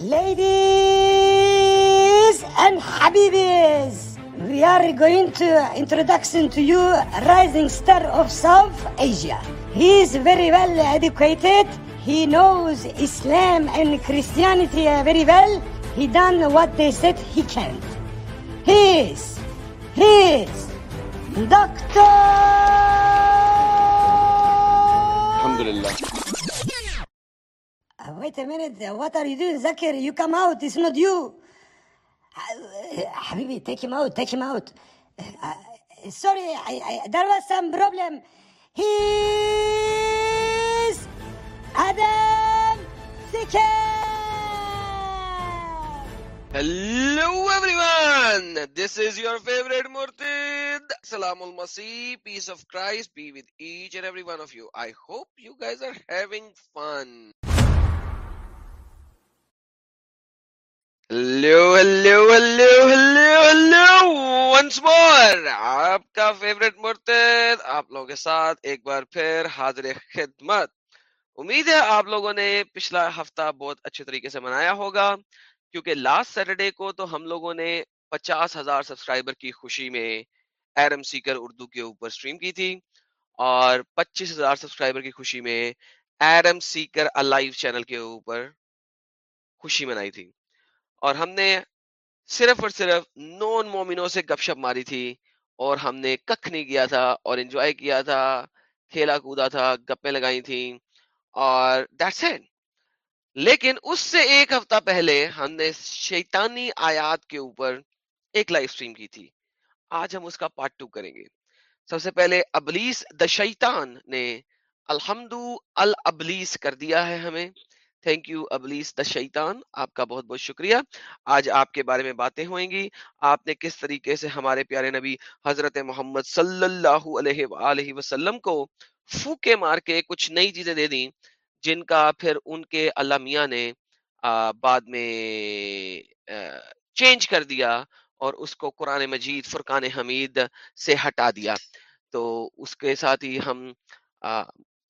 Ladies and Habibis, we are going to introduction to you rising star of South Asia. He is very well educated. He knows Islam and Christianity very well. He done what they said he can. He is, he is Doctor. Alhamdulillah. Uh, wait a minute. What are you doing, Zakir? You come out. It's not you. Habibi, take him out. Take him out. Uh, sorry, I, I, there was some problem. He's Adam Zakir. Hello everyone! This is your favorite Murtid. Salamul Masih, peace of Christ be with each and every one of you. I hope you guys are having fun. Hello hello hello hello hello once more آپ کا favourite مرتد آپ لوگوں کے ساتھ ایک بار پھر حاضر خدمت امید ہے آپ لوگوں نے پچھلا ہفتہ بہت اچھے طریقے سے منایا ہوگا کیونکہ لاسٹ سیٹرڈے کو تو ہم لوگوں نے پچاس ہزار سبسکرائبر کی خوشی میں ایرم سیکر اردو کے اوپر سٹریم کی تھی اور پچیس ہزار سبسکرائبر کی خوشی میں ایرم سیکر الائیو چینل کے اوپر خوشی منائی تھی اور ہم نے صرف اور صرف نون مومنوں سے گپ شپ ماری تھی اور ہم نے ککھ نہیں کیا تھا اور انجوائے کیا تھا، کھیلا کودا تھا، گپیں لگائی تھیں اور دیٹس اینڈ لیکن اس سے ایک ہفتہ پہلے ہم نے شیطانی آیات کے اوپر ایک لائف سٹریم کی تھی۔ آج ہم اس کا پارٹ ٹو کریں گے۔ سب سے پہلے ابلیس دا شیطان نے الحمد الابلیس کر دیا ہے ہمیں۔ تھینک یو ابلیس دا شیطان آپ کا بہت بہت شکریہ آج آپ کے بارے میں باتیں ہوئیں گی آپ نے کس طریقے سے ہمارے پیارے نبی حضرت محمد صلی اللہ علیہ وآلہ وسلم کو پھوکے مار کے کچھ نئی چیزیں دے دیں جن کا پھر ان کے اللہ میاں نے بعد میں چینج کر دیا اور اس کو قرآن مجید فرقان حمید سے ہٹا دیا تو اس کے ساتھ ہی ہم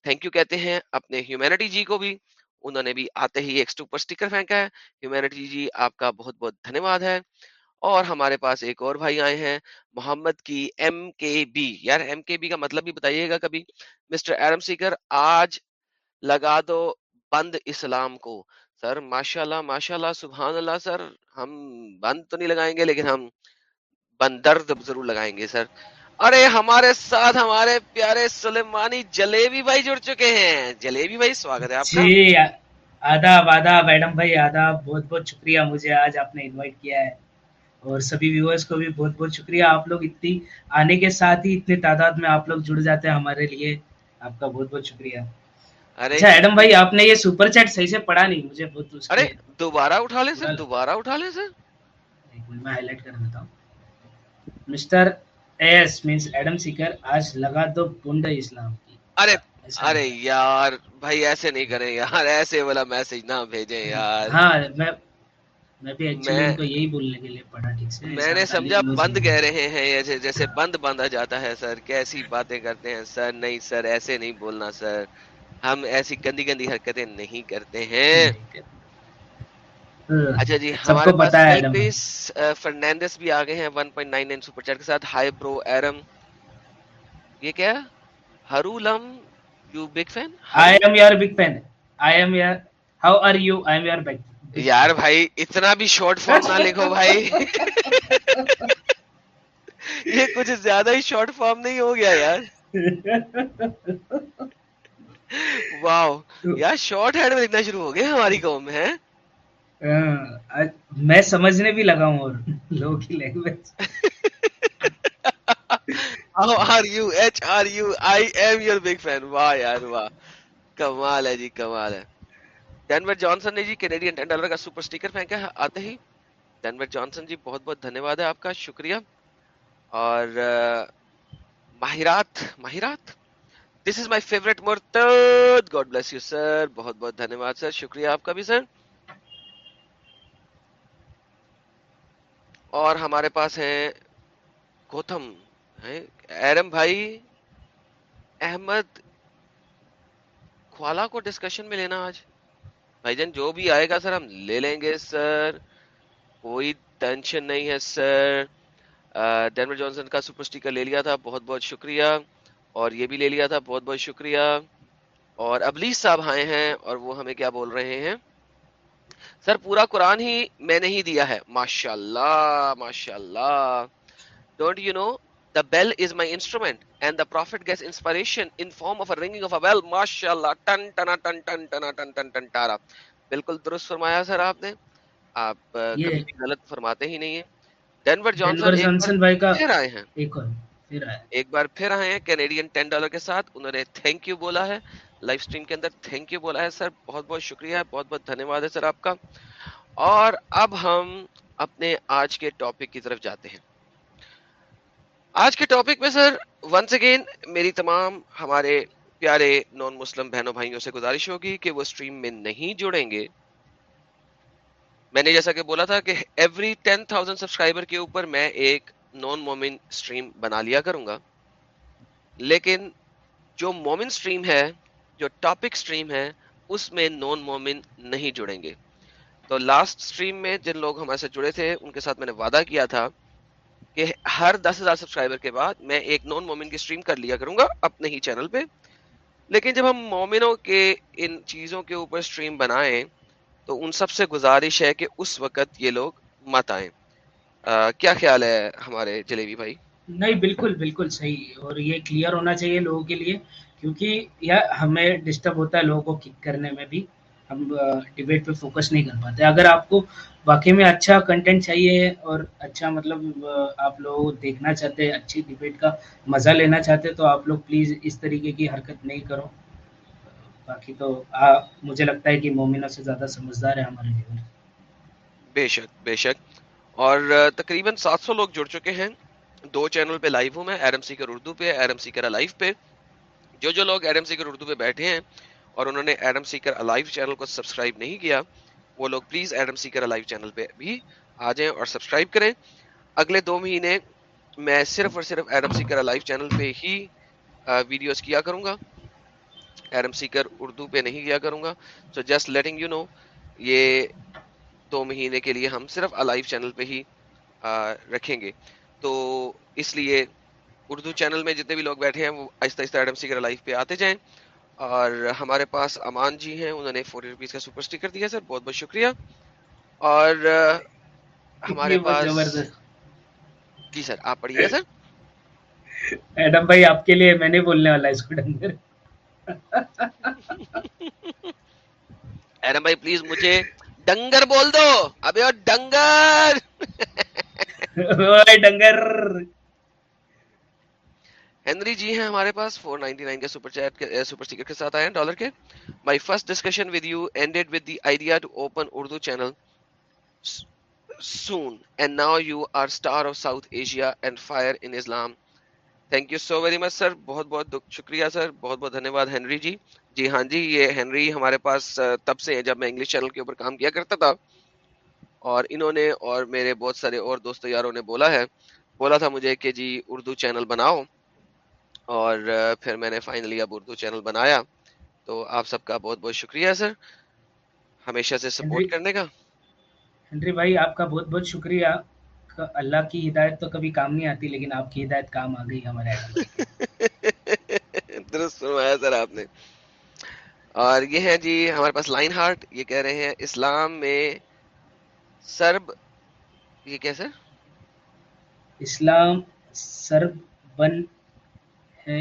تھینک یو کہتے ہیں اپنے ہیومینٹی جی کو بھی انہوں نے بھی آتے ہی ایک سٹوپر پر سٹیکر پھینکا ہے۔ ہیومینٹی جی آپ کا بہت بہت دھنیواد ہے۔ اور ہمارے پاس ایک اور بھائی آئے ہیں، محمد کی ایم کے بی۔ یار، ایم کے بی کا مطلب بھی بتائیے گا کبھی۔ مسٹر ایرم سیکر، آج لگا دو بند اسلام کو۔ سر، ماشاءاللہ ماشاءاللہ، سبحان اللہ، سر، ہم بند تو نہیں لگائیں گے، لیکن ہم بندرد ضرور لگائیں گے، سر۔ ارے ہمارے ساتھ ہمارے پیارے سلیمانی جلیبی بھائی جڑ چکے ہیں۔ جلیبی بھائی سواگت ہے آپ کا۔ جی آداب آداب میڈم بھائی آداب بہت بہت شکریہ مجھے آج آپ نے انوائٹ کیا ہے۔ اور سبھی ویورز کو بھی بہت بہت شکریہ۔ آپ لوگ اتنی آنے کے ساتھ ہی اتنے تعداد میں آپ لوگ جڑ جاتے ہیں ہمارے لیے۔ آپ کا بہت بہت شکریہ۔ اچھا ایڈم بھائی آپ نے یہ سپر چیٹ صحیح سے پڑھا نہیں مجھے بہت ارے دوبارہ اٹھا لے سر دوبارہ اٹھا لے سر۔ میں ہائی لائٹ کر دیتا ہوں۔ Mister S minus Adam Seeker آج لگا دو پنڈ اسلام کی ارے ارے یار بھائی ایسے نہیں کریں یار ایسے والا میسج نہ بھیجیں یار ہاں میں میں میں نے سمجھا بند کہہ رہے ہیں جیسے بند باندھا جاتا ہے سر کیسی باتیں کرتے ہیں سر نہیں سر ایسے نہیں بولنا سر ہم ایسی گندی گندی حرکتیں نہیں کرتے ہیں اچھا جی ہمارے پاس فرنینڈس بھی آ گئے ہیں 1.99 سپر چیٹ کے ساتھ ہائی برو ایرم یہ کیا؟ ہرو لم you big fan I am your big fan I am your how are you I am your big یار بھائی اتنا بھی شارٹ فارم نہ لکھو بھائی۔ یہ کچھ زیادہ ہی شارٹ فارم نہیں ہو گیا یار۔ واو یار شارٹ ہینڈ میں لکھنا شروع ہو گیا ہماری قوم میں ہاں، میں سمجھنے بھی لگا ہوں اور لوگوں کی language are you H are you I am your big fan واہ یار واہ کمال ہے جی کمال ہے ڈینور جانسن نے جی کینیڈین ٹین ڈالر کا سپر سٹیکر پھینکا ہے آتے ہی ڈینور جانسن جی بہت بہت دھنیہ واد ہے آپ کا شکریہ اور ماہرات ماہرات دس از مائی فیوریٹ مرتد گاڈ بلیس یو سر بہت بہت دھنیہ واد سر شکریہ آپ کا بھی سر اور ہمارے پاس ہیں گوتم ایرم بھائی، احمد کھوالا کو ڈسکشن میں لینا آج۔ بھائی جان، جو بھی آئے گا سر، ہم لے لیں گے، سر۔ کوئی ٹینشن نہیں ہے، سر۔ ڈینور جانسن کا سپر اسٹیکر لے لیا تھا، بہت بہت شکریہ۔ اور یہ بھی لے لیا تھا، بہت بہت شکریہ۔ اور ابلیس صاحب آئے ہیں اور وہ ہمیں کیا بول رہے ہیں؟ سر پورا قرآن ہی میں نے ہی دیا ہے۔ ماشاء اللہ ماشاء اللہ don't you know the bell is my instrument and the prophet gets inspiration in form of ringing of a bell ماشاء اللہ ٹن ٹنا ٹن ٹن ٹنا ٹن ٹن ٹن ٹارا۔ بالکل درست فرمایا سر آپ نے۔ آپ کبھی غلط فرماتے ہی نہیں ہیں۔ ڈینور جانسن بھائی کا آئے ہیں۔ ایک بار پھر آئے ہیں کینیڈین ٹین ڈالر کے ساتھ۔ انہوں نے تھینک یو بولا ہے۔ لائف اسٹریم کے اندر تھینک یو بولا ہے۔ سر بہت بہت شکریہ۔ بہت بہت دھنیہ واد ہے سر آپ کا۔ اور اب ہم اپنے آج کے ٹاپک کی طرف جاتے ہیں۔ آج کے ٹاپک میں سر ونس اگین میری تمام ہمارے پیارے نان مسلم بہنوں بھائیوں سے گزارش ہوگی کہ وہ اسٹریم میں نہیں جڑیں گے۔ میں نے جیسا کہ بولا تھا کہ ایوری ٹین تھاؤزینڈ سبسکرائبر کے اوپر میں ایک نان مومن اسٹریم بنا لیا کروں گا۔ لیکن جو مومن اسٹریم ہے، جو ٹاپک اسٹریم ہے، اس میں نان مومن نہیں جڑیں گے۔ تو لاسٹ اسٹریم میں جن لوگ ہمارے ساتھ جڑے تھے، ان کے ساتھ میں نے وعدہ کیا تھا کہ ہر دس ہزار سبسکرائبر کے بعد میں ایک نان مومن کی اسٹریم کر لیا کروں گا اپنے ہی چینل پہ۔ لیکن جب ہم مومنوں کے ان چیزوں کے اوپر اسٹریم بنائیں، تو ان سب سے گزارش ہے کہ اس وقت یہ لوگ مت آئیں۔ کیا خیال ہے ہمارے جلیبی بھائی؟ نہیں بالکل بالکل صحیح اور یہ کلیئر ہونا چاہیے لوگوں کے لیے کیونکہ یہ ہمیں ڈسٹرب ہوتا ہے لوگوں کو کک کرنے میں بھی ہم ڈبیٹ پہ فوکس نہیں کر پاتے۔ اگر آپ کو واقعی میں اچھا کنٹینٹ چاہیے اور اچھا مطلب آپ لوگ دیکھنا چاہتے ہیں اچھی ڈبیٹ کا مزہ لینا چاہتے تو آپ لوگ پلیز اس طریقے کی حرکت نہیں کرو۔ باقی تو مجھے لگتا ہے کہ مومنہ سے زیادہ سمجھدار ہے ہمارے لیے۔ بے شک بے شک۔ اور تقریباً سات سو لوگ جڑ چکے ہیں۔ دو چینل پہ لائیو ہوں میں ایرم سیکر اردو پہ ایرم سیکر لائیو پہ۔ جو جو لوگ ایرم سیکر اردو پہ بیٹھے ہیں اور انہوں نے ایڈم سیکر الائیو چینل کو سبسکرائب نہیں کیا، وہ لوگ please Adam Seeker alive channel پہ بھی آ جائیں اور سبسکرائب کریں۔ اگلے دو مہینے میں صرف اور صرف ایڈم سیکر الائیو چینل پہ ہی ویڈیوز کیا کروں گا۔ ایڈم سیکر اردو پہ نہیں کیا کروں گا۔ So just letting you know یہ دو مہینے کے لیے ہم صرف الائیو چینل پہ ہی رکھیں گے۔ تو اس لیے اردو چینل میں جتنے بھی لوگ بیٹھے ہیں وہ آہستہ آہستہ ایڈم سیکر لائف پہ آتے جائیں۔ اور ہمارے پاس امان جی ہیں انہوں نے فورٹی روپیز کا سپر اسٹیکر دیا سر بہت بہت شکریہ۔ اور ہمارے پاس جی سر آپ پڑھیے سر۔ ایڈم بھائی آپ کے لیے میں نہیں بولنے والا اس کو ڈنگر ایڈم بھائی پلیز مجھے ڈنگر بول دو۔ ابھی اور ڈنگر۔ ڈنگر۔ ہنری جی ہیں ہمارے پاس۔ 499 کے سپر چیٹ کے سپر اسٹیکر کے ساتھ آئے ہیں ڈالر کے۔ My first discussion with you ended with the idea to open Urdu channel soon and now you are star of South Asia and fire in Islam thank you so very much sir بہت بہت شکریہ sir بہت بہت دھنیہ واد Henry جی۔ جی ہاں جی یہ Henry ہمارے پاس تب سے جب میں انگلش چینل کے اوپر کام کیا کرتا تھا۔ اور انہوں نے اور میرے بہت سارے اور دوست یاروں نے بولا ہے۔ بولا تھا مجھے کہ جی اردو چینل بناؤ۔ اور پھر میں نے فائنلی اب اردو چینل بنایا۔ تو آپ سب کا بہت بہت شکریہ سر۔ ہمیشہ سے سپورٹ کرنے کا۔ ہنری بھائی آپ کا بہت بہت شکریہ۔ اللہ کی ہدایت تو کبھی کام نہیں آتی لیکن آپ کی ہدایت کام آ گئی ہمارے۔ درست فرمایا سر آپ نے۔ اور یہ ہے جی ہمارے پاس لائن ہارٹ یہ کہہ رہے ہیں اسلام میں سرب یہ کیا سر؟ اسلام سرب بن ہے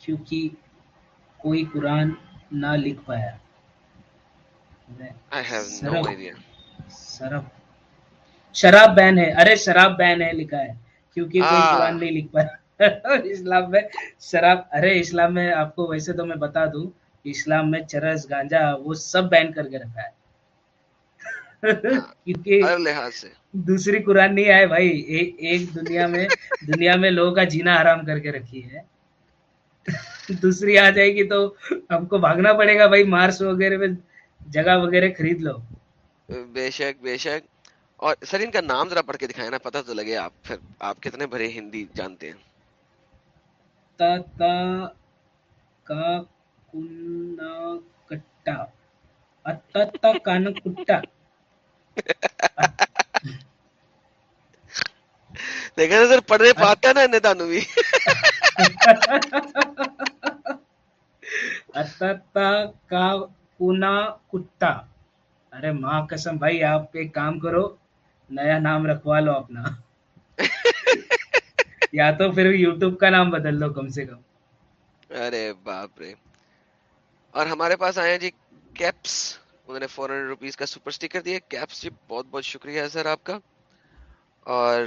کیونکہ کوئی قرآن نہ لکھ پایا۔ سرب شراب بین ہے ارے شراب بین ہے لکھا ہے کیونکہ کوئی قرآن نہیں لکھ پایا۔ اسلام میں شراب ارے اسلام میں آپ کو ویسے تو میں بتا دوں اسلام میں چرس گانجا وہ سب بین کر کے رکھا ہے۔ کیونکہ دوسری قرآن نہیں آئے بھائی ایک دنیا میں دنیا میں لوگوں کا جینا حرام کر کے رکھی ہے۔ دوسری آ جائے گی تو ہم کو بھاگنا پڑے گا بھائی مارس وغیرہ میں جگہ وغیرہ خرید لو۔ بے شک بے شک۔ اور سر ان کا نام ذرا پڑھ کے دکھائے نا پتہ تو لگے آپ پھر آپ کتنے بڑے ہندی جانتے ہیں۔ تا تا کا دیکھا نا سر پاتا بھی اتتا کا کنا ارے ماں قسم بھائی آپ ایک کام کرو نیا نام رکھوا لو اپنا یا تو پھر یوٹیوب کا نام بدل لو کم سے کم ارے باپ رے اور ہمارے پاس آئے جی کیپس۔ انہوں نے فور ہنڈریڈ روپیز کا سپر اسٹیکر دیا۔ کیپس جی بہت بہت شکریہ سر آپ کا۔ اور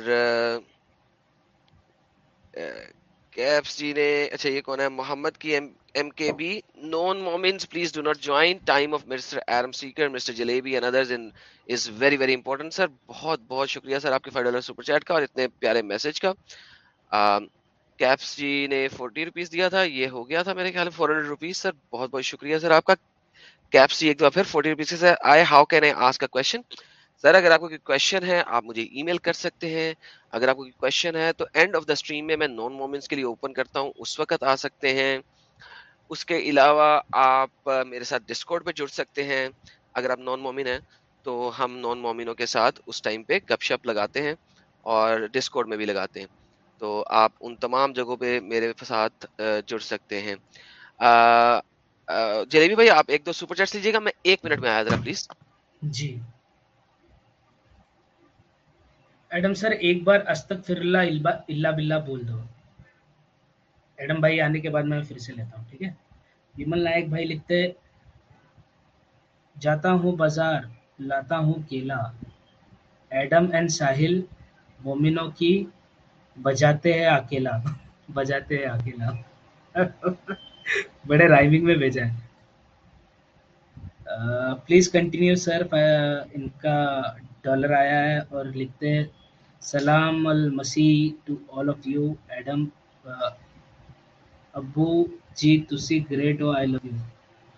کیپس جی نے اچھا یہ کون ہے؟ محمد کی ایم کے be non مومنس please do not join time of mister Adam Seeker mister Jalebi and others in is very very important sir بہت بہت شکریہ سر آپ کے فائیو ڈالر سپر چیٹ کا اور اتنے پیارے میسج کا۔ کیپس جی نے فورٹی روپیز دیا تھا، یہ ہو گیا تھا میرے خیال میں فور ہنڈریڈ روپیز سر، بہت بہت شکریہ سر، آپ کا کیپس جی ایک دفعہ پھر فورٹی روپیز سے آئے۔ ہاؤ کین آئی آس کا کوشچن سر، اگر آپ کو کوئی کوشچن ہے، آپ مجھے ای میل کر سکتے ہیں۔ اگر آپ کو کوئی کوشچن ہے، تو اینڈ آف دا اسٹریم میں میں نان مومنٹس کے لیے اوپن کرتا ہوں۔ اس وقت آ سکتے ہیں۔ اس کے علاوہ آپ میرے ساتھ ڈسکاؤنٹ پہ جڑ سکتے ہیں۔ اگر آپ نان مومن ہیں، تو ہم نان مومنوں کے ساتھ اس ٹائم پہ گپ شپ لگاتے ہیں اور ڈسکاؤنٹ میں بھی لگاتے ہیں۔ تو آپ ان تمام جگہوں پہ میرے ساتھ جڑ سکتے ہیں۔ جلیبی بھائی، آپ ایک دو سپر چیٹ لیجیے گا، میں ایک منٹ میں آیا ذرا پلیز جی۔ ایڈم سر، ایک بار استغفر اللہ اللہ باللہ بول دو۔ ایڈم بھائی آنے کے بعد میں پھر سے لیتا ہوں، ٹھیک ہے؟ بمل نائک بھائی لکھتے، جاتا ہوں بازار، لاتا ہوں کیلا۔ ایڈم اینڈ ساحل مومنوں کی بجاتے ہیں اکیلا، بجاتے ہیں اکیلا۔ بڑے رائمنگ میں بھیجا ہے۔ پلیز کنٹینیو سر ان کا ڈالر آیا ہے اور لکھتے ہیں، سلام المسیح to all of you Adam ابو جی تسی great who I love you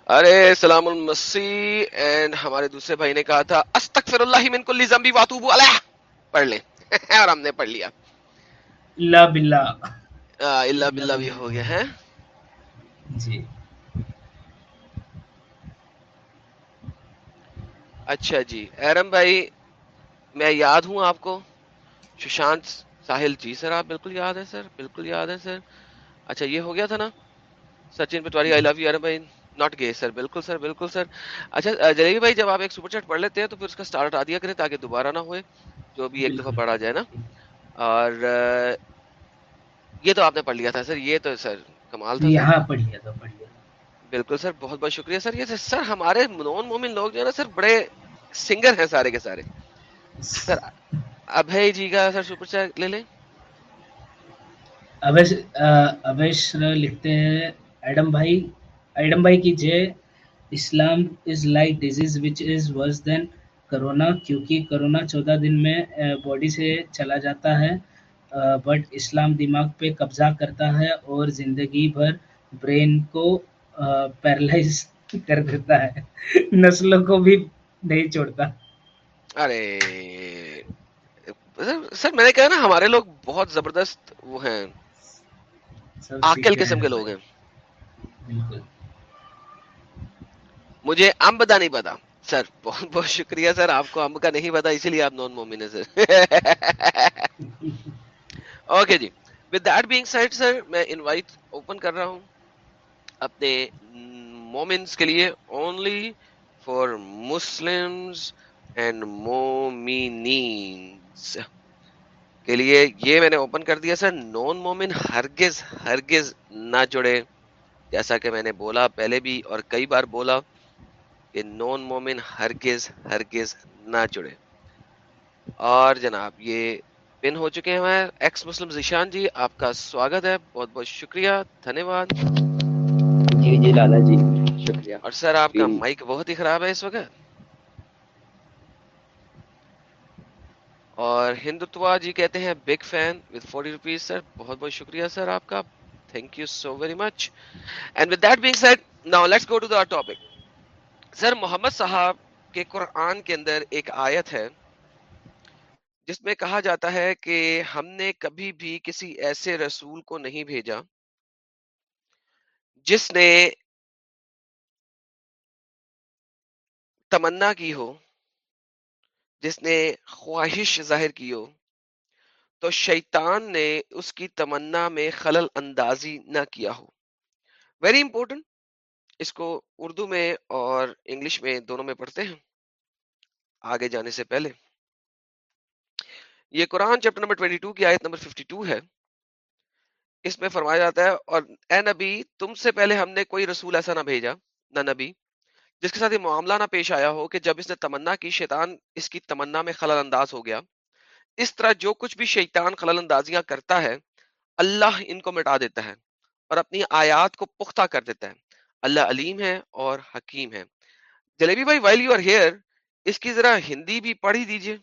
ارے، سلام المسیح۔ اینڈ ہمارے دوسرے بھائی نے کہا تھا، استغفر اللہ من کل ذنبی واتوب علیہ۔ پڑھ لیں۔ اور ہم نے پڑھ لیا۔ اللہ بلا بھی ہو گیا ہے؟ جی۔ اچھا جی۔ ایرم بھائی میں یاد ہوں آپ کو۔ ششانت ساحل۔ جی سر آپ بالکل یاد ہے سر بالکل یاد ہے سر۔ اچھا یہ ہو گیا تھا نا؟ Sachin Patwari I love you Adam بھائی۔ ناٹ گے سر بالکل سر بالکل سر۔ اچھا جلیبی بھائی جب آپ ایک سپر چیٹ پڑھ لیتے ہیں تو پھر اس کا اسٹارٹ آ دیا کریں تاکہ دوبارہ نہ ہوئے جو بھی ایک دفعہ پڑھا جائے نا۔ اور یہ تو آپ نے پڑھ لیا تھا سر یہ تو سر کمال تھا یہاں پڑھ لیا تھا پڑھ لیا بالکل سر بہت بہت شکریہ۔ سر یہ سر ہمارے نون مومن لوگ جو ہے نا سر بڑے سنگر ہیں سارے کے سارے۔ سر ابھی جی کا سر سپر چیک لے لیں۔ اویش اویش لکھتے ہیں ایڈم بھائی ایڈم بھائی کی جے اسلام is like disease which is worse than corona کیونکہ کرونا چودہ دن میں باڈی سے چلا جاتا ہے بٹ اسلام دماغ پہ قبضہ کرتا ہے اور زندگی بھر برین کو پیرلائز کر دیتا ہے۔ نسلوں کو بھی نہیں چھوڑتا۔ ارے سر میں نے کہا نا ہمارے لوگ بہت زبردست وہ ہیں۔ آکل قسم کے لوگ ہیں۔ مجھے امبدا نہیں پتا۔ سر، بہت بہت شکریہ سر، آپ کو ہم کا نہیں پتا، اسی لیے آپ نان مومن ہیں، sir. Okay G. With that being said sir, میں انوائٹ اوپن کر رہا ہوں اپنے مومنس کے لیے اونلی فار مسلم اینڈ مومنینز کے لیے۔ یہ میں نے اوپن کر دیا سر نان مومن ہرگز ہرگز نہ جڑے۔ جیسا کہ میں نے بولا، پہلے بھی اور کئی بار بولا کہ نون مومن ہرگز ہرگز نہ جڑے۔ اور جناب یہ پن ہو چکے ہیں ہمارے ایکس مسلم ذیشان جی آپ کا سواگت ہے۔ بہت بہت شکریہ دھنیہ واد جی جی لالا جی شکریہ۔ اور سر آپ کا جی۔ مائک بہت ہی خراب ہے اس وقت۔ اور ہندوتوا جی کہتے ہیں big fan with forty rupees sir بہت بہت شکریہ سر آپ کا۔ Thank you so very much and with that being set now let's go to the topic sir محمد صاحب کے قرآن کے اندر ایک آیت ہے، جس میں کہا جاتا ہے کہ ہم نے کبھی بھی کسی ایسے رسول کو نہیں بھیجا جس نے تمنا کی ہو، جس نے خواہش ظاہر کی ہو، تو شیطان نے اس کی تمنا میں خلل اندازی نہ کیا ہو۔ ویری امپورٹنٹ اس کو اردو میں اور انگلش میں دونوں میں پڑھتے ہیں، آگے جانے سے پہلے۔ یہ قرآن چیپٹر نمبر 22 کی آیت نمبر 52 ہے۔ اس میں فرمایا جاتا ہے، اور اے نبی، تم سے پہلے ہم نے کوئی رسول ایسا نہ بھیجا، نہ نبی، جس کے ساتھ یہ معاملہ نہ پیش آیا ہو کہ جب اس نے تمنا کی، شیطان اس کی تمنا میں خلل انداز ہو گیا۔ اس طرح جو کچھ بھی شیطان خلل اندازیاں کرتا ہے، اللہ ان کو مٹا دیتا ہے اور اپنی آیات کو پختہ کر دیتا ہے۔ اللہ علیم ہے اور حکیم ہے۔ جلیبی بھائی وائل یو آر ہیئر اس کی ذرا ہندی بھی پڑھ ہی دیجیے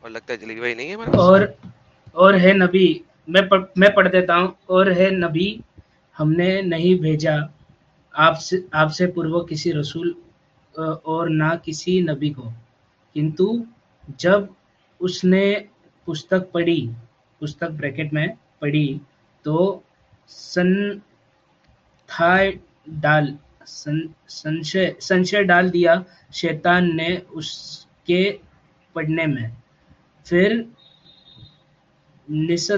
اور لگتا ہے جلیبی بھائی نہیں ہے ہمارے اور اور ہے نبی، میں میں پڑھ دیتا ہوں۔ اور ہے نبی، ہم نے نہیں بھیجا۔ آپ سے آپ سے پورو کسی رسول اور نہ کسی نبی کو۔ کنتو، جب اس نے پستک پڑھی، پستک بریکٹ میں پڑھی تو سن تھا ڈال، سن- سنشے سنشے ڈال دیا شیطان نے اس کے پڑھنے میں۔ پھر نست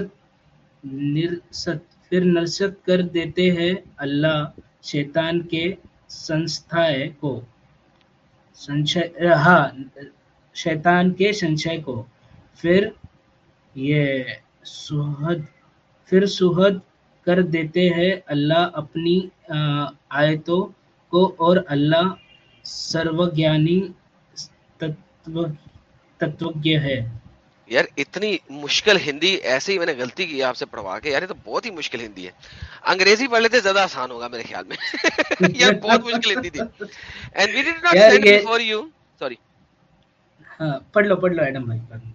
نرست پھر نرست کر دیتے ہیں اللہ شیطان کے سنستھائے کو۔ سنشے ہاں شیطان کے سنشے کو۔ پھر یہ سہد پھر سہد کر دیتے ہیں۔ اللہ اپنی آیتوں کو اور اللہ سروگیانی تتو تتوجہ ہے۔ یار اتنی مشکل ہندی ایسے ہی میں نے غلطی کی آپ سے پڑھوا کے۔ یار یہ تو بہت ہی مشکل ہندی ہے۔ انگریزی پڑھ لیتے زیادہ آسان ہوگا میرے خیال میں۔ یار بہت مشکل ہندی تھی۔ And we did not send before you sorry ہاں پڑھ لو پڑھ لو ایڈم بھائی پڑھ لو۔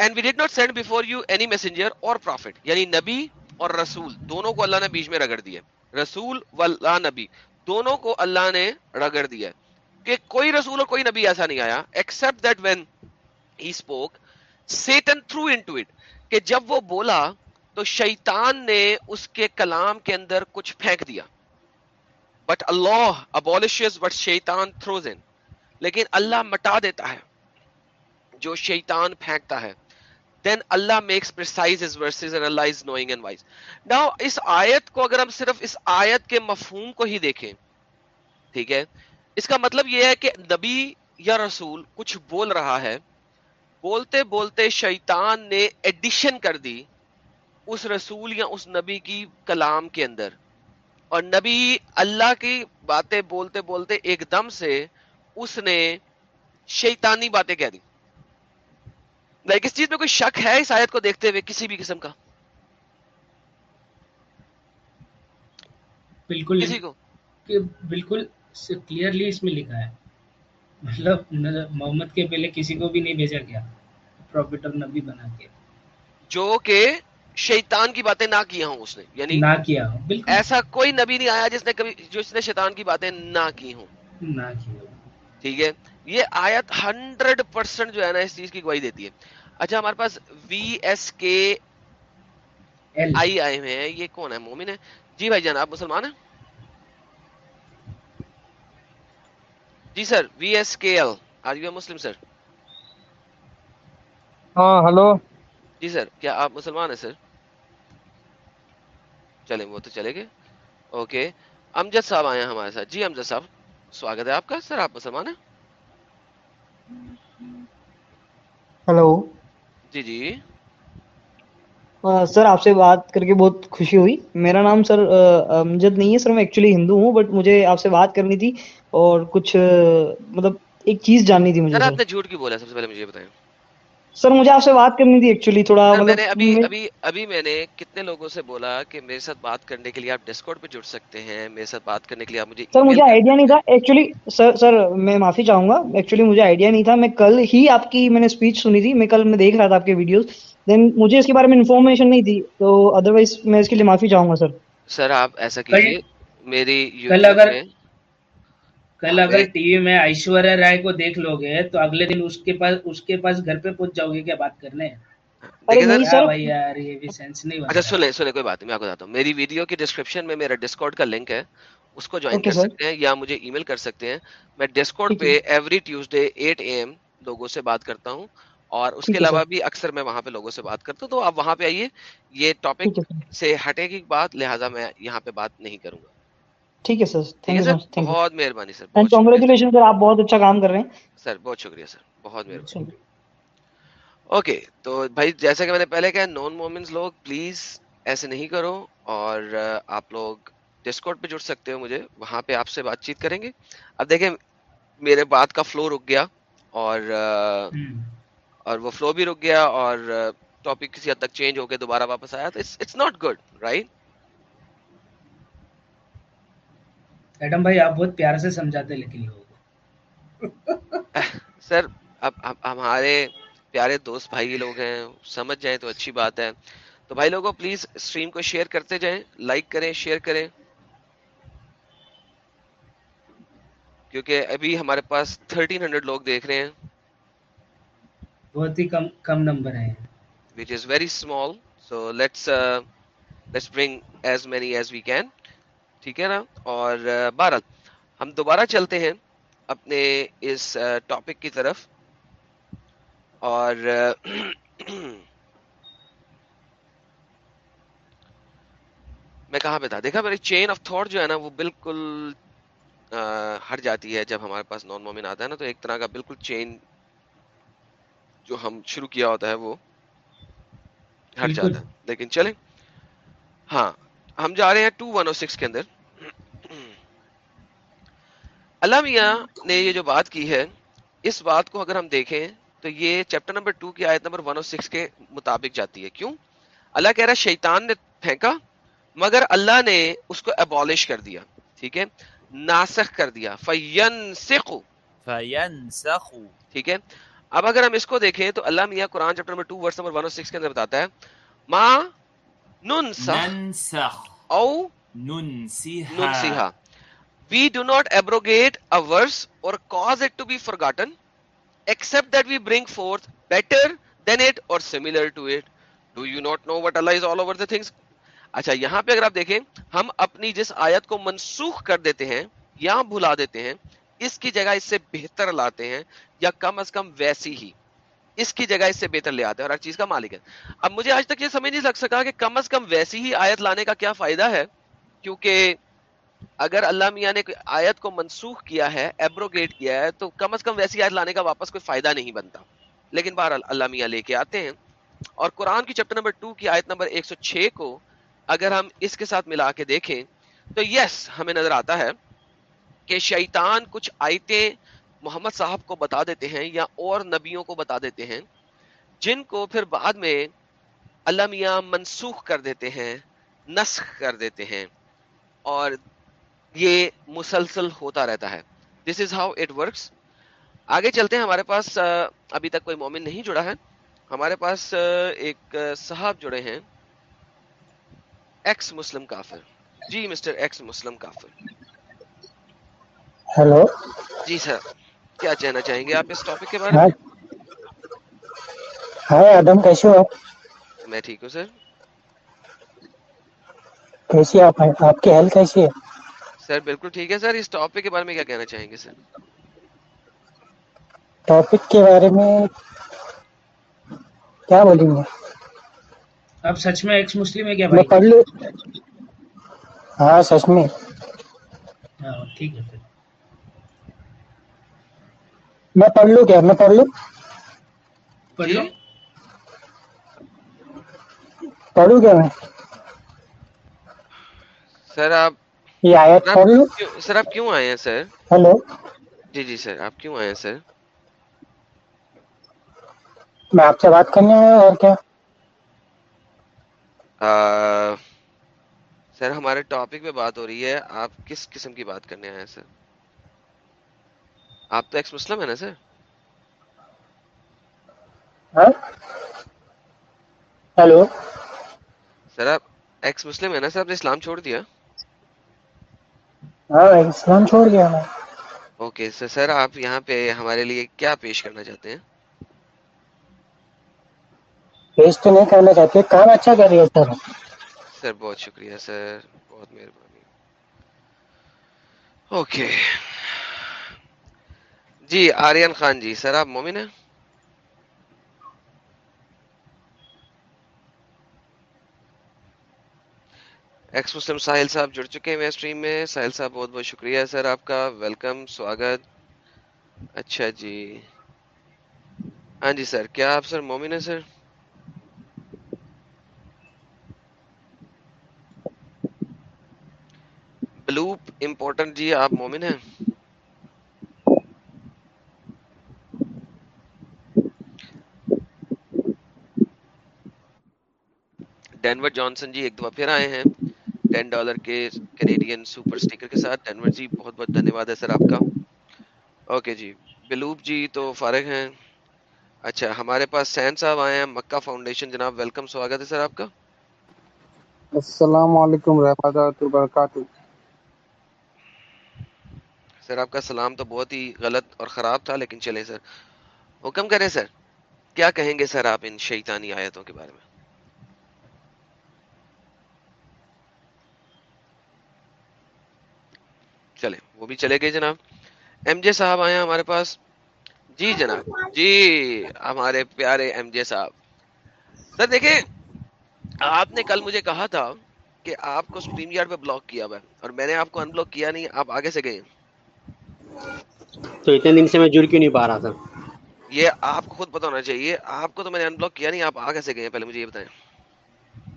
And we did not send before you any messenger or prophet یعنی نبی اور رسول دونوں کو اللہ نے بیچ میں رگڑ دیا رسول و لا نبی دونوں کو اللہ نے رگڑ دیا کہ کوئی رسول اور کوئی نبی ایسا نہیں آیا except that when he spoke Satan threw into it کہ جب وہ بولا تو شیطان نے اس کے کلام کے اندر کچھ پھینک دیا بٹ اللہ ابولشز بٹ شیطان تھروز ان لیکن اللہ مٹا دیتا ہے جو شیطان پھینکتا ہے دین اللہ میکس پرسائز اللہ از نوئنگ اینڈ وائز اس آیت کو اگر ہم صرف اس آیت کے مفہوم کو ہی دیکھیں، ٹھیک ہے، اس کا مطلب یہ ہے کہ نبی یا رسول کچھ بول رہا ہے، بولتے بولتے شیطان نے ایڈیشن کر دی اس رسول یا اس نبی کی کلام کے اندر۔ اور نبی اللہ کی باتیں بولتے بولتے ایک دم سے اس نے شیطانی باتیں کہہ دی۔ لائک اس چیز میں کوئی شک ہے اس آیت کو دیکھتے ہوئے کسی بھی قسم کا؟ بالکل کسی کو؟ بالکل کلیئرلی اس میں لکھا ہے۔ مطلب محمد کے پہلے کسی کو بھی نہیں بھیجا گیا۔ پروفٹ اور نبی بنا کے۔ جو کہ شیطان کی باتیں نہ کیا ہوں اس نے یعنی نہ کیا ہو بالکل۔ ایسا کوئی نبی نہیں آیا جس نے کبھی جس نے شیطان کی باتیں نہ کی ہوں۔ نہ کیا۔ ہو ٹھیک ہے؟ یہ آیت ہنڈریڈ پرسینٹ جو ہے نا اس چیز کی گواہی دیتی ہے۔ اچھا ہمارے پاس وی ایس کے آئی آئے ہوئے ہیں۔ یہ کون ہے؟ مومن ہے؟ جی بھائی جان آپ مسلمان ہیں؟ جی sir V S K L are you Muslim sir. ہاں ہلو۔ جی سر کیا آپ مسلمان ہیں سر؟ چلیں وہ تو چلے گئے۔ اوکے۔ امجد صاحب آئے ہیں ہمارے ساتھ۔ جی امجد صاحب سواگت ہے آپ کا۔ سر آپ مسلمان ہیں؟ ہلو جی جی۔ سر آپ سے بات کر کے بہت خوشی ہوئی۔ میرا نام سر امجد نہیں ہے۔ سر میں ایکچولی ہندو ہوں بٹ مجھے آپ سے بات کرنی تھی اور کچھ مطلب ایک چیز جاننی تھی مجھے سر آپ نے جھوٹ کی بولا؟ سب سے پہلے مجھے بتائیں۔ سر مجھے آپ سے بات کرنی تھی ایکچولی تھوڑا سر میں نے مطلب ابھی میں- ابھی ابھی میں نے کتنے لوگوں سے بولا کہ میرے ساتھ بات کرنے کے لیے آپ ڈسکورڈ پہ جڑ سکتے ہیں میرے ساتھ بات کرنے کے لیے آپ مجھے سر مجھے آئیڈیا نہیں تھا۔ ایکچولی سر سر میں معافی چاہوں گا۔ ایکچولی مجھے آئیڈیا نہیں تھا۔ میں کل ہی آپ کی میں نے اسپیچ سنی تھی۔ میں کل میں دیکھ رہا تھا آپ کے ویڈیوز دین مجھے اس کے بارے میں انفارمیشن نہیں تھی۔ تو ادروائز میں اس کے لیے معافی چاہوں گا سر۔ سر آپ ایسا کیجیے میری کل اگر کل اگر ٹی وی میں ایشوریہ رائے کو دیکھ لو گے تو اگلے دن اس کے پاس اس کے پاس گھر پہ پہنچ جاؤ گے کیا بات کرنے؟ اچھا، میں میری ویڈیو کی ڈسکرپشن میں میرا ڈسکارڈ کا لنک ہے۔ اس کو جوائن کر سکتے ہیں یا مجھے ای میل کر سکتے ہیں۔ میں ڈسکارڈ پہ every Tuesday eight A M لوگوں سے بات کرتا ہوں۔ اور اس کے علاوہ بھی اکثر میں وہاں پہ لوگوں سے بات کرتا ہوں۔ تو آپ وہاں پہ آئیے۔ یہ ٹاپک سے ہٹے گی بات لہٰذا میں یہاں پہ بات نہیں کروں گا۔ ٹھیک ہے سر تھینک یو سر بہت مہربانی سر اینڈ کنگریچولیشن سر آپ بہت اچھا کام کر رہے ہیں۔ سر بہت شکریہ سر بہت مہربانی۔ اوکے تو بھائی جیسا کہ میں نے پہلے کہا نان مومنز لوگ پلیز ایسے نہیں کرو اور آپ لوگ ڈسکاؤٹ پہ جڑ سکتے ہو مجھے وہاں پہ آپ سے بات چیت کریں گے۔ اب دیکھیں میرے بات کا فلو رک گیا اور اور وہ فلو بھی رک گیا اور ٹاپک کسی حد تک چینج ہو کے دوبارہ واپس آیا تو it's not good right madam بھائی آپ بہت پیار سے سمجھاتے لیکن سر اب ہمارے پیارے دوست بھائی لوگ ہیں سمجھ جائیں تو اچھی بات ہے۔ تو بھائی لوگوں پلیز اسٹریم کو شیئر کرتے جائیں لائک کریں شیئر کریں۔ کیونکہ ابھی ہمارے پاس 1300 لوگ دیکھ رہے ہیں۔ بہت ہی کم کم نمبر ہیں۔ Which is very small so let's let's bring as many as we can ٹھیک ہے نا؟ اور بہرحال ہم دوبارہ چلتے ہیں اپنے اس ٹاپک کی طرف۔ اور میں کہاں پہ تھا؟ دیکھا میری چین آف تھاٹ جو ہے نا وہ بالکل ہٹ جاتی ہے جب ہمارے پاس نان مومن آتا ہے نا تو ایک طرح کا بالکل چین جو ہم شروع کیا ہوتا ہے وہ ہٹ جاتا ہے۔ لیکن چلیں۔ ہاں ہم جا رہے ہیں ٹو ون او سکس کے اندر۔ اللہ میاں نے یہ جو بات کی ہے اس بات کو اگر ہم دیکھیں تو یہ چیپٹر نمبر ٹو کی آیت نمبر ون او سکس کے مطابق جاتی ہے۔ کیوں؟ اللہ کہہ رہا شیطان نے پھینکا مگر اللہ نے اس کو ابالش کر دیا ٹھیک ہے؟ ناسخ کر دیا۔ فین سکھو ٹھیک ہے؟ اب اگر ہم اس کو دیکھیں تو اللہ میاں قرآن chapter number two verse number 106 کے اندر بتاتا ہے ماں ننسخ۔ او ننسیحا we do not abrogate a verse or cause it to be forgotten except that we bring forth better than it or similar to it do you not know what Allah is all over the things اچھا یہاں پہ اگر آپ دیکھیں ہم اپنی جس آیت کو منسوخ کر دیتے ہیں یا بھلا دیتے ہیں اس کی جگہ اس سے بہتر لاتے ہیں یا کم از کم ویسی ہی اس کی جگہ اس سے بہتر لے آتے ہیں اور ہر چیز کا مالک ہے۔ اب مجھے آج تک یہ سمجھ نہیں لگ سکا کہ کم از کم ویسی ہی آیت لانے کا کیا فائدہ ہے، کیونکہ اگر اللہ میاں نے آیت کو منسوخ کیا ہے ایبروگیٹ کیا ہے، تو کم از کم ویسی آیت لانے کا واپس کوئی فائدہ نہیں بنتا۔ لیکن بہر اللہ میاں لے کے آتے ہیں۔ اور قرآن کی چیپٹر نمبر 2 کی آیت نمبر 106 کو اگر ہم اس کے ساتھ ملا کے دیکھیں، تو یس ہمیں نظر آتا ہے کہ شیطان کچھ آیتیں محمد صاحب کو بتا دیتے ہیں یا اور نبیوں کو بتا دیتے ہیں جن کو پھر بعد میں اللہ میاں منسوخ کر دیتے ہیں نسخ کر دیتے ہیں۔ اور یہ مسلسل ہوتا رہتا ہے۔ This is how it works آگے چلتے ہیں ہمارے پاس ابھی تک کوئی مومن نہیں جڑا ہے۔ ہمارے پاس ایک صاحب جڑے ہیں۔ ایکس مسلم کافر۔ جی مسٹر ایکس مسلم کافر۔ ہیلو جی سر۔ کیا کہنا چاہیں گے آپ اس ٹاپک کے بارے میں؟ ہاں، ہائے کیسے ہو؟ میں ٹھیک ہوں سر۔ آپ؟ آپ ہیلتھ ہے؟ سر بالکل ٹھیک ہے سر۔ اس ٹاپک کے بارے میں کیا کہنا چاہیں گے سر؟ ٹاپک کے بارے میں کیا بولیں گے؟ سچ میں ایکس مسلم ہے کیا بھائی؟ پڑھ لوں۔ ہاں سچ میں۔ ہاں ٹھیک ہے سر۔ میں پڑھ لوں کیا؟ میں پڑھ لوں؟ پڑھ لوں پڑھوں کیا میں؟ سر آپ یہ آیت پڑھ لوں؟ سر آپ کیوں آئے ہیں سر؟ ہلو؟ جی جی سر آپ کیوں آئے ہیں سر؟ میں آپ سے بات کرنے آیا اور کیا؟ سر ہمارے ٹاپک پہ بات ہو رہی ہے۔ آپ کس قسم کی بات کرنے آئے ہیں سر؟ آپ تو ایکس مسلم ہے نا سر؟ ہاں؟ ہلو؟ سر آپ ایکس مسلم ہے نا سر؟ آپ نے اسلام چھوڑ دیا؟ ہاں، اسلام چھوڑ دیا اوکے سر سر آپ یہاں پہ ہمارے لیے کیا پیش کرنا چاہتے ہیں؟ پیش تو نہیں کرنا چاہتے کام اچھا کر رہی ہے سر۔ سر بہت شکریہ سر بہت مہربانی۔ اوکے۔ okay. جی آرین خان جی سر، آپ مومن ہیں؟ ایکس مسلم ساحل صاحب جڑ چکے ہیں اسٹریم میں۔ ساحل صاحب، بہت بہت شکریہ سر، آپ کا ویلکم سواگت۔ اچھا جی۔ ہاں جی سر، کیا آپ سر مومن ہیں سر؟ بلوپ امپورٹنٹ جی آپ مومن ہیں؟ ڈینور جانسن جی ایک دفعہ پھر آئے ہیں۔ ٹین ڈالر کے کینیڈین سپر اسٹیکر کے ساتھ۔ ڈینور جی بہت بہت دھنیہ واد ہے سر آپ کا۔ اوکے جی بلوب جی تو فارغ ہیں۔ اچھا ہمارے پاس سین صاحب آئے ہیں مکہ فاؤنڈیشن جناب ویلکم سواگت ہے سر آپ کا۔ السلام علیکم رحمۃ وبرکاتہ۔ سر آپ کا سلام تو بہت ہی غلط اور خراب تھا لیکن چلیں سر۔ حکم کریں سر کیا کہیں گے سر آپ ان شیطانی آیتوں کے بارے میں؟ چلے وہ بھی چلے گئے جناب۔ ایم جے صاحب آئے ہمارے پاس۔ جی جناب جی ہمارے پیارے ایم جے صاحب۔ سر دیکھیں آپ نے کل مجھے کہا تھا کہ آپ کو اسٹریم یارڈ پہ بلاک کیا ہوا ہے اور میں نے آپ کو ان بلاک کیا نہیں آپ آگے سے گئے تو اتنے دن سے میں جڑ کیوں نہیں پا رہا تھا؟ یہ آپ کو خود پتہ ہونا چاہیے آپ کو تو میں نے ان بلاک کیا نہیں آپ آگے سے گئے ہیں پہلے مجھے یہ بتائیں۔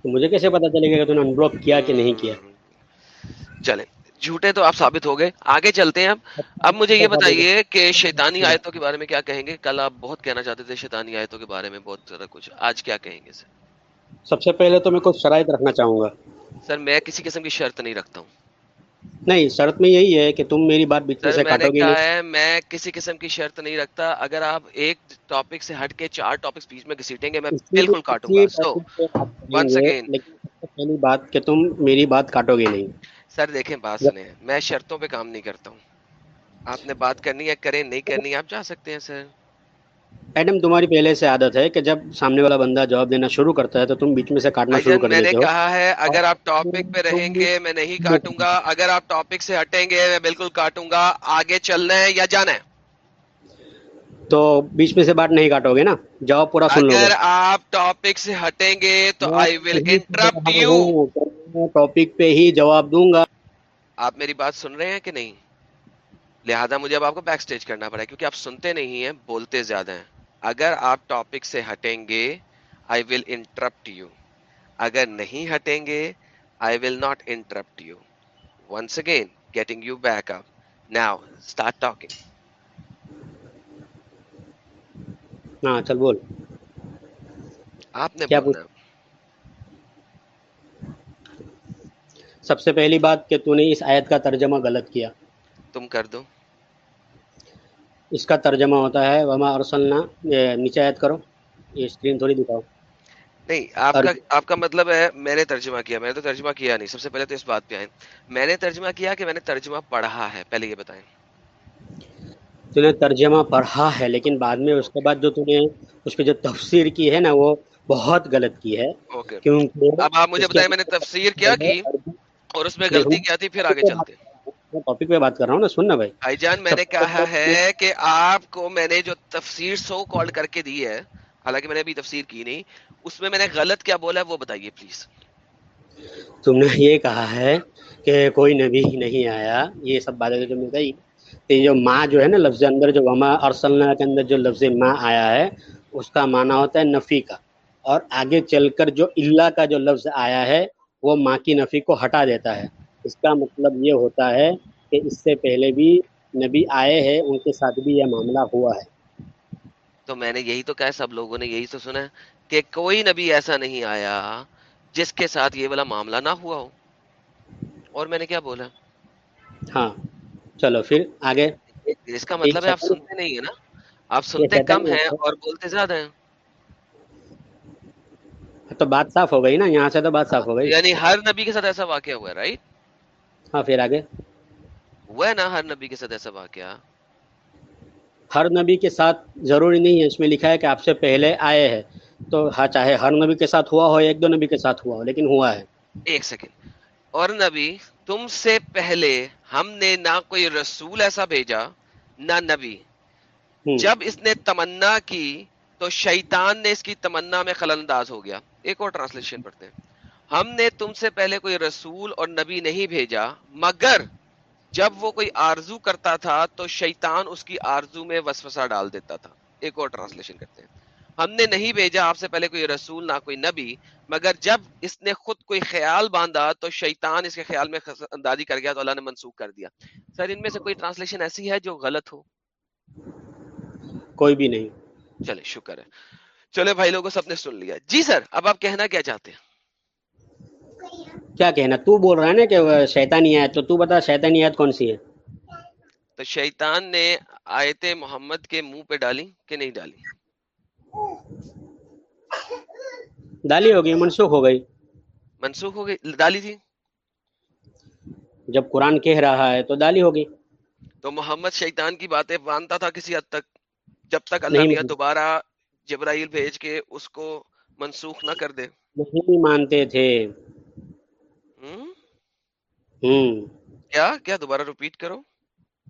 مجھے کیسے پتا چلے گا کہ تم نے ان بلاک کیا کہ نہیں کیا؟ چلیں۔ جھوٹے تو آپ ثابت ہو گئے۔ آگے چلتے ہیں اب مجھے یہ بتائیے کہ شیطانی جی۔ آیتوں کے بارے میں کیا کہیں گے؟ کل آپ بہت کہنا چاہتے تھے شیطانی آیتوں کے بارے میں بہت سارا کچھ۔ آج کیا کہیں گے سر؟ سب سے پہلے تو میں کچھ شرائط رکھنا چاہوں گا۔ سر میں کسی قسم کی شرط نہیں رکھتا ہوں۔ نہیں شرط میں یہی ہے کہ تم میری بات بچے سے کٹو گے۔ میں کسی قسم کی شرط نہیں رکھتا۔ اگر آپ ایک ٹاپک سے ہٹ کے چار ٹاپکس بیچ میں گھسیٹیں گے میں بالکل کاٹوں گا۔ سو ونس اگین پہلی بات کہ تم میری بات کاٹو گے نہیں۔ سر دیکھیں بات سنیں میں شرطوں پہ کام نہیں کرتا ہوں۔ آپ نے بات کرنی ہے کریں نہیں کرنی آپ جا سکتے ہیں سر۔ ایڈم تمہاری پہلے سے عادت ہے کہ جب سامنے والا بندہ جواب دینا شروع کرتا ہے تو تم بیچ میں سے کاٹنا شروع کر دیتے ہو۔ میں نے کہا ہے اگر آپ ٹاپک پہ رہیں گے میں نہیں کاٹوں گا۔ اگر آپ ٹاپک سے ہٹیں گے میں بالکل کاٹوں گا۔ آگے چلنا ہے یا جانا ہے؟ تو بیچ میں سے بات نہیں کاٹو گے نا؟ جواب پورا سن لو اگر آپ ٹاپک سے ہٹیں گے تو I will interrupt you topic پہ ہی جواب دوں گا۔ آپ میری بات سن رہے ہیں کہ نہیں؟ لہذا مجھے اب آپ کو بیک سٹیج کرنا پڑا کیونکہ آپ سنتے نہیں ہیں بولتے زیادہ ہیں۔ اگر آپ ٹاپک سے ہٹیں گے آئی ول انٹرپٹ یو اگر نہیں ہٹیں گے I will not interrupt you once again getting you back up now start talking ہاں چل بول۔ آپ نے بولنا۔ سب سے پہلی بات کہ تو نے اس آیت کا ترجمہ غلط کیا۔ تم کر دو۔ اس کا ترجمہ ہوتا ہے وما ارسلنا نیچے آیت کرو یہ اسکرین تھوڑی دکھاؤ۔ نہیں آپ کا آپ کا مطلب ہے میں نے ترجمہ کیا میں نے تو ترجمہ کیا نہیں۔ سب سے پہلے تو اس بات پہ آئیں۔ میں نے ترجمہ کیا کہ میں نے ترجمہ پڑھا ہے پہلے یہ بتائیں۔ تو نے ترجمہ پڑھا ہے لیکن بعد میں اس کے بعد جو تم نے اس پہ جو تفسیر کی ہے نا وہ بہت غلط کی ہے۔ کیونکہ اب آپ مجھے بتائیں میں نے تفسیر کیا کی؟ اور اس میں غلطی کیا تھی پھر آگے چلتے۔ ٹاپک بات کر رہا ہوں نا بھائی۔ بھائی جان میں نے کہا ہے کہ آپ کو میں نے جو تفسیر سو کال کر کے دی ہے حالانکہ میں نے ابھی تفسیر کی نہیں اس میں میں نے غلط کیا بولا وہ بتائیے پلیز۔ تم نے یہ کہا ہے کہ کوئی نبی ہی نہیں آیا یہ سب باتیں جو کہ جو ماں جو ہے نا لفظ اندر جو وما ارسلنا کے اندر جو لفظ ماں آیا ہے اس کا معنی ہوتا ہے نفی کا۔ اور آگے چل کر جو اللہ کا جو لفظ آیا ہے وہ ماں کی نفی کو ہٹا دیتا ہے۔ اس کا مطلب یہ ہوتا ہے کہ اس سے پہلے بھی نبی آئے ہیں ان کے ساتھ بھی یہ معاملہ ہوا ہے۔ تو میں نے یہی تو کہا سب لوگوں نے یہی تو سنا ہے کہ کوئی نبی ایسا نہیں آیا جس کے ساتھ یہ والا معاملہ نہ ہوا ہو۔ اور میں نے کیا بولا؟ ہاں چلو پھر آگے۔ اس کا مطلب ہے آپ سنتے نہیں ہیں نا؟ آپ سنتے کم ہیں اور بولتے زیادہ ہیں۔ تو بات صاف ہو گئی نا یہاں سے تو بات صاف ہو گئی۔ یعنی ہر نبی کے ساتھ ایسا واقعہ ہوا ہے رائٹ ہاں پھر آگے۔ ہوا ہے نا ہر نبی کے ساتھ ایسا واقعہ؟ ہر نبی کے ساتھ ضروری نہیں ہے اس میں لکھا ہے کہ آپ سے پہلے آئے ہیں۔ تو ہاں چاہے ہر نبی کے ساتھ ہوا ہو ایک دو نبی کے ساتھ ہوا ہو لیکن ہوا ہے۔ ایک سیکنڈ اور نبی تم سے پہلے ہم نے نہ کوئی رسول ایسا بھیجا نہ نبی۔ جب اس نے تمنا کی تو شیطان نے اس کی تمنا میں خلل انداز ہو گیا۔ ایک اور ٹرانسلیشن پڑھتے ہیں۔ ہم نے تم سے پہلے کوئی رسول اور نبی نہیں بھیجا مگر جب وہ کوئی آرزو کرتا تھا تو شیطان اس کی آرزو میں وسوسہ ڈال دیتا تھا۔ ایک اور ٹرانسلیشن کرتے ہیں۔ ہم نے نہیں بھیجا آپ سے پہلے کوئی رسول نہ کوئی نبی مگر جب اس نے خود کوئی خیال باندھا تو شیطان اس کے خیال میں اندازی کر گیا تو اللہ نے منسوخ کر دیا۔ سر ان میں سے کوئی ٹرانسلیشن ایسی ہے جو غلط ہو؟ کوئی بھی نہیں۔ چلے شکر ہے۔ چلے بھائی لوگوں سب نے سن لیا۔ جی سر اب آپ کہنا کیا چاہتے ہیں؟ کیا کہنا؟ تو بول رہا ہے نا کہ شیطانی آیت تو تو بتا شیطانی آیت کون سی ہے؟ تو شیطان نے آیت محمد کے منہ پہ ڈالی کہ نہیں ڈالی؟ ڈالی ہوگی منسوخ ہو گئی۔ منسوخ ہو گئی؟ ڈالی تھی؟ جب قرآن کہہ رہا ہے تو ڈالی ہوگی۔ تو محمد شیطان کی باتیں مانتا تھا کسی حد تک؟ جب تک اللہ میاں۔ دوبارہ جبرائیل بھیج کے اس کو منسوخ نہ کر دے۔ نہیں مانتے تھے۔ کیا؟ کیا دوبارہ ریپیٹ کرو؟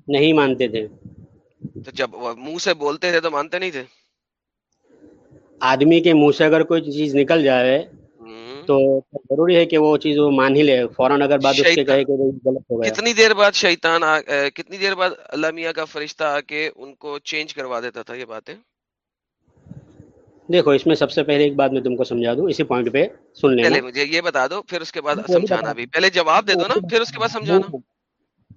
نہیں مانتے تھے۔ تو جب منہ سے بولتے تھے تو مانتے نہیں تھے؟ آدمی کے منہ سے اگر کوئی چیز نکل جائے؟ تو ضروری ہے کہ وہ چیز وہ مان ہی لے۔ فوراً اگر بات اس کے کہے کہ غلط ہو گیا۔ کتنی دیر بعد شیطان کتنی دیر بعد اللہ میاں کا فرشتہ آ کے ان کو چینج کروا دیتا تھا یہ باتیں؟ دیکھو اس میں سب سے پہلے ایک بات میں تم کو سمجھا دوں اسی پوائنٹ پہ سن لینا۔ پہلے مجھے یہ بتا دو پھر اس کے بعد سمجھانا بھی۔ پہلے جواب دے دو نا پھر اس کے بعد سمجھانا۔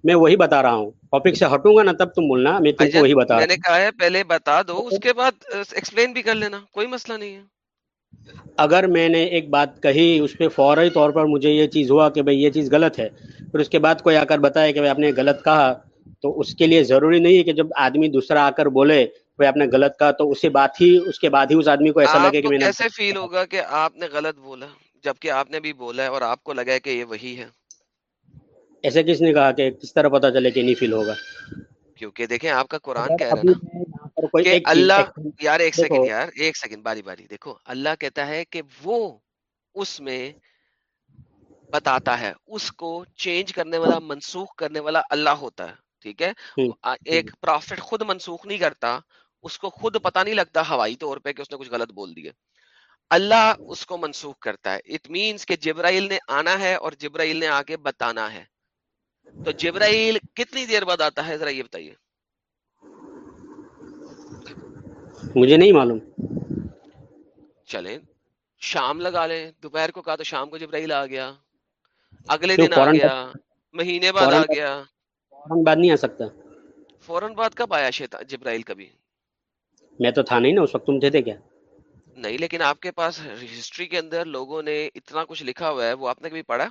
میں وہی بتا رہا ہوں۔ ٹاپک سے ہٹوں گا نا تب تم بولنا میں تم کو وہی بتا میں رہا نے کہا ہے پہلے بتا دو اس کے بعد ایکسپلین بھی کر لینا کوئی مسئلہ نہیں ہے۔ ہوں اگر میں نے ایک بات کہی اس پہ فوری طور پر مجھے یہ چیز ہوا کہ بھائی یہ چیز غلط ہے پھر اس کے بعد کوئی آ کر بتائے کہ بھائی آپ نے غلط کہا تو اس کے لیے ضروری نہیں ہے کہ جب آدمی دوسرا آ کر بولے بھائی آپ نے غلط کہا تو اسے بات ہی اس کے بعد ہی اس آدمی کو ایسا لگے کہ میں نے کیسے فیل ہوگا کہ آپ نے غلط بولا جبکہ آپ نے بھی بولا ہے اور آپ کو لگا ہے کہ یہ وہی ہے؟ ایسے کس نے کہا کہ کس طرح پتا چلے کہ نہیں فیل ہوگا؟ کیونکہ دیکھیں آپ کا قرآن کہہ رہا ہے کوئی اللہ یار ایک سیکنڈ یار ایک سیکنڈ باری باری دیکھو۔ اللہ کہتا ہے کہ وہ اس میں بتاتا ہے اس کو چینج کرنے والا منسوخ کرنے والا اللہ ہوتا ہے ٹھیک ہے؟ ایک پرافٹ خود منسوخ نہیں کرتا اس کو خود پتا نہیں لگتا ہوائی طور پہ کہ اس نے کچھ غلط بول دیا۔ اللہ اس کو منسوخ کرتا ہے۔ اٹ مینس کہ جبرائیل نے آنا ہے اور جبرائیل نے آ کے بتانا ہے۔ تو جبرائیل کتنی دیر بعد آتا ہے؟ ذرا یہ بتائیے۔ مجھے نہیں معلوم۔ چلیں شام لگا لیں۔ دوپہر کو کہا تو شام کو جبرائیل آ گیا۔ اگلے دن آ گیا۔ مہینے بعد آ گیا۔ فوراً بعد نہیں آ سکتا۔ فوراً بعد کب آیا جبرائیل کبھی؟ میں تو تھا نہیں نا اس وقت تم تھے تھے کیا؟ نہیں لیکن آپ کے پاس ہسٹری کے اندر لوگوں نے اتنا کچھ لکھا ہوا ہے وہ آپ نے کبھی پڑھا؟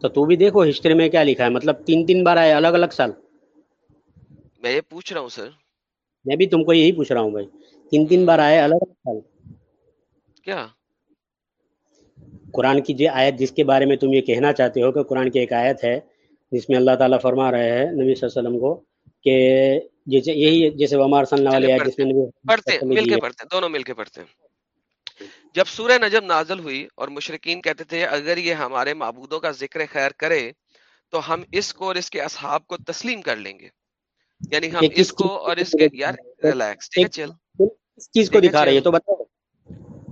تو تو بھی دیکھو ہسٹری میں کیا لکھا ہے مطلب تین تین بار آئے الگ الگ سال۔ میں یہ پوچھ رہا ہوں سر۔ میں بھی تم کو یہی پوچھ رہا ہوں بھائی تین تین بار آئے الگ الگ سال۔ کیا؟ قرآن کی جو آیت جس کے بارے میں تم یہ کہنا چاہتے ہو کہ قرآن کی ایک آیت ہے جس میں اللہ تعالیٰ فرما رہے ہیں نبی صلی اللہ علیہ وسلم کو کہ یہی جیسے ومار صلی اللہ چلے علیہ جس میں نبی پڑھتے ہیں مل کے پڑھتے ہیں دونوں مل کے پڑھتے ہیں۔ جب سورہ نجم نازل ہوئی اور مشرقین کہتے تھے اگر یہ ہمارے معبودوں کا ذکر خیر کرے تو ہم اس کو اور اس کے اصحاب کو تسلیم کر لیں گے۔ یعنی ہم اس کو اور اس کے یار ریلیکس ٹھیک ہے چل۔ کس چیز کو دکھا رہے ہیں تو بتاؤ۔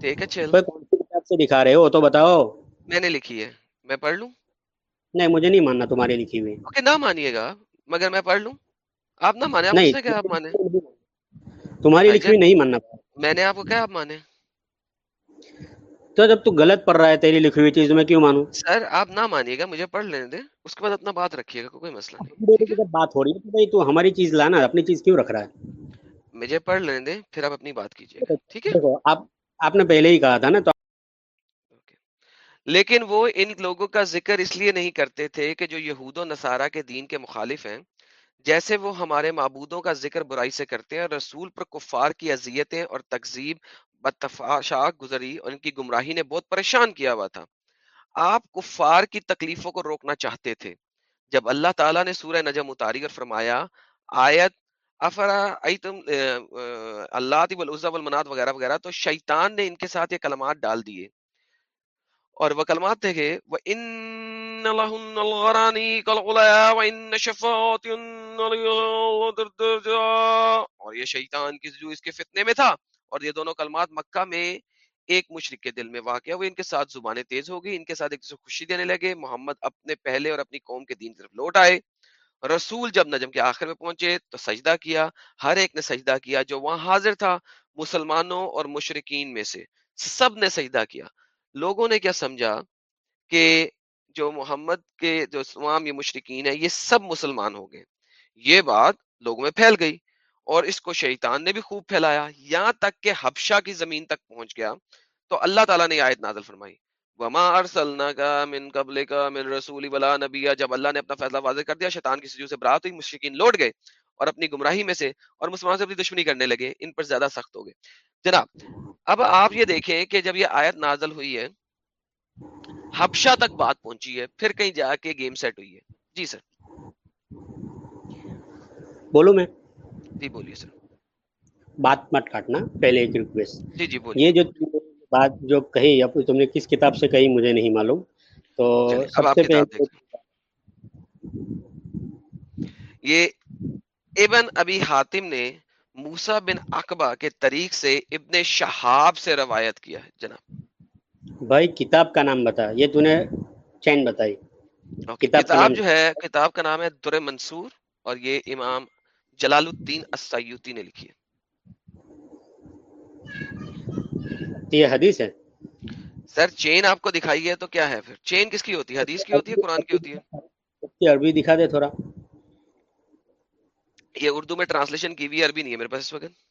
ٹھیک ہے چل۔ بھائی کون سی کتاب سے دکھا رہے ہو تو بتاؤ۔ میں نے لکھی ہے۔ میں پڑھ لوں؟ نہیں مجھے نہیں ماننا تمہاری لکھی ہوئی۔ اوکے نہ مانیے گا مگر میں پڑھ لوں۔ آپ نہ مانے آپ سے کیا آپ مانے۔ تمہاری لکھی ہوئی نہیں ماننا۔ میں نے آپ کو کیا آپ مانے۔ تو جب تو غلط پڑھ رہا ہے تیری لکھی ہوئی چیز میں کیوں مانوں؟ سر آپ نہ مانیے گا مجھے پڑھ لینے دیں۔ اس کے بعد اپنا بات رکھیے گا کوئی مسئلہ نہیں۔ بات ہو رہی ہے تو بھائی تو ہماری چیز لانا اپنی چیز کیوں رکھ رہا ہے؟ مجھے پڑھ لینے دیں پھر آپ اپنی بات کیجیے ٹھیک ہے؟ آپ آپ نے پہلے ہی کہا تھا نا تو۔ لیکن وہ ان لوگوں کا ذکر اس لیے نہیں کرتے تھے کہ جو یہود و نصارہ کے دین کے مخالف ہیں جیسے وہ ہمارے معبودوں کا ذکر برائی سے کرتے ہیں اور رسول پر کفار کی اذیتیں اور تکذیب بتفاشاک گزری اور ان کی گمراہی نے بہت پریشان کیا ہوا تھا۔ آپ کفار کی تکلیفوں کو روکنا چاہتے تھے۔ جب اللہ تعالیٰ نے سورہ نجم اتاری اور فرمایا، آیت، افرا ایتم اللہ والعزا والمنات وغیرہ وغیرہ، تو شیطان نے ان کے ساتھ یہ کلمات ڈال دیے۔ اور وہ کلمات تھے کہ وہ ان لہن الغرانی کالغلا و ان شفاعت اور یہ شیطان کی جو اس کے فتنے میں تھا اور یہ دونوں کلمات مکہ میں ایک مشرق کے دل میں واقع ہوئے، ان کے ساتھ زبانیں تیز ہو گئی ان کے ساتھ ایک دوسرے خوشی دینے لگے، محمد اپنے پہلے اور اپنی قوم کے دین طرف لوٹ آئے، رسول جب نجم کے آخر میں پہنچے تو سجدہ کیا، ہر ایک نے سجدہ کیا جو وہاں حاضر تھا، مسلمانوں اور مشرقین میں سے، سب نے سجدہ کیا۔ لوگوں نے کیا سمجھا کہ جو محمد کے جو تمام یہ مشرقین ہیں، یہ سب مسلمان ہو گئے۔ یہ بات لوگوں میں پھیل گئی اور اس کو شیطان نے بھی خوب پھیلایا۔ یہاں تک کہ حبشہ کی زمین تک پہنچ گیا۔ تو اللہ تعالیٰ نے آیت نازل فرمائی۔ وما ارسلنا کا من قبل کا من رسول ولا نبی جب اللہ نے اپنا فیصلہ واضح کر دیا، شیطان کی سجو سے برات ہوئی مشرقین لوٹ گئے اور اپنی گمراہی میں سے اور مسلمان سے اپنی دشمنی کرنے لگے۔ ان پر زیادہ سخت ہو گئے۔ جناب، اب آپ یہ دیکھیں کہ جب یہ آیت نازل ہوئی ہے حبشہ تک بات پہنچی ہے پھر کہیں جا کے گیم سیٹ ہوئی ہے۔ جی سر بولو میں۔ جی بولیے سر بات مت کاٹنا پہلے ایک ریکویسٹ جی جی بولیے۔ یہ جو بات جو کہی اب تم نے کس کتاب سے کہی مجھے نہیں معلوم۔ تو سب سے پہلے یہ ابن ابی حاتم نے موسا بن اقبا کے طریق سے ابن شہاب سے روایت کیا ہے جناب۔ بھائی کتاب کا نام بتا یہ تو نے چین بتائی۔ کتاب کتاب جو ہے کتاب کا نام ہے در منصور اور یہ امام جلال الدین السیوطی نے لکھی ہے۔ یہ حدیث ہے؟ سر چین آپ کو دکھائی ہے تو کیا ہے پھر؟ چین کس کی ہوتی ہے؟ حدیث کی ہوتی ہے قرآن کی ہوتی ہے؟ عربی دکھا دے تھوڑا۔ یہ اردو میں ٹرانسلیشن کی ہوئی عربی نہیں ہے میرے پاس اس وقت۔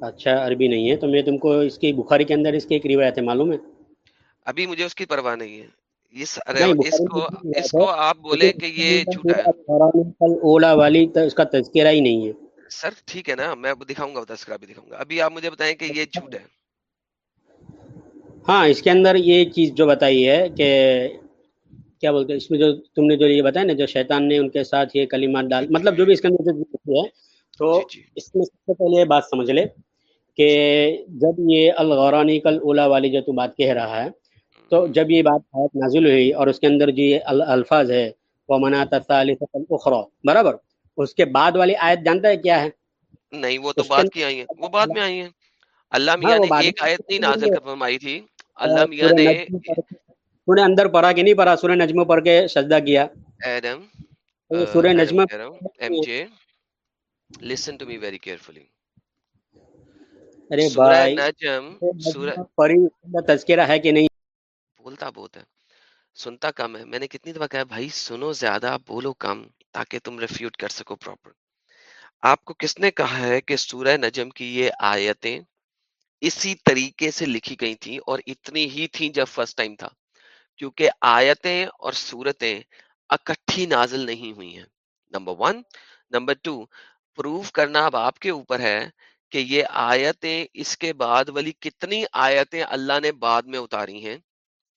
اچھا عربی نہیں ہے تو میں تم کو اس کی بخاری کے اندر اس کی ایک روایت ہے معلوم ہے؟ ابھی مجھے اس کی پرواہ نہیں ہے۔ اس کو اس کو آپ بولے کہ یہ جھوٹا ہے۔ اولا والی اس کا تذکرہ ہی نہیں ہے۔ سر ٹھیک ہے نا میں دکھاؤں گا تذکرہ بھی دکھاؤں گا۔ ابھی آپ مجھے بتائیں کہ یہ جھوٹ ہے۔ ہاں اس کے اندر یہ چیز جو بتائی ہے کہ کیا بولتے ہیں اس میں جو تم نے جو یہ بتایا نا جو شیطان نے ان کے ساتھ یہ کلمات ڈال مطلب جو بھی اس کے اندر ہے تو جی جی۔ اس میں سب سے پہلے یہ بات سمجھ لے۔ کہ جب یہ الغورانی کل اولا والی جو تو بات کہہ رہا ہے تو جب یہ بات آیت نازل ہوئی اور اس کے اندر جو یہ ال- الفاظ ہے وہ منات اخرا برابر؟ اس کے بعد والی آیت جانتا ہے کیا ہے؟ نہیں وہ تو بعد کی آئی ہیں وہ بعد میں آئی ہیں اللہ ہاں میاں وہ نے ایک آیت نہیں نازل کر فرمائی تھی۔ اللہ میاں نے سورہ اندر پڑھا کہ نہیں پڑھا؟ سورہ نجم پڑھ کے سجدہ کیا۔ ایڈم سورہ نجم M J listen to me very carefully ارے بھائی نجم پڑھی تذکرہ ہے کہ نہیں؟ بولتا بہت ہے سنتا کم ہے۔ میں نے کتنی دفعہ کہا بھائی سنو زیادہ بولو کم تاکہ تم ریفیوٹ کر سکو پراپر آپ کو کس نے کہا ہے کہ سورہ نجم کی یہ آیتیں اسی طریقے سے لکھی گئی تھیں اور اتنی ہی تھیں جب فرسٹ ٹائم تھا؟ کیونکہ آیتیں اور صورتیں اکٹھی نازل نہیں ہوئی ہیں۔ Number one number two proof کرنا اب آپ کے اوپر ہے کہ یہ آیتیں اس کے بعد والی کتنی آیتیں اللہ نے بعد میں اتاری ہیں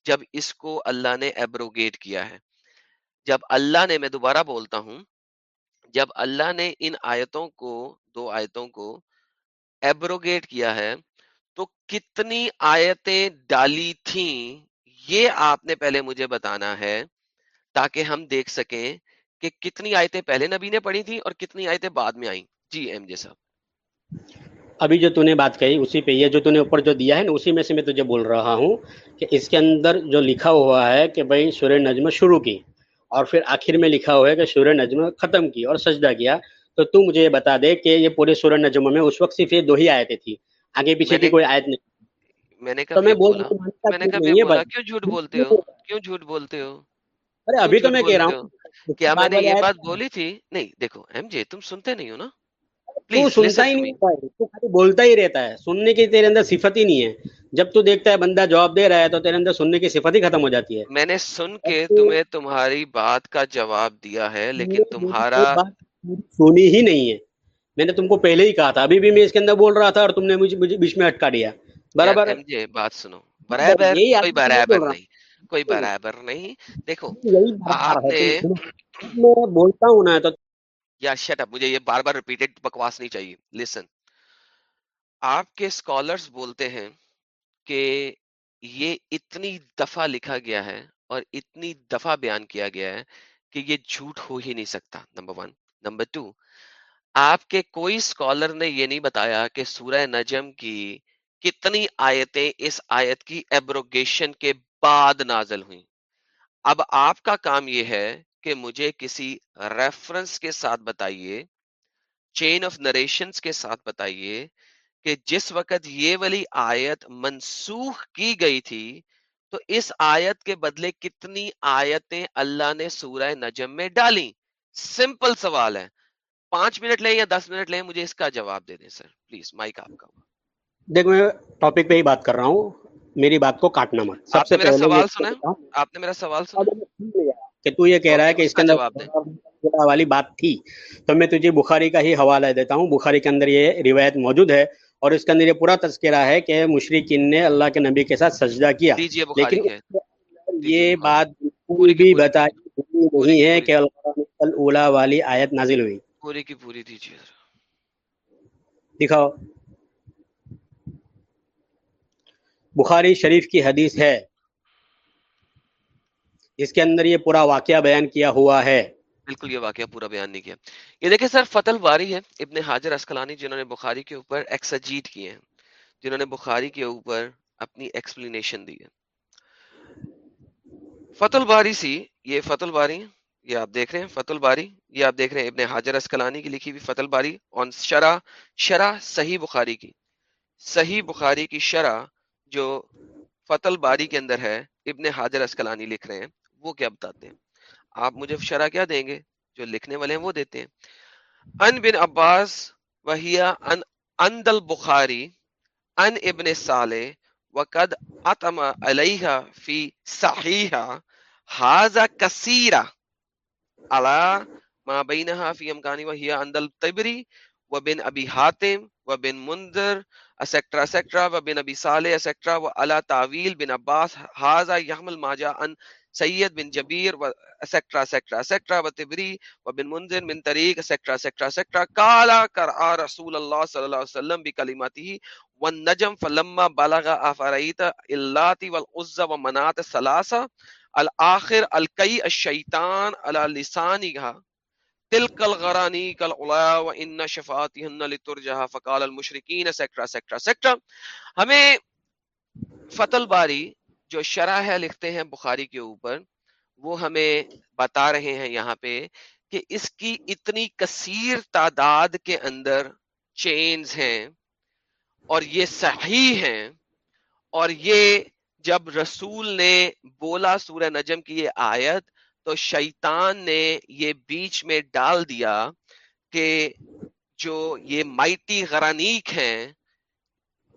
جب اس کو اللہ نے ایبروگیٹ کیا ہے۔ جب اللہ نے، میں دوبارہ بولتا ہوں، جب اللہ نے ان آیتوں کو، دو آیتوں کو ایبروگیٹ کیا ہے، تو کتنی آیتیں ڈالی تھیں، یہ آپ نے پہلے مجھے بتانا ہے تاکہ ہم دیکھ سکیں کہ کتنی آیتیں پہلے نبی نے پڑھی تھیں اور کتنی آیتیں بعد میں آئیں۔ جی ایم جے صاحب۔ ابھی جو تو نے بات کہی اسی پہ یہ جو تو نے اوپر جو دیا ہے نا اسی میں سے میں تجھے بول رہا ہوں کہ اس کے اندر جو لکھا ہوا ہے کہ بھائی سورہ نجم شروع کی اور پھر آخر میں لکھا ہوا ہے کہ سورہ نجم ختم کی اور سجدہ کیا تو تو مجھے یہ بتا دے کہ یہ پورے سورہ نجم میں اس وقت صرف یہ دو ہی آیتیں تھی آگے پیچھے کی کوئی آیت نہیں۔ میں نے تو کب میں یہ بول بولا؟ میں نے کیوں جھوٹ بولتے ہو؟ کیوں جھوٹ بولتے ہو؟ ارے ابھی تو میں کہہ رہا ہوں۔ کیا میں نے یہ بات بولی تھی؟ نہیں دیکھو ایم جے تم سنتے نہیں ہو نا؟ تو سنتا ہی نہیں تو خالی بولتا ہی رہتا ہے سننے کی تیرے اندر صفت ہی نہیں ہے جب تو دیکھتا ہے بندہ جواب دے رہا ہے تو تیرے اندر سننے کی صفت ہی ختم ہو جاتی ہے میں نے سن کے تمہیں تمہاری بات کا جواب دیا ہے لیکن تمہارا سنی ہی نہیں ہے میں نے تم کو پہلے ہی کہا تھا ابھی بھی میں اس کے اندر بول رہا تھا اور تم نے مجھے مجھے بیچ میں اٹکا دیا برابر بات سنو برابر کوئی برابر نہیں کوئی برابر نہیں دیکھو آپ ہے نے بولتا ہوں نا تو یا شٹ اپ مجھے یہ بار بار ریپیٹڈ بکواس نہیں چاہیے. لسن آپ کے اسکالرس بولتے ہیں کہ یہ اتنی دفعہ لکھا گیا ہے اور اتنی دفعہ بیان کیا گیا ہے کہ یہ جھوٹ ہو ہی نہیں سکتا. نمبر ون نمبر ٹو آپ کے کوئی اسکالر نے یہ نہیں بتایا کہ سورہ نجم کی کتنی آیتیں اس آیت کی ایبروگیشن کے بعد نازل ہوئیں. اب آپ کا کام یہ ہے کہ مجھے کسی ریفرنس کے ساتھ بتائیے چین آف نریشنز کے ساتھ بتائیے کہ جس وقت یہ والی آیت منسوخ کی گئی تھی تو اس آیت کے بدلے کتنی آیتیں اللہ نے سورہ نجم میں ڈالی؟ سمپل سوال ہے۔ پانچ منٹ لیں یا دس منٹ لیں؟ مجھے اس کا جواب دے دیں سر پلیز مائک آپ کا دیکھ میں ٹاپک پہ ہی بات کر رہا ہوں۔ میری بات کو کاٹنا مت۔ سب سے پہلے سوال سنا؟ آپ نے میرا سوال سنا کہ تو یہ کہہ رہا ہے کہ اس کے اندر والی بات تھی۔ تو میں تجھے بخاری کا ہی حوالہ دیتا ہوں۔ بخاری کے اندر یہ روایت موجود ہے اور اس کے اندر یہ پورا تذکرہ ہے کہ مشرقین نے اللہ کے نبی کے ساتھ سجدہ کیا۔ دیجیے بخاری لیکن دیجیے یہ بات پوری بالکل بھی بتائی نہیں ہے کہ الاولا والی آیت نازل ہوئی۔ پوری کی پوری دیجیے دکھاؤ۔ بخاری شریف کی حدیث ہے۔ اس کے اندر یہ پورا واقعہ بیان کیا ہوا ہے۔ بالکل، یہ واقعہ پورا بیان نہیں کیا۔ یہ دیکھیں، سر فتل باری ہے ابن حاجر اسکلانی جنہوں نے بخاری کے اوپر ایکسجیٹ کیے ہیں۔ جنہوں نے بخاری کے اوپر اپنی ایکسپلینیشن دی ہے۔ فتل باری سی، یہ فتل باری یہ آپ دیکھ رہے ہیں فتل باری یہ آپ دیکھ رہے ہیں، ابن حاجر اسکلانی کی لکھی ہوئی فتل باری آن شرح شرح صحیح بخاری کی۔ صحیح بخاری کی شرح جو فتل باری کے اندر ہے، ابن حاجر اسکلانی لکھ رہے ہیں۔ وہ کیا بتاتے ہیں؟ آپ مجھے شرح کیا دیں گے؟ جو لکھنے والے ہیں وہ دیتے ہیں۔ ان بن عباس وہیا ان اندل بخاری ان ابن صالح، وقد اتم علیہ فی صحیحہ حاذا کثیرہ على ما بينها في امكاني وهي عند الطبري وبن ابي حاتم وبن منذر اسكترا اسكترا وبن ابي صالح اسكترا وعلى تعويل بن عباس هذا يحمل ما جاء عن سيد بن جبیر و اسیکٹرا جبير اسكترا اسكترا اسكترا وتبري وبن منذر من طريق اسكترا اسكترا اسكترا قال قرأ رسول الله صلى الله عليه وسلم بكلماته والنجم فلما بلغ افريت اللاتي والعزى ومنات الثلاثه الاخر الکئی الشیطان علی لسانها تلك الغرانی کل علا و ان شفاعتهن لترجها فقال المشرکین سیکٹرا سیکٹرا سیکٹرا ہمیں فتل باری جو شرح ہے لکھتے ہیں بخاری کے اوپر، وہ ہمیں بتا رہے ہیں یہاں پہ کہ اس کی اتنی کثیر تعداد کے اندر چینز ہیں اور یہ صحیح ہیں اور یہ جب رسول نے بولا سورہ نجم کی یہ آیت، تو شیطان نے یہ بیچ میں ڈال دیا کہ جو یہ مائٹی غرانیک ہیں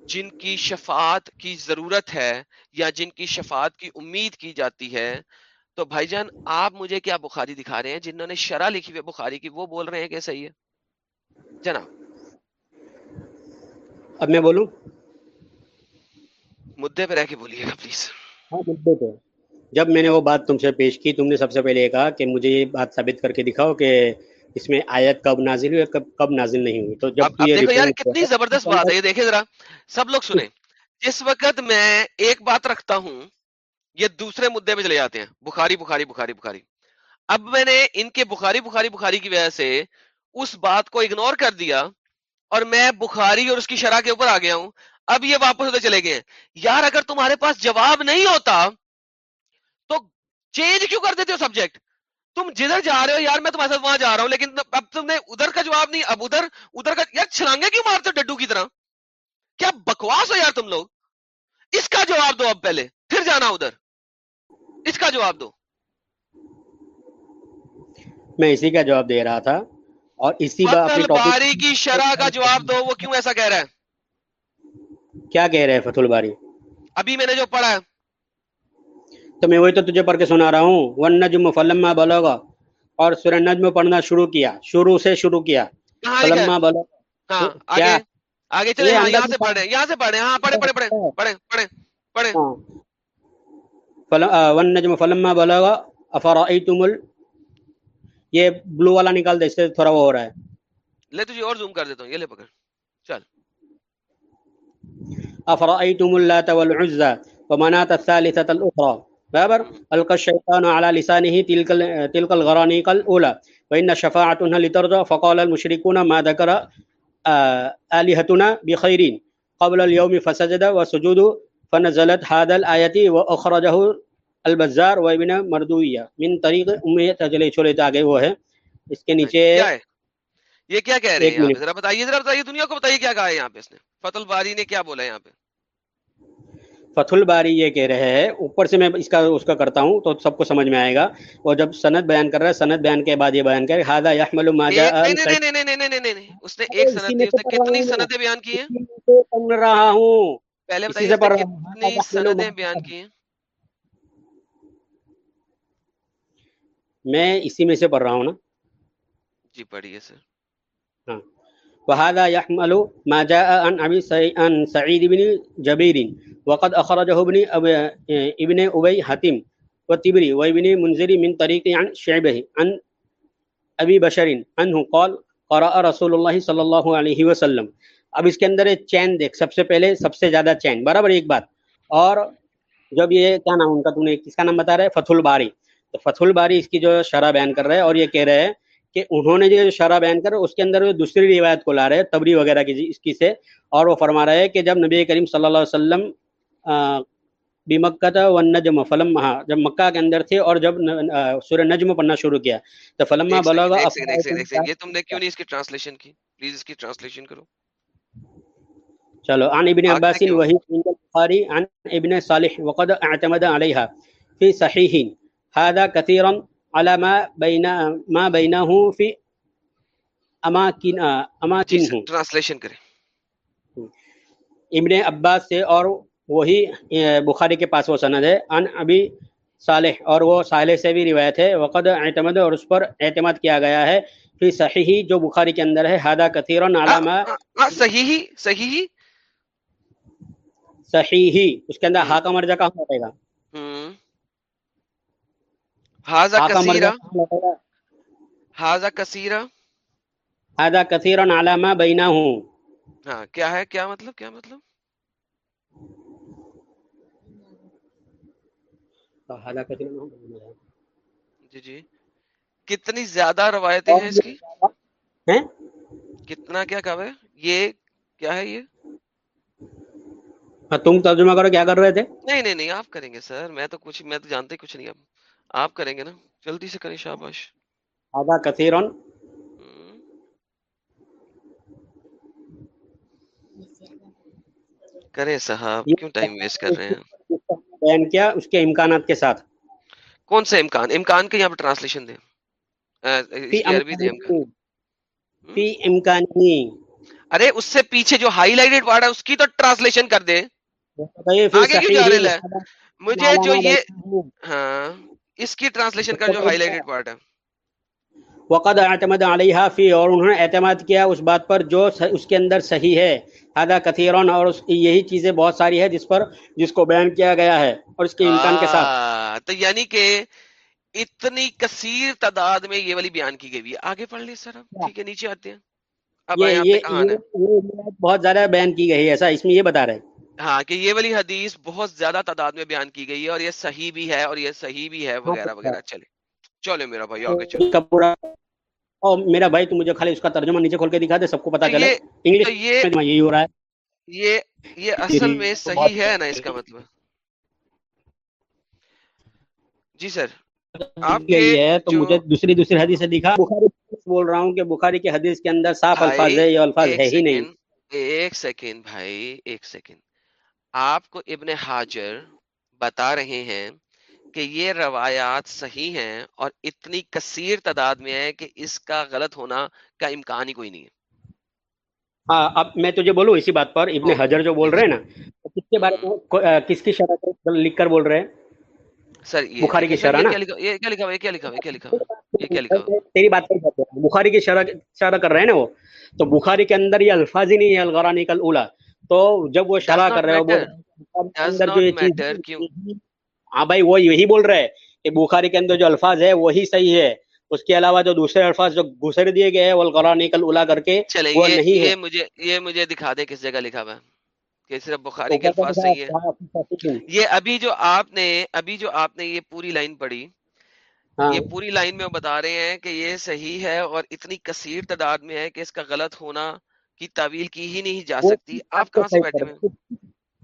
جن کی شفاعت کی ضرورت ہے یا جن کی شفاعت کی امید کی جاتی ہے تو بھائی جان آپ مجھے کیا بخاری دکھا رہے ہیں؟ جنہوں نے شرح لکھی ہوئی بخاری کی وہ بول رہے ہیں کہ صحیح ہے۔ جناب۔ اب میں بولوں؟ مدے پہ رہ کے بولیے گا پلیز۔ ہاں مدعے پہ۔ جب میں نے وہ بات تم سے پیش کی تم نے سب سے پہلے کہا کہ مجھے یہ بات ثابت کر کے دکھاؤ کہ اس میں آیت کب نازل ہوئی کب کب نازل نہیں ہوئی؟ تو جب یہ دیکھو یار کتنی زبردست بات ہے یہ دیکھیں ذرا۔ سب لوگ سنیں۔ جس وقت میں ایک بات رکھتا ہوں یہ دوسرے مدے پہ چلے جاتے ہیں۔ بخاری بخاری بخاری بخاری۔ اب میں نے ان کے بخاری بخاری بخاری کی وجہ سے اس بات کو اگنور کر دیا اور میں بخاری اور اس کی شرح کے اوپر آ گیا ہوں۔ اب یہ واپس ہوتے چلے گئے یار اگر تمہارے پاس جواب نہیں ہوتا تو چینج کیوں کر دیتے ہو سبجیکٹ تم جدھر جا رہے ہو یار میں تمہارے ساتھ وہاں جا رہا ہوں لیکن اب تم نے ادھر کا جواب نہیں اب ادھر ادھر کا یار چھلانگے کیوں مارتے ہو ڈڈو کی طرح؟ کیا بکواس ہو یار تم لوگ؟ اس کا جواب دو اب پہلے پھر جانا ادھر۔ اس کا جواب دو۔ میں اسی کا جواب دے رہا تھا اور اسی بات باری کی شرح کا جواب دو وہ کیوں ایسا کہہ رہا ہے؟ کیا کہہ رہے ہیں فتح الباری؟ ابھی میں نے جو پڑھا ہے تو میں وہی تو تجھے پڑھ کے سنا رہا ہوں۔ ون نجم فلما بلوگا اور سورہ نجم پڑھنا شروع کیا شروع سے شروع کیا۔ فلما بلوگا ہاں، کیا؟ آگے چلے ہاں، یہاں سے پڑھیں یہاں سے پڑھیں ہاں پڑھیں پڑھیں پڑھیں ہاں۔ پڑھیں پڑھیں پڑھیں۔ ون نجم فلما بلوگا افرائیتم ال یہ بلو والا نکال دے اس سے تھوڑا وہ ہو رہا ہے۔ لے تجھے اور زوم کر دیتا ہوں یہ لے پکڑ۔ چل۔ افرائیتم اللات والعزہ ومنات الثالثة الاخرہ بابر ألقى الشيطان على لسانه تلك تلك الغرانيق الأولى وإن شفاعتها لترجى فقال المشركون ما ذكر آه، آلهتنا بخير قبل اليوم فسجد وسجود فنزلت هذا الآية وأخرجه البزار وابن مردوية. من طريق أمية تجلي چولے تو آگے وہ ہے۔ اس کے نیچے یہ کیا کہہ رہے ہیں ذرا بتائیے ذرا بتائیے دنیا کو بتائیے کیا کہا ہے یہاں پہ اس نے؟ فتح الباری نے کیا بولا ہے یہاں پہ؟ فتھل باری یہ کہہ رہے ہیں اوپر سے میں اس کا اس کا کرتا ہوں تو سب کو سمجھ میں آئے گا۔ اور جب سند بیان کر رہا ہے سند بیان کے بعد یہ بیان کر ہادہ یحمل ما رہا ہوں کتنی سندیں بیان کی ہیں؟ میں اسی میں سے پڑھ رہا ہوں نا۔ جی پڑھیے سر۔ وهذا يحمل ما جاء عن ابي سعي- عن سعيد بن جبير. وقد اخرجه ابن ابن ابي حاتم والتبري وابن منذر من طريق عن شعبه عن ابی بشر عنہ قال، قرأ رسول اللہ صلی اللہ علیہ وسلم. اب اس کے اندر چین دیکھ، سب سے پہلے سب سے زیادہ چین، برابر ایک بات۔ اور جب یہ کیا نام، ان کا تو نے کس کا نام بتا رہا ہے فتح الباری۔ تو فتح الباری اس کی جو شرح بیان کر رہے ہیں اور یہ کہہ رہے ہیں کہ انہوں نے جو شرح بیان کر اس کے اندر وہ دوسری روایت کو لا رہے تبری وغیرہ کی اس کی سے۔ اور وہ فرما رہے کہ جب نبی کریم صلی اللہ علیہ وسلم بمکہ والنجم فلم جب مکہ کے اندر تھے اور جب سورہ نجم پڑھنا شروع کیا تو فلما بلغ یہ تم نے کیوں نہیں اس کی ٹرانسلیشن کی؟ پلیز اس کی ٹرانسلیشن کرو۔ چلو عن ابن عباس عند البخاري عن ابن صالح وقد اعتمد عليها في صحيح هذا كثيرا على ما بين ما بينه في اماكن جی اماكنه ٹرانسلیشن کریں۔ ابن عباس سے اور وہی بخاری کے پاس وہ سند ہے۔ ان ابی صالح اور وہ صالح سے بھی روایت ہے۔ وقد اعتمد اور اس پر اعتماد کیا گیا ہے۔ فی صحیح جو بخاری کے اندر ہے ہادہ کثیر علامہ ہاں، ہاں صحیح صحیح صحیح اس کے اندر ہا کا مرجع کہاں لگے گا ہم۔ حاضہ ہا کا مرجع کثیرہ کہاں لگے گا حاضہ کثیرہ ہادہ کثیر علامہ بینا ہوں ہاں کیا ہے کیا مطلب کیا مطلب ہادہ کثیر جی جی کتنی زیادہ روایتیں ہیں اس کی ہیں کتنا کیا کہا ہے یہ کیا ہے یہ تم ترجمہ کرو کیا کر رہے تھے نہیں نہیں نہیں آپ کریں گے سر میں تو کچھ میں تو جانتے کچھ نہیں اب آپ کریں گے نا؟ جلدی سے کریں شاباش۔ ہادہ کثیر ہم، کریں صاحب کیوں ٹائم ویسٹ کر رہے ہیں؟ بیان کیا اس کے امکانات کے ساتھ۔ کون سے امکان؟ امکان کے یہاں پہ ٹرانسلیشن دیں۔ عربی دیں امکان۔ امکانی۔ ہم؟ فی امکانی۔ ارے اس سے پیچھے جو ہائی لائٹڈ پارٹ ہے اس کی تو ٹرانسلیشن کر فی آگے کیوں جا رہے مجھے جو یہ ہاں۔ اس کی ٹرانسلیشن کا جو ہائی لائٹڈ پارٹ ہے۔ وقد اعتمد علیہ فی اور انہوں نے اعتماد کیا اس بات پر جو اس کے اندر صحیح ہے۔ ہادہ کثیرون اور اس یہی چیزیں بہت ساری ہے جس پر جس کو بیان کیا گیا ہے اور اس کے امکان کے ساتھ۔ تو یعنی کہ اتنی تعداد میں یہ والی بیان کی گئی۔ ہے آگے پڑھ لی سر اب ٹھیک ہے نیچے آتے ہیں۔ اب یہ بہت زیادہ بیان کی گئی ہے ایسا اس میں یہ بتا رہے ہیں۔ ہاں کہ یہ والی حدیث بہت زیادہ تعداد میں بیان کی گئی ہے اور یہ صحیح بھی ہے اور یہ صحیح بھی ہے وغیرہ وغیرہ چلے۔ چلے میرا بھائی آگے چلو اور میرا بھائی تو مجھے خالی اس کا ترجمہ نیچے کھول کے دکھا دے سب کو پتا چلے۔ یہ انگلش یہ میں یہی ہو رہا ہے۔ یہ یہ اصل میں صحیح ہے نا اس کا مطلب؟ جی سر آپ کے یہی ہے تو مجھے دوسری دوسری حدیث سے دکھا۔ بخاری بول رہا ہوں کہ بخاری کی حدیث کے اندر صاف الفاظ ہے یہ الفاظ ہے ہی نہیں۔ ایک سیکنڈ بھائی ایک سیکنڈ۔ آپ کو ابن حاجر بتا رہے ہیں کہ یہ روایات صحیح ہیں اور اتنی کثیر تعداد میں ہے کہ اس کا غلط ہونا کا امکان ہی کوئی نہیں ہے۔ ہاں اب میں تجھے بولوں اسی بات پر ابن ہاں۔ حجر جو بول رہے ہیں نا کس کے بارے میں کس کی شرح لکھ کر بول رہے ہیں؟ سر بخاری کی شرح یہ کیا لکھا ہوا کیا لکھا ہوا کیا لکھا یہ کیا تیری بات پر۔ بخاری کی شرح شرح کر رہے ہیں نا وہ۔ تو بخاری کے اندر یہ الفاظ ہی نہیں ہے الغرانی کل اولا تو جب وہ شرح کر رہے ہو ہاں بھائی وہ یہی بول رہے ہیں کہ بخاری کے اندر جو الفاظ ہے وہی صحیح ہے۔ اس کے علاوہ جو دوسرے الفاظ جو گسر دیے گئے ہیں والقرآن کل الا کر کے چلے وہ یہ نہیں ہے۔ مجھے یہ مجھے دکھا دے کس جگہ لکھا ہوا ہے کہ صرف بخاری کے الفاظ صحیح ہے۔ یہ ابھی جو آپ نے ابھی جو آپ نے یہ پوری لائن پڑھی ہاں۔ یہ پوری لائن میں بتا رہے ہیں کہ یہ صحیح ہے اور اتنی کثیر تعداد میں ہے کہ اس کا غلط ہونا کی تعویل کی ہی نہیں جا سکتی؟ آپ کہاں سے بیٹھے ہوئے؟ ہیں؟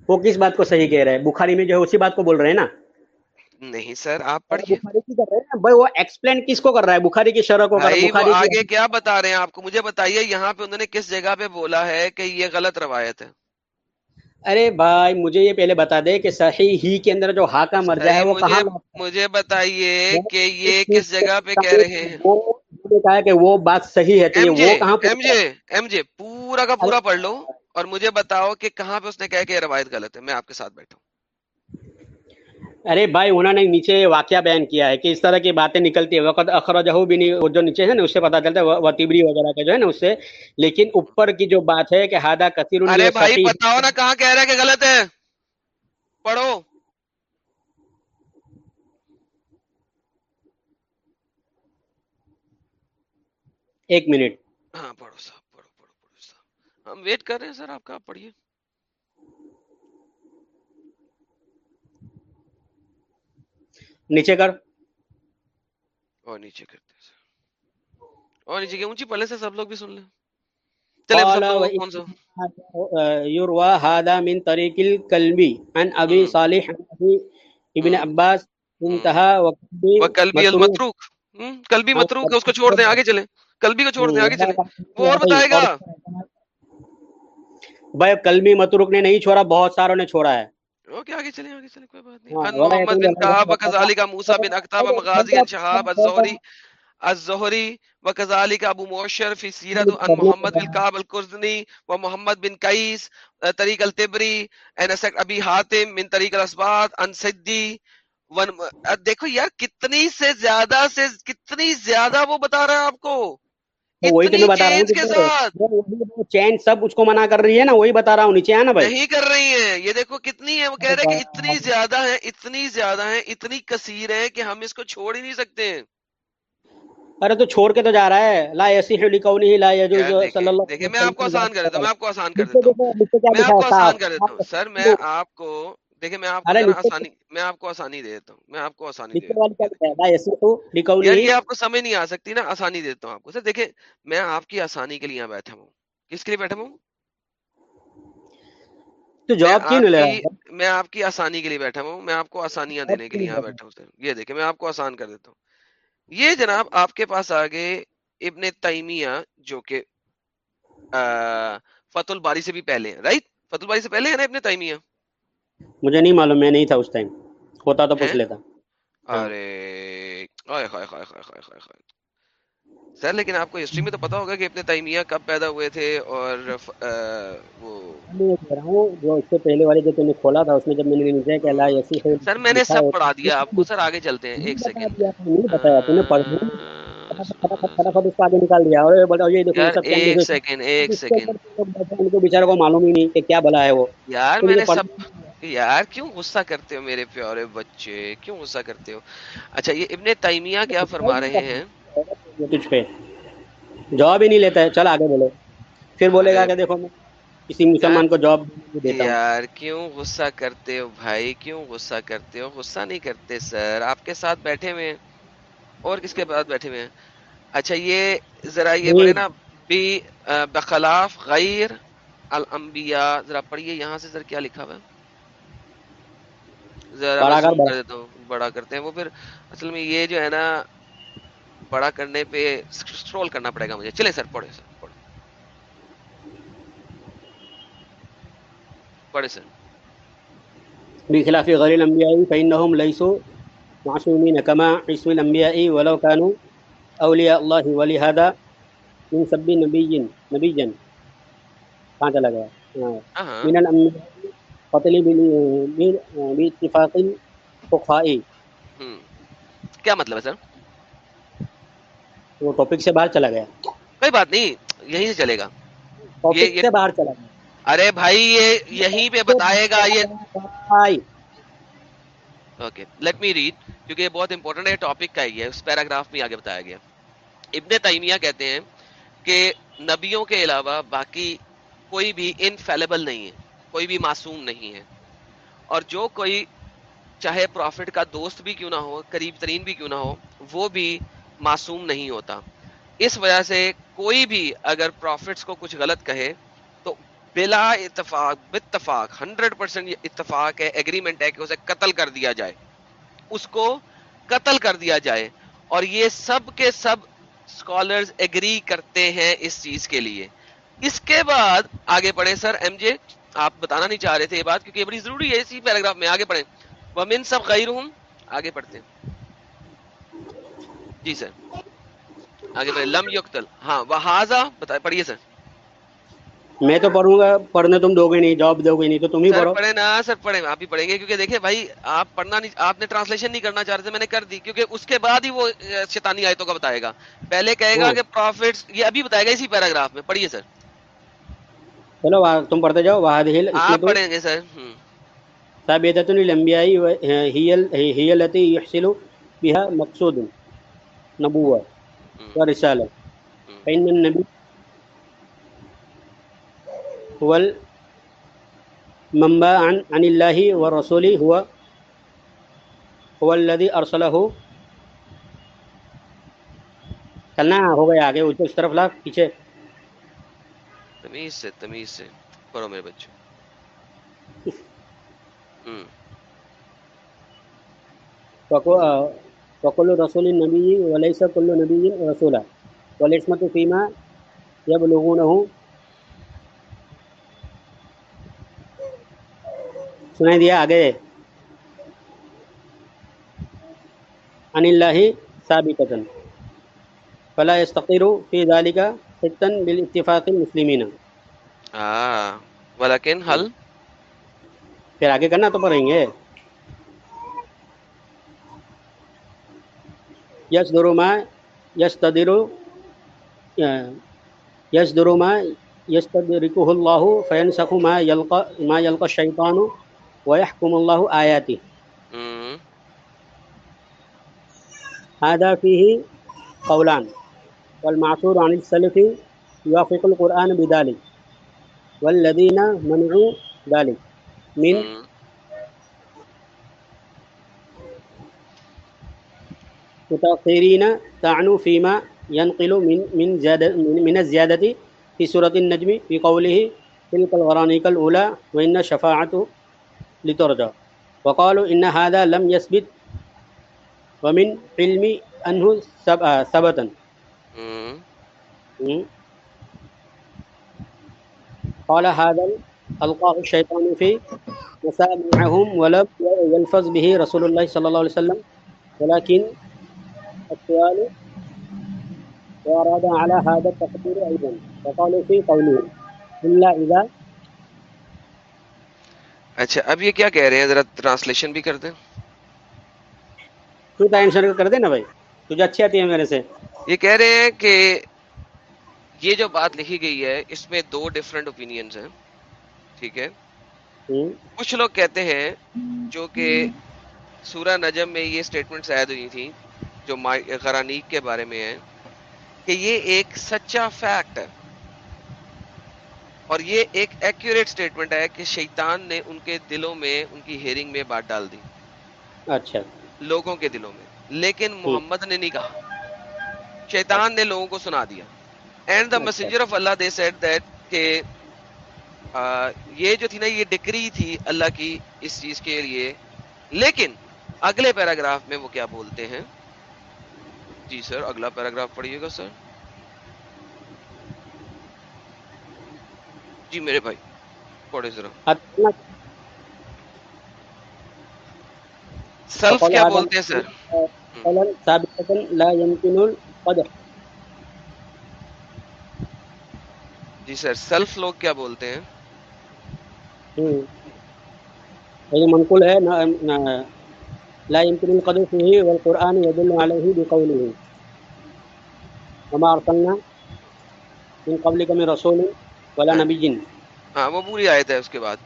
وہ کس بات کو صحیح کہہ رہے ہیں؟ بخاری میں جو ہے اسی بات کو بول رہے ہیں نا؟ نہیں سر آپ پڑھیے۔ بھائی وہ ایکسپلین کس کو کر رہا ہے؟ بخاری کی شرح کو آگے کیا بتا رہے ہیں آپ کو؟ مجھے بتائیے یہاں پہ انہوں نے کس جگہ پہ بولا ہے کہ یہ غلط روایت ہے؟ ارے بھائی مجھے یہ پہلے بتا دے کہ صحیح ہی کے اندر جو ہا کا مرجع ہے وہ کہاں؟ مجھے بتائیے کہ یہ کس جگہ پہ کہہ رہے ہیں؟ کہا کہ وہ بات صحیح ہے وہ کہاں پہ ایم جے ایم جے پورا کا پورا پڑھ لو اور مجھے بتاؤ کہ کہاں پہ اس نے کہا کہ یہ روایت غلط ہے میں آپ کے ساتھ بیٹھا ہوں ارے بھائی انہوں نے نیچے واقعہ بیان کیا ہے کہ اس طرح کی باتیں نکلتی ہے وقت اخرجہ بھی نہیں جو نیچے ہے نا اس سے پتا چلتا ہے وہ تبری وغیرہ کا جو ہے نا اس سے۔ لیکن اوپر کی جو بات ہے کہ ہادہ کثیر ارے بھائی بتاؤ نا کہاں کہہ رہا ہے کہ غلط ہے۔ پڑھو۔ ایک منٹ۔ ہاں پڑھو صاحب پڑھو پڑھو پڑھو صاحب ہم ویٹ کر رہے ہیں سر آپ کا آپ پڑھیے؟ نیچے کر۔ اور نیچے کرتے ہیں سر۔ اور نیچے کے اونچی پہلے سے سب لوگ بھی سن لیں۔ يروى هذا من طريق الكلبي عن ابي صالح ابن عباس۔ انتهى کلبی متروک۔ ہے اس کو چھوڑ دیں آگے چلیں۔ کلبی کو چھوڑ دیں آگے چلیں۔ وہ اور بتائے گا۔ بھائی کلمی متروک نے نہیں چھوڑا بہت ساروں نے چھوڑا ہے۔ اوکے آگے چلیں آگے چلیں کوئی بات نہیں۔ ہاں، ان محمد بن کعب وکذالک موسی بن مغازی الزہری الزہری وکذالک ابو معشر فی سیرت ان محمد بن کعب القرزنی و محمد بن قیس طریق التبری ان ابی حاتم من طریق الاسبات ان سدی ون دیکھو یار کتنی سے زیادہ سے کتنی زیادہ وہ بتا رہا ہے آپ کو۔ وہی تو میں بتا رہا ہوں چین سب اس کو منع کر رہی ہے نا وہی بتا رہا ہوں نیچے ہے نا بھائی۔ نہیں کر رہی ہیں۔ یہ دیکھو کتنی ہے وہ کہہ رہے کہ اتنی زیادہ ہے اتنی زیادہ ہے اتنی کثیر ہے کہ ہم اس کو چھوڑ ہی نہیں سکتے ہیں۔ ارے تو چھوڑ کے تو جا رہا ہے۔ لا یصح لکونه لا دیکھیں صلی اللہ دیکھیں میں آپ کو آسان کر دیتا ہوں میں آپ کو آسان کر دیتا ہوں۔ میں آپ کو ہے آسان کر دیتا ہوں۔ سر میں آپ کو دیکھیں میں آپ کو آسانی میں آپ کو آسانی دے دیتا ہوں میں آپ کو آسانی یہ آپ کو سمجھ نہیں آ سکتی نا آسانی دیتا ہوں آپ کو۔ سر دیکھیں میں آپ کی آسانی کے لیے یہاں بیٹھا ہوں۔ کس کے لیے بیٹھا ہوں؟ تو میں جواب کیوں آپ لے کی رہا؟ ہے میں آپ کی آسانی کے لیے بیٹھا ہوں میں آپ کو آسانیاں دینے کے لیے یہاں بیٹھا ہوں سر یہ دیکھیں میں آپ کو آسان کر دیتا ہوں۔ یہ جناب آپ کے پاس آگے ابن تیمیہ جو کہ فت الباری سے بھی پہلے ہیں رائٹ فت الباری سے پہلے ہے نا ابن تیمیہ؟ مجھے نہیں معلوم میں نہیں تھا اس ٹائم ہوتا تو پوچھ لیتا۔ ہاں۔ ارے سر لیکن آپ کو ہسٹری میں تو پتا ہوگا کہ ابن تیمیہ کب پیدا ہوئے تھے اور وہ۔ میں کہہ رہا ہوں جو اس سے پہلے والی جو تم نے کھولا تھا اس میں جب میں نے نیچے کہ لا یصح سر میں نے لکھا سب پڑھا دیا آپ کو سر آگے چلتے ہیں ایک سیکنڈ دیا نہیں بتایا تم نے پڑھ دیا فٹافٹ فٹافٹ اس کو آگے نکال دیا۔ اور یہ بتاؤ یہ دیکھو یہ یار سب کیا ایک سیکنڈ ایک سیکنڈ ان کو بیچارے کو معلوم ہی نہیں کہ کیا بلا ہے وہ۔ یار میں نے سب یار کیوں غصہ کرتے ہو میرے پیارے بچے؟ کیوں غصہ کرتے ہو؟ اچھا یہ ابن تیمیہ کیا فرما رہے ہیں؟ تجھ پہ۔ جواب ہی نہیں لیتا ہے۔ چل آگے بولو۔ پھر بولے گا کہ دیکھو میں کسی مسلمان کو جواب دیتا یار کیوں غصہ کرتے ہو بھائی؟ کیوں غصہ کرتے ہو؟ غصہ نہیں کرتے سر۔ آپ کے ساتھ بیٹھے ہوئے ہیں۔ اور کس کے ساتھ بیٹھے ہوئے ہیں؟ اچھا یہ ذرا یہ بولے نا بھی آ، بخلاف غیر الانبیاء۔ ذرا پڑھیے یہاں سے ذرا کیا لکھا ہوا ہے؟ ذرا کر دیتا ہوں بڑا کرتے ہیں۔ وہ پھر اصل میں یہ جو ہے نا بڑا کرنے پہ سکرول کرنا پڑے گا مجھے۔ چلے سر پڑھے سر پڑھے پڑھے سر۔ بخلاف فإنهم ليسوا معصومين كما عصوا الأنبياء ولو كانوا أولياء الله ولهذا من سب نبي نبيا کہاں چلا گیا؟ ہاں۔ ہاں ہاں من الأنبياء قتل الفقهاء ہم۔ کیا مطلب ہے سر؟ وہ ٹاپک سے باہر چلا گیا۔ کوئی بات نہیں یہیں سے چلے گا۔ ٹاپک سے باہر چلا گیا۔ ارے بھائی یہ یہیں پہ بتائے گا یہ اوکے لیٹ می ریڈ کیونکہ یہ بہت امپورٹنٹ ہے ٹاپک کا ہی ہے۔ اس پیراگراف میں آگے بتایا گیا۔ ابن تیمیہ کہتے ہیں کہ نبیوں کے علاوہ باقی کوئی بھی انفیلیبل نہیں ہے۔ کوئی بھی معصوم نہیں ہے۔ اور جو کوئی چاہے پروفٹ کا دوست بھی کیوں نہ ہو، قریب ترین بھی کیوں نہ ہو، وہ بھی معصوم نہیں ہوتا۔ اس وجہ سے کوئی بھی اگر پروفٹس کو کچھ غلط کہے، تو بلا اتفاق بتفاق ہنڈریڈ پرسینٹ اتفاق ہے ایگریمنٹ ہے کہ اسے قتل کر دیا جائے۔ اس کو قتل کر دیا جائے۔ اور یہ سب کے سب اسکالرز ایگری کرتے ہیں اس چیز کے لیے۔ اس کے بعد آگے پڑھے سر ایم جے آپ بتانا نہیں چاہ رہے تھے یہ بات کیونکہ یہ بڑی ضروری ہے اسی پیراگراف میں آگے پڑھیں۔ ومن سب غیر ہوں آگے پڑھتے ہیں۔ جی سر۔ آگے پڑھیں۔ لم یقتل ہاں وہازا بتائیں پڑھیے سر۔ میں تو پڑھوں گا پڑھنے تم دو گے نہیں جواب دو گے نہیں تو تم ہی پڑھو۔ پڑھے نا سر پڑھیں۔ آپ ہی پڑھیں گے کیونکہ دیکھیں بھائی آپ پڑھنا نہیں آپ نے ٹرانسلیشن نہیں کرنا چاہ رہے تھے میں نے کر دی کیونکہ اس کے بعد ہی وہ شیطانی آیتوں کا بتائے گا۔ پہلے کہے گا ہاں۔ کہ پروفٹس یہ ابھی بتائے گا اسی پیراگراف میں پڑھیے سر۔ چلو تم پڑھتے جاؤ وهذه آپ الاسمة پڑھیں گے سر للأنبياء وهي هي التي يحصل بها مقصود نبوة ہم۔ ورسالة ہم۔ فإن النبي هو المنبع عن عن الله والرسول هو هو الذي أرسله چلنا ہو گیا آگے اس طرف لا پیچھے تمیز سے تمیز سے۔ پڑھو میرے بچوں۔ ہم۔ وكو- وكل رسول نبي وليس كل نبي رسولا۔ والعصمة فيما يبلغونه سنائی دیا آگے۔ عن الله ثابتة فلا يستقر في ذلك حتا بالاتفاق المسلمين ہاں ولیکن حل؟ پھر آگے کرنا تو پڑھیں گے۔ يصدر ما يستدر يصدر ما يستدركه الله فينسخ ما يلقى ما يلقى الشيطان ويحكم الله آياته ہم۔ هذا فيه قولان۔ والمعثور عن السلف يوافق القرآن بذلك والذين منعوا ذلك من۔ متأخرين تعنوا فيما ينقل من من زيادة من الزيادة في سورة النجم في قوله تلك الغرانيق الأولى وإن الشفاعة لترجى وقالوا إن هذا لم يثبت ومن علم أنه ثبتا. قال هذا ألقاه الشيطان في مسامعهم ولم يلفظ به رسول الله صلى الله عليه وسلم. ولكن السؤال وأراد على هذا التقدير أيضا. وقالوا في قوله إلا إذا اچھا اب یہ کیا کہہ رہے ہیں؟ ذرا ٹرانسلیشن بھی کر دیں۔ تو آنسر کر دے نا بھائی؟ تجھے اچھی آتی ہے میرے سے۔ یہ کہہ رہے ہیں کہ یہ جو بات لکھی گئی ہے اس میں دو ڈفرینٹ اوپینینز ہیں ٹھیک ہے. کچھ لوگ کہتے ہیں جو کہ سورہ نجم میں یہ سٹیٹمنٹس عائد ہوئی تھیں جو غرانیق کے بارے میں ہے کہ یہ ایک سچا فیکٹ ہے۔ اور یہ ایک ایکوریٹ سٹیٹمنٹ ہے کہ شیطان نے ان کے دلوں میں ان کی ہیرنگ میں بات ڈال دی۔ اچھا۔ لوگوں کے دلوں میں۔ لیکن محمد نے نہیں کہا۔ شیطان نے لوگوں کو سنا دیا۔ اینڈ دا اچھا۔ Messenger of Allah they said that کہ یہ جو تھی نا یہ ڈگری تھی اللہ کی اس چیز کے لیے لیکن اگلے پیراگراف میں وہ کیا بولتے ہیں جی سر اگلا پیراگراف پڑھیے گا سر جی میرے بھائی پڑھے ذرا سلف کیا بولتے ہیں سر لا يمكن القدح جی سر سلف لوگ کیا بولتے ہیں؟ منقول ہے لا يمكن القدح فيه والقرآن يدل عليه بقوله۔ وما أرسلنا من قبلك من رسول ولا نبي۔ ہاں وہ پوری آیت ہے اس کے بعد۔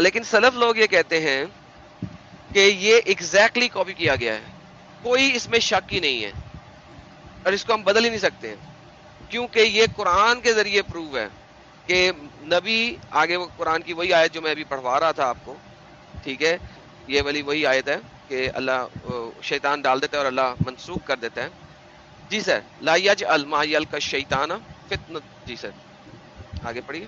لیکن سلف لوگ یہ کہتے ہیں کہ یہ ایگزیکٹلی کاپی کیا گیا ہے۔ کوئی اس میں شک ہی نہیں ہے۔ اور اس کو ہم بدل ہی نہیں سکتے۔ کیونکہ یہ قرآن کے ذریعے پروو ہے۔ کہ نبی آگے وہ قرآن کی وہی آیت جو میں ابھی پڑھوا رہا تھا آپ کو ٹھیک ہے یہ والی وہی آیت ہے کہ اللہ شیطان ڈال دیتا ہے اور اللہ منسوخ کر دیتا ہے۔ جی سر لا یج الما کا شیطان فتن جی سر آگے پڑھیے۔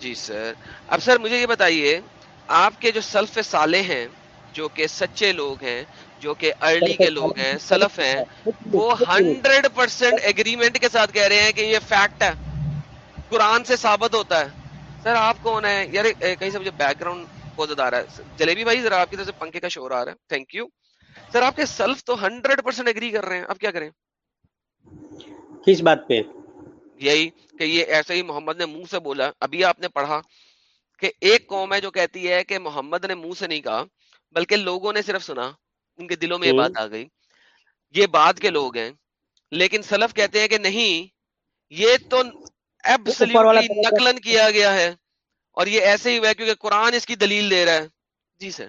جی سر اب سر مجھے یہ بتائیے آپ کے جو سلف صالح ہیں جو کہ سچے لوگ ہیں جو کہ ارلی کے لوگ ہیں سلف ہیں وہ ہنڈریڈ پرسینٹ ایگریمنٹ کے ساتھ کہہ رہے ہیں کہ یہ فیکٹ ہے۔ قرآن سے ثابت ہوتا ہے۔ سر آپ کون ہیں؟ یار کہیں سے مجھے بیک گراؤنڈ بہت آ رہا ہے۔ جلیبی بھائی ذرا آپ کی طرف سے پنکھے کا شور آ رہا ہے۔ تھینک یو سر آپ کے سلف تو ہنڈریڈ پرسینٹ ایگری کر رہے ہیں۔ اب کیا کریں؟ کس بات پہ؟ یہی کہ یہ ایسے ہی محمد نے منہ سے بولا۔ ابھی آپ نے پڑھا کہ ایک قوم ہے جو کہتی ہے کہ محمد نے منہ سے نہیں کہا بلکہ لوگوں نے صرف سنا۔ ان کے دلوں میں یہ بات آ گئی۔ یہ بعد کے لوگ ہیں لیکن سلف کہتے ہیں کہ نہیں یہ تو نقلن کیا گیا ہے اور یہ ایسے ہی ہوا ہے کیونکہ قرآن اس کی دلیل دے رہا ہے۔ جی سر۔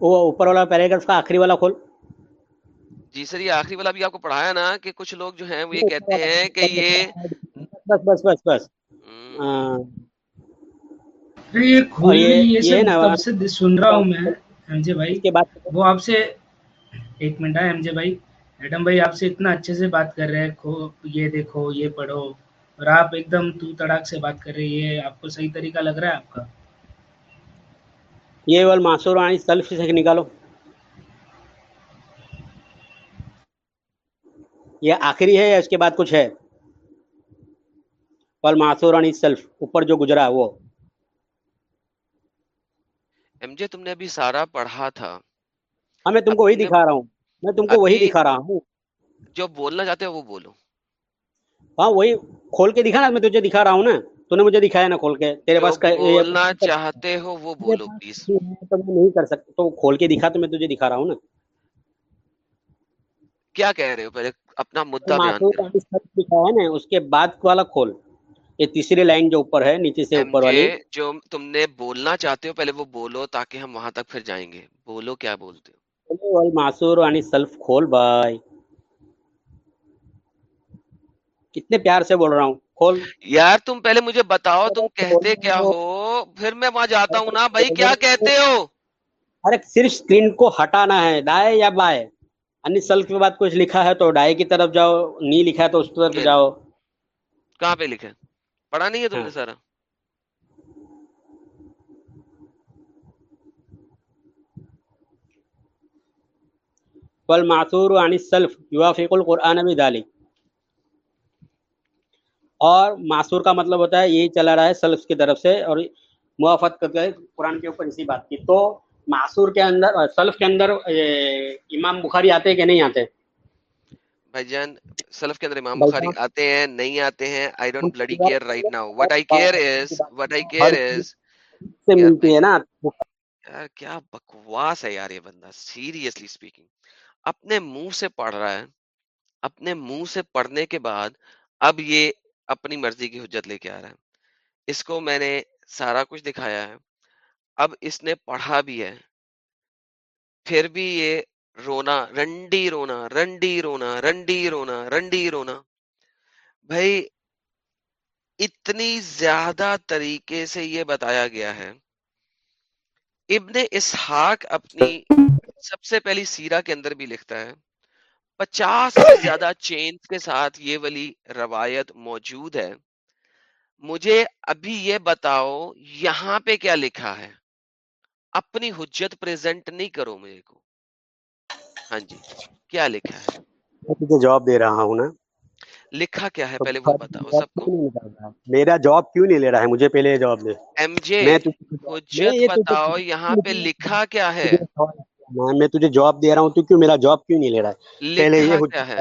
وہ اوپر والا پیراگراف کا آخری والا کھول۔ جی سر یہ آخری والا بھی آپ کو پڑھایا نا کہ کچھ لوگ جو ہیں وہ یہ کہتے ہیں کہ یہ بس بس بس بس۔ یہ سن رہا ہوں میں۔ ایم جے بھائی وہ آپ سے ایک منٹ ہے ایم جے بھائی۔ ایڈم بھائی آپ سے اتنا اچھے سے بات کر رہے ہیں۔ یہ دیکھو یہ پڑھو۔ اور آپ ایک دم تو تڑاک سے بات کر رہے یہ آپ کو صحیح طریقہ لگ رہا ہے آپ کا؟ یہ وال معصور آنی سلف سے نکالو۔ یہ آخری ہے یا اس کے بعد کچھ ہے؟ وال معصور آنی سلف اوپر جو گزرا وہ۔ ایم جے تم نے ابھی سارا پڑھا تھا۔ ہاں میں تم کو وہی دکھا رہا ہوں۔ میں تم کو وہی دکھا رہا ہوں۔ جو بولنا چاہتے ہو وہ بولو۔ ہاں وہی کھول کے دکھا نا میں تجھے دکھا رہا ہوں نا۔ تو نے مجھے دکھایا نا کھول کے تیرے پاس بولنا چاہتے ہو وہ بولو پلیز تو میں نہیں کر سکتا تو کھول کے دکھا تو میں تجھے دکھا رہا ہوں نا۔ کیا کہہ رہے ہو؟ پہلے اپنا مدعا بیان دکھایا نا اس کے بعد والا کھول۔ یہ تیسری لائن جو اوپر ہے نیچے سے اوپر والی۔ جو تم نے بولنا چاہتے ہو پہلے وہ بولو تاکہ ہم وہاں تک پھر جائیں گے۔ بولو کیا بولتے ہو؟ معصور یعنی سلف کھول بھائی۔ کتنے پیار سے بول رہا ہوں کھول۔ یار تم پہلے مجھے بتاؤ تم کہتے کیا ہو؟ پھر میں وہاں جاتا ہوں نا بھائی کیا کہتے ہو؟ ارے صرف اسکرین کو ہٹانا ہے دائیں یا بائیں؟ یعنی سلف کے بعد کچھ لکھا ہے تو ڈائے کی طرف جاؤ نہیں لکھا ہے تو اس طرف جاؤ۔ کہاں پہ لکھا ہے؟ پڑھا نہیں ہے تم نے سارا؟ والمعثور عن السلف يوافق القرآن بذلك. اور معصور کا مطلب ہوتا ہے یہی چلا رہا ہے سلف کی طرف سے اور موافقت کرتے ہیں قرآن کے اوپر اسی بات کی۔ تو معصور کے اندر سلف کے اندر امام بخاری آتے ہیں کہ نہیں آتے؟ بھائی جان سلف کے اندر امام بخاری آتے ہیں نہیں آتے ہیں I don't bloody care right now what I care is what I care is سے ملتی ہے نا؟ یار کیا بکواس ہے یار یہ بندہ سیریسلی سپیکنگ اپنے منہ سے پڑھ رہا ہے اپنے منہ سے پڑھنے کے بعد اب یہ اپنی مرضی کی حجت لے کے آ رہا ہے۔ اس کو میں نے سارا کچھ دکھایا ہے۔ اب اس نے پڑھا بھی ہے۔ پھر بھی یہ رونا رنڈی رونا رنڈی رونا رنڈی رونا رنڈی رونا بھائی اتنی زیادہ طریقے سے یہ بتایا گیا ہے ابن اسحاق اپنی سب سے پہلی سیرا کے اندر بھی لکھتا ہے پچاس سے زیادہ چین کے ساتھ یہ والی روایت موجود ہے مجھے ابھی یہ بتاؤ یہاں پہ کیا لکھا ہے اپنی حجت پریزنٹ نہیں کرو میرے کو ہاں جی۔ کیا لکھا ہے؟ جواب دے رہا ہوں نا۔ لکھا کیا ہے؟ پہلے وہ بتاؤ سب کو۔ میرا جواب کیوں نہیں لے رہا ہے؟ مجھے پہلے جواب دے۔ ایم جے حجت بتاؤ یہاں پہ لکھا کیا ہے؟ میں تجھے جواب دے رہا ہوں تو کیوں میرا جواب کیوں نہیں لے رہا ہے؟ پہلے یہ کیا ہے؟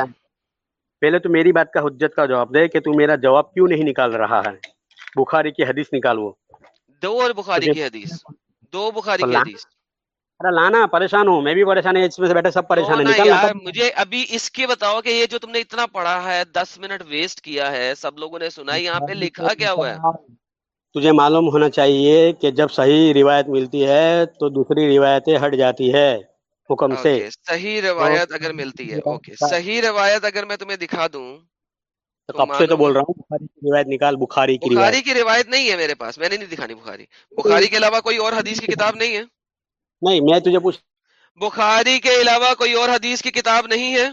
پہلے تو میری بات کا حجت کا جواب دے کہ تو میرا جواب کیوں نہیں نکال رہا ہے؟ بخاری کی حدیث نکال وہ دو اور بخاری کی حدیث۔ دو بخاری کی حدیث۔ لانا پریشان ہوں میں بھی پریشان ہے اس میں سے بیٹھے سب پریشان ہے مجھے ابھی اس کے بتاؤ کہ یہ جو تم نے اتنا پڑھا ہے دس منٹ ویسٹ کیا ہے سب لوگوں نے سنا یہاں پہ لکھا کیا ہوا ہے؟ تجھے معلوم ہونا چاہیے کہ جب صحیح روایت ملتی ہے تو دوسری روایتیں ہٹ جاتی ہے حکم سے۔ صحیح روایت اگر ملتی ہے اوکے صحیح روایت اگر میں تمہیں دکھا دوں کب سے تو بول رہا ہوں بخاری کی روایت نکال بخاری کی بخاری کی روایت نہیں ہے میرے پاس میں نے نہیں دکھانی بخاری۔ بخاری کے علاوہ کوئی اور حدیث کی کتاب نہیں ہے؟ نہیں میں تجھے پوچھ بخاری کے علاوہ کوئی اور حدیث کی کتاب نہیں ہے؟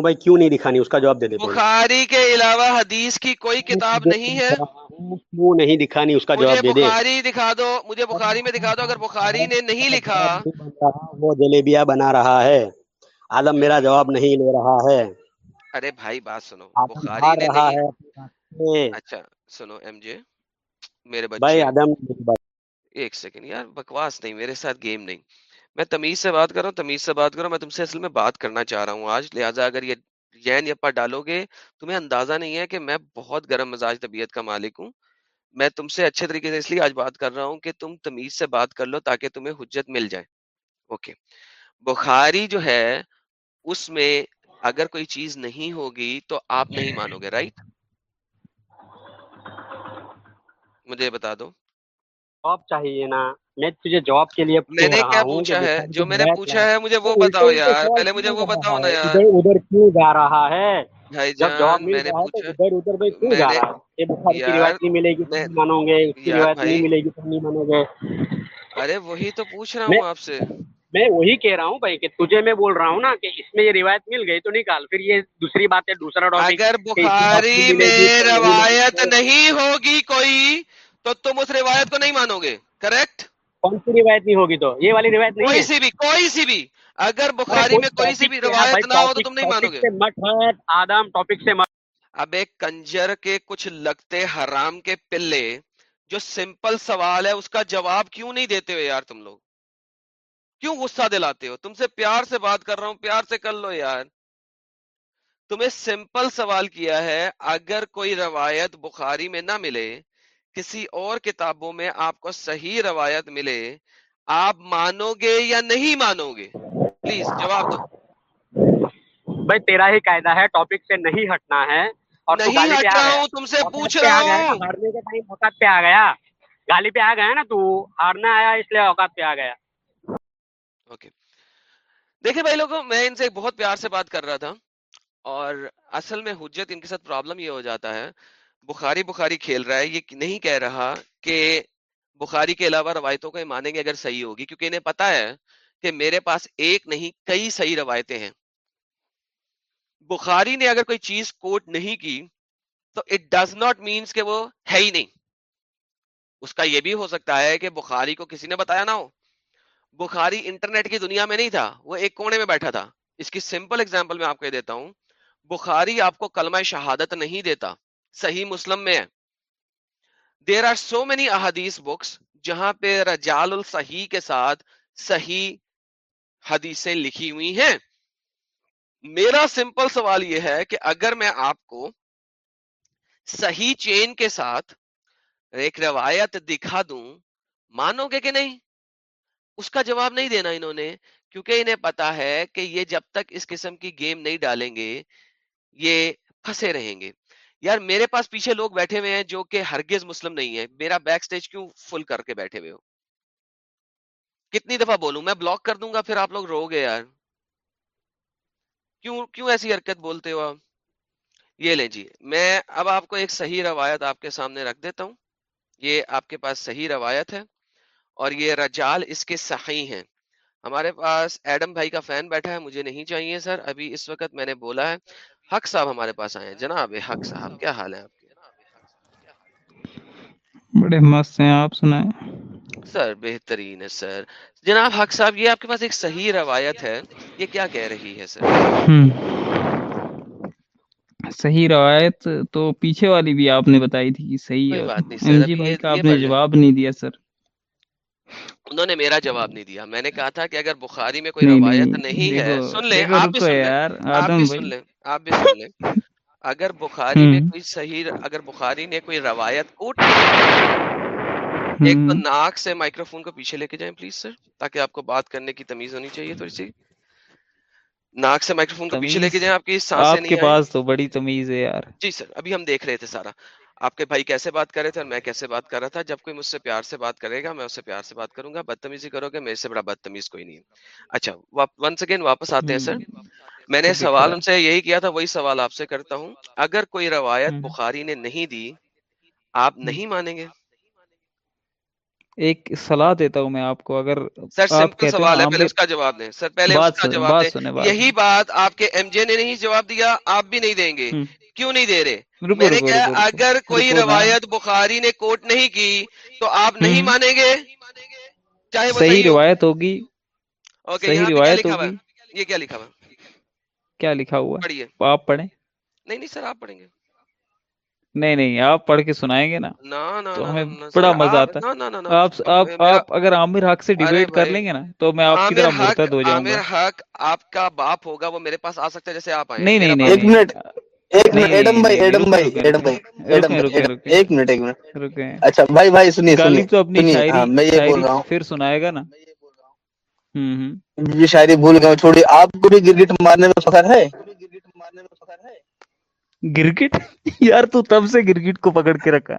بھائی کیوں نہیں دکھانی اس کا جواب دے دے۔ بخاری کے علاوہ حدیث کی کوئی کتاب نہیں ہے؟ کیوں نہیں دکھانی اس کا جواب دے دے۔ بخاری دکھا دو مجھے بخاری میں دکھا دو اگر بخاری نے نہیں لکھا۔ وہ جلیبیاں بنا رہا ہے۔ آدم میرا جواب نہیں لے رہا ہے۔ ارے بھائی بات سنو۔ بخاری نے اچھا سنو ایم جے میرے بھائی آدم ایک سیکنڈ یار، بکواس نہیں، میرے ساتھ گیم نہیں۔ میں تمیز سے بات کر رہا ہوں، تمیز سے بات کرو میں تم سے اصل میں بات کرنا چاہ رہا ہوں آج۔ لہٰذا اگر یہ یین یپا ڈالو گے، تمہیں اندازہ نہیں ہے کہ میں بہت گرم مزاج طبیعت کا مالک ہوں۔ میں تم سے اچھے طریقے سے اس لیے آج بات کر رہا ہوں کہ تم تمیز سے بات کر لو تاکہ تمہیں حجت مل جائے۔ اوکے۔ بخاری جو ہے، اس میں اگر کوئی چیز نہیں ہوگی تو آپ نہیں مانو گے رائٹ مجھے بتا دو۔ جواب چاہیے نا۔ میں تجھے جواب کے لیے میں نے کیا پوچھا ہے؟ جو میں نے پوچھا ہے مجھے وہ بتاؤ یار پہلے مجھے وہ بتاؤ نا یار۔ ادھر کیوں جا رہا ہے؟ جب میں نے رہا ہے تو پوچھا۔ ادھر ادھر میں کیوں میں جا نے رہا ہے؟ یہ بخاری کی یار روایت نہیں ملے گی تم میں نہیں مانو گے اس کی یار روایت نہیں بھائی ملے گی تم نہیں مانو گے ارے وہی تو پوچھ رہا ہوں آپ سے۔ میں وہی کہہ رہا ہوں بھائی کہ تجھے میں بول رہا ہوں نا کہ اس میں یہ روایت مل گئی تو نکال۔ پھر یہ دوسری بات ہے دوسرا ٹاپک اگر بخاری میں روایت نہیں ہوگی کوئی تو تم اس روایت کو نہیں مانو گے کریکٹ کون سی روایت نہیں ہوگی تو؟ یہ والی روایت نہیں کوئی سی بھی کوئی سی بھی۔ اگر بخاری میں کوئی سی بھی روایت نہ ہو تو تم نہیں مانو گے۔ مت ہٹ آدم ٹاپک سے مت۔ اب ایک کنجر کے کچھ لگتے حرام کے پلے جو سمپل سوال ہے اس کا جواب کیوں نہیں دیتے ہو یار تم لوگ؟ کیوں غصہ دلاتے ہو؟ تم سے پیار سے بات کر رہا ہوں پیار سے کر لو یار۔ تمہیں سمپل سوال کیا ہے اگر کوئی روایت بخاری میں نہ ملے کسی اور کتابوں میں آپ کو صحیح روایت ملے آپ مانو گے یا نہیں مانو گے؟ پلیز جواب دو۔ بھائی تیرا ہی قاعدہ ہے ٹاپک سے نہیں ہٹنا ہے۔ اور نہیں ہٹ رہا ہوں تم سے پوچھ رہا ہوں۔ ہارنے کے ٹائم اوقات پہ آ گیا۔ گالی پہ آ گیا نا تو ہارنا آیا اس لیے اوقات پہ آ گیا۔ اوکے دیکھیں بھائی لوگوں میں ان سے بہت پیار سے بات کر رہا تھا۔ اور اصل میں حجت ان کے ساتھ پرابلم یہ ہو جاتا ہے بخاری بخاری کھیل رہا ہے، یہ نہیں کہہ رہا کہ بخاری کے علاوہ روایتوں کو یہ مانیں گے اگر صحیح ہوگی، کیونکہ انہیں پتا ہے کہ میرے پاس ایک نہیں، کئی صحیح روایتیں ہیں۔ بخاری نے اگر کوئی چیز کوٹ نہیں کی تو اٹ ڈز ناٹ مینس کہ وہ ہے ہی نہیں۔ اس کا یہ بھی ہو سکتا ہے کہ بخاری کو کسی نے بتایا نہ ہو۔ بخاری انٹرنیٹ کی دنیا میں نہیں تھا، وہ ایک کونے میں بیٹھا تھا۔ اس کی سمپل اگزامپل میں آپ کو یہ دیتا ہوں۔ بخاری آپ کو کلمہ شہادت نہیں دیتا۔ صحیح مسلم میں ہے۔ دیر آر سو مینی احادیث بکس جہاں پہ رجال الصحیح کے ساتھ صحیح حدیثیں لکھی ہوئی ہیں۔ میرا سمپل سوال یہ ہے کہ اگر میں آپ کو صحیح چین کے ساتھ ایک روایت دکھا دوں، مانو گے کہ نہیں؟ اس کا جواب نہیں دینا انہوں نے، کیونکہ انہیں پتا ہے کہ یہ جب تک اس قسم کی گیم نہیں ڈالیں گے، یہ پھنسے رہیں گے۔ یار میرے پاس پیچھے لوگ بیٹھے ہوئے ہیں جو کہ ہرگز مسلم نہیں ہے میرا بیک سٹیج کیوں فل کر کے بیٹھے ہوئے ہو؟ کتنی دفعہ بولوں؟ میں بلاک کر دوں گا پھر آپ لوگ رو گے یار۔ کیوں کیوں ایسی حرکت بولتے ہو آپ؟ یہ لیں جی میں اب آپ کو ایک صحیح روایت آپ کے سامنے رکھ دیتا ہوں۔ یہ آپ کے پاس صحیح روایت ہے اور یہ رجال اس کے صحیح ہیں۔ ہمارے پاس ایڈم بھائی کا فین بیٹھا ہے، مجھے نہیں چاہیے سر۔ ابھی اس وقت میں نے بولا ہے۔ حق صاحب ہمارے پاس آئے ہیں۔ جناب حق صاحب کیا حال ہے آپ کے؟ بڑے مست ہیں آپ سنائیں۔ سر بہترین ہے سر۔ جناب حق صاحب یہ آپ کے پاس ایک صحیح روایت ہے۔ یہ کیا کہہ رہی ہے سر۔ صحیح روایت تو پیچھے والی بھی آپ نے بتائی تھی کہ صحیح ہے۔ بات نہیں سر آپ نے جواب نہیں دیا سر۔ انہوں نے میرا جواب نہیں دیا۔ میں نے کہا تھا کہ اگر بخاری میں کوئی روایت نہیں ہے سن لیں آپ بھی سن لیں آپ بھی سن لیں آپ اگر بخاری میں کوئی صحیح اگر بخاری نے کوئی روایت کوٹ ایک تو ناک سے مائکروفون کو پیچھے لے کے جائیں پلیز سر تاکہ آپ کو بات کرنے کی تمیز ہونی چاہیے تھوڑی سی۔ ناک سے مائکروفون کو پیچھے لے کے جائیں آپ کی سانسیں آپ کے نہیں آئیں۔ پاس تو بڑی تمیز ہے یار۔ جی سر ابھی ہم دیکھ رہے تھے سارا۔ آپ کے بھائی کیسے بات کر رہے تھے اور میں کیسے بات کر رہا تھا؟ جب کوئی مجھ سے پیار سے بات کرے گا میں اس سے پیار سے بات کروں گا۔ بدتمیزی کرو گے میرے سے بڑا بدتمیز کوئی نہیں اچھا ونس اگین واپس آتے ہیں سر۔ میں نے سوال ان سے یہی کیا تھا وہی سوال آپ سے کرتا ہوں۔ اگر کوئی روایت بخاری نے نہیں دی آپ نہیں مانیں گے؟ ایک صلاح دیتا ہوں میں آپ کو۔ اگر سر سمپل سوال ہے پہلے اس کا جواب دیں۔ سر پہلے اس کا جواب دیں۔ یہی بات آپ کے ایم جے نے نہیں جواب دیا آپ بھی نہیں دیں گے۔ کیوں نہیں دے رہے؟ میں نے کہا اگر کوئی روایت بخاری نے کوٹ نہیں کی تو آپ نہیں مانیں گے؟ چاہے صحیح روایت ہوگی۔ اوکے روایت ہوگی۔ یہ کیا لکھا ہوا کیا لکھا ہوا پڑھیے۔ آپ پڑھیں۔ نہیں نہیں سر آپ پڑھیں گے۔ نہیں نہیں آپ پڑھ کے سنائیں گے نا؟ تو ہمیں بڑا مزہ آتا ہے۔ آپ اگر عامر حق سے ڈیبیٹ کر لیں گے نا تو میں آپ کی عامر طرح مرتد ہو جاؤں عامر گا حق آپ کا باپ ہوگا وہ میرے پاس آ سکتا ہے جیسے آپ آئے ہیں۔ نہیں نہیں۔ ایک منٹ۔ ایک منٹ ایڈم بھائی ایڈم بھائی ایڈم بھائی ایڈم ایک منٹ ایک منٹ۔ رکیں اچھا بھائی بھائی سنیے سنیے۔ تو اپنی شاعری ہاں میں یہ بول رہا ہوں۔ پھر سنائے گا نا؟ یہ شاعری بھول گیا ہوں چھوڑیے آپ کو بھی گرگٹ مارنے میں فخر ہے؟ گرگٹ؟ یار تو تب سے گرگٹ کو پکڑ کے رکھا۔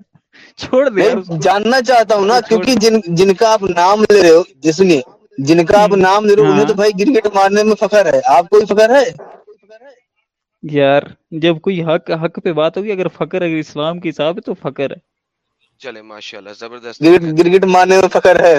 چھوڑ دے جاننا چاہتا ہوں نا کیونکہ جن جن کا آپ نام لے رہے ہو جی سنیے جن کا آپ نام لے رہے ہو انہیں تو ہاں۔ بھائی گرگٹ مارنے میں فخر ہے۔ آپ کو بھی فخر ہے؟ یار جب کوئی حق حق پہ بات ہوگی اگر فقر اگر اسلام کے حساب ہے تو فقر ہے۔ چلے ماشاء اللہ زبردست گرگٹ میں فخر ہے۔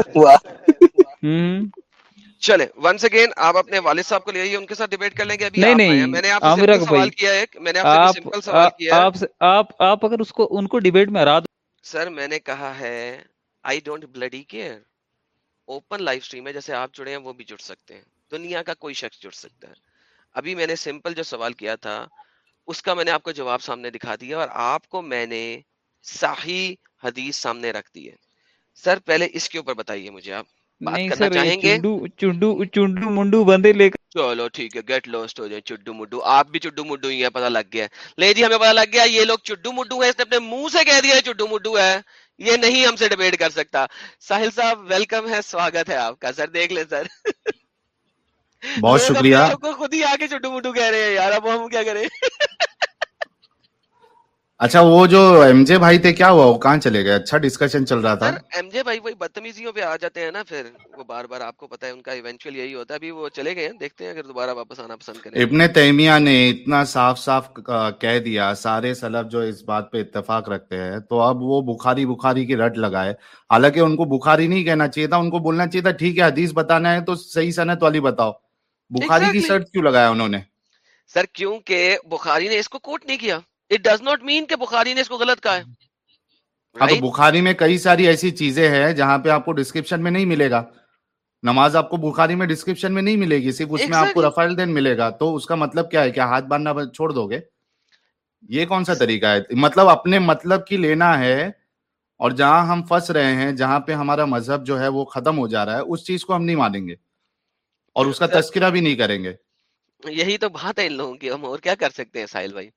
چلے ونس اگین آپ اپنے والد صاحب کو لے آئیے ان کے ساتھ ڈیبیٹ کر لیں گے۔ ابھی نہیں نہیں میں نے آپ سے سمپل سوال کیا ہے میں نے آپ سے سمپل سوال کیا ہے۔ آپ آپ اگر اس کو ان کو ڈیبیٹ میں ہرا دو۔ سر میں نے کہا ہے I don't bloody care open life stream ہے جیسے آپ جڑے ہیں وہ بھی جڑ سکتے ہیں۔ دنیا کا کوئی شخص جڑ سکتا ہے۔ ابھی میں نے سمپل جو سوال کیا تھا اس کا میں نے آپ کو جواب سامنے دکھا دیا اور آپ کو میں نے صحیح حدیث سامنے رکھ دی ہے۔ سر پہلے اس کے اوپر بتائیے مجھے آپ۔ بات نہیں کرنا سر یہ چاہیں گے؟ چنڈو چنڈو چنڈو منڈو بندے لے کر چلو ٹھیک ہے گیٹ لوسٹ ہو جائے چڈو مڈو۔ آپ بھی چڈو مڈو ہی ہے پتا لگ گیا۔ لے جی ہمیں پتا لگ گیا یہ لوگ چڈو مڈو ہے اس نے اپنے منہ سے کہہ دیا چڈو مڈو ہے۔ یہ نہیں ہم سے ڈیبیٹ کر سکتا۔ ساحل صاحب ویلکم ہے سواگت ہے آپ کا۔ سر دیکھ لیں سر۔ بہت شکریہ اپنے آپ کو خود ہی آگے چڈو مڈو کہہ رہے ہیں یار اب ہم کیا کریں؟ اچھا وہ جو ایم جے بھائی تھے کیا ہوا؟ وہ کہاں چلے گئے؟ اچھا ڈسکشن چل رہا تھا۔ ایم جے بھائی وہی بدتمیزیوں پہ آ جاتے ہیں نا پھر وہ بار بار آپ کو پتا ہے ان کا ایونچوئل یہی ہوتا ہے۔ ابھی وہ چلے گئے ہیں دیکھتے ہیں اگر دوبارہ واپس آنا پسند کریں۔ ابن تیمیہ نے اتنا صاف صاف کہہ دیا سارے سلف جو اس بات پہ اتفاق رکھتے ہیں تو اب وہ بخاری بخاری کی رٹ لگائے۔ حالانکہ ان کو بخاری نہیں کہنا چاہیے تھا ان کو بولنا چاہیے تھا ٹھیک ہے حدیث بتانا ہے تو صحیح صنعت والی بتاؤ۔ بخاری کی. شرط کیوں لگایا انہوں نے؟ سر کیونکہ بخاری نے اس کو کوٹ نہیں کیا۔ اٹ ڈز ناٹ مین کہ بخاری نے اس کو غلط کہا ہے۔ ہاں تو? بخاری میں کئی ساری ایسی چیزیں ہیں جہاں پہ آپ کو ڈسکرپشن میں نہیں ملے گا۔ نماز آپ کو بخاری میں ڈسکرپشن میں نہیں ملے گی صرف اس میں آپ کو. رفائل دین ملے گا۔ تو اس کا مطلب کیا ہے کیا ہاتھ باندھنا چھوڑ دو گے؟ یہ کون سا طریقہ ہے؟ مطلب اپنے مطلب کی لینا ہے اور جہاں ہم پھنس رہے ہیں جہاں پہ ہمارا مذہب جو ہے وہ ختم ہو جا رہا ہے اس چیز کو ہم نہیں مانیں گے۔ اور اس کا تذکرہ بھی نہیں کریں گے۔ یہی تو بات ہے ان لوگوں کی ہم اور کیا کر سکتے ہیں ساحل بھائی؟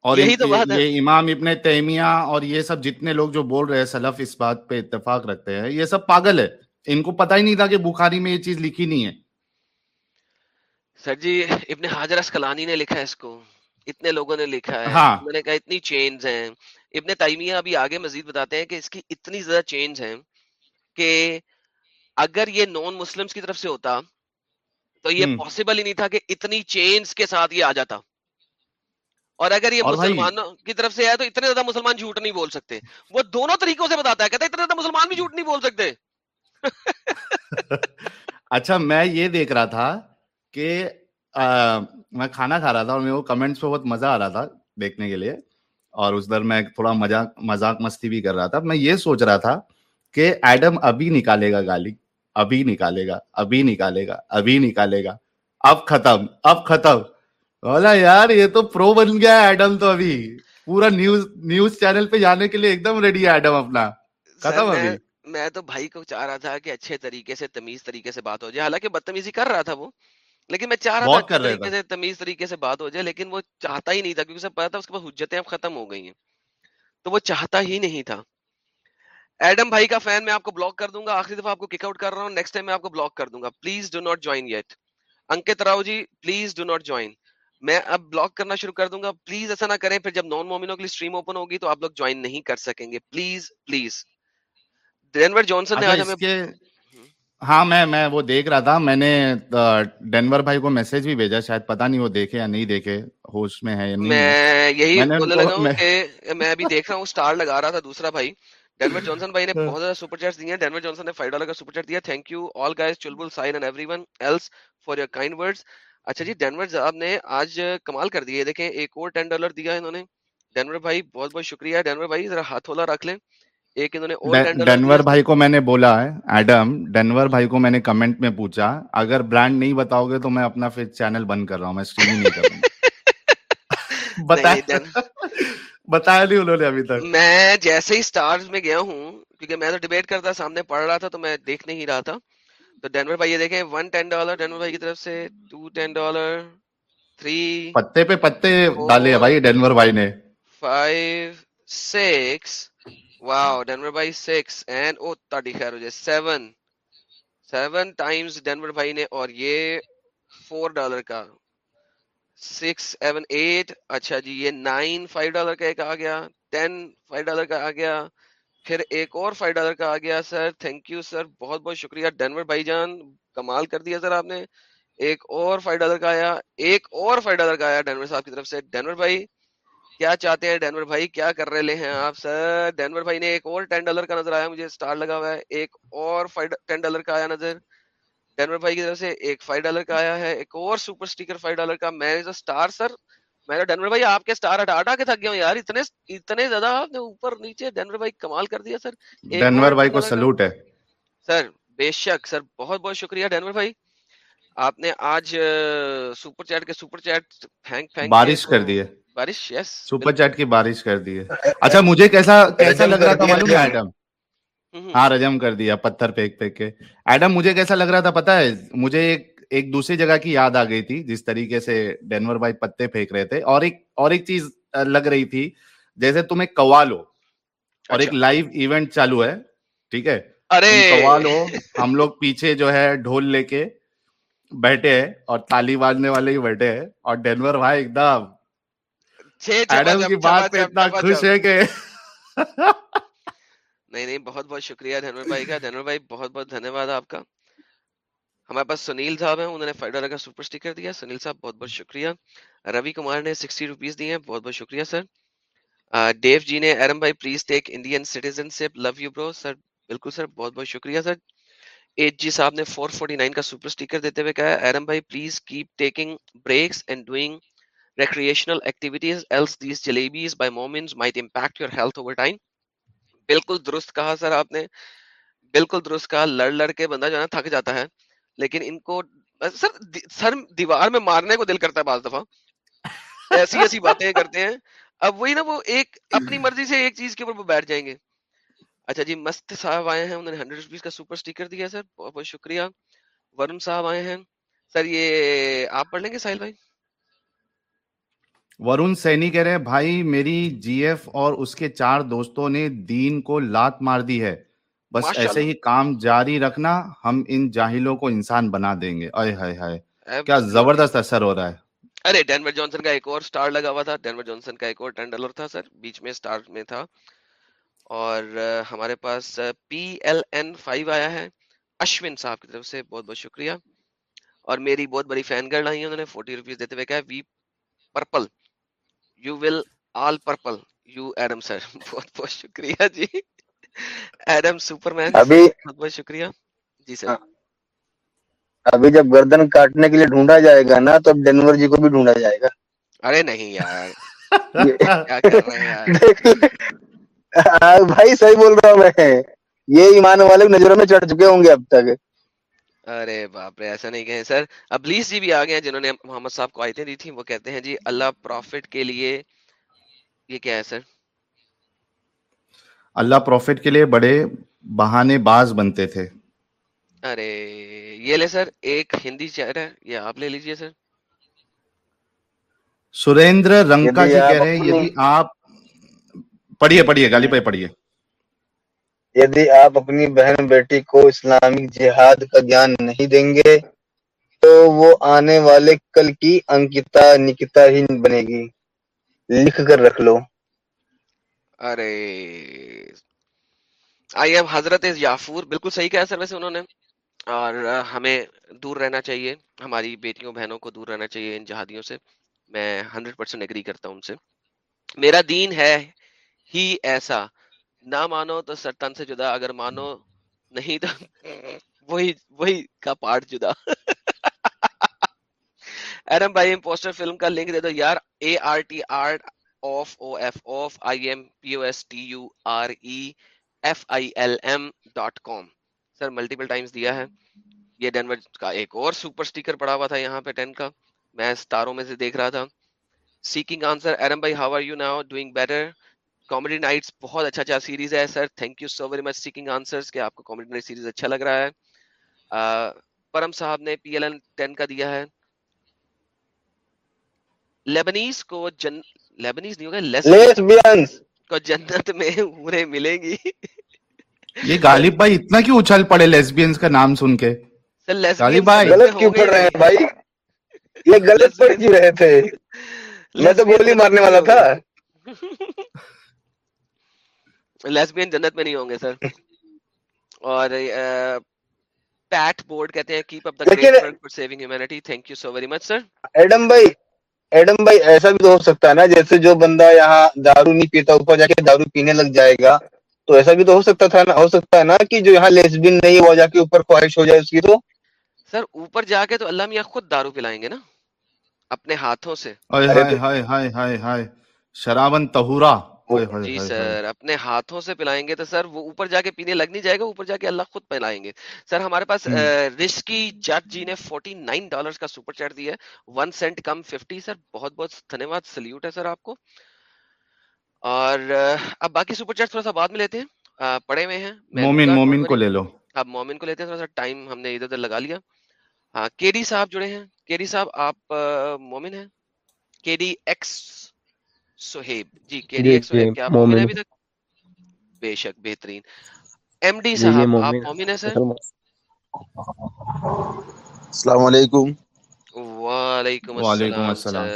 اور یہی تو بات ہے۔ یہ امام ابن تیمیہ اور یہ سب جتنے لوگ جو بول رہے ہیں سلف اس بات پہ اتفاق رکھتے ہیں یہ سب پاگل ہے ان کو پتہ ہی نہیں تھا کہ بخاری میں یہ چیز لکھی نہیں ہے۔ سر جی ابن حاجر اسکلانی نے لکھا ہے اس کو۔ اتنے لوگوں نے لکھا ہے۔ ہاں۔ میں نے کہا اتنی چینز ہیں۔ ابن تیمیہ ابھی آگے مزید بتاتے ہیں کہ اس کی اتنی زیادہ چینز ہیں کہ اگر یہ نان مسلمس کی طرف سے ہوتا تو یہ پاسبل ہی نہیں تھا کہ اتنی چینز کے ساتھ یہ آ جاتا۔ اور اگر یہ مسلمانوں کی طرف سے ہے تو اتنے زیادہ مسلمان جھوٹ نہیں بول سکتے۔ وہ دونوں طریقوں سے بتاتا ہے کہتا ہے اتنے زیادہ مسلمان بھی جھوٹ نہیں بول سکتے۔ اچھا میں یہ دیکھ رہا تھا کہ میں کھانا کھا رہا تھا اور میرے کو کمنٹس پہ بہت مزہ آ رہا تھا دیکھنے کے لیے۔ اور اس در میں تھوڑا مذاق مذاق مستی بھی کر رہا تھا۔ میں یہ سوچ رہا تھا کہ ایڈم ابھی نکالے گا گالی۔ ابھی نکالے گا ابھی نکالے گا ابھی نکالے گا۔ اب ختم اب ختم۔ بولا یار یہ تو پرو بن گیا ایڈم تو ابھی۔ پورا نیوز نیوز چینل پہ جانے کے لیے ایک دم ریڈی ہے ایڈم اپنا۔ ختم ابھی۔ میں تو بھائی کو چاہ رہا تھا کہ اچھے طریقے سے تمیز طریقے سے بات ہو جائے۔ حالانکہ بدتمیزی کر رہا تھا وہ لیکن میں چاہ رہا تھا طریقے سے تمیز طریقے سے بات ہو جائے لیکن وہ چاہتا ہی نہیں تھا کیونکہ پتا تھا اس کے پاس حجتیں اب ختم ہو گئی ہیں۔ تو وہ چاہتا ہی نہیں تھا۔ ایڈم بھائی کا فین میں آپ کو بلاک کر دوں گا آخری دفعہ آپ کو کک آؤٹ کر رہا ہوں نیکسٹ ٹائم میں آپ کو بلاک کر دوں گا۔ Please do not join it Ankit Rao ji please do not join میں اب بلاک کرنا شروع کر دوں گا۔ پلیز ایسا نہ کریں پھر جب نان مومنوں کے لیے اسٹریم اوپن ہوگی تو آپ لوگ جوائن نہیں کر سکیں گے۔ پلیز پلیز ڈینور جانسن نے اچھا آج ہمیں ہاں میں میں وہ دیکھ رہا تھا۔ میں نے ڈینور بھائی کو میسج بھی بھیجا شاید پتا نہیں وہ دیکھے یا نہیں دیکھے ہوش میں ہے میں یہی بولنے لگا ہوں کہ میں ابھی دیکھ رہا ہوں سٹار لگا رہا تھا دوسرا بھائی۔ ڈینور جانسن بھائی نے۔ بہت زیادہ سپر چیٹس دیے ہیں ڈینور جانسن نے 5 ڈالر کا سپر چیٹ دیا thank you all guys Chulbul sign and everyone else for your kind words اچھا جی ڈینور صاحب نے آج کمال کر دیا دیکھیں ایک اور 10 ڈالر دیا انہوں نے ڈینور بھائی بہت بہت شکریہ ڈینور بھائی ذرا ہاتھ ہولا رکھ لیں ایک انہوں نے اور 10 ڈالر ڈینور بھائی کو میں نے بولا ہے ایڈم ڈینور بھائی کو میں نے کمنٹ میں پوچھا اگر برانڈ نہیں بتاؤ گے تو میں اپنا پھر چینل بند کر رہا ہوں میں اسٹریم ہی نہیں کروں گا نہیں ڈین بتایا نہیں انہوں نے ابھی تک۔ میں جیسے ہی سٹارز میں گیا ہوں کیونکہ میں تو ڈیبیٹ کرتا سامنے پڑھ رہا تھا تو میں دیکھ نہیں رہا تھا۔ تو ڈینور بھائی یہ دیکھیں ون ٹین ڈالر ڈینور بھائی کی طرف سے ٹو ٹین ڈالر تھری پتے پہ پتے ڈالے بھائی ڈینور بھائی نے۔ فائیو سکس واو ڈینور بھائی سکس اینڈ او تاڑی خیر ہو جائے سیون سیون ٹائمز ڈینور بھائی نے اور یہ فور ڈالر کا۔ سکس، سیون، ایٹ اچھا جی یہ نائن فائیو ڈالر کا ایک آ گیا، ٹین فائیو ڈالر کا آ گیا، پھر ایک اور فائیو ڈالر کا آ گیا، سر، تھینک یو، سر، بہت بہت شکریہ ڈینور بھائی جان، کمال کر دیا، سر، آپ نے، ایک اور فائیو ڈالر کا آیا، ایک اور فائیو ڈالر کا آیا ڈینور صاحب کی طرف سے ڈینور بھائی، کیا چاہتے ہیں ڈینور بھائی، کیا کر رہے ہیں آپ، سر؟ ڈینور بھائی نے ایک اور ٹین ڈالر کا نظر آیا، مجھے سٹار لگا ہوا ہے، ایک اور ٹین ڈالر کا آیا نظر ڈینور بھائی کی طرف سے ایک فائیو ڈالر کا آیا ہے ایک اور سپر اسٹیکر فائیو ڈالر کا میں اسٹار سر میں ڈینور بھائی آپ کے سٹار ہٹا ہٹا کے تھک گیا ہوں یار اتنے اتنے زیادہ آپ نے اوپر نیچے ڈینور بھائی کمال کر دیا سر ڈینور بھائی کو سلوٹ ہے۔ سر بے شک سر بہت بہت شکریہ ڈینور بھائی آپ نے آج سپر چیٹ کے سپر چیٹ پھینک پھینک بارش کر دی ہے۔ بارش یس سپر چیٹ کی بارش کر دی ہے۔ اچھا مجھے کیسا کیسا لگ رہا تھا معلوم ہے ایڈم ہاں رجم کر دیا پتھر پھینک پھینک کے۔ ایڈم مجھے کیسا لگ رہا تھا پتا ہے؟ مجھے ایک ایک دوسری جگہ کی یاد آ گئی تھی جس طریقے سے ڈینور بھائی پتے پھینک رہے تھے۔ اور ایک اور ایک چیز لگ رہی تھی جیسے تم ایک قوال ہو اور ایک اچھا۔ لائیو ایونٹ چالو ہے ٹھیک ہے؟ ارے! تم قوال ہو ہم لوگ پیچھے جو ہے ڈھول لے کے بیٹھے ہیں اور تالی باجنے والے ہی بیٹھے ہیں اور ڈینور بھائی ایک دم ایڈم کی بات پہ اتنا خوش ہے کہ نہیں نہیں، بہت بہت شکریہ دھنور بھائی کا۔ دھنور بھائی، بہت بہت دھنیہ واد آپ کا۔ ہمارے پاس سنیل صاحب ہیں، انہوں نے فائیو ڈالر کا سپر اسٹیکر دیا۔ سنیل صاحب، بہت بہت شکریہ۔ روی کمار نے سکسٹی روپیز دیے ہیں، بہت بہت شکریہ سر۔ ڈیو جی نے ایرم بھائی، please take Indian citizenship love you bro. Sir, بالکل سر، بہت بہت شکریہ سر۔ ایچ جی صاحب نے 449 کا سپر اسٹیکر دیتے ہوئے کہا ایرم بھائی، please keep taking breaks and doing recreational activities else these jalebis by moments might impact your health over time بالکل درست کہا سر آپ نے، بالکل درست کہا، لڑ لڑ کے بندہ جو ہے نا تھک جاتا ہے، لیکن ان کو، سر سر دیوار میں مارنے کو دل کرتا ہے بعض دفعہ۔ ایسی ایسی باتیں کرتے ہیں۔ اب وہی نا وہ ایک اپنی مرضی سے ایک چیز کے اوپر وہ بیٹھ جائیں گے۔ اچھا جی مست صاحب آئے ہیں، انہوں نے ہنڈریڈ روپیز کا سپر اسٹیکر دیا سر، بہت بہت شکریہ۔ ورن صاحب آئے ہیں۔ سر یہ آپ پڑھ لیں گے ساحل بھائی؟ ورون سینی کہہ رہے ہیں بھائی میری جی ایف اور اس کے چار دوستوں نے دین کو لات مار دی ہے۔ بس ایسے ہی کام جاری رکھنا ہم ان جاہلوں کو انسان بنا دیں گے۔ اے ہائے ہائے۔ کیا زبردست اثر ہو رہا ہے۔ ارے ڈینور جانسن کا ایک اور سٹار لگا ہوا تھا۔ ڈینور جانسن کا ایک اور ٹین ڈالر تھا سر بیچ میں سٹار میں تھا۔ اور ہمارے پاس پی ایل این فائیو آیا ہے۔ اشون صاحب کی طرف سے بہت بہت شکریہ۔ اور میری بہت بڑی فین گرل آئی ہے انہوں نے فورٹی روپیز دیتے ہوئے کہا we purple. You will all purple you Adam sir بہت بہت شکریہ جی ایڈم سپر مین بہت بہت شکریہ جی سر ابھی جب گردن کاٹنے کے لیے ڈھونڈا جائے گا نا تو اب ڈینور جی کو بھی ڈھونڈا جائے گا ارے نہیں یار بھائی صحیح بول رہا ہوں میں یہ ایمان والے نظروں میں چڑھ چکے ہوں گے اب تک ارے باپ رے ایسا نہیں کہیں۔ سر ابلیس جی بھی آ گئے ہیں جنہوں نے محمد صاحب کو آیتیں دی تھی وہ کہتے ہیں جی اللہ پروفٹ کے لیے یہ کیا ہے سر؟ اللہ پروفٹ کے لیے بڑے بہانے باز بنتے تھے۔ ارے یہ لے سر ایک ہندی چیٹ ہے یہ آپ لے لیجیے سر۔ سریندر رنکا یدی جی کہہ رہے ہیں اپنی یدی آپ پڑھیے پڑھیے گالی پہ پڑھیے۔ یدی آپ اپنی بہن بیٹی کو اسلامی جہاد کا گیان نہیں دیں گے، تو وہ آنے والے کل کی انکتا نکتا ہی بنے گی۔ لکھ کر رکھ لو۔ ارے۔ آئی ایم حضرت یافور بالکل صحیح کہا سر، ویسے انہوں نے۔ اور ہمیں دور رہنا چاہیے، ہماری بیٹیوں، بہنوں کو دور رہنا چاہیے ان جہادیوں سے۔ میں ہنڈریڈ پرسینٹ اگری کرتا ہوں ان سے۔ میرا دین ہے ہی ایسا۔ نہ مانو تو سر تن سے جدا اگر مانو نہیں تو وہی وہی کا پارٹ جدا۔ ایرم بھائی پوسٹر فلم کا لنک دے دو۔ یار A R T R of O F of I M P O S T U R E F I L M dot com sir multiple times دیا ہے۔ یہ ڈینور کا ایک اور سپر سٹیکر پڑا ہوا تھا یہاں پہ ٹین کا۔ میں ستاروں میں سے دیکھ رہا تھا۔ سیکنگ آنسر ایرم بھائی how are you now doing better comedy nights بہت اچھا اچھا سیریز ہے sir thank you so very much seeking answers کہ آپ کو کامیڈی نائٹ سیریز اچھا لگ رہا ہے۔ پرم صاحب نے پی ایل این ٹین کا دیا ہے۔ لیبنیز کو جن لیبنیز نہیں ہوگا لیسبینس کو جنت میں ہورے ملیں گی۔ یہ غالب بھائی اتنا کیوں اچھل پڑے لیسبینس کا نام سن کے؟ سر غالب بھائی! غلط کیوں پڑھ رہے ہی ہیں بھائی؟ یہ غلط پڑھ کیوں رہے تھے؟ میں تو جنت مارنے والا تھا۔ لیسبین جنت میں نہیں ہوں گے سر. اور پیٹ بورڈ کہتے ہیں کیپ اپ دا لیکن great work for saving humanity thank you so very much sir Adam بھائی ایڈم بھائی ایسا بھی تو ہو سکتا ہے نا جیسے جو بندہ یہاں دارو نہیں پیتا اوپر جا کے دارو پینے لگ جائے گا تو ایسا بھی تو ہو سکتا تھا نا ہو سکتا ہے نا کہ جو یہاں لیسبین نہیں وہ جا کے اوپر خواہش ہو جائے اس کی تو؟ سر اوپر جا کے تو اللہ میاں خود دارو پلائیں گے نا اپنے ہاتھوں سے. ہائے ہائے ہائے ہائے ہائے شرابن تہورا ہائے جی سر اپنے ہاتھوں سے پلائیں گے تو سر وہ اوپر جا کے پینے لگ نہیں جائے گا اوپر جا کے اللہ خود پلائیں گے۔ سر ہمارے پاس رسکی جٹ جی نے فورٹی نائن ڈالرس کا سپر چیٹ دیا ہے۔ One cent come fifty sir بہت بہت دھنیہ واد سلیوٹ ہے سر آپ کو۔ اور اب باقی سپر چیٹ تھوڑا سا بعد میں لیتے ہیں۔ پڑے ہوئے ہیں۔ مومن مومن کو لے لو۔ اب مومن کو لیتے ہیں تھوڑا سا ٹائم ہم نے ادھر ادھر لگا لیا۔ ہاں کے ڈی صاحب جڑے ہیں۔ کے ڈی صاحب آپ مومن ہیں۔ K D X Suhaib ji G X G Suhaib کیا مومن ابھی تک؟ بے شک بہترین۔ ایم ڈی جی صاحب آپ مومن ہیں سر؟ السلام علیکم۔ وعلیکم السلام سر۔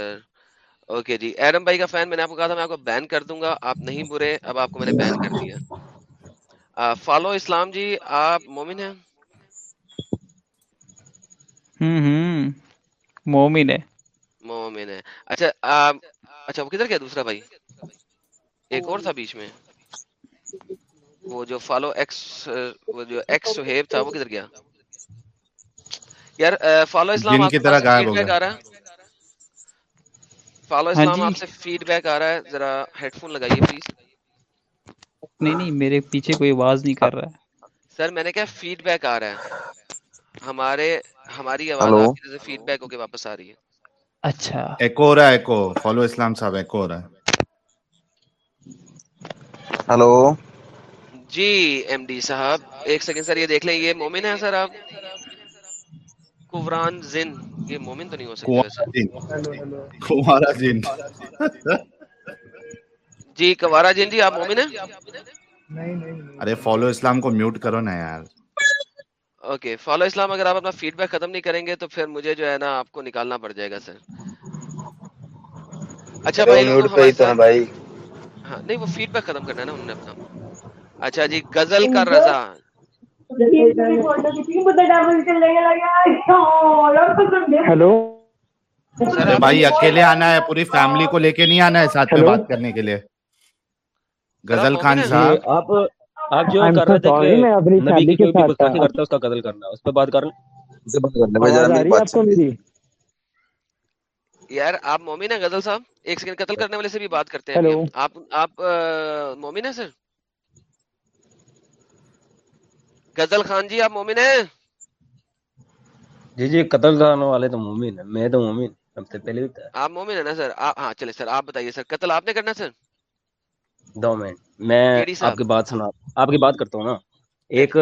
اوکے جی ایرم بھائی کا فین میں نے آپ کو کہا تھا میں آپ کو بین کر دوں گا۔ آپ نہیں برے اب آپ کو میں نے بین کر دیا۔ فالو اسلام جی آپ مومن ہیں؟ ہوں ہوں مومن ہے مومن ہے۔ اچھا اچھا وہ کدھر گیا دوسرا بھائی؟ ایک اور تھا بیچ میں۔ وہ جو فالو ایکس وہ جو ایکس سہیب تھا وہ کدھر گیا؟ یار فالو اسلام آپ کی طرح غائب ہو گیا۔ فالو ہاں اسلام جی۔ آپ سے فیڈ بیک آ رہا ہے۔ ذرا ہیڈ فون لگائیے پلیز نہیں نہیں میرے پیچھے کوئی آواز نہیں کر رہا ہے۔ سر میں نے کہا فیڈ بیک آ رہا ہے۔ ہمارے ہماری آواز فیڈ بیک ہو کے واپس آ رہی ہے۔ اچھا۔ ایکو ہو رہا ہے ایکو۔ فالو اسلام صاحب ایکو ہو رہا ہے۔ ہلو۔ جی ایم ڈی صاحب ایک سیکنڈ سر یہ دیکھ لیں یہ مومن ہے سر آپ؟ کوران زن یہ مومن تو نہیں ہو جن کمارا جن جی کوارا جن جی آپ مومن ہیں؟ ارے فالو اسلام کو میوٹ کرو نا یار۔ اوکے فالو اسلام اگر آپ اپنا فیڈ بیک ختم نہیں کریں گے تو پھر مجھے جو ہے نا آپ کو نکالنا پڑ جائے گا سر اچھا بھائی ہاں نہیں وہ فیڈ بیک ختم کرنا ہے نا انہوں نے اپنا اچھا جی غزل کا رضا۔ ہیلو سر بھائی اکیلے آنا ہے پوری فیملی کو لے کے نہیں آنا ہے ساتھ میں بات کرنے کے لیے۔ غزل خان صاحب۔ آپ آپ جو کر رہے تھے میں اپنی کی کے کوئی بھی ساتھ تھا۔ گستاخی کرتا ہے اس کا قتل کرنا اس پہ بات کر لیں اسے ذرا میری بات کو میری؟ یار آپ مومن ہیں غزل صاحب؟ ایک سیکنڈ قتل کرنے والے سے بھی بات کرتے ہیں آپ آپ مومن ہیں سر؟ غزل خان جی آپ مومن ہیں؟ جی جی قتل کرنے والے تو مومن ہے میں تو مومن ہم سے پہلے بھی آپ مومن ہیں نا سر؟ ہاں چلے سر آپ بتائیے سر قتل آپ نے کرنا سر؟ دو منٹ۔ میں آپ کی بات سنا آپ کی بات کرتا ہوں نا۔ ایک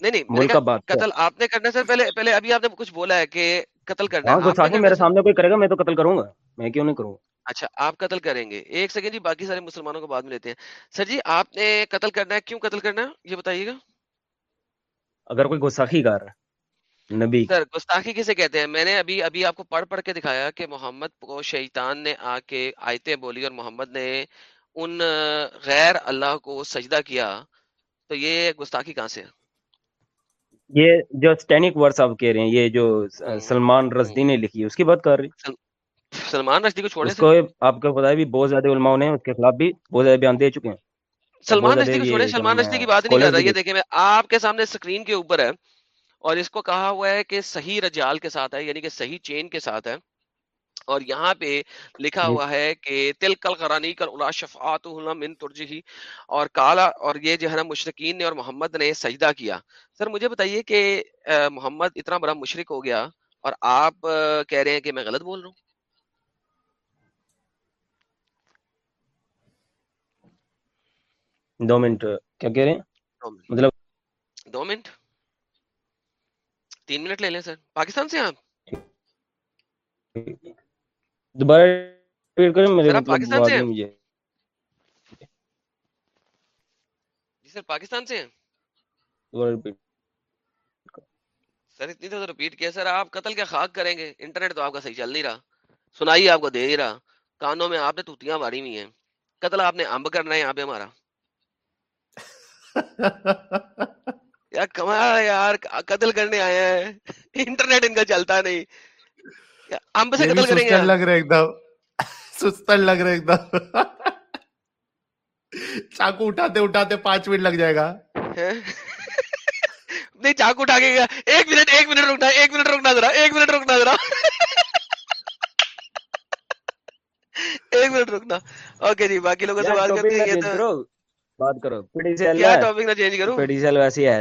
نہیں نہیں ملک بات قتل آپ نے کرنے سے پہلے پہلے ابھی آپ نے کچھ بولا ہے کہ قتل کرنا ہے۔ ہاں، میرے سامنے کوئی کرے گا میں تو قتل کروں گا۔ میں کیوں نہیں کروں؟ اچھا آپ قتل کریں گے۔ ایک سیکنڈ جی باقی سارے مسلمانوں کو بعد میں لیتے ہیں۔ سر جی آپ نے قتل کرنا ہے کیوں قتل کرنا ہے؟ یہ بتائیے گا۔ اگر کوئی گستاخی کر رہا ہے نبی۔ سر گستاخی کسے کہتے ہیں؟ میں نے ابھی ابھی آپ کو پڑھ پڑھ کے دکھایا کہ محمد کو شیطان نے آ کے آیتیں بولی اور محمد نے ان غیر اللہ کو سجدہ کیا تو یہ گستاخی کہاں سے ہے؟ یہ جو سٹینک ورس آپ کہہ رہے ہیں یہ جو سلمان رشدی نے لکھی اس کی بات کر رہی سل... سلمان رشدی کو چھوڑے اس کو آپ کا خدا بھی بہت زیادہ علماء نے اس کے خلاف بھی بہت زیادہ بیان دے چکے ہیں۔ سلمان رشدی کو چھوڑے سلمان رشدی کی بات نہیں کر رہا یہ دیکھیں میں آپ کے سامنے سکرین کے اوپر ہے اور اس کو کہا ہوا ہے کہ صحیح رجال کے ساتھ ہے یعنی کہ صحیح چین کے ساتھ ہے۔ اور یہاں پہ لکھا جی۔ ہوا ہے کہ تل کل قرانی کر الا شفات من ترجی اور کالا اور یہ جو ہے نا مشرقین نے اور محمد نے سجدہ کیا۔ سر مجھے بتائیے کہ محمد اتنا بڑا مشرق ہو گیا اور آپ کہہ رہے ہیں کہ میں غلط بول رہا ہوں؟ دو منٹ کیا کہہ رہے ہیں؟ مطلب دو منٹ؟ تین منٹ لے لیں سر۔ پاکستان سے آپ؟ جی۔ دوبارہ انٹرنیٹ جی تو آپ کا صحیح چل نہیں رہا۔ سنائی آپ کو دے نہیں رہا۔ کانوں میں آپ نے توتیاں ماری ہوئی ہیں۔ قتل آپ نے امب کرنا ہے یہاں پہ ہمارا۔ یار کما یار قتل کرنے آیا ہے انٹرنیٹ ان کا چلتا نہیں۔ ہم سے قتل کریں گے لگ رہا ایک دم لگ رہا ایک دم چاقو اٹھاتے اٹھاتے پانچ منٹ لگ جائے گا نہیں چاقو اٹھا کے ایک منٹ ایک منٹ رکنا ایک منٹ رکنا ذرا ایک منٹ رکنا ذرا ایک منٹ رکنا اوکے جی باقی لوگوں سے بات کرتے ہیں تو بات کرو ٹاپک نہ چینج ہے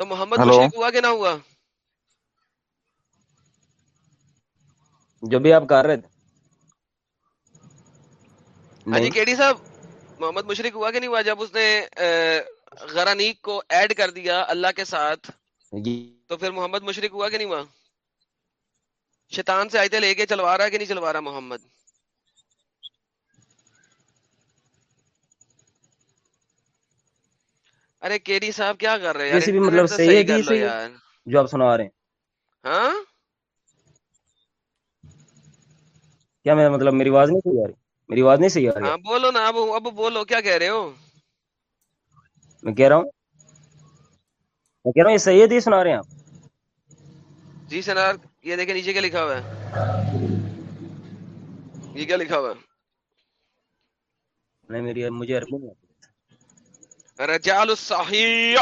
تو محمد مشرق ہوا کہ نہ ہوا جو بھی آپ کر رہے تھے۔ ہاں جی کیڈی صاحب محمد مشرق ہوا کہ نہیں ہوا جب اس نے غرانیک کو ایڈ کر دیا اللہ کے ساتھ؟ جی۔ تو پھر محمد مشرق ہوا کہ نہیں ہوا؟ شیطان سے آئیتے لے کے چلوا رہا کہ نہیں چلوا رہا محمد؟ ارے کیڑی صاحب کیا کر رہے ہیں؟ مطلب جو آپ سنا رہے ہیں۔ ہاں؟ کیا میرا مطلب میری آواز نہیں صحیح آ رہی؟ میری آواز نہیں صحیح آ رہی ہاں، بولو نا اب اب بولو کیا کہہ رہے ہو؟ میں کہہ رہا ہوں۔ میں کہہ رہا ہوں یہ صحیح ہی سنا رہے ہیں آپ۔ جی سنار یہ دیکھیں نیچے کیا لکھا ہوا ہے۔ یہ کیا لکھا ہوا ہے؟ نہیں میری مجھے عربی نہیں آتی۔ رجال الصحیح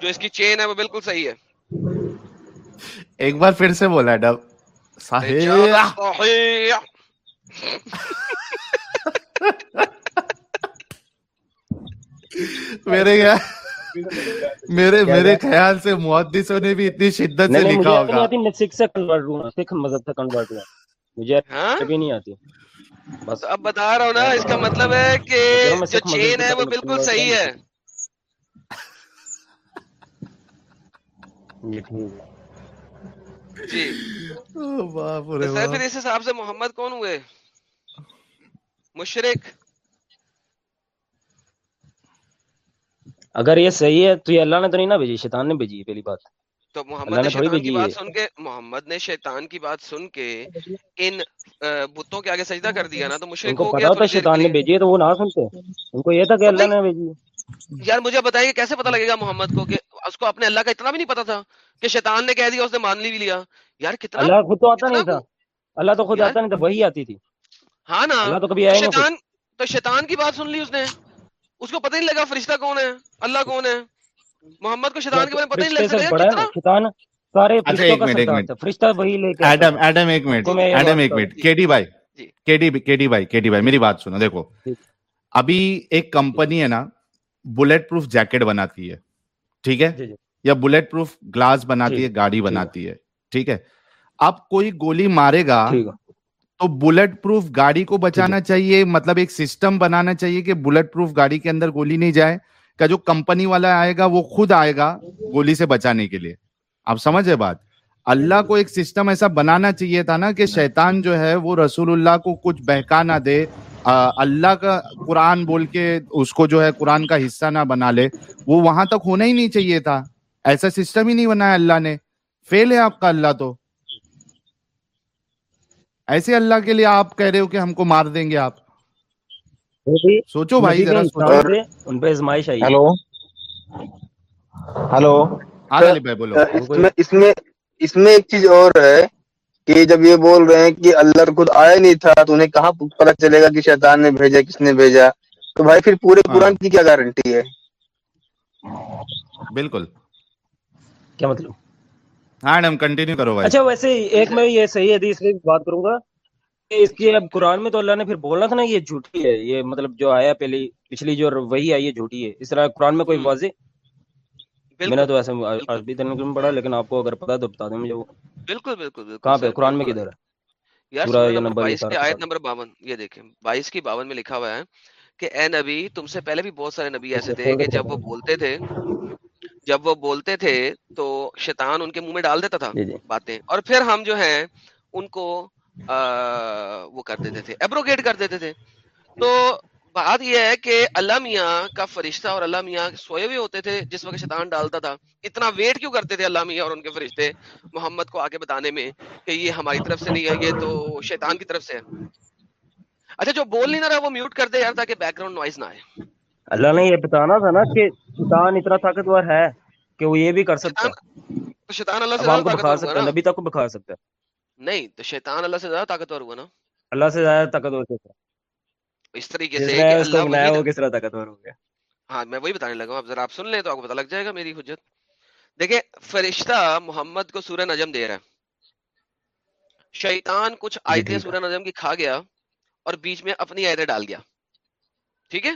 جو اس کی چین ہے وہ بالکل صحیح ہے۔ ایک بار پھر سے بولا ڈب صحيح. صحيح میرے میرے میرے خیال سے محدثوں نے بھی اتنی شدت سے لکھا ہوگا۔ میں سکھ سے کنورٹ ہوں سکھ مذہب سے کنورٹ ہوں مجھے ہاں؟ کبھی نہیں آتی۔ بس۔ اب بتا رہا ہوں نا اس کا مطلب ہے کہ جو چین ہے وہ بالکل صحیح ہے۔ جی۔ پھر اس حساب سے محمد کون ہوئے؟ مشرق۔ اگر یہ صحیح ہے تو یہ اللہ نے تو نہیں نہ بھیجی شیطان نے بھیجی پہلی بات۔ تو محمد نے شیطان کی بات سن کے محمد نے شیطان کی بات سن کے ان بتوں کے آگے سجدہ کر دیا نا تو مشرق کو پتا ہوتا شیطان نے بھیجی ہے تو وہ نہ سنتے۔ ان کو یہ تھا کہ اللہ نے بھیجی یار مجھے بتائیے کیسے پتا لگے گا محمد کو کہ اس کو اپنے اللہ کا اتنا بھی نہیں پتا تھا کہ شیطان نے کہہ دیا اس نے مان لی بھی لیا۔ یار کتنا اللہ خود تو آتا نہیں تھا۔ اللہ تو خود آتا نہیں تھا وہی آتی تھی۔ ہاں نا تو کبھی شیطان تو شیطان کی بات سن لی اس نے۔ اس کو پتہ نہیں لگا فرشتہ کون ہے اللہ کون ہے۔ محمد کو شیطان کے بارے میں پتہ نہیں لگ سکتا شیطان سارے اچھا، فرشتوں کا سردار فرشتہ وہی لے کے ایڈم ایڈم ایک منٹ۔ ایڈم ایک منٹ۔ کیڈی بھائی۔ جی۔ کیڈی کیڈی بھائی کیڈی بھائی میری بات سنو دیکھو۔ ابھی ایک کمپنی ہے نا بلیٹ پروف جیکٹ بناتی ہے۔ ٹھیک ہے؟ یا بلٹ پروف گلاس بناتی ہے گاڑی بناتی ہے ٹھیک ہے؟ اب کوئی گولی مارے گا تو بلٹ پروف گاڑی کو بچانا چاہیے مطلب ایک سسٹم بنانا چاہیے کہ بلٹ پروف گاڑی کے اندر گولی نہیں جائے کا جو کمپنی والا آئے گا وہ خود آئے گا گولی سے بچانے کے لیے۔ آپ سمجھے بات؟ اللہ کو ایک سسٹم ایسا بنانا چاہیے تھا نا کہ شیطان جو ہے وہ رسول اللہ کو کچھ بہکا نہ دے اللہ کا قرآن بول کے اس کو جو ہے قرآن کا حصہ نہ بنا لے وہ وہاں تک ہونا ہی نہیں چاہیے تھا۔ ایسا سسٹم ہی نہیں بنایا اللہ نے۔ فیل ہے آپ کا اللہ تو۔ ایسے اللہ کے لیے آپ کہہ رہے ہو کہ ہم کو مار دیں گے آپ۔ سوچو بھائی ذرا جی، جی، ان پہ آئی۔ ہلو۔ ہلو۔ ہاں بولو۔ اس میں اس میں ایک چیز اور ہے۔ کہ جب یہ بول رہے ہیں کہ اللہ خود آیا نہیں تھا تو انہیں کہاں پتہ چلے گا کہ شیطان نے بھیجا کس نے بھیجا؟ تو بھائی پھر پورے ہاں۔ قرآن کی کیا گارنٹی ہے؟ بالکل۔ کیا مطلب؟ ہاں کنٹینیو کرو بھائی۔ اچھا ویسے ایک میں یہ صحیح حدیث کی بات کروں گا اس کی اب قرآن میں تو اللہ نے پھر بولنا تھا نا یہ جھوٹی ہے یہ مطلب جو آیا پہلی پچھلی جو وہی آئی ہے جھوٹی ہے۔ اس طرح قرآن میں کوئی واضح؟ میں نے تو ایسے عربی ترجمہ میں پڑھا لیکن آپ کو اگر پتا تو بتا دیں مجھے وہ۔ بالکل بالکل کہاں پہ؟ قرآن میں کدھر ہے؟ یار بائیس میں آیت نمبر باون یہ دیکھیں۔ بائیس کی باون میں لکھا ہوا ہے کہ اے نبی تم سے پہلے بھی بہت سارے نبی ایسے تھے کہ جب وہ بولتے تھے جب وہ بولتے تھے تو شیطان ان کے منہ میں ڈال دیتا تھا جی، جی۔ باتیں۔ اور پھر ہم جو ہیں ان کو وہ کر دیتے تھے ایبروگیٹ کر دیتے تھے۔ تو بات یہ ہے کہ اللہ میاں کا فرشتہ اور اللہ میاں سوئے ہوئے ہوتے تھے جس وقت شیطان ڈالتا تھا۔ اتنا ویٹ کیوں کرتے تھے اللہ میاں اور ان کے فرشتے محمد کو آگے بتانے میں کہ یہ ہماری طرف سے نہیں ہے یہ تو شیطان کی طرف سے ہے۔ اچھا جو بول نہیں رہا وہ میوٹ کر دے یار تاکہ بیک گراؤنڈ نوائز نہ آئے۔ اللہ نے یہ بتانا تھا نا کہ شیطان اتنا طاقتور ہے کہ وہ یہ بھی کر سکتا ہے۔ شیطان اللہ سے زیادہ طاقتور ہوا ہے نبی تک کو بکھا سکتا ہے۔ نہیں تو شیطان اللہ سے زیادہ طاقتور ہوا نا۔ اللہ سے زیادہ طاقتور ہے اس طریقے سے ہاں میں وہی بتانے لگا ہوں اب ذرا آپ سن لیں تو آپ کو پتا لگ جائے گا میری حجت۔ دیکھیں فرشتہ محمد کو سورہ نجم دے رہا ہے۔ شیطان کچھ آیتیں سورہ نجم کی کھا گیا اور بیچ میں اپنی آیتیں ڈال گیا۔ ٹھیک ہے؟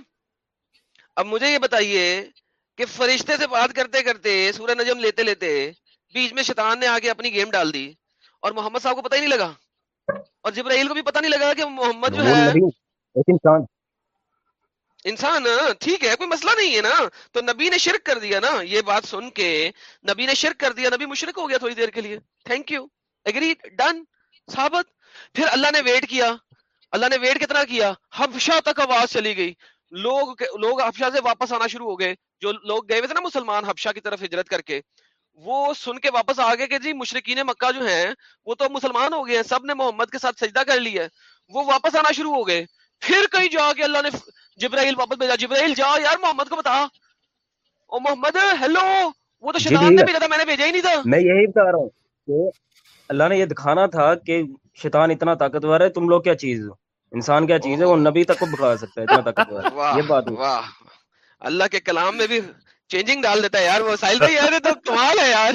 اب مجھے یہ بتائیے کہ فرشتے سے بات کرتے کرتے سورہ نجم لیتے لیتے بیچ میں شیطان نے آگے اپنی گیم ڈال دی اور محمد صاحب کو پتہ ہی نہیں لگا۔ اور جبرائیل کو بھی پتہ نہیں لگا کہ محمد جو ہے ایک انسان انسان ٹھیک ہے، کوئی مسئلہ نہیں ہے نا۔ تو نبی نے شرک کر دیا نا، یہ بات سن کے نبی نے شرک کر دیا، نبی مشرک ہو گیا تھوڑی دیر کے لیے۔ تھینک یو اگری ڈن ثابت. پھر اللہ نے ویٹ کیا۔ اللہ نے ویٹ کتنا کیا؟ حبشہ تک آواز چلی گئی۔ لوگ لوگ حبشہ سے واپس آنا شروع ہو گئے۔ جو لوگ گئے ہوئے تھے نا مسلمان حبشہ کی طرف ہجرت کر کے، وہ سن کے واپس آ گئے کہ جی مشرقین مکہ جو ہیں، وہ تو مسلمان ہو گئے ہیں، سب نے محمد کے ساتھ سجدہ کر لیا ہے۔ وہ واپس آنا شروع ہو گئے۔ پھر کہیں جا کے اللہ نے جبرائیل واپس بھیجا۔ جبرائیل جا یار محمد کو بتا او محمد ہیلو وہ تو جی، شیطان جی، نے جی۔ بھیجا تھا میں نے بھیجا ہی نہیں تھا۔ میں یہی بتا رہا ہوں کہ اللہ نے یہ دکھانا تھا کہ شیطان اتنا طاقتور ہے تم لوگ کیا چیز ہو؟ انسان کیا چیز ہے؟ وہ نبی تک کو بھگا سکتا ہے اتنا طاقتور ہے۔ یہ بات واہ۔ اللہ کے کلام میں بھی چینجنگ ڈال دیتا ہے یار وہ سائل بھائی یار تو کمال ہے یار۔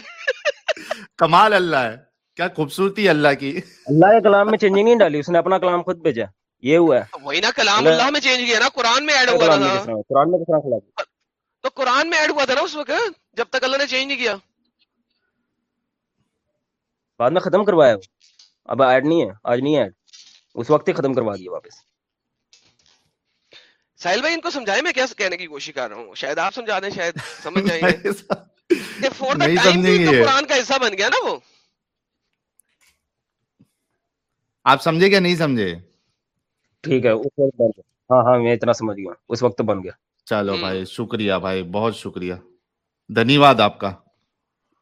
کمال اللہ ہے۔ کیا خوبصورتی اللہ کی۔ اللہ کے کلام میں چینجنگ نہیں ڈالی اس نے اپنا کلام خود بھیجا۔ یہ ہوا ہے۔ وہی نا کلام اللہ میں چینج گیا نا قرآن میں ایڈ ہوا تھا۔ قرآن میں کس طرح تو قرآن میں ایڈ ہوا تھا نا اس وقت جب تک اللہ نے چینج نہیں کیا۔ بعد میں ختم کروایا اب ایڈ نہیں ہے آج نہیں ہے ایڈ اس وقت ہی ختم کروا دیا واپس۔ ساحل بھائی ان کو سمجھائے میں کیا کہنے کی کوشش کر رہا ہوں؟ شاید آپ سمجھا دیں شاید سمجھ جائیں گے۔ فور دا ٹائم بھی تو قرآن کا حصہ بن گیا نا وہ۔ آپ سمجھے کیا نہیں سمجھے؟ ٹھیک ہے اس وقت بن گیا۔ ہاں ہاں میں اتنا سمجھ گیا۔ اس وقت بن گیا۔ چلو بھائی شکریہ بھائی بہت شکریہ۔ دھنیہ واد آپ کا۔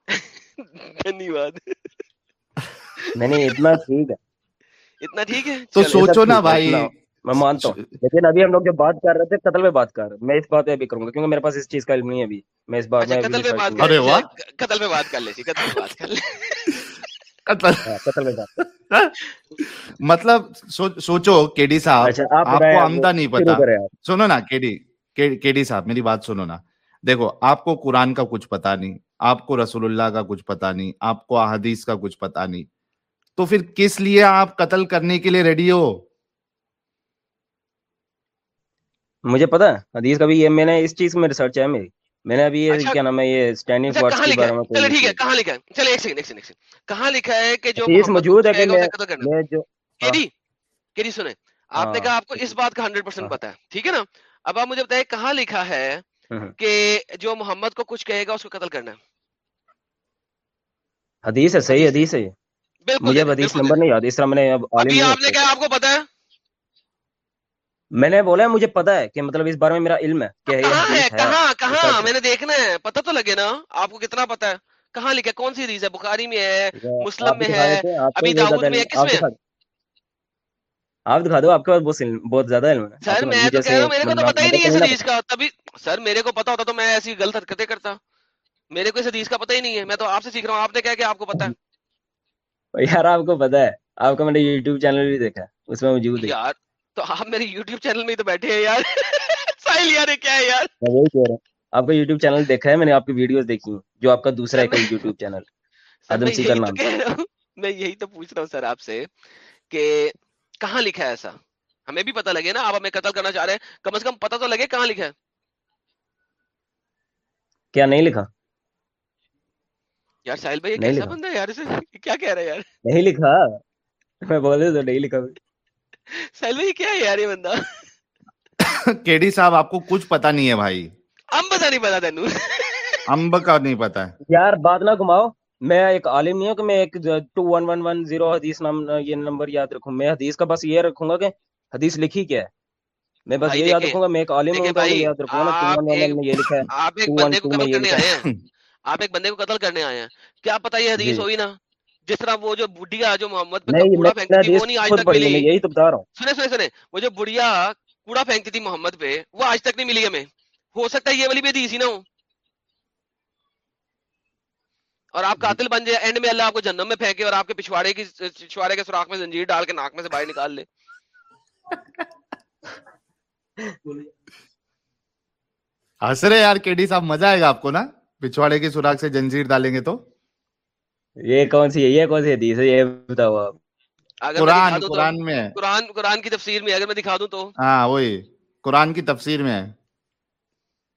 دھنیہ واد نہیں نہیں اتنا ٹھیک ہے۔ اتنا ٹھیک ہے؟ تو سوچو نا بھائی۔ میں مانتا ہوں۔ لیکن ابھی ہم لوگ جب بات کر رہے تھے قتل میں بات کر میں اس بات ابھی کروں گا کیونکہ میرے پاس اس چیز کا علم نہیں ہے ابھی۔ میں اس بات اچھا، میں قتل میں بات کر ارے جی، قتل میں بات کر لے ہاں، ہاں؟ مطلب سوچو کیڈی صاحب اچھا، آپ کو آمدہ نہیں پتا۔ سنو نا کیڈی ڈی صاحب میری بات سنو نا۔ دیکھو آپ کو قرآن کا کچھ پتا نہیں آپ کو رسول اللہ کا کچھ پتا نہیں آپ کو احادیث کا کچھ پتا نہیں۔ تو پھر کس لیے آپ قتل کرنے کے لیے ریڈی ہو؟ مجھے پتا حدیث کا بھی یہ میں نے اس چیز میں ریسرچ ہے میری۔ میں نے ابھی اچھا، کیا نام ہے یہ اسٹینڈنگ اچھا، کہاں لکھا ہے؟ کہاں لکھا ہے؟ چلے ایک سیکنڈ ایک سیکنڈ ایک سیکنڈ کہاں لکھا ہے کہ جو موجود ہے کہ ہاں۔ آپ نے ہاں۔ کہا آپ کو اس بات کا ہنڈریڈ پرسینٹ پتا ہے ٹھیک ہے نا؟ اب آپ مجھے بتائیں کہاں لکھا ہے ہاں کہ جو محمد کو کچھ کہے گا اس کو قتل کرنا ہے؟ حدیث ہے صحیح حدیث ہے۔ بالکل مجھے حدیث نمبر نہیں یاد اس طرح میں نے اب ابھی آپ نے کہا آپ کو پتا ہے؟ میں نے بولا مجھے پتا ہے کہ مطلب اس بارے میں میرا علم ہے کہاں کہاں؟ میں نے دیکھنا ہے پتہ تو لگے نا آپ کو کتنا پتا ہے۔ کہاں لکھا کون سی حدیث ہے؟ بخاری میں ہے مسلم میں ہے ابھی داؤد میں ہے کس میں؟ آپ دکھا دو آپ کے پاس بہت بہت زیادہ علم ہے۔ سر میں تو کہہ رہا ہوں میرے کو تو پتا ہی نہیں اس حدیث کا۔ تبھی سر میرے کو پتا ہوتا تو میں ایسی غلط حرکتیں کرتا۔ میرے کو اس حدیث کا پتہ ہی نہیں ہے میں تو آپ سے سیکھ رہا ہوں آپ نے کہا کہ آپ کو پتا ہے۔ پتا یار آپ کو پتا ہے آپ کا میں نے یوٹیوب چینل بھی دیکھا اس میں موجود ہے۔ یار تو آپ میرے یوٹیوب چینل میں ہی تو بیٹھے ہیں یار۔ ساحل یار کیا ہے یار؟ میں وہی کہہ رہا ہوں۔ آپ کا یوٹیوب چینل دیکھا ہے؟ میں نے آپ کی ویڈیوز دیکھی ہیں۔ جو آپ کا دوسرا سر ہے یوٹیوب چینل آدم تو نام۔ میں یہی تو پوچھ رہا ہوں سر آپ سے کہ کہاں لکھا ہے ایسا؟ ہمیں بھی پتہ لگے نا آپ ہمیں قتل کرنا چاہ رہے ہیں۔ کم از کم پتہ تو لگے کہاں لکھا ہے۔ کیا نہیں لکھا؟ یار ساحل بھائی کیسا بندہ ہے یار اسے؟ کیا کہہ رہا ہے یار؟ نہیں لکھا۔ میں بول رہا تو نہیں لکھا۔ سیلری کیا ہے یار یہ بندہ؟ کیڈی صاحب آپ کو کچھ پتا نہیں ہے بھائی۔ امب کا نہیں پتا تین امب کا نہیں پتا یار بات نہ گھماؤ۔ میں ایک عالم نہیں ہوں کہ میں ایک two one one one zero حدیث نام یہ نمبر یاد رکھوں۔ میں حدیث کا بس یہ رکھوں گا کہ حدیث لکھی کیا ہے۔ میں بس یہ یاد رکھوں گا میں ایک عالم ہوں کہ یاد رکھوں گا ٹو ون ون میں یہ لکھا ہے۔ آپ ایک بندے کو قتل کرنے آئے ہیں۔ آپ ایک بندے کو قتل کرنے آئے ہیں۔ کیا پتہ یہ حدیث جی۔ ہوئی نا؟ جس طرح وہ جو بڑھیا جو محمد وہ جو بڑھیا کوڑا پھینکتی تھی محمد پہ وہ آج تک نہیں ملی ہمیں۔ ہو سکتا ہے یہ والی بھی دی سی نہ ہو۔ اور آپ قاتل بن جائے اینڈ میں اللہ آپ کو جنم میں پھینکے اور آپ کے پچھواڑے کی پچھواڑے کے سوراخ میں زنجیر ڈال کے ناک میں سے باہر نکال لے۔ ہنس رہے یار کیڈی صاحب مزہ آئے گا آپ کو نا؟ پچھواڑے کی سوراخ سے جنجیر ڈالیں گے تو۔ یہ کون سی ہے؟ یہ کون سی حدیث ہے؟ یہ بتاؤ آپ۔ قرآن قرآن میں۔ قرآن قرآن کی تفسیر میں اگر میں دکھا دوں تو۔ ہاں وہی۔ قرآن کی تفسیر میں۔ ہے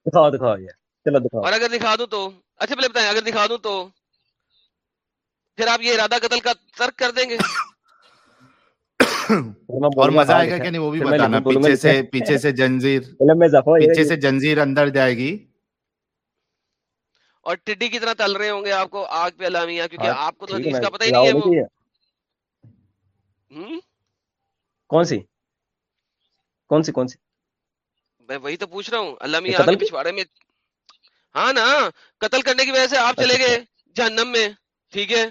دکھاؤ دکھاؤ یہ۔ چلو دکھاؤ۔ اور اگر دکھا دوں تو۔ اچھا پہلے بتائیں اگر دکھا دوں تو۔ پھر آپ یہ ارادہ قتل کا ترک کر دیں گے۔ اور مزہ آئے گا کہ نہیں وہ بھی بتانا۔ پیچھے سے پیچھے سے جنزیر پیچھے سے جنزیر اندر جائے گی۔ اور ٹڈی کی طرح تل رہے ہوں گے آپ کو آگ پہ الامیہ کیونکہ ہاں آپ کو تو حدیث کا پتہ ہی نہیں ہے کون سی؟ کون سی کون سی؟ میں وہی تو پوچھ رہا ہوں۔ اللہ میاں کے پچھواڑے میں۔ ہاں نا قتل کرنے کی وجہ سے آپ اچھا چلے اچھا گئے جہنم میں ٹھیک ہے۔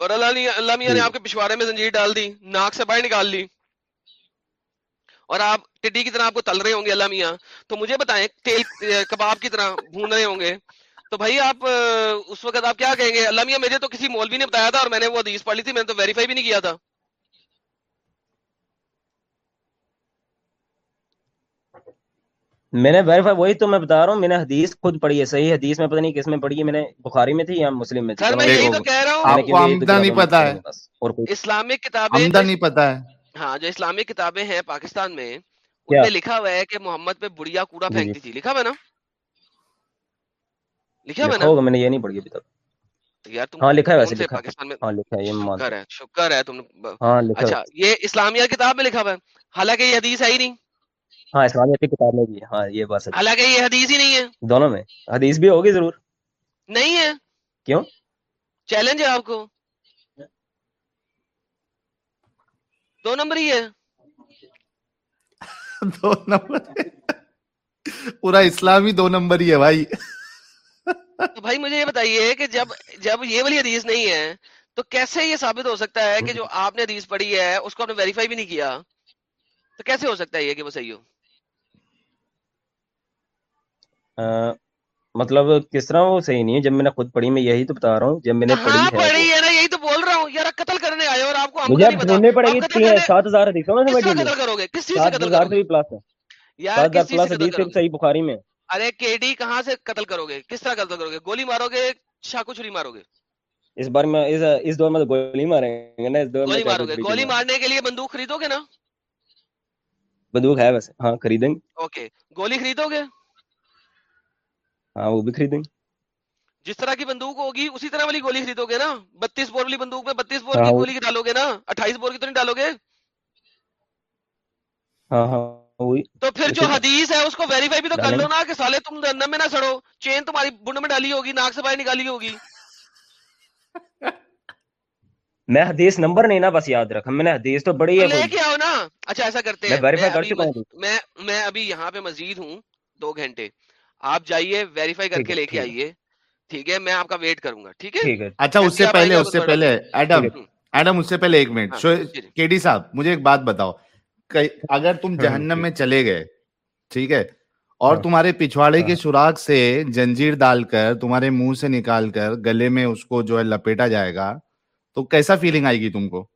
اور اللہ اللہ میاں نے آپ کے پچھواڑے میں زنجیر ڈال دی ناک سے باہر نکال لی۔ اور آپ ٹڈی کی طرح آپ کو تل رہے ہوں گے اللہ میاں۔ تو مجھے بتائیں تیل کباب کی طرح بھون رہے ہوں گے۔ تو بھائی آپ اس وقت آپ کیا کہیں گے؟ اللہ میاں مجھے تو کسی مولوی نے بتایا تھا اور میں نے وہ حدیث پڑھ لی تھی میں نے تو ویریفائی بھی نہیں کیا تھا۔ میں نے ویریفائی وہی تو میں بتا رہا ہوں میں نے حدیث خود پڑھی ہے صحیح حدیث میں پتہ نہیں کس میں پڑھی ہے۔ میں نے بخاری میں تھی یا مسلم میں تھی؟ سر میں یہی تو کہہ رہا ہوں۔ اسلامک کتابیں نہیں ہے۔ ہاں جو اسلامک کتابیں ہیں پاکستان میں ان میں لکھا ہوا ہے کہ محمد پہ بڑھیا کوڑا جی جی۔ پھینکتی تھی۔ لکھا ہوا نا؟ لکھا ہوا نا؟ میں نے یہ نہیں پڑھی ابھی تک۔ تو یار تم ہاں لکھا ہے کون ویسے سے لکھا۔ ہے پاکستان میں؟ ہاں لکھا ہے یہ میں مانتا شکر ہوں ہے شکر ہے تم نے ب- ہاں اچھا یہ اسلامیہ کتاب میں لکھا ہوا ہے۔ حالانکہ یہ حدیث ہے ہی نہیں۔ ہاں اسلامیہ کی کتاب میں بھی ہے۔ ہاں یہ بات سچ ہے۔ حالانکہ یہ حدیث ہی نہیں ہے۔ دونوں میں۔ حدیث بھی ہوگی ضرور۔ نہیں ہے۔ کیوں؟ چیلنج ہے آپ کو۔ دو نمبر ہی ہے۔ دو نمبر۔ پورا اسلامی دو نمبر ہی ہے بھائی۔ تو بھائی مجھے یہ بتائیے کہ جب جب یہ والی حدیث نہیں ہے تو کیسے یہ ثابت ہو سکتا ہے کہ جو آپ نے حدیث پڑھی ہے اس کو آپ نے ویریفائی بھی نہیں کیا؟ تو کیسے ہو سکتا ہے یہ کہ وہ صحیح ہو؟ مطلب کس طرح وہ صحیح نہیں ہے؟ جب میں نے خود پڑھی میں یہی تو بتا رہا ہوں جب میں نے ہاں، پڑھی ہے نا یہی تو بول رہا ہوں یار قتل کرنے آئے اور مجھے ڈھونڈنی پڑے گی سات ہزار کس طرح ڈھونڈوں۔ قتل کرو گے؟ کس چیز سے قتل کرو گے؟ پلس ہے۔ یار سات ہزار حدیث صرف گے صحیح بخاری میں۔ ارے کے ڈی کہاں سے قتل کرو گے؟ کس طرح قتل کرو گے؟ گولی مارو گے چاقو چھری مارو گے؟ اس بار میں اس اس دور میں گولی ماریں گے نا اس دور میں مارو گے۔ گولی مارنے کے لیے بندوق خریدو گے نا؟ بندوق ہے ویسے۔ ہاں خریدیں۔ گے اوکے۔ گولی خریدو گے؟ ہاں وہ بھی خریدیں۔ گے جس طرح کی بندوق ہوگی اسی طرح والی گولی خریدو گے نا؟ بتیس بور والی بندوق میں بتیس بور کی گولی ڈالو گے نا؟ اٹھائیس بور کی تو نہیں ڈالو گے؟ ہاں ہاں تو پھر جو حدیث ہے اس کو ویریفائی بھی تو کر لو نا کہ سالے تم جہنم میں نہ سڑو۔ چین تمہاری بنڈ میں ڈالی ہوگی ناک سے باہر نکالی ہوگی۔ میں حدیث نمبر نہیں نا بس یاد رکھا میں نے حدیث تو بڑی ہے لے کے آؤ نا۔ اچھا ایسا کرتے میں ہیں ویریفائی کر ابھی چکا ہوں۔ مز- میں میں ابھی یہاں پہ مزید ہوں دو گھنٹے۔ آپ جائیے ویریفائی کر کے لے کے آئیے۔ ٹھیک ہے میں آپ کا ویٹ کروں گا ٹھیک ہے؟ اچھا اس سے پہلے اس سے پہلے ایڈم ہے ہوں، ایڈم اس سے پہلے ایک منٹ ہاں جی جی۔ کے ڈی صاحب مجھے ایک بات بتاؤ۔ اگر تم ہوں جہنم ٹھیک میں چلے گئے ٹھیک ہے اور ہاں۔ تمہارے پچھواڑے کے ہاں۔ سوراخ سے جنجیر ڈال کر تمہارے منہ سے نکال کر گلے میں اس کو جو ہے لپیٹا جائے گا تو کیسا فیلنگ آئے گی تم کو؟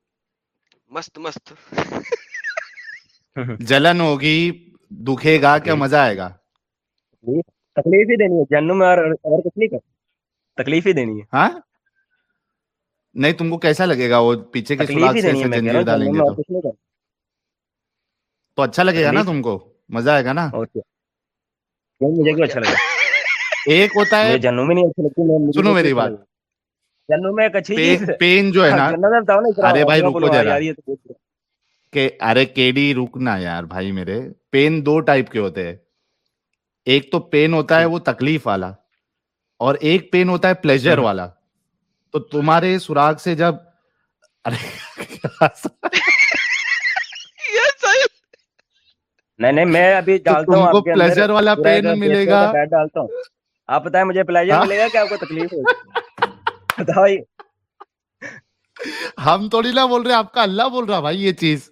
مست مست۔ جلن ہوگی دکھے گا کیا تکلیف مزہ آئے گا؟ تکلیف ہی دینی ہے جہنم میں اور کچھ نہیں کر تکلیف ہی دینی ہے۔ ہاں؟ نہیں تم کو کیسا لگے گا؟ وہ پیچھے کے ہی سے ایسے میں جنجیر ڈالیں گے میں تو۔ اچھا لگے گا نا تم کو؟ مزہ آئے گا نا؟ مجھے کیوں اچھا لگا؟ ایک ہوتا ہے۔ جہنم ہی نہیں اچھی لگتی میں سنو میری اچھا بات۔ جہنم میں ایک اچھی چیز پین جو ہے نا میں ارے بھائی رکو پوچھ رہا کہ ارے کیڈی رکنا یار بھائی میرے۔ پین دو ٹائپ کے ہوتے ہیں۔ ایک تو پین ہوتا ہے ٹھیک وہ تکلیف والا۔ اور ایک پین ہوتا ہے پلیجر ہوں والا۔ تو تمہارے سراغ سے جب نہیں نہیں میں ابھی ڈالتا ہوں پلیجر والا پین ملے گا۔ ڈالتا ہوں۔ آپ بتائیں مجھے پلیجر ہاں؟ ملے گا کہ آپ کو تکلیف ہوگی؟ بتاؤ۔ ہم تھوڑی نہ بول رہے آپ کا اللہ بول رہا بھائی یہ چیز۔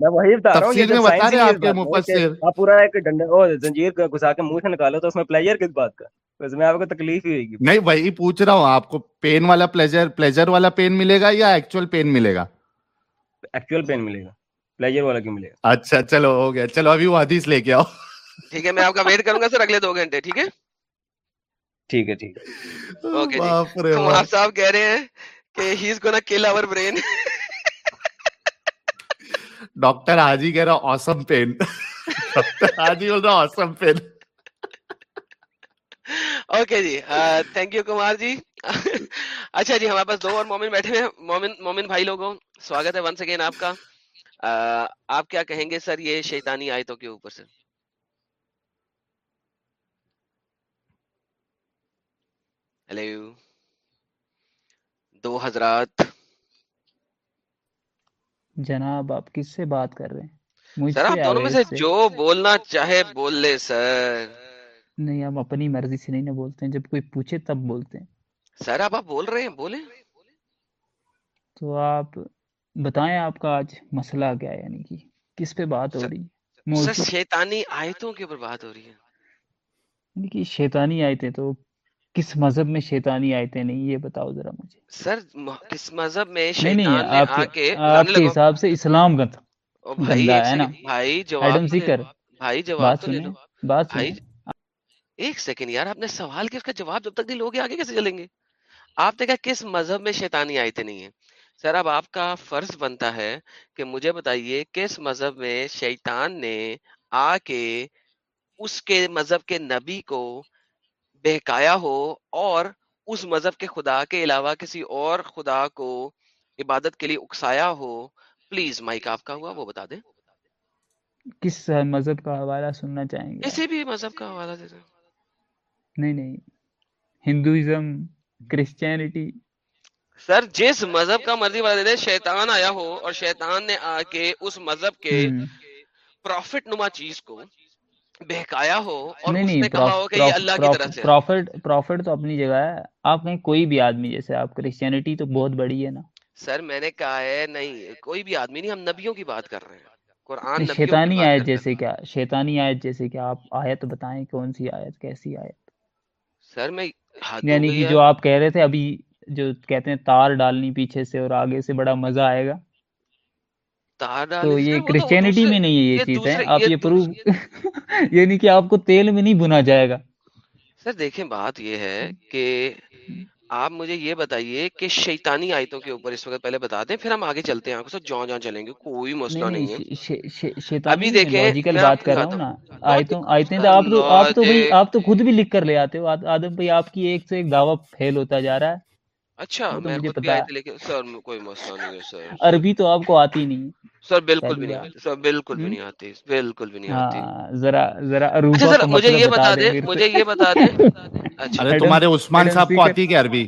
میں وہی بتا رہا ہوں یہ میں بتا رہے آپ کے مفسر۔ آپ پورا ایک ڈنڈے او زنجیر گھسا کے منہ سے نکالو تو اس میں پلیجر کس بات کا؟ اس میں آپ کو تکلیف ہی ہوئے گی نہیں وہی پوچھ رہا ہوں آپ کو پین والا پلیجر پلیجر والا پین ملے گا یا ایکچوئل پین ملے گا؟ ایکچوئل پین ملے گا۔ پلیجر والا کیوں ملے گا؟ اچھا چلو ہو گیا۔ چلو ابھی وہ حدیث لے کے آؤ۔ ٹھیک ہے میں آپ کا ویٹ کروں گا سر اگلے دو گھنٹے ٹھیک ہے؟ ٹھیک ہے ٹھیک ہے۔ اوکے جی۔ صاحب کہہ رہے ہیں کہ ہی از گونا کل آور برین ڈاکٹر حاجی کہہ رہا آسم پین ڈاکٹر حاجی بول رہا آسم پین اوکے جی تھینک یو کمار جی اچھا جی ہمارے پاس دو اور مومن بیٹھے ہیں مومن مومن بھائی لوگوں سواگت ہے ونس اگین آپ کا آپ کیا کہیں گے سر یہ شیطانی آیتوں کے اوپر سے ہیلو دو حضرات جناب آپ کس سے بات کر رہے ہیں؟ سر آپ دونوں میں سے جو بولنا چاہے بول لے سر۔ نہیں ہم اپنی مرضی سے نہیں نہ بولتے ہیں۔ جب کوئی پوچھے تب بولتے ہیں۔ سر اب آپ بول رہے ہیں بولیں۔ تو آپ بتائیں آپ کا آج مسئلہ کیا ہے؟ یعنی کہ کس پہ بات ہو رہی ہے؟ سر شیطانی آیتوں کے اوپر بات ہو رہی ہے۔ یعنی کہ شیطانی آیتیں تو کس مذہب میں شیطانی آیتیں نہیں یہ بتاؤ ذرا مجھے۔ سر کس مذہب میں شیطان نے آپ آ کے آپ کے حساب سے اسلام بھائی گندا ایک ہے نا۔ سیکنڈ بھائی جواب ایڈم تو لے سیکر۔ لو بھائی جواب بات تو لے سنیں لو بات بھائی سنیں ایک سیکنڈ یار آپ نے سوال کیا اس کا جواب جب تک نہیں لوگے آگے کیسے چلیں گے؟ آپ نے کہا کس مذہب میں شیطانی آیتیں نہیں ہیں۔ سر اب آپ کا فرض بنتا ہے کہ مجھے بتائیے کس مذہب میں شیطان نے آ کے اس کے مذہب کے نبی کو بہکایا ہو اور اس مذہب کے خدا کے علاوہ کسی اور خدا کو عبادت کے لیے اکسایا ہو پلیز مائک آپ کا ہوا وہ بتا دیں۔ کس مذہب کا حوالہ سننا چاہیں گے؟ کسی بھی مذہب کا حوالہ دے دیں۔ نہیں نہیں۔ Hinduism Christianity. سر جس مذہب کا مرضی والا دے دے شیطان آیا ہو اور شیطان نے آ کے اس مذہب کے پروفٹ نما چیز کو بہکایا ہو اور نہیں اس نے کہا ہو کہ یہ اللہ کی طرف سے۔ پروفٹ پروفٹ تو اپنی جگہ ہے۔ آپ کہیں کوئی بھی آدمی جیسے آپ کرسچینٹی تو بہت بڑی ہے نا۔ سر میں نے کہا ہے نہیں کوئی بھی آدمی نہیں ہم نبیوں کی بات کر رہے ہیں۔ قرآن شیطانی آیت جیسے کیا شیطانی آیت جیسے کیا آپ آیت بتائیں کون سی آیت کیسی آیت؟ سر میں یعنی کہ جو آپ کہہ رہے تھے ابھی جو کہتے ہیں تار ڈالنی پیچھے سے اور آگے سے بڑا مزہ آئے گا۔ تو یہ سر کرسچینٹی میں نہیں ہے یہ چیز ہے آپ یہ پروف یعنی کہ آپ کو تیل میں نہیں بنا جائے گا۔ سر دیکھیں بات یہ ہے کہ آپ مجھے یہ بتائیے کہ شیطانی آیتوں کے اوپر اس وقت پہلے بتا دیں پھر ہم آگے چلتے ہیں۔ آنکھوں سے جاں جاں چلیں گے کوئی مسئلہ نہیں ہے۔ ابھی دیکھیں لاجیکل بات آپ کو کر رہا ہوں نا۔ آیتوں آیتیں تو آپ تو آپ تو آپ خود بھی لکھ کر لے آتے ہو۔ آد- آدم بھائی آپ کی ایک سے ایک دعویٰ پھیل ہوتا جا رہا ہے۔ اچھا وہ تو میں مجھے خود بھی پتا آئے ہے۔ تھے لیکن سر کوئی مسئلہ نہیں ہے سر۔ عربی تو آپ کو آتی نہیں۔ سر بالکل بھی نہیں سر بالکل بھی؟ نہیں آتی بالکل بھی نہیں آتی۔ ہاں ذرا ذرا اچھا سر مجھے یہ بتا دیں مجھے یہ بتا دیں۔ اچھا۔ تمہارے عثمان صاحب کو آتی ہے کیا عربی؟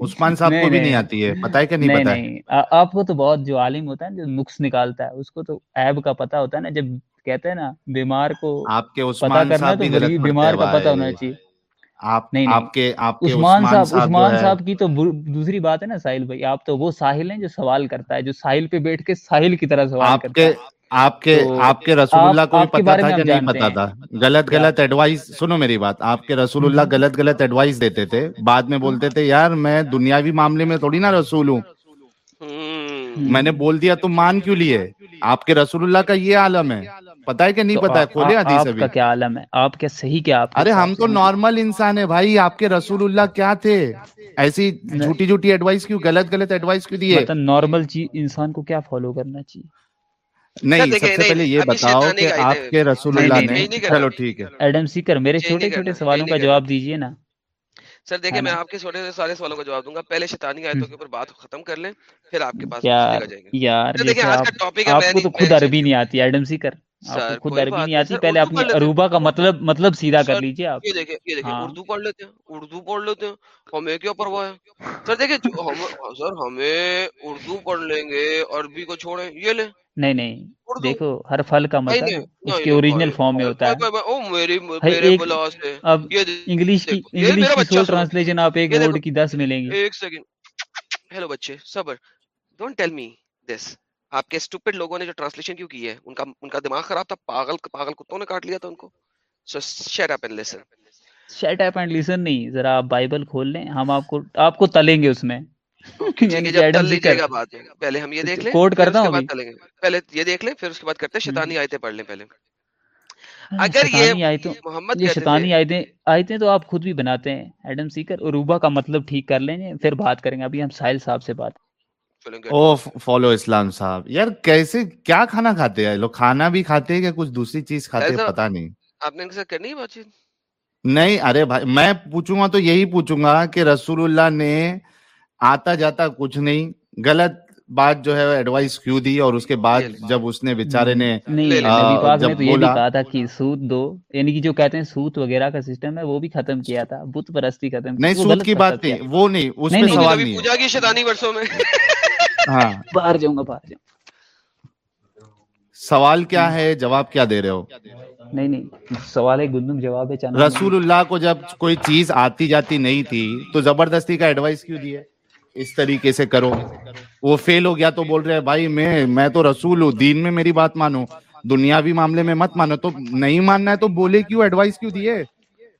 عثمان صاحب کو بھی نہیں۔ آتی ہے پتا ہے کہ نہیں پتا ہے؟ آپ کو تو بہت جو عالم ہوتا ہے جو نقص نکالتا ہے اس کو تو عیب کا پتہ ہوتا ہے نا جب کہتے ہیں نا بیمار کو آپ کے عثمان صاحب بھی غلط بیمار کا پتہ ہونا چاہیے۔ آپ نہیں نہیں. آپ کے آپ کے عثمان صاحب عثمان صاحب کی تو دوسری بات ہے نا ساحل بھائی آپ تو وہ ساحل ہیں جو سوال کرتا ہے جو ساحل پہ بیٹھ کے ساحل کی طرح سوال کرتا ہے۔ آپ کے آپ کے رسول اللہ کو پتا تھا کہ نہیں پتا تھا۔ غلط غلط ایڈوائس سنو میری بات۔ آپ کے رسول اللہ غلط غلط ایڈوائس دیتے تھے۔ بعد میں بولتے تھے یار میں دنیاوی معاملے میں تھوڑی نا رسول ہوں۔ میں نے بول دیا تم مان کیوں لیے؟ آپ کے رسول اللہ کا یہ عالم ہے۔ پتا ہے کہ نہیں پتا ہے؟ کھولے حدیث آپ ابھی۔ کا کیا عالم ہے؟ آپ کیا صحیح کیا آپ کے ارے ہم تو مطلب نارمل انسان ہے بھائی آپ کے رسول اللہ کیا تھے؟ ایسی جھوٹی جھوٹی ایڈوائس کیوں غلط غلط ایڈوائس کیوں دیے؟ مطلب نارمل چیز انسان کو کیا فالو کرنا چاہیے؟ نہیں سب سے پہلے یہ بتاؤ کہ آپ کے رسول اللہ نے چلو ٹھیک ہے۔ ایڈم سیکر میرے چھوٹے چھوٹے سوالوں کا جواب دیجیے نا۔ سر دیکھیں میں آپ کے چھوٹے سے سارے سوالوں کا جواب دوں گا۔ پہلے شیطانی آیتوں کے اوپر بات ختم کر لیں پھر آپ کے پاس یار دیکھیں آج آپ کا ٹاپک ہے آپ میں کو تو خود عربی نہیں آتی ایڈم سیکر آپ کو خود عربی نہیں آتی پہلے اپنی کا مطلب مطلب سیدھا کر لیجیے آپ۔ یہ دیکھیں یہ دیکھیں ہاں۔ اردو پڑھ لیتے ہیں۔ اردو پڑھ لیتے ہیں۔ ہمیں کیا پرواہ ہے؟ سر دیکھیں سر ہمیں اردو پڑھ لیں گے عربی کو چھوڑیں۔ یہ لیں۔ نہیں نہیں دیکھو ہر پھل کا نا اس کے اوریجنل فارم میں ہوتا ہے۔ اب انگلش کی انگلش کی ٹرانسلیشن آپ ایک ورڈ کی دس ملیں گی ایک سیکنڈ ہیلو بچے صبر۔ ڈونٹ ٹیل می دس آپ کے اسٹوپڈ لوگوں نے جو ٹرانسلیشن کیوں کی ہے؟ ان کا ان کا دماغ خراب تھا پاگل پاگل کتوں نے کاٹ لیا تھا ان کو؟ So shut up and listen shut up and listen نہیں ذرا آپ بائبل کھول لیں ہم آپ کو آپ کو تلیں گے اس میں۔ یعنی میں پہلے ہم یہ دیکھ لیں کوٹ کرتا ہوں پہلے یہ دیکھ لیں پھر اس کے بعد کرتے ہیں۔ شیطانی آیتیں پڑھ لیں پہلے۔ اگر یہ محمد یہ شیطانی آیتیں آیتیں تو آپ خود بھی بناتے ہیں۔ ایڈم سیکر عروبہ کا مطلب ٹھیک کر لیں گے پھر بات کریں گے۔ ابھی ہم ساحل صاحب سے بات او فالو اسلام صاحب۔ یار کیسے کیا کھانا کھاتے ہیں؟ لوگ کھانا بھی کھاتے ہیں کہ کچھ دوسری چیز کھاتے ہیں؟ نہیں۔ آپ نے ان کرنی ہے بات چیت؟ نہیں ارے بھائی میں پوچھوں گا تو یہی پوچھوں گا کہ رسول اللہ نے آتا جاتا کچھ نہیں غلط بات جو ہے ایڈوائس کیوں دی اور اس کے بعد جب اس نے بیچارے نے جب تو یہ بھی بولا۔ کہا تھا کہ سود دو۔ یعنی کہ جو کہتے ہیں سود وغیرہ کا سسٹم ہے وہ بھی ختم کیا تھا بت پرستی ختم نہیں سود کی بات نہیں وہ نہیں اس پہ سوال نہیں۔ پوجا کی شیطانی برسوں میں۔ ہاں۔ باہر جاؤں گا باہر جاؤں سوال کیا ہے؟ جواب کیا دے رہے ہو؟ نہیں نہیں۔ سوال ہے گندم جواب ہے رسول اللہ کو جب کوئی چیز آتی جاتی نہیں تھی تو زبردستی کا ایڈوائس کیوں دیے اس طریقے سے کرو۔ وہ فیل ہو گیا تو بول رہے بھائی میں میں تو رسول ہوں دین میں میری بات مانو۔ دنیاوی معاملے میں مت مانو۔ تو نہیں ماننا ہے تو بولے کیوں؟ ایڈوائس کیوں دیے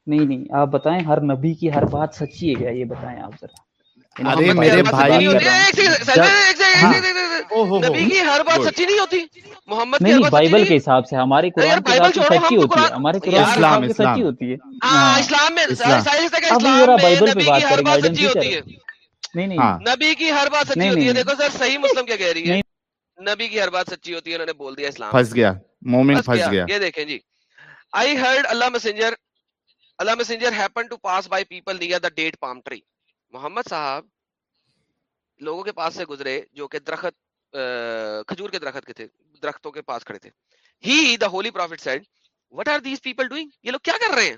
نہیں نہیں۔ آپ بتائیں ہر نبی کی ہر بات سچی ہے کیا؟ یہ بتائیں آپ ذرا۔ ارے میرے کی بھائی بات نبی کی ہر بات سچی نہیں ہوتی۔ محمد کی نہیں بات بائبل کے حساب سے ہمارے قرآن سے چھوڑو سچی ہوتی ہے۔ ہمارے قرآن اسلام سے سچی ہوتی ہے۔ اسلام میں اب اسلام ذرا میں بائبل پہ نبی بات کی ہر کریں بات نہیں نہیں۔ نبی کی ہر بات سچی ہوتی ہے۔ دیکھو سر صحیح مسلم کیا کہہ رہی ہے۔ نبی کی ہر بات سچی ہوتی ہے انہوں نے بول دیا اسلام۔ پھنس گیا۔ مومن پھنس گیا۔ یہ دیکھیں جی۔ I heard Allah messenger Allah messenger happen to pass by people near the date palm tree Muhammad صاحب لوگوں کے پاس سے گزرے جو کہ درخت کھجور کے درخت کے تھے، درختوں کے پاس کھڑے تھے۔ He the holy prophet said what are these people doing یہ لوگ کیا کر رہے ہیں?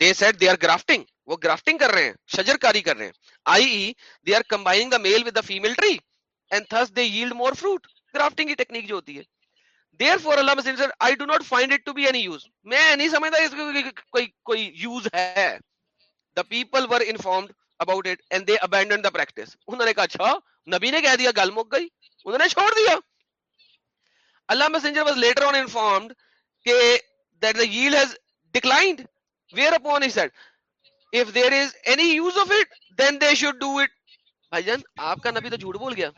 They said they are grafting وہ گرافٹنگ کر رہے ہیں شجر کاری کر رہے ہیں۔ I E they are combining the male with the female tree and thus they yield more fruit grafting کی ٹیکنیک جو ہوتی ہے۔ Therefore Allah Muslim I do not find it to be any use میں نہیں سمجھتا اس کو کوئی- کوئی کوئی یوز ہے۔ The people were informed about it and they abandon the practice انہوں نے کہا اچھا نبی نے کہہ دیا گل مک گئی؟ انہوں نے چھوڑ دیا۔ Allah messenger was later on informed کہ that the yield has declined whereupon he said if there is any use of it then they should do it بھائی جان آپ کا نبی تو جھوٹ بول گیا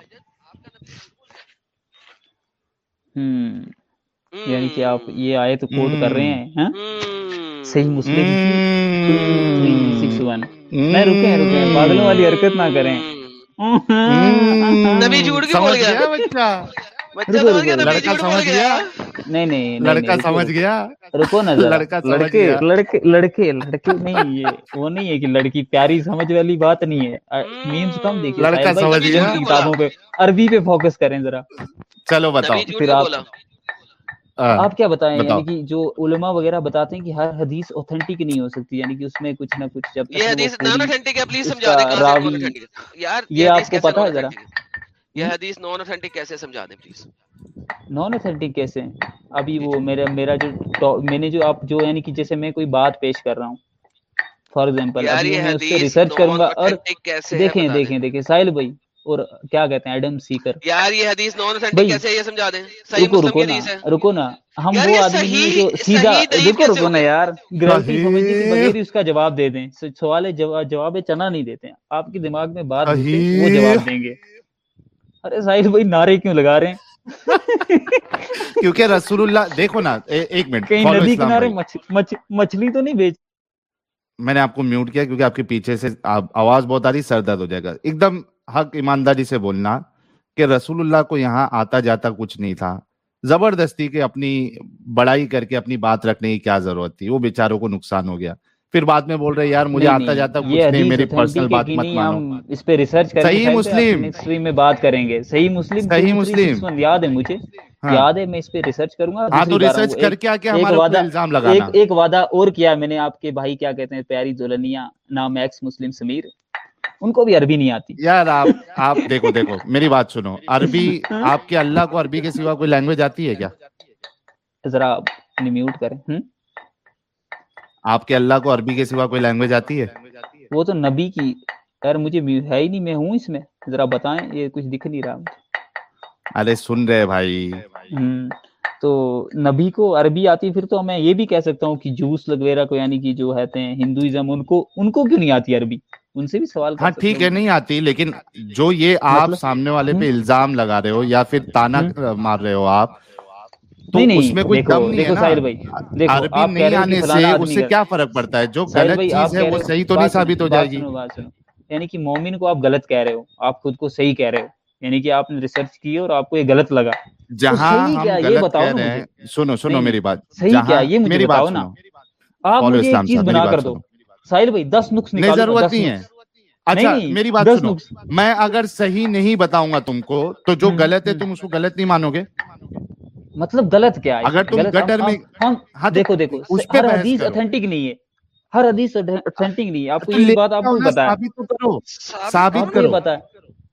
یعنی کہ آپ یہ آیت کوٹ کر رہے ہیں صحیح مسلم 361 میں رکے رکے پاگلوں والی حرکت نہ کریں۔ نبی جھوٹ بول گیا؟ لڑکا سمجھ گیا؟ نہیں نہیں لڑکا سمجھ گیا؟ رکو نا لڑکے لڑکے لڑکے نہیں یہ وہ نہیں ہے کہ لڑکی پیاری سمجھ والی بات نہیں ہے۔ کم لڑکا سمجھ گیا؟ کتابوں پہ عربی پہ فوکس کریں ذرا۔ چلو بتاؤ۔ پھر آپ آپ کیا بتائیں؟ یعنی کہ جو علماء وغیرہ بتاتے ہیں کہ ہر حدیث اوتھنٹک نہیں ہو سکتی یعنی کہ اس میں کچھ نہ کچھ جب یہ حدیث نان اوتھنٹک ہے پلیز سمجھا دیں راوی یار یہ آپ کو پتہ ہے ذرا؟ یہ حدیث نان اوتھنٹک کیسے سمجھا دیں پلیز نان اوتھنٹک کیسے؟ ابھی وہ میرا میرا جو میں نے جو آپ جو یعنی کہ جیسے میں کوئی بات پیش کر رہا ہوں فار ایگزامپل ابھی میں اس پہ ریسرچ کروں گا اور دیکھیں دیکھیں دیکھیں۔ ساحل بھائی اور کیا کہتے ہیں ایڈم سیکر یار یہ حدیث نان اوتھینٹک بھائی کیسے ہے یہ سمجھا دیں؟ صحیح رکو مسلم کی رکو حدیث ہے۔ رکو نا۔ ہم وہ آدمی نہیں ہیں جو سیدھا ضعیف رکو نا یار غلطی سمجھنے کے بغیر اس کا جواب دے دیں۔ سوال ہے جواب چنا نہیں دیتے ہیں۔ آپ کے دماغ میں بات وہ جواب دیں گے۔ ارے ساحل بھائی نعرے کیوں لگا رہے ہیں؟ کیونکہ رسول اللہ دیکھو نا ایک منٹ کہیں ندی کنارے مچھلی تو نہیں بیچ میں نے آپ کو میوٹ کیا کیونکہ آپ کے پیچھے سے آواز بہت آ رہی سر درد ہو جائے گا۔ ایک دم حق ایمانداری سے بولنا کہ رسول اللہ کو یہاں آتا جاتا کچھ نہیں تھا۔ زبردستی کے اپنی بڑائی کر کے اپنی بات رکھنے کی کیا ضرورت تھی۔ وہ بیچاروں کو نقصان ہو گیا۔ پھر بعد میں بول رہے یار مجھے آتا جاتا کچھ نہیں میری پرسنل بات مت مانو۔ اس پہ ریسرچ کریں صحیح مسلم۔ میں بات کریں گے۔ صحیح مسلم صحیح 2361 مسلم۔ یاد ہے مجھے؟ ہاں۔ یاد ہے میں اس پہ ریسرچ کروں گا ہاں تو ریسرچ کر کے آ ہمارے اوپر الزام لگانا۔ ایک وعدہ اور کیا میں نے آپ کے بھائی کیا کہتے ہیں پیاری دولنیا نام ایکس مسلم سمیر۔ ان کو بھی عربی نہیں آتی۔ یار آپ آپ دیکھو دیکھو میری بات سنو۔ عربی آپ کے اللہ کو عربی کے سوا کوئی لینگویج آتی ہے کیا؟ ذرا میوٹ کریں؟ آپ کے اللہ کو عربی کے سوا کوئی لینگویج آتی ہے؟ وہ تو نبی کی یار مجھے ہے ہی نہیں میں ہوں اس میں۔ ذرا بتائیں یہ کچھ دکھ نہیں رہا ارے سن رہے بھائی۔ تو نبی کو عربی آتی پھر تو میں یہ بھی کہہ سکتا ہوں کہ جوس وغیرہ کو یعنی کہ جو کہتے ہیں ہندوازم ان کو ان کو کیوں نہیں آتی عربی؟ ان سے بھی سوال ہاں ٹھیک ہے نہیں آتی لیکن جو یہ آپ مطلب سامنے والے پہ الزام لگا رہے ہو یا پھر تانا مار رہے ہو آپ تو اس میں کوئی دم نہیں ہے نا۔ عربی نہیں آنے سے اس سے کیا فرق پڑتا ہے؟ جو غلط چیز ہے وہ صحیح تو نہیں ثابت ہو جائے گی۔ یعنی کہ مومن کو آپ غلط کہہ رہے ہو آپ خود کو صحیح کہہ رہے ہو یعنی کہ آپ نے ریسرچ کی اور آپ کو یہ غلط لگا۔ جہاں ہم غلط کہہ رہے ہیں سنو سنو میری بات۔ صحیح کیا یہ مجھے بتاؤ نا۔ آپ مجھے ایک چیز بنا کر دو۔ ساحل بھائی دس نقص نہیں ضرورت نہیں ہے۔ اچھا میری بات سنو۔ میں اگر صحیح نہیں بتاؤں گا تم کو تو جو غلط ہے۔ تم اس کو غلط نہیں مانو گے۔ مطلب غلط کیا ہے؟ اگر تم گٹر میں ہاں دیکھو دیکھو اس پہ ہر حدیث کرو۔ اوتھینٹک نہیں ہے۔ ہر حدیث اوتھینٹک نہیں ہے۔ آپ کو تو یہ بات آپ کو ہے ثابت کرو۔ ثابت کرو۔ ہے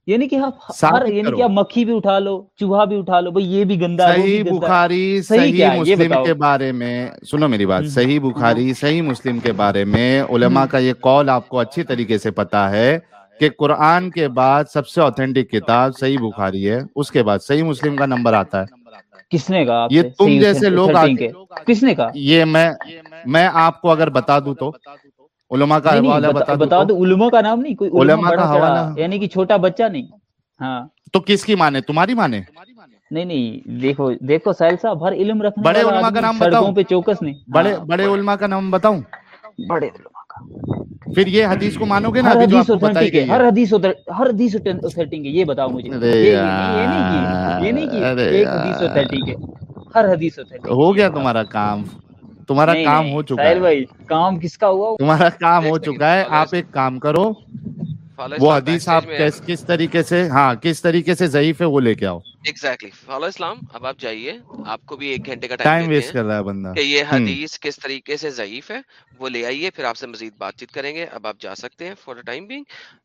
یعنی کہ آپ ہر یعنی کہ آپ مکھی بھی اٹھا لو چوہا بھی اٹھا لو بھائی یہ بھی گندا صحیح بخاری صحیح مسلم کے بارے میں سنو میری بات صحیح بخاری صحیح مسلم کے بارے میں علماء کا یہ قول آپ کو اچھی طریقے سے پتا ہے کہ قرآن کے بعد سب سے اوتھینٹک کتاب صحیح بخاری ہے اس کے بعد صحیح مسلم کا نمبر آتا ہے۔ کس نے کہا یہ تم جیسے لوگ کس نے کہا؟ یہ میں میں آپ کو اگر بتا دوں تو علماء کا حوالہ بتا, بتا دو علماء کا نام نہیں کوئی علماء کا حوالہ یعنی کہ چھوٹا بچہ نہیں۔ ہاں۔ تو کس کی مانے تمہاری مانے نہیں نہیں دیکھو دیکھو ساحل صاحب ہر علم رکھنے بڑے علماء کا نام بتاؤں۔ پہ چوکس نہیں۔ بڑے ہاں۔ بڑے علماء کا نام بتاؤں۔ بڑے علماء کا۔ پھر یہ حدیث کو مانو گے نا؟ ہر ابھی جو حدیث آپ کو بتائی گئی ہر حدیث ہر حدیث ہے یہ بتاؤ مجھے۔ یہ نہیں یہ ارے ایک حدیث یار اوتھینٹک ہے۔ ہر حدیث اوتھینٹک ہے۔ ہو گیا تمہارا کام۔ تمہارا کام ہو چکا ہے۔ بھائی کام کس کا ہوا؟ تمہارا کام ہو چکا ہے۔ آپ ایک کام کرو۔ وہ حدیث آپ کس طریقے سے ہاں کس طریقے سے ضعیف ہے وہ لے کے آؤ۔ ایگزیکٹلی فالو اسلام اب آپ جائیے۔ آپ کو بھی ایک گھنٹے کا ٹائم ویسٹ کر رہا ہے بندہ۔ کہ یہ حدیث کس طریقے سے ضعیف ہے وہ لے آئیے پھر آپ سے مزید بات چیت کریں گے۔ اب آپ جا سکتے ہیں فور ٹائم بھی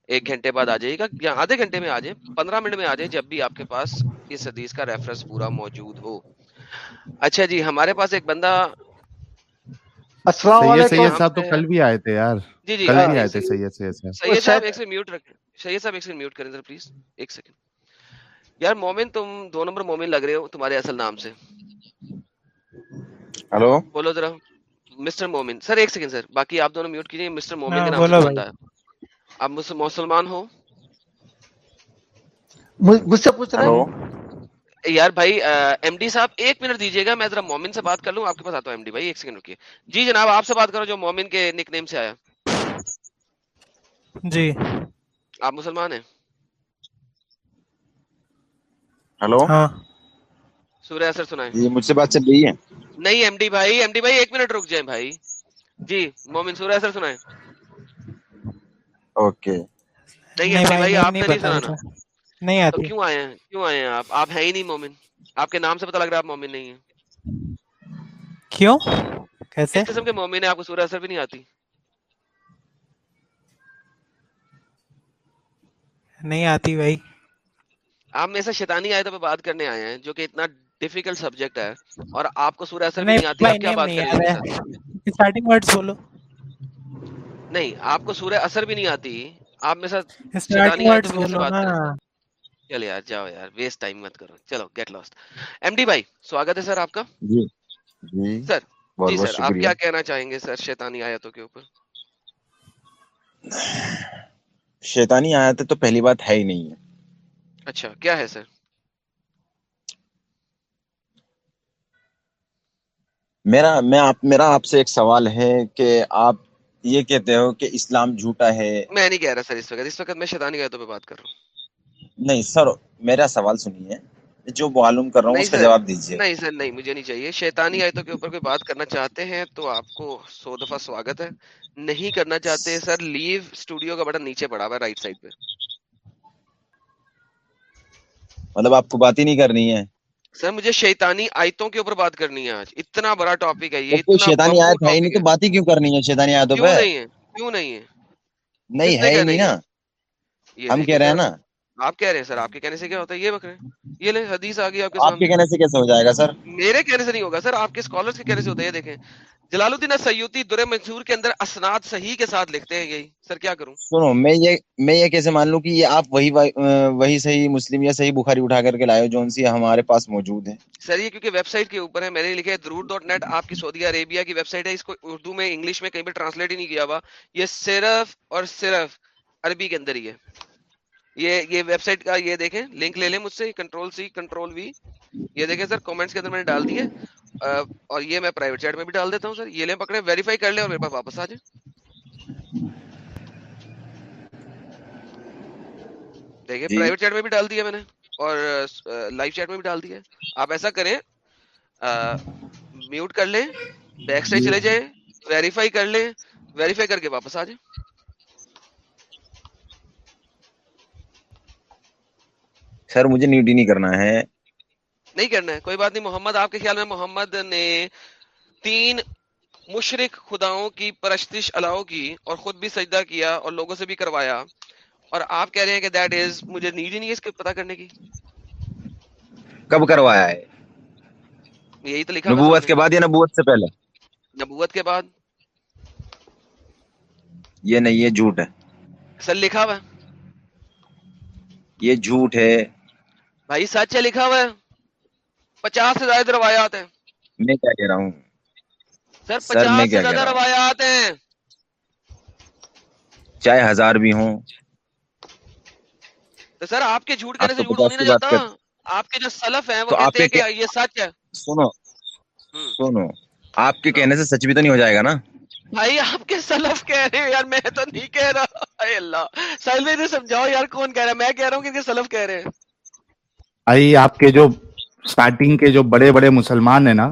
ایک گھنٹے بعد آ جائیے گا یا آدھے گھنٹے میں آ جائیں۔ پندرہ منٹ میں آ جائیں جب بھی آپ کے پاس اس حدیث کا ریفرنس پورا موجود ہو۔ اچھا جی ہمارے پاس ایک بندہ السلام علیکم سید صاحب تو کل بھی آئے تھے یار۔ جی جی کل آئے بھی آئے تھے سید سید سید صاحب۔ سید صاحب ایک سے میوٹ رکھ سید صاحب ایک سے میوٹ کریں ذرا پلیز ایک سیکنڈ یار مومن تم دو نمبر مومن لگ رہے ہو تمہارے اصل نام سے۔ ہلو؟ بولو ذرا۔ مسٹر مومن۔ سر ایک سیکنڈ سر۔ باقی آپ دونوں میوٹ کیجیے مسٹر مومن ہاں کے نام بندہ ہے آپ مس- مسلمان ہو؟ مجھ سے پوچھ رہے ہیں؟ یار بھائی ایم ڈی صاحب ایک منٹ دیجیے گا میں ذرا مومن سے بات کر لوں آپ کے پاس آتا ہوں ایم ڈی بھائی ایک سیکنڈ رکیے۔ جی جناب آپ سے بات کرو جو مومن کے نک نیم سے آیا۔ جی۔ آپ مسلمان ہیں؟ ہلو۔ ہاں۔ سورہ اثر سنائیں۔ جی مجھ سے بات چل رہی ہے؟ نہیں ایم ڈی بھائی ایم ڈی بھائی ایک منٹ رک جائیں بھائی۔ جی مومن سورہ اثر سنائیں۔ اوکے۔ نہیں ایم ڈی بھائی آپ نے نہیں سنانا۔ نہیں آتی۔ کیوں آئے ہیں؟ کیوں آئے ہیں آپ؟ آپ ہیں ہی نہیں مومن۔ آپ کے نام سے پتہ لگ رہا ہے آپ مومن نہیں ہیں۔ کیوں؟ کیسے؟ اس قسم کے مومن ہیں آپ کو سورہ اثر بھی نہیں آتی۔ نہیں آتی بھائی۔ آپ میرے سے شیطانی آئے تو بات کرنے آئے ہیں جو کہ اتنا ڈیفیکلٹ سبجیکٹ ہے۔ اور آپ کو سورہ اثر نہیں آتی آپ کیا بات کر رہے ہیں؟ سٹارٹنگ ورڈز بولو۔ نہیں آپ کو سورہ اثر بھی نہیں آتی۔ آپ میرے ساتھ شیطانی بات کر رہے ہیں۔ ہاں۔ چلو یار جاؤ یار ویسٹ ٹائم مت کرو چلو گیٹ لاسٹ ایم ڈی بھائی سواگت ہے سر آپ کا جی سر جی سر آپ کیا کہنا چاہیں گے سر شیطانی آیتوں کے اوپر شیطانی آیتیں تو پہلی بات ہے ہی نہیں ہے اچھا کیا ہے سر میرا میں آپ میرا آپ سے ایک سوال ہے کہ آپ یہ کہتے ہو کہ اسلام جھوٹا ہے میں نہیں کہہ رہا سر اس وقت اس وقت میں شیطانی آیتوں پہ بات کر رہا ہوں نہیں سر میرا سوال سنیے جو معلوم کر رہا ہوں اس کا جواب دیجیے۔ نہیں سر نہیں مجھے نہیں چاہیے۔ شیطانی آیتوں کے اوپر کوئی بات کرنا چاہتے ہیں تو آپ کو سو دفعہ سواگت ہے۔ نہیں کرنا چاہتے سر لیو اسٹوڈیو کا بٹن نیچے پڑا ہوا رائٹ سائڈ پہ۔ مطلب آپ کو بات ہی نہیں کرنی ہے۔ سر مجھے شیطانی آیتوں کے اوپر بات کرنی ہے آج۔ اتنا بڑا ٹاپک ہے یہ شیطانی آیت ہے نہیں تو بات ہی کیوں کرنی ہے شیطانی آیتوں پہ؟ کیوں نہیں ہے؟ کیوں نہیں ہے؟ نہیں ہے نہیں نا۔ ہم کہہ رہے ہیں نا آپ کہہ رہے ہیں سر آپ کے کہنے سے کیا ہوتا ہے؟ یہ بکرے یہ لیں حدیث آ گئی آپ کے کہنے سے کیسے ہو جائے گا سر؟ میرے کہنے سے نہیں ہوگا سر آپ کے اسکالرس کے کہنے سے ہوتا ہے یہ دیکھیں۔ جلال الدین سیوتی در منصور کے اندر اسناد صحیح کے ساتھ لکھتے ہیں یہی۔ سر کیا کروں؟ سنو میں یہ میں یہ کیسے مان لوں کہ یہ آپ وہی وہی صحیح مسلم یا صحیح بخاری اٹھا کر کے لائے جون سی ہمارے پاس موجود ہے سر یہ کیونکہ ویب سائٹ کے اوپر ہے میں نے لکھا ہے درود ڈاٹ نیٹ آپ کی سعودی عربیہ کی ویب سائٹ ہے اس کو اردو میں انگلش میں کہیں پہ ٹرانسلیٹ ہی نہیں کیا ہوا۔ یہ صرف اور صرف عربی کے اندر ہی ہے۔ یہ یہ ویب سائٹ کا یہ دیکھیں لنک لے لیں مجھ سے کنٹرول سی کنٹرول وی یہ دیکھیں سر کامنٹس کے اندر میں نے ڈال دی ہے اور یہ میں پرائیویٹ چیٹ میں بھی ڈال دیتا ہوں سر یہ لیں پکڑے ویریفائی کر لیں اور میرے پاس واپس آ جائیں. دیکھیں جی۔ پرائیویٹ چیٹ میں بھی ڈال دیا میں نے اور لائیو چیٹ میں بھی ڈال دیا آپ ایسا کریں میوٹ کر لیں بیک سائڈ چلے جائیں ویریفائی کر لیں ویریفائی کر کے واپس آ جائیں. سر مجھے نیوڈی نہیں کرنا ہے۔ نہیں کرنا ہے کوئی بات نہیں۔ محمد آپ کے خیال میں محمد نے تین مشرق خداؤں کی پرستش الاؤ کی اور خود بھی سجدہ کیا اور لوگوں سے بھی کروایا۔ اور آپ کہہ رہے ہیں کہ دیٹ از مجھے نیڈ ہی نہیں ہے اس کے پتہ کرنے کی۔ کب کروایا ہے؟ یہی تو لکھا نبوت کے بعد یا نبوت سے پہلے؟ نبوت کے بعد۔ یہ نہیں یہ جھوٹ ہے۔ سر لکھا ہوا یہ جھوٹ ہے۔ بھائی سچ ہے لکھا ہوا ہے۔ پچاس سے زائد روایات ہیں۔ میں کیا کہہ رہا ہوں؟ سر پچاس سے زیادہ روایات ہیں۔ چاہے ہزار بھی ہوں۔ تو سر آپ کے جھوٹ کرنے سے جھوٹ نہیں جاتا۔ آپ کے جو سلف ہیں وہ کہتے ہیں کہ یہ سچ ہے۔ سنو۔ سنو۔ آپ کے ہاں۔ کہنے سے سچ بھی تو نہیں ہو جائے گا نا؟ بھائی آپ کے سلف کہہ رہے ہیں یار میں تو نہیں کہہ رہا۔ اللہ۔ سلف سمجھاؤ یار کون کہہ رہا ہے۔ میں کہہ رہا ہوں کہ سلف کہہ رہے ہیں۔ آئی آپ کے جو اسٹارٹنگ کے جو بڑے بڑے مسلمان ہیں نا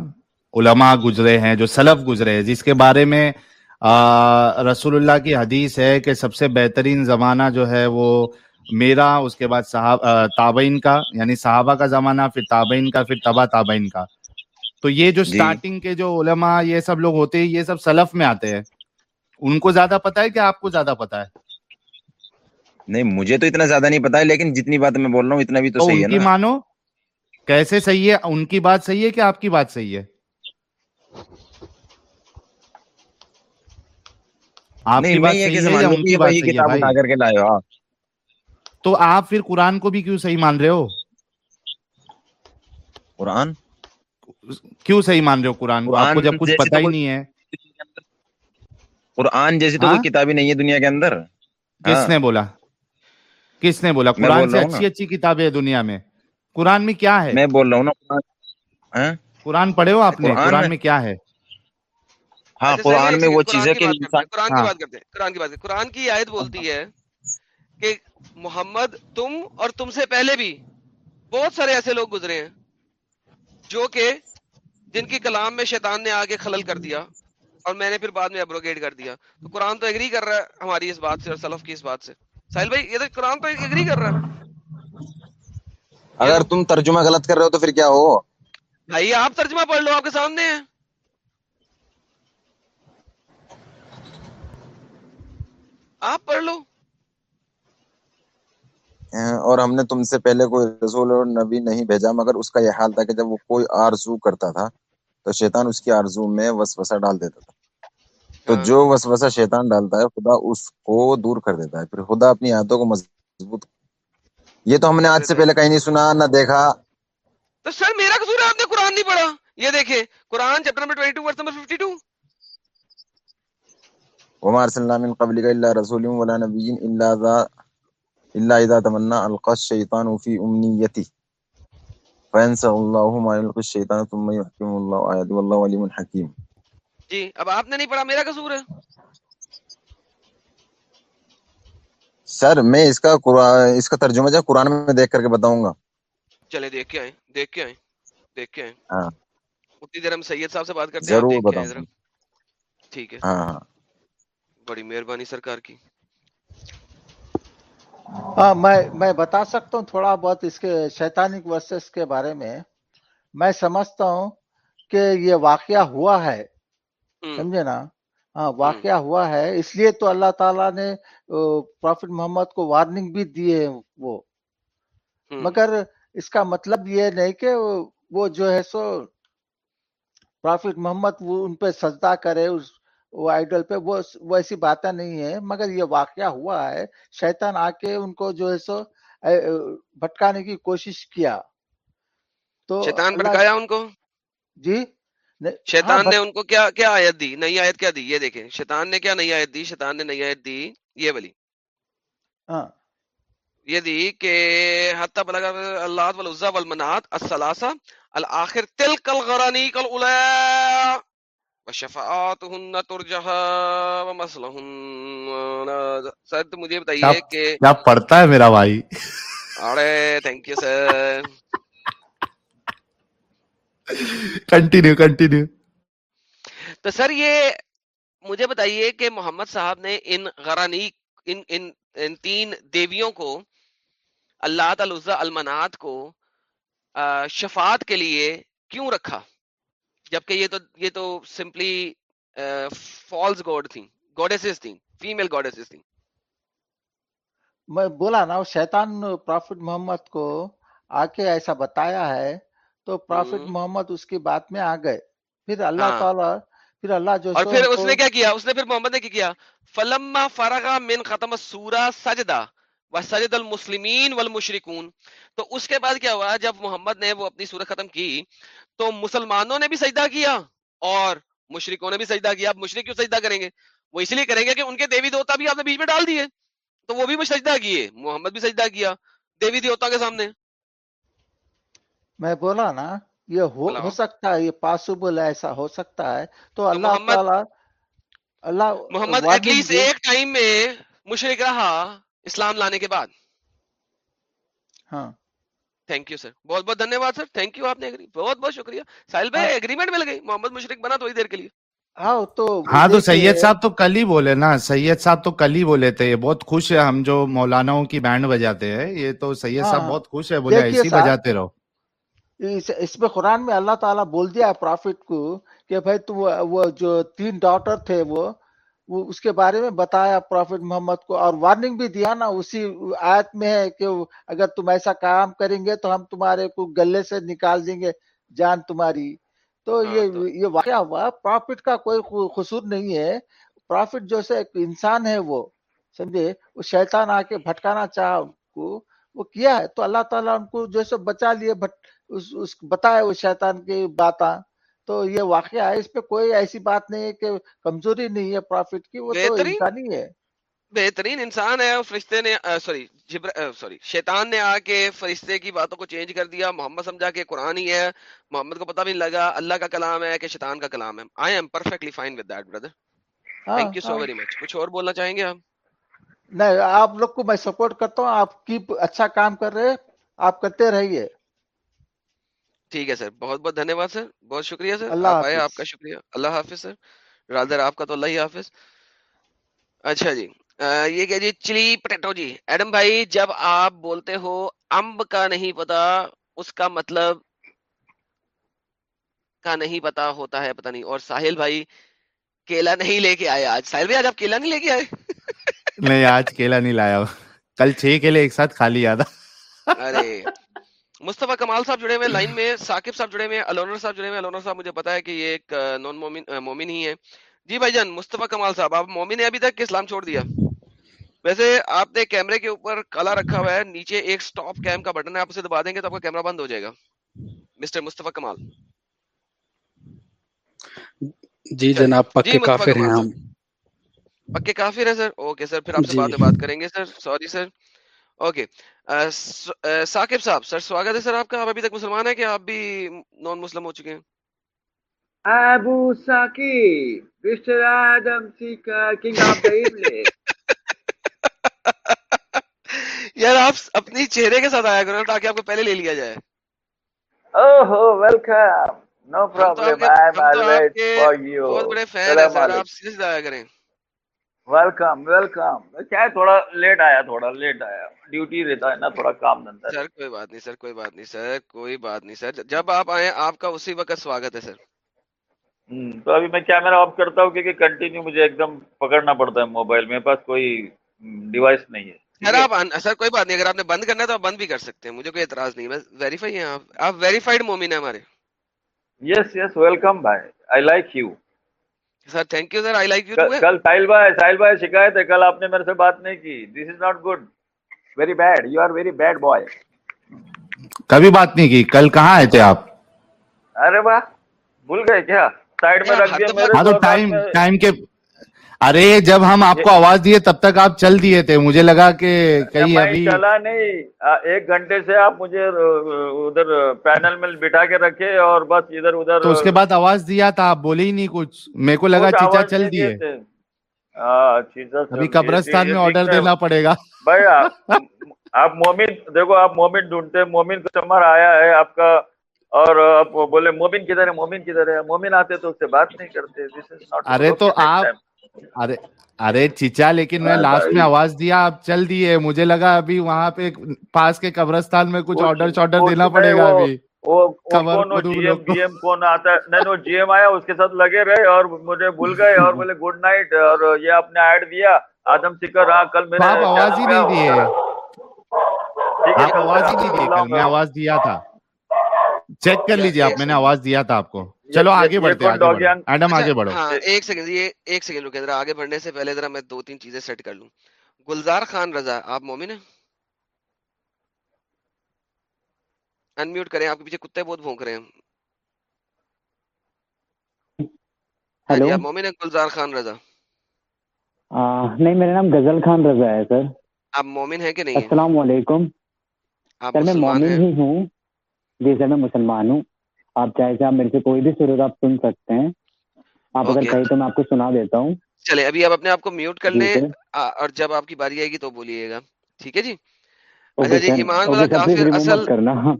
علماء گزرے ہیں جو سلف گزرے ہیں جس کے بارے میں رسول اللہ کی حدیث ہے کہ سب سے بہترین زمانہ جو ہے وہ میرا اس کے بعد تابعین کا یعنی صحابہ کا زمانہ پھر تابعین کا پھر تبا تابعین کا۔ تو یہ جو جی۔ اسٹارٹنگ کے جو علماء یہ سب لوگ ہوتے ہیں یہ سب سلف میں آتے ہیں۔ ان کو زیادہ پتا ہے کہ آپ کو زیادہ پتا ہے؟ نہیں مجھے تو اتنا زیادہ نہیں پتا ہے لیکن جتنی بات میں بول رہا ہوں اتنا بھی تو صحیح ہے مانو کیسے صحیح ہے؟ ان کی بات صحیح ہے کہ آپ کی بات صحیح ہے؟ ہاں۔ تو آپ پھر قرآن کو بھی کیوں صحیح مان رہے ہو؟ قرآن؟ کیوں صحیح مان رہے ہو قرآن کو؟ آپ کو جب کچھ پتا ہی نہیں ہے۔ قرآن جیسی تو کوئی ہاں؟ کتاب ہی نہیں ہے دنیا کے اندر۔ کس ہاں۔ نے بولا؟ کس نے بولا؟ قرآن سے اچھی اچھی کتابیں دنیا میں۔ قرآن میں کیا ہے؟ میں بول رہا ہوں نا قرآن ہاں؟ پڑھے ہو آپ نے؟ قرآن میں کیا ہے؟ ہاں اچھا، قرآن میں وہ چیزیں قرآن کی ہاں۔ بات کرتے ہیں قرآن کی بات قرآن کی آیت بولتی ہے کہ محمد تم اور تم سے پہلے بھی بہت سارے ایسے لوگ گزرے ہیں جو کہ جن کی کلام میں شیطان نے آگے خلل کر دیا اور میں نے پھر بعد میں ابروگیٹ کر دیا۔ تو قرآن تو ایگری کر رہا ہے ہماری اس بات سے اور سلف کی اس بات سے۔ ساحل بھائی یہ تو قرآن تو اگری کر رہا ہے۔ اگر تم ترجمہ غلط کر رہے ہو تو پھر کیا ہو؟ بھائی آپ ترجمہ پڑھ لو آپ کے سامنے ہیں آپ پڑھ لو۔ ہاں، اور ہم نے تم سے پہلے کوئی رسول اور نبی نہیں بھیجا مگر اس کا یہ حال تھا کہ جب وہ کوئی آرزو کرتا تھا تو شیطان اس کی آرزو میں وسوسہ ڈال دیتا تھا۔ تو جو وسوسہ شیطان ڈالتا ہے خدا اس کو دور کر دیتا ہے۔ پھر خدا اپنی عادتوں کو مضبوط یہ تو ہم نے آج سے پہلے کہیں نہیں سنا نہ دیکھا۔ تو سر میرا قصور ہے آپ نے قرآن نہیں پڑھا۔ یہ دیکھیں قرآن چیپٹر نمبر 22 ورس نمبر 52 وما ارسلنا من قبلك الا رسول ولا نبي الا ذا الا اذا تمنى القى الشيطان في امنيته فينسى الله ما يلقي الشيطان ثم يحكم الله آياته والله عليم حكيم۔ جی اب آپ نے نہیں پڑھا میرا قصور ہے۔ سر میں اس کا اس کا ترجمہ جو قرآن میں دیکھ کر کے بتاؤں گا۔ چلے دیکھ کے آئیں دیکھ کے آئیں دیکھ کے آئیں۔ ہاں۔ اتنی دیر ہم سید صاحب سے بات کرتے ہیں ضرور بتاؤں ذرا۔ ٹھیک ہے۔ ہاں ہاں۔ بڑی مہربانی سرکار کی۔ ہاں میں میں بتا سکتا ہوں تھوڑا بہت اس کے شیطانک ورسز کے بارے میں۔ میں سمجھتا ہوں کہ یہ واقعہ ہوا ہے۔ سمجھے نا؟ ہاں واقعہ ہوا ہے۔ اس لیے تو اللہ تعالیٰ نے پروفٹ محمد کو وارننگ بھی دی ہے وہ۔ مگر اس کا مطلب یہ نہیں کہ وہ جو ہے سو پروفٹ محمد وہ ان پہ سجدہ کرے اس وہ آئیڈل پہ وہ وہ ایسی باتیں نہیں ہے مگر یہ واقعہ ہوا ہے۔ شیطان آ کے ان کو جو ہے سو بھٹکانے کی کوشش کیا۔ تو شیطان بھٹکایا ان کو؟ جی؟ شیطان نے ان کو کیا کیا آیت دی؟ نئی آیت کیا دی؟ یہ دیکھیں شیطان نے کیا نئی آیت دی؟ شیطان نے نئی آیت دی یہ والی۔ ہاں۔ یہ دی کہ حتی بلغ اللہ والعزا والمنات الثلاثہ الاخر تلک الغرانیق الاولا وشفاعتهن ترجح ومثلهن سر مجھے بتائیے کہ کیا پڑھتا ہے میرا بھائی؟ ارے thank you sir continue continue تو سر یہ مجھے بتائیے کہ محمد صاحب نے ان غرانیق ان ان ان تین دیویوں کو اللہ تعالی المنات کو شفاعت کے لیے کیوں رکھا؟ جبکہ یہ تو یہ تو سمپلی فالس گاڈ تھیں گوڈیسز تھیں فیمیل گوڈیسز تھیں۔ میں بولا نا شیطان پروفٹ محمد کو آ کے ایسا بتایا ہے تو پروفٹ ہم، محمد اس کی بات میں آ گئے۔ پھر اللہ ہاں۔ تعالیٰ پھر اللہ جو اور پھر اس نے کیا کیا؟ اس نے پھر محمد نے کیا کیا؟ فلما فرغا من ختم سورہ سجدہ وسجد المسلمین والمشرکون تو اس کے بعد کیا ہوا؟ جب محمد نے وہ اپنی سورہ ختم کی تو مسلمانوں نے بھی سجدہ کیا اور مشرکوں نے بھی سجدہ کیا۔ اب مشرک کیوں سجدہ کریں گے؟ وہ اسی لیے کریں گے کہ ان کے دیوی دیوتا بھی آپ نے بیچ میں ڈال دیے تو وہ بھی سجدہ کیے محمد بھی سجدہ کیا دیوی دیوتا کے سامنے۔ میں بولا نا یہ ہو سکتا ہے یہ پاسبل ایسا ہو سکتا ہے۔ تو اللہ محمد تعالیٰ اللہ محمد ایٹ لیسٹ ایک ٹائم میں مشرک رہا اسلام لانے کے بعد۔ ہاں۔ تھینک یو سر بہت بہت دھنیہ واد سر تھینک یو آپ نے بہت بہت شکریہ۔ ساحل ہاں۔ بھائی ایگریمنٹ مل گئی۔ محمد مشرک بنا تھوڑی دیر کے لیے۔ ہاں تو ہاں تو سید صاحب تو کل ہی بولے نا۔ سید صاحب تو کل ہی بولے تھے۔ یہ بہت خوش ہے ہم جو مولاناؤں کی بینڈ بجاتے ہیں یہ تو سید ہاں۔ صاحب ہاں بہت خوش ہے بولے صاحب بجاتے رہو۔ اس میں قرآن میں اللہ تعالیٰ بول دیا ہے پرافٹ کو کہ بھائی تو وہ جو تین ڈاٹر تھے وہ وہ اس کے بارے میں بتایا پرافٹ محمد کو اور وارننگ بھی دیا نا اسی آیت میں ہے کہ اگر تم ایسا کام کریں گے تو ہم تمہارے کو گلے سے نکال دیں گے جان تمہاری۔ تو ہاں یہ یہ واقعہ ہوا پرافٹ کا کوئی قصور نہیں ہے۔ پرافٹ جو سے ایک انسان ہے وہ سمجھے؟ وہ شیطان آ کے بھٹکانا چاہا ان کو وہ کیا ہے؟ تو اللہ تعالیٰ ان کو جو سو بچا لیے بٹ اس, اس بتایا وہ شیطان کی باتاں۔ تو یہ واقعہ ہے اس پہ کوئی ایسی بات نہیں ہے کہ کمزوری نہیں ہے پرافٹ کی وہ تو انسانی ہے۔ بہترین انسان ہے فرشتے نے سوری سوری شیطان نے آ کے فرشتے کی باتوں کو چینج کر دیا۔ محمد سمجھا کہ قرآن ہی ہے محمد کو پتہ بھی نہیں لگا اللہ کا کلام ہے کہ شیطان کا کلام ہے۔ I am perfectly fine with that brother thank you so very much کچھ اور بولنا چاہیں گے آپ؟ نہیں آپ لوگ کو میں سپورٹ کرتا ہوں آپ کی اچھا کام کر رہے آپ کرتے رہیے۔ ٹھیک ہے سر بہت بہت دھنیہ واد سر بہت شکریہ سر آپ آئے آپ کا شکریہ۔ اللہ حافظ سر رادر آپ کا تو اللہ ہی حافظ۔ اچھا جی یہ کہ جی چلی پٹیٹو جی۔ ایڈم بھائی جب آپ بولتے ہو امب کا نہیں پتا اس کا مطلب کا نہیں پتا ہوتا ہے پتہ نہیں۔ اور ساحل بھائی کیلا نہیں لے کے آئے آج۔ ساحل بھائی آج آپ کیلا نہیں لے کے آئے؟ نہیں آج کیلا نہیں لایا۔ کل چھ کیلے ایک ساتھ کھا لیا تھا ارے۔ مصطفیٰ کمال صاحب جڑے ہوئے لائن میں ثاقب صاحب جڑے ہوئے الونر صاحب جڑے ہوئے الونر صاحب مجھے پتا ہے کہ یہ ایک نان مومن مومن ہی ہے جی بھائی جان مصطفیٰ کمال صاحب آپ مومن نے ابھی تک اسلام چھوڑ دیا؟ ویسے آپ نے کیمرے کے اوپر کالا رکھا ہوا ہے نیچے ایک سٹاپ کیم کا بٹن ہے آپ اسے دبا دیں گے تو آپ کا کیمرہ بند ہو جائے گا۔ مسٹر مصطفیٰ کمال۔ جی جناب جی، پکے کافر ہیں ہم۔ پکے کافر ہیں سر؟ اوکے سر پھر آپ سے جی۔ بات کریں گے sir. Sorry sir. Okay Saqib صاحب سر سواگت ہے سر آپ کا آپ ابھی تک مسلمان ہیں کہ آپ بھی نان مسلم ہو چکے ہیں Abu Saqib mister Adam seeker king of the یار آپ اپنی چہرے کے ساتھ آیا کرو تاکہ آپ کو پہلے لے لیا جائے اوہو welcome no problem I am always for you بہت بڑے فین ہیں سر آپ سیریس آیا کریں ویلکم ویلکم کیا تھوڑا لیٹ آیا تھوڑا لیٹ آیا۔ ڈیوٹی رہتا ہے نا تھوڑا کام دھندا سر کوئی بات نہیں سر کوئی بات نہیں سر کوئی بات نہیں سر جب آپ آئے آپ کا اسی وقت سواگت ہے سر تو ابھی میں کیمرا آف کرتا ہوں کیونکہ کنٹینیو مجھے ایک دم پکڑنا پڑتا ہے موبائل میرے پاس کوئی ڈیوائس نہیں ہے۔ سر آپ سر کوئی بات نہیں اگر آپ نے بند کرنا ہے تو آپ بند بھی کر سکتے ہیں۔ مجھے کوئی اعتراض نہیں بس ویریفائی ہیں آپ۔ آپ ویریفائڈ مومن ہیں ہمارے۔ یس یس ویلکم بھائی I like you sir thank you sir I like you کل ساحل بھائی ساحل بھائی شکایت ہے کل آپ نے میرے سے بات نہیں کی۔ This is not good very bad you are very bad boy کبھی بات نہیں کی۔ کل کہاں آئے تھے آپ؟ ارے واہ بھول گئے کیا؟ سائیڈ میں رکھ دیا میرے ہاں، ٹائم ٹائم کے ارے جب ہم آپ کو آواز دیے تب تک آپ چل دیے تھے۔ مجھے لگا کہ کہیں ابھی چلا نہیں ایک گھنٹے سے آپ مجھے ادھر پینل میں بٹھا کے رکھے اور بس ادھر ادھر اس کے بعد آواز دیا تھا آپ بولے ہی نہیں کچھ۔ میرے کو لگا چیچا چل دیے ابھی قبرستان میں آرڈر دینا پڑے گا۔ بھائی آپ مومن دیکھو آپ مومن ڈھونڈتے مومن کسٹمر آیا ہے آپ کا اور آپ بولے مومن کدھر ہے مومن کدھر ہے؟ مومن آتے تو اس سے بات نہیں کرتے۔ ارے تو آپ ارے ارے چیچا لیکن میں ہاں لاسٹ میں آواز دیا آپ چل دیے مجھے لگا ابھی وہاں پہ پاس کے قبرستان میں کچھ آرڈر شارڈر دینا پڑے گا ابھی۔ جی ایم آیا اس کے ساتھ لگے رہے اور مجھے بھول گئے اور بولے گڈ نائٹ اور یہ آپ نے ایڈ دیا۔ آدم سکر ہاں کل میں آواز ہی نہیں دیے آواز ہی نہیں کل میں آواز دیا تھا۔ چیک کر لیجیے آپ میں نے آواز دیا تھا آپ کو۔ چلو آگے بڑھتے ہیں آگے بڑھو۔ ہاں، ایک سیکنڈ یہ ایک سیکنڈ رکے ذرا آگے بڑھنے سے پہلے ذرا میں دو تین چیزیں سیٹ کر لوں۔ گلزار خان رضا آپ مومن ہیں؟ انمیوٹ کریں آپ کے پیچھے کتے بہت بھونک رہے ہیں۔ ہاں جی، آپ مومن ہیں؟ گلزار خان رضا۔ نہیں میرا نام گزل خان رضا ہے سر۔ آپ مومن ہیں کہ نہیں السلام علیکم۔ سر میں مومن ہی ہوں۔ جی سر میں مسلمان ہوں آپ چاہے سے آپ میرے سے کوئی بھی سورت آپ سن سکتے ہیں۔ آپ اگر کہیں تو میں آپ کو سنا دیتا ہوں۔ چلے ابھی آپ اپنے آپ کو میوٹ کر جی لیں۔ اور جب آپ کی باری آئے گی تو بولیے گا۔ ٹھیک ہے جی؟ اچھا جی ایمان والا کافر اصل کرنا۔ ہاں،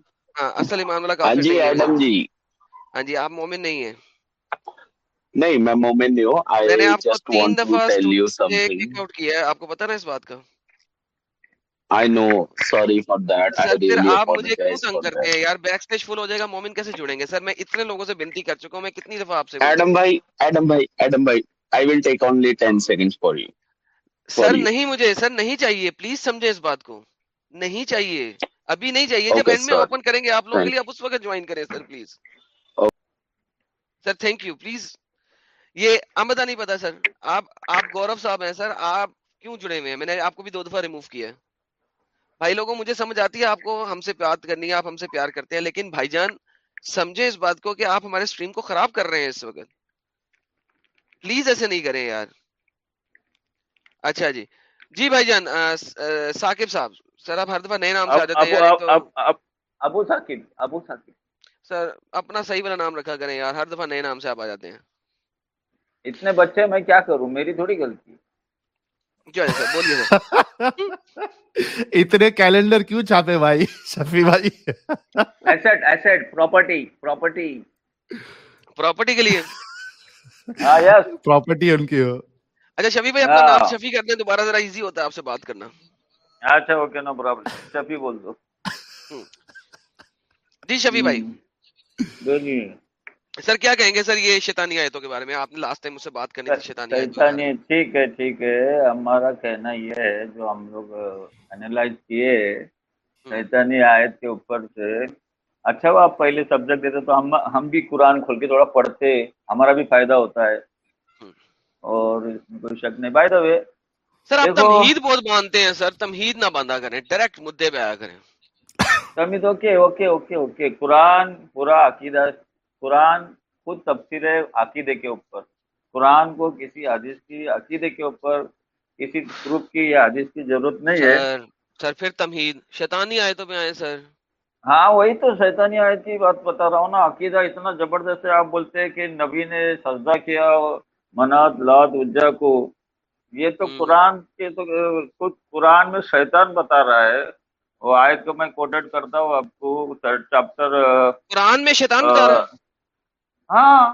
اصل ایمان والا ہاں کافر جی ایڈم جی۔ ہاں جی آپ مومن نہیں ہیں۔ نہیں میں مومن نہیں ہوں۔ میں نے آپ کو تین دفعہ کیا ہے۔ آپ کو پتا نا اس بات کا؟ I know sorry for that آپ مجھے کیوں کرتے ہیں یار بیک سٹیج فل ہو جائے گا مومن کیسے جڑیں گے سر میں اتنے لوگوں سے بنتی کر چکا ہوں میں کتنی دفعہ آپ سے ایڈم بھائی ایڈم بھائی ایڈم بھائی I will take only 10 seconds for you sir نہیں مجھے سر نہیں چاہیے پلیز سمجھے اس بات کو نہیں چاہیے ابھی نہیں چاہیے جب اینڈ میں اوپن کریں گے آپ لوگوں کے لیے آپ اس وقت جوائن کریں sir please sir thank you please یہ نہیں پتا سر آپ آپ گورو صاحب ہیں سر آپ کیوں جڑے ہوئے ہیں میں نے آپ کو بھی دو دفعہ ریموو کیا ہے بھائی لوگوں مجھے سمجھ آتی ہے آپ کو ہم سے بات کرنی ہے آپ ہم سے پیار کرتے ہیں لیکن بھائی جان سمجھے اس بات کو کہ آپ ہمارے اسٹریم کو خراب کر رہے ہیں اس وقت۔ پلیز ایسے نہیں کریں یار۔ اچھا جی۔ جی بھائی جان ثاقب صاحب سر آپ ہر دفعہ نئے نام سے آ جاتے ہیں یعنی سر اپنا صحیح والا نام رکھا کریں یار ہر دفعہ نئے نام سے آپ آ جاتے ہیں۔ اتنے بچے میں کیا کروں؟ میری تھوڑی غلطی کیا سر بولیے اتنے کیلنڈر کیوں چھاپے بھائی؟ شفیع بھائی۔ East east property property property کے لیے؟ ہاں, پراپرٹی ان کی ہو۔ اچھا شفیع بھائی اپنا نام ہاں۔ شفیع کر دیں دوبارہ ذرا ایزی ہوتا ہے آپ سے بات کرنا۔ اچھا اوکے نو پرابلم شفیع بول دو۔ جی شفیع بھائی۔ سر کیا کہیں گے سر یہ شیطانی آیتوں کے بارے میں؟ آپ نے لاسٹ ٹائم سے بات کرنی تھی شیطانی شیطانی ٹھیک ہے ٹھیک ہے۔ ہمارا کہنا یہ ہے جو ہم لوگ انالائز کیے شیطانی آیت کے اوپر سے اچھا وہ آپ پہلے سبجیکٹ دیتے تو ہم ہم بھی قرآن کھول کے تھوڑا پڑھتے ہمارا بھی فائدہ ہوتا ہے۔ اور کوئی شک نہیں۔ بائی دے سر آپ تمہید بہت باندھتے ہیں سر تمہید نہ باندھا کریں ڈائریکٹ مدعے پہ آیا کریں۔ تمہید اوکے اوکے اوکے اوکے قرآن پورا عقیدہ قرآن خود تفسیر ہے عقیدے کے اوپر قرآن کو کسی حدیث کی عقیدے کے اوپر کسی پروف کی یا حدیث کی ضرورت نہیں ہے۔ سر پھر تمہید شیطانی آیتوں پہ آئے سر۔ ہاں وہی تو شیطانی آیت کی بات بتا رہا ہوں نا۔ عقیدہ اتنا زبردست ہے آپ بولتے ہیں کہ نبی نے سجدہ کیا منات لات اجا کو۔ یہ تو قرآن کے تو خود قرآن میں شیطان بتا رہا ہے۔ وہ آیت کو میں کوٹیٹ کرتا ہوں آپ کو چیپٹر قرآن میں شیطان بتا رہا ہے؟ ہاں۔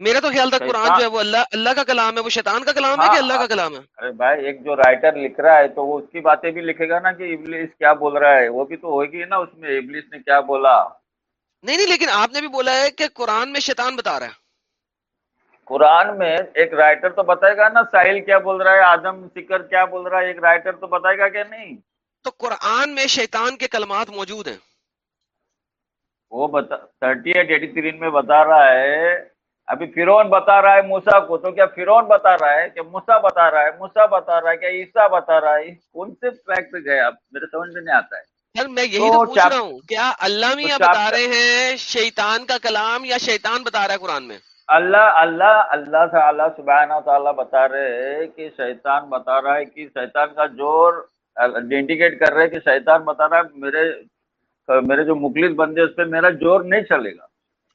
میرا تو خیال تھا قرآن جو ہے وہ اللہ اللہ کا کلام ہے وہ شیطان کا کلام ہے ہاں، کہ اللہ کا کلام ہے؟ ارے بھائی ایک جو رائٹر لکھ رہا ہے تو وہ اس کی باتیں بھی لکھے گا نا کہ ابلیس کیا بول رہا ہے۔ وہ بھی تو ہوگی نا اس میں ابلیس نے کیا بولا؟ نہیں نہیں لیکن آپ نے بھی بولا ہے کہ قرآن میں شیطان بتا رہا ہے۔ قرآن میں ایک رائٹر تو بتائے گا نا ساحل کیا بول رہا ہے آدم سکر کیا بول رہا ہے ایک رائٹر تو بتائے گا کہ نہیں؟ تو قرآن میں شیطان کے کلمات موجود ہیں۔ وہ بتا تھرٹی ایٹ ایٹی تھری میں بتا رہا ہے۔ ابھی فرون بتا رہا ہے موسا کو تو کیا فرون بتا رہا ہے؟ کہ موسا بتا رہا ہے؟ موسا بتا رہا ہے کیا عیسیٰ بتا رہا ہے؟ کون سے پہ گئے آپ میرے سمجھ میں نہیں آتا ہے۔ سر میں یہی تو پوچھ رہا ہوں کیا اللہ میاں بتا رہے ہیں شیطان کا کلام یا شیطان بتا رہا ہے قرآن میں؟ اللہ اللہ اللہ تعالیٰ سبحانہ و تعالیٰ بتا رہے ہیں کہ شیطان بتا رہا ہے کہ شیطان کا زور انڈیکیٹ کر رہے کہ شیطان بتا رہا ہے میرے میرے جو مخلص بندے اس پہ میرا زور نہیں چلے گا۔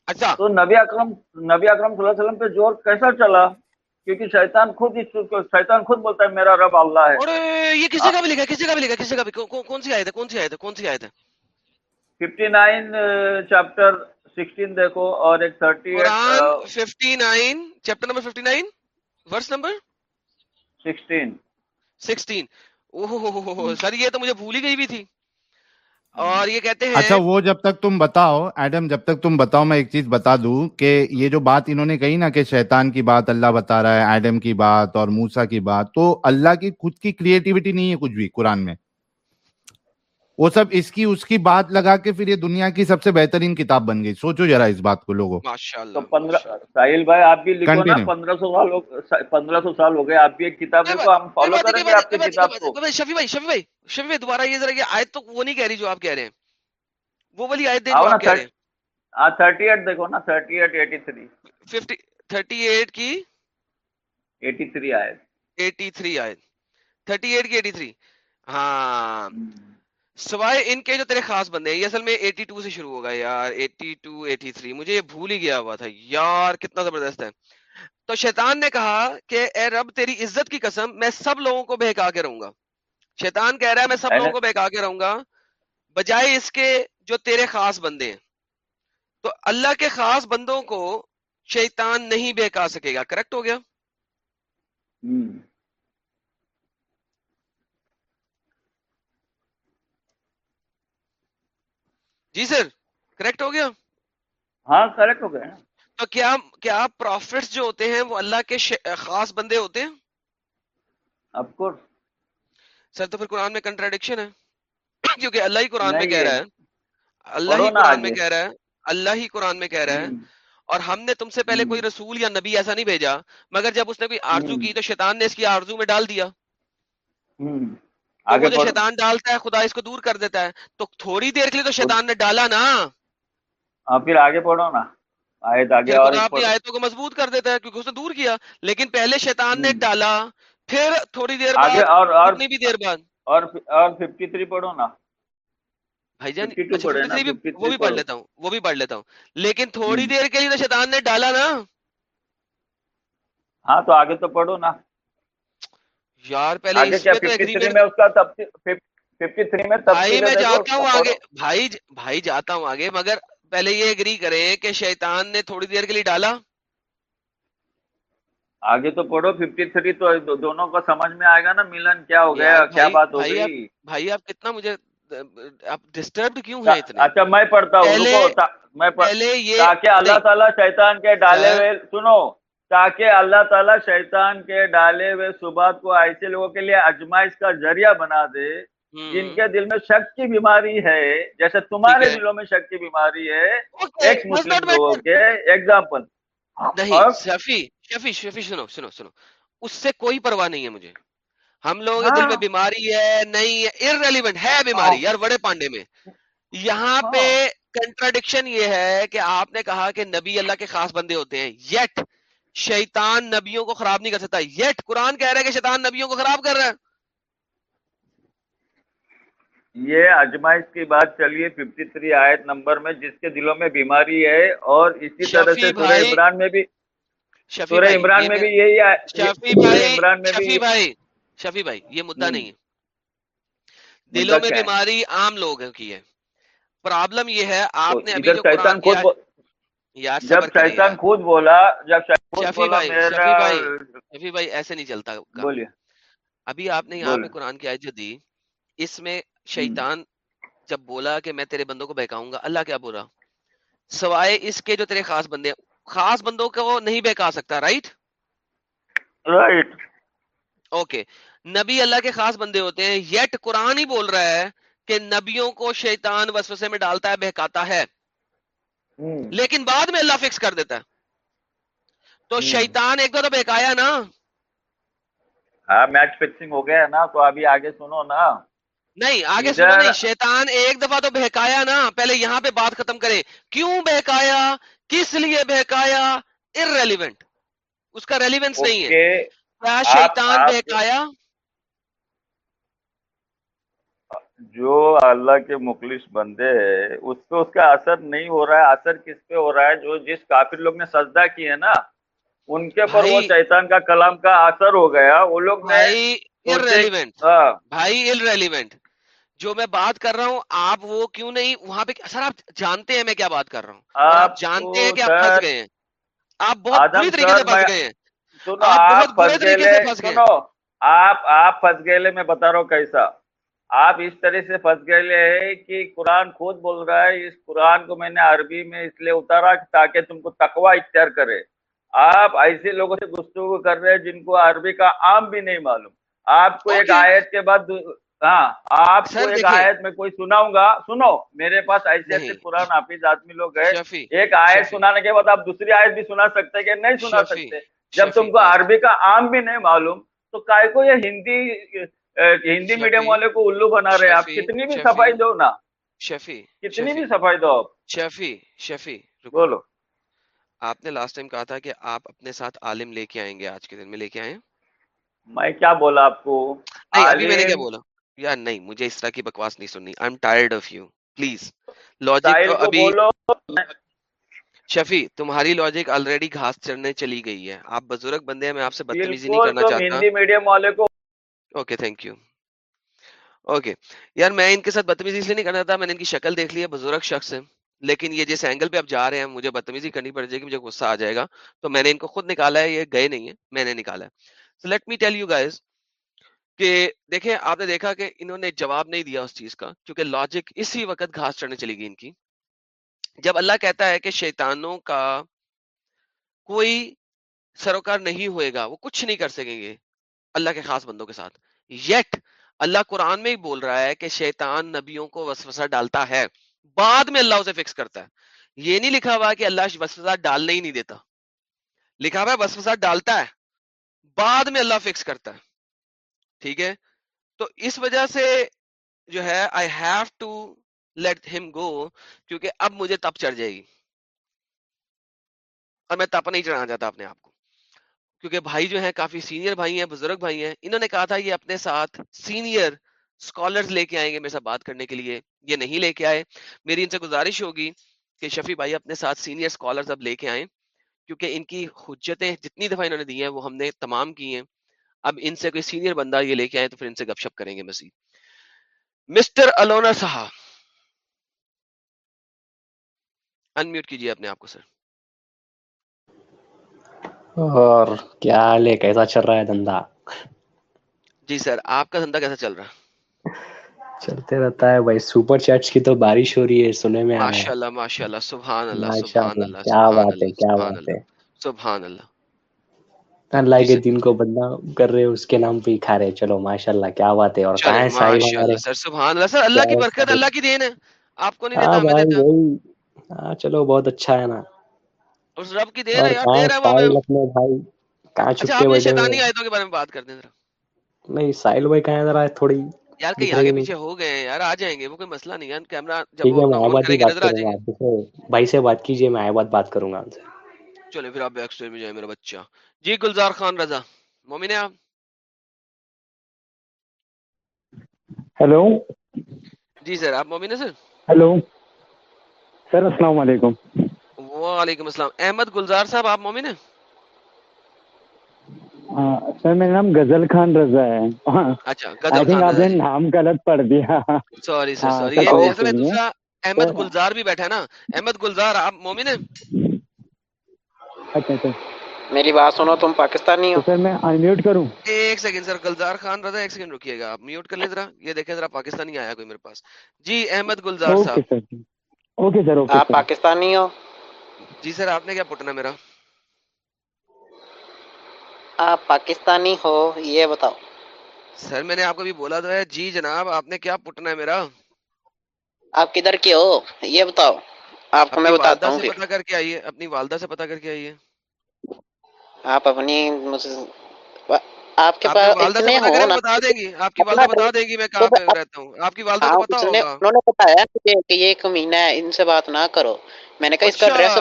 اچھا۔ تو نبی اکرم نبی اکرم صلی اللہ علیہ وسلم پہ زور کیسا چلا؟ کیونکہ شیطان خود اس شیطان خود بولتا ہے میرا رب اللہ ہے۔ اور یہ کسی کا بھی لکھا کسی کا بھی لکھا کسی کا بھی کون- سی آیت ہے؟ کون سی آیت ہے؟ کون سی آیت ہے؟ ففٹی نائن چیپٹر سکسٹین دیکھو اور ایک تھرٹی قرآن fifty nine chapter number fifty nine verse number sixteen sixteen اوہ سر یہ تو مجھے بھول ہی گئی بھی تھی۔ اور یہ کہتے ہیں اچھا وہ جب تک تم بتاؤ، ایڈم، جب تک تم بتاؤ، میں ایک چیز بتا دوں کہ یہ جو بات انہوں نے کہی نا کہ شیطان کی بات، اللہ بتا رہا ہے، ایڈم کی بات اور موسا کی بات، تو اللہ کی خود کی کریٹیوٹی نہیں ہے کچھ بھی قرآن میں۔ وہ سب اس کی اس کی بات لگا کے پھر یہ دنیا کی سب سے بہترین کتاب بن گئی۔ سوچو ذرا اس بات کو لوگوں۔ تو پندرہ ساحل بھائی آپ بھی لکھو نا. پندرہ سو سال ہو پندرہ سو سال ہو گئے آپ بھی ایک کتاب لکھو ہم فالو کریں گے آپ کی کتاب کو۔ شفی بھائی شفی بھائی شفی بھائی دوبارہ یہ ذرا یہ آیت تو وہ نہیں کہہ رہی جو آپ کہہ رہے ہیں۔ وہ والی آیت دیں جو آپ کہہ رہے ہیں۔ ہاں تھرٹی ایٹ دیکھو نا thirty eight eighty three. Fifty thirty eight کی ایٹی تھری آئے ایٹی تھری آیت۔ تھرٹی ایٹ کی ایٹی تھری۔ ہاں۔ سوائے ان کے جو تیرے خاص بندے ہیں یہ اصل میں ایٹی ٹو سے شروع ہوگا یار ایٹی ٹو ایٹی تھری مجھے یہ بھول ہی گیا ہوا تھا۔ یار کتنا زبردست ہے۔ تو شیطان نے کہا کہ اے رب تیری عزت کی قسم میں سب لوگوں کو بہکا کے رہوں گا۔ شیطان کہہ رہا ہے میں سب لوگوں کو بہکا کے رہوں گا بجائے اس کے جو تیرے خاص بندے ہیں۔ تو اللہ کے خاص بندوں کو شیطان نہیں بہکا سکے گا کریکٹ ہو گیا؟ جی سر کریکٹ ہو گیا؟ ہاں کریکٹ ہو گئے تو کیا کیا پروفٹس جو ہوتے ہیں وہ اللہ کے ش- خاص بندے ہوتے ہیں؟ کورس سر تو پھر قرآن میں کنٹراڈکشن ہے۔ کیونکہ اللہ ہی قرآن میں کہہ۔ رہا ہے۔ اللہ ہی قرآن میں۔ کہہ رہا ہے۔ اللہ ہی قرآن میں کہہ رہا ہے۔ اور ہم نے تم سے پہلے کوئی رسول یا نبی ایسا نہیں بھیجا مگر جب اس نے کوئی آرزو کی تو شیطان نے اس کی آرزو میں ڈال دیا۔ آگے جو شیطان ڈالتا ہے خدا اس کو دور کر دیتا ہے۔ تو تھوڑی دیر کے لیے تو شیطان نے ڈالا نا۔ ہاں پھر آگے پڑھو نا۔ آیت آگے اور خدا اپنی آیتوں کو مضبوط کر دیتا ہے کیونکہ اس نے دور کیا۔ لیکن پہلے شیطان نے ڈالا پھر تھوڑی دیر بعد اور اور بھی دیر بعد۔ اور اور ففٹی تھری پڑھو نا۔ بھائی جان 52 اچھا 53 53 وہ بھی پڑھ لیتا ہوں وہ بھی پڑھ لیتا ہوں۔ لیکن تھوڑی۔ دیر کے لیے تو شیطان نے ڈالا نا۔ ہاں تو آگے تو پڑھو نا۔ یار پہلے اس میں تو ایگریمنٹ میں اس کا تب 53 میں بھائی میں جاتا ہوں آگے۔ بھائی بھائی جاتا ہوں آگے مگر پہلے یہ ایگری کریں کہ شیطان نے تھوڑی دیر کے لیے ڈالا۔ آگے تو پڑھو 53 تو دونوں کو سمجھ میں آئے گا نا ملن کیا ہو گیا کیا بات ہو گئی؟ بھائی آپ کتنا مجھے آپ ڈسٹربڈ کیوں ہیں اچھا- اتنے؟ اچھا میں پڑھتا ہوں میں پہلے یہ تاکہ اللہ تعالیٰ شیطان کے ڈالے ہوئے سنو۔ تاکہ اللہ تعالیٰ شیطان کے ڈالے ہوئے صبات کو ایسے لوگوں کے لیے اجمائش کا ذریعہ بنا دے جن کے دل میں شک کی بیماری ہے۔ جیسے تمہارے دلوں میں شک کی بیماری ہے ایک مسلم لوگوں کے ایگزامپل شفی شفی سنو سنو سنو۔ اس سے کوئی پرواہ نہیں ہے مجھے۔ ہم لوگوں کے دل میں ہاں۔ بیماری ہے نہیں ہے ارریلیونٹ ہے بیماری ہاں۔ یار بڑے پانڈے میں۔ یہاں ہاں۔ پہ کنٹراڈکشن یہ ہے کہ آپ نے کہا کہ نبی اللہ کے خاص بندے ہوتے ہیں۔ یٹ شیطان نبیوں کو خراب نہیں کر سکتا۔ یٹ قرآن کہہ رہا ہے کہ شیطان نبیوں کو خراب کر رہا ہے۔ یہ اجمائش کی بات چلیے 53 آیت نمبر میں جس کے دلوں میں بیماری ہے اور اسی طرح سے سورہ عمران میں بھی سورہ عمران میں بھی یہی شفیع بھائی شفیع بھائی شفیع بھائی یہ مدعا نہیں ہے۔ دلوں میں بیماری عام لوگوں کی ہے۔ پرابلم یہ ہے آپ نے ابھی جو جب شیطان خود بولا جب شیطان بھائی ایسے نہیں چلتا ابھی آپ نے یہاں پہ قرآن کی آیت جو دی اس میں شیطان جب بولا کہ میں تیرے بندوں کو بہکاؤں گا اللہ کیا بولا سوائے اس کے جو تیرے خاص بندے خاص بندوں کو نہیں بہکا سکتا رائٹ رائٹ اوکے نبی اللہ کے خاص بندے ہوتے ہیں یٹ قرآن ہی بول رہا ہے کہ نبیوں کو شیطان وسوسے میں ڈالتا ہے بہکاتا ہے۔ لیکن بعد میں اللہ فکس کر دیتا ہے۔ تو شیطان ایک دو تو بہکایا نا۔ ہاں، میچ فکسنگ ہو گیا نا تو ابھی آگے سنو نا۔ نہیں آگے سنو نہیں شیطان ایک دفعہ تو بہکایا نا۔ پہلے یہاں پہ بات ختم کرے کیوں بہکایا؟ کس لیے بہکایا؟ ارریلیونٹ اس کا ریلیونس نہیں ہے۔ کیا شیطان بہکایا؟ جو اللہ کے مخلص بندے ہیں اس پہ اس کا اثر نہیں ہو رہا ہے۔ اثر کس پہ ہو رہا ہے؟ جو جس کافر لوگ نے سجدہ کی ہے نا ان کے پر وہ چیتان کا کلام کا اثر ہو گیا۔ وہ لوگ ریلیونٹ ہاں۔ جو میں بات کر رہا ہوں آپ وہ کیوں نہیں؟ وہاں پہ سر آپ جانتے ہیں میں کیا بات کر رہا ہوں۔ آپ جانتے ہیں کہ آپ پھنس گئے ہیں۔ آپ بہت بری طریقے سے پھنس گئے ہیں۔ آپ بہت بری طریقے سے پھنس گئے آپ آپ پھنس گئے میں بتا رہا ہوں کیسا۔ آپ اس طرح سے پھنس گئے کہ قرآن خود بول رہا ہے اس قرآن کو میں نے عربی میں اس لیے اتارا تاکہ تم کو تقوا اختیار کرے۔ آپ ایسے لوگوں سے گفتگو کر رہے ہیں جن کو عربی کا عام بھی نہیں معلوم۔ آپ کو ایک آیت کے بعد ہاں آپ کو ایک آیت میں کوئی سناؤں گا۔ سنو میرے پاس ایسے ایسے قرآن حافظ آدمی لوگ ہے ایک آیت سنانے کے بعد آپ دوسری آیت بھی سنا سکتے کہ نہیں سنا سکتے۔ جب تم کو عربی کا عام بھی نہیں معلوم تو کائے کو یہ ہندی ہندی میڈیم والے کو الو بنا رہے ہیں آپ کتنی بھی صفائی دو نا۔ شفی کتنی بھی صفائی دو آپ۔ شفی شفی بولو۔ آپ نے لاسٹ ٹائم کہا تھا کہ آپ اپنے ساتھ عالم لے کے آئیں گے آج کے دن میں لے کے آئے میں کیا بولا آپ کو؟ نہیں بولا؟ یار نہیں مجھے اس طرح کی بکواس نہیں سننی۔ I am tired of you please logic ابھی شفی تمہاری لاجک آلریڈی گھاس چڑھنے چلی گئی ہے۔ آپ بزرگ بندے ہیں میں آپ سے بدتمیزی نہیں کرنا چاہتا۔ ہندی میڈیم والے کو اوکے تھینک یو اوکے یار میں ان کے ساتھ بدتمیزی اس لیے نہیں کرنا تھا، میں نے ان کی شکل دیکھ لی ہے، بزرگ شخص ہے۔ لیکن یہ جس اینگل پہ آپ جا رہے ہیں، مجھے بدتمیزی کرنی پڑ جائے گی، مجھے غصہ آ جائے گا۔ تو میں نے ان کو خود نکالا ہے، یہ گئے نہیں ہے میں نے نکالا ہے۔ So let me tell you guys کہ دیکھیں، آپ نے دیکھا کہ انہوں نے جواب نہیں دیا اس چیز کا، کیونکہ لاجک اسی وقت گھاس چڑھنے چلی گئی ان کی۔ جب اللہ کہتا ہے کہ شیطانوں کا کوئی سروکار نہیں ہوئے گا، وہ کچھ نہیں کر سکیں گے۔ اللہ کے خاص بندوں کے ساتھ۔ یٹ اللہ قرآن میں ہی بول رہا ہے کہ شیطان نبیوں کو وسوسہ ڈالتا ہے۔ بعد میں اللہ اسے فکس کرتا ہے۔ یہ نہیں لکھا ہوا کہ اللہ وسوسہ ڈالنے ہی نہیں دیتا۔ لکھا ہوا ہے وسوسہ ڈالتا ہے۔ بعد میں اللہ فکس کرتا ہے۔ ٹھیک ہے؟ تو اس وجہ سے جو ہے آئی ہیو ٹو لیٹ ہم گو کیونکہ اب مجھے تپ چڑھ جائے گی۔ اور میں تپ نہیں چڑھانا چاہتا اپنے آپ کو۔ کیونکہ بھائی جو ہیں کافی سینئر بھائی ہیں، بزرگ بھائی ہیں، انہوں نے کہا تھا یہ اپنے ساتھ سینئر اسکالرز لے کے آئیں گے میرے ساتھ بات کرنے کے لیے، یہ نہیں لے کے آئے۔ میری ان سے گزارش ہوگی کہ شفیع بھائی اپنے ساتھ سینئر اسکالرز اب لے کے آئیں، کیونکہ ان کی حجتیں جتنی دفعہ انہوں نے دی ہیں وہ ہم نے تمام کی ہیں۔ اب ان سے کوئی سینئر بندہ یہ لے کے آئے تو پھر ان سے گپ شپ کریں گے مزید مسٹر الونا صاحب انمیوٹ کیجیے اپنے آپ کو سر اور کیا حال ہے کیسا چل رہا ہے دھندا؟ جی سر آپ کا دھندا کیسا چل رہا؟ ہے چلتے رہتا ہے بھائی سپر چیٹس کی تو بارش ہو رہی ہے سنے میں ماشاء اللہ ماشاء اللہ سبحان اللہ سبحان اللہ کیا بات ہے کیا بات ہے۔ سبحان اللہ۔ اللہ کے جی دین کو بدنا کر رہے اس کے نام پہ کھا رہے۔ چلو ماشاء اللہ کیا بات ہے اور کہاں ہے سر سبحان اللہ سر اللہ کی برکت اللہ کی دین ہے۔ آپ کو نہیں ہاں دیتا ہمیں دیتا۔ ہاں چلو بہت اچھا ہے نا۔ اس رب کی دیر ہے یار دیر ہے وہ اپنے بھائی کہاں چھپے اچھا، ہوئے ہیں شیطانی آیتوں کے بارے میں بات کرتے ہیں ذرا۔ نہیں سائل بھائی کہاں ذرا تھوڑی یار کہیں آگے پیچھے ہو گئے ہیں یار آ جائیں گے وہ کوئی مسئلہ نہیں ہے۔ کیمرہ جب وہ کریں گے نظر آ جائیں گے۔ بھائی سے بات کیجیے میں آئے بات بات کروں گا ان سے۔ چلے پھر آپ بیک سٹیج میں جائیں میرا بچہ۔ جی گلزار خان رضا مومن ہیں آپ؟ ہیلو۔ جی سر آپ مومن ہیں سر؟ ہیلو۔ سر السلام علیکم۔ وعلیکم السلام. احمد گلزار صاحب آپ مومن ہیں؟ ہاں، سر میرا نام غزل خان رضا ہے۔ اچھا آپ نے نام غلط پڑھ دیا۔ سوری سر ہاں، سوری احمد گلزار بھی بیٹھا نا۔ احمد گلزار آپ مومن ہیں؟ اچھا اچھا۔ میری بات سنو تم پاکستانی ہو۔ سر میں ان میوٹ کروں؟ ایک سیکنڈ سر گلزار خان رضا ایک سیکنڈ رکیے گا آپ میوٹ کر لیں ذرا۔ یہ دیکھیں ذرا پاکستانی آیا کوئی میرے پاس۔ جی احمد گلزار صاحب۔ اوکے سر اوکے آپ پاکستانی ہو؟ جی سر آپ نے کیا پٹنا میرا؟ آپ پاکستانی ہو یہ بتاؤ۔ سر میں نے آپ کو بھی بولا تو ہے۔ جی جناب آپ نے کیا پٹنا ہے میرا؟ آپ کدھر کے ہو؟ یہ بتاؤ۔ آپ کو میں بتاتا ہوں پتہ کر کے آئیے اپنی والدہ سے پتا کر کے آئیے۔ آپ اپنی آپ کے پاس اتنے ہو نا بتا دیں گی۔ آپ کی والدہ بتا دیں گی میں کہاں پہ رہتا ہوں۔ آپ کی والدہ کو پتہ ہوگا۔ انہوں نے بتایا کہ یہ ایک مہینہ ہے ان سے بات نہ کرو۔ میں نے کہا اس کا اچھا، ایڈریس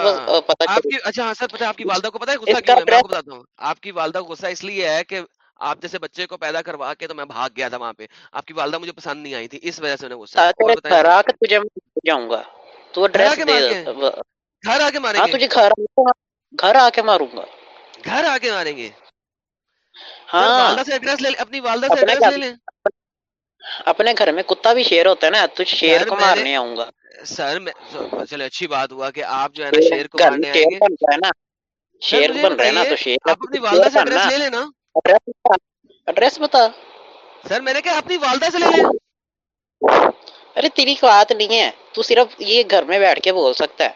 پتہ اچھا، آپ کی اچھا ہاں سر پتہ آپ کی والدہ کو پتہ ہے غصہ کیوں ہے؟ میں کو بتاتا ہوں۔ آپ کی والدہ کو غصہ اس لیے ہے کہ آپ جیسے بچے کو پیدا کروا کے تو میں بھاگ گیا تھا وہاں پہ۔ آپ کی والدہ مجھے پسند نہیں آئی تھی اس وجہ سے میں نے غصہ کرا کے تجھے جاؤں گا۔ تو ایڈریس دے۔ گھر آ کے ماریں ہاں، گے؟ ہاں تجھے گھر گھر آ کے ماروں گا۔ گھر آ کے ماریں گے؟ ہاں۔ والدہ سے ایڈریس لے اپنی والدہ سے ایڈریس لے لیں۔ اپنے گھر میں کتا بھی شیر ہوتا ہے نا تو شیر کو مارنے آؤں گا۔ سر چلے اچھی بات ہوا کہ آپ جو ہے نا شیر کو مارنے آئیں گے۔ شیر بن نا تو شیر آپ اپنی والدہ سے ایڈریس لے لینا۔ ایڈریس بتا سر میں نے کہا اپنی والدہ سے لے ارے تیری بات نہیں ہے تو صرف یہ گھر میں بیٹھ کے بول سکتا ہے۔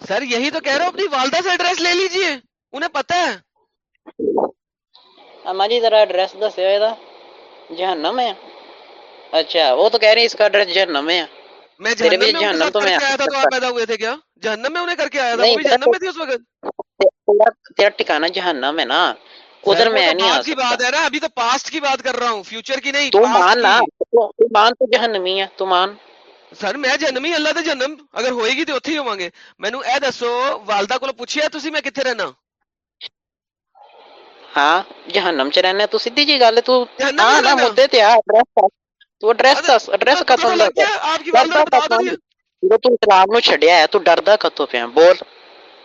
سر یہی تو کہہ رہا ہوں اپنی والدہ سے ایڈریس لے لیجیے انہیں پتہ ہے۔ جی، ذرا ایڈریس دسے ہوئے جہنم ہے۔ اچھا وہ تو کہہ رہے ہیں اس کا ایڈریس جہنم ہے۔ میں جہنم میں جہنم تو میں آیا تھا تو آپ پیدا ہوئے تھے کیا؟ جہنم میں انہیں کر کے آیا تھا وہ بھی جہنم میں تھی اس وقت؟ تیرا ٹھکانہ جہنم ہے نا۔ ادھر میں نہیں آ کی بات ہے نا ابھی تو پاسٹ کی بات کر رہا ہوں فیوچر کی نہیں تو مان نا تو مان تو جہنمی ہے تو مان۔ ਸਰ ਮੈਂ ਜਨਮੀ ਅੱਲਾ ਦਾ ਜਨਮ ਅਗਰ ਹੋਏਗੀ ਤੇ ਉੱਥੇ ਹੀ ਹੋਵਾਂਗੇ ਮੈਨੂੰ ਇਹ ਦੱਸੋ ਵਾਲਦਾ ਕੋਲ ਪੁੱਛਿਆ ਤੁਸੀਂ ਮੈਂ ਕਿੱਥੇ ਰਹਿਣਾ ਹਾਂ ਜਹਨਮ ਚ ਰਹਿਣਾ ਤੂੰ ਸਿੱਧੀ ਜੀ ਗੱਲ ਤੂੰ ਆ ਨਾ ਮੁੱਦੇ ਤੇ ਆ ਐਡਰੈਸ آپ کی والدہ بتا تو اسلام نو ہے تو ڈردا پہ ہیں بول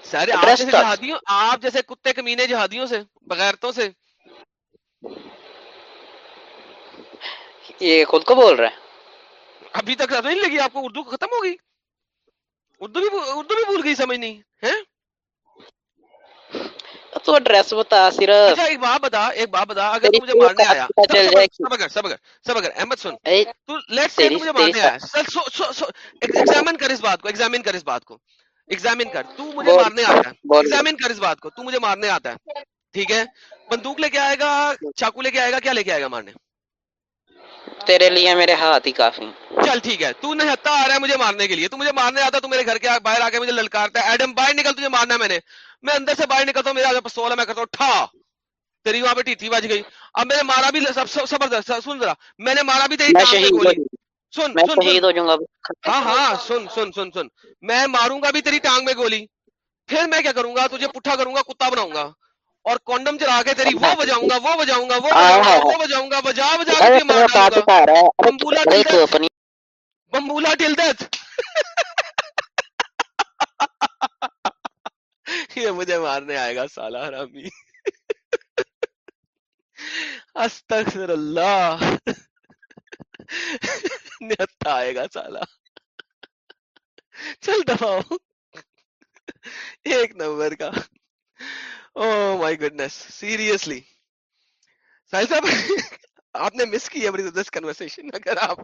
سارے آپ جیسے جہادیوں آپ جیسے کتے کمینے جہادیوں سے بغیرتوں سے یہ خود کو بول رہا ہے ابھی تک نہیں لگی آپ کو اردو ختم ہو گئی اردو بھی اردو بھی بھول گئی سمجھ نہیں ہے تو ایڈریس بتا صرف اچھا ایک بات بتا ایک بات بتا اگر تو مجھے مارنے آیا چل جائے سب اگر سب اگر سب اگر احمد سن۔ تو لیٹس سے مجھے مارنے آیا سر سو سو ایگزامن کر اس بات کو ایگزامن کر اس بات کو ایگزامن کر۔ تو مجھے مارنے آتا ہے ایگزامن کر اس بات کو تو مجھے مارنے آتا ہے ٹھیک ہے؟ بندوق لے کے آئے گا چاقو لے کے آئے گا کیا لے کے آئے گا مارنے تیرے لیے میرے ہاتھ ہی کافی۔ چل ٹھیک ہے تو نہتا آ رہا ہے مجھے مارنے کے لیے تو مجھے مارنے آتا تو میرے گھر کے باہر آ کے مجھے للکارتا ہے ایڈم باہر نکل تجھے مارنا میں نے۔ میں اندر سے باہر نکلتا ہوں میرے میرا پسولا میں کرتا ہوں ٹھا تیری وہاں پہ ٹیٹھی بج گئی۔ اب میں نے مارا بھی زبردست سن ذرا۔ میں نے مارا بھی تیری ٹانگیں کھولی سن سن ہاں ہاں سن سن سن سن۔ میں ماروں گا بھی تیری ٹانگ میں گولی۔ پھر میں کیا کروں گا؟ تجھے پٹھا کروں گا کتا بناؤں گا۔ اور کونڈم چلا کے تیری وہ بجاؤں گا وہ بجاؤں گا وہ بجاؤں گا بجا بجا بمبولا بمبولا ٹل بمبولا یہ مجھے مارنے آئے گا، سالہ حرامی۔ استغفر اللہ۔ نتا آئے گا، سالہ۔ چل دباؤ۔ ایک نمبر کا۔ او مائی گڈنس سیریسلی سائل صاحب، آپ نے مس کی ہے بڑی زبردست کنورسیشن اگر آپ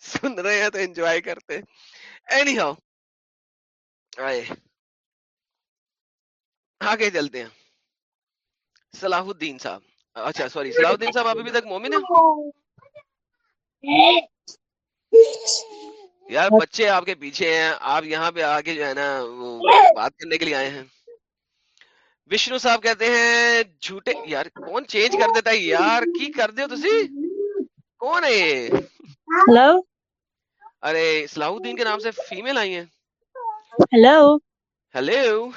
سن رہے ہیں تو انجوائے کرتے۔ اینی ہاؤ آئے۔ آگے چلتے ہیں۔ صلاح الدین صاحب۔ اچھا سوری صلاح الدین صاحب آپ ابھی تک مومن ہیں؟ یار بچے آپ کے پیچھے ہیں۔ آپ یہاں پہ آگے جو ہے نا بات کرنے کے لیے آئے ہیں۔ وشنو صاحب کہتے ہیں جھوٹے یار کون چینج کر دیتا ہے؟ یار کی کر دیو تسی؟ کون ہے ہلو ارے صلاح الدین کے نام سے فیمیل آئی ہیں۔ ہلو ہیلو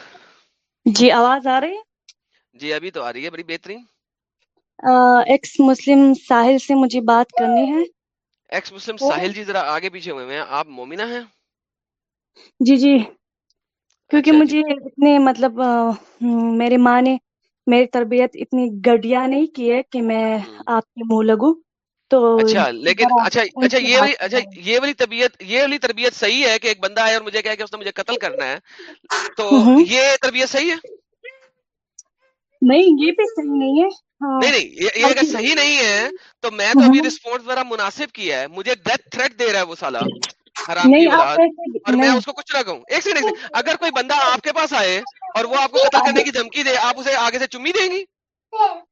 جی آواز آ رہی ہے؟ جی ابھی تو آ رہی ہے بڑی بہترین۔ ایکس مسلم ساحل سے مجھے بات کرنی ہے۔ ایکس مسلم ساحل جی ذرا آگے پیچھے ہوئے ہیں۔ آپ مومنہ ہیں؟ جی جی۔ کیونکہ اچھا جی۔ مجھے اتنے مطلب میرے ماں نے میری تربیت اتنی گھٹیا نہیں کی ہے کہ میں آپ کے منہ لگوں۔ تو اچھا لیکن اچھا اچھا یہ والی اچھا یہ والی طبیعت یہ والی تربیت صحیح ہے کہ ایک بندہ آئے اور مجھے کہے کہ اس نے مجھے قتل کرنا ہے تو ہے ہوں، یہ تربیت صحیح ہے؟ نہیں یہ بھی صحیح نہیں ہے۔ ہاں۔ نہیں نہیں یہ اگر صحیح نہیں ہے تو میں تو ابھی ہوں، رسپانس ذرا مناسب کیا ہے۔ مجھے ڈیتھ تھریٹ دے رہا ہے وہ سالا حرام کی اولاد۔ اور میں اس کو کچھ نہ کہوں۔ ایک سیکنڈ اگر کوئی بندہ آپ کے پاس آئے اور وہ آپ کو قتل کرنے کی دھمکی دے آپ اسے آگے سے چمی دیں گی؟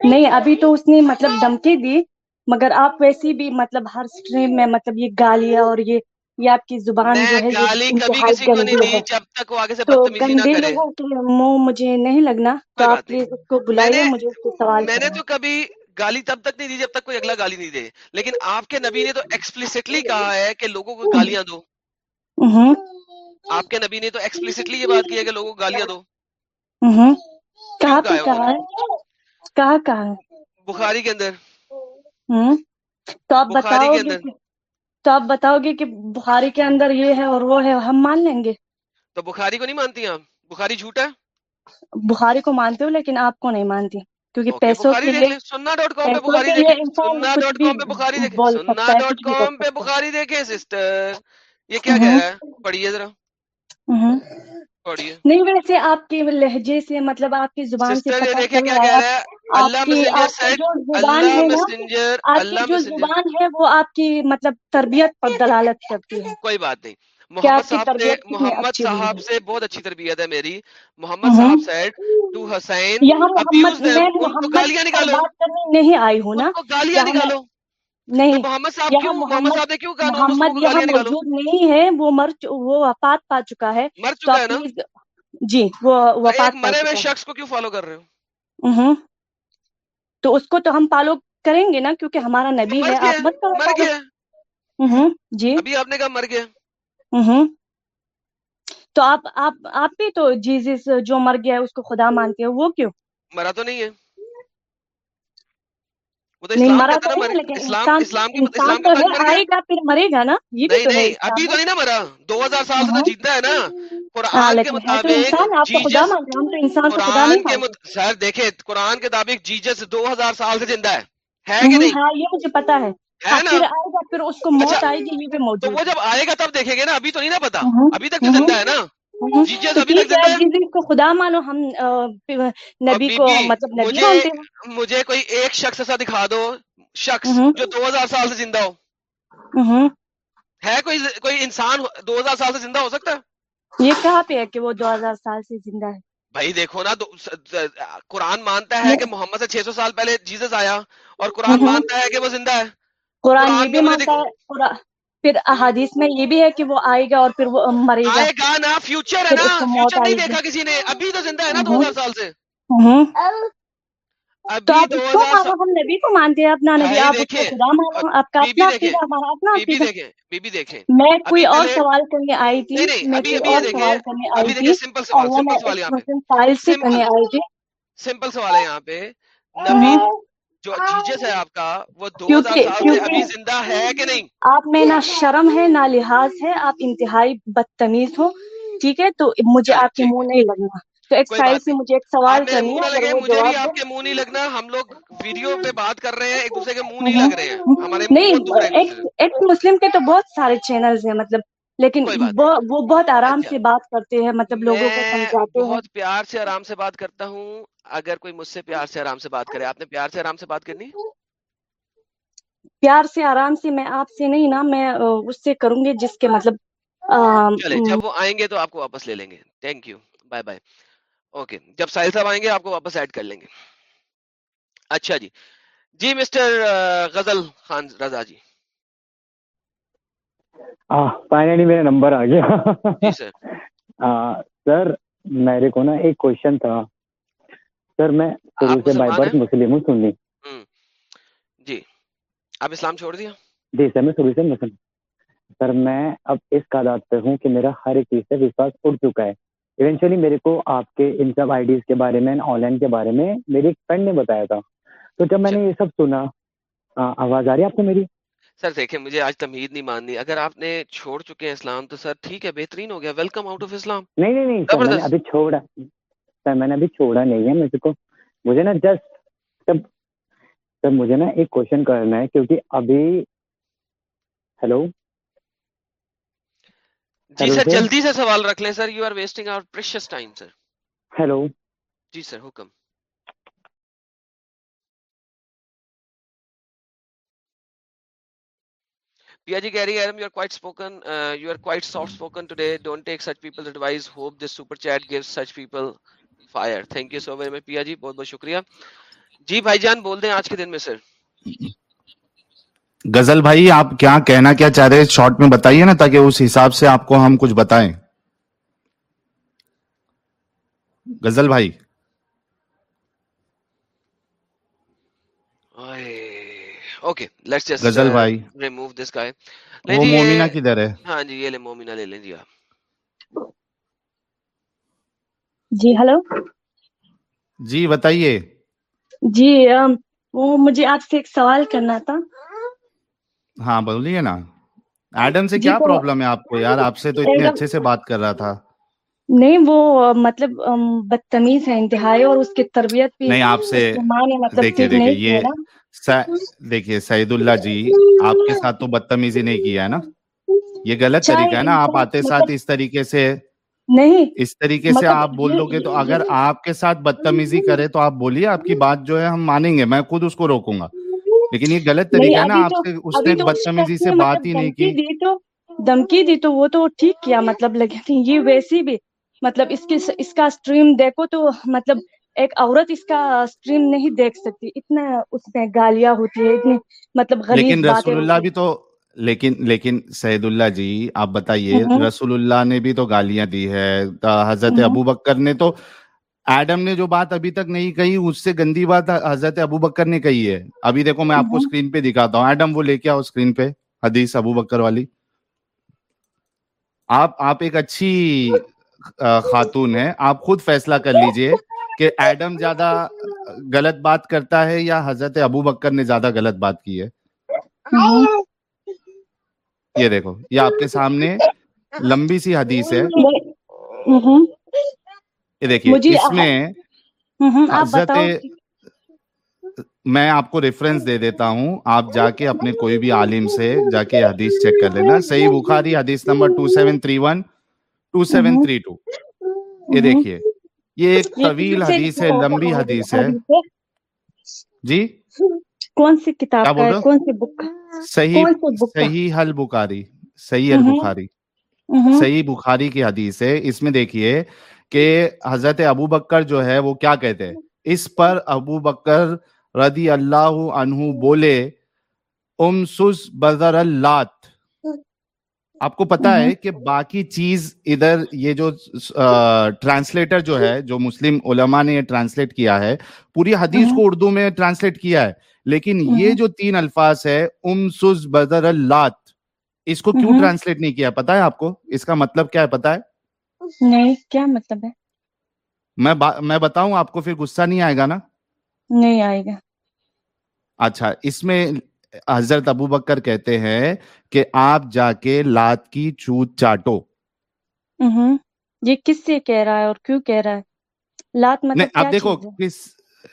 نہیں ابھی تو اس نے مطلب دھمکی دی۔ مگر آپ ویسی بھی مطلب ہر سٹریم میں مطلب یہ گالیاں اور یہ یہ آپ کی زبان جو ہے کو تو گندے لوگوں کے منہ مجھے نہیں لگنا تو آپ پلیز اس کو بلائیے مجھے اس سے سوال میں نے تو کبھی گالی تب تک نہیں دی جب تک کوئی اگلا گالی نہیں دے۔ لیکن آپ کے نبی نے تو ایکسپلسٹلی کہا ہے کہ لوگوں کو گالیاں دو۔ آپ کے نبی نے تو ایکسپلسٹلی یہ بات کی ہے کہ لوگوں کو گالیاں دو۔ کہاں کہا پہ کہا کہاں کہا بخاری کے اندر۔ ہوں؟ تو آپ بتاؤ گے تو آپ بتاؤ گے کہ بخاری کے اندر یہ ہے اور وہ ہے ہم مان لیں گے؟ تو بخاری کو نہیں مانتی آپ؟ بخاری جھوٹ ہے؟ بخاری کو مانتے ہو لیکن آپ کو نہیں مانتی کیونکہ پیسوں کے لیے سننا ڈاٹ کام پہ بخاری دیکھیں۔ سننا ڈاٹ کام پہ بخاری دیکھیں۔ سننا ڈاٹ کام پہ بخاری دیکھیں سسٹر یہ کیا کہہ رہا ہے؟ پڑھیے ذرا۔ پڑھیے۔ نہیں ویسے آپ کے لہجے سے مطلب آپ کی زبان سے دیکھیں کیا کہہ رہا ہے۔ آپ کی جو زبان اللہ ہے نا میسنجر آپ کی اللہ جو زبان ہے وہ آپ کی مطلب تربیت پر دلالت کرتی ہے۔ کوئی بات نہیں۔ محمد صاحب سے محمد صاحب بہت اچھی تربیت ہے میری۔ محمد ہوں صاحب سیٹ ٹو حسین یہاں محمد گالیاں نکالو۔ نہیں آئی ہوں نا۔ گالیاں نکالو۔ نہیں۔ محمد صاحب کیوں محمد صاحب نے کیوں کہا محمد یہاں موجود نہیں ہے۔ وہ مر وہ وفات پا چکا ہے۔ مر چکا ہے نا؟ جی وہ وفات مرے ہوئے شخص کو کیوں فالو کر رہے ہو؟ تو اس کو تو ہم فالو کریں گے نا کیونکہ ہمارا نبی ہے آپ مت کرو جی۔ ابھی آپ نے کہا مر گیا۔ تو آپ آپ آپ بھی تو جیزس جو مر گیا ہے اس کو خدا مانتے ہو وہ کیوں؟ مرا تو نہیں ہے۔ وہ تو اسلام تو اسلام کے تو آئے گا پھر مرے گا نا یہ نہیں تو نہیں ابھی تو نہیں نا مرا۔ دو ہزار سال سے تو ہاں۔ جیتا ہے نا۔ ہاں قرآن کے ہے تو مطابق تو تو قرآن نہیں کے. سر دیکھیں قرآن کے مطابق جیجس دو ہزار سال سے زندہ ہے۔ ہے کہ نہیں؟ ہاں یہ مجھے پتا ہے۔ ہاں پھر اس کو اچھا موت آئے گی یہ بھی تو موجود وہ ہے۔ جب آئے گا تب دیکھیں گے نا ابھی تو نہیں نا پتا۔ ہوں، ابھی تک تو زندہ ہے نا۔ آپ ہے جس کو خدا مانو ہم نبی بی کو مطلب نبی مانتے ہیں۔ مجھے کوئی ایک شخص ایسا دکھا دو شخص جو دو ہزار سال سے زندہ ہو۔ ہے کوئی کوئی انسان دو ہزار سال سے زندہ ہو سکتا ہے؟ یہ کہاں پہ ہے کہ وہ دو ہزار سال سے زندہ ہے؟ بھائی دیکھو نا قرآن مانتا ہے کہ محمد سے چھ سو سال پہلے جیسس آیا اور قرآن۔ مانتا ہے کہ وہ زندہ ہے۔ قرآن یہ بھی مانتا. ہے قرآن پھر احادیث میں یہ بھی ہے کہ وہ آئے گا اور پھر وہ مرے گا۔ آئے گا نا فیوچر ہے نا۔ فیوچر نہیں دیکھا کسی نے۔ ابھی تو زندہ ہے نا دو ہزار سال سے۔ ہوں۔ تو ابھی آپ دو اس کو ہزار مانو ہم نبی کو مانتے ہیں اپنا نبی بھائی آپ اس کو دیکھیں خدا مانو آپ کا بی بی اپنا دیکھیں عقیدہ ہمارا اپنا بی بی عقیدہ دیکھیں بی بی دیکھیں۔ میں کوئی اور سوال کرنے آئی تھی میں کوئی اور سوال کرنے آئی تھی اور وہ میں مسلم فائل سے سمپل کرنے آئی تھی۔ سمپل سوال ہے یہاں پہ۔ نبی ہوں، جو جیجس ہے آپ کا وہ دو ہزار سال سے ابھی زندہ ہے کہ نہیں؟ آپ میں نہ شرم ہے نہ لحاظ ہے آپ انتہائی بدتمیز ہو ٹھیک ہے؟ تو مجھے چلے آپ کے منہ نہیں لگنا۔ تو ایک بات سے مجھے ایک سوال کرنی ہے مجھے بھی آپ کے منہ نہیں لگنا۔ ہم لوگ ویڈیو پہ بات کر رہے ہیں ایک دوسرے کے منہ نہیں لگ رہے ہیں۔ ہمارے نہیں ایک مسلم کے تو بہت سارے چینلز ہیں مطلب لیکن وہ بہت آرام اچھا۔ سے بات کرتے ہیں مطلب لوگوں کو سمجھاتے ہیں۔ بہت پیار سے آرام سے بات کرتا ہوں۔ اگر کوئی مجھ سے پیار سے آرام سے بات کرے آپ نے پیار سے آرام سے بات کرنی؟ پیار سے آرام سے میں آپ سے نہیں نا میں اس سے کروں گی جس کے مطلب جب وہ آئیں گے تو آپ کو واپس لے لیں گے۔ Thank you bye bye okay جب ساحل صاحب آئیں گے آپ کو واپس ایڈ کر لیں گے۔ اچھا جی۔ جی مسٹر غزل خان رضا جی۔ فائنلی یعنی میرا نمبر آ گیا۔ جی سر۔ میرے کو نا ایک کوشچن تھا۔ سر میں شروع سے بائی برتھ مسلم ہوں سنی۔ جی۔ آپ اسلام چھوڑ دیا؟ جی سر میں شروع سے مسلم۔ سر میں اب اس قادات پہ ہوں کہ میرا ہر ایک چیز سے وشواس اٹھ چکا ہے۔ ایونچولی میرے کو آپ کے ان سب آئی ڈیز کے بارے میں آن لائن کے بارے میں میری ایک فرینڈ نے بتایا تھا۔ تو جب میں نے اچھا۔ یہ سب سنا آواز آ رہی ہے آپ کو میری؟ سر دیکھیں مجھے آج تمید نہیں ماننی۔ اگر آپ نے چھوڑ چکے ہیں اسلام تو سر ٹھیک ہے بہترین ہو گیا۔ ویلکم آؤٹ آف اسلام نہیں نہیں ابھی چھوڑا۔ سر میں نے ابھی چھوڑا نہیں ہے۔ مجھے کو مجھے نا جسٹ سب سر مجھے نا ایک کوشچن کرنا ہے۔ کیونکہ ابھی ہلو جی سر جی؟ جلدی سے سوال رکھ لیں۔ Sir you are wasting our precious time sir. Hello G sir حکم۔ پیا جی کہہ رہی ہے you are quite spoken you are quite soft spoken today don't take such people advise hope this super chat gives such people fire thank you so very much Piya ji بہت بہت شکریہ جی بھائی جان بول دیں آج کے دن میں سر غزل بھائی آپ کیا کہنا کیا چاہ رہے شارٹ میں بتائیے نا تاکہ اس حساب سے آپ کو ہم کچھ بتائیں غزل بھائی اوکے لیٹس جسٹ غزل بھائی ریموو دس گائے وہ کدھر ہے ہاں جی یہ لے لے لیں جی جی جی بتائیے۔ جی وہ مجھے آپ سے ایک سوال کرنا تھا۔ ہاں بولیے نا۔ ایڈم سے جی، کیا پرابلم ہے آپ کو یار؟ آپ سے تو اتنے اچھے سے بات کر رہا تھا۔ نہیں وہ مطلب بدتمیز ہے انتہائی اور اس کی تربیت بھی نہیں آپ سے مطلب دیکھیے یہ دیکھیے سعید اللہ جی آپ کے ساتھ تو بدتمیزی نہیں کیا ہے نا۔ یہ غلط طریقہ ہے نا آپ آتے ساتھ مطلب اس طریقے سے نہیں اس طریقے سے مطلب آپ بول دو گے تو اگر آپ کے ساتھ بدتمیزی کرے تو آپ بولیے آپ کی بات جو ہے ہم مانیں گے میں خود اس کو روکوں گا۔ لیکن یہ غلط طریقہ ہے نا آپ سے اس نے بدتمیزی سے بات ہی نہیں کی۔ دھمکی دی تو وہ تو ٹھیک کیا مطلب لگے یہ ویسی بھی مطلب اس کی اس کا اسٹریم دیکھو تو مطلب ایک عورت اس کا اسٹریم نہیں دیکھ سکتی۔ اتنا اس میں گالیاں ہوتی ہے اتنی مطلب غریب لیکن رسول اللہ بھی تو لیکن لیکن سید اللہ جی آپ بتائیے رسول اللہ نے بھی تو گالیاں دی ہے حضرت ابو بکر نے تو ایڈم نے جو بات ابھی تک نہیں کہی اس سے گندی بات حضرت ابو بکر نے کہی ہے۔ ابھی دیکھو میں آپ کو اسکرین پہ دکھاتا ہوں۔ ایڈم وہ لے کے آؤ اسکرین پہ حدیث ابو بکر والی۔ آپ آپ ایک اچھی خاتون ہیں۔ آپ خود فیصلہ کر لیجیے کہ ایڈم زیادہ غلط بات کرتا ہے یا حضرت ابو بکر نے زیادہ غلط بات کی ہے؟ یہ دیکھو یہ آپ کے سامنے لمبی سی حدیث ہے۔ یہ دیکھیے اس میں حضرت میں آپ کو ریفرنس دے دیتا ہوں۔ آپ جا کے اپنے کوئی بھی عالم سے جا کے حدیث چیک کر لینا۔ صحیح بخاری حدیث number two seven three one two seven three two. یہ دیکھیے یہ ایک طویل حدیث ہے لمبی حدیث ہے۔ جی؟ کون سی کتاب کون سی بک؟ صحیح صحیح حل بخاری صحیح حل بخاری صحیح بخاری کی حدیث ہے۔ اس میں دیکھیے کہ حضرت ابو بکر جو ہے وہ کیا کہتے اس پر ابو بکر رضی اللہ عنہ بولے امسس بذر اللات۔ آپ کو پتا ہے کہ باقی چیز ادھر یہ جو ٹرانسلیٹر جو ہے جو مسلم علماء نے یہ ٹرانسلیٹ کیا ہے پوری حدیث کو اردو میں ٹرانسلیٹ کیا ہے۔ لیکن یہ جو تین الفاظ ہے امسز بدر اللات اس کو کیوں ٹرانسلیٹ نہیں کیا؟ پتا ہے آپ کو؟ اس کا مطلب کیا ہے؟ پتا ہے؟ نہیں کیا مطلب ہے؟ میں میں بتاؤں آپ کو پھر غصہ نہیں آئے گا نا؟ نہیں آئے گا۔ اچھا اس میں حضرت ابو بکر کہتے ہیں کہ آپ جا کے لات کی چوت چاٹو۔ یہ کس سے کہہ رہا ہے اور کیوں کہہ رہا ہے؟ لات مطلب اب دیکھو کس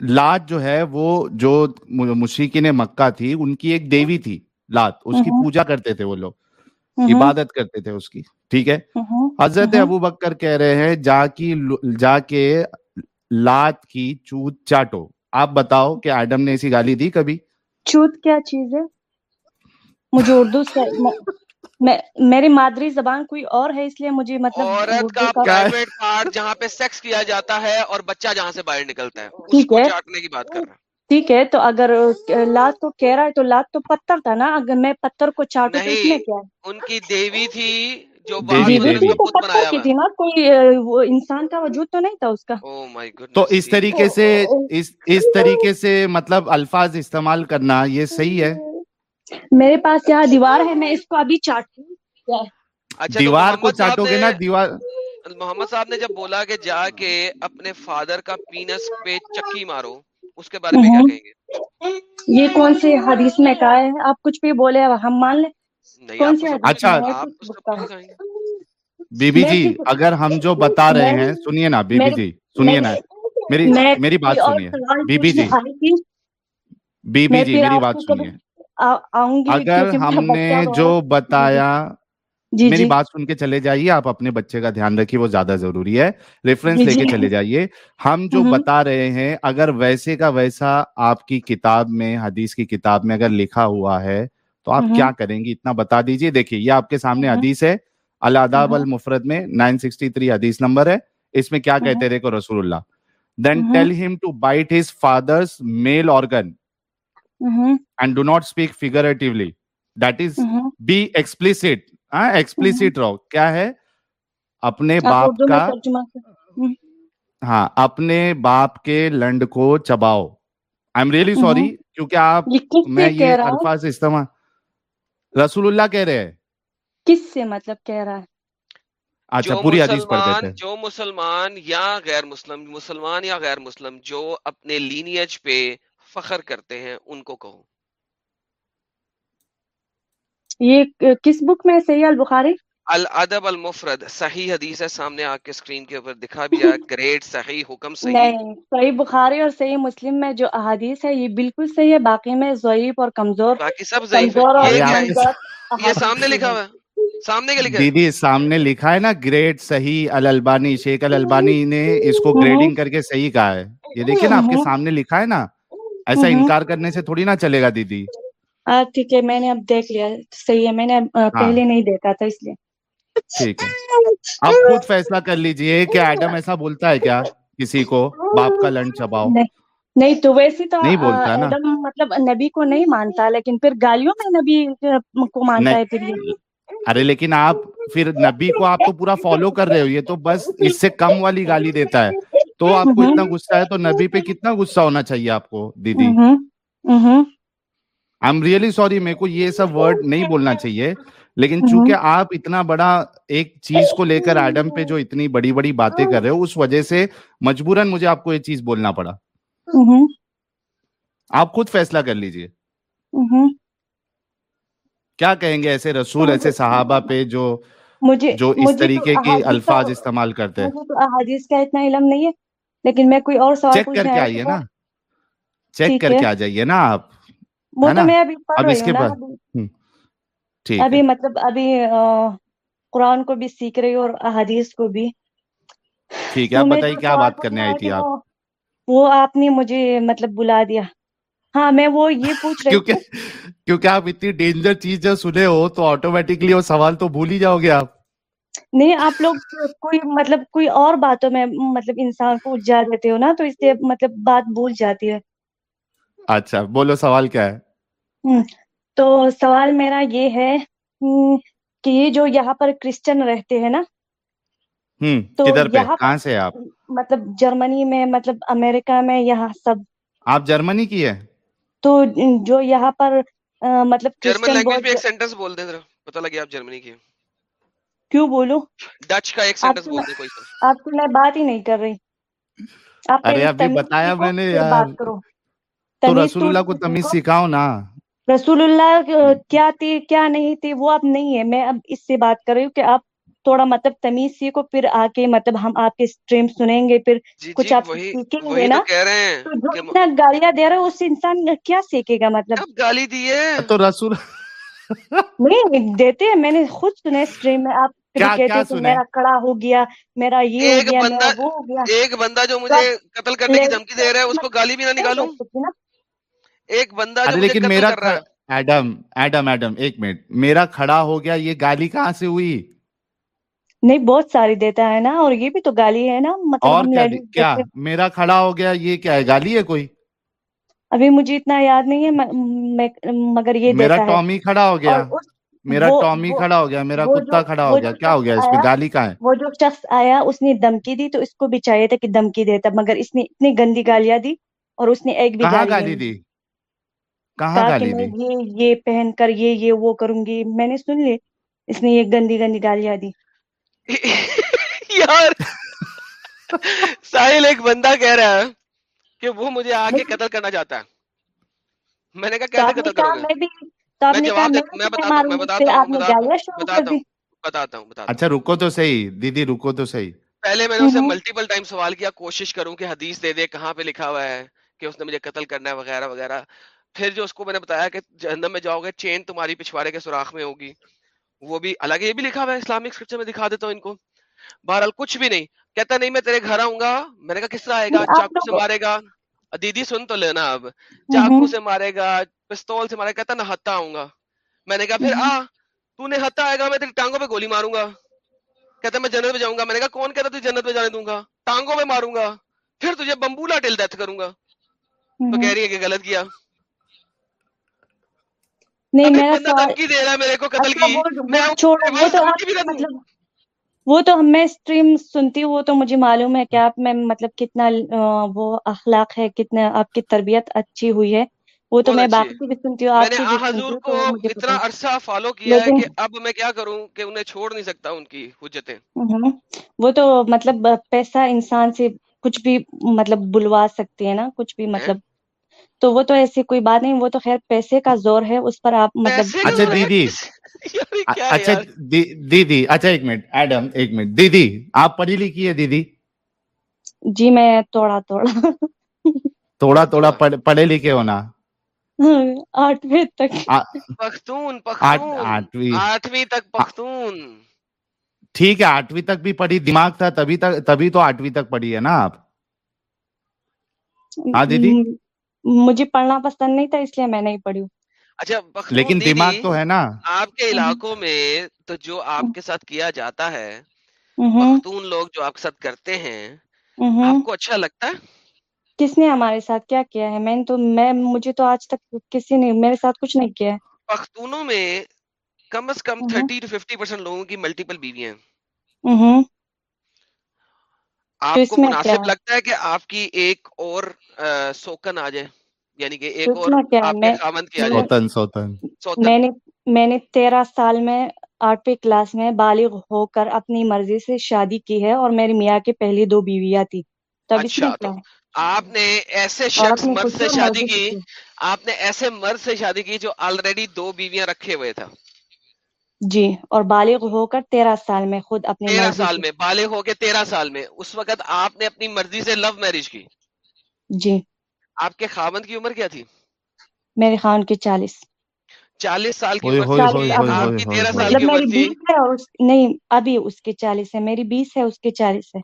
لات جو ہے وہ جو مشرقی نے مکہ تھی ان کی ایک دیوی تھی لات۔ اس کی پوجا کرتے تھے وہ لوگ عبادت کرتے تھے اس کی ٹھیک ہے؟ حضرت ابو بکر کہہ رہے ہیں جا کی جا کے لات کی چوت چاٹو۔ آپ بتاؤ کہ آڈم نے ایسی گالی دی کبھی؟ چھوت کیا چیز ہے؟ مجھے اردو سے میری مادری زبان کوئی اور ہے اس لیے مجھے مطلب عورت کا پرائیویٹ پارٹ جہاں پہ سیکس کیا جاتا ہے اور بچہ جہاں سے باہر نکلتا ہے۔ اس کو چاٹنے کی بات کر رہا ٹھیک ہے تو اگر لات کو کہہ رہا ہے تو لات تو پتھر تھا نا۔ اگر میں پتھر کو چاٹوں تو اس میں کیا ان کی دیوی تھی کوئی انسان کا وجود تو نہیں تھا اس کا۔ oh تو اس طریقے سے اس طریقے سے مطلب الفاظ استعمال کرنا یہ صحیح ہے؟ میرے پاس یہاں دیوار ہے میں اس کو ابھی چاٹوں اچھا، دیوار کو چاٹو گے نا؟ دیوار۔ محمد صاحب نے جب بولا کہ جا کے اپنے فادر کا پینس پہ چکی مارو اس کے بارے میں کیا کہیں گے؟ یہ کون سے حدیث میں کہا ہے؟ آپ کچھ بھی بولے ہم مان لیں۔ اچھا بی بی جی اگر ہم جو بتا رہے ہیں سنیے نا بی بی جی سنیے نا۔ میری میری بات سنیے۔ بی بی جی بی بی جی،, جی میری بات سنیے۔ اگر ہم نے جو بتایا میری بات سن کے چلے جائیے آپ اپنے بچے کا دھیان رکھیے وہ زیادہ ضروری ہے۔ ریفرنس لے کے چلے جائیے۔ ہم جو بتا رہے ہیں اگر ویسے کا ویسا آپ کی کتاب میں حدیث کی کتاب میں اگر لکھا ہوا ہے تو آپ کیا کریں گی؟ اتنا بتا دیجیے دیکھیے یہ آپ کے سامنے حدیث ہے۔ الاداب المفرد میں 963 حدیث نمبر ہے۔ اس میں کیا کہتے دیکھو رسول اللہ؟ Then tell him to bite his father's male organ and do not speak figuratively that is be explicit ہاں ایکسپلسٹ رہو۔ کیا ہے؟ اپنے باپ کا ہاں اپنے باپ کے لنڈ کو چباؤ۔ آئی ایم ریئلی سوری کیونکہ آپ میں یہ الفاظ استعمال رسول اللہ کہہ رہے ہیں کس سے مطلب کہہ رہا ہے اچھا پوری حدیث پڑھ دیتے ہیں جو مسلمان یا غیر مسلم مسلمان یا غیر مسلم جو اپنے لینیج پہ فخر کرتے ہیں ان کو کہو یہ کس بک میں صحیح البخاری الادب المفرد صحیح حدیث ہے سامنے آ کے سکرین کے اوپر دکھا بھی گریڈ صحیح حکم صحیح۔ نہیں صحیح بخاری اور صحیح مسلم میں جو احادیث ہے یہ بالکل صحیح ہے باقی میں ضعیف اور کمزور باقی سب ضعیف یہ سامنے لکھا ہوا ہے۔ سامنے لکھا دیدی جی، جی، سامنے لکھا ہے نا گریڈ صحیح الالبانی شیخ الالبانی نے اس کو گریڈنگ کر کے صحیح کہا ہے۔ یہ دیکھیں نا آپ کے سامنے لکھا ہے نا ایسا انکار کرنے سے تھوڑی نہ چلے گا دیدی۔ ہاں، ٹھیک ہے میں نے اب دیکھ لیا صحیح ہے میں نے ہاں۔ پہلے نہیں دیکھا تھا اس لیے۔ ٹھیک ہے۔ آپ خود فیصلہ کر لیجیے کہ ایڈم ایسا بولتا ہے کیا کسی کو باپ کا لنڈ چباؤ نہیں تو ویسے تو نہیں بولتا نا۔ مطلب نبی کو نہیں مانتا لیکن پھر گالیوں میں نبی کو مانتا ہے پھر ارے لیکن آپ پھر نبی کو آپ تو پورا فالو کر رہے ہو یہ تو بس اس سے کم والی گالی دیتا ہے۔ تو آپ کو اتنا غصہ ہے تو نبی پہ کتنا غصہ ہونا چاہیے آپ کو دیدی؟ آئی ایم ریئلی سوری میرے کو یہ سب ورڈ نہیں بولنا چاہیے لیکن چونکہ آپ اتنا بڑا ایک چیز کو لے کر ایڈم پہ جو اتنی بڑی بڑی باتیں کر رہے ہو اس وجہ سے مجبوراً مجھے آپ کو یہ چیز بولنا پڑا آپ خود فیصلہ کر لیجیے کیا کہیں گے ایسے رسول ایسے صحابہ پہ جو مجھے جو اس طریقے کے الفاظ استعمال کرتے ہیں احادیث کا اتنا علم نہیں ہے لیکن میں کوئی اور سوال چیک کر کے آئیے نا چیک کر کے آ جائیے نا آپ وہ تو میں ابھی پڑھ رہی ہوں ابھی مطلب ابھی قرآن کو بھی سیکھ رہی ہوں اور احادیث کو بھی۔ ٹھیک ہے آپ بتائیے کیا بات کرنے آئی تھی آپ؟ وہ آپ نے مجھے مطلب بلا دیا۔ ہاں میں وہ یہ پوچھ رہی ہوں۔ کیونکہ آپ اتنی ڈینجر چیز جب سنے ہو تو آٹومیٹکلی وہ سوال تو بھول ہی جاؤ گے آپ۔ نہیں آپ لوگ کوئی مطلب کوئی اور باتوں میں مطلب انسان کو جا دیتے ہو نا تو اس سے مطلب بات بھول جاتی ہے۔ اچھا بولو سوال کیا ہے؟ تو سوال میرا یہ ہے کہ یہ جو یہاں پر کرسچن رہتے ہیں نا؟ تو کہاں سے آپ؟ مطلب جرمنی میں مطلب امریکہ میں یہاں سب۔ آپ جرمنی کی ہے تو جو یہاں پر مطلب جرمنی کیوں بولو ڈچ کا ایک سینٹنس بول دیں کوئی آپ کو میں بات ہی نہیں کر رہی۔ آپ نے بتایا میں نے تو رسول اللہ کو تمیز سکھاؤ نا۔ رسول اللہ کیا تھی کیا نہیں تھی وہ اب نہیں ہے۔ میں اب اس سے بات کر رہی ہوں کہ آپ تھوڑا مطلب تمیز سیکھو پھر آ کے مطلب ہم آپ کے اسٹریم سنیں گے پھر جی، جی، کچھ آپ سیکھیں گے نا۔ اتنا گالیاں دے رہے اس انسان کیا سیکھے گا مطلب؟ گالی دی ہے۔ تو رسول نہیں دیتے ہیں میں نے خود سنے اسٹریم میں۔ آپ میرا کڑا ہو گیا میرا یہ ہو گیا ایک بندہ جو مجھے قتل کرنے کی دھمکی دے رہا ہے اس کو گالی بھی نہ نکالوں؟ ایک بندہ جو لیکن میرا ایڈم ایڈم ایڈم ایک منٹ۔ میرا کھڑا ہو گیا یہ گالی کہاں سے ہوئی؟ نہیں بہت ساری دیتا ہے نا اور یہ بھی تو گالی ہے نا مطلب کیا میرا کھڑا ہو گیا یہ کیا ہے؟ گالی ہے کوئی؟ ابھی مجھے اتنا یاد نہیں ہے مگر یہ میرا ٹامی کھڑا ہو گیا۔ میرا ٹامی کھڑا ہو گیا میرا کتا کھڑا ہو گیا۔ کیا ہو گیا؟ اس پہ گالی کا ہے؟ وہ جو شخص آیا اس نے دمکی دی تو اس کو بھی چاہیے تھا کہ دمکی دیتا مگر اس نے اتنی گندی گالیاں دی اور اس نے ایک بھی گالی دی؟ کہا کہ میں یہ پہن کر یہ یہ وہ کروں گی۔ میں نے سن لی اس نے یہ گندی گندی گالیاں دی یار! ساحل ایک بندہ کہہ رہا ہے کہ وہ مجھے آ کے قتل کرنا چاہتا ہے۔ میں نے کہا کیسے قتل کرو میں رکو تو صحیح دیدی رکو تو صحیح۔ پہلے میں نے ملٹیپل ٹائم سوال کیا کوشش کروں کہ حدیث دے دے کہاں پہ لکھا ہوا ہے کہ اس نے مجھے قتل کرنا ہے وغیرہ وغیرہ۔ پھر جو اس کو میں نے بتایا کہ جہنم میں جاؤ گے چین تمہاری پچھوارے کے سوراخ میں ہوگی۔ وہ بھی الگ یہ بھی لکھا ہوا ہے اسلامک اسکرپچر میں دکھا دیتا ہوں ان کو۔ بہرحال کچھ بھی نہیں۔ کہتا نہیں میں تیرے گھر آؤں گا۔ میں نے کہا کس طرح آئے گا؟ چاقو سے مارے گا۔ دیدی سن تو لینا اب۔ چاقو سے مارے گا پستول سے مارے کہتا نہتا آؤں گا۔ میں نے کہا پھر آ تو نے ہتھا آئے گا میں تیری ٹانگوں پہ گولی ماروں گا۔ کہتا میں جنت میں جاؤں گا۔ میں نے کہا کون کہتا تجھے جنت میں جانے دوں گا؟ ٹانگوں پہ ماروں گا۔ پھر تجھے بمبولا ٹل ڈیتھ کروں گا۔ تو کہہ رہی ہے کہ غلط کیا۔ نہیں میرا اچھا، وہ تو میں اسٹریم مطلب- سنتی ہوں وہ تو مجھے معلوم ہے کہ آپ میں مطلب کتنا وہ اخلاق ہے کتنا آپ کی تربیت اچھی ہوئی ہے۔ وہ تو میں باقی بھی سنتی ہوں آپ کی حضور کو اتنا عرصہ فالو کیا ہے کہ اب میں کیا کروں کہ انہیں چھوڑ نہیں سکتا ان کی حجتیں۔ وہ تو مطلب پیسہ انسان سے کچھ بھی مطلب بلوا سکتی ہے نا کچھ بھی مطلب تو وہ تو ایسی کوئی بات نہیں وہ تو خیر پیسے کا زور ہے اس پر آپ مطلب اچھا دیدی۔ اچھا دیدی اچھا ایک منٹ ایڈم ایک منٹ۔ دیدی آپ پڑھی لکھی ہے دیدی؟ جی میں تھوڑا تھوڑا۔ تھوڑا تھوڑا پڑھے لکھے ہونا آٹھویں تک۔ پختون آٹھویں۔ آٹھویں تک پختون۔ ٹھیک ہے آٹھویں تک بھی پڑھی دماغ تھا تبھی تک تبھی تو آٹھویں تک پڑھی ہے نا آپ۔ ہاں دیدی؟ مجھے پڑھنا پسند نہیں تھا اس لیے میں نہیں پڑھی اچھا لیکن دماغ تو ہے نا۔ آپ کے علاقوں میں تو جو آپ کے ساتھ کیا جاتا ہے مختون لوگ جو آپ کے ساتھ کرتے ہیں آپ کو اچھا لگتا ہے؟ کس نے ہمارے ساتھ کیا کیا ہے؟ میں تو میں مجھے تو آج تک کسی نے میرے ساتھ کچھ نہیں کیا ہے۔ پختونوں میں کم از کم تھرٹی ٹو ففٹی پرسینٹ لوگوں کی ملٹیپل بیوی ہیں۔ آپ کو مناسب لگتا ہے کہ آپ کی ایک اور سوکن آ جائے؟ یعنی کہ ایک اور میں نے میں نے تیرہ سال میں آٹھویں کلاس میں بالغ ہو کر اپنی مرضی سے شادی کی ہے اور میری میاں کی پہلی دو بیویاں تھی۔ تب اس اچھا، میں آپ نے ایسے شخص مرد سے شادی کی آپ نے ایسے مرد سے شادی کی جو آلریڈی دو بیویاں رکھے ہوئے تھا۔ جی اور بالغ ہو کر تیرہ سال میں خود اپنی تیرہ سال میں بالغ ہو کے تیرہ سال میں اس وقت آپ نے اپنی مرضی سے لو میرج کی۔ جی۔ آپ کے خاون کی عمر کیا تھی؟ میرے خاون کی چالیس۔ چالیس سال کی نہیں ابھی اس کے چالیس ہے میری بیس ہے اس کے چالیس ہے۔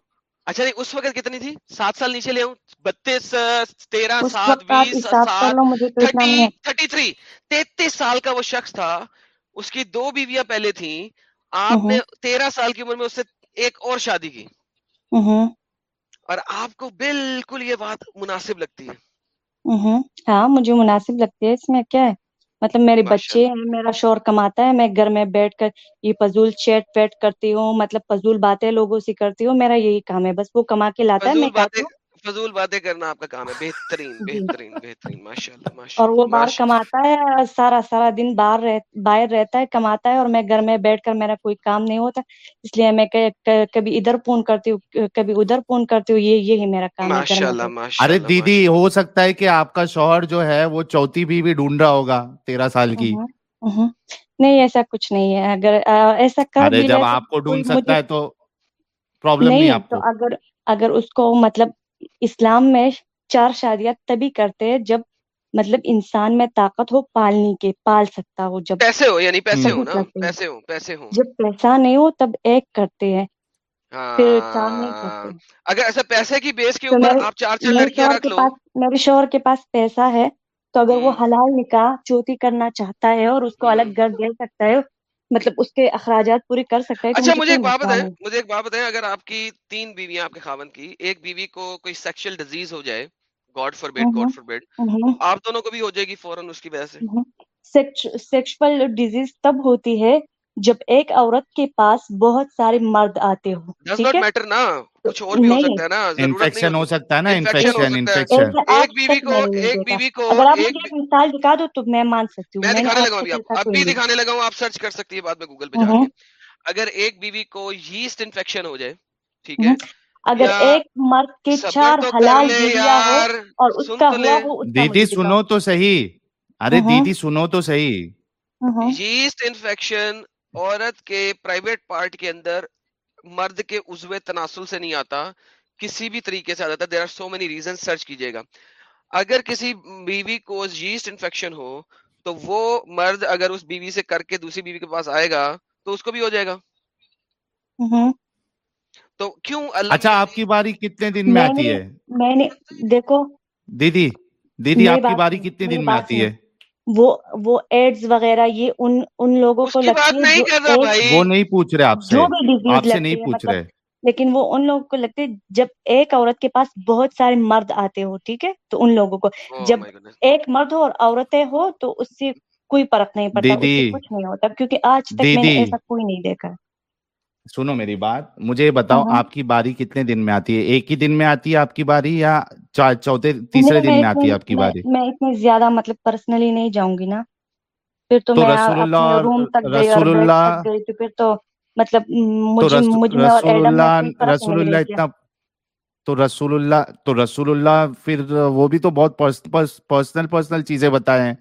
اچھا نہیں اس وقت کتنی تھی؟ سات سال نیچے لے ہوں بتیس تیرہ سات بیس تھرٹی تھری۔ تینتیس سال کا وہ شخص تھا اس کی دو بیویاں پہلے تھیں آپ نے تیرہ سال کی عمر میں اس سے ایک اور شادی کی۔ اور آپ کو بالکل یہ بات مناسب لگتی ہے۔ ہاں مجھے مناسب لگتی ہے۔ اس میں کیا ہے؟ مطلب میرے بچے ہیں میرا شور کماتا ہے میں گھر میں بیٹھ کر یہ پزول چیٹ ویٹ کرتی ہوں مطلب پزول باتیں لوگوں سے کرتی ہوں میرا یہی کام ہے بس وہ کما کے لاتا ہے میں فضول باتیں کرنا آپ کا کام ہے۔ بہترین جی۔ بہترین بہترین۔ ماشاء اور وہ باہر کماتا ہے سارا سارا دن باہر باہر رہتا ہے کماتا ہے اور میں گھر میں بیٹھ کر میرا کوئی کام نہیں ہوتا۔ اس لیے میں کبھی ادھر فون کرتی ہوں کبھی ادھر فون کرتی ہوں یہ یہی میرا کام ماشاء اللہ ارے دیدی ہو سکتا ہے کہ آپ کا شوہر جو ہے وہ چوتھی بیوی ڈھونڈ رہا ہوگا تیرہ سال کی۔ ہاں، ہاں، ہاں۔ نہیں ایسا کچھ نہیں ہے۔ اگر ایسا کر جب آپ کو ڈھونڈ سکتا ہے تو پرابلم نہیں آپ اگر اگر اس کو مطلب اسلام میں چار شادیاں تبھی کرتے ہیں جب مطلب انسان میں طاقت ہو پالنے کے پال سکتا ہو جب پیسے ہو یعنی پیسے ہو نا؟ پیسے ہو پیسے ہو جب پیسہ نہیں ہو تب ایک کرتے ہیں۔ ہاں۔ اگر ایسا پیسے کی بیس کے اوپر آپ چار چار لڑکیاں رکھ لو۔ میرے شوہر کے پاس پیسہ ہے تو اگر وہ حلال نکاح چوتی کرنا چاہتا ہے اور اس کو الگ گھر دے سکتا ہے مطلب اس کے اخراجات پورے کر سکتا ہے اچھا مجھے ایک بات نہیں مجھے ایک بات بتائیں اگر آپ کی تین بیویاں آپ کے خاون کی ایک بیوی کو کوئی سیکشل ڈیزیز ہو جائے God forbid God forbid آپ دونوں کو بھی ہو جائے گی فوراً اس کی وجہ سے۔ سیکشل ڈیزیز تب ہوتی ہے جب ایک عورت کے پاس بہت سارے مرد آتے ہو ڈز ٹھیک ناٹ ہے؟ میٹر نا کچھ اور بھی ہو نہیں سکتا ہے نا ضرورت نہیں انفیکشن ہو سکتا ہے نا انفیکشن ایک بیوی کو ایک بیوی کو اگر آپ ایک مجھے مثال دکھا دو تو میں مان سکتی ہوں میں دکھانے لگا اب بھی دکھانے ہوں آپ سرچ کر سکتی ہے بعد میں گوگل پہ جا کے۔ اگر ایک بیوی کو ییسٹ انفیکشن ہو جائے ٹھیک ہے۔ اگر ایک مرد کے چار حلال اور اس کا ہوا کا دیدی سنو تو صحیح۔ ارے دیدی سنو تو صحیح۔ ییسٹ انفیکشن عورت کے پرائیویٹ پارٹ کے اندر مرد کے عضو تناسل سے نہیں آتا کسی بھی طریقے سے آ جاتا there are so many reason search کیجیے گا۔ اگر کسی بیوی کو ییسٹ انفیکشن ہو تو وہ مرد اگر اس بیوی سے کر کے دوسری بیوی کے پاس آئے گا تو اس کو بھی ہو جائے گا۔ تو کیوں اچھا آپ کی باری کتنے دن میں آتی ہے؟ میں نے دیکھو۔ دیدی دیدی آپ کی باری کتنے دن میں آتی ہے؟ وہ وہ ایڈز وغیرہ یہ ان ان لوگوں کو لگتی ہے وہ نہیں پوچھ رہے آپ سے۔ جو بھی ڈیزیز سے نہیں پوچھ مطلب رہے۔ لیکن وہ ان لوگوں کو لگتے ہے جب ایک عورت کے پاس بہت سارے مرد آتے ہو ٹھیک ہے تو ان لوگوں کو۔ Oh جب. ایک مرد ہو اور عورتیں ہو تو اس سے کوئی فرق نہیں پڑتا کچھ نہیں ہوتا کیونکہ آج تک میں نے ایسا کوئی نہیں دیکھا۔ سنو میری بات مجھے بتاؤ ہوں آپ کی باری کتنے دن میں آتی ہے؟ ایک ہی دن میں آتی ہے آپ کی باری یا چوتھے تیسرے دن میں آتی ہے آپ کی باری؟ میں اتنے زیادہ مطلب پرسنلی نہیں جاؤں گی نا۔ پھر تو میں رسول اپنے اللہ روم تک گئی اور گئی تو پھر تو مطلب مجھے رسول اللہ رسول اللہ اتنا تو رسول اللہ تو رسول اللہ پھر وہ بھی تو بہت پرسنل پرسنل چیزیں بتائے ہیں۔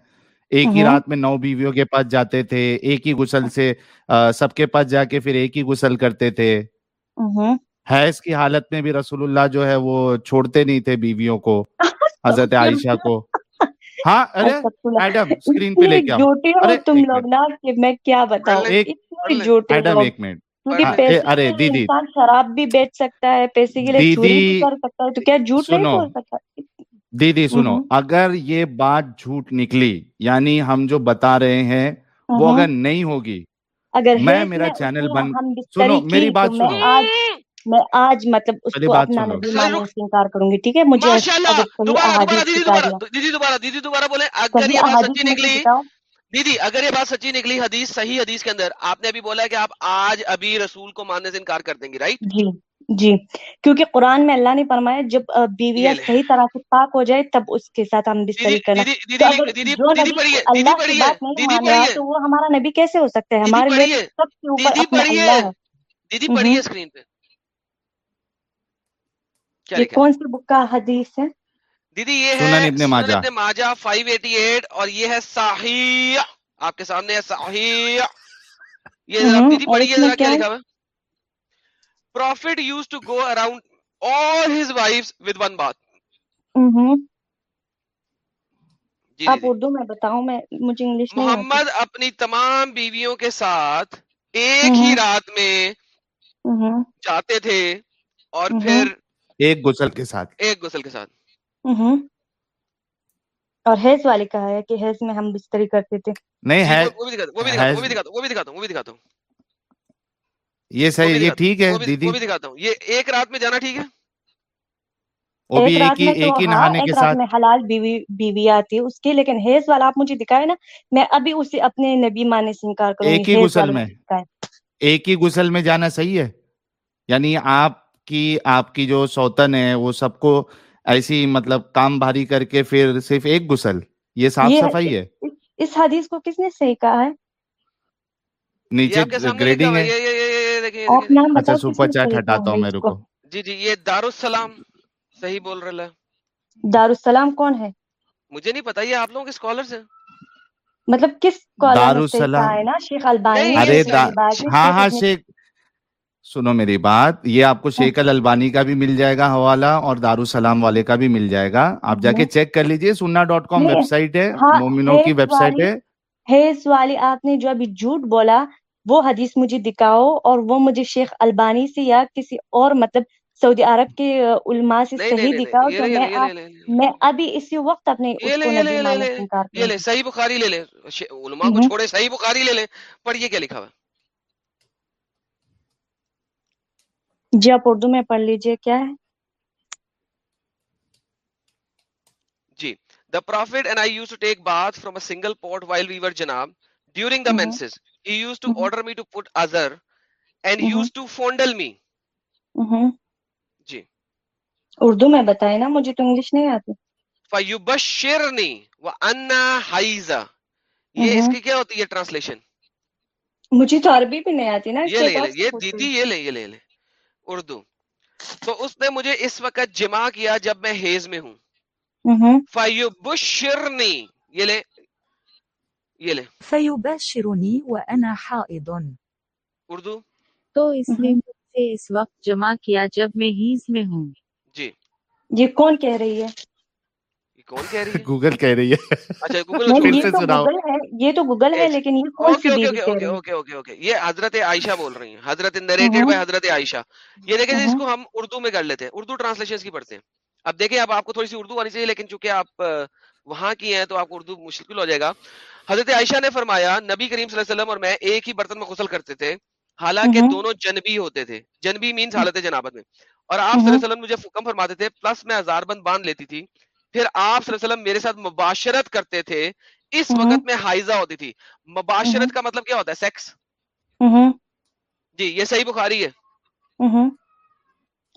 ایک ہی ہوں رات میں نو بیویوں کے پاس جاتے تھے ایک ہی غسل سے سب کے پاس جا کے پھر ایک ہی غسل کرتے تھے۔ ہوں حیض کی حالت میں بھی رسول اللہ جو ہے وہ چھوڑتے نہیں تھے بیویوں کو حضرت عائشہ کو۔ ہاں ارے ایڈم اسکرین پہ لے کے آؤ۔ ارے تم لوگ نا کہ میں کیا بتاؤں؟ ایک ایک منٹ۔ ہاں، ارے دیدی۔ شراب بھی بیچ سکتا ہے پیسے کے لیے چوری بھی کر سکتا ہے تو کیا جھوٹ نہیں بول سکتا؟ دیدی سنو ہوں۔ اگر یہ بات جھوٹ نکلی یعنی ہم جو بتا رہے ہیں وہ اگر نہیں ہوگی اگر میں میرا چینل بند سنو میری بات سنو۔ میں آج مطلب اس کو اپنا نبی ماننے سے انکار کروں گی ٹھیک ہے؟ مجھے دیدی دوبارہ دیدی دوبارہ دوبارہ بولے اگر یہ بات سچی نکلی دیدی اگر یہ بات سچی نکلی حدیث صحیح حدیث کے اندر آپ نے ابھی بولا ہے کہ آپ آج ابھی رسول کو ماننے سے انکار کر دیں گے رائٹ جی کیونکہ قرآن میں اللہ نے فرمایا جب بیویاں صحیح طرح سے پاک ہو جائے تب اس کے ساتھ ہم بستری کرنا۔ اللہ کی بات نہیں مان رہا تو وہ ہمارا نبی کیسے ہو سکتا ہے؟ ہمارے لیے سب سے اوپر اللہ ہے۔ دیدی پڑھیے اسکرین پہ۔ یہ کون سی بک کا حدیث ہے؟ دیدی یہ سنن ہے ابن سنن ماجہ ابن ماجہ 588 اور یہ ہے صحیح۔ آپ کے سامنے ہے صحیح۔ یہ ذرا دیدی پڑھیے ذرا کیا لکھا ہوا ہے؟ Prophet used to go around all his wives with one bath. ہوں جی جی آپ جی. اردو میں بتاؤ میں مجھے انگلش محمد اپنی تمام بیویوں کے ساتھ ایک ہی ہوں رات میں ہوں جاتے تھے اور ہوں پھر ایک غسل کے ساتھ۔ ایک غسل کے ساتھ۔ اور حیض والی کہا ہے کہ حیض میں ہم بستری کرتے تھے۔ نہیں جی ہے وہ بھی دکھاتا ہوں وہ بھی دکھاتا ہوں وہ بھی دکھاتا ہوں وہ بھی دکھاتا ہوں یہ صحیح یہ دکھاتا ٹھیک ہے دیدی۔ بھی دکھاتا ہوں۔ یہ ایک رات میں جانا ٹھیک ہے؟ وہ بھی ایک ہی میں تو ایک ہی ہاں نہانے ایک کے رات ساتھ۔ میں حلال بیوی بیوی آتی ہے اس کی لیکن حیض والا آپ مجھے دکھائے نا میں ابھی اسے اپنے نبی ماننے سے انکار کروں ایک ہی غسل میں۔ ایک ہی غسل میں جانا صحیح ہے؟ یعنی آپ کی آپ کی جو سوتن ہے وہ سب کو ایسی مطلب کام بھاری کر کے پھر صرف ایک غسل۔ یہ صاف صفائی ہے؟ اس حدیث کو کس نے صحیح کہا ہے؟ نیچے گریڈنگ ہے دیکھیں اچھا سپر چیٹ ہٹاتا ہوں میں اس کو۔ رکو جی جی یہ دارالسلام صحیح بول رہا ہے۔ دارالسلام کون ہے؟ مجھے نہیں پتا یہ آپ لوگوں کے اسکالرس ہیں۔ مطلب کس دارالسلام۔ ہے نا؟ شیخ البانی ارے البانی ہاں ہاں شیخ۔ سنو میری بات یہ آپ کو شیخ الالبانی کا بھی مل جائے گا حوالہ اور دارالسلام والے کا بھی مل جائے گا۔ آپ جا کے چیک کر لیجیے سننا ڈاٹ کام ویب سائٹ ہے ہاں مومنوں کی ویب سائٹ ہے۔ والی آپ نے جو ابھی جھوٹ بولا وہ حدیث مجھے دکھاؤ اور وہ مجھے شیخ البانی سے یا کسی اور مطلب سعودی عرب کے علماء سے صحیح دکھاؤ تو میں میں ابھی اسی وقت اپنے یہ لے صحیح بخاری لے لے۔ علماء کو چھوڑے صحیح بخاری لے لے پڑھیے کیا لکھا ہوا۔ جی آپ اردو میں پڑھ لیجیے کیا ہے؟ جی the prophet and I used to take bath from a single pot while we were janab during the ہوں menses. He used to ہوں order me to put other and ہوں used to fondle me. ہوں جی۔ اردو میں بتائے نا مجھے تو English نہیں آتی۔ فَيُبَشِّرْنِي وَأَنَّا حَيْزَ یہ اس ہوں کی کیا ہوتی ہے ٹرانسلیشن؟ مجھے تو عربی بھی نہیں آتی نا یہ لے لے یہ دیدی یہ لے یہ لے یہ لے۔ اردو۔ تو اس نے مجھے اس وقت جمع کیا جب میں ہیز میں ہوں۔ فَيُبَشِّرْنِي یہ لے۔ یہ لے فيبشرني وأنا حائض. اردو؟ تو اس نے مجھ سے اس وقت جمع کیا جب میں ہیز میں ہوں۔ جی۔ یہ کون کہہ رہی ہے؟ یہ کون کہہ رہی ہے؟ گوگل کہہ رہی ہے۔ اچھا گوگل کو نہیں چھوڑ پھر یہ تو سناؤ۔ گوگل ہے یہ تو گوگل ہے ایک لیکن یہ کون سی اوکے اوکے بیوی اوکے کہہ اوکے رہی ہے؟ اوکے اوکے اوکے یہ حضرت عائشہ بول رہی ہیں۔ حضرت نریٹڈ ہوں بائی حضرت عائشہ۔ یہ دیکھیں اس ہوں کو ہم اردو میں کر لیتے ہیں۔ اردو ٹرانسلیشن کی پڑھتے ہیں۔ اب دیکھیں اب آپ کو تھوڑی سی اردو آنی چاہیے لیکن چونکہ آپ وہاں کی ہیں تو آپ کو اردو مشکل ہو جائے گا۔ حضرت عائشہ نے فرمایا نبی کریم صلی اللہ علیہ وسلم اور میں ایک ہی برتن میں غسل کرتے تھے حالانکہ دونوں جنبی ہوتے تھے۔ جنبی مینس حالت جنابت میں۔ اور آپ صلی اللہ علیہ وسلم مجھے حکم فرماتے تھے پلس میں ہزار بند باندھ لیتی تھی۔ پھر آپ صلی اللہ علیہ وسلم میرے ساتھ مباشرت کرتے تھے اس وقت میں حائزہ ہوتی تھی۔ مباشرت کا مطلب کیا ہوتا ہے؟ سیکس جی یہ صحیح بخاری ہے۔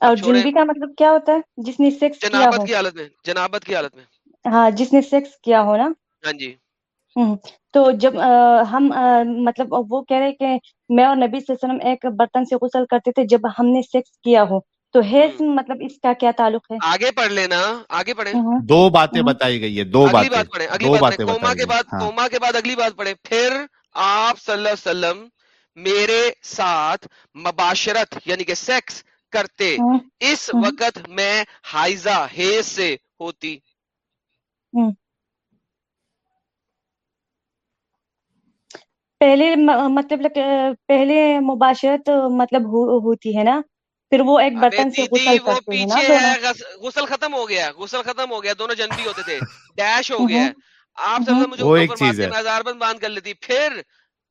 اور جنبی کا مطلب کیا ہوتا ہے؟ جس نے سیکس جنابت کی حالت میں جنابت کی حالت میں۔ ہاں جس نے سیکس کیا ہو نا۔ ہاں جی۔ تو جب ہم مطلب وہ کہہ رہے کہ میں اور نبی صلی اللہ علیہ وسلم ایک برتن سے غسل کرتے تھے جب ہم نے سیکس کیا ہو۔ تو ہیز ہوں۔ مطلب اس کا کیا تعلق ہے؟ آگے پڑھ لینا آگے پڑھیں۔ دو باتیں بتائی گئی ہے دو اگلی باتیں۔ بات پڑھیں اگلی دو بات پڑھیں۔ کوما کے بعد ہاں۔ کوما کے بعد اگلی بات پڑھیں۔ پھر آپ صلی اللہ علیہ وسلم میرے ساتھ مباشرت یعنی کہ سیکس کرتے۔ اس وقت میں حائزہ ہیز سے ہوتی۔ پہلے مطلب پہلے مباشرت مطلب ہو- ہوتی ہے نا؟ پھر وہ ایک برتن سے غسل کرتے ہیں نا غسل ختم ہو گیا غسل ختم ہو گیا دونوں جنبی ہوتے تھے ڈیش ہو گیا۔ آپ وسلم مجھے میں ہزار بند باندھ کر لیتی پھر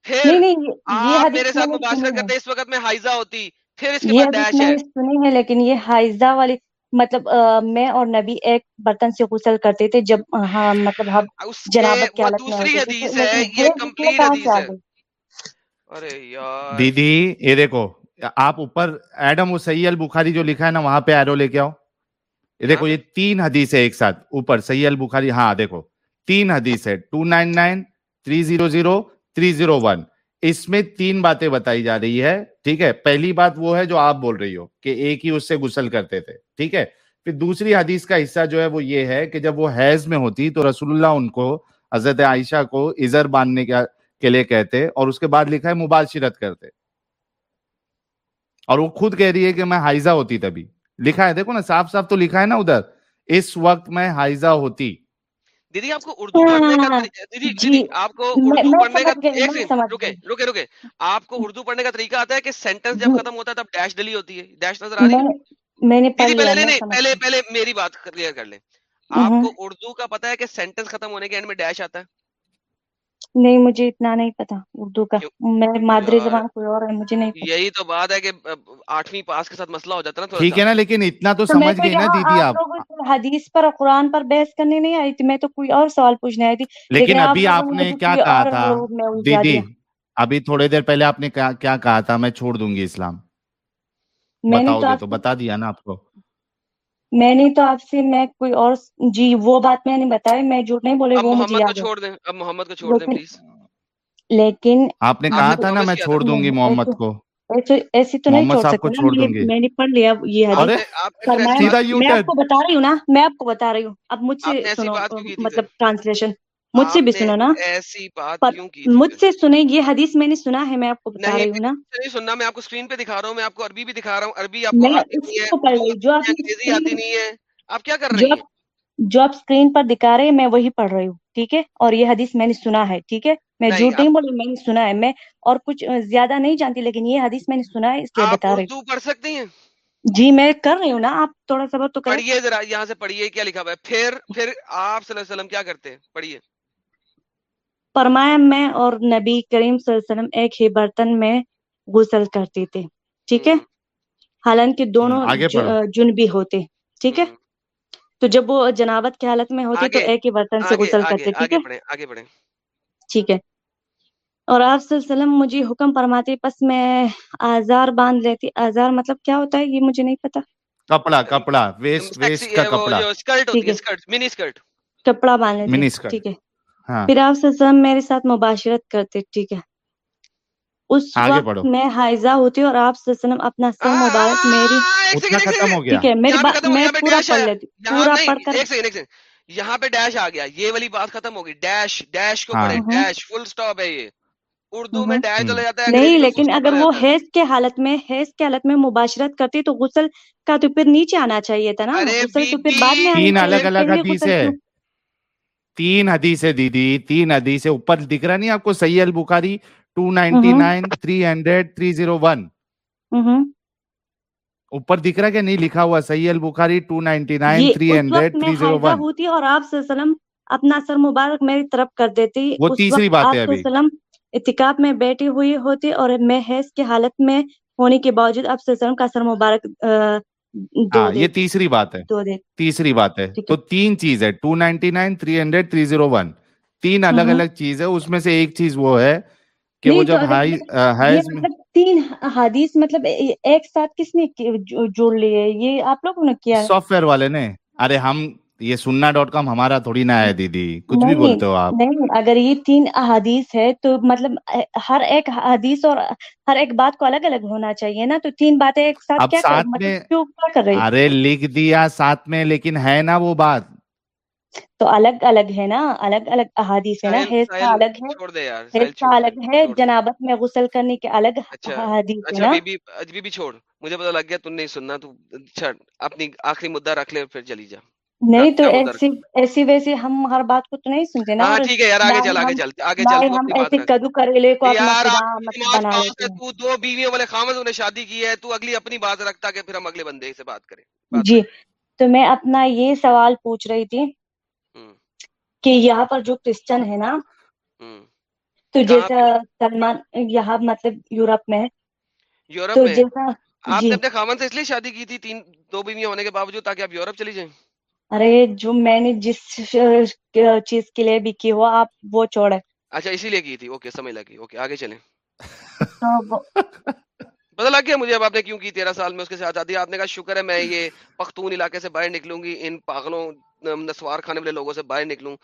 پھر نہیں نہیں یہ یہ آپ میرے ساتھ مباشرت کرتے اس وقت میں حائزہ ہوتی پھر اس کے بعد ڈیش ہے۔ نے سنی ہے لیکن یہ حائزہ والی مطلب میں اور نبی ایک برتن سے غسل کرتے تھے جب ہاں مطلب ہم جنابت کی وہ حالت میں دوسری ہوتے تھے حدیث تو ہے لیکن یہ ہیز اس میں کمپلیٹ کہاں سے حدیث آ ہے گئی؟ ارے یار۔ دیدی یہ دیکھو آپ اوپر ایڈم صحیح البخاری جو لکھا ہے نا وہاں پہ ایرو لے کے آؤ۔ یہ دیکھو پہ یہ تین حدیث ہے ایک ساتھ۔ اوپر صحیح البخاری ہاں دیکھو۔ تین حدیث ہے۔ Two nine nine three zero zero three zero one اس میں تین باتیں بتائی جا رہی ہے، ٹھیک ہے؟ پہلی بات وہ ہے جو آپ بول رہی ہو کہ ایک ہی اس سے غسل کرتے تھے، ٹھیک ہے؟ پھر دوسری حدیث کا حصہ جو ہے وہ یہ ہے کہ جب وہ حیض میں ہوتی تو رسول اللہ ان کو، حضرت عائشہ کو ازر باندھنے کا، کے لیے کہتے اور اس کے بعد لکھا ہے مباشرت کرتے۔ اور وہ خود کہہ رہی ہے کہ میں حائزہ ہوتی تبھی۔ لکھا ہے، دیکھو نا، صاف صاف تو لکھا ہے نا ادھر، اس وقت میں حائزہ ہوتی۔ دیدی آپ کو اردو پڑھنے کا ہاں دیدی جی۔ دیدی آپ کو اردو پڑھنے کا ایک سیکنڈ رکے رکے رکے۔ آپ کو اردو پڑھنے کا طریقہ آتا ہے کہ سینٹنس جب جی۔ ختم ہوتا ہے تب ڈیش ڈلی ہوتی ہے۔ ڈیش نظر آ رہی ہے۔ میں نے پہلے پہلے میری بات کلیئر کر لیں۔ آپ ہوں کو اردو کا پتا ہے کہ سینٹنس ختم ہونے کے اینڈ میں ڈیش آتا ہے۔ نہیں مجھے اتنا نہیں پتا اردو کا۔ میری مادری زبان کوئی اور ہے مجھے نہیں یہی تو بات ہے کہ آٹھویں پاس کے ساتھ مسئلہ ہو جاتا ہے نا تھوڑا ٹھیک ہے نا لیکن اتنا تو میں سمجھ گئی نا دیدی آپ حدیث پر اور قرآن پر بحث کرنے نہیں آئی تھی میں تو کوئی اور سوال پوچھنے آئی تھی۔ لیکن ابھی آپ نے کیا کہا تھا؟ میں دیدی ابھی تھوڑے دیر پہلے آپ نے کیا کیا کہا تھا؟ میں چھوڑ دوں گی اسلام۔ میں بتاؤ تو گے تو بتا دیا نا آپ کو۔ میں نے تو آپ سے میں کوئی اور جی وہ بات میں نے بتائی میں جھوٹ نہیں بولے وہ مجھے محمد کو چھوڑ دیں اب محمد کو چھوڑ دیں لیکن پلیز۔ لیکن آپ نے کہا تھا نا میں چھوڑ دوں گی محمد۔ کو۔ ایسی تو نہیں چھوڑ چھوڑ میں دوں گی۔ میں نے پڑھ لیا یہ حدیث۔ میں آپ کو بتا رہی ہوں نا میں آپ کو بتا رہی ہوں۔ اب مجھ سے مطلب ٹرانسلیشن۔ مجھ سے بھی سنو نا۔ ایسی بات کیوں کی مجھ سے سنیں یہ حدیث میں نے سنا ہے میں آپ کو بتا رہی ہوں نا۔ نہیں سننا میں آپ کو سکرین پہ دکھا رہا ہوں میں آپ کو عربی بھی دکھا رہا ہوں۔ عربی آپ کو انگریزی یعنی آتی نہیں ہے آپ کیا کر رہی ہیں؟ جو آپ سکرین پر دکھا رہے ہیں میں وہی پڑھ رہی ہوں ٹھیک ہے؟ اور یہ حدیث میں نے سنا ہے ٹھیک ہے؟ میں جھوٹ نہیں بول میں نے سنا ہے میں اور کچھ زیادہ نہیں جانتی لیکن یہ حدیث میں نے سنا ہے اس لیے بتا رہی ہوں۔ پڑھ سکتی ہیں؟ جی میں کر رہی ہوں نا آپ تھوڑا صبر تو پڑھیے ذرا یہاں سے پڑھیے کیا لکھا ہوا ہے۔ پھر پھر آپ صلی اللہ علیہ وسلم کیا کرتے ہیں؟ پڑھیے۔ فرمایا میں اور نبی کریم صلی اللہ علیہ وسلم ایک ہی برتن میں غسل کرتے تھے ٹھیک ہے؟ حالانکہ دونوں جنبی ہوتے ٹھیک ہے؟ تو جب وہ جنابت کی حالت میں ہوتے تو ایک ہی برتن سے غسل کرتے ٹھیک ہے؟ ٹھیک ہے۔ اور آپ صلی اللہ علیہ وسلم مجھے حکم فرماتے بس میں آزار باندھ لیتی۔ آزار مطلب کیا ہوتا ہے یہ مجھے نہیں پتا۔ کپڑا کپڑا ویسٹ ویسٹ کا کپڑا۔ کپڑا باندھ لیتی ٹھیک ہے۔ ہاں۔ پھر آپ سسم میرے ساتھ مباشرت کرتے ٹھیک ہے؟ اس وقت میں حائزہ ہوتی اور آپ اپنا سر مبارک میری اتنا ختم ہو گیا۔ ٹھیک ہے میری میں پورا پڑھ لیتی پورا پڑھ کر یہاں پہ ڈیش آ گیا یہ والی بات ختم ہوگی۔ ڈیش ڈیش کو پڑھیں ہاں۔ ڈیش فل سٹاپ ہے یہ۔ اردو میں ڈیش چلا جاتا ہے نہیں لیکن اگر وہ حیض کے حالت میں حیض کے حالت میں مباشرت کرتی تو غسل کا تو پھر نیچے آنا چاہیے تھا نا۔ غسل تو پھر بعد میں تین الگ الگ حدیث ہے۔ تین حدیثیں دیدی تین حدیثیں اوپر دکھ رہا نہیں آپ کو صحیح البخاری 299 300 301 اوپر دکھ رہا کہ نہیں لکھا ہوا صحیح البخاری 299 300 301 ہوتی اور آپ صلی اللہ اپنا سر مبارک میری طرف کر دیتی۔ وہ تیسری بات ہے ابھی۔ اتکاب میں بیٹھی ہوئی ہوتی اور میں حیض کی حالت میں ہونے کے باوجود آپ صلی اللہ کا سر مبارک ہاں یہ تیسری بات ہے۔ تیسری بات ہے۔ تو تین چیز ہے two ninety nine three hundred three zero one تین الگ ہاں۔ الگ چیز ہے اس میں سے ایک چیز وہ ہے کہ وہ جب مطلب تین حادیث مطلب ایک ساتھ کس نے جوڑ لیے یہ آپ لوگ نے کیا سافٹ ویئر والے نے۔ ارے ہم یہ سننا ڈاٹ کام ہمارا تھوڑی نہ ہے دیدی کچھ بھی بولتے ہو آپ۔ نہیں اگر یہ تین احادیث ہے تو مطلب ہر ایک حدیث اور ہر ایک بات کو الگ الگ ہونا چاہیے نا تو تین باتیں ایک ساتھ مطلب کیا کر رہی ارے لکھ دیا ساتھ میں لیکن ہے نا وہ بات۔ تو الگ الگ ہے نا الگ الگ احادیث ہے نا حیض کا الگ ہے حیض کا الگ ہے جنابت میں غسل کرنے کے الگ اچھا، احادیث ہے اچھا، نا۔ اجبی بھی چھوڑ مجھے پتہ لگ گیا تم نہیں سننا تو اپنی آخری مدہ رکھ لے پھر چلی جا۔ نہیں تو ایسی ایسی ویسی ہم ہر بات کو تو نہیں سنتے نا ہاں، ٹھیک ہے یار آگے چل آگے چل آگے چل ہم ایسے کدو کریلے کو اپنا تو دو بیویوں والے خامد نے شادی کی ہے تو اگلی اپنی بات رکھتا کہ پھر ہم اگلے بندے سے بات کریں۔ جی تو میں اپنا یہ سوال پوچھ رہی تھی کہ یہاں پر جو کرسچن ہے نا تو جیسا سلمان یہاں مطلب یورپ میں یورپ میں؟ آپ جی۔ نے اپنے خامن سے اس لیے شادی کی تھی تین دو بیویاں ہونے کے باوجود تاکہ آپ یورپ چلی جائیں۔ ارے جو میں نے جس چیز کے لیے بھی کی ہو آپ وہ چھوڑے اچھا اسی لیے کی تھی۔ اوکے سمجھ لگی۔ اوکے آگے چلیں۔ پتا لگ گیا مجھے اب آپ نے کیوں کی تیرہ سال میں اس کے ساتھ آزادی آپ نے کہا شکر ہے میں یہ پختون علاقے سے باہر نکلوں گی ان پاگلوں نسوار کھانے والے لوگوں سے باہر نکلوں۔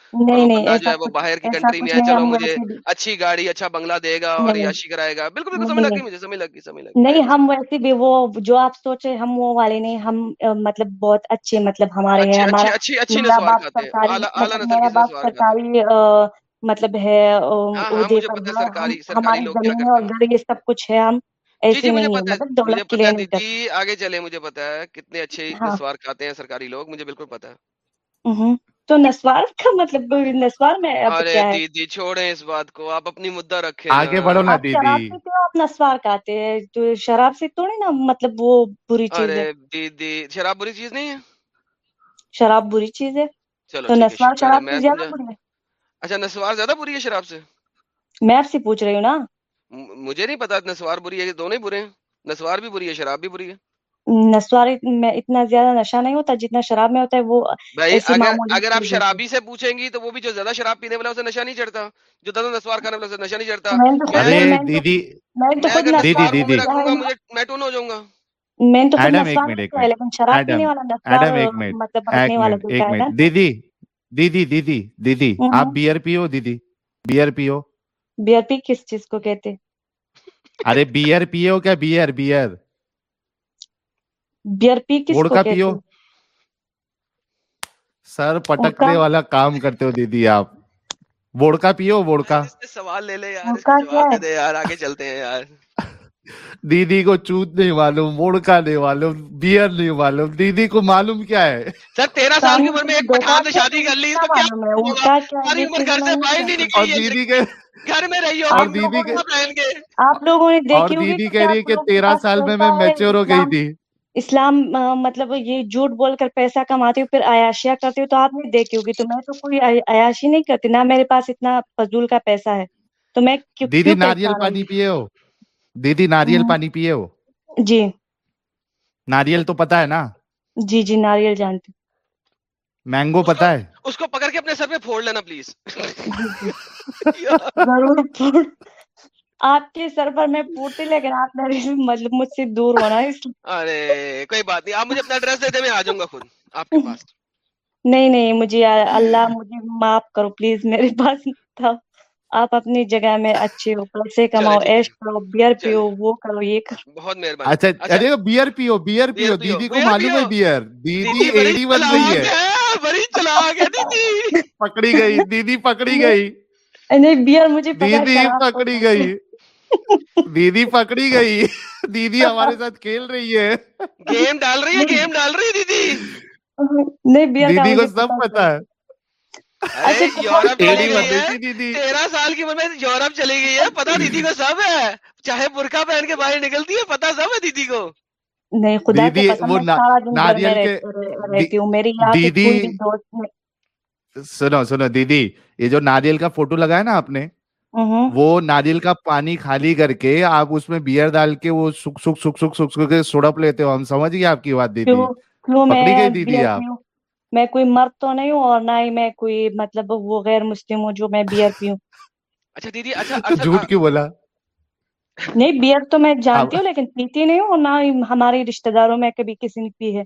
جو ہے وہ باہر کی کنٹری میں چلو مجھے اچھی گاڑی اچھا بنگلہ دے گا اور یاشی کرائے گا۔ بالکل بالکل سمجھ لگی مجھے سمجھ لگی سمجھ لگی۔ نہیں ہم ویسے بھی وہ جو آپ سوچے ہم وہ والے نہیں ہم مطلب بہت اچھے مطلب ہمارے ہیں سرکاری مطلب ہے ہاں، ہاں، ہماری سب کچھ ہے ہم جی, جی، مجھے پتا ہے مطلب آگے چلے مجھے پتا ہے کتنے اچھے ہاں۔ نسوار کھاتے ہیں سرکاری لوگ مجھے بالکل پتا ہے۔ تو نسوار کا مطلب نسوار میں دیدی چھوڑیں اس بات کو آپ اپنی مدعا رکھیں آگے بڑھو نا دیدی۔ آپ نسوار کہتے ہیں۔ تو شراب سے تو نہیں نا مطلب وہ بری چیز ہے۔ دیدی شراب بری چیز نہیں ہے؟ شراب بری چیز ہے۔ تو نسوار شراب سے زیادہ بری ہے۔ اچھا نسوار زیادہ بری ہے شراب سے؟ میں آپ سے پوچھ رہی ہوں نا۔ مجھے نہیں پتا نسوار بری ہے دونوں ہی برے ہیں۔ نسوار بھی بری ہے شراب بھی بری ہے۔ نسواری میں اتنا زیادہ نشہ نہیں ہوتا جتنا شراب میں ہوتا ہے وہ اگر, آپ شرابی سے پوچھیں گی تو وہ بھی جو زیادہ شراب پینے والا اسے نشہ نہیں چڑھتا۔ جو زیادہ نسوار کھانے والا نشہ نہیں چڑھتا۔ یعنی دیدی میں ٹون ہو جاؤں گا۔ میں تو مطلب دیدی آپ بیئر پیو دیدی۔ بیئر پیو۔ پی کس چیز کو کہتے؟ ارے بیئر پیو کیا؟ Beer beer. بیئرپی کس کو کہتے پیو سر پٹکنے والا کام کرتے ہو دیدی آپ ووڈکا پیو ووڈکا سوال لے لے یار دے یار آگے چلتے ہیں یار دیدی کو چوت نہیں معلوم ووڈکا نہیں معلوم بیئر نہیں معلوم دیدی کو معلوم کیا ہے سر تیرہ سال کی عمر میں ایک پٹھان سے شادی کر لی تو کیا ساری عمر گھر سے باہر نہیں نکلی اور دیدی کے گھر میں رہی ہو اور دیدی کے آپ لوگوں نے دیکھی ہوگی اور دیدی کہہ رہی ہے کہ تیرہ سال میں میں میچور ہو گئی تھی اسلام مطلب یہ جھوٹ بول کر پیسہ کماتے ہو پھر عیاشیا کرتے ہو تو آپ نے دیکھی ہوگی تو میں تو کوئی عیاشی نہیں کرتی نہ میرے پاس اتنا فضول کا پیسہ ہے تو میں دیدی ناریل پانی پیے ہو دیدی ناریل ہاں۔ پانی پیے ہو۔ جی۔ ناریل تو پتا ہے نا؟ جی جی ناریل جانتی مینگو پتا ہے۔ اس کو پکڑ کے اپنے سر پہ پھوڑ لینا پلیز۔ جی، جی۔ ضرور آپ کے سر پر میں پھوڑتی لیکن آپ مطلب مجھ سے دور ہونا ارے کوئی بات نہیں۔ آپ مجھے اپنا ایڈریس دے دیں میں آ جاؤں گا خود آپ کے پاس۔ نہیں نہیں مجھے اللہ مجھے معاف کرو پلیز میرے پاس تھا۔ آپ اپنی جگہ میں اچھے ہو پیسے کماؤ ایش کرو بیئر پیو وہ کرو یہ کرو۔ بہت مہربانی۔ اچھا اچھا۔ ارے بیئر پیو بیئر پیو دیدی کو معلوم ہے بیئر دیدی ایڑی بن گئی ہے بڑی چلاک ہے دیدی۔ پکڑی گئی دیدی پکڑی گئی۔ مجھے دیدی پکڑی گئی۔ دیدی پکڑی گئی۔ دیدی ہمارے ساتھ کھیل رہی ہے۔ گیم ڈال رہی ہے گیم ڈال رہی ہے دیدی۔ نہیں دیدی کو سب پتا ہے۔ اچھا یورپ دیدی تیرہ سال کی عمر میں یورپ چلی گئی ہے پتا دیدی کو سب ہے۔ چاہے برقع پہن کے باہر نکلتی ہے پتا سب ہے دیدی کو۔ نہیں خدا دیدی قسم کی دیدی سنو سنو دیدی۔ یہ جو ناریل کا فوٹو لگایا نا آپ نے ہوں وہ ناریل کا پانی خالی کر کے آپ اس میں بیئر ڈال کے وہ سک سک سک سک سک کے سڑپ لیتے ہو۔ ہم سمجھ گئے آپ کی بات دیدی پکڑی گئی دیدی آپ۔ میں کوئی مرد تو نہیں ہوں اور نہ ہی میں کوئی مطلب وہ غیر مسلم ہوں جو میں بیئر پیوں اچھا دیدی اچھا اصل جھوٹ کیوں بولا؟ نہیں بیئر تو میں جانتی ہوں لیکن پیتی نہیں ہوں اور نہ ہی ہمارے رشتہ داروں میں کبھی کسی نے پی ہے۔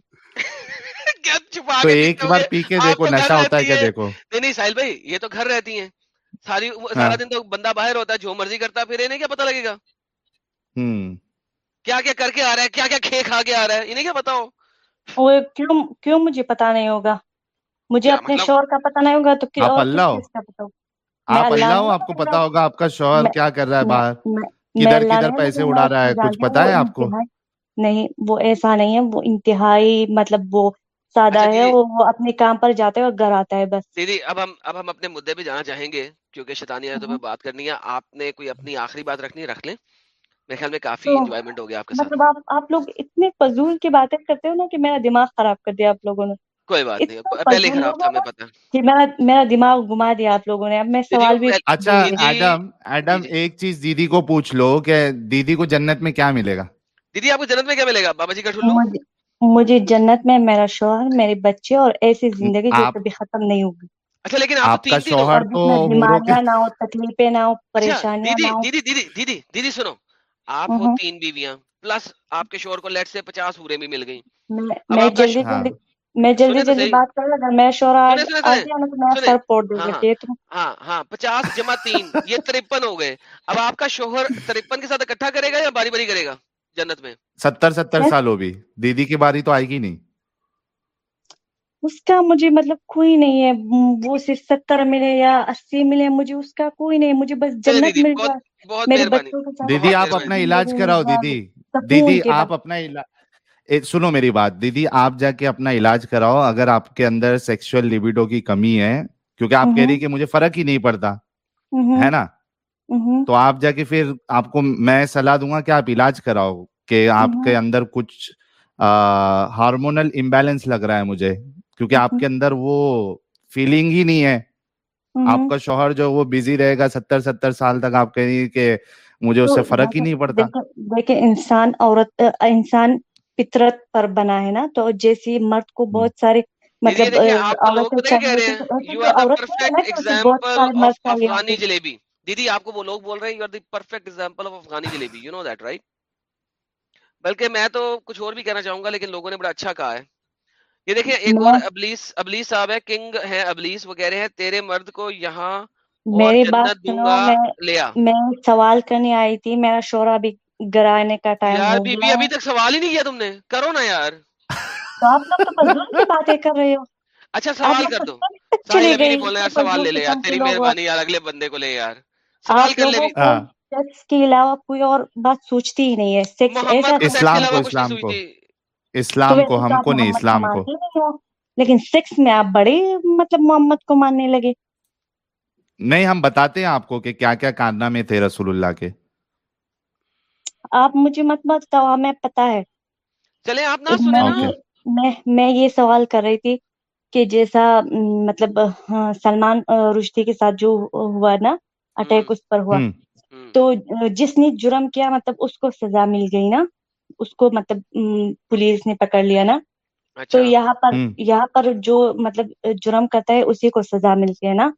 کیا تو کے ایک پیتے بار ہوئے پی کے آپ دیکھو تو گھر نشہ ہوتا ہے رہتی کیا ہے۔ دیکھو۔ نہیں نہیں ساحل بھائی یہ تو گھر رہتی ہیں۔ ساری ہاں۔ سارا دن تو بندہ باہر ہوتا ہے جو مرضی کرتا پھر انہیں کیا پتا لگے گا؟ کیا کیا کر کے آ رہا ہے کیا کیا کھے کھا کے آ رہا ہے انہیں کیا پتا ہو؟ وہ کیوں کیوں مجھے پتا نہیں ہوگا؟ مجھے اپنے مطلب؟ شوہر کا پتا نہیں ہوگا تو آپ اللہ ہو۔ آپ اللہ ہو آپ کو پتا ہوگا آپ کا شوہر کیا کر رہا ہے باہر۔ کدھر کدھر پیسے اڑا رہا ہے کچھ پتا ہے آپ کو؟ نہیں وہ ایسا نہیں ہے وہ انتہائی مطلب وہ سادہ اچھا ہے وہ اپنے کام پر جاتا ہے اور گھر آتا ہے بس۔ دیدی اب ہم اب ہم اپنے مدعے پہ جانا چاہیں گے کیونکہ شیطانی آیتوں پہ ہوں۔ بات کرنی ہے۔ آپ نے کوئی اپنی آخری بات رکھنی ہے؟ رکھ لیں۔ میرے خیال میں کافی تو انجوائمنٹ ہو گیا آپ کے ساتھ۔ مطلب آپ آپ لوگ اتنے فضول کی باتیں کرتے ہو نا کہ میرا دماغ خراب کر دیا آپ لوگوں نے۔ کوئی بات نہیں پہلے خراب تھا نا پتا کہ میرا میرا دماغ گھما دیا آپ لوگوں نے۔ اب میں دیدی سوال بھی اچھا ایڈم جی۔ ایڈم جی ایک چیز دیدی کو پوچھ لو کہ دیدی کو جنت میں کیا ملے گا؟ دیدی آپ کو جنت میں کیا ملے گا؟ بابا جی کا مجھے جنت میں میرا شوہر میرے بچے اور ایسی زندگی جو کبھی ختم نہیں ہوگی۔ اچھا لیکن آپ کا شوہر تو میں بیماریاں نہ ہو تکلیفیں نہ ہو اچھا پریشانیاں دیدی نہ ہو۔ دیدی دیدی دیدی دیدی سنو۔ آپ ہو ہوں۔ تین بیویاں پلس آپ کے شوہر کو لیٹ سے پچاس ہورے بھی مل گئی میں میں جلدی جلدی میں جلدی جلدی بات کروں اگر میرا شوہر سر پھوڑ دے گا ہاں۔ دیکھ لوں ہاں ہاں پچاس جمع تین یہ ترپن ہو گئے۔ اب آپ کا شوہر ترپن کے ساتھ اکٹھا کرے گا یا باری باری کرے گا؟ جنت میں۔ ستر ستر سال ہو بھی۔ دیدی کی باری تو آئے گی نہیں۔ اس کا مجھے مطلب کوئی نہیں ہے۔ وہ صرف ستر ملے یا اسی ملے مجھے اس کا کوئی نہیں ہے۔ مجھے بس جنت دیدی مل جائے۔ میرے بچوں کے دیدی آپ اپنا علاج کراؤ دیدی۔ دیدی آپ اپنا علاج سنو میری بات۔ دیدی آپ جا کے اپنا علاج کراؤ۔ اگر آپ کے اندر سیکسول لیبیڈو کی کمی ہے کیونکہ آپ کہہ رہی کہ مجھے فرق ہی نہیں پڑتا ہے نا؟ تو آپ جا کے پھر آپ کو میں صلاح دوں گا کہ آپ علاج کراؤ کہ آپ کے اندر کچھ ہارمونل امبیلنس لگ رہا ہے مجھے کیونکہ آپ کے اندر وہ فیلنگ ہی نہیں ہے۔ آپ کا شوہر جو وہ بزی رہے گا ستر ستر سال تک آپ کہیں کہ مجھے اس سے فرق ہی نہیں پڑتا۔ دیکھیں انسان عورت انسان فطرت پر بنا ہے نا تو جیسی مرد کو۔ بہت سارے مطلب عورت سارے مرد آف چاہیے افغانی ہوتے جلیبی۔ دیدی آپ کو وہ لوگ بول رہے ہیں you are the perfect example of Afghani jalebi you know that right بلکہ میں تو کچھ اور بھی کہنا چاہوں گا لیکن لوگوں نے بڑا اچھا کہا ہے۔ یہ دیکھیں ایک اور ابلیس ابلیس صاحب ہے کنگ ہے ابلیس وہ کہہ رہے ہیں تیرے مرد کو یہاں میری بات لیا میں سوال کرنے آئی تھی میرا شوہر ابھی گرانے کا ٹائم یار بی بی ابھی تک سوال ہی نہیں کیا تم نے۔ کرو نا یار۔ آپ لوگ تو فضول کی باتیں کر رہے ہو۔ اچھا سوال کر دو۔ سوال لے لے یار تیری مہربانی یار اگلے بندے کو لے یار۔ آپ لوگوں ہاں۔ سیکس کے علاوہ کوئی اور بات سوچتی ہی نہیں ہے۔ سیکس ایسا اسلام کو اسلام کو۔ اسلام کو ہم کو نہیں اسلام کو۔ لیکن سیکس میں آپ بڑے مطلب محمد کو ماننے لگے۔ نہیں ہم بتاتے ہیں آپ کو کہ کیا کیا کارنامے تھے رسول اللہ کے۔ آپ مجھے مت بتاؤ ہمیں پتا ہے۔ چلے آپ نہ سنیں۔ میں نا یہ میں میں یہ سوال کر رہی تھی کہ جیسا مطلب ہاں، سلمان آ، رشدی کے ساتھ جو ہوا نا اٹیک اس پر ہوا۔ تو جس نے جرم کیا مطلب اس کو سزا مل گئی نا اس کو مطلب پولیس نے پکڑ لیا نا۔ تو اچھا یہاں پر یہاں پر جو مطلب جرم کرتا ہے اسی کو سزا ملتی ہے نا۔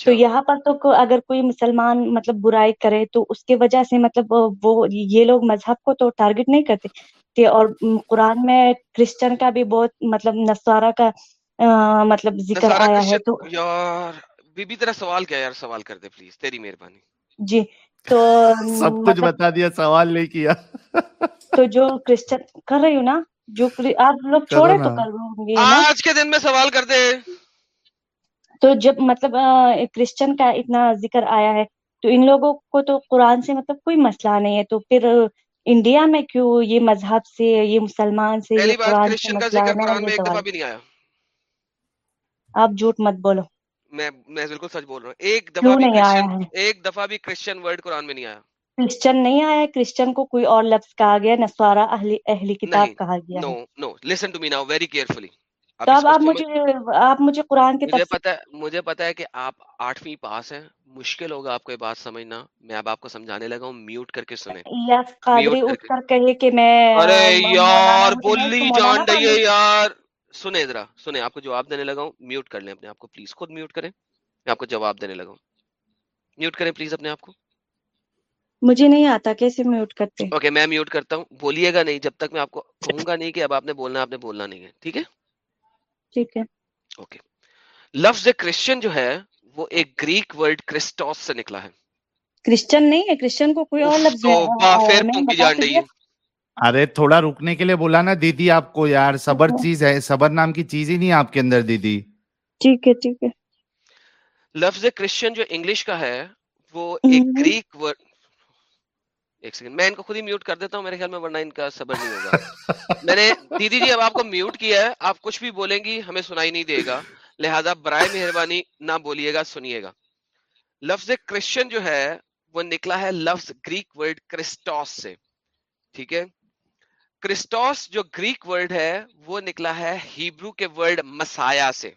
تو اچھا یہاں پر تو اگر کوئی مسلمان مطلب برائی کرے تو اس کی وجہ سے مطلب وہ یہ لوگ مذہب کو تو ٹارگٹ نہیں کرتے۔ کہ اور قرآن میں کرسچن کا بھی بہت مطلب نصارہ کا مطلب ذکر آیا ہے تو یار۔ بی بی تیرا سوال کیا یار سوال کر دے پلیز تیری مہربانی۔ جی تو سب کچھ مطلب بتا دیا سوال نہیں کیا۔ تو جو کرسچن کر رہی ہوں نا جو آپ لوگ چھوڑے تو کر ہوں گے آج کے دن میں سوال کر دے۔ تو جب مطلب کرسچن کا اتنا ذکر آیا ہے تو ان لوگوں کو تو قرآن سے مطلب کوئی مسئلہ نہیں ہے۔ تو پھر انڈیا میں کیوں یہ مذہب سے یہ مسلمان سے یہ قرآن سے مسئلہ ہے؟ نہیں آیا۔ آپ جھوٹ مت بولو۔ میں میں بالکل سچ بول رہا ہوں۔ ایک دفعہ بھی کرسچن ایک دفعہ بھی کرسچن ورڈ قرآن میں نہیں آیا۔ کرسچن نہیں آیا کرسچن کو کوئی اور لفظ کہا گیا نصارہ اہلی اہلی کتاب کہا گیا no no listen to me now very carefully تو اب آپ مجھے آپ مجھے قرآن کے مجھے پتا مجھے پتا ہے کہ آپ آٹھویں پاس ہیں۔ مشکل ہوگا آپ کو یہ بات سمجھنا۔ میں اب آپ کو سمجھانے لگا ہوں۔ میوٹ کر کے سنیں۔ یس قادری اٹھ کر کہے کہ میں ارے یار مولانا جان رہی ہے یار۔ سنیں ذرا سنیں آپ کو جواب دینے لگا ہوں۔ میوٹ کر لیں اپنے آپ کو پلیز خود میوٹ کریں۔ میں آپ کو جواب دینے لگا ہوں۔ میوٹ کریں پلیز اپنے آپ کو۔ مجھے نہیں آتا کیسے میوٹ کرتے۔ اوکے میں میوٹ کرتا ہوں۔ بولیے گا نہیں جب تک میں آپ کو کہوں گا نہیں کہ اب آپ نے بولنا آپ نے بولنا نہیں ہے۔ ٹھیک ہے؟ ٹھیک ہے۔ اوکے لفظ کرسچن جو ہے وہ ایک گریک ورڈ کرسٹوس سے نکلا ہے۔ کرسچن نہیں ہے کرسچن کو کوئی اور لفظ ہے۔ پھر پونکی بتا جان رہی ہے ارے تھوڑا رکنے کے لیے بولا نا دیدی آپ کو یار صبر ہے چیز ہے صبر نام کی چیز ہی نہیں آپ کے اندر دیدی۔ ٹھیک ہے ٹھیک ہے۔ لفظ کرسچن جو انگلش کا ہے وہ ایک گریک ورڈ۔ ایک سیکنڈ میں ان کو خود ہی میوٹ کر دیتا ہوں میرے خیال میں ورنہ ان کا صبر نہیں ہوگا۔ میں نے دیدی جی اب آپ کو میوٹ کیا ہے آپ کچھ بھی بولیں گی ہمیں سنائی نہیں دے گا۔ لہذا برائے مہربانی نہ بولیے گا سنیے گا۔ لفظ کرسچن جو ہے وہ نکلا ہے لفظ گریک ورڈ کرسٹوس سے۔ ٹھیک ہے؟ کرسٹوس جو گریک ورڈ ہے، وہ نکلا ہے ہیبرو کے ورڈ مسایا سے،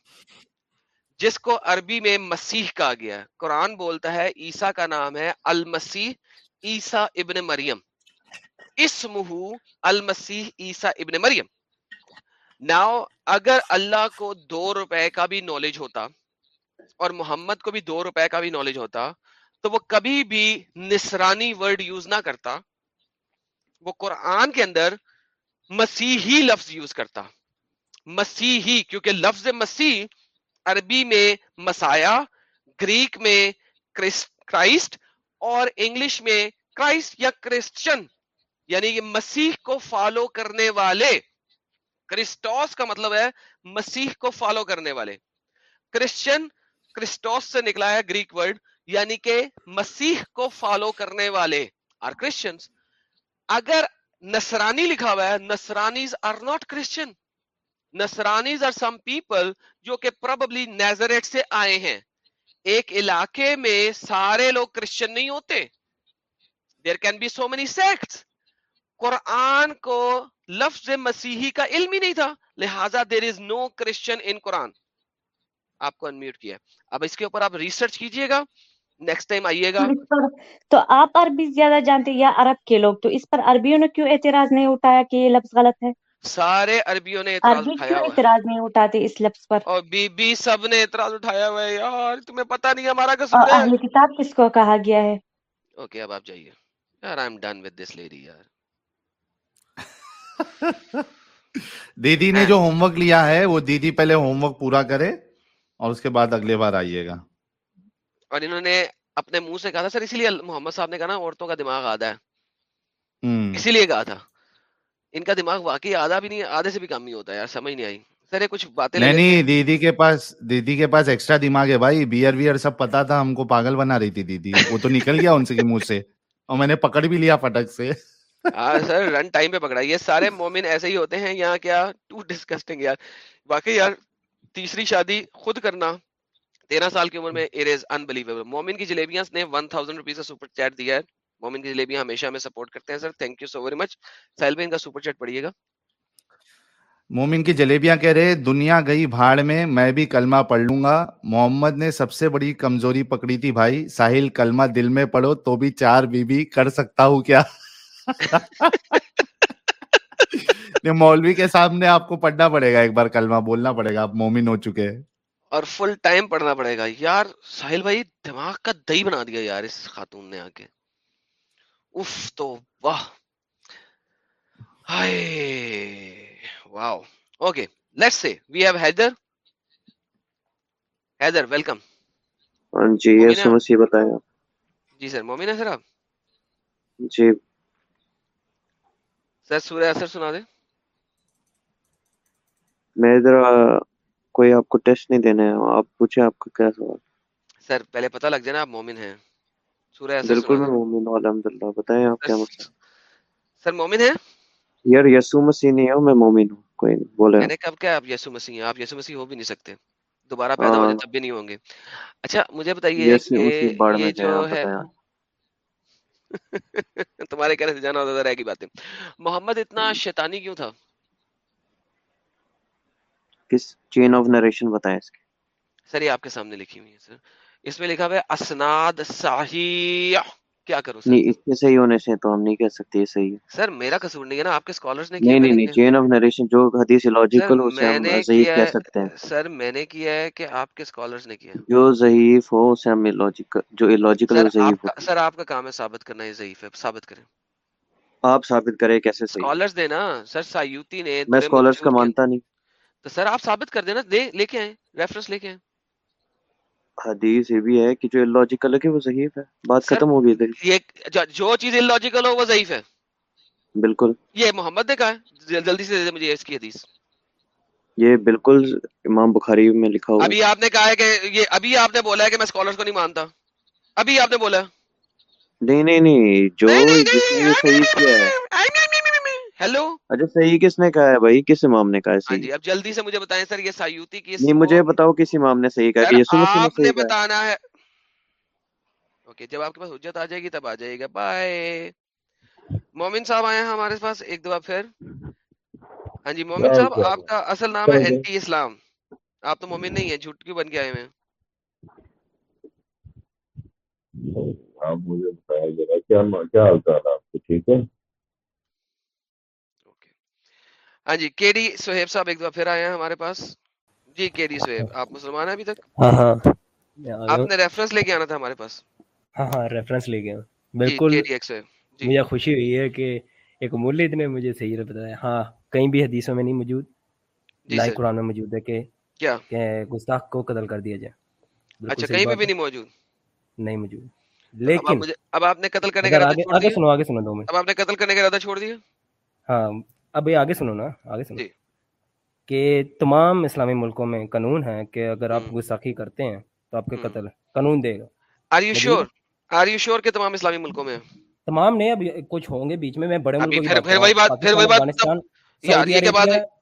جس کو عربی میں مسیح کہا گیا۔ قرآن بولتا ہے عیسیٰ کا نام ہے المسیح عیسیٰ ابن مریم۔ اسمہ المسیح عیسیٰ ابن مریم۔ ناؤ اگر اللہ کو دو روپے کا بھی نالج ہوتا اور محمد کو بھی دو روپے کا بھی نالج ہوتا، تو وہ کبھی بھی نسرانی ورڈ یوز نہ کرتا۔ وہ قرآن کے اندر مسیحی لفظ یوز کرتا۔ مسیحی، کیونکہ لفظ مسیح عربی میں مسایا، گریک میں کرائسٹ اور انگلش میں کرائسٹ یا کرسچن۔ یعنی کہ مسیح کو فالو کرنے والے۔ کرسٹوس کا مطلب ہے مسیح کو فالو کرنے والے۔ کرسچن، کرسٹوس سے نکلا ہے گریک ورڈ یعنی کہ مسیح کو فالو کرنے والے۔ آر کرسچنس اگر نصرانی لکھا ہوا ہے، نصرانیز آر ناٹ کرسچن نصرانیز آر سم پیپل جو کہ پروبلی نیزریٹ سے آئے ہیں. ایک علاقے میں سارے لوگ کرسچن نہیں ہوتے. There can be so many sects قرآن کو لفظ مسیحی کا علم ہی نہیں تھا. لہٰذا دیر از نو کرسچن ان قرآن. آپ کو انمیوٹ کیا اب اس کے اوپر آپ ریسرچ کیجیے گا. نیکسٹ ٹائم آئیے گا۔ تو آپ عربی زیادہ جانتے یا عرب کے لوگ؟ تو اس پر عربیوں نے کیوں اعتراض نہیں اٹھایا کہ یہ لفظ غلط ہے؟ سارے عربیوں نے اعتراض اٹھایا کیوں ہوا اعتراض نہیں اٹھاتے اس لفظ پر؟ اور بی بی سب نے اعتراض اٹھایا ہوا ہے۔ یار تمہیں پتہ نہیں ہمارا قصور ہے۔ اہل کتاب کس کو کہا گیا ہے؟ اوکے اب آپ جائیے۔ یار I am done with this lady یار۔ دیدی نے جو ہوم ورک لیا ہے وہ دیدی پہلے ہوم ورک پورا کرے اور اس کے بعد اگلے بار آئیے گا۔ اور انہوں نے اپنے منہ سے کہا تھا سر اسی لیے محمد صاحب نے کہا نا عورتوں کا دماغ آدھا ہے۔ ہوں۔ اسی لیے کہا تھا۔ ان کا دماغ واقعی آدھا بھی نہیں آدھے سے بھی کم ہی ہوتا ہے یار سمجھ نہیں آئی۔ سر یہ کچھ باتیں نہیں دیدی کے پاس دیدی کے پاس ایکسٹرا دماغ ہے بھائی۔ بیئر ویئر سب پتا تھا ہم کو پاگل بنا رہی تھی دیدی۔ وہ تو نکل گیا ان سے منہ سے۔ اور میں نے پکڑ بھی لیا پٹک سے۔ ہاں سر رن ٹائم پہ پکڑا یہ سارے مومن ایسے ہی ہوتے ہیں یہاں کیا ٹو ڈسکسٹنگ یار۔ واقعی یار تیسری شادی خود کرنا۔ تیرہ سال کی عمر میں اٹ از انبلیویبل مومن کی جلیبیاں نے 1000 روپیز کا سپر چیٹ دیا ہے. مومن کی جلیبیاں ہمیشہ ہمیں سپورٹ کرتے ہیں sir thank you so very much Suhail بھائی کا سپر چیٹ پڑھیے گا۔ مومن کی جلیبیاں کہہ رہے دنیا گئی بھاڑ میں میں بھی کلمہ پڑھ لوں گا۔ محمد نے سب سے بڑی کمزوری پکڑی تھی بھائی۔ ساحل کلمہ دل میں پڑھو تو بھی چار بی بی کر سکتا ہوں کیا؟ مولوی کے سامنے آپ کو پڑھنا پڑے گا ایک بار کلمہ بولنا پڑے گا۔ آپ مومن ہو چکے ہیں۔ اور فل ٹائم پڑھنا پڑے گا۔ یار ساحل بھائی دماغ کا دہی بنا دیا یار اس خاتون نے آ کے اف تو واہ۔ Okay we have Haider Haider welcome جی بتایا جی سر مومنہ سر آپ؟ جی۔ سر سورہ اثر سنا دیں۔ میں کوئی آپ کو ٹیسٹ نہیں دینا ہے آپ پوچھیں آپ کا کیا سوال۔ سر پہلے پتہ لگ جائے آپ مومن ہیں۔ بالکل میں مومن ہوں الحمد للہ بتائیں آپ کیا مسئلہ سر مومن ہیں؟ یار یسو مسیح نہیں ہوں میں مومن ہوں کوئی نہیں بولے میں نے یعنی کب کیا آپ یسو مسیح ہیں؟ آپ یسو مسیح ہو بھی نہیں سکتے۔ دوبارہ پیدا ہوتے ہاں۔ تب بھی نہیں ہوں گے۔ اچھا مجھے بتائیے یہ جو ہے۔ تمہارے کہنے سے جانا ہوتا رہ گی باتیں۔ محمد اتنا شیطانی کیوں تھا؟ کس چین آف نریشن بتائیں اس کے سر یہ آپ کے سامنے لکھی ہوئی ہے سر۔ اس میں لکھا ہوا ہے اسناد صحیح۔ کیا کروں سر؟ نہیں اس کے صحیح ہونے سے تو ہم نہیں کہہ سکتے یہ صحیح ہے۔ سر میرا قصور نہیں ہے نا آپ کے سکالرز نے کیا نہیں نہیں چین آف نریشن جو حدیث لوجیکل ہو سے ہم صحیح کہہ سکتے ہیں۔ سر میں نے کیا ہے کہ آپ کے سکالرز نے کیا جو ضعیف ہو اسے ہم لوجیکل جو لوجیکل ہو ضعیف ہو۔ سر آپ کا کام ہے ثابت کرنا یہ ضعیف ہے ثابت کریں۔ آپ ثابت کریں کیسے صحیح سکالرز دینا سر سایوتی نے میں سکالرز کا مانتا نہیں۔ تو سر آپ ثابت کر دینا دے لے کے آئیں ریفرنس لے کے آئیں حدیث یہ بھی ہے کہ جو اللاجیکل ہے وہ ضعیف ہے بات ختم ہو گئی یہ جو چیز اللاجیکل ہو وہ ضعیف ہے بالکل یہ محمد نے کہا ہے جلدی سے دے دے مجھے اس کی حدیث یہ بالکل امام بخاری میں لکھا ہوا ابھی آپ نے کہا ہے کہ یہ ابھی آپ نے بولا ہے کہ میں سکولرز کو نہیں مانتا ابھی آپ نے بولا ہے نہیں نہیں نہیں جو جس نے صحیح کیا ہے ہیلو؟ اچھا صحیح کس نے کہا ہے بھائی؟ کس امام نے کہا ہے؟ ہاں جی، اب جلدی سے مجھے بتائیں سر یہ سایوتی کی نہیں مجھے بتاؤ کس امام نے صحیح کہا کہ یسوع مسیح نے صحیح بتانا ہے۔ اوکے جب آپ کے پاس حجت آ جائے گی تب آ جائے گا۔ بائے۔ مومن صاحب آئے ہیں ہمارے پاس ایک دفعہ پھر۔ ہاں جی مومن صاحب آپ کا اصل نام ہے اینٹی جی۔ اسلام۔ آپ تو مومن نہیں ہیں جھوٹ کیوں بن کے آئے ہیں؟ آپ مجھے بتائیں جرا کیا حال کر رہا آپ کو ٹھیک ہے ہاں جی کے ڈی سہیب صاحب ایک دفعہ پھر آئے ہیں ہمارے پاس۔ جی کے ڈی سہیب ہاں۔ آپ مسلمان ہیں ابھی تک؟ ہاں، ہاں۔ آپ نے ریفرنس لے کے آنا تھا ہمارے پاس۔ ہاں ہاں ریفرنس لے کے۔ آنا بالکل جی۔ مجھے خوشی ہوئی ہے کہ ایک مولد نے مجھے صحیح بتایا۔ ہاں کہیں بھی حدیثوں میں نہیں موجود۔ جی، لائے قرآن میں موجود ہے کہ کیا؟ گستاخ کو قتل کر دیا جائے۔ اچھا کہیں بھی نہیں موجود؟ نہیں موجود۔ لیکن اب آپ نے قتل کرنے کا ارادہ چھوڑ دیا؟ ہاں۔ اب یہ آگے سنو نا آگے سنو۔ جی۔ کہ تمام اسلامی ملکوں میں قانون ہے کہ اگر آپ گساخی کرتے ہیں تو آپ کے قتل قانون دے گا۔ تمام اسلامی ملکوں میں؟ تمام نے اب کچھ ہوں گے بیچ میں میں بڑے ملکوں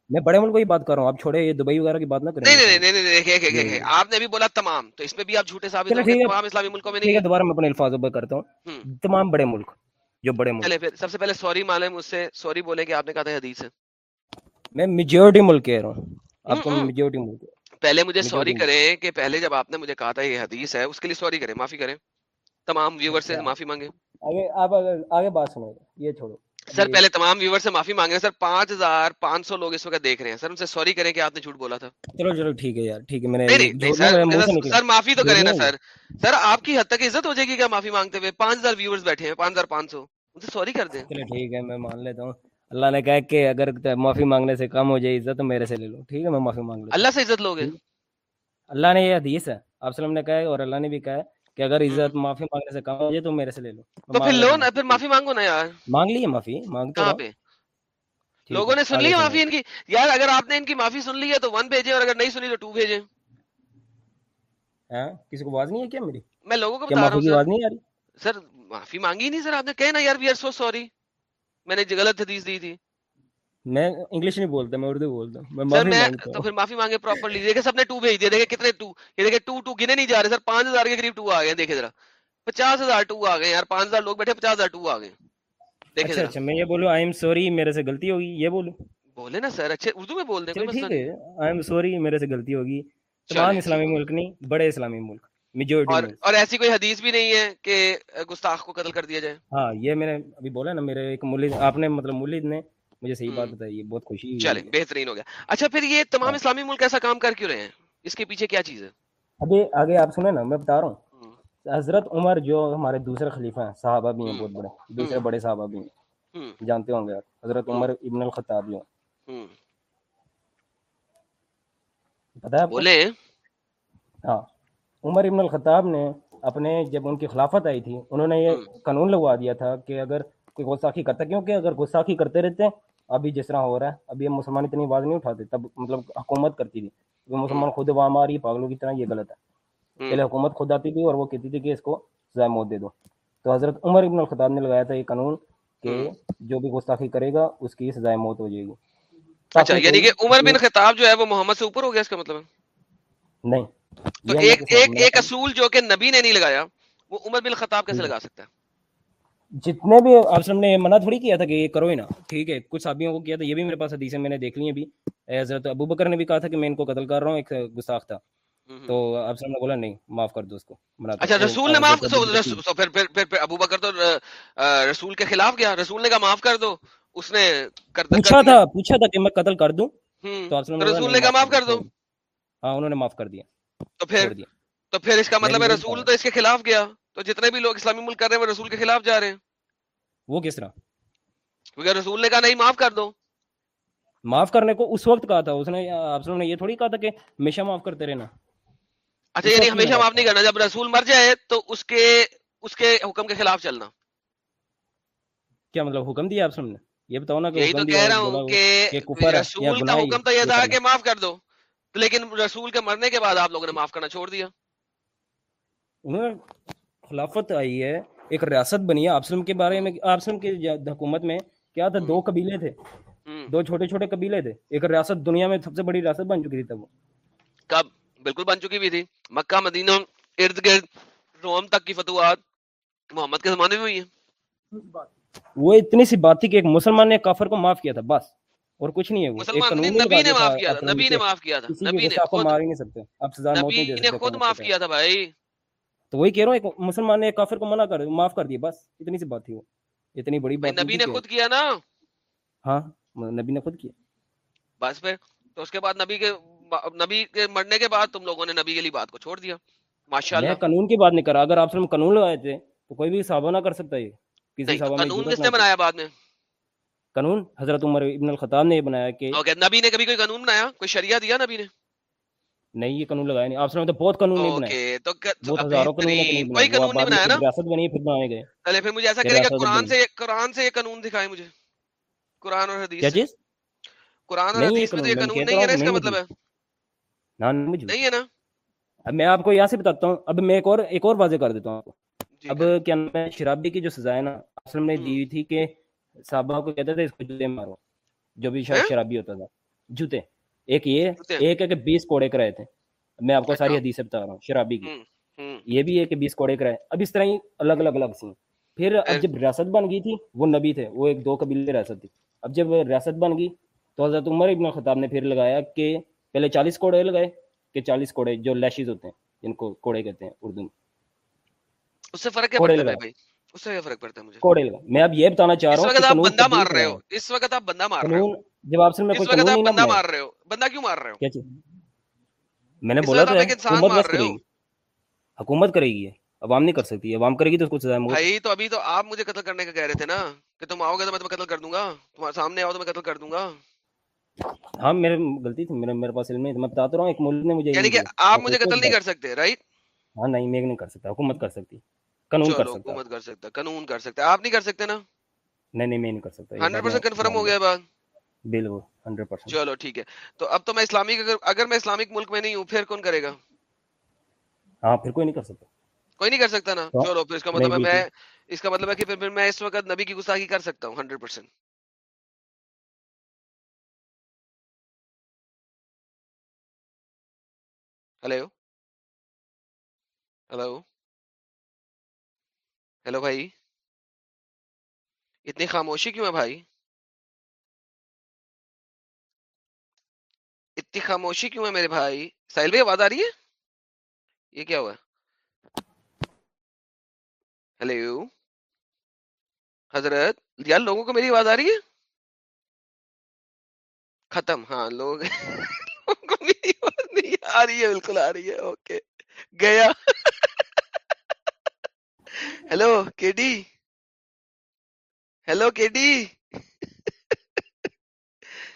میں بڑے ملکوں کی بات کر رہا ہوں۔ آپ چھوڑے یہ دبئی وغیرہ کی بات نہ کریں۔ آپ نے بھی بولا تمام تو اس میں بھی آپ جھوٹے ثابت ہوں تمام اسلامی ملکوں میں نہیں دوبارہ میں اپنے الفاظوں پر کرتا ہوں۔ تمام بڑے ملک۔ جو بڑے ملک پھر سب سے پہلے سوری مالے مجھ سے سوری بولے کہ آپ نے کہا تھا حدیث ہے۔ میں میجورٹی ملک کہہ رہا ہوں۔ آپ کو میجورٹی ملک پہلے مجھے سوری کریں کہ پہلے جب آپ نے مجھے کہا تھا یہ حدیث ہے اس کے لیے سوری کریں معافی کریں۔ تمام ویور سے اچھا۔ معافی مانگیں۔ آگے آپ آگے بات سنو یہ چھوڑو۔ سر جی۔ پہلے تمام ویور سے معافی مانگ رہے ہیں۔ سر پانچ ہزار پانچ سو لوگ اس وقت دیکھ رہے ہیں۔ سر ان سے سوری کریں کہ آپ نے جھوٹ بولا تھا۔ چلو چلو ٹھیک ہے یار ٹھیک ہے میں نے سر معافی تو کریں نا سر۔ سر آپ کی حد تک عزت ہو جائے گی کیا معافی مانگتے ہوئے؟ پانچ ہزار ویور بیٹھے ہیں پانچ ہزار پانچ سو۔ ان سے سوری کر دیں۔ چلو ٹھیک ہے میں مان لیتا ہوں۔ اللہ نے کہا کہ اگر معافی مانگنے سے کم ہو جائے عزت تو میرے سے لے لو۔ ٹھیک ہے میں معافی مانگ لوں اللہ سے عزت لوگے اللہ نے یہ حدیث ہے۔ آپ سلم نے کہا اور اللہ نے بھی کہا کہ اگر عزت معافی مانگنے سے کم ہو جائے تو میرے سے لے لو۔ تو پھر لون پھر معافی مانگو نا یار۔ مانگ لی ہے معافی مانگ کہاں پہ؟ لوگوں نے سن لی معافی ان کی؟ یار اگر آپ نے ان کی معافی سن لی ہے تو ون بھیجے اور اگر نہیں سنی تو ٹو بھیجے ہاں کسی کو آواز نہیں ہے کیا میری؟ میں لوگوں کو بتا رہا ہوں آواز نہیں آ سر معافی مانگی نہیں سر آپ نے۔ کہنا یار وی آر سو سوری میں نے غلط حدیث دی تھی۔ میں انگلش نہیں بولتا میں اردو بولتا ہوں۔ میں معافی مانگتا ہوں۔ تو پھر معافی مانگے پراپرلی دیکھیں سب نے 2 بھیج دیا۔ دیکھیں کتنے 2 یہ دیکھیں 2 2 گنے نہیں جا رہے۔ سر 5000 کے قریب 2 آ گئے دیکھیں ذرا۔ 50000 2 آ گئے یار 5000 لوگ بیٹھے 50000 2 آ گئے دیکھیں اچھا اچھا میں یہ بولوں آئی ایم سوری میرے سے غلطی ہوگی۔ یہ بولوں۔ بولے نا سر اچھے اردو میں بول دیں۔ کوئی مسئلہ آئی ایم سوری میرے سے غلطی ہوگی۔ تمام اسلامی ملک نہیں بڑے اسلامی ملک۔ اور, اور ایسی کوئی حدیث بھی نہیں ہے کہ گستاخ کو قتل کر دیا جائے۔ ہاں یہ میں نے ابھی بولا نا میرے ایک مولد آپ نے مطلب مولد نے مجھے صحیح بات بتائی ہے بہت خوشی مجھے۔ بہترین ہو گیا۔ اچھا پھر یہ تمام اسلامی ملک ایسا کام کر کیوں رہے ہیں؟ اس کے پیچھے کیا چیز ہے؟ ابھی آگے آپ سنیں نا میں بتا رہا ہوں۔ حضرت عمر جو ہمارے دوسرے خلیفہ ہیں صحابہ بھی ہیں بہت بڑے دوسرے بڑے صحابہ بھی ہیں۔ جانتے ہوں گے حضرت عمر ابن الخطاب جو ہیں پتہ ہے بولے۔ ہاں۔ عمر ابن الخطاب نے اپنے جب ان کی خلافت آئی تھی انہوں نے یہ قانون لگوا دیا تھا کہ اگر کوئی گستاخی کرتا کیونکہ اگر گستاخی کرتے رہتے ابھی جس طرح ہو رہا ہے ابھی ہم مسلمان اتنی آواز نہیں اٹھاتے تب مطلب حکومت کرتی تھی۔ وہ مسلمان خود وہاں آ رہی ہے پاگلوں کی طرح یہ غلط ہے۔ پہلے حکومت خود آتی تھی اور وہ کہتی تھی کہ اس کو سزائے موت دے دو۔ تو حضرت عمر ابن الخطاب نے لگایا تھا یہ قانون کہ جو بھی گستاخی کرے گا اس کی سزائے موت ہو جائے گی۔ اچھا یعنی کہ عمر بن خطاب جو ہے وہ محمد سے اوپر ہو گیا اس کا مطلب ہے؟ نہیں۔ تو ایک ایک ایک اصول جو کہ نبی نے نہیں لگایا وہ عمر بن خطاب کیسے لگا سکتا ہے؟ جتنے بھی آپ نے منع تھوڑی کیا تھا کہ یہ کرو ہی نا ٹھیک ہے کچھ صحابیوں کو کیا تھا یہ بھی میرے پاس حدیث ہے میں نے دیکھ لی ابھی۔ حضرت ابو بکر نے بھی کہا تھا کہ میں ان کو قتل کر رہا ہوں ایک گستاخ تھا۔ تو آپ نے بولا نہیں معاف کر دو اس کو اچھا رسول نے معاف پھر پھر پھر ابو بکر تو رسول کے خلاف گیا رسول نے کہا معاف کر دو اس نے پوچھا تھا پوچھا تھا کہ میں قتل کر دوں تو رسول نے کہا معاف کر دو۔ ہاں انہوں نے معاف کر دیا تو پھر تو پھر اس کا مطلب ہے رسول تو اس کے خلاف گیا۔ تو جتنے بھی لوگ اسلامی ملک کر رہے ہیں وہ رسول کے خلاف جا رہے ہیں۔ وہ کس طرح؟ کیونکہ رسول نے کہا نہیں معاف کر دو۔ معاف کرنے کو اس وقت کہا تھا اس نے آپ نے یہ تھوڑی کہا تھا کہ ہمیشہ معاف کرتے رہنا۔ اچھا یعنی ہمیشہ معاف نہیں کرنا جب رسول مر جائے تو اس کے اس کے حکم کے خلاف چلنا۔ کیا مطلب حکم دیا آپ نے؟ یہ بتاؤ نا یہی تو کہہ رہا ہوں کہ رسول کا حکم تو یہ تھا کہ معاف کر دو لیکن رسول کے مرنے کے بعد آپ لوگوں نے معاف کرنا چھوڑ دیا۔ خلافت آئی ہے ایک ریاست بنی ہے آپسلم کے بارے میں آپسلم کی حکومت میں کیا تھا؟ دو قبیلے تھے۔ دو چھوٹے چھوٹے قبیلے تھے۔ ایک ریاست دنیا میں سب سے بڑی ریاست بن چکی تھی تب۔ وہ کب؟ بالکل بن چکی بھی تھی۔ مکہ مدینہ ارد گرد روم تک کی فتوحات محمد کے زمانے میں ہوئی ہیں۔ وہ اتنی سی بات تھی کہ ایک مسلمان نے کافر کو معاف کیا تھا بس۔ اور کچھ نہیں ہے وہ۔ مسلمان نبی نے معاف کیا تھا نبی نے معاف کیا تھا نبی نے خود مار ہی نہیں سکتے۔ آپ سزا موت نہیں دے سکتے خود معاف کیا تھا بھائی۔ تو وہی کہہ رہا ہوں ایک مسلمان نے کافر کو منع کر معاف کر دیا بس اتنی سی بات تھی وہ۔ اتنی بڑی بات نبی نے خود کیا نا؟ ہاں نبی نے خود کیا۔ بس پھر تو اس کے بعد نبی کے نبی کے مرنے کے بعد تم لوگوں نے نبی کے لیے بات کو چھوڑ دیا۔ ماشاءاللہ قانون کی بات نہیں کرا اگر آپ سے قانون لگائے تھے تو کوئی بھی صحابہ نہ کر سکتا یہ۔ کسی صحابہ میں قانون کس نے بنایا بعد میں؟ قانون حضرت عمر ابن الخطاب نے یہ بنایا کہ نبی نے کبھی کوئی قانون بنایا؟ کوئی شریعہ دیا نبی نے؟ نہیں یہ قانون لگایا نہیں آپ سے تو بہت قانون نہیں بنائے تو بہت ہزاروں قانون کوئی قانون نہیں بنایا نا؟ ریاست بنی پھر بنائے گئے۔ چلے پھر مجھے ایسا کرے گا قرآن سے قرآن سے یہ قانون دکھائے مجھے۔ قرآن اور حدیث کیا چیز؟ قرآن اور حدیث میں تو یہ قانون نہیں ہے نا اس کا مطلب ہے۔ نہیں ہے نا؟ اب میں آپ کو یہاں سے بتاتا ہوں۔ اب میں ایک اور ایک اور واضح کر دیتا ہوں آپ کو۔ اب کیا؟ نام ہے؟ شرابی کی جو سزا ہے نا اصل میں دی ہوئی تھی کہ صحابہ کو کہتے تھے اس کو جوتے مارو۔ جو بھی شاید شرابی ہوتا تھا۔ جوتے۔ ایک یہ ایک ہے کہ بیس کوڑے کرائے تھے۔ میں آپ کو ساری حدیثیں بتا رہا ہوں شرابی کی۔ یہ بھی ہے کہ بیس کوڑے کرائے۔ اب اس طرح ہی الگ الگ الگ سی پھر اب جب ریاست بن گئی تھی وہ نبی تھے وہ ایک دو قبیلے ریاست تھی۔ اب جب ریاست بن گئی تو حضرت عمر ابن خطاب نے پھر لگایا کہ پہلے چالیس کوڑے لگائے کہ چالیس کوڑے جو لیشز ہوتے ہیں جن کو کوڑے کہتے ہیں اردو میں۔ اس سے فرق ہے بھائی؟ اس سے فرق پڑتا ہے مجھے۔ کوڑے لگا۔ میں اب یہ بتانا چاہ رہا ہوں اس وقت آپ بندہ مار رہے ہو۔ اس وقت آپ بندہ مار رہے ہو۔ آپ سے میں کوئی قانون نہیں بندہ مار رہے ہو۔ بندہ کیوں مار رہے ہو؟ کیا چیز؟ میں نے بولا تو حکومت بس کرے گی۔ حکومت کرے گی عوام نہیں کر سکتی عوام کرے گی تو اس کو سزا موت بھائی تو ابھی تو آپ مجھے قتل کرنے کا کہہ رہے تھے نا کہ تم آؤ گے تو میں تمہیں قتل کر دوں گا۔ تمہارے سامنے آؤ تو میں قتل کر دوں گا۔ ہاں میرے غلطی تھی میرے میرے پاس علم نہیں میں بتاتا رہا ہوں ایک ملک نے مجھے یعنی کہ آپ مجھے قتل نہیں کر سکتے رائٹ ہاں نہیں میں نہیں کر سکتا حکومت کر سکتی۔ قانون کر سکتا حکومت کر سکتا قانون کر سکتا آپ نہیں کر سکتے نا؟ نہیں نہیں میں نہیں کر سکتا ہنڈریڈ پرسینٹ کنفرم ہو گیا بات۔ بالکل ہنڈریڈ پرسینٹ چلو ٹھیک ہے۔ تو اب تو میں اسلامک اگر میں اسلامک ملک میں نہیں ہوں پھر کون کرے گا؟ ہاں پھر کوئی نہیں کر سکتا۔ کوئی نہیں کر سکتا نا؟ چلو پھر اس کا مطلب ہے میں اس کا مطلب ہے کہ پھر میں اس وقت نبی کی گستاخی کر سکتا ہوں hundred percent hello? Hello? Hello بھائی۔ اتنی خاموشی کیوں ہے بھائی؟ اتنی خاموشی کیوں ہے میرے بھائی؟ ساحل بھائی، آواز آ رہی ہے؟ یہ کیا ہوا؟ ہیلو۔ حضرت، یار لوگوں کو میری آواز آ رہی ہے؟ ختم۔ ہاں لوگ لوگوں کو میری آواز نہیں آ رہی ہے، بالکل آ رہی ہے۔ اوکے۔ گیا۔ Hello K D hello K D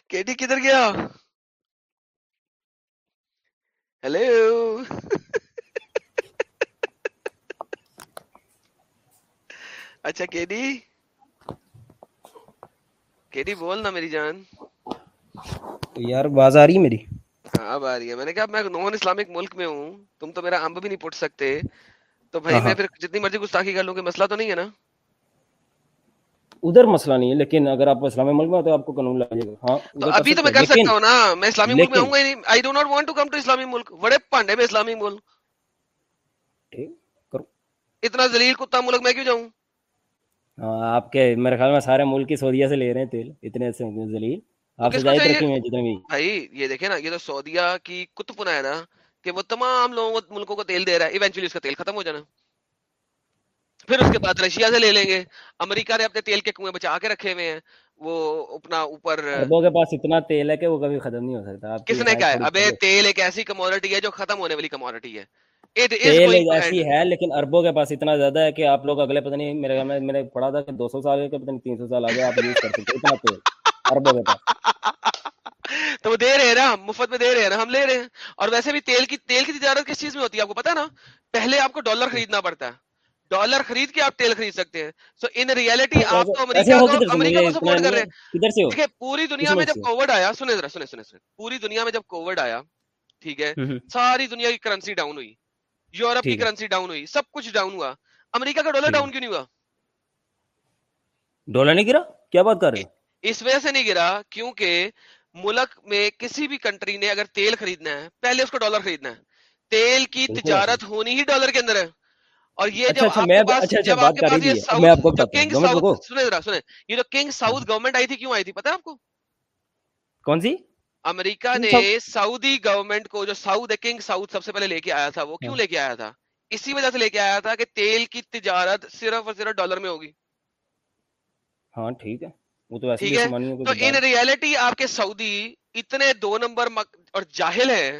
K D کدھر گیا ہیلو اچھا کے ڈی کے ڈی بول نا میری جان یار آواز آ رہی ہے میری ہاں اب آ رہی ہے میں نے کہا میں نان اسلامک ملک میں ہوں تم تو میرا امب بھی نہیں پٹ سکتے تو بھائی میں پھر جتنی مرضی گستاخی کر لوں کہ مسئلہ تو نہیں ہے نا؟ ادھر مسئلہ نہیں ہے لیکن اگر آپ اسلامی ملک میں ہو تو آپ کو قانون لگے گا۔ ہاں ابھی تو میں کر سکتا ہوں نا میں اسلامی ملک میں ہوں گا ہی نہیں۔ I do not want to come to اسلامی ملک۔ بڑے پانڈے میں اسلامی ملک۔ ٹھیک کرو۔ اتنا ذلیل کتا ملک میں کیوں جاؤں؟ ہاں آپ کے میرے خیال میں سارے ملک کی سعودیہ سے لے رہے ہیں تیل اتنے ذلیل۔ آپ سے چاہیے؟ ترقی میں جتنے بھی۔ بھائی یہ دیکھیں نا یہ تو سعودیہ کی کتب ہے نا۔ کہ وہ تمام لوگوں کو ملکوں کو تیل دے رہا ہے ایونچولی اس کا تیل ختم ہو جانا۔ پھر اس کے بعد رشیا سے لے لیں گے۔ امریکہ نے اپنے تیل کے کنویں بچا کے رکھے ہوئے ہیں۔ وہ اپنا اوپر کے پاس اتنا تیل ہے کہ وہ کبھی ختم نہیں ہو سکتا۔ کس نے کہا ہے؟ ابے چھوڑو تیل ایک ایسی کموڈٹی ہے جو ختم ہونے والی کموڈٹی ہے۔ تیل ایسی ہے لیکن اربوں کے پاس اتنا زیادہ ہے کہ آپ لوگ اگلے پتہ نہیں میرے میں نے پڑھا تھا کہ دو سو سال کے پتہ نہیں تین سو سال آگے آپ یوز کر سکتے اتنا تیل۔ اربوں پاس تو وہ دے رہے ہیں نا مفت میں دے رہے ہیں نا ہم لے رہے ہیں۔ اور ویسے بھی تیل کی تیل کی تجارت کس چیز میں ہوتی ہے آپ کو پتا نا؟ پہلے آپ کو ڈالر خریدنا پڑتا ہے۔ ڈالر خرید کے آپ تیل خرید سکتے ہیں۔ سو ان ریالٹی آپ تو امریکہ کو امریکہ کو سپورٹ کر رہے ہے ہیں دیکھیں پوری دنیا میں جب کووڈ آیا سنے ذرا سنے سنے پوری دنیا میں جب کووڈ آیا ٹھیک ہے ساری دنیا کی کرنسی ڈاؤن ہوئی۔ یورپ کی کرنسی ڈاؤن ہوئی سب کچھ ڈاؤن ہوا۔ امریکہ کا ڈالر ڈاؤن کیوں نہیں ہوا؟ ڈالر نہیں گرا؟ کیا بات کر رہے ہو؟ اس وجہ سے نہیں گرا کیونکہ ملک میں کسی بھی کنٹری نے اگر تیل خریدنا ہے پہلے اس کو ڈالر خریدنا ہے۔ تیل کی تجارت ہونی ہی ڈالر کے اندر ہے۔ اور یہ اچھا جب اچھا آپ میں کے پاس اچھا اچھا جب آپ کے پاس یہ ساؤتھ کنگ ساؤتھ ذرا سنے یہ جو کنگ ساؤتھ گورنمنٹ آئی تھی کیوں آئی تھی؟ پتا ہے آپ کو؟ کون سی؟ امریکہ نے سعودی گورنمنٹ کو جو ساؤتھ کنگ ساؤتھ سب سے پہلے لے کے آیا تھا وہ کیوں لے کے آیا تھا؟ اسی وجہ سے لے کے آیا تھا کہ تیل کی تجارت صرف اور صرف ڈالر میں ہوگی۔ ہاں ٹھیک ہے۔ وہ تو ٹھیک ہے تو ان بات ریالٹی آپ کے سعودی اتنے دو نمبر اور جاہل ہیں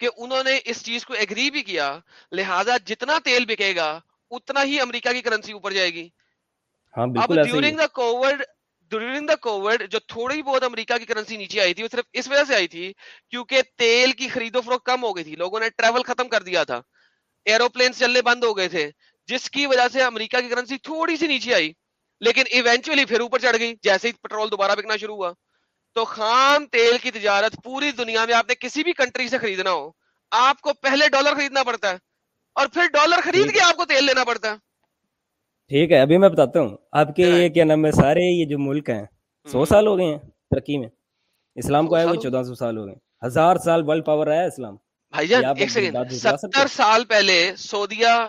کہ انہوں نے اس چیز کو ایگری بھی کیا لہذا جتنا تیل بکے گا اتنا ہی امریکہ کی کرنسی اوپر جائے گی۔ ہاں اب during the Covid during the Covid جو تھوڑی بہت امریکہ کی کرنسی نیچے آئی تھی وہ صرف اس وجہ سے آئی تھی کیونکہ تیل کی خرید و فروخت کم ہو گئی تھی۔ لوگوں نے ٹریول ختم کر دیا تھا۔ ایروپلین چلنے بند ہو گئے تھے جس کی وجہ سے امریکہ کی کرنسی تھوڑی سی نیچے آئی۔ لیکن ایونچولی پھر اوپر چڑھ گئی جیسے ہی پیٹرول دوبارہ بکنا شروع ہوا۔ تو خام تیل کی تجارت پوری دنیا میں آپ نے کسی بھی کنٹری سے خریدنا ہو آپ کو پہلے ڈالر خریدنا پڑتا ہے۔ اور پھر ڈالر خرید کے آپ کو تیل لینا پڑتا ہے۔ ٹھیک ہے ابھی میں بتاتا ہوں۔ آپ کے یہ کیا نام ہے سارے یہ جو ملک ہیں سو ہوں سال ہو گئے ہیں ترقی میں۔ اسلام کو آئے ہوئے ہو چودہ سو سال ہو گئے۔ ہزار سال ورلڈ پاور رہا ہے اسلام۔ بھائی جان ایک سیکنڈ ستر سال پہلے سعودیہ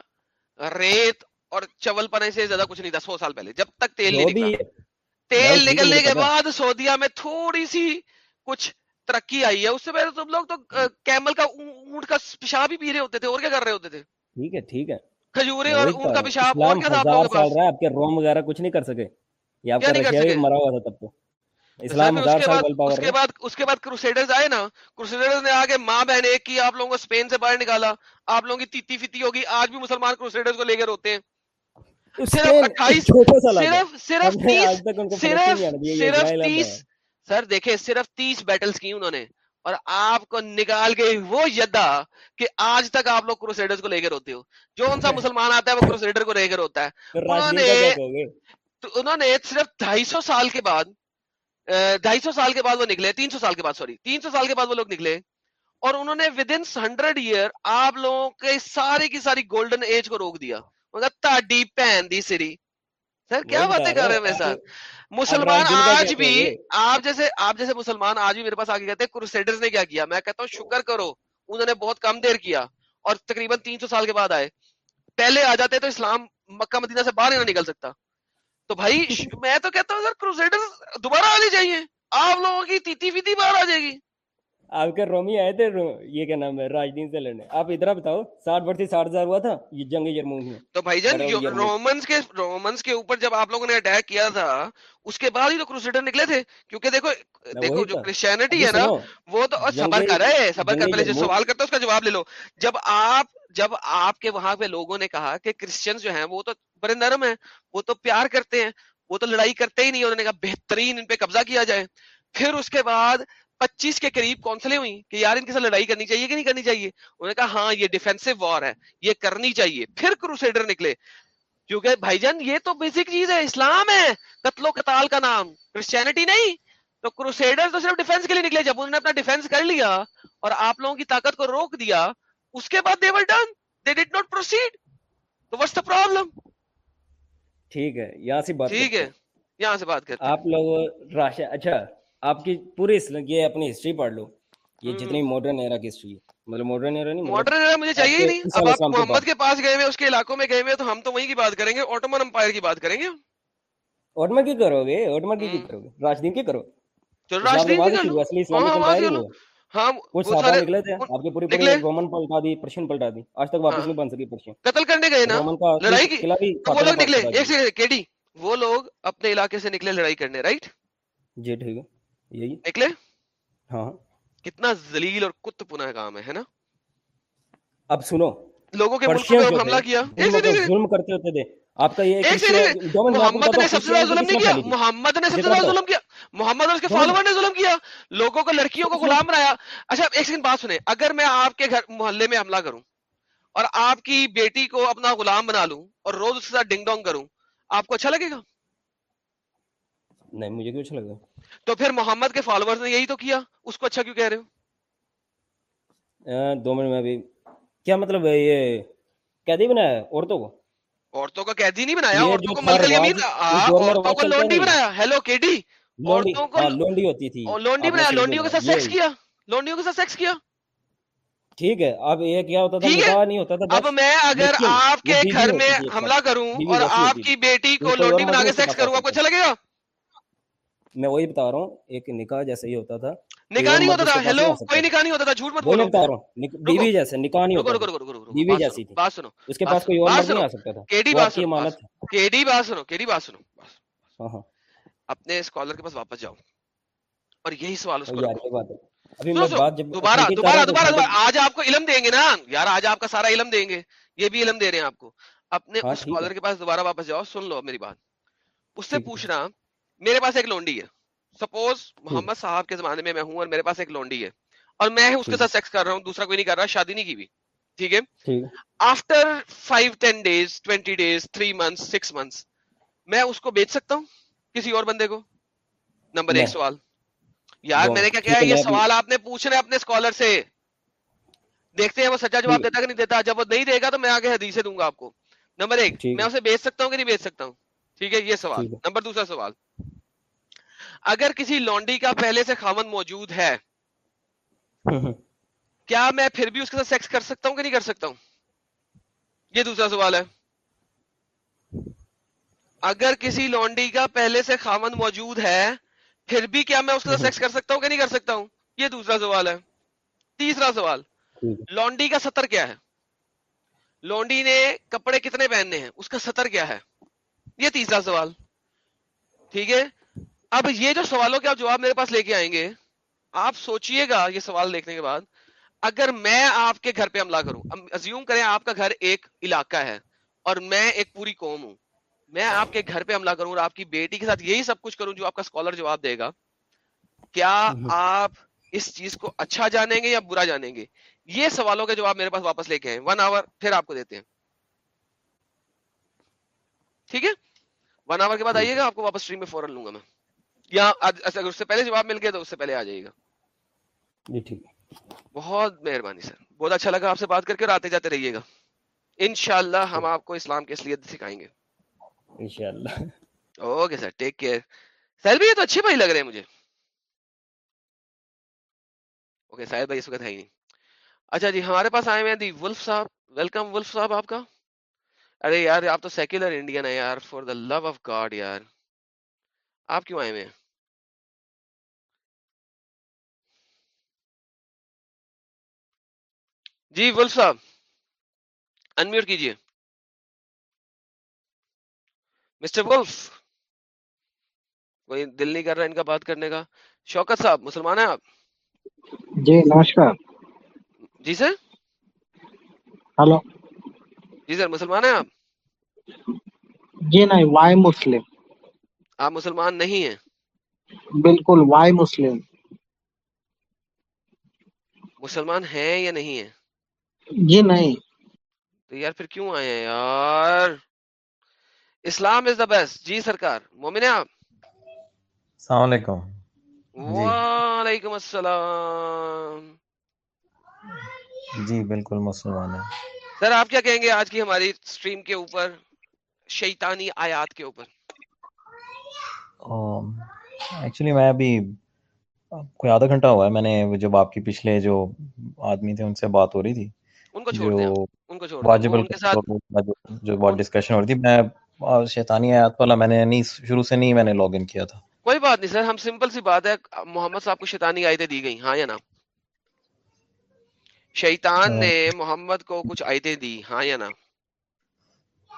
ریت اور چول پنے سے زیادہ کچھ نہیں تھا سو سال پہلے جب تک تیل نہیں نکلا۔ تیل نکلنے کے بعد سعودیہ میں تھوڑی سی کچھ ترقی آئی ہے۔ اس سے پہلے تم لوگ تو کیمل کا اونٹ کا پیشاب ہی پی رہے ہوتے تھے اور کیا کر رہے ہوتے تھے؟ ٹھیک ہے ٹھیک ہے۔ کھجورے اور اونٹ کا پیشاب اور کیا تھا آپ لوگوں کے پاس؟ آپ کے روم وغیرہ کچھ نہیں کر سکے۔ یہ آپ کا رشیا بھی مرا ہوا تھا تب تو۔ اسلام ہزار کے سال بعد ورلڈ اس پاور کے بعد اس کے بعد کروسیڈرز آئے نا۔ کروسیڈرز نے آگے ماں بہن ایک کی آپ لوگوں کو اسپین سے باہر نکالا۔ آپ لوگوں کی تیتی فیتی ہوگی۔ آج بھی مسلمان کروسیڈرز کو لے کے روتے ہیں۔ صرف صرف صرف تیس سر دیکھیں صرف تیس بیٹلز کی انہوں نے۔ اور آپ کو نکال کے وہ یدا کہ آج تک آپ لوگ کروسیڈرز کو لے کے روتے ہو۔ جو ان سا مسلمان آتا ہے وہ کروسیڈر کو لے کے روتا ہے۔ انہوں نے انہوں نے صرف ڈھائی سو سال کے بعد ڈھائی سو سال کے بعد وہ نکلے تین سو سال کے بعد سوری تین سو سال کے بعد وہ لوگ نکلے۔ اور انہوں نے ود ان ہنڈریڈ ایئر آپ لوگوں کے ساری کی ساری گولڈن ایج کو روک دیا۔ مگر تاڈی دی سری سر کیا باتیں کر رہے ہیں میرے ساتھ مسلمان آج بھی آپ جیسے آپ جیسے مسلمان آج بھی میرے پاس آگے کہتے ہیں کروسیڈرز نے کیا کیا میں کہتا ہوں شکر کرو انہوں نے بہت کم دیر کیا اور تقریباً تین سو سال کے بعد آئے پہلے آ جاتے تو اسلام مکہ مدینہ سے باہر ہی نہ نکل سکتا تو بھائی میں تو کہتا ہوں سر کروسیڈر دوبارہ آنی چاہیے آپ لوگوں کی تیتی فیتی باہر آ جائے گی آپ کے رومی آئے تھے یہ کیا نام ہے راجدین سے لڑنے۔ آپ ادھر بتاؤ ساٹھ برسی ساٹھ ہزار ہوا تھا یہ جنگ یرموک میں۔ تو بھائی جان رومنس کے رومنس کے اوپر جب آپ لوگوں نے اٹیک کیا تھا اس کے بعد ہی تو کروسیڈر نکلے تھے۔ کیونکہ دیکھو دیکھو جو کرسچینٹی ہے نا وہ تو صبر جنگ کر رہے صبر کر پہلے جو سوال کرتا ہے اس کا جواب لے لو۔ جب آپ جب آپ کے وہاں پہ لوگوں نے کہا کہ کرسچنز جو ہیں وہ تو بڑے نرم ہیں وہ تو پیار کرتے ہیں وہ تو لڑائی کرتے ہی نہیں انہوں نے کہا بہترین ان پہ قبضہ کیا جائے۔ پھر اس کے بعد پچیس کے قریب کونسلیں ہوئی کہ یار ان کے ساتھ لڑائی کرنی چاہیے کہ نہیں کرنی چاہیے؟ انہوں نے کہا ہاں یہ ڈیفینسو وار ہے یہ کرنی چاہیے. پھر کروسیڈر نکلے۔ کیونکہ بھائی جان یہ تو بیسک چیز ہے اسلام ہے۔ قتل و قتال کا نام۔ کرسچینٹی نہیں۔ تو کروسیڈر تو صرف ڈیفینس کے لیے نکلے۔ جب انہوں نے اپنا ڈیفینس کر لیا اور آپ لوگوں کی طاقت کو روک دیا اس کے بعد they've done they did not proceed تو واٹس دا پرابلم ٹھیک ہے یہاں سے بات ٹھیک ہے یہاں سے بات کرتے آپ لوگ راشا اچھا آپ کی پوری یہ اپنی ہسٹری پڑھ لو۔ یہ جتنی ماڈرن ایرا کی ہسٹری ہے۔ مطلب ماڈرن ایرا نہیں مطلب ماڈرن ایرا مجھے چاہیے ہی نہیں۔ اب آپ محمد کے پاس گئے ہوئے اس کے علاقوں میں گئے ہوئے تو ہم تو وہیں کی بات کریں گے اوٹومن امپائر کی بات کریں گے؟ اوٹمر کی کرو گے اوٹمر کی کرو گے راشدین کی کرو۔ چلو راشدین کی سے کر شروع لو ہوا اصلی ہاں ہاں وہاں امپائر ہی کر لو وہ ہے ہاں کچھ وہ صحابہ سارے نکلے تھے۔ آپ کے پوری نکلے۔ پوری رومن پلٹا دی پرشین پلٹا دی۔ آج تک ہاں۔ واپس نہیں بن سکی پرشین قتل کرنے گئے نا؟ رومن کا اصلی لڑائی کی وہ لوگ نکلے۔ بادشاہ ایک راجی سیکنڈ کیڈی وہ لوگ اپنے علاقے سے نکلے لڑائی کرنے رائٹ جی ٹھیک ہے۔ یہی؟ نکلے ہاں۔ کتنا ذلیل اور کت پنا کام ہے ہے نا؟ اب سنو۔ لوگوں کے ملکوں پرشین پہ حملہ کیا۔ ظلم کرتے ہوتے تھے۔ آپ کا یہ محمد نے سب سے زیادہ ظلم نہیں کیا؟ محمد نے سب سے زیادہ ظلم کیا۔ محمد اور اس کے فالوور نے ظلم کیا۔ لوگوں کو لڑکیوں کو غلام بنایا۔ اچھا ایک سیکنڈ بات سنیں۔ اگر میں آپ کے گھر محلے میں حملہ کروں اور آپ کی بیٹی کو اپنا غلام بنا لوں اور روز اس کے ساتھ ڈنگ ڈونگ کروں آپ کو اچھا لگے گا؟ نہیں مجھے کیوں اچھا لگا تو پھر محمد کے فالوورز نے یہی تو کیا؟ اس کو اچھا کیوں کہہ رہے ہو؟ دو منٹ میں ابھی۔ کیا مطلب ہے یہ قیدی بنایا عورتوں کو؟ عورتوں کا قیدی نہیں بنایا عورتوں کو ملک میں عورتوں کو لونڈی بنایا ہیلو کیڈی عورتوں کو لونڈی ہوتی تھی۔ لونڈی بنایا لونڈیوں کے ساتھ سیکس کیا؟ لونڈیوں کے ساتھ سیکس کیا؟ ٹھیک ہے اب یہ کیا ہوتا تھا؟ نکاح نہیں ہوتا تھا اب میں اگر آپ کے گھر میں حملہ کروں اور آپ کی بیٹی کو لونڈی بنا کے سیکس کروں آپ کو اچھا لگے گا؟ میں وہی بتا رہا ہوں ایک نکاح جیسے ہی ہوتا تھا۔ نکاح نہیں ہوتا تھا ہیلو کوئی نکاح نہیں ہوتا تھا جھوٹ مت بولو۔ بتا رہا ہوں بیوی جیسے نکاح نہیں ہوتا رکو تھا۔ رکو رکو رکو بیوی جیسی تھی۔ بات سنو اس کے پاس کوئی اور نہیں آ سکتا تھا۔ کیڈی بات سنو کیڈی بات سنو کیڈی بات سنو ہاں ہاں۔ اپنے اسکالر کے پاس واپس جاؤ اور یہی سوال اس کو ابھی میں بات جب دوبارہ دوبارہ دوبارہ آج آپ کو علم دیں گے نا یار آج آپ کا سارا علم دیں گے یہ بھی علم دے رہے ہیں آپ کو۔ اپنے ہاں اسکالر کے پاس دوبارہ واپس جاؤ سن لو میری بات۔ اس سے پوچھنا میرے پاس ایک لونڈی ہے۔ سپوز محمد صاحب کے زمانے میں میں ہوں اور میرے پاس ایک لونڈی ہے اور میں اس کے ساتھ سیکس کر رہا ہوں دوسرا کوئی نہیں کر رہا شادی نہیں کی ہوئی۔ ٹھیک ہے؟ After five ten days twenty days three months six months میں اس کو بیچ سکتا ہوں کسی اور بندے کو؟ نمبر ایک سوال۔ یار میں نے کیا کیا یہ سوال آپ نے پوچھنا ہے اپنے اسکالر سے۔ دیکھتے ہیں وہ سچا جواب دیتا کہ نہیں دیتا جب وہ نہیں دے گا تو میں آگے حدیثیں دوں گا آپ کو۔ نمبر ایک میں اسے بیچ سکتا ہوں کہ نہیں بیچ سکتا ہوں؟ ٹھیک ہے یہ سوال۔ نمبر دوسرا سوال۔ اگر کسی لونڈی کا پہلے سے خامن موجود ہے، کیا میں پھر بھی اس کے ساتھ سیکس کر سکتا ہوں کہ نہیں کر سکتا ہوں؟ یہ دوسرا سوال ہے۔ اگر کسی لونڈی کا پہلے سے خامن موجود ہے، پھر بھی کیا میں اس کے ساتھ سیکس کر سکتا ہوں کہ نہیں کر سکتا ہوں؟ یہ دوسرا سوال ہے۔ تیسرا سوال، لونڈی کا سطر کیا ہے؟ لونڈی نے کپڑے کتنے پہننے ہیں؟ اس کا سطر کیا ہے؟ یہ تیسرا سوال۔ ٹھیک ہے؟ اب یہ جو سوالوں کے آپ جواب میرے پاس لے کے آئیں گے آپ سوچئے گا یہ سوال دیکھنے کے بعد اگر میں آپ کے گھر پہ حملہ کروں ازیوم کریں آپ کا گھر ایک علاقہ ہے اور میں ایک پوری قوم ہوں میں آپ کے گھر پہ حملہ کروں اور آپ کی بیٹی کے ساتھ یہی سب کچھ کروں جو آپ کا اسکالر جواب دے گا کیا آپ اس چیز کو اچھا جانیں گے یا برا جانیں گے؟ یہ سوالوں کے جواب میرے پاس واپس لے کے آئے ون آور پھر آپ کو دیتے ہیں۔ ٹھیک ہے؟ ون آور کے بعد آئیے گا آپ کو واپس اسٹریم میں فوراً لوں گا میں۔ یا آج- اگر اس سے پہلے جواب مل گیا تو اس سے پہلے آ جائیے گا۔ جی ٹھیک ہے۔ بہت مہربانی سر۔ بہت اچھا لگا آپ سے بات کر کے اور آتے جاتے رہیے گا۔ انشاءاللہ ہم آپ کو اسلام کی اصلیت سکھائیں گے۔ انشاءاللہ۔ Okay sir take care. Suhail بھی یہ تو اچھے بھائی لگ رہے ہیں مجھے۔ اوکے ساحل بھائی اس وقت ہے ہی نہیں۔ اچھا جی ہمارے پاس آئے ہوئے ہیں دی ولف صاحب۔ ویلکم ولف صاحب آپ کا۔ ارے یار آپ تو سیکولر انڈین ہے یار for the love of God یار۔ آپ کیوں آئے ہوئے ہیں؟ جی ولف صاحب انمیوٹ کیجیے مسٹر ولف کوئی دل نہیں کر رہا ان کا بات کرنے کا۔ شوکت صاحب مسلمان ہیں آپ؟ جی نمسکار۔ جی سر؟ ہلو۔ جی سر مسلمان ہیں آپ؟ جی نہیں وائی مسلم۔ آپ مسلمان نہیں ہیں۔ بالکل وائی مسلم مسلمان ہیں یا نہیں ہیں؟ جی نہیں۔ تو یار پھر کیوں آئے ہیں یار؟ اسلام از دا بیسٹ جی سرکار مومن ہیں آپ؟ السلام علیکم۔ جی۔ وعلیکم السلام۔ جی بالکل مسلمان ہے سر آپ کیا کہیں گے آج کی ہماری سٹریم کے اوپر؟ شیطانی آیات کے اوپر۔ ایکچولی میں ابھی کوئی آدھا گھنٹہ ہوا ہے میں نے جب آپ کی پچھلے جو آدمی تھے ان سے بات ہو رہی تھی۔ جو بہت ڈسکشن ہو رہی تھی میں شیطانی آیات والا میں نے نہیں شروع سے نہیں میں نے لاگ ان کیا تھا۔ کوئی بات نہیں سر ہم سمپل سی بات ہے محمد صاحب کو شیطانی آیتیں دی گئی ہاں یا نا شیطان نے محمد کو کچھ آیتیں دی۔ ہاں یا نا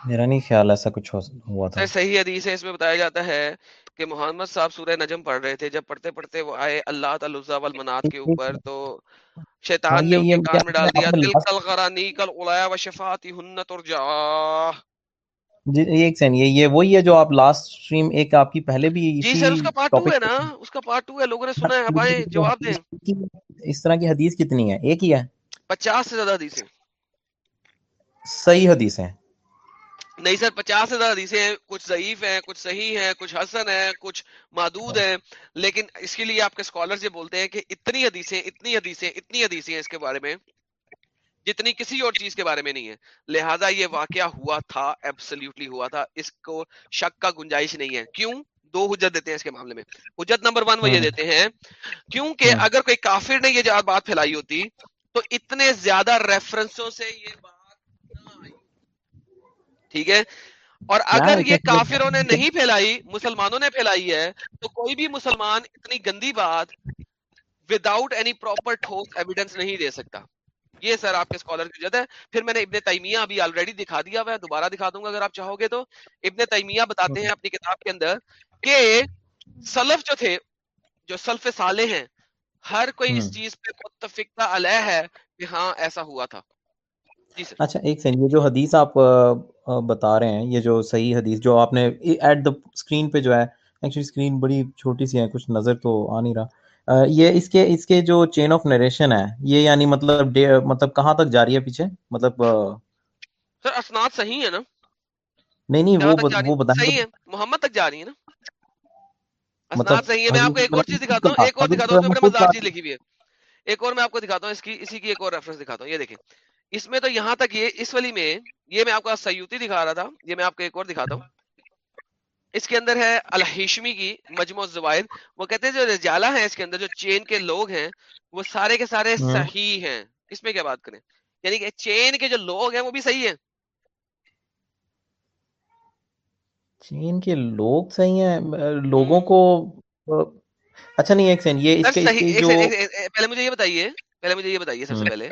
میرا نہیں خیال ایسا کچھ ہو- ہوا تھا۔ صحیح حدیث ہے اس میں بتایا جاتا ہے کہ محمد صاحب سورہ نجم پڑھ رہے تھے جب پڑھتے پڑھتے وہ آئے اللہ تعالی والمنات کے اوپر تو ہاں شیطان نے یہ ان کے کان میں ڈال دیا دل کل غرانی کل الایا و شفاتی ہنت اور جا جی ایک سیکنڈ یہ یہ وہی ہے جو آپ لاسٹ اسٹریم ایک آپ کی پہلے بھی جی سر اس کا پارٹ ٹو ہے نا۔ اس کا پارٹ ٹو ہے لوگوں نے سنا ہے۔ اب آئیں جواب دیں۔ اس طرح کی حدیث کتنی ہے؟ ایک ہی ہے۔ پچاس سے زیادہ حدیثیں۔ صحیح حدیث ہے نہیں سر پچاس زیادہ حدیثیں ہیں کچھ ضعیف ہیں کچھ صحیح ہیں کچھ حسن ہیں کچھ معدود ہیں۔ لیکن اس کے لیے آپ کے اسکالرز یہ بولتے ہیں کہ اتنی حدیثیں اتنی حدیثیں اتنی حدیثیں اس کے بارے میں جتنی کسی اور چیز کے بارے میں نہیں ہے۔ لہٰذا یہ واقعہ ہوا تھا ایبسلیوٹلی ہوا تھا۔ اس کو شک کا گنجائش نہیں ہے۔ کیوں؟ دو حجت دیتے ہیں اس کے معاملے میں۔ حجت نمبر ون وہ یہ ہوں۔ دیتے ہیں کیونکہ ہوں۔ اگر کوئی کافر نے یہ بات پھیلائی ہوتی تو اتنے زیادہ ریفرنسوں سے یہ بات ٹھیک ہے؟ اور اگر یہ کافروں نے نہیں پھیلائی مسلمانوں نے پھیلائی ہے تو کوئی بھی مسلمان اتنی گندی بات وداؤٹ اینی پراپر ٹھوس ایویڈنس نہیں دے سکتا۔ یہ سر آپ کے اسکالر کی جد ہے۔ پھر میں نے ابن تیمیہ ابھی آلریڈی دکھا دیا ہوا ہے دوبارہ دکھا دوں گا اگر آپ چاہو گے تو۔ ابن تیمیہ بتاتے ہیں اپنی کتاب کے اندر کہ سلف جو تھے جو سلف صالح ہیں ہر کوئی اس۔ چیز پہ متفقہ علیہ ہے کہ ہاں ایسا ہوا تھا۔ اچھا ایک سیکنڈ یہ جو حدیث آپ بتا رہے ہیں یہ جو صحیح حدیث جو آپ نے ایٹ دا اسکرین پہ جو ہے ایکچولی اسکرین بڑی چھوٹی سی ہے کچھ نظر تو آ نہیں رہا۔ یہ اس کے اس کے جو چین آف نریشن ہے یہ یعنی مطلب مطلب کہاں تک جاری ہے پیچھے؟ مطلب سر اسناد صحیح ہے نا؟ نہیں نہیں وہ وہ بتائیں۔ صحیح ہے محمد تک جا رہی ہے نا؟ مطلب اسناد صحیح ہے میں آپ کو ایک اور چیز دکھاتا ہوں ایک اور دکھاتا ہوں مزدار چیز لکھی ہوئی ہے۔ ایک اور میں آپ کو دکھاتا ہوں اس کی اسی کی ایک اور ریفرنس دکھاتا ہوں یہ دیکھیں۔ اس میں تو یہاں تک یہ اس والی میں یہ میں آپ کو سیوتی دکھا رہا تھا یہ میں آپ کو ایک اور دکھاتا ہوں۔ اس کے اندر ہے الہیشمی کی مجموع الزوائد وہ کہتے ہیں جو رجالہ ہیں اس کے اندر جو چین کے لوگ ہیں وہ سارے کے سارے ہوں۔ صحیح ہیں۔ اس میں کیا بات کریں؟ یعنی کہ چین کے جو لوگ ہیں وہ بھی صحیح ہیں۔ چین کے لوگ صحیح ہیں؟ لوگوں کو اچھا نہیں ایک سیکنڈ یہ اس کے جو پہلے مجھے یہ بتائیے پہلے مجھے یہ بتائیے سب سے ہوں۔ پہلے۔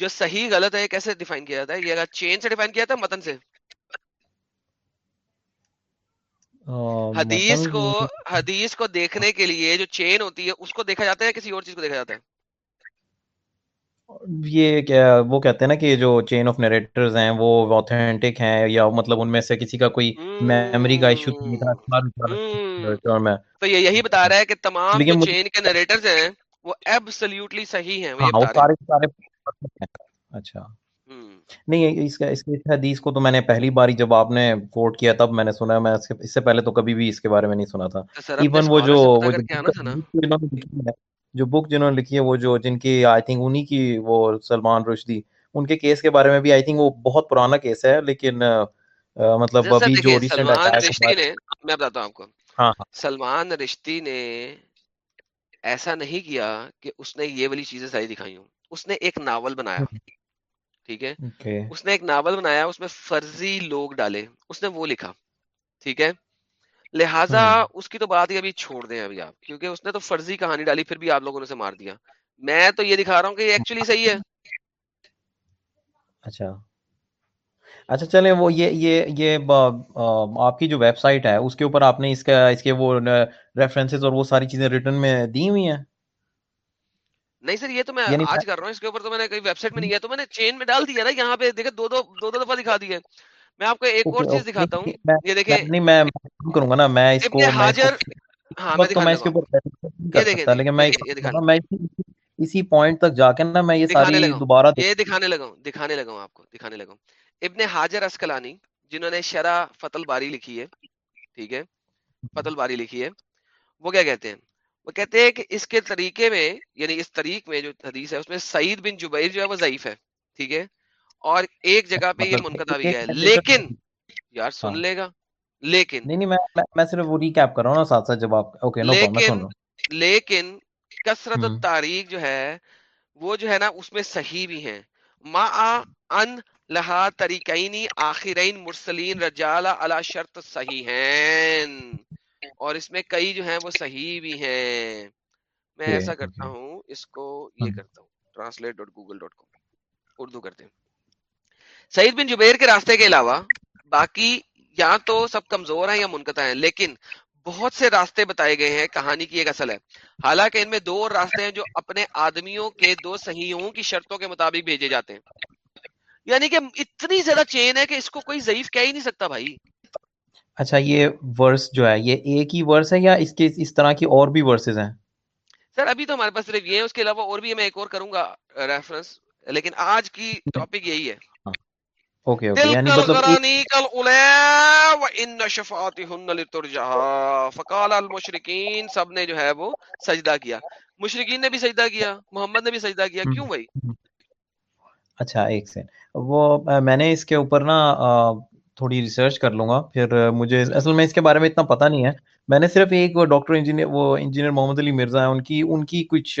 جو صحیح غلط ہے کیسے ڈیفائن کیا جاتا ہے؟ یہ چین سے ڈیفائن کیا جاتا ہے متن سے۔ حدیث کو حدیث کو دیکھنے کے لیے جو چین ہوتی ہے اس کو دیکھا جاتا ہے کسی اور چیز کو دیکھا جاتا ہے؟ یہ کیا وہ کہتے ہیں نا کہ جو چین آف نریٹرز ہیں وہ آتھینٹک ہیں یا مطلب ان میں سے کسی کا کوئی میموری کا ایشو میں۔ تو یہ یہی بتا رہا ہے کہ تمام جو چین کے نریٹرز ہیں وہ ایبسلیوٹلی صحیح ہیں وہ ہاں سارے سارے اچھا۔ ہیں نہیں اس کا اس حدیث کو تو میں نے پہلی باری جب آپ نے کوٹ کیا تب میں نے سنا میں اس سے پہلے تو کبھی بھی اس کے بارے میں نہیں سنا تھا۔ ایون وہ جو جو ہے بک جنہوں نے لکھی ہے وہ جو جن کی آئی تھنک انہی کی وہ سلمان رشدی ان کے کیس کے بارے میں بھی آئی تھنک وہ بہت پرانا کیس ہے لیکن مطلب ابھی جو ریسنٹ سلمان رشتی نے میں بتاتا ہوں آپ کو۔ ہاں ہاں۔ سلمان رشتی نے ایسا نہیں کیا کہ اس نے یہ والی چیزیں ساری دکھائی ہوں۔ اس نے ایک ناول بنایا۔ ٹھیک ہے۔ اس نے ایک ناول بنایا اس میں فرضی لوگ ڈالے۔ اس نے وہ لکھا۔ ٹھیک ہے۔ لہٰذا ہاں۔ اس کی تو بات ہی ابھی چھوڑ دیں ابھی آپ کیونکہ اس نے تو فرضی کہانی ڈالی پھر بھی آپ لوگوں نے اسے مار دیا۔ میں تو یہ دکھا رہا ہوں کہ یہ ایکچولی صحیح ہے۔ اچھا۔ اچھا چلیں وہ یہ یہ یہ آپ کی جو ویب سائٹ ہے اس کے اوپر آپ نے اس کا اس کے وہ ریفرنسز اور وہ ساری چیزیں ریٹرن میں دی ہوئی ہیں؟ نہیں سر یہ تو میں یعنی آج کر رہا ہوں اس کے اوپر تو میں نے کہیں ویب سائٹ میں نہیں کیا تو میں نے چین میں ڈال دیا نا یہاں پہ دیکھے دو دو دو دو دفعہ دکھا دیے۔ میں آپ کو ایک اور چیز دکھاتا ہوں۔ یہ دیکھے نہیں میں کروں گا نا میں اس کو حاضر ہاں اسی پوائنٹ تک جا کے نا میں یہ دوبارہ یہ دکھانے لگا دکھانے لگا ہوں آپ کو دکھانے لگا ہوں۔ ابن حاجر اسکلانی جنہوں نے شرح فتل باری لکھی ہے ٹھیک ہے فتل باری لکھی ہے وہ کیا کہتے ہیں؟ وہ کہتے ہیں کہ اس کے طریقے میں یعنی اس طریق میں جو حدیث ہے اس میں سعید بن جبیر جو ہے وہ ضعیف ہے ٹھیک ہے؟ اور ایک جگہ پہ یہ مطلب منقطع بھی ہے۔ لیکن یار سن ہاں۔ لے گا۔ لیکن نہیں نہیں میں صرف وہ ریکیپ کر رہا ہوں نا ساتھ ساتھ جب آپ اوکے لیکن کثرت التاریخ جو ہے وہ جو ہے نا اس میں صحیح بھی ہیں۔ ما ان لہا طریقینی آخرین مرسلین رجالہ علی شرط صحیح ہیں اور اس میں کئی جو ہیں وہ صحیح بھی ہیں۔ میں ایسا کرتا ہوں اس کو یہ ہاں۔ کرتا ہوں translate dot Google dot com Urdu کرتے ہیں۔ سعید بن جبیر کے راستے کے علاوہ باقی یا تو سب کمزور ہیں یا منقطع ہیں لیکن بہت سے راستے بتائے گئے ہیں کہانی کی ایک اصل ہے۔ حالانکہ ان میں دو راستے ہیں جو اپنے آدمیوں کے دو صحیحوں کی شرطوں کے مطابق بھیجے جاتے ہیں۔ یعنی کہ اتنی زیادہ چین ہے کہ اس کو کوئی ضعیف کہہ ہی نہیں سکتا بھائی۔ اچھا یہ ورس جو ہے یہ ایک ہی ورس ہے یا اس کے اس طرح کی اور بھی ورسز ہیں؟ سر ابھی تو ہمارے پاس صرف یہ ہے اس کے علاوہ اور بھی میں ایک اور کروں گا ریفرنس لیکن آج کی ٹاپک یہی ہے۔ ہاں۔ یعنی مطلب سب نے جو ہے وہ سجدہ کیا۔ مشرقین نے بھی سجدہ کیا محمد نے بھی سجدہ کیا کیوں بھائی؟ اچھا ایک سیکنڈ وہ میں نے اس کے اوپر نا تھوڑی ریسرچ کر لوں گا۔ پھر مجھے اصل میں اس کے بارے میں اتنا پتا نہیں ہے۔ میں نے صرف ایک ڈاکٹر انجینئر وہ انجینئر محمد علی مرزا ہے ان کی ان کی کچھ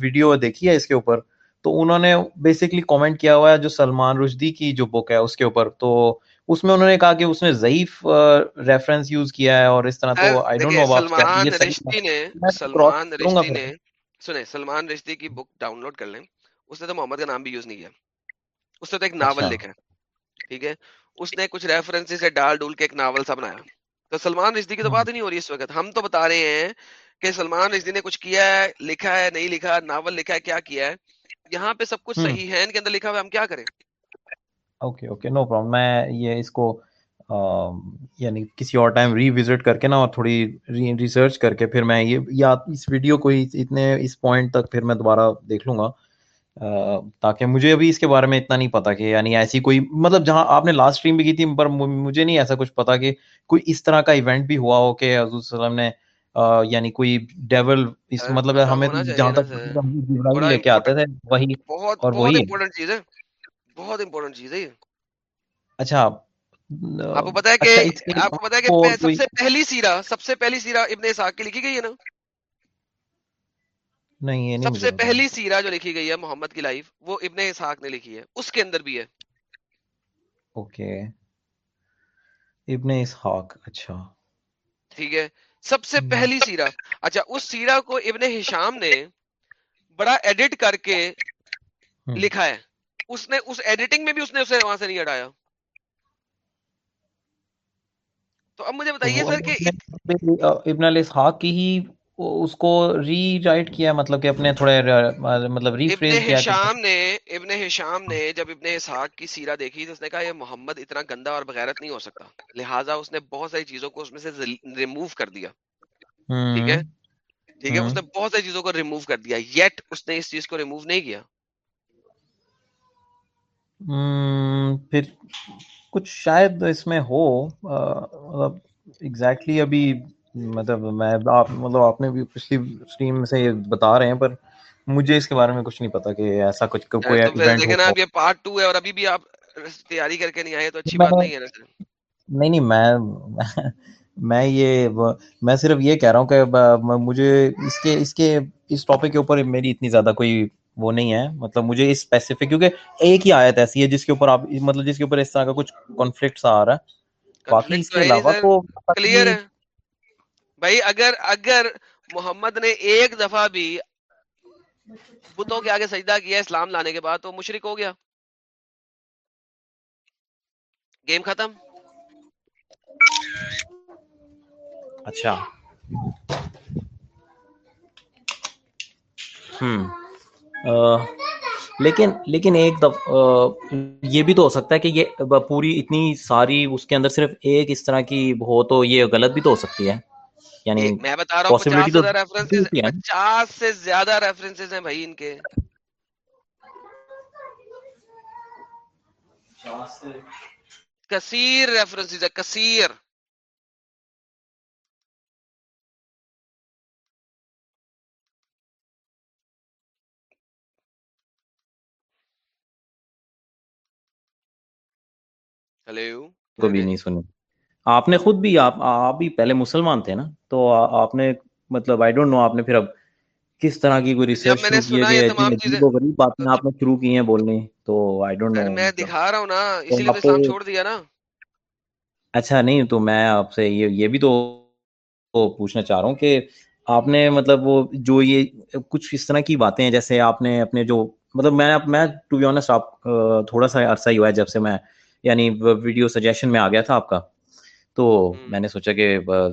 ویڈیو دیکھی ہے اس کے اوپر۔ تو انہوں نے بیسکلی کامنٹ کیا ہوا ہے جو سلمان رشدی کی جو بک ہے اس کے اوپر۔ تو اس میں انہوں نے کہا کہ اس نے ضعیف ریفرنس یوز کیا ہے اور اس طرح تو آئی ڈونٹ نو اباؤٹ یہ رشدی نے سلمان رشدی نے سنیں سلمان رشدی کی بک ڈاؤن لوڈ کر لیں۔ اس نے تو محمد کا نام بھی یوز نہیں کیا۔ اس نے تو ایک اچھا۔ ناول لکھا ہے۔ ٹھیک ہے؟ اس نے کچھ ریفرنس سے ڈال ڈول کے ایک ناول سا بنایا۔ تو سلمان رشدی کی تو ہاں۔ بات ہی نہیں ہو رہی اس وقت۔ ہم تو بتا رہے ہیں کہ سلمان رشدی نے کچھ کیا ہے لکھا ہے نہیں لکھا ناول لکھا ہے کیا کیا ہے؟ یہاں پہ سب کچھ صحیح ہے ان کے اندر لکھا ہوا ہم کیا کریں؟ اوکے اوکے نو پرابلم میں یہ اس کو یعنی کسی اور ٹائم ری وزٹ کر کے نا اور تھوڑی ریسرچ کر کے پھر میں یہ یا اس ویڈیو کو اتنے اس پوائنٹ تک پھر میں دوبارہ دیکھ لوں گا۔ تاکہ مجھے ابھی اس کے بارے میں اتنا نہیں پتا کہ یعنی ایسی کوئی مطلب جہاں آپ نے لاسٹ اسٹریم بھی کی تھی پر مجھے نہیں ایسا کچھ پتا کہ کوئی اس طرح کا ایونٹ بھی ہوا ہو کہ حضور صلی اللہ علیہ وسلم نے یعنی کوئی ڈیول اس ہاں، مطلب ہمیں جہاں تک لے کے آتے تھے وہی اور وہی۔ امپورٹنٹ چیز ہے۔ بہت امپورٹنٹ چیز ہے اچھا آپ کو پتا ہے کہ اچھا، آپ کو پتا ہے کہ سب سے پہلی سیرا سب سے پہلی سیرا ابن اسحاق کی لکھی گئی ہے نا؟ نہیں یہ سب سے پہلی سیرا جو لکھی گئی ہے محمد کی لائف وہ ابن اسحاق نے لکھی ہے۔ اس کے اندر بھی ہے۔ اوکے۔ ابن اسحاق اچھا۔ ٹھیک ہے۔ سب سے پہلی سیرا اچھا اس سیرا کو ابن ہشام نے بڑا ایڈٹ کر کے لکھا ہے۔ اس نے اس ایڈیٹنگ میں بھی اس نے اسے وہاں سے نہیں ہٹایا۔ تو اب مجھے بتائیے سر کہ ابن الاسحاق کی ہی اس کو ری رائٹ کیا مطلب کہ اپنے تھوڑے مطلب ری فریز کیا ہشام نے ابن ہشام نے جب ابن اسحاق کی سیرہ دیکھی تو اس نے کہا یہ محمد اتنا گندا اور بغیرت نہیں ہو سکتا۔ لہٰذا اس نے بہت ساری چیزوں کو اس میں سے ریموو کر دیا۔ ٹھیک ہے؟ ٹھیک ہے؟ اس نے بہت ساری چیزوں کو ریموو کر دیا۔ یٹ اس نے اس چیز کو ریموو نہیں کیا۔ پھر کچھ شاید اس میں ہو مطلب ایگزیکٹلی ابھی مطلب میں آپ مطلب آپ نے بھی پچھلی اسٹریم سے یہ بتا رہے ہیں پر مجھے اس کے بارے میں کچھ نہیں پتا کہ ایسا کچھ کوئی ایونٹ لیکن آپ یہ پارٹ 2 ہے اور ابھی بھی آپ تیاری کر کے نہیں آئے تو اچھی بات نہیں ہے نا نہیں نہیں میں میں یہ میں صرف یہ کہہ رہا ہوں کہ مجھے اس کے اس کے اس ٹاپک کے اوپر میری اتنی زیادہ کوئی وہ نہیں ہے۔ مطلب مجھے اس اسپیسیفک کیونکہ ایک ہی آیت ایسی ہے جس کے اوپر آپ مطلب جس کے اوپر اس طرح کا کچھ کانفلکٹ آ رہا ہے۔ باقی اس کے علاوہ تو کلیئر ہے۔ بھائی، اگر اگر محمد نے ایک دفعہ بھی بتوں کے آگے سجدہ کیا اسلام لانے کے بعد، تو مشرق ہو گیا۔ گیم ختم۔ اچھا۔ ہوں لیکن لیکن ایک دفعہ یہ بھی تو ہو سکتا ہے کہ یہ پوری اتنی ساری اس کے اندر صرف ایک اس طرح کی ہو تو یہ غلط بھی تو ہو سکتی ہے۔ یعنی میں بتا رہا ہوں پچاس ریفرنسز سے زیادہ ریفرنسز ہیں بھائی ان کے۔ کثیر ریفرنسز ہے کثیر۔ ہلو کو بھی نہیں سنی۔ آپ نے خود بھی آپ آپ بھی پہلے مسلمان تھے نا؟ تو آپ نے مطلب آئی ڈونٹ نو آپ نے پھر اب کس طرح کی کوئی ریسرچ کی ہے یہ کہ غریب باتیں آپ نے شروع کی ہیں بولنی تو آئی ڈونٹ نو میں دکھا رہا ہوں نا اسی لیے تو اسلام چھوڑ دیا نا۔ اچھا نہیں تو میں آپ سے یہ یہ بھی تو تو پوچھنا چاہ رہا ہوں کہ آپ نے مطلب وہ جو یہ کچھ اس طرح کی باتیں ہیں جیسے آپ نے اپنے جو مطلب میں میں ٹو بی آنےسٹ آپ تھوڑا سا عرصہ ہی ہوا ہے جب سے میں یعنی ویڈیو سجیشن میں آ گیا تھا آپ کا۔ تو میں نے سوچا کہ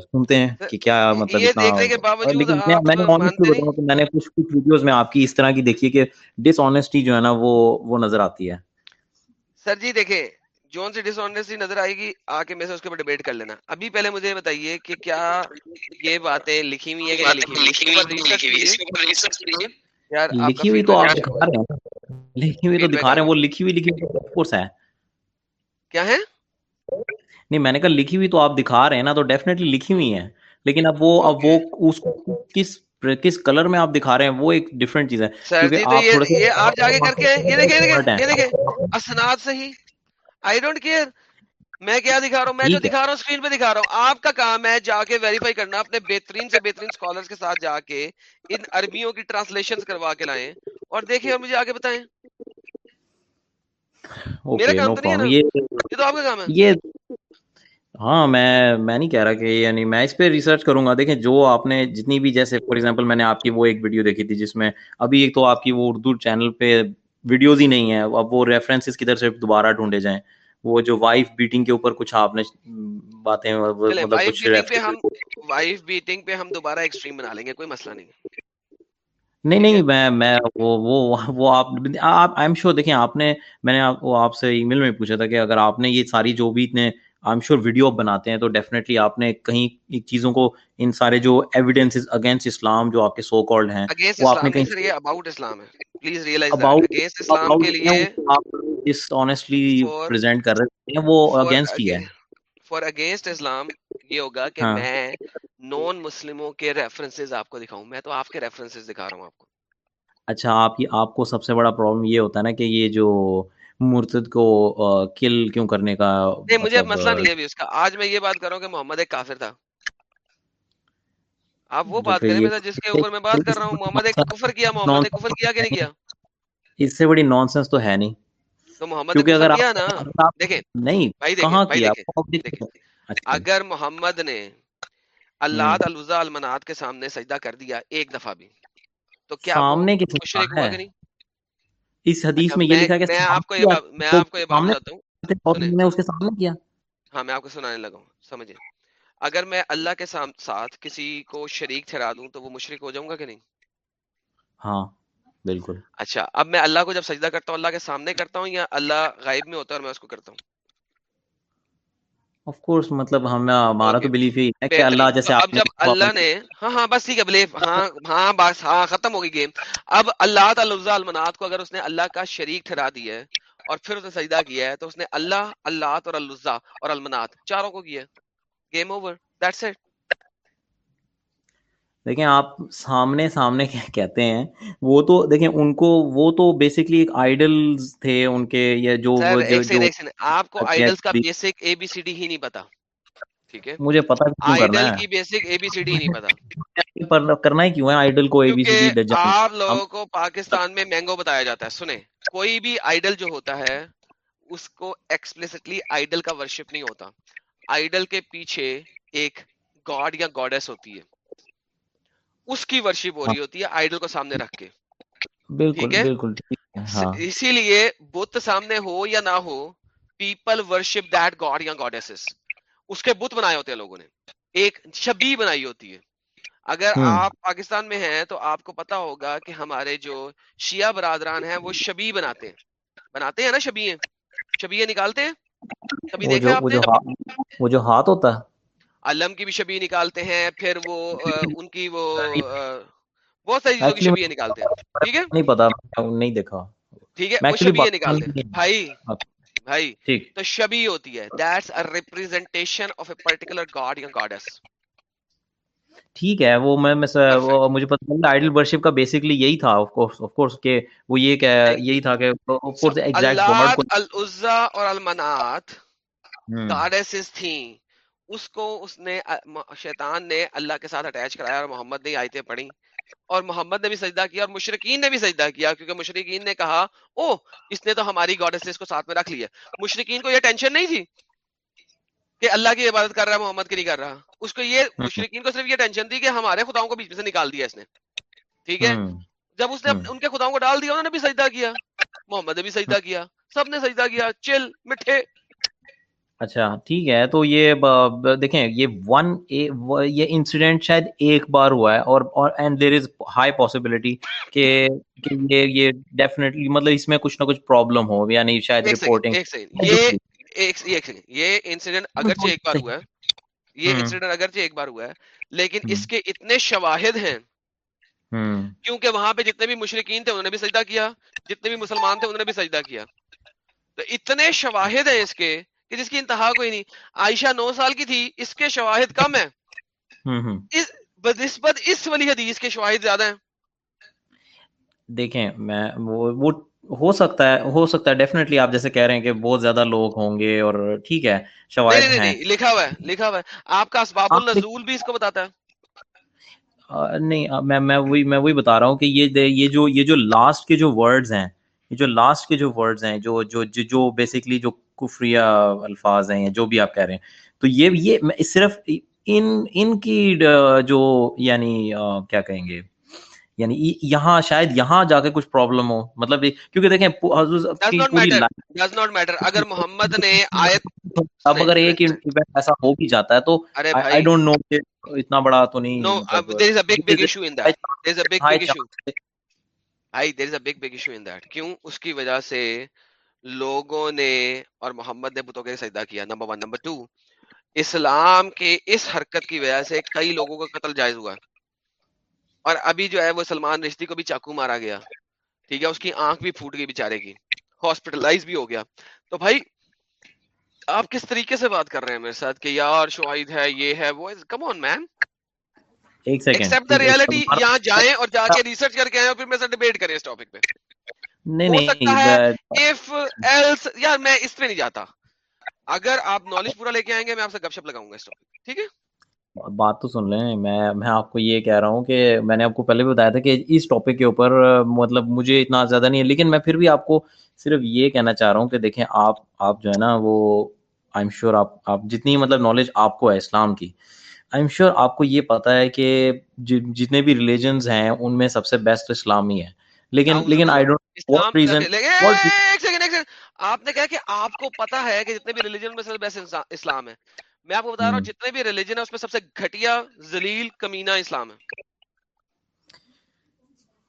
سنتے ہیں کہ کیا مطلب یہ اتنا دیکھنے کے باوجود لیکن میں نے بتاؤں کہ میں نے کچھ کچھ ویڈیوز میں آپ کی اس طرح کی دیکھی ہے کہ ڈس آنےسٹی جو ہے نا وہ وہ نظر آتی ہے۔ سر جی دیکھیں جون سے ڈس آنےسٹی نظر آئے گی آ کے میں سے اس کے اوپر ڈیبیٹ کر لینا۔ ابھی پہلے مجھے بتائیے کہ کیا یہ باتیں لکھی ہوئی ہیں کہ نہیں لکھی ہوئی؟ اس کے اوپر ریسرچ کیجیے۔ یار آپ کا لکھی ہوئی تو آپ دکھا رہے ہیں۔ لکھی ہوئی تو دکھا رہے ہیں وہ لکھی ہوئی لکھی ہوئی آف کورس ہے۔ کیا ہے؟ نہیں میں نے کہا لکھی ہوئی تو آپ دکھا رہے ہیں نا تو ڈیفینیٹلی لکھی ہوئی ہیں۔ لیکن اب وہ اب وہ اس کو کس کس کلر میں آپ دکھا رہے ہیں وہ ایک ڈفرینٹ چیز ہے۔ کیونکہ جی تو آپ یہ تھوڑے یہ آپ جا کے کر کے یہ دیکھیں یہ سے دیکھیں یہ دیکھیں۔ اسناد صحیح۔ آئی ڈونٹ کیئر میں کیا دکھا رہا ہوں؟ میں جو دکھا رہا ہوں اسکرین پہ دکھا رہا ہوں۔ آپ کا کام ہے جا کے ویریفائی کرنا اپنے بہترین سے بہترین اسکالرس کے ساتھ جا کے ان عربیوں کی ٹرانسلیشن کروا کے لائیں۔ اور دیکھیں اور مجھے آگے بتائیں۔ میرا کام تو نہیں ہے یہ تو آپ کا کام ہے۔ یہ ہاں میں میں نہیں کہہ رہا کہ یعنی میں اس پہ ریسرچ کروں گا۔ دیکھیں جو آپ نے جتنی بھی جیسے فار ایگزامپل میں نے آپ کی وہ ایک ویڈیو دیکھی تھی جس میں ابھی ایک تو آپ کی وہ اردو چینل پہ ویڈیوز ہی نہیں ہے اب وہ ریفرنسز کدھر سے دوبارہ ڈھونڈے جائیں۔ وہ جو وائف بیٹنگ کے اوپر کچھ آپ نے باتیں مطلب کچھ وائف بیٹنگ پہ ہم دوبارہ ایک سٹریم بنا لیں گے کوئی مسئلہ نہیں نہیں نہیں میں میں وہ وہ وہ آپ آپ آئی ایم شیور دیکھیں آپ نے میں نے آپ سے ای میل میں پوچھا تھا کہ اگر آپ نے یہ ساری جو بھی اتنے آئی ایم شیور ویڈیو بناتے ہیں تو ڈیفینیٹلی آپ نے کہیں چیزوں کو ان سارے جو ایویڈینس اگینسٹ اسلام جو آپ کے سو کالڈ ہیں وہ آپ نے کہیں یہ اباؤٹ اسلام ہے۔ Please realise about against Islam کے لیے آپ اس آنےسٹلی For- پریزنٹ کر رہے ہیں وہ اگینسٹ ہی ہے۔ فار اگینسٹ اسلام یہ ہوگا کہ ہاں۔ میں نان مسلموں کے ریفرنسز آپ کو دکھاؤں۔ میں تو آپ کے ریفرنسز دکھا رہا ہوں آپ کو۔ اچھا آپ کی آپ کو سب سے بڑا پرابلم یہ ہوتا ہے نا کہ یہ جو مرتد کو کل کیوں کرنے کا نہیں مجھے مطلب مسئلہ نہیں ہے ابھی اس کا۔ آج میں یہ بات کر رہا ہوں کہ محمد ایک کافر تھا۔ آپ وہ بات کریں میں جس کے اوپر میں بات کر رہا ہوں محمد ایک کفر کیا محمد ایک کفر کیا کہ نہیں کیا؟ اس سے بڑی نان سینس تو ہے نہیں۔ تو محمد کیونکہ کفر اگر کیا نا دیکھیں نہیں بھائی دیکھیں کہاں بھائی کیا؟ دیکھیں اچھا۔ اگر محمد نے اللہ العزا المنات کے سامنے سجدہ کر دیا ایک دفعہ بھی تو کیا سامنے مشرک کہا ہوا ہے؟ کہ نہیں؟ اس حدیث اچھا میں یہ لکھا ہے کہ میں آپ کو یہ میں آپ کو یہ بات بتاتا ہوں۔ میں اس کے سامنے کیا۔ ہاں میں آپ کو سنانے لگا ہوں۔ سمجھے اگر میں اللہ کے ساتھ کسی کو شریک ٹھہرا دوں تو وہ مشرک ہو جاؤں گا کہ نہیں؟ ہاں بالکل۔ اچھا اب میں اللہ کو جب سجدہ کرتا ہوں اللہ کے سامنے کرتا ہوں یا اللہ غائب میں ہوتا ہے اور میں اس کو کرتا ہوں؟ آف کورس مطلب ہم ہمارا تو بلیف یہی ہے کہ اللہ جیسے اب نے جب اللہ نے ہاں ہاں بس ٹھیک ہے بلیف ہاں ہاں بس ہاں ختم ہو گئی گیم اب اللہ تعالی المنات کو اگر اس نے اللہ کا شریک ٹھہرا دیا ہے اور پھر اسے سجدہ کیا ہے تو اس نے اللہ اللہ اور الزا اور المنات چاروں کو کیا گیم اوور دیٹس اٹ دیکھیں آپ سامنے سامنے کیا کہتے ہیں وہ تو دیکھیں ان کو وہ تو بیسکلی ایک آئیڈلز تھے ان کے یا جو آپ کو آئیڈلس کا basic A B C D ہی نہیں پتا ٹھیک ہے؟ مجھے پتا کرنا آئیڈل ہے؟ کی basic A B C D ہی نہیں پتا۔ پر کرنا ہی کیوں ہے؟ آئیڈل کو اے بی سی ڈی کیونکہ آپ لوگوں کو پاکستان میں مینگو بتایا جاتا ہے سنیں۔ کوئی بھی آئیڈل جو ہوتا ہے اس کو ایکسپلسٹلی آئیڈل کا ورشپ نہیں ہوتا۔ آئیڈل کے پیچھے ایک گاڈ یا گاڈیس ہوتی ہے۔ اس کی ورشپ ہو رہی ہاں۔ ہوتی ہے آئیڈل کو سامنے رکھ کے۔ بالکل ہاں۔ اسی لیے بت سامنے ہو یا نہ ہو پیپل ورشپ دیٹ گاڈ یا گاڈیسز اس کے بت بنائے ہوتے ہیں لوگوں نے۔ ایک شبی بنائی ہوتی ہے۔ اگر آپ پاکستان میں ہیں تو آپ کو پتا ہوگا کہ ہمارے جو شیعہ برادران ہیں وہ شبی بناتے ہیں۔ بناتے ہیں نا شبیے شبیے نکالتے ہیں؟ کبھی دیکھا آپ نے؟ وہ جو ہاتھ ہوتا ہے۔ علم کی بھی شبیہ نکالتے ہیں پھر وہ جی، جی، جی۔ ان کی وہ بہت ساری چیزوں کی شبیہ نکالتے ہیں۔ ٹھیک ہے؟ نہیں پتا نہیں دیکھا۔ ٹھیک ہے وہ شبیہ نکالتے ہیں۔ بھائی ہاں۔ بھائی تو شبیہ ہوتی ہے۔ That's a representation of a particular god یا گاڈس ٹھیک ہے وہ میں مجھے پتہ چلا آئیڈل ورشپ کا بیسیکلی یہی تھا آف کورس آف کورس کہ وہ یہ کہ یہی تھا کہ آف کورس ایگزیکٹ گاڈ العزہ اور المنات گاڈسز تھیں۔ اس کو اس نے شیطان نے اللہ کے ساتھ اٹیچ کرایا اور محمد نے آیتیں پڑھی۔ اور محمد نے بھی سجدہ کیا اور مشرقین نے بھی سجدہ کیا کیونکہ مشرقین نے کہا او اس نے تو ہماری گاڈسز کو ساتھ میں رکھ لیا مشرقین کو یہ ٹینشن نہیں تھی کہ اللہ کی عبادت کر رہا ہے محمد کی نہیں کر رہا۔ اس کو یہ مشرقین کو صرف یہ ٹینشن تھی کہ ہمارے خداؤں کو بیچ میں سے نکال دیا اس نے۔ ٹھیک ہے؟ جب اس نے ان کے خداؤں کو ڈال دیا انہوں نے بھی سجدہ کیا محمد نے بھی سجدہ کیا سب نے سجدہ کیا چل مٹھے۔ اچھا ٹھیک ہے۔ تو یہ دیکھیں یہ ون یہ انسیڈنٹ شاید ایک بار ہوا ہے اور اور and there is high possibility کہ یہ یہ ڈیفینیٹلی مطلب اس میں کچھ نہ کچھ پرابلم ہو یعنی شاید رپورٹنگ یہ یہ انسیڈنٹ اگرچہ ہاں، ایک بار ہوا ہے یہ ہاں۔ انسیڈنٹ اگرچہ ایک بار ہوا ہے لیکن ہاں۔ اس کے اتنے شواہد ہیں۔ کیونکہ وہاں پہ جتنے بھی مشرقین تھے انہوں نے بھی سجدہ کیا۔ جتنے بھی مسلمان تھے انہوں نے بھی سجدہ کیا۔ تو اتنے شواہد ہیں اس کے کہ جس کی انتہا کوئی نہیں۔ عائشہ نو سال کی تھی اس کے شواہد کم ہیں۔ اس بنسبت اس والی حدیث کے شواہد زیادہ ہیں۔ دیکھیں میں وہ وہ ہو سکتا ہے ہو سکتا ہے ڈیفینیٹلی آپ جیسے کہہ رہے ہیں کہ بہت زیادہ لوگ ہوں گے اور ٹھیک ہے شواہد ہیں۔ لکھا ہوا ہے لکھا ہوا ہے۔ آپ کا اسباب النزول بھی اس کو بتاتا ہے۔ نہیں میں میں وہی میں وہی بتا رہا ہوں کہ یہ یہ جو یہ جو لاسٹ کے جو ورڈز ہیں یہ جو لاسٹ کے جو ورڈز ہیں جو جو جو بیسیکلی جو کفریہ الفاظ ہیں یا جو بھی آپ کہہ رہے ہیں۔ تو یہ یہ صرف ان ان کی جو یعنی کیا کہیں گے؟ یعنی یہاں شاید یہاں جا کے کچھ پرابلم ہو۔ مطلب کیونکہ دیکھیں اگر محمد نے آیت اب اگر ایک ایونٹ ایسا ہو بھی جاتا ہے تو آئی ڈونٹ نو اتنا بڑا تو نہیں there is a big big issue in that there is a big big issue high there is a big big issue in that کیوں؟ اس کی وجہ سے لوگوں نے اور محمد نے بتوں کے سجدہ کیا نمبر ون نمبر ٹو اسلام کے اس حرکت کی وجہ سے کئی لوگوں کا قتل جائز ہوا۔ اور ابھی جو ہے وہ سلمان رشتی کو بھی چاقو مارا گیا۔ ٹھیک ہے اس کی آنکھ بھی پھوٹ گئی بےچارے کی ہاسپٹلائز بھی ہو گیا۔ تو بھائی آپ کس طریقے سے بات کر رہے ہیں میرے ساتھ کہ یار شوائد ہے یہ ہے وہ کم آن مین ایکسپٹ دا ریالٹی یہاں جائیں اور جا کے ریسرچ کر کے آئے اور پھر میرے ساتھ ڈبیٹ کریں اس ٹاپک پہ۔ میں اس پہ نہیں جاتا۔ اگر آپ نالج پورا لے کے آئیں گے میں آپ سے گپ شپ لگاؤں گا اس ٹاپک ٹھیک ہے؟ بات تو سن لیں میں میں آپ کو یہ کہہ رہا ہوں کہ میں نے آپ کو پہلے بھی بتایا تھا کہ اس ٹاپک کے اوپر مطلب مجھے اتنا زیادہ نہیں ہے لیکن میں پھر بھی آپ کو صرف یہ کہنا چاہ رہا ہوں کہ دیکھیں آپ آپ جو ہے نا وہ آئی ایم شیور آپ آپ جتنی مطلب نالج آپ کو ہے اسلام کی آئی ایم شیور آپ کو یہ پتا ہے کہ جتنے بھی ریلیجنز ہیں ان میں سب سے بیسٹ اسلام ہی ہے آپ نے کہا کہ آپ کو پتا ہے کہ جتنے بھی ریلیجن میں سے اسلام ہے۔ میں آپ کو بتا رہا ہوں hmm. جتنے بھی ریلیجن ہے اس میں سب سے گھٹیا زلیل کمینہ اسلام ہے۔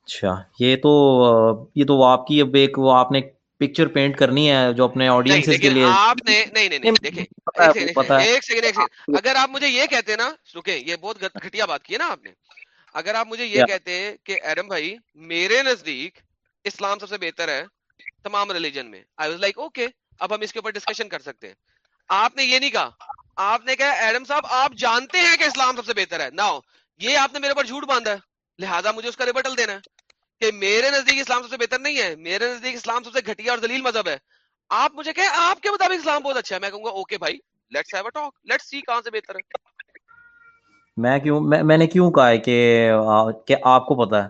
اچھا یہ تو یہ تو آپ کی اب ایک وہ آپ نے پکچر پینٹ کرنی ہے جو اپنے آڈینس کے لیے آپ نے نہیں نہیں دیکھیں ایک سیکنڈ ایک سیکنڈ اگر آپ مجھے یہ کہتے ہیں نا رکے یہ بہت گھٹیا بات کی ہے نا آپ نے۔ اگر آپ مجھے یہ کہتے کہ ایڈم بھائی میرے نزدیک اسلام سب سے بہتر ہے تمام ریلیجن میں۔ آئی واز لائک اوکے اب ہم اس کے اوپر ڈسکشن کر سکتے ہیں۔ آپ نے یہ نہیں کہا۔ آپ نے کہا ایڈم صاحب آپ جانتے ہیں کہ اسلام سب سے بہتر ہے۔ ناؤ یہ آپ نے میرے اوپر جھوٹ باندھا ہے۔ لہٰذا مجھے اس کا ریبٹل دینا ہے کہ میرے نزدیک اسلام سب سے بہتر نہیں ہے۔ میرے نزدیک اسلام سب سے گھٹیا اور دلیل مذہب ہے۔ آپ مجھے کہیں آپ کے مطابق اسلام بہت اچھا ہے۔ میں کہوں گا اوکے بھائی لیٹس ٹاک لیٹ سی کہاں سے بہتر ہے۔ میں کیوں میں نے کیوں کہا ہے کہ کہ آپ کو پتا ہے؟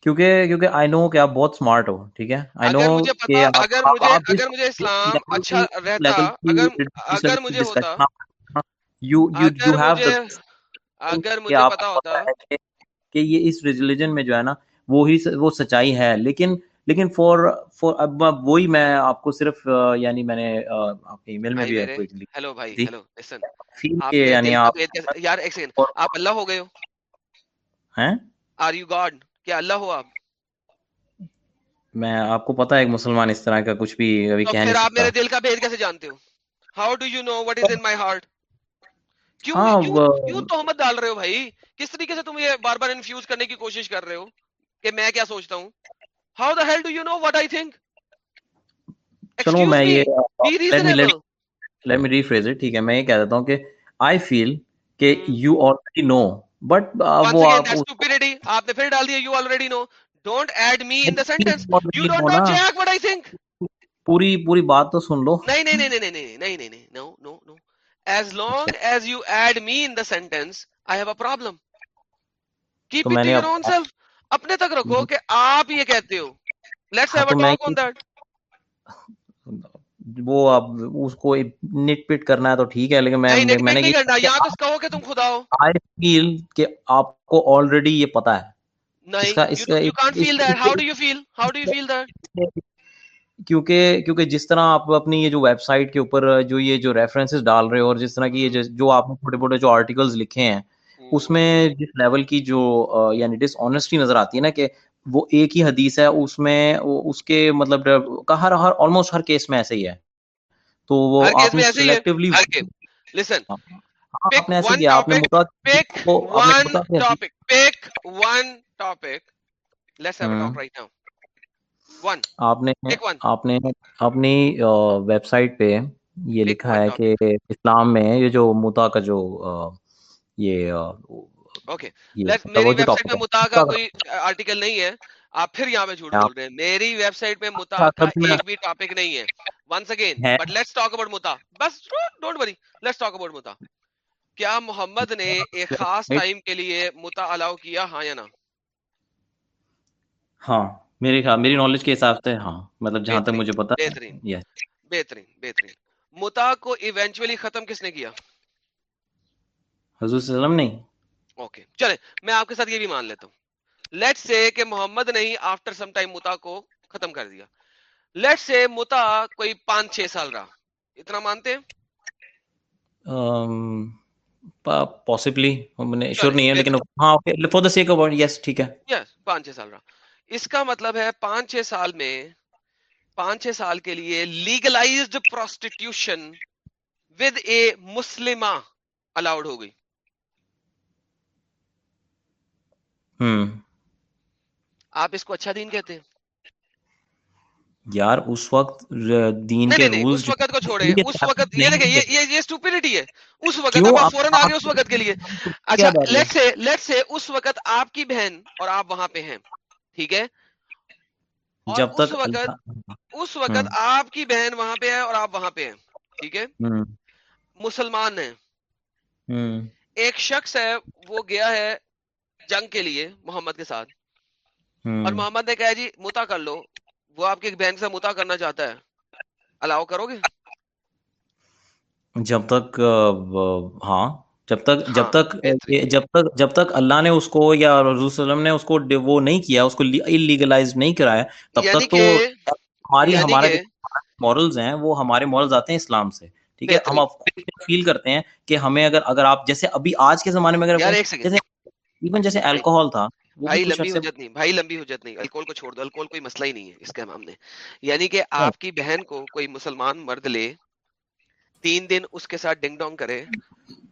کیونکہ کیونکہ آئی نو کہ آپ بہت سمارٹ ہو ٹھیک ہے؟ آئی نو اگر مجھے اگر مجھے اسلام اچھا رہتا اگر مجھے ہوتا یو یو یو ہیو اگر مجھے ہوتا کہ یہ اس ریلیجن میں جو ہے نا وہی وہ سچائی ہے لیکن لیکن فور فور اب وہی میں آپ کو صرف یعنی میں نے آپ کے ای میل میں بھی ہیلو بھائی ہیلو لسن یعنی آپ یار ایک سیکنڈ آپ اللہ ہو گئے ہو۔ ہیں آر یو گاڈ کیا اللہ ہو آپ؟ میں آپ کو پتا ہے ایک مسلمان اس طرح کا کچھ بھی ابھی کہہ نہیں آپ میرے دل کا بھید کیسے جانتے ہو؟ How do you know what is in my heart کیوں ہاں کیوں تہمت ڈال رہے ہو بھائی؟ کس طریقے سے تم یہ بار بار انفیوز کرنے کی کوشش کر رہے ہو کہ میں کیا سوچتا ہوں؟ How the hell do you know what I think چلو میں یہ be reasonable. Let me rephrase it ٹھیک ہے میں یہ کہہ دیتا ہوں کہ آئی فیل کہ you already know but Once وہ again, آپ stupidity. آپ نے پھر ڈال دیا you already know. Don't add me in the sentence. already You don't know know نا۔ jack what I think. پوری پوری بات تو سن لو نہیں نہیں نہیں نہیں نہیں نہیں نہیں نہیں نہیں no no no. As long as you add me in the sentence, I have a problem. Keep تو it میں اپنے تک رکھو کہ آپ یہ کہتے ہو. A تو میں talk on that. وہ اب اس کو نٹ پٹ کرنا ہے تو ٹھیک ہے لیکن میں میں نے کرنا۔ یہاں تو کہو کہ تم خدا ہو۔ آئی فیل کہ آپ کو آلریڈی یہ پتا ہے۔ کیونکہ کیونکہ جس طرح آپ اپنی یہ جو ویب سائٹ کے اوپر جو یہ جو ریفرنسز ڈال رہے ہو اور جس طرح کی یہ جو- جو آپ نے چھوٹے چھوٹے جو آرٹیکلز لکھے ہیں اس میں جس لیول کی جو یعنی ڈس آنےسٹی نظر آتی ہے نا کہ وہ ایک ہی حدیث ہے اس میں اس کے مطلب کا ہر ہر آلموسٹ ہر کیس میں ایسے ہی ہے۔ تو وہ آپ نے سلیکٹیولی ہر کیس listen آپ نے ایسے کیا آپ نے متا pick one حدیث- topic pick one topic let's have a ہاں۔ talk right now one آپ نے آپ نے اپنی ویب سائٹ پہ یہ لکھا ہے کہ اسلام میں یہ جو متا کا جو یہ اوکے میری ویب سائٹ کوئی آرٹیکل نہیں ہے۔ آپ پھر یہاں پہ جھوٹ بول رہے ہیں۔ میری ویب سائٹ متا کا ایک بھی ٹاپک نہیں ہے۔ Once again. But let's talk about متا بس don't worry let's talk about متا کیا محمد نے ایک خاص ٹائم کے لیے متا الاؤ کیا؟ ہاں یا نہ؟ ہاں میرے خیال میری نالج کے حساب سے ہاں۔ مطلب جہاں تک مجھے پتا بہترین بہترین بہترین۔ متا کو ایونچولی ختم کس نے کیا؟ حضور صلی اللہ علیہ وسلم نہیں۔ اوکے چلے میں آپ کے ساتھ یہ بھی مان لیتا ہوں۔ لیٹ سے کہ محمد نے آفٹر سم ٹائم متا کو ختم کر دیا۔ لیٹ سے متا کوئی پانچ چھ سال رہا۔ اتنا مانتے ہیں؟ پاسبلی شور نہیں ہے لیکن ہاں for the sake of yes ٹھیک ہے۔ یس پانچ چھ سال رہا۔ اس کا مطلب ہے پانچ چھ سال میں پانچ چھ سال کے لیے لیگلائزڈ پروسٹیٹیوشن ود اے مسلمہ الاؤڈ ہو گئی ہوں آپ اس کو اچھا دین کہتے ہیں؟ یار اس وقت دین کے رولز اس وقت کو چھوڑے اس وقت یہ دیکھیں یہ یہ یہ اسٹوپیڈیٹی ہے۔ اس وقت آپ فوراً آ گئے اس وقت کے لیے۔ اچھا کیا بات ہے؟ لیٹ سے لیٹ سے اس وقت آپ کی بہن اور آپ وہاں پہ ہیں ٹھیک ہے؟ جب اس تک وقت اللہ اس وقت آپ کی بہن وہاں پہ ہے اور آپ وہاں پہ ہیں ٹھیک ہے؟ مسلمان ہیں۔ ایک شخص ہے وہ گیا ہے جنگ کے لیے محمد کے ساتھ۔ اور محمد نے کہا جی متا کر لو وہ آپ کی بہن سے متا کرنا چاہتا ہے۔ الاؤ کرو گے؟ جب تک ہاں جب تک ہاں، جب تک یہ- جب تک جب تک اللہ نے اس کو یا رسول صلی اللہ علیہ وسلم نے اس کو وہ نہیں کیا اس کو انلیگلائز نہیں کرایا تب یعنی تک تو ہماری یعنی ہمارے مورلز ہیں وہ ہمارے مورلز آتے ہیں اسلام سے۔ ٹھیک ہے ہم فیل کرتے ہیں کہ ہمیں اگر اگر آپ جیسے ابھی آج کے زمانے میں اگر ایون جیسے الکوہول تھا بھائی لمبی حجت نہیں بھائی لمبی حجت نہیں الکول کو چھوڑ دو الکول کوئی مسئلہ ہی نہیں ہے اس کے معاملے یعنی کہ آپ کی بہن کو کوئی مسلمان مرد لے تین دن اس کے ساتھ ڈنگ ڈونگ کرے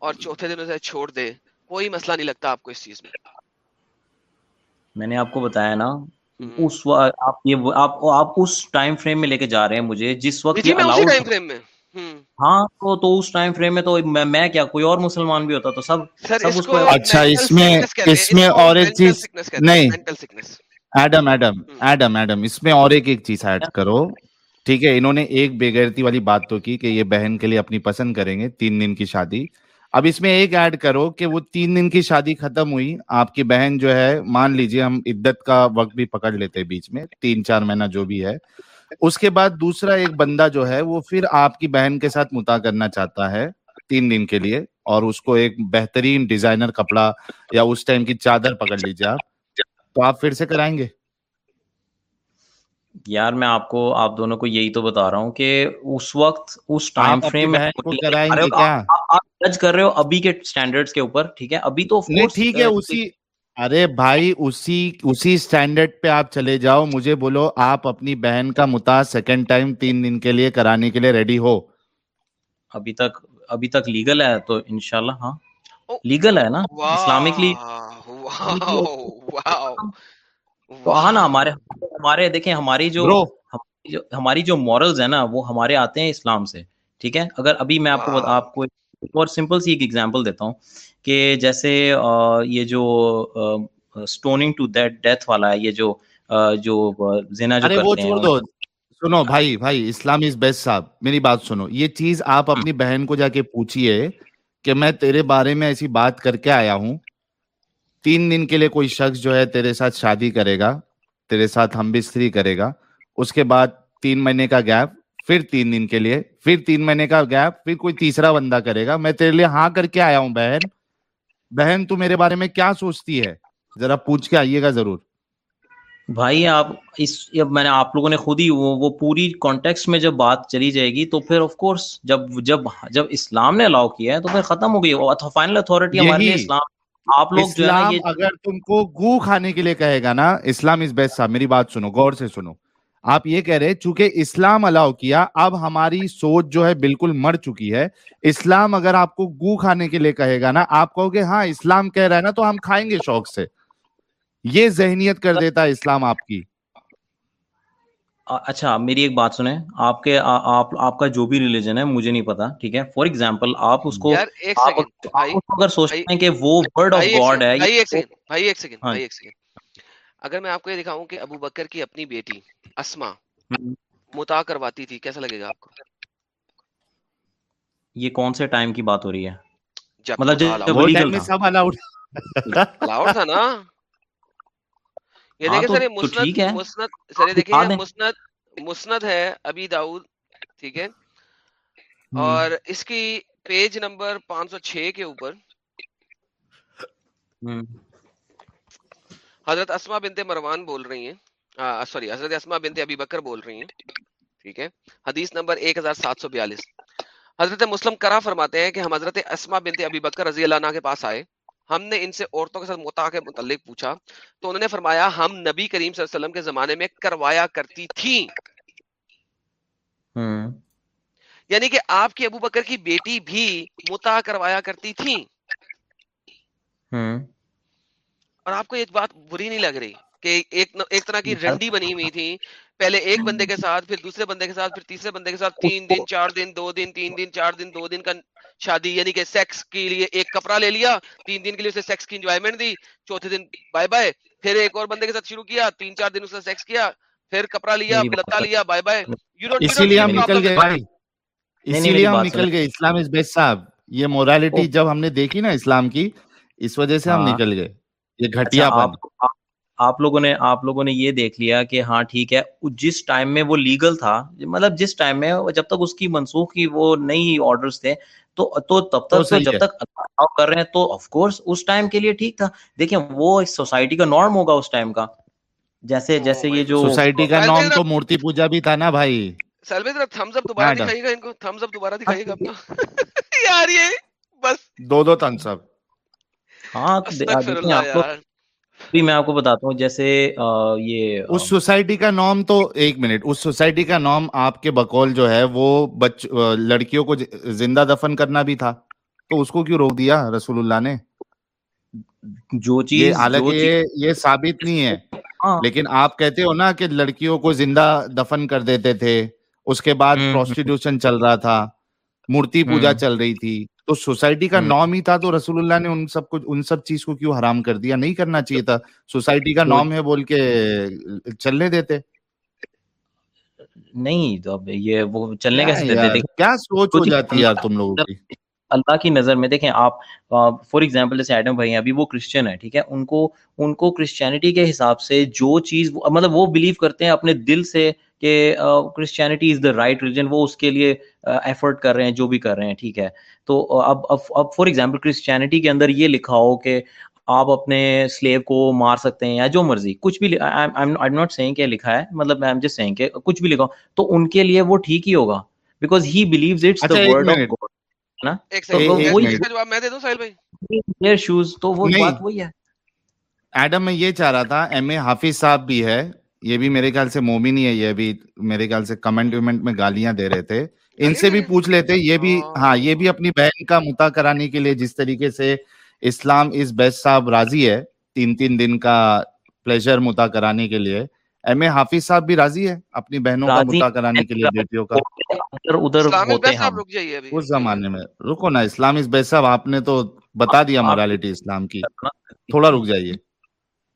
اور چوتھے دن اسے چھوڑ دے کوئی مسئلہ نہیں لگتا آپ کو اس چیز میں۔ میں نے آپ کو بتایا نا اس وقت آپ یہ آپ آپ اس ٹائم فریم میں لے کے جا رہے ہیں مجھے جس وقت جی یہ الاؤڈ ہاں تو تو اس ٹائم فریم میں تو میں کیا کوئی اور مسلمان بھی ہوتا تو سب سب اس کو اچھا اس میں اس میں اور ایک چیز نہیں ایڈم ایڈم ایڈم ایڈم اس میں اور ایک ایک چیز ایڈ کرو۔ ٹھیک ہے انہوں نے ایک بے غیرتی والی بات تو کی کہ یہ بہن کے لیے اپنی پسند کریں گے تین دن کی شادی۔ اب اس میں ایک ایڈ کرو کہ وہ تین دن کی شادی ختم ہوئی۔ آپ کی بہن جو ہے مان لیجیے ہم عدت کا وقت بھی پکڑ لیتے بیچ میں تین چار مہینہ جو بھی ہے۔ اس کے بعد دوسرا ایک بندہ جو ہے وہ پھر آپ کی بہن کے ساتھ متا کرنا چاہتا ہے تین دن کے لیے اور اس کو ایک بہترین ڈیزائنر کپڑا یا اس ٹائم کی چادر پکڑ لیجیے آپ۔ تو آپ پھر سے کرائیں گے؟ یار میں آپ کو آپ دونوں کو یہی تو بتا رہا ہوں کہ اس وقت اس ٹائم فریم میں جج کر رہے ہو ابھی کے اسٹینڈرڈ کے اوپر ٹھیک ہے؟ ابھی تو ٹھیک ہے اسی ارے بھائی اسی اسی اسٹینڈرڈ پہ آپ چلے جاؤ۔ مجھے بولو آپ اپنی بہن کا متا سیکنڈ ٹائم تین دن کے لیے کرانے کے لیے ریڈی ہو۔ ابھی تک ابھی تک لیگل ہے تو انشاءاللہ ہاں۔ لیگل ہے نا؟ اسلامکلی تو ہاں نا ہمارے ہمارے دیکھیں ہماری جو ہماری جو مورلز ہیں نا وہ ہمارے آتے ہیں اسلام سے ٹھیک ہے؟ اگر ابھی میں آپ کو آپ کو اور سمپل سی ایک ایگزامپل دیتا ہوں۔ کہ جیسے یہ جو سٹوننگ ٹو دیٹ ڈیتھ والا ہے یہ جو جو زنا جو کرتے ہیں سنو بھائی بھائی اسلام از بیسٹ صاحب۔ میری بات سنو۔ یہ چیز آپ اپنی بہن کو جا کے پوچھئے کہ میں تیرے بارے میں ایسی بات کر کے آیا ہوں۔ تین دن کے لیے کوئی شخص جو ہے تیرے ساتھ شادی کرے گا تیرے ساتھ ہم بستری کرے گا اس کے بعد تین مہینے کا گیپ پھر تین دن کے لیے پھر تین مہینے کا گیپ پھر کوئی تیسرا بندہ کرے گا۔ میں تیرے لیے ہاں کر کے آیا ہوں بہن۔ بہن تو میرے بارے میں کیا سوچتی ہے؟ ذرا پوچھ کے آئیے گا ضرور۔ بھائی آپ اس میں نے آپ لوگوں نے خود ہی وہ پوری کانٹیکس میں جب بات چلی جائے گی تو پھر آف کورس جب جب جب اسلام نے الاؤ کیا ہے تو پھر ختم ہو گئی۔ فائنل اتھارٹی ہمارے لیے اسلام۔ آپ لوگ جو اگر تم کو گو کھانے کے لیے کہے گا نا اسلام از بیسٹ صاحب میری بات سنو غور سے سنو۔ آپ یہ کہہ رہے چونکہ اسلام الاؤ کیا اب ہماری سوچ جو ہے بالکل مر چکی ہے۔ اسلام اگر آپ کو گو کھانے کے لیے کہے گا نا آپ کہو گے ہاں اسلام کہہ رہا ہے نا تو ہم کھائیں گے شوق سے۔ یہ ذہنیت کر دیتا ہے اسلام آپ کی۔ اچھا میری ایک بات سنیں۔ آپ کے آپ کا جو بھی ریلیجن ہے مجھے نہیں پتا ٹھیک ہے؟ فار ایگزامپل آپ اس کو اگر سوچتے ہیں کہ وہ ورڈ آف گاڈ ہے اگر میں آپ کو یہ دکھاؤں کہ ابو بکر کی اپنی بیٹی اسما متا کرواتی تھی کیسا لگے گا آپ کو؟ یہ کون سے ٹائم کی بات ہو رہی ہے؟ مطلب ہاں سر مسند ہے۔ ابھی داؤد ٹھیک ہے؟ اور اس کی پیج نمبر 506 کے اوپر حضرت اسما بنت مروان بول رہی ہیں۔ سوری حضرت اسما بنت ابی بکر بول رہی ہیں۔ ٹھیک ہے۔ حدیث نمبر ایک ہزار سات سو بیالیس۔ حضرت مسلم کرا فرماتے ہیں کہ ہم حضرت اسما بنت ابی بکر رضی اللہ عنہ کے پاس آئے۔ ہم نے ان سے عورتوں کے ساتھ متا کے متعلق پوچھا۔ تو انہوں نے فرمایا ہم نبی کریم صلی اللہ علیہ وسلم کے زمانے میں کروایا کرتی تھی hmm. یعنی کہ آپ کی ابو بکر کی بیٹی بھی متا کروایا کرتی تھی hmm. اور آپ کو یہ بات بری نہیں لگ رہی کہ ایک ایک طرح کی رنڈی بنی ہوئی تھی پہلے ایک بندے کے ساتھ پھر دوسرے بندے کے ساتھ پھر تیسرے بندے کے ساتھ تین دن چار دن دو دن تین دن چار دن دو دن کا شادی یعنی کہ سیکس کے لیے ایک کپڑا لے لیا تین دن کے لیے اسے سیکس کی انجوائمنٹ دی چوتھے دن بائے بائے پھر ایک اور بندے کے ساتھ شروع کیا تین چار دن اس نے سیکس کیا پھر کپڑا لیا لتا لیا بائے بائے اسی لیے ہم نکل گئے اسی لیے ہم نکل گئے اسلام از بیسٹ صاحب۔ یہ مورالٹی جب ہم نے دیکھی نا اسلام کی اس وجہ سے ہم نکل گئے۔ یہ اچھا، گھٹیا آپ لوگوں نے آپ لوگوں نے یہ دیکھ لیا کہ ہاں ٹھیک ہے جس ٹائم میں وہ لیگل تھا مطلب جس ٹائم میں جب تک اس کی منسوخ کی وہ نئی آرڈرز تھے تو تو تب تک جب تک کر رہے ہیں تو آف کورس اس ٹائم کے لیے ٹھیک تھا۔ دیکھیں وہ سوسائٹی کا نارم ہوگا اس ٹائم کا۔ جیسے جیسے یہ جو سوسائٹی کا نارم تو مورتی پوجا بھی تھا نا بھائی۔ سلوے ذرا تھمز اپ دوبارہ دکھائیے گا ان کو تھمز اپ دوبارہ دکھائیے گا اپنا۔ یار یہ بس۔ دو دو تھمز اپ ہاں میں آپ کو بتاتا ہوں جیسے یہ اس سوسائٹی کا نام تو ایک منٹ اس سوسائٹی کا نام آپ کے بقول جو ہے وہ لڑکیوں کو زندہ دفن کرنا بھی تھا۔ تو اس کو کیوں روک دیا رسول اللہ نے؟ جو چیز حالانکہ یہ ثابت نہیں ہے۔ ہاں۔ لیکن آپ کہتے ہو نا کہ لڑکیوں کو زندہ دفن کر دیتے تھے اس کے بعد پروسٹیٹیوشن چل رہا تھا مورتی پوجا چل رہی تھی۔ تو سوسائٹی کا نام ہی تھا تو رسول اللہ نے ان سب کو ان سب چیز کو کیوں حرام کر دیا؟ نہیں کرنا چاہیے تھا۔ سوسائٹی کا نام ہے بول کے چلنے دیتے۔ نہیں تو اب یہ وہ چلنے کیسے دیتے؟ تھے کیا سوچ ہو جاتی ہے تم لوگوں کی؟ اللہ کی نظر میں دیکھیں آپ فور ایگزامپل جیسے ایڈم بھائی ابھی وہ کرسچن ہے ٹھیک ہے؟ ان کو ان کو کرسچینٹی کے حساب سے جو چیز مطلب وہ بلیو کرتے ہیں اپنے دل سے کہ Christianity is the right religion وہ اس کے لیے ایفرٹ کر رہے ہیں جو بھی کر رہے ہیں ٹھیک ہے۔ تو اب اب فار ایگزامپل کرسچینٹی کے اندر یہ لکھا ہو کہ آپ اپنے سلیو کو مار سکتے ہیں یا جو مرضی کچھ بھی ناٹ سینگ کہ لکھا ہے مطلب میں جسٹ سینگ کہ کچھ بھی لکھا تو ان کے لیے وہ ٹھیک ہی ہوگا۔ Because he believes it's the word of God نا؟ جواب میں دے دوں ساحل بھائی؟ ایئر شوز تو وہ بات وہی ہے۔ ایڈم میں یہ چاہ رہا تھا ایم اے حافظ صاحب بھی ہے۔ یہ بھی میرے خیال سے مومن ہی ہے یہ بھی میرے خیال سے کمنٹ ومنٹ میں گالیاں دے رہے تھے۔ ان سے بھی پوچھ لیتے یہ بھی ہاں یہ بھی اپنی بہن کا متا کرانے کے لیے جس طریقے سے اسلام اس بیسٹ صاحب راضی ہے تین تین دن کا پلیزر متا کرانے کے لیے۔ ایم اے حافظ صاحب بھی راضی ہے اپنی بہنوں کا متا کرانے کے لیے بیٹیوں کا۔ اس زمانے میں رکو نا اسلام اس بیسٹ صاحب آپ نے تو بتا دیا مورالٹی اسلام کی۔ تھوڑا رک جائیے۔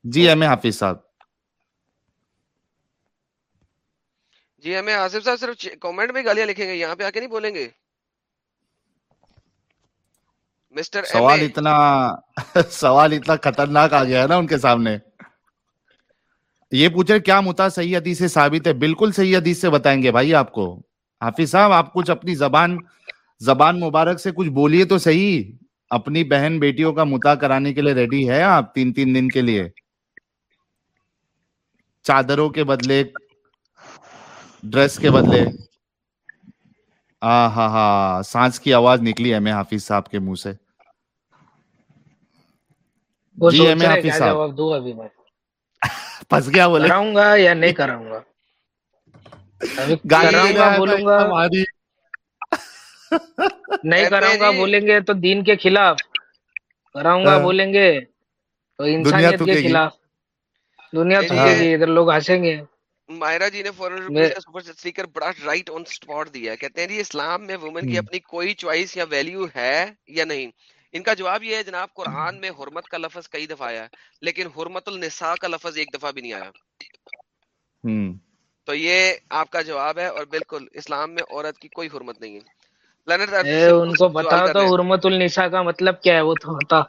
جی ایم اے حافظ صاحب۔ جی ہمیں آصف صاحب صرف کامنٹ میں گالیاں لکھیں گے، یہاں پہ آ کے نہیں بولیں گے۔ مسٹر سوال اتنا سوال اتنا خطرناک آ گیا ہے نا ان کے سامنے۔ یہ پوچھے کیا متا صحیح حدیث سے ثابت ہے؟ بالکل صحیح حدیث سے بتائیں گے بھائی آپ کو۔ حافظ صاحب، آپ کچھ اپنی زبان زبان مبارک سے کچھ بولیے تو صحیح۔ اپنی بہن بیٹیوں کا متا کرانے کے لیے ریڈی ہے آپ تین تین دن کے لیے۔ چادروں کے بدلے ڈریس کے بدلے۔ ہاں ہاں ہاں سانس کی آواز نکلی ایم اے حافظ صاحب کے منہ سے۔ جی ایم اے حافظ صاحب۔ پھنس گیا بولے کراؤں گا یا نہیں کراؤں گا؟ کراؤں گا بولوں گا۔ نہیں کراؤں گا بولیں گے تو دین کے خلاف۔ کراؤں گا ہاں، بولیں گے تو دنیا انسانیت کے خلاف۔ دنیا ہاں۔ گی یہ ادھر لوگ ہنسیں گے۔ مائرہ جی نے کا سپر اسٹیکر بڑا رائٹ آن سپاٹ دیا کہتے ہیں جی اسلام میں وومن کی اپنی کوئی چوائس یا ویلیو ہے یا نہیں؟ ان کا جواب یہ ہے جناب قرآن میں حرمت کا لفظ کئی دفعہ آیا ہے لیکن حرمت النساء کا لفظ ایک دفعہ بھی نہیں آیا۔ تو یہ آپ کا جواب ہے اور بالکل اسلام میں عورت کی کوئی حرمت نہیں ہے۔ ان کو کر تو حرمت النساء کا مطلب کیا ہے؟ وہ تو بتا۔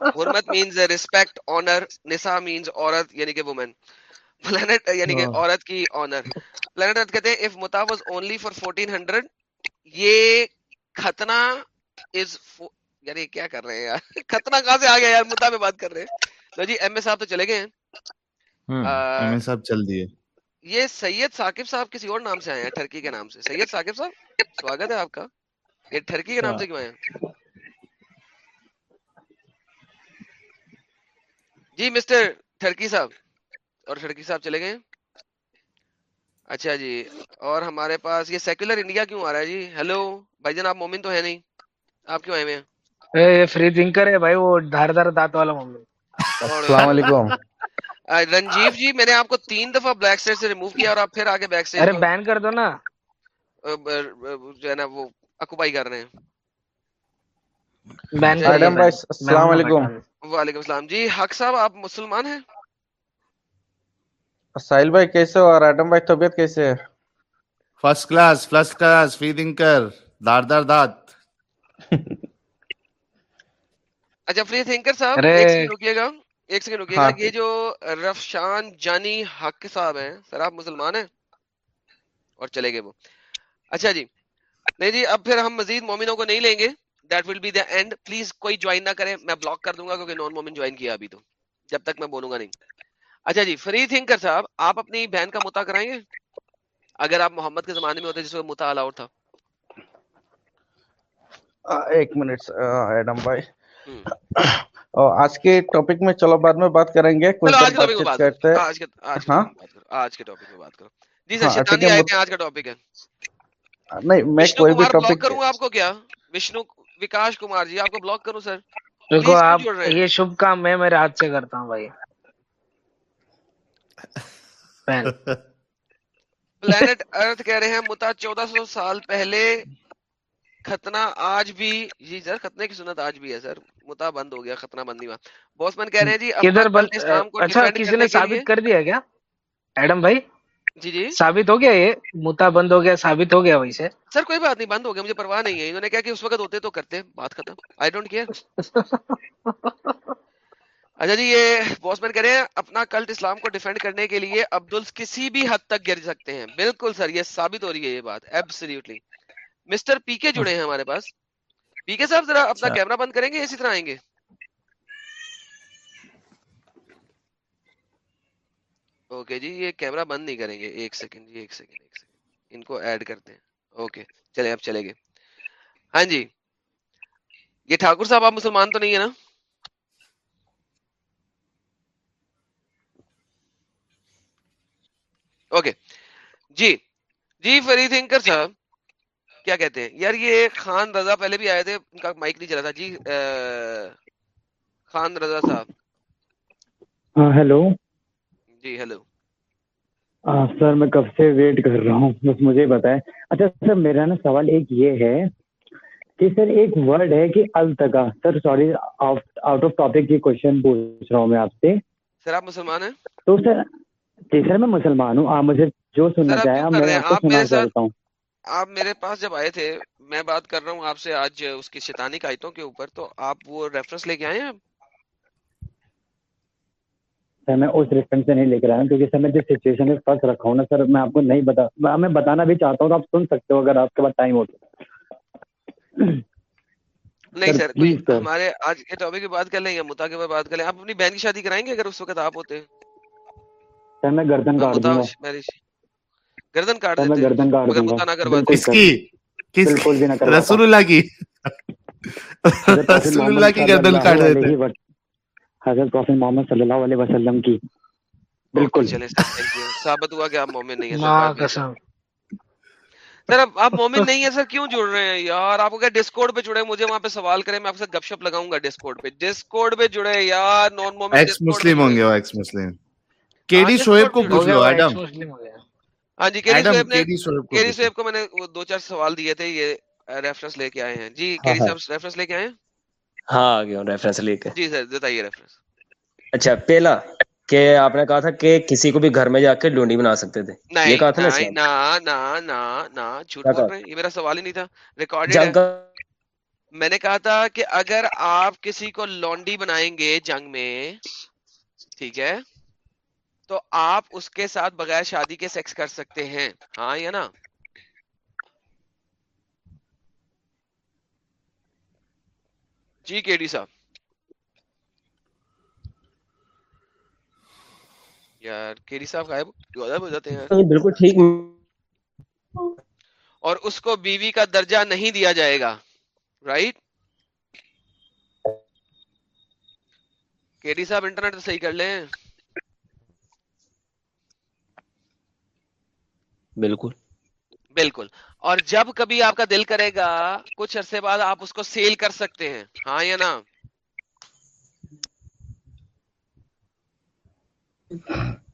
حرمت مینز ریسپیکٹ آنر نساء مینز عورت یعنی کہ وومن پلانٹ یعنی کہ عورت کی آنر پلانٹ ارتھ کہتے ہیں اف متا واز اونلی فار 1400 یہ ختنہ از یہ کیا کر رہے ہیں یار ختنہ کہاں سے آ گیا یار متا میں بات کر رہے ہیں تو جی ایم اے صاحب تو چلے گئے ہیں ایم اے صاحب چل دیے یہ سید ثاقب صاحب کسی اور نام سے آئے ہیں ٹرکی کے نام سے سید ثاقب صاحب سواگت ہے آپ کا یہ ٹرکی کے نام سے کیوں آئے ہیں جی مسٹر ٹرکی صاحب اور ٹرکی صاحب چلے گئے؟ اچھا جی اور ہمارے پاس یہ سیکولر انڈیا کیوں آ رہا ہے جی؟ ہیلو بھائی جان آپ مومن تو ہے نہیں؟ آپ کیوں آئے ہوئے ہیں؟ فری تھنکر ہے بھائی وہ دھار دھار دانت والا ممی السلام علیکم۔ رنجیو جی میں نے آپ کو تین دفعہ بلیک سٹیج سے ریموو کیا اور آپ پھر آگے بیک سٹیج ارے بین کر دو نا۔ جو ہے نا وہ اکوپائی کر رہے ہیں۔ بین بین میں السلام علیکم۔ وعلیکم السلام۔ جی حق صاحب آپ مسلمان ہیں؟ ساحل بھائی کیسے ہو اور ایڈم بھائی طبیعت کیسے ہے؟ First class first class free thinker دار دار دات اچھا فری تھنکر صاحب ایک سیکنڈ رکیے گا۔ ایک سیکنڈ رکیے گا۔ ہاں۔ یہ جو رفشان جانی حق صاحب ہیں سر آپ مسلمان ہیں؟ اور چلے گئے وہ۔ اچھا جی۔ نہیں جی اب پھر ہم مزید مومنوں کو نہیں لیں گے۔ That will be the end please کوئی جوائن نہ کرے میں بلاک کر دوں گا کیونکہ نان مومن جوائن کیا ابھی تو۔ جب تک میں بولوں گا نہیں۔ اچھا جی فری تھنکر صاحب آپ اپنی بہن کا متا کرائیں گے؟ اگر آپ محمد کے زمانے میں ہوتے جس میں متا الاؤڈ تھا۔ ایک منٹ ایڈم بھائی۔ آج کے ٹاپک میں چلو بعد میں بات کریں گے آج کے ٹاپک میں بات کرو جی سر ہاں شیطانی. تھے آج کا ٹاپک ہے۔ نہیں میں کوئی بھی ٹاپک کروں آپ کو کیا؟ وشنو وکاش کمار جی آپ کو بلاک کروں سر۔ دیکھو آپ یہ شبھ کام میں میرے ہاتھ سے کرتا ہوں بھائی۔ پلانٹ ارتھ کہہ رہے ہیں متا چودہ سو سال پہلے ختنہ آج بھی جی سر ختنے کی سنت آج بھی ہے سر۔ متا بند ہو گیا ختنہ بند نہیں ہوا بوس من کہہ رہے ہیں جی کدھر اسلام کو اچھا کسی نے ثابت کر دیا کیا؟ ایڈم بھائی؟ جی جی۔ ثابت ہو گیا یہ؟ متا بند ہو گیا ثابت ہو گیا وہی سے سر کوئی بات نہیں بند ہو گیا مجھے پرواہ نہیں ہے۔ انہوں نے کہا کہ اس وقت ہوتے تو کرتے بات ختم۔ آئی ڈونٹ کیئر اچھا جی یہ واچمین کہہ رہے ہیں اپنا کلٹ اسلام کو ڈیفینڈ کرنے کے لیے عبدل کسی بھی حد تک گر سکتے ہیں۔ بالکل سر یہ ثابت ہو رہی ہے یہ بات ایبسلیوٹلی مسٹر پی کے جڑے ہیں ہمارے پاس۔ پی کے صاحب ذرا اپنا اچھا۔ کیمرہ بند کریں گے اسی طرح آئیں گے۔ اوکے جی یہ کیمرہ بند نہیں کریں گے۔ ایک سیکنڈ جی ایک سیکنڈ ایک سیکنڈ ان کو ایڈ کرتے ہیں۔ اوکے چلے اب چلے گئے۔ ہاں جی یہ ٹھاکر صاحب آپ مسلمان تو نہیں ہیں نا؟ اوکے جی جی فرید انکر صاحب کیا کہتے ہیں؟ یار یہ خان رضا پہلے بھی آئے تھے ان کا مائک نہیں چلا تھا۔ جی خان رضا صاحب۔ ہیلو۔ جی ہیلو۔ سر میں کب سے ویٹ کر رہا ہوں؟ بس مجھے بتائیں اچھا سر میرا نا سوال ایک یہ ہے کہ سر ایک ورڈ ہے کہ التگا sir sorry out of topic یہ کوشچن پوچھ رہا ہوں میں آپ سے۔ سر آپ مسلمان ہیں؟ تو سر جی سر میں مسلمان ہوں۔ آپ مجھے جو سننا آپ میں آپ کو سنا چاہتا ہوں۔ آپ میرے پاس جب آئے تھے میں بات کر رہا ہوں آپ سے آج اس کی شیطانی قائدوں کے اوپر تو آپ وہ ریفرنس لے کے آئے ہیں؟ سر میں اس ریفرنس سے نہیں لے کر آیا ہوں کیونکہ سر میں جس سچویشن میں فرق رکھا ہوں نا سر میں آپ کو نہیں بتا میں بتانا بھی چاہتا ہوں تو آپ سن سکتے ہو اگر آپ کے پاس ٹائم ہو تو۔ نہیں سر ہمارے آج کے ٹاپک کی بات کر لیں یا متا کے بات کر لیں آپ اپنی بہن کی شادی کرائیں گے اگر اس وقت آپ ہوتے؟ سر میں گردن کاٹ دوں گا۔ گردن کاٹ میں گردن کاٹ دوں گا۔ کس کی کس بالکل بھی نہ رسول اللہ کی۔ رسول اللہ کی گردن کاٹ دیتے۔ حضرت پروفیٹ محمد صلی اللہ علیہ وسلم کی۔ بالکل۔ ثابت ہوا کہ آپ مومن نہیں ہیں سر اب آپ مومن نہیں ہے سر کیوں جڑ رہے ہیں؟ یار آپ کو کیا ڈسکورڈ پہ جڑے مجھے وہاں پہ سوال کریں میں آپ سے گپ شپ لگاؤں گا ڈسکورڈ پہ۔ ڈسکورڈ پہ جڑے یار نان مومن ایکس مسلم ہوں گے وہ ایکس مسلم کیڈی شعیب کو پوچھ لو ایڈم۔ ہاں جی کیری صاحب نے کیری صاحب کو میں نے دو چار سوال دیے تھے یہ ریفرنس لے کے آئے ہیں۔ جی کیری صاحب ریفرنس لے کے آئے ہیں؟ ہاں آ گیا ہوں ریفرنس لے کے۔ جی سر بتائیے ریفرنس اچھا پہلا کہ آپ نے کہا تھا کہ کسی کو بھی گھر میں جا کے ڈونڈی بنا سکتے تھے۔ یہ کہا تھا نا نا نا نا جھوٹ بول رہے ہیں؟ یہ میرا سوال ہی نہیں تھا۔ ریکارڈڈ ہے۔ میں نے کہا تھا کہ اگر آپ کسی کو لونڈی بنائیں گے جنگ میں ٹھیک ہے تو آپ اس کے ساتھ بغیر شادی کے سیکس کر سکتے ہیں۔ ہاں یا نا جی کے ڈی صاحب۔ یار کیری صاحب غائب ہو جاتے ہیں۔ بالکل ٹھیک۔ اور اس کو بیوی کا درجہ نہیں دیا جائے گا۔ رائٹ کیری صاحب انٹرنیٹ صحیح کر لیں۔ بالکل۔ بالکل۔ اور جب کبھی آپ کا دل کرے گا کچھ عرصے بعد آپ اس کو سیل کر سکتے ہیں۔ ہاں یا نا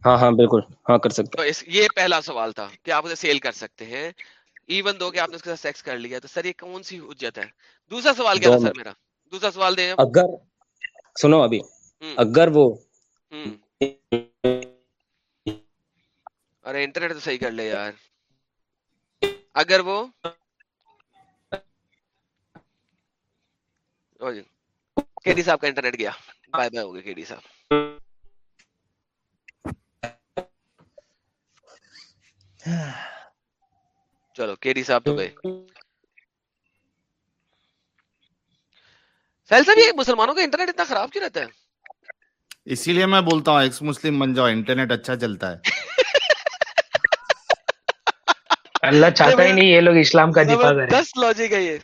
ہاں ہاں بالکل۔ ہاں کر سکتے۔ تو اس یہ پہلا سوال تھا کہ آپ اسے سیل کر سکتے ہیں۔ ایون دو کہ آپ نے اس کے ساتھ سیکس کر لیا تو سر یہ کون سی حجت ہے؟ دوسرا سوال کیا تھا سر میرا؟ دوسرا سوال دیں۔ اگر سنو ابھی۔ اگر وہ ارے انٹرنیٹ تو صحیح کر لے یار۔ اگر وہ جی۔ کے ڈی صاحب کا انٹرنیٹ گیا۔ بائے بائے ہو گیا کے ڈی صاحب۔ چلو کے ڈی صاحب تو گئے۔ سہل صاحب، یہ مسلمانوں کا انٹرنیٹ اتنا خراب کیوں رہتا ہے؟ اسی لیے میں بولتا ہوں، ایکس مسلم بن جاؤ، انٹرنیٹ اچھا چلتا ہے۔ اللہ چاہتا ہی نہیں یہ لوگ اسلام کا دفاع کریں۔ دس لاجک ہے یہ۔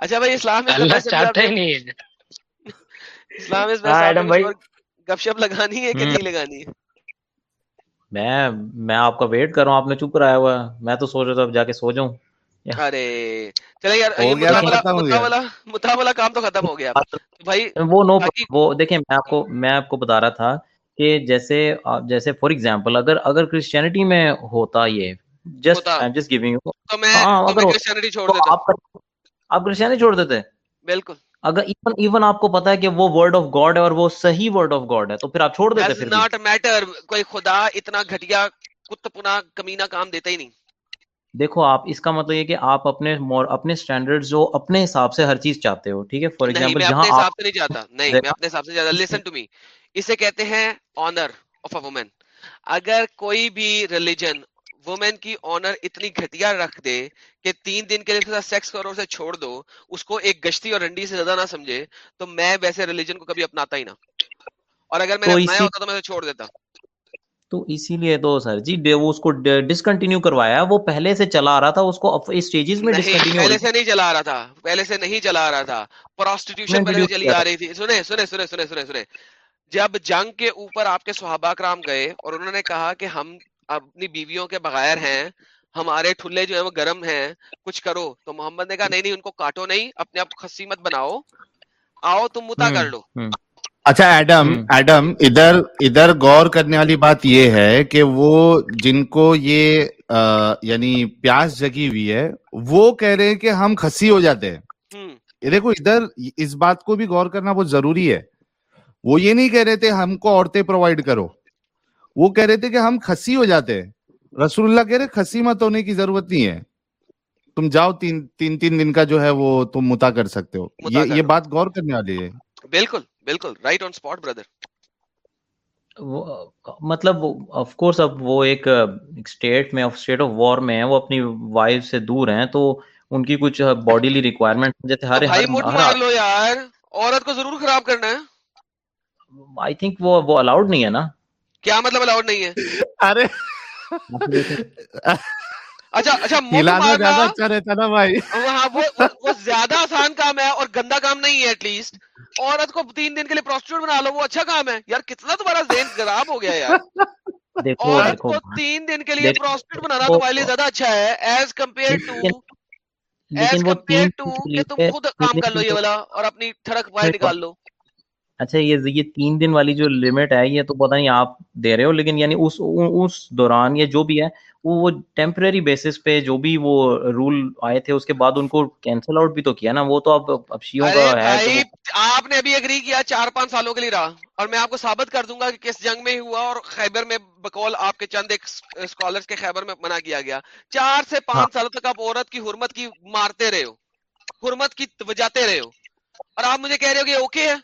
اچھا بھائی اسلام میں اللہ چاہتا ہی نہیں ہے۔ اسلام میں گپ شپ لگانی ہے کہ نہیں لگانی ہے؟ میں میں آپ کا ویٹ کر رہا ہوں آپ نے چپ کرایا ہوا میں تو سوچ رہا تھا اب جا کے سو جاؤں۔ ارے چلے یار مطابلہ کام تو ختم ہو گیا۔ بھائی وہ نو وہ دیکھیں میں آپ کو میں آپ کو بتا رہا تھا کہ جیسے جیسے فار ایگزامپل اگر اگر کرسچینٹی میں ہوتا یہ جسٹ جسٹ گیونگ آپ کرسچینٹی چھوڑ دیتے؟ بالکل۔ اگر ایون ایون آپ کو پتا ہے کہ وہ ورڈ آف گاڈ ہے اور وہ صحیح ورڈ آف گاڈ ہے تو پھر آپ چھوڑ دیتے پھر ناٹ میٹر کوئی خدا اتنا گھٹیا کت پنا کمینہ کام دیتا ہی نہیں۔ دیکھو آپ اس کا مطلب یہ کہ آپ اپنے اپنے جو اپنے حساب سے ہر چیز چاہتے ہو ٹھیک ہے؟ فار ایگزامپل جہاں سے نہیں چاہتا۔ نہیں میں اپنے حساب سے لسن ٹو می اسے کہتے ہیں آنر آف اے وومن اگر کوئی بھی ریلیجن وومن کی آنر اتنی گھٹیا رکھ دے کہ تین دن کے لیے سیکس کرو اسے چھوڑ دو اس کو ایک گشتی اور رنڈی سے زیادہ نہ سمجھے تو میں ویسے ریلیجن کو کبھی اپناتا ہی نہ اور اگر میں اپنایا ہوتا تو میں چھوڑ دیتا تو اسی لیے تو سر جی اس کو ڈسکنٹینیو کروایا وہ پہلے سے چلا رہا تھا اس کو اسٹیجز میں ڈسکنٹینیو پہلے سے نہیں چلا رہا تھا پہلے سے نہیں چلا رہا تھا۔ پروسٹیٹیوشن پہلے سے چلی آ رہی تھی۔ سنے سنے سنے سنے سنے سنے۔ جب جنگ کے اوپر آپ کے صحابہ کرام گئے اور انہوں نے کہا کہ ہم اپنی بیویوں کے بغیر ہیں ہمارے ٹھلے جو ہیں وہ گرم ہیں کچھ کرو۔ تو محمد نے کہا نہیں نہیں ان کو کاٹو نہیں اپنے آپ کو خسی مت بناؤ۔ آؤ تم متا کر لو۔ اچھا ایڈم ایڈم ادھر ادھر غور کرنے والی بات یہ ہے کہ وہ جن کو یہ یعنی پیاس جگی ہوئی ہے وہ کہہ رہے ہیں کہ ہم کھسی ہو جاتے ہیں۔ دیکھو ادھر اس بات کو بھی غور کرنا بہت ضروری ہے۔ وہ یہ نہیں کہہ رہے تھے ہم کو عورتیں پرووائڈ کرو۔ وہ کہہ رہے تھے کہ ہم کھسی ہو جاتے ہیں۔ رسول اللہ کہہ رہے کھسی مت ہونے کی ضرورت نہیں ہے۔ تم جاؤ تین تین تین دن کا جو ہے وہ تم متا کر سکتے ہو۔ یہ یہ۔ بات غور کرنے والی ہے۔ بالکل بالکل۔ رائٹ آن اسپاٹ بردر وہ مطلب آف کورس اب وہ ایک اسٹیٹ میں اسٹیٹ آف وار میں ہیں۔ وہ اپنی وائف سے دور ہیں تو ان کی کچھ باڈیلی ریکوائرمنٹ جیسے ہر ہر لو یار۔ عورت کو ضرور خراب کرنا ہے۔ آئی تھنک وہ وہ الاؤڈ نہیں ہے نا۔ کیا مطلب الاؤڈ نہیں ہے؟ ارے۔ اچھا اچھا اچھا رہتا نا بھائی۔ ہاں وہ وہ- وہ زیادہ آسان کام ہے اور گندا کام نہیں ہے ایٹ لیسٹ عورت کو تین دن کے لیے پروسٹیوٹ بنا لو وہ اچھا کام ہے۔ یار کتنا تمہارا ذہن خراب ہو گیا یار۔ دیکھو عورت دیکھو۔ کو تین دن کے لیے پروسٹیوٹ بنانا تمہارے لیے زیادہ اچھا ہے۔ ایز کمپیئر ٹو لیکن ایز کمپیئر ٹو کہ تم خود کام کر لو یہ والا اور اپنی ٹھڑک باہر نکال لو۔ اچھا یہ یہ تین دن والی جو لمٹ ہے یہ تو پتہ نہیں آپ دے رہے ہو لیکن یعنی اس اس دوران یہ جو بھی ہے وہ ٹیمپرری بیسس پہ جو بھی وہ رول آئے تھے اس کے بعد ان کو کینسل آؤٹ بھی تو کیا نا وہ تو اب اب شیوں کا ہے آپ نے ابھی اگری کیا چار پانچ سالوں کے لیے رہا اور میں آپ کو ثابت کر دوں گا کہ کس جنگ میں ہوا اور خیبر میں بقول آپ کے چند ایک اسکالرس کے خیبر میں منع کیا گیا۔ چار سے ہاں۔ پانچ سالوں تک آپ عورت کی حرمت کی مارتے رہے ہو حرمت کی وجاتے رہے ہو اور آپ مجھے کہہ رہے ہو کہ اوکے ہے؟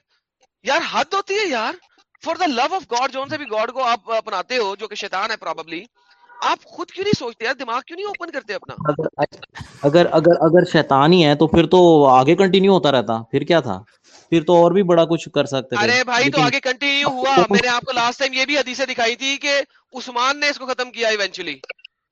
یار حد ہوتی ہے یار. For the love of God جون سے بھی گاڈ کو آپ اپناتے ہو جو کہ شیطان ہے پروببلی آپ خود کیوں نہیں سوچتے یار؟ دماغ کیوں نہیں اوپن کرتے اپنا؟ اگر اگر اگر شیطان ہی ہے تو پھر تو آگے کنٹینیو ہوتا رہتا. پھر کیا تھا؟ پھر تو اور بھی بڑا کچھ کر سکتے ارے بھائی تو آگے کنٹینیو ہوا. میں نے آپ کو لاسٹ ٹائم یہ بھی حدیثیں دکھائی تھی کہ عثمان نے اس کو ختم کیا ایونچولی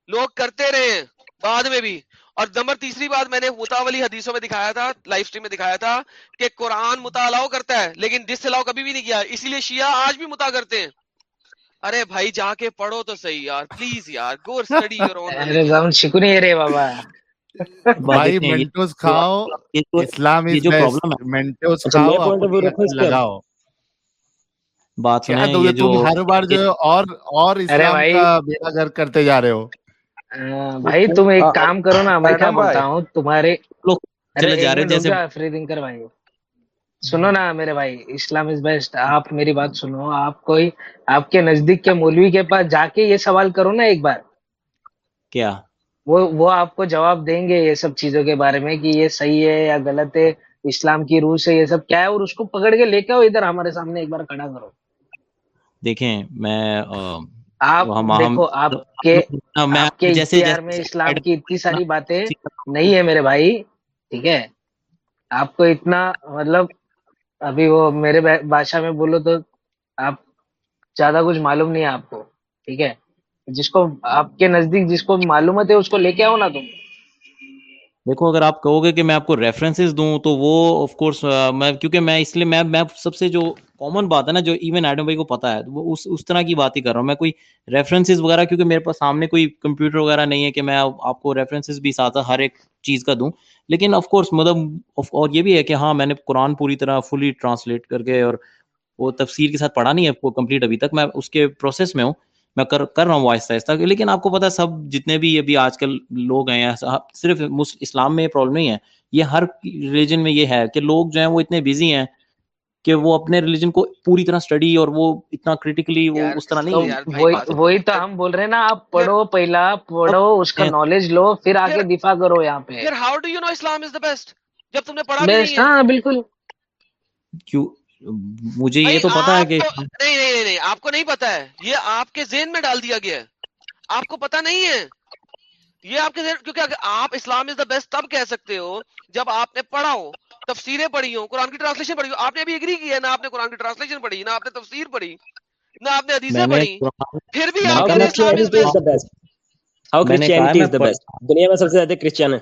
لوگ کرتے رہے ہیں بعد میں بھی. اور نمبر تیسری بات میں نے متا والی حدیثوں میں دکھایا تھا لائف اسٹریم میں دکھایا تھا کہ قرآن مطالعہ کرتا ہے لیکن ڈس الاؤ کبھی بھی نہیں کیا۔ اسی لیے شیعہ آج بھی متا کرتے ہیں۔ ارے بھائی جا کے پڑھو تو صحیح یار۔ پلیز یار گو اسٹڈی یور اون شکریہ رے بابا۔ بھائی منٹوز کھاؤ۔ اسلام از بیسٹ منٹوز اچھا کھاؤ لگاؤ۔ بات سنیں تو یہ جو تم ہر بار جو اور اور اسلام کا بیڑا کرتے جا رہے ہو۔ بھائی تم ایک کام کرو نا میں کیا بولتا ہوں تمہارے لوگ ارے چلے ایک جا رہے منٹ رک جیسے جا فریدنگ کر بھائی سنو نا میرے بھائی اسلام از بیسٹ آپ میری بات سنو آپ کوئی آپ کے نزدیک کے مولوی کے پاس جا کے یہ سوال کرو نا ایک بار۔ کیا؟ وہ وہ آپ کو جواب دیں گے یہ سب چیزوں کے بارے میں کہ یہ صحیح ہے یا غلط ہے اسلام کی روح سے یہ سب کیا ہے اور اس کو پکڑ کے لے کے آؤ ادھر ہمارے سامنے ایک بار کھڑا کرو۔ دیکھیں میں آپ دیکھو آپ کے اختیار میں اسلام کی اتنی ساری باتیں نہیں ہے میرے بھائی ٹھیک ہے؟ آپ کو اتنا مطلب ابھی وہ میرے با- بادشاہ میں بولو تو آپ زیادہ کچھ معلوم نہیں ہے آپ کو ٹھیک ہے؟ جس کو آپ کے نزدیک جس کو معلومات ہے اس کو لے کے آؤ نا تم۔ دیکھو اگر آپ کہو گے کہ میں آپ کو ریفرنسز دوں تو وہ آف کورس میں کیونکہ میں اس لیے میں میں سب سے جو کامن بات ہے نا جو ایون ایڈم بھائی کو پتا ہے وہ اس اس طرح کی بات ہی کر رہا ہوں۔ میں کوئی ریفرنسز وغیرہ، کیونکہ میرے پاس سامنے کوئی کمپیوٹر وغیرہ نہیں ہے کہ میں آپ کو ریفرنسز بھی ساتھ ہر ایک چیز کا دوں۔ لیکن آف کورس مطلب اور یہ بھی ہے کہ ہاں میں نے قرآن پوری طرح فلی ٹرانسلیٹ کر کے اور وہ تفسیر کے ساتھ پڑھا نہیں ہے وہ کمپلیٹ ابھی تک۔ میں اس کے پروسیس میں ہوں۔ میں کر کر رہا ہوں وہ آہستہ آہستہ۔ لیکن آپ کو پتا ہے، سب جتنے بھی ابھی آج کل لوگ ہیں صرف اسلام میں پرابلم نہیں ہے۔ یہ ہر ریلیجن میں یہ ہے کہ لوگ جو ہیں وہ اتنے بزی ہیں۔ کہ وہ اپنے ریلیجن کو پوری طرح اسٹڈی اور وہ اتنا کریٹیکلی وہ اس طرح نہیں وہی تو ہم بول رہے ہیں نا آپ پڑھو پہلا پڑھو اس کا نالج لو پھر آگے دفاع کرو یہاں پہ۔ پھر how do you know Islam is the best جب تم نے پڑھا بیسٹ نہیں ہے۔ ہاں بالکل۔ کیوں؟ مجھے یہ تو پتا ہے کہ نہیں نہیں نہیں آپ کو نہیں پتا ہے۔ یہ آپ کے ذہن میں ڈال دیا گیا ہے۔ آپ کو پتا نہیں ہے۔ یہ آپ کے ذہن کیونکہ اگر آپ اسلام از دا بیسٹ تب کہہ سکتے ہو جب آپ نے پڑھا ہو۔ تفسیریں پڑھی ہوں قرآن کی ٹرانسلیشن پڑھی ہوں۔ آپ نے ابھی اگری کی ہے نہ آپ نے قرآن کی ٹرانسلیشن پڑھی نہ آپ نے تفسیر پڑھی نہ آپ نے حدیثیں پڑھی۔ پھر بھی آپ دنیا میں سب سے زیادہ کرسچن ہے۔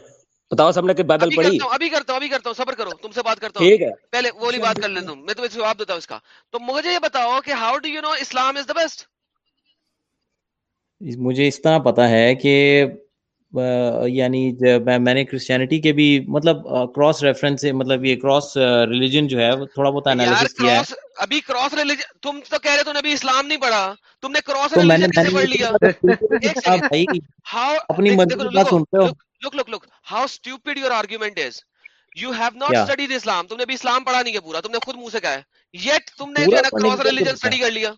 بتاؤ سب نے کہ بائبل پڑھی؟ ابھی کرتا ہوں ابھی کرتا ہوں صبر کرو تم سے بات کرتا ہوں۔ پہلے وہ والی بات کر لیتا ہوں میں تمہیں جواب دیتا ہوں اس کا۔ تو مجھے یہ بتاؤ کہ how do you know Islam is the best مجھے اس طرح پتا ہے کہ یعنی میں نے کرسچینٹی کے بھی مطلب کراس ریفرنس سے مطلب یہ کراس ریلیجن جو ہے تھوڑا بہت انالیسس کیا ہے۔ ابھی کراس ریلیجن تم تو کہہ رہے تم نے ابھی اسلام نہیں پڑھا۔ تم نے کراس ریلیجن کیسے پڑھ لیا۔ بھائی ہاؤ اپنی منطق کا سنتے ہو۔ Look look look how stupid your argument is you have not studied Islam تم نے ابھی اسلام پڑھا نہیں ہے پورا۔ تم نے خود منہ سے کہا ہے۔ یٹ تم نے جو ہے نا کراس ریلیجن سٹڈی کر لیا۔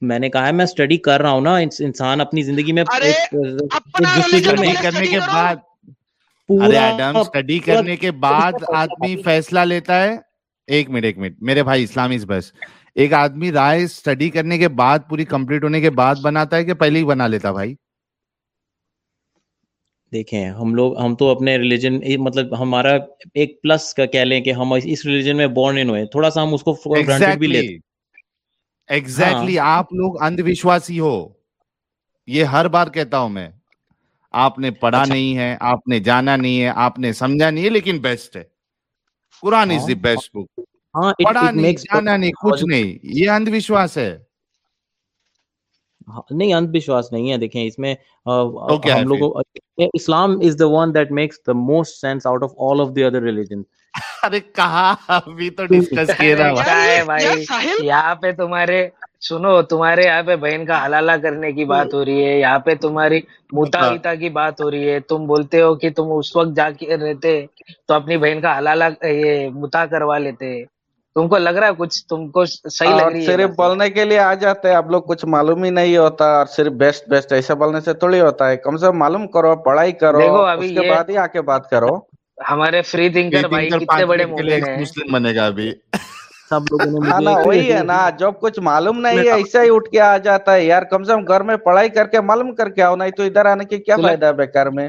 میں نے کہا ہے میں اسٹڈی کر رہا ہوں نا انسان اپنی زندگی میں کرنے کے بعد کرنے کے بعد آدمی فیصلہ لیتا ہے۔ ایک منٹ ایک منٹ میرے بھائی اسلامی بس۔ ایک آدمی رائے کرنے کے بعد پوری کمپلیٹ ہونے کے بعد بناتا ہے کہ پہلے ہی بنا لیتا بھائی؟ دیکھیں ہم لوگ ہم تو اپنے ریلیجن مطلب ہمارا ایک پلس کا کہہ لیں کہ ہم اس ریلیجن میں بورن ان ہوئے۔ تھوڑا سا ہم اس کو بھی لیتے۔ ایگزیکٹلی آپ لوگ اندھ وشواسی ہو۔ یہ ہر بار کہتا ہوں میں آپ نے پڑھا نہیں ہے آپ نے جانا نہیں ہے آپ نے سمجھا نہیں ہے لیکن بیسٹ ہے۔ قرآن از دی بیسٹ بک پڑھا نہیں جانا نہیں کچھ نہیں۔ یہ اندھ وشواس ہے نہیں اندھ نہیں ہے۔ دیکھیں اس میں ہم لوگوں Islam is the one that makes the most sense out of all of the other ارے کہاں؟ ابھی تو ڈسکس کیے بھائی۔ یہاں پہ تمہارے سنو تمہارے یہاں پہ بہن کا حلالہ کرنے کی بات ہاں۔ ہو رہی ہے یہاں پہ تمہاری موتا ہاں۔ کی بات ہو رہی ہے۔ تم بولتے ہو کہ تم اس وقت جا کے رہتے تو اپنی بہن کا حلالہ یہ متا کروا لیتے۔ تم کو لگ رہا ہے کچھ تم کو صحیح لگ رہی ہے صرف بولنے کے لیے آ جاتے آپ لوگ کچھ معلوم ہی نہیں ہوتا اور صرف بیسٹ بیسٹ ایسا بولنے سے تھوڑی ہوتا ہے۔ کم سے کم معلوم کرو پڑھائی کرو اس کے بعد ہی آ کے بات کرو۔ ہمارے فری تھنکر بھائی کتنے بڑے مسلم بنے گا ابھی۔ سب لوگوں وہی ہے نا جب کچھ معلوم نہیں ہے ایسا ہی اٹھ کے آ جاتا ہے یار کم سے کم گھر میں پڑھائی کر کے معلوم کر کے آؤ نہیں تو ادھر آنے کی کیا فائدہ بیکار میں؟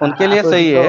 ان کے لیے صحیح ہے۔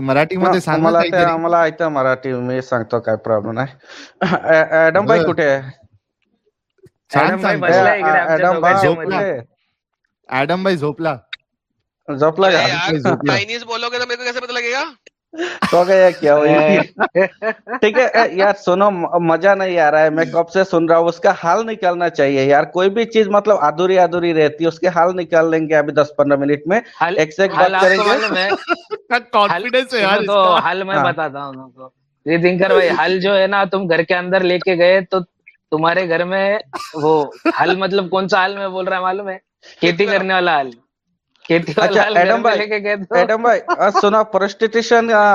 مرٹ می سو پروبلم ایڈم بھائی تو گیا کیا ٹھیک ہے یار سنو مزہ نہیں آ رہا ہے۔ میں کب سے سن رہا ہوں؟ اس کا حال نکلنا چاہیے۔ یار کوئی بھی چیز مطلب ادھوری ادھوری رہتی ہے اس کے حال نکال لیں گے ابھی دس پندرہ منٹ میں۔ ایک سے ایک بات کریں گے۔ حل میں ہاں۔ بتاتا ہوں یہ دنکر بھائی حل جو ہے نا تم گھر کے اندر لے کے گئے تو تمہارے گھر میں وہ حل مطلب کون سا حل میں بول رہا ہے معلوم ہے؟ کھیتی کرنے والا حل۔ اچھا،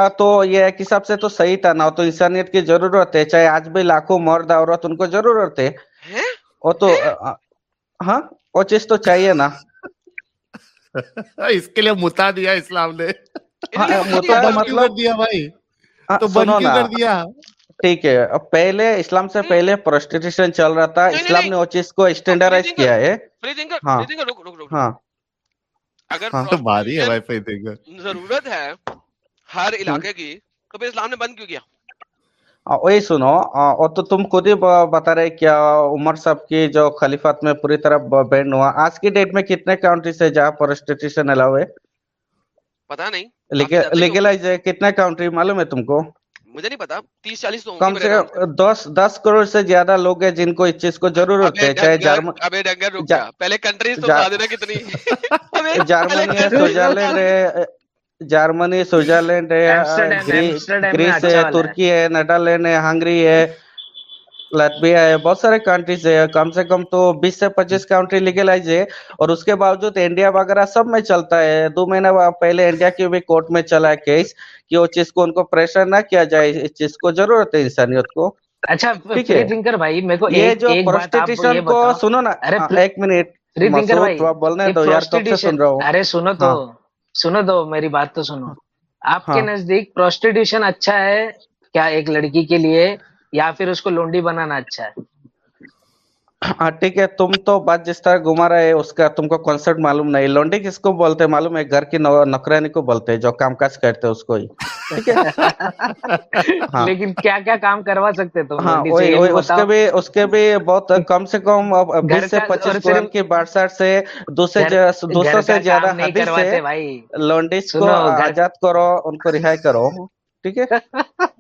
تو۔ یہ ایک حساب سے تو صحیح تھا نا تو انسانیت کی ضرورت ہے چاہے آج بھی لاکھوں مرد عورت ان کو ضرورت ہے۔ وہ تو ہاں وہ چیز تو چاہیے نا۔ اس کے لیے متا دیا اسلام نے۔ ہاں، مطلب ہاں، ٹھیک ہے پہلے اسلام سے پہلے پرسٹیٹیوشن چل رہا تھا اسلام نے وہ چیز کو اسٹینڈرڈائز کیا ہے۔ ہاں۔ ہاں۔ اگر ضرورت ہے ہر علاقے کی تو پھر اسلام نے بند کیوں کیا؟ وہی سنو اور تو تم خود ہی بتا رہے کیا عمر صاحب کی جو خلیفت میں پوری طرح بینڈ ہوا۔ آج کی ڈیٹ میں کتنے کاؤنٹری سے جہاں پرسٹیٹیوشن الاؤ ہے؟ پتا نہیں۔ لیگلائز ہے کتنے کاؤنٹری معلوم ہے تم کو؟ مجھے نہیں پتا تیس چالیس تو کم سے کم دس دس کروڑ سے زیادہ لوگ ہیں جن کو اس چیز کو ضرورت ہے چاہے ابے ڈنگر رک جا پہلے کنٹریز تو بتا دینا کتنی۔ جرمنی ہے سوئٹزرلینڈ ہے جرمنی سوئٹزرلینڈ ہے گریس ہے۔ ترکی ہے نیدرلینڈ ہے ہنگری ہے لٹویا ہے بہت سارے کنٹریز ہے کم سے کم تو بیس سے پچیس کنٹری لیگلائز ہے اور اس کے باوجود انڈیا وغیرہ سب میں چلتا ہے۔ دو مہینہ پہلے انڈیا کی بھی کورٹ میں چلا ہے کیس کہ وہ چیز کو ان کو پریشر نہ کیا جائے اس چیز کو ضرورت ہے انسانیت کو۔ اچھا ٹھیک بھائی میرے کو یہ جو پروسٹیٹیشن کو سنو نا۔ ہاں، ایک منٹ۔ بولنا ہے تو یار کب سے سن رہا ہوں۔ ارے سنو تو۔ ہاں۔ سنو تو میری بات تو سنو۔ آپ کے ہاں۔ نزدیک پروسٹیٹیوشن اچھا ہے کیا ایک لڑکی کے لیے؟ یا پھر اس کو لونڈی بنانا اچھا ہے؟ ہاں ٹھیک ہے تم تو بات جس طرح گھما رہے اس کا تم کو کانسیپٹ معلوم نہیں۔ لونڈی کس کو بولتے معلوم ہے؟ گھر کی نوکرانی کو بولتے جو کام کاج کرتے اس کو ہی۔ ہاں۔ لیکن کیا کیا کام کروا سکتے تم ہاں اس کے بھی اس کے بھی بہت کم سے کم بیس سے پچیس قرآن کی بارسٹھ سے دوسرے دوسروں سے زیادہ حدیث سے لونڈیز کو آزاد کرو ان کو رہائی کرو ٹھیک ہے؟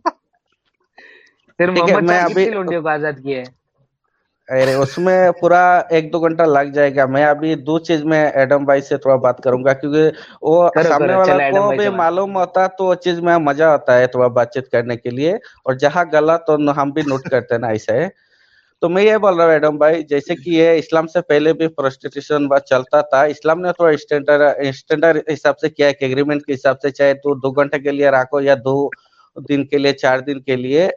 ارے اس میں پورا ایک دو گھنٹہ لگ جائے گا۔ میں ابھی دو چیز میں ایڈم بھائی سے تھوڑا بات کروں گا کیونکہ وہ سامنے والا کو بھی معلوم ہوتا تو وہ چیز میں مزہ آتا ہے تھوڑا بات چیت کرنے کے لیے اور جہاں غلط تو ہم بھی نوٹ کرتے ہیں نا ایسا ہے تو میں یہ بول رہا ہوں ایڈم بھائی جیسے کہ یہ اسلام سے پہلے بھی پروسٹیٹیوشن بات چلتا تھا اسلام نے تھوڑا اسٹینڈرڈ اسٹینڈرڈ حساب سے کیا ایک ایگریمنٹ کے حساب سے چاہے تو دو گھنٹے کے لیے رکھو یا دو دن کے لیے چار دن کے لیے۔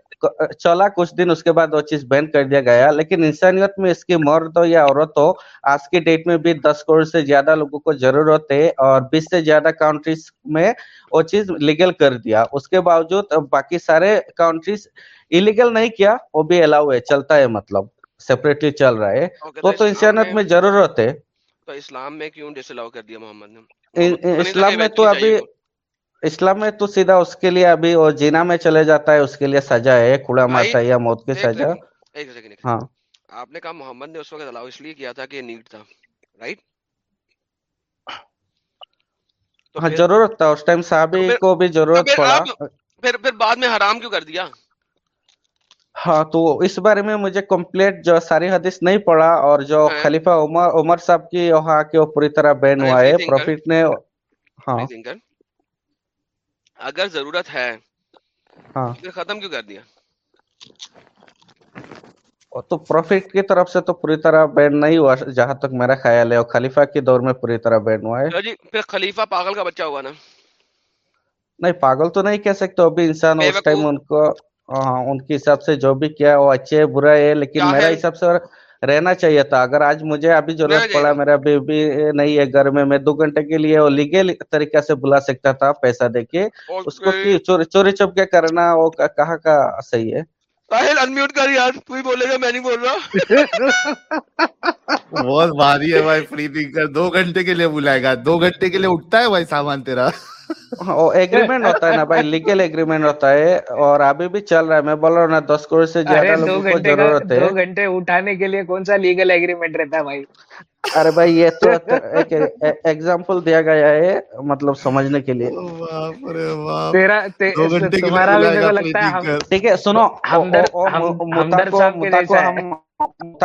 چلا کچھ دن اس کے بعد وہ چیز بین کر دیا گیا۔ لیکن انسانیت میں اس کی مرد ہو یا عورت ہو آج کی ڈیٹ میں بھی دس کروڑ سے زیادہ لوگوں کو ضرورت ہے اور بیس سے زیادہ کنٹریز میں وہ چیز لیگل کر دیا۔ اس کے باوجود باقی سارے کاؤنٹریز الیگل نہیں کیا وہ بھی الاؤ ہے چلتا ہے مطلب سیپریٹلی چل رہا ہے۔ وہ تو انسانیت میں ضرورت ہے۔ تو اسلام میں کیوں ڈس الاؤ کر دیا محمد نے؟ اسلام میں تو ابھی اسلام میں تو سیدھا اس کے لیے ابھی اور جینا میں چلے جاتا ہے اس کے لیے سجا ہے کوڑا مارتا ہے یا موت کی سجا ہاں۔ آپ نے کہا محمد نے اس وقت الاؤ اس لیے کیا تھا کہ نیٹ تھا رائٹ ہاں ضرورت تھا اس ٹائم صحابی کو بھی ضرورت پڑا۔ پھر پھر بعد میں حرام کیوں کر دیا؟ ہاں تو اس بارے میں مجھے کمپلیٹ جو ساری حدیث نہیں پڑا اور جو ہاں۔ خلیفہ عمر عمر صاحب کی وہاں کے پوری طرح بین ہوا ہے پروفیٹ نے ہاں۔ اگر ضرورت ہے ہاں۔ پھر ختم کیوں کر دیا؟ تو پروفیٹ کی طرف سے تو پوری طرح بین نہیں ہوا جہاں تک میرا خیال ہے اور خلیفہ کی دور میں پوری طرح بین ہوا ہے۔ جی پھر خلیفہ پاگل کا بچہ ہوا نا۔ نہیں پاگل تو نہیں کہہ سکتے ابھی انسان اس ٹائم ان کو ہاں، ان کے حساب سے جو بھی کیا وہ اچھے برا ہے لیکن میرا حساب سے رہنا چاہیے تھا۔ اگر آج مجھے ابھی ضرورت پڑا میرا بیبی نہیں ہے گھر میں میں دو گھنٹے کے لیے وہ لیگل طریقہ سے بلا سکتا تھا پیسہ دے کے۔ اس کو چوری چپ کے کرنا وہ کہاں کا صحیح ہے؟ ساحل انمیوٹ کر یار۔ تو ہی بولے گا میں نہیں بول رہا۔ بہت بھاری ہے بھائی فری تھنکر دو گھنٹے کے لیے بلائے گا۔ دو گھنٹے کے لیے اٹھتا ہے بھائی سامان تیرا۔ ایگریمنٹ ہوتا ہے نا بھائی لیگل ایگریمنٹ ہوتا ہے اور ابھی بھی چل رہا ہے۔ میں بول رہا ہوں نا دس کروڑ سے زیادہ لوگوں کو ضرورت ہے۔ دو گھنٹے اٹھانے کے لیے کون سا لیگل ایگریمنٹ رہتا ہے بھائی؟ ارے بھائی یہ تو ایگزامپل دیا گیا ہے مطلب سمجھنے کے لیے۔ لگتا ہے ٹھیک ہے سنو ہم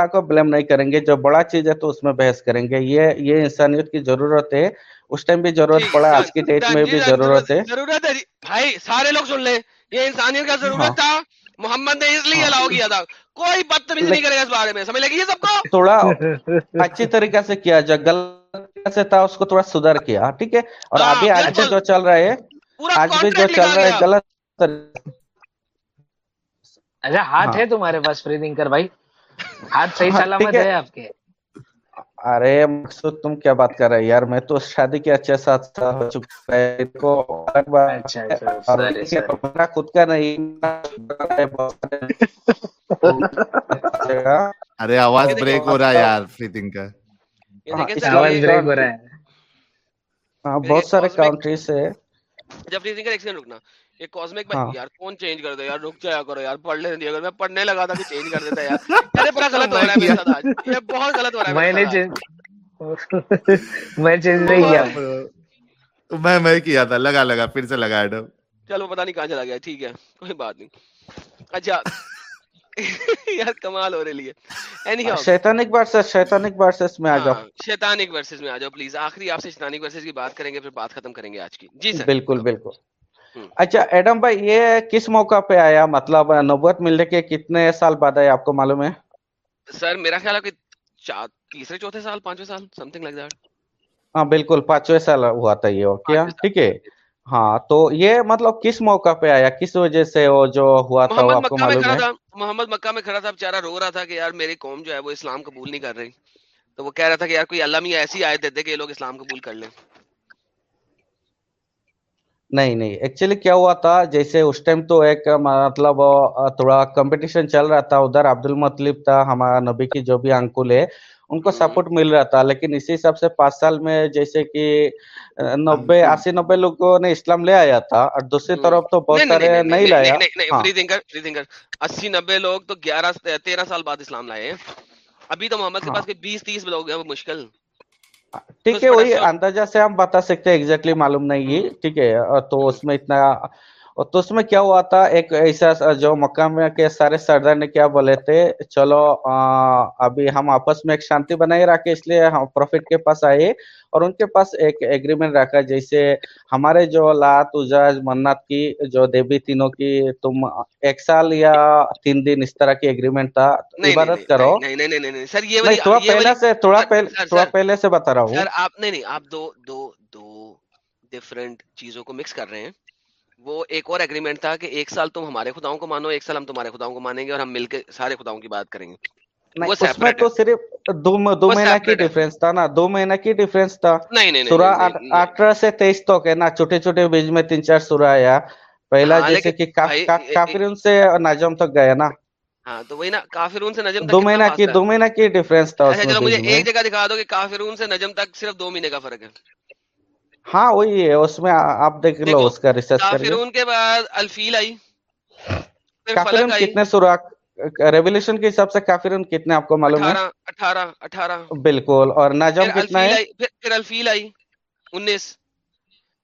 کو بلیم نہیں کریں گے۔ جو بڑا چیز ہے تو اس میں بحث کریں گے۔ یہ یہ انسانیت کی ضرورت ہے۔ اس ٹائم بھی ضرورت جی، پڑا آج کی ڈیٹ جی، میں بھی جی، ضرورت ہے۔ ضرورت ہے سارے لوگ سن لیں۔ یہ انسانیت کا ضرورت ہاں۔ تھا۔ محمد نے اس لیے ہاں۔ الاؤ کیا تھا۔ کوئی بدتمیز نہیں کرے گا اس بارے میں سمجھ لگی یہ سب کو؟ تھوڑا اچھی طریقے سے کیا جو غلط سے تھا اس کو تھوڑا سدھر کیا ہاں، ٹھیک ہے؟ اور ابھی آج جو چل رہا ہے آج بھی جو چل رہا ہے غلط اچھا ہاتھ ہے تمہارے پاس فریدنگ کر بھائی۔ ہاتھ صحیح سلامت ہے آپ کے۔ ارے مقصود تم کیا بات کر رہے ہیں یار؟ میں تو شادی کے اچھے ساتھ ہو چکا خود کا نہیں ارے آواز بریک ہو رہا ہے یار فریتنگ کا۔ ہاں، بہت سارے کاؤنٹری سے جب فریتنگ کا ایک سیکنڈ رکنا چلو نہیں کہاں چلا گیا ٹھیک ہے کوئی بات نہیں۔ اچھا۔ یار کمال ہو رہے لیے میں آ جاؤ۔ ہاں، پلیز آخری آپ سے کی بات کریں گے پھر بات ختم کریں گے آج کی۔ جی سر۔ بالکل بالکل۔ اچھا ایڈم بھائی یہ کس موقع پہ آیا؟ مطلب نبوت ملنے کے کتنے سال بعد آیا؟ آپ کو معلوم ہے؟ سر میرا خیال ہے کہ تیسرے چوتھے سال پانچویں سال سم لگ جاتا دیٹ ہاں بالکل پانچویں سال ہوا تھا یہ کیا ٹھیک ہے۔ ہاں تو یہ مطلب کس موقع پہ آیا؟ کس وجہ سے وہ جو ہوا تھا وہ آپ کو معلوم ہے؟ محمد مکہ میں کھڑا تھا بچارہ رو رہا تھا کہ یار میری قوم جو ہے وہ اسلام قبول نہیں کر رہی۔ تو وہ کہہ رہا تھا کہ یار کوئی اللہ میں ایسی آیت دے دے کہ یہ لوگ اسلام قبول کر لیں۔ نہیں نہیں۔ ایکچولی کیا ہوا تھا جیسے اس ٹائم تو ایک مطلب تھوڑا کمپٹیشن چل رہا تھا۔ ادھر عبد المطلب تھا ہمارا نبی کی جو بھی انکل ہے ان کو سپورٹ مل رہا تھا۔ لیکن اسی حساب سے پانچ سال میں جیسے کہ نبے اسی نبے لوگوں نے اسلام لے آیا تھا۔ اور دوسری طرف تو بہت سارے نہیں لایا۔ ہاں۔ اسی نبے لوگ تو گیارہ تیرہ سال بعد اسلام لائے ابھی تو محمد کے ہاں۔ پاس بیس تیس لوگ ہیں وہ مشکل۔ ٹھیک ہے وہی اندازہ سے ہم بتا سکتے ہیں ایگزیکٹلی معلوم نہیں ہے ٹھیک ہے تو اس میں اتنا اور تو اس میں کیا ہوا تھا؟ ایک ایسا جو مکہ میں کے سارے سردار نے کیا بولے تھے چلو ابھی ہم آپس میں ایک شانتی بنائے رکھے اس لیے ہم پروفٹ کے پاس آئے اور ان کے پاس ایک ایگریمنٹ رکھا جیسے ہمارے جو لات اجاز منت کی جو دیوی تینوں کی تم ایک سال یا تین دن اس طرح کی ایگریمنٹ تھا عبادت کرو۔ تھوڑا پہلے سے تھوڑا تھوڑا پہلے سے بتا رہا ہوں۔ آپ نہیں آپ دو دو دو ڈفرنٹ چیزوں کو مکس کر رہے ہیں۔ وہ ایک اور اگریمنٹ تھا کہ ایک سال تم ہمارے خداؤں کو مانو ایک سال ہم تمہارے خداؤں کو مانیں گے اور ہم مل کے سارے خداؤں کی بات کریں گے۔ تو صرف دو مہینہ کی ڈیفرنس تھا نا دو مہینہ کی ڈیفرنس تھا۔ سورہ اٹھارہ سے تیئیس تک ہے نا چھوٹے چھوٹے بیج میں تین چار سورہ آیا پہلا ہاں، جیسے کہ کافرون سے نجم تک گیا نا۔ ہاں تو وہی نا کافرون سے نجم دو مہینہ کی دو مہینہ کی ڈیفرنس تھا اچھا، ایک جگہ دکھا دو کافرون سے نجم تک صرف دو مہینے کا فرق ہے۔ ہاں وہی ہے اس میں آپ دیکھ لو اس کا ریسرچ کافرون کے بعد الفیل آئی کافرون کتنے سوراخ ریولیشن کے حساب سے کافرون کتنے آپ کو معلوم ہے؟ بالکل اور نجم کتنا ہے؟ پھر الفیل آئی انیس۔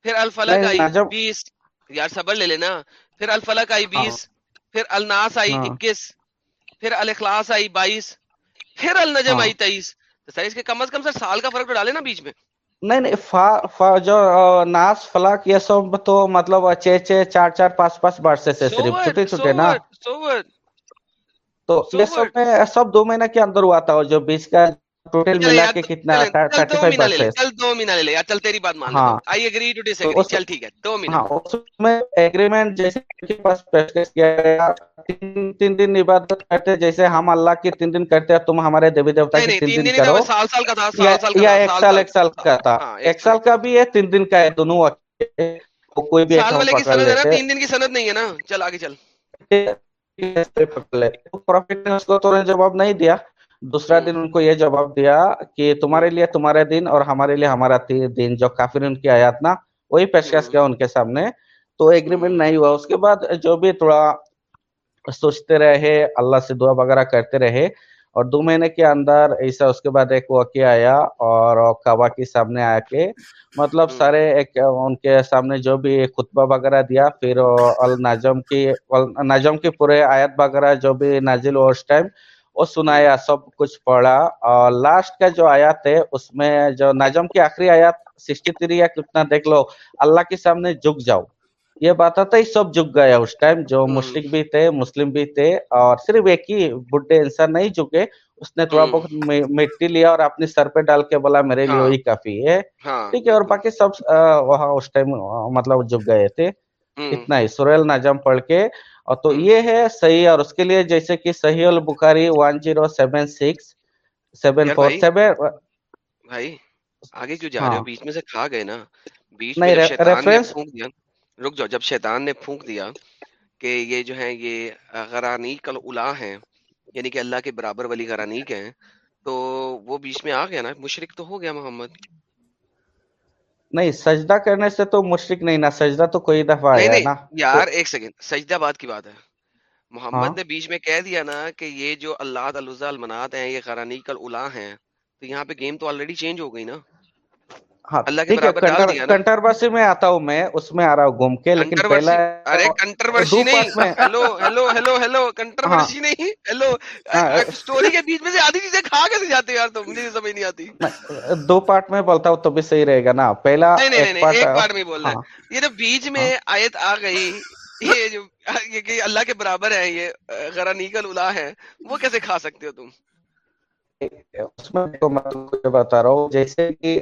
پھر الفلک آئی بیس۔ یار صبر لے لینا۔ پھر الفلک آئی بیس۔ ہاں۔ پھر الناس آئی ہاں۔ اکیس۔ پھر الاخلاص آئی بائیس۔ پھر النجم ہاں۔ آئی تیئیس سر اس کے کم از کم سر سال کا فرق تو ڈالے نا بیچ میں۔ نہیں نہیں جو ناس فلاک یہ سب تو مطلب چھ چھ چار چار پانچ پانچ برسے سے صرف چھوٹے چھوٹے نا۔ تو یہ سب میں سب دو مہینہ کے اندر ہوا تھا جو بیچ کا ٹوٹل ملا کے کتنا ہاں۔ ہاں، جیسے تین دن عبادت کرتے جیسے ہم اللہ کی تین دن کرتے تم ہمارے دیوی دیوتا کی تین دن کرو۔ تھا یا ایک سال ایک سال کا تھا۔ ایک سال کا بھی ہے تین دن کا ہے دونوں کوئی بھی تین دن کی سند نہیں ہے نا۔ چل آگے چل۔ پروفٹ نے اس کو تو جواب نہیں دیا۔ دوسرا دن ان کو یہ جواب دیا کہ تمہارے لیے تمہارے دن اور ہمارے لیے ہمارا دن جو کافر ان کی آیات نا وہی پیشکش کیا ان کے سامنے۔ تو ایگریمنٹ نہیں ہوا۔ اس کے بعد جو بھی تھوڑا سوچتے رہے اللہ سے دعا وغیرہ کرتے رہے اور دو مہینے کے اندر ایسا اس کے بعد ایک واقعہ آیا اور کعبہ کے سامنے آ کے مطلب سارے ایک ان کے سامنے جو بھی خطبہ وغیرہ دیا پھر الناجم کی الناجم کی پورے آیت وغیرہ جو بھی نازل ہو اس ٹائم وہ سنایا سب کچھ پڑھا۔ اور لاسٹ کا جو آیات ہے اس میں جو نجم کی آخری آیات سکسٹی تھری یا کتنا دیکھ لو۔ اللہ کے سامنے جھک جاؤ۔ یہ بات آتا ہی سب جھک گیا اس ٹائم جو مشرق بھی تھے مسلم بھی تھے اور صرف ایک ہی بڈھے انسان نہیں جھکے۔ اس نے تھوڑا بہت مٹی لیا اور اپنے سر پہ ڈال کے بولا میرے لیے وہی کافی ہے۔ ٹھیک ہے اور باقی سب وہاں اس ٹائم مطلب جھک گئے تھے۔ اتنا ہی۔ سریل نجم پڑھ کے اور تو یہ ہے صحیح اور اس کے لیے جیسے کہ صحیح البخاری one zero seven six seven four seven بھائی آگے کیوں جا رہے ہو ہاں۔ بیچ میں سے کھا گئے نا بیچ میں شیطان نے پھونک دیا رک جاؤ جب شیطان نے پھونک دیا کہ یہ جو ہے یہ غرانیق الا ہیں یعنی کہ اللہ کے برابر والی غرانیق ہیں تو وہ بیچ میں آ گیا نا مشرق تو ہو گیا محمد۔ نہیں سجدہ کرنے سے تو مشرق نہیں نا سجدہ تو کوئی دفعہ آیا نا یار ایک سیکنڈ سجدہ بات کی بات ہے۔ محمد ہاں۔ نے بیچ میں کہہ دیا نا کہ یہ جو اللہ المنات ہیں یہ غرانیک الا ہیں تو یہاں پہ گیم تو آلریڈی چینج ہو گئی نا۔ ہاں، میں آتا ہوں میں اس میں آ رہا ہوں گھوم کے لیکن پہلا نہیں۔ ہاں۔ ہاں۔ نہیں۔ آتی۔ دو پارٹ میں بولتا ہوں تو بھی صحیح رہے گا نا۔ پہلا یہ تو بیچ میں آیت آ گئی یہ جو اللہ کے برابر ہے یہ غرانیکل الا ہے وہ کیسے کھا سکتے ہو تم؟ اس میں بتا رہا ہوں جیسے کہ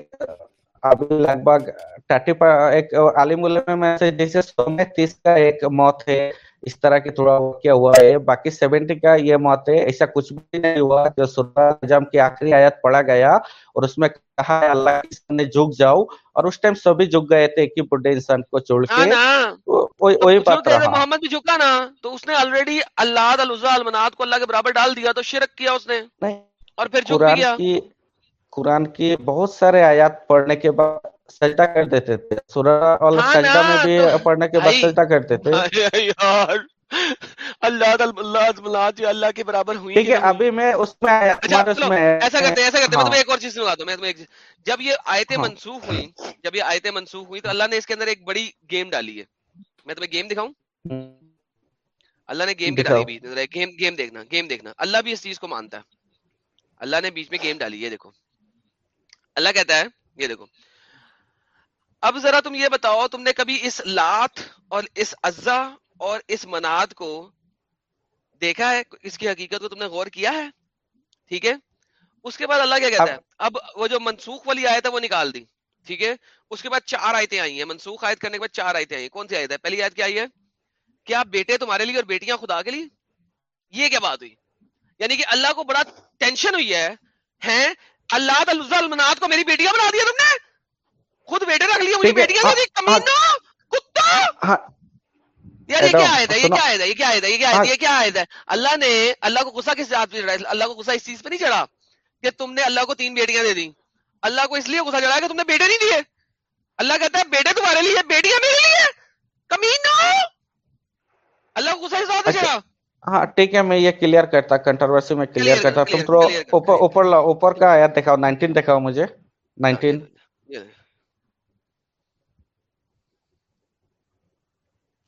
ابھی لگ بھگ تھرٹی ایک عالم علماء میں سے جیسے سو میں تیس کا ایک موت ہے اس طرح کی تھوڑا واقعہ ہوا ہے۔ باقی سیونٹی کا یہ موت ہے ایسا کچھ بھی نہیں ہوا جو سورہ جم کی آخری آیت پڑھا گیا اور اس میں کہا اللہ کے سامنے جھک جاؤ۔ اور اس ٹائم سبھی جھک گئے تھے ایک ہی بڈھے انسان کو چھوڑ کے۔ ہاں محمد بھی جھکا نا۔ تو اس نے آلریڈی اللہ المنات کو اللہ کے برابر ڈال دیا تو شرک کیا اس نے؟ اور پھر جھک گیا۔ قرآن کی بہت سارے آیات پڑھنے کے بعد سجدہ کر دیتے تھے۔ سورہ ہاں اور سجدہ میں بھی پڑھنے کے بعد سجدہ کرتے تھے۔ اللہ اللہ جو اللہ کے برابر ہوئی ہے ابھی میں اس اچھا، میں ایسا کرتے ہیں ایسا کرتے میں ہاں۔ ایک اور چیز سنا دوں میں جب یہ آیت ہاں۔ منسوخ ہوئی جب یہ آیت منسوخ ہوئی تو اللہ نے اس کے اندر ایک بڑی گیم ڈالی ہے۔ میں تمہیں گیم دکھاؤں؟ اللہ نے گیم دکھائی بھی۔ گیم گیم دیکھنا گیم دیکھنا۔ اللہ بھی اس چیز کو مانتا ہے۔ اللہ نے بیچ میں گیم ڈالی ہے دیکھو۔ اللہ کہتا ہے، یہ دیکھو۔ اب ذرا تم یہ بتاؤ، تم نے کبھی اس لات اور اس عزا اور اس مناد کو دیکھا ہے؟ اس کی حقیقت کو تم نے غور کیا ہے؟ ٹھیک ہے؟ اس کے بعد اللہ کیا کہتا ہے؟ اب وہ جو منسوخ والی آیت ہے وہ نکال دی، ٹھیک ہے؟ اس کے بعد چار آیتیں آئی ہیں۔ منسوخ آیت کرنے کے بعد چار آیتیں آئی ہیں۔ کون سی آیت ہے؟ پہلی آیت کیا آئی ہے؟ کیا بیٹے تمہارے لیے اور بیٹیاں خدا کے لیے؟ یہ کیا بات ہوئی؟ یعنی کہ اللہ کو بڑا ٹینشن ہوئی ہے، ہیں اللہ ظلمنات کو میری بیٹیاں بنا دیا تم نے؟ خود بیٹے رکھ لیا مجھے بیٹیاں سے کمینہ کتا! یار یہ کیا آیت ہے؟ یہ کیا آیت ہے؟ یہ کیا آیت ہے؟ یہ کیا آیت ہے؟ یہ کیا آیت ہے؟ اللہ نے اللہ کو غصہ کس بات پہ چڑھا اللہ کو غصہ اس چیز پہ نہیں چڑھا کہ تم نے اللہ کو تین بیٹیاں دے دی اللہ کو اس لیے غصہ چڑھا کہ تم نے بیٹے نہیں دیے۔ اللہ کہتا ہے بیٹے تمہارے لیے بیٹیاں میرے لیے۔ کمینہ اللہ کو غصہ اس بات پہ چڑھا؟ ہاں ٹھیک ہے میں یہ کلیئر کرتا کنٹروورسی میں کلیئر کرتا تم تو اوپر اوپر کا آیات دکھاؤ نائنٹین دکھاؤ مجھے نائنٹین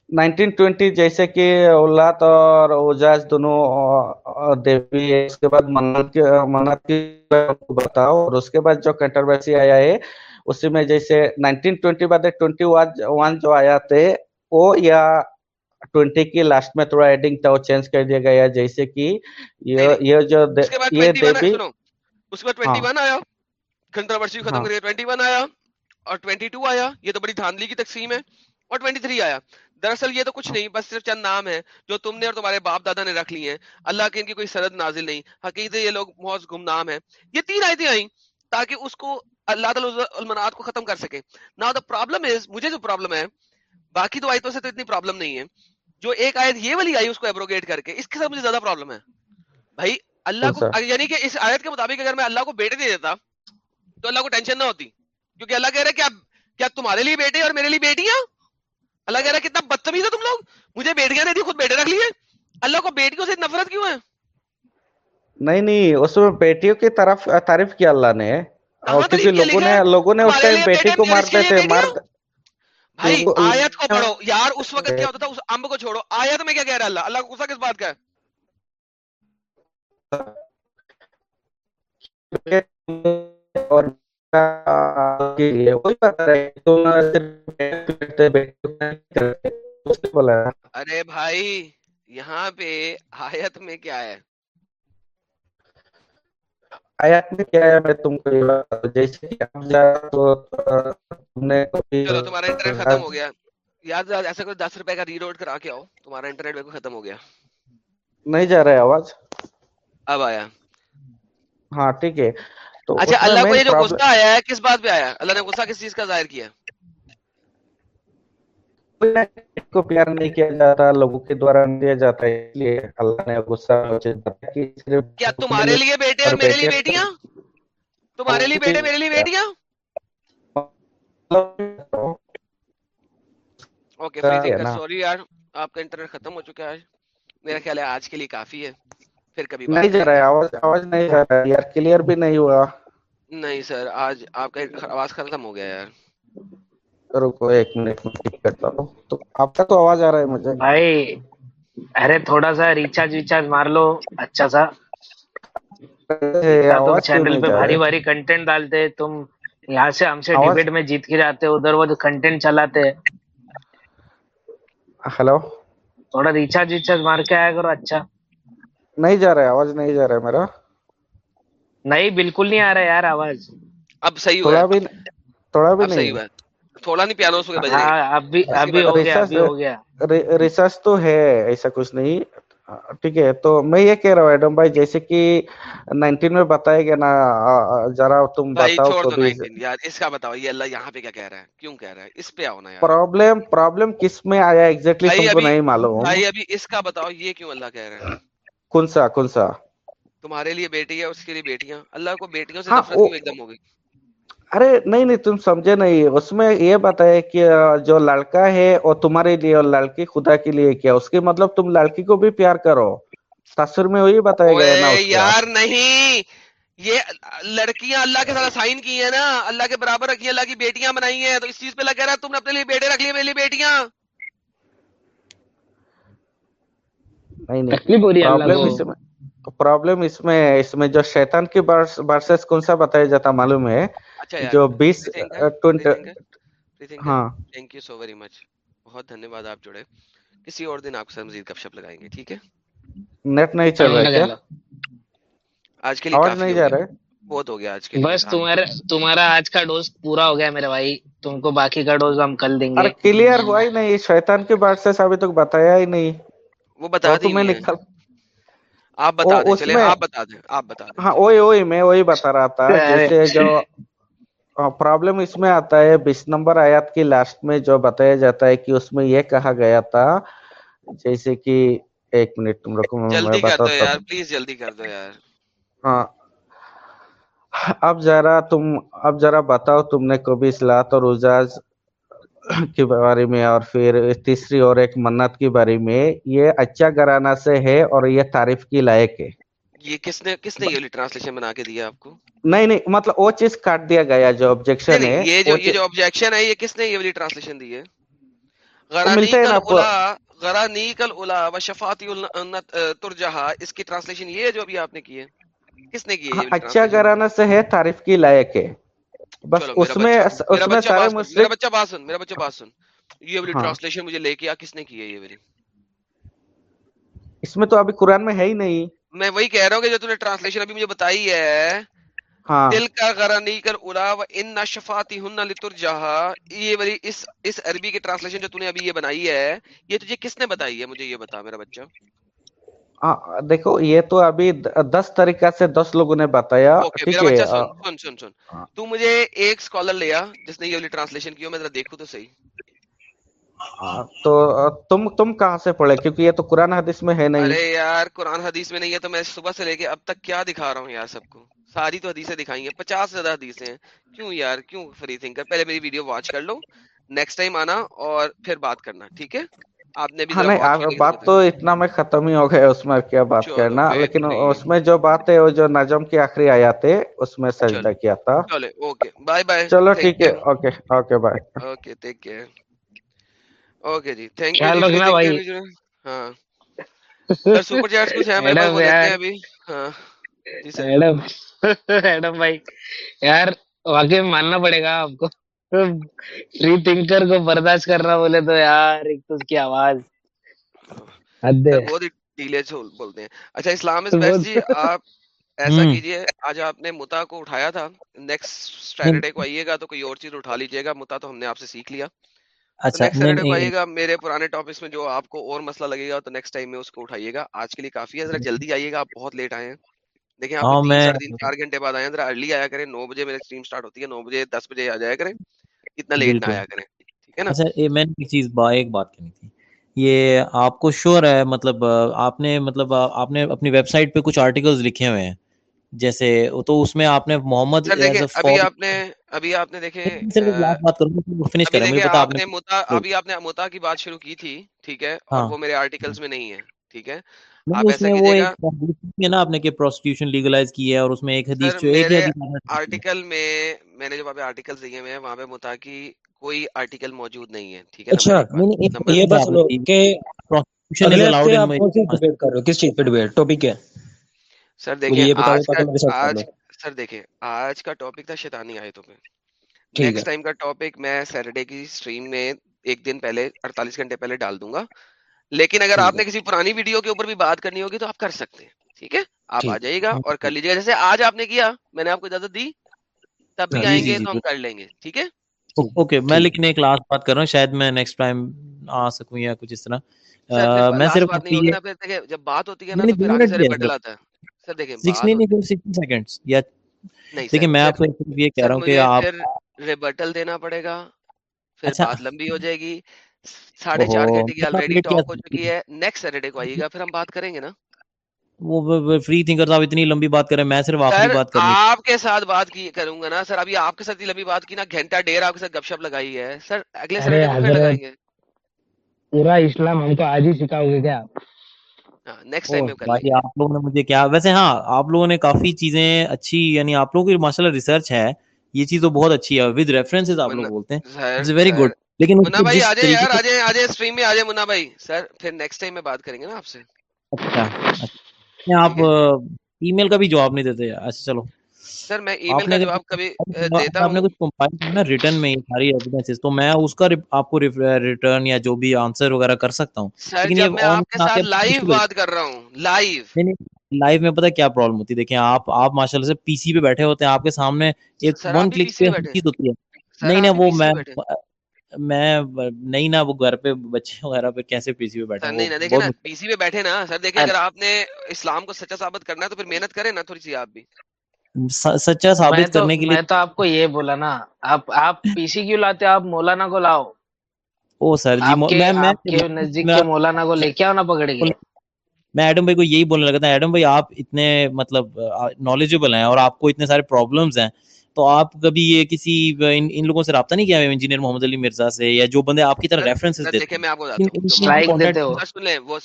نائنٹین ٹوینٹی جیسے کہ اولاد اور اوجاز دونوں دیوی اس کے بعد منت کی بتاؤ اور اس کے بعد جو کنٹروورسی آیا ہے اسی میں جیسے نائنٹین ٹوینٹی بعد ٹوینٹی ون جو آیا تھے وہ یا ٹوینٹی کی لاسٹ میں تھوڑا ایڈنگ تھا وہ چینج کر دیا گیا جیسے کہ یہ جو اس کے بعد 21 ہاں۔ آیا کنٹروورسی ختم ہاں۔ کر دیا 21 آیا اور 22 آیا یہ تو بڑی دھاندلی کی تقسیم ہے اور 23 آیا۔ دراصل یہ تو کچھ نہیں بس صرف چند نام ہیں جو تم نے اور تمہارے باپ دادا نے رکھ لی ہیں۔ اللہ کے ان کی کوئی سرد نازل نہیں حقیقت یہ لوگ بہت گمنام ہیں۔ یہ تین آیتیں آئیں تاکہ اس کو اللہ تعالی المنات کو ختم کر سکے۔ نا دا پرابلم از مجھے جو پرابلم ہے باقی دو آیتوں سے تو اتنی پرابلم نہیں ہے۔ جو ایک آیت یہ والی آئی اس کو ایبروگیٹ کر کے اس کے ساتھ مجھے زیادہ پرابلم ہے۔ بھائی اللہ کو یعنی کہ اس آیت کے مطابق اگر میں اللہ کو بیٹے دے دیتا تو اللہ کو ٹینشن نہ ہوتی۔ کیونکہ اللہ کہہ رہا ہے کیا کیا تمہارے لیے بیٹے اور میرے لیے بیٹیاں؟ اللہ کہہ رہا ہے کتنا بدتمیز ہے تم لوگ۔ مجھے بیٹیاں دے دی خود بیٹے رکھ لیے۔ اللہ کو بیٹیوں سے نفرت کیوں ہے؟ نہیں نہیں اس میں بیٹیوں کی طرف تعریف کیا اللہ نے۔ اور کسی لوگوں نے لوگوں نے اس ٹائم بیٹی کو مارتے تھے مارتے بھائی آیت کو پڑھو۔ یار اس وقت کیا ہوتا تھا؟ اس امب کو چھوڑو۔ آیت میں کیا کہہ رہا اللہ؟ اللہ کو کس بات کا ہے؟ اور ارے بھائی یہاں پہ آیت میں کیا ہے؟ آیات میں کیا ہے؟ میں تم کو یہ بتا جیسے کہ اب تو تم نے چلو تمہارا انٹرنیٹ ختم ہو گیا۔ یاد ایسا کوئی 10 روپے کا ری روڈ کرا کے آؤ۔ تمہارا انٹرنیٹ بالکل ختم ہو گیا۔ نہیں جا رہا ہے آواز؟ اب آیا۔ ہاں ٹھیک ہے۔ اچھا اللہ کو یہ جو غصہ آیا ہے کس بات پہ آیا؟ اللہ نے غصہ کس چیز کا ظاہر کیا؟ پیار نہیں کیا جاتا لوگوں کے دوارا نہیں دیا جاتا ہے اس لیے اللہ نے غصہ کیا تمہارے لیے بیٹے اور میرے لیے بیٹیاں تمہارے لیے بیٹے میرے لیے بیٹیاں سوری یار آپ کا انٹرنیٹ ختم ہو چکا ہے میرا خیال ہے آج کے لیے کافی ہے پھر کبھی نہیں جا رہا ہے آواز نہیں جا رہا ہے یار کلیئر بھی نہیں ہوا نہیں سر آج آپ کا آواز ختم ہو گیا یار رکو ایک منٹ میں کرتا ہوں۔ تو آپ تک تو آواز آ رہا ہے مجھے۔ بھائی ارے تھوڑا سا ریچارج ویچارج مار لو اچھا سا۔ چینل پہ بھاری بھاری کنٹینٹ ڈالتے تم یہاں سے ہم سے ڈیبیٹ میں جیت کے جاتے ادھر وہ کنٹینٹ چلاتے۔ ہیلو تھوڑا ریچارج ویچارج مار کے آیا کرو اچھا۔ نہیں جا رہا ہے آواز نہیں جا رہا ہے میرا۔ نہیں بالکل نہیں آ رہا یار آواز۔ اب صحیح ہوا تھوڑا بھی تھوڑا بھی نہیں۔ تھوڑا نہیں پیانو سو کے بج ہو گیا ریسرچ تو ہے ایسا کچھ نہیں۔ ٹھیک ہے تو میں یہ کہہ رہا ہوں ایڈم بھائی جیسے کہ نائنٹین میں بتائے گیا نا ذرا تم بتاؤ تو اس کا بتاؤ یہ اللہ یہاں پہ کیا کہہ رہا ہے؟ کیوں کہہ رہا ہے؟ اس پہ آؤ نا پرابلم پرابلم کس میں آیا؟ ایگزیکٹلی تم کو نہیں معلوم۔ بھائی ابھی اس کا بتاؤ یہ کیوں اللہ کہہ رہا ہے؟ کون سا کون سا؟ تمہارے لیے بیٹی ہے اس کے لیے بیٹیاں۔ اللہ کو بیٹیوں سے ہاں، نفرت کیوں ایک دم ہو گئی؟ ارے نہیں نہیں تم سمجھے نہیں۔ اس میں یہ بتایا کہ جو لڑکا ہے وہ تمہارے لیے اور لڑکی خدا کے لیے کیا؟ اس کے مطلب تم لڑکی کو بھی پیار کرو۔ تصور میں وہی بتایا گیا نا یار نہیں۔ یہ لڑکیاں اللہ کے ساتھ سائن کی ہیں نا۔ اللہ کے برابر رکھی اللہ کی بیٹیاں بنائی ہیں۔ تو اس چیز پہ لگ رہا تم نے اپنے لیے بیٹے رکھ لیے میرے لیے بیٹیاں۔ نہیں نہیں۔ پرابلم اس میں اس میں جو شیطان کی برسز کون سا بتایا جاتا معلوم ہے؟ اچھا جو بیس ہاں۔ Thank you so very much بہت دھنیہ واد آپ جڑے۔ کسی اور دن آپ کے ساتھ مزید گپ شپ لگائیں گے ٹھیک ہے؟ نیٹ نہیں چل رہا ہے آج کے لیے نہیں جا رہا بہت ہو گیا آج کے بس تمہارا تمہارا آج کا ڈوز پورا ہو گیا میرے بھائی۔ تم کو باقی کا ڈوز ہم کل دیں گے۔ کلیئر ہوا ہی نہیں۔ شیطان کے بات سے ابھی تک بتایا ہی نہیں۔ وہ بتا دی میں نکل آپ بتا دیں آپ بتا دیں آپ بتا دیں۔ ہاں اوئے اوئے میں وہی بتا رہا تھا۔ جیسے جو پرابلم اس میں آتا ہے بیس نمبر آیات کی لاسٹ میں جو بتایا جاتا ہے کہ اس میں یہ کہا گیا تھا جیسے کہ ایک منٹ تم رکو میں بتاتا یار پلیز جلدی کر دو یار۔ ہاں۔ اب ذرا تم اب ذرا بتاؤ تم نے کبھی اصلاحات اور اجاز کے بارے میں اور پھر تیسری اور ایک منت کے بارے میں یہ اچھا گھرانہ سے ہے اور یہ تعریف کی لائق ہے؟ یہ کس نے کس نے یہ ٹرانسلیشن بنا کے دیا کو؟ نہیں نہیں مطلب وہ چیز کاٹ دیا گیا جو ہے یہ جو یہ جو ہے یہ کس نے یہ والی ٹرانسلیشن دی ہے؟ ابھی آپ نے کس نے ہاں، اچھا سے ہے تعریف کی لائق ہے۔ بس اس میں اس میں سارے بات سن بچہ بات سن یہ ٹرانسلیشن ہاں۔ مجھے لے کے کس نے کی ہے یہ اس میں تو ابھی قرآن میں ہے ہی نہیں۔ میں وہی کہہ رہا ہوں کہ جو تم نے ٹرانسلیشن ابھی مجھے بتائی ہے ہاں۔ دل کا گرا نہیں کر الا و ان شفاتی ہن لتر جہاں یہ میری اس اس عربی کی ٹرانسلیشن جو تم نے ابھی یہ بنائی ہے یہ تجھے کس نے بتائی ہے؟ مجھے یہ بتا میرا بچہ۔ ہاں، دیکھو یہ تو ابھی دس طریقہ سے دس لوگوں نے بتایا ہاں۔ تو مجھے ایک اسکالر لیا جس نے یہ ٹرانسلیشن کی میں ذرا دیکھوں تو صحیح۔ تو تم تم کہاں سے پڑھے؟ کیونکہ یہ تو قرآن حدیث میں ہے نہیں۔ ارے یار قرآن حدیث میں نہیں ہے تو میں صبح سے لے کے اب تک کیا دکھا رہا ہوں یار سب کو؟ ساری تو حدیثیں دکھائی ہیں پچاس زیادہ حدیثیں ہیں۔ کیوں یار؟ کیوں فری تھنکر پہلے میری ویڈیو واچ کر لو نیکسٹ ٹائم آنا اور پھر بات کرنا ٹھیک ہے؟ آپ نے بھی ہاں، بات تو اتنا میں ختم ہی ہو گئے اس میں کیا بات کرنا؟ لیکن اس میں جو بات ہے وہ جو نجم کی آخری آیا تھے اس میں سجدہ کیا تھا۔ بائے بائے چلو ٹھیک ہے okay okay bye okay take care okay G thank you بھائی ہاں سپر چیٹس کچھ ہیں میڈم یار ابھی ہاں میڈم میڈم بھائی یار واقعی ماننا پڑے گا آپ کو فری تھنکر کو برداشت کرنا بولے تو یار ایک تو اس کی آواز حد ہے بہت ڈیلے سے بولتے ہیں اچھا اسلام از بیسٹ جی آپ ایسا کیجیے آج آپ نے متا کو اٹھایا تھا نیکسٹ سیٹرڈے کو آئیے گا تو کوئی اور چیز اٹھا لیجیے گا متا تو ہم نے آپ سے سیکھ لیا اچھا، میرے پرانے ٹاپکس میں جو آپ کو اور مسئلہ لگے گا تو نیکسٹ ٹائم میں اس کو اٹھائیے گا۔ آج کے لیے کافی ہے جلدی آئیے گا آپ بہت لیٹ آئے ہیں۔ دیکھیں ہاں، چار گھنٹے بعد آئے ذرا ارلی آیا کریں۔ نو بجے میرے اسٹریم سٹارٹ ہوتی ہے نو بجے دس بجے آ جایا کریں۔ اتنا لیٹ نہ آیا کریں ٹھیک ہے نا؟ اچھا، ایک بات کرنی تھی۔ یہ آپ کو شور ہے مطلب آپ نے مطلب آپ نے اپنی ویب سائٹ پہ کچھ آرٹیکلز لکھے ہوئے ہیں۔ جیسے تو اس میں آپ نے محمد ابھی آپ نے ابھی آپ نے متا کی بات شروع کی تھی ٹھیک ہے وہ میرے آرٹیکلز میں نہیں ہے ٹھیک ہے۔ میں نے جو آرٹیکل میں میں نے دیے ہوئے وہاں پہ متا کی کوئی آرٹیکل موجود نہیں ہے ٹھیک ہے ٹاپک ہے؟ سر دیکھیں آج کا ٹاپک تھا شیطانی آئے تو نیکسٹ ٹائم کا ٹاپک میں سیٹرڈے کی سٹریم میں ایک دن پہلے 48 گھنٹے پہلے ڈال دوں گا۔ لیکن اگر آپ نے کسی پرانی ویڈیو کے اوپر بھی بات کرنی ہوگی تو آپ کر سکتے ہیں ٹھیک ہے؟ آپ آ جائیے گا اور کر لیجیے گا۔ جیسے آج آپ نے کیا میں نے آپ کو اجازت دی تب بھی آئیں گے تو ہم کر لیں گے ٹھیک ہے؟ اوکے میں لکھنے کی لاسٹ بات کر رہا ہوں شاید میں نیکسٹ ٹائم آ سکوں یا کچھ اس طرح۔ میں صرف جب بات ہوتی ہے نا تو پھر آگے سے بدل آتا ہے۔ سر دیکھیں دیکھیں میں آپ کو یہ کہہ رہا ہوں کہ آپ دینا پڑے گا پھر اچھا۔ بات لمبی ہو جائے گی۔ ساڑھے چار گھنٹے کی نیکسٹ سیٹرڈے کو آئیے گا پھر ہم بات کریں گے نا۔ وہ فری تھنکر صاحب اتنی لمبی بات کریں میں صرف آخری بات کروں آپ کے ساتھ بات کی کروں گا نا۔ سر ابھی آپ کے ساتھ لمبی بات کی نا گھنٹہ ڈیر آپ کے ساتھ گپ شپ لگائی ہے۔ سر اگلے سیٹرڈے کو پھر لگائیں گے؟ پورا اسلام ہم تو آج ہی سکھاؤ گے کیا؟ آپ لوگوں نے مجھے کیا ویسے ہاں آپ لوگوں نے کافی چیزیں اچھی یعنی آپ لوگوں کی ماشاء اللہ ریسرچ ہے یہ چیز تو بہت اچھی ہے۔ ود ریفرنسز آپ لوگ بولتے ہیں لیکن آپ ای اچھا، اچھا۔ میل کا بھی جواب نہیں دیتے۔ اچھا، چلو۔ سر میں ای میل کا جواب کبھی دیتا ہوں۔ آپ نے کچھ کمپائل کیا نا ریٹرن میں ساری ایویڈنسز تو میں اس کا آپ کو ریٹرن یا جو بھی آنسر وغیرہ کر سکتا ہوں۔ سر جب میں آپ کے ساتھ لائیو بات کر رہا ہوں لائیو لائیو میں کیا پرابلم ہوتی ہے؟ دیکھیں آپ آپ ماشاءاللہ سے پی سی پہ بیٹھے ہوتے ہیں آپ کے سامنے ایک ون کلک پہ چیز ہوتی ہے۔ نہیں نہیں وہ میں میں نہیں نا وہ گھر پہ بچے وغیرہ پہ کیسے پی سی پہ بیٹھے نہیں نا نا پی سی پہ بیٹھے نا۔ سر دیکھیں ہاں۔ اگر آپ نے اسلام کو سچا ثابت کرنا ہے تو پھر محنت کریں نا تھوڑی سی آپ بھی۔ سچا ثابت کرنے کے لیے میں تو آپ کو یہ بولا نا آپ آپ پی سی کیوں لاتے آپ مولانا کو لاؤ۔ او سر جی میں مولانا کو لے کے آنا پکڑے گی میں ایڈم بھائی کو یہی بولنے لگا تھا ایڈم بھائی آپ اتنے مطلب نالجبل ہیں اور آپ کو اتنے سارے پرابلمس ہیں۔ تو آپ کبھی یہ کسی ان لوگوں سے رابطہ نہیں کیا انجینئر محمد علی مرزا سے یا جو بندے آپ کی طرح ریفرنس دیتے ہیں میں آپ کو ہوں۔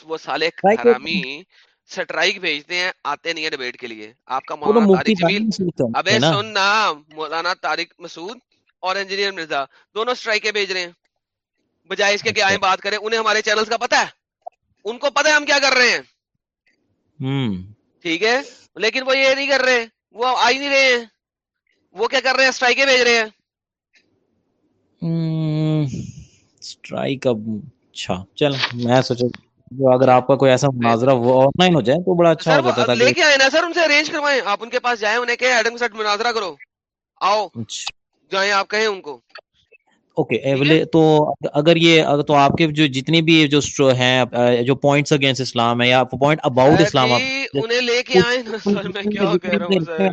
وہ حرامی سٹرائک بھیجتے ہیں آتے نہیں ہیں ڈبیٹ کے لیے۔ آپ کا مولانا طارق جمیل۔ ابے سن نا مولانا طارق مسعود اور انجینئر مرزا دونوں سٹرائکیں بھیج رہے ہیں۔ بجائے اس کے کہ اچھا۔ آئیں بات کریں انہیں ہمارے چینلز کا پتہ ہے۔ ان کو پتہ ہے ہم کیا کر رہے ہیں۔ ٹھیک ہے؟ لیکن وہ یہ نہیں کر رہے وہ آ ہی نہیں رہے ہیں۔ وہ کیا کر رہے ہیں؟ سٹرائکیں بھیج رہے ہیں۔ سٹرائک اب اچھا۔ چل میں سوچا جو اگر آپ کا کوئی ایسا مناظرہ وہ آن لائن ہو جائے تو بڑا اچھا ہو جاتا تھا لے کے آئے نا سر ان سے ارینج کروائیں۔ آپ ان کے پاس جائیں انہیں کہیں ایڈم سٹ مناظرہ کرو۔ آؤ اچھا۔ جائیں آپ کہیں ان کو۔ اوکے ایولی تو اگر یہ تو آپ کے جو جتنی بھی جو ہیں جو پوائنٹس اگینسٹ اسلام ہے یا پوائنٹ اباؤٹ اسلام آپ انہیں لے کے آئیں نا سر میں کیا کہہ رہا ہوں سر۔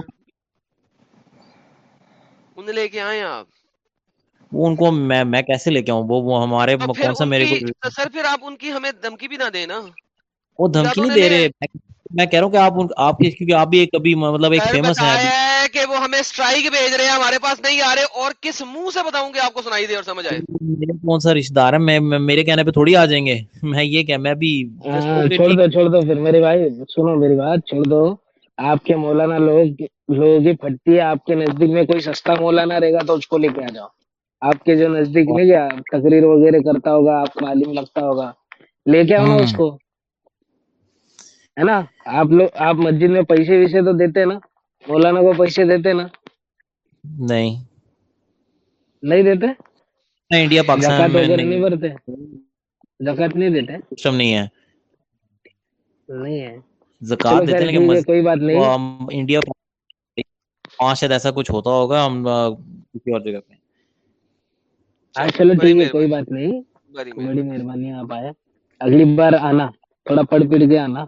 انہیں لے کے آئیں آپ۔ وہ ان کو میں میں کیسے لے کے آؤں؟ وہ ہمارے کون سا میرے کو سر پھر آپ ان کی ہمیں دھمکی بھی نہ دیں نا۔ وہ دھمکی نہیں دے رہے میں کہہ رہا ہوں کہ آپ آپ کیونکہ آپ بھی ایک کبھی مطلب ایک فیمس ہیں کہ وہ ہمیں سٹرائک بھیج رہے ہیں ہمارے پاس نہیں آ رہے اور کس منہ سے بتاؤں گے آپ کو سنائی دے اور سمجھ آئے؟ میرے کون سا رشتہ دار ہے؟ میں میرے کہنے پہ تھوڑی آ جائیں گے۔ میں یہ کہ میں بھی ہاں، چھوڑ دو چھوڑ دو پھر میرے بھائی سنو میری بات چھوڑ دو۔ آپ کے مولانا لوگ لوگ ہی پھٹتی ہے آپ کے نزدیک میں کوئی سستا مولانا رہے گا تو اس کو لے کے آ جاؤ۔ آپ کے جو نزدیک نہیں گیا تقریر وغیرہ کرتا ہوگا آپ کو عالم لگتا ہوگا۔ لے کے آؤں اس کو۔ ہے نا؟ آپ لوگ آپ مسجد میں پیسے ویسے تو دیتے نا۔ مولانا کو پیسے دیتے نا۔ نہیں۔ نہیں دیتے؟ انڈیا پاکستان میں نہیں۔ بھرتے۔ زکات نہیں دیتے؟ سب نہیں ہے۔ نہیں ہے۔ زکات دیتے لیکن کوئی بات نہیں۔ انڈیا پانچ شاید ایسا کچھ ہوتا ہوگا ہم کسی اور جگہ پہ۔ چلو ٹھیک ہے کوئی بات نہیں۔ بڑی مہربانی۔ آپ آئے اگلی بار آنا تھوڑا پڑھ پڑھ کے آنا۔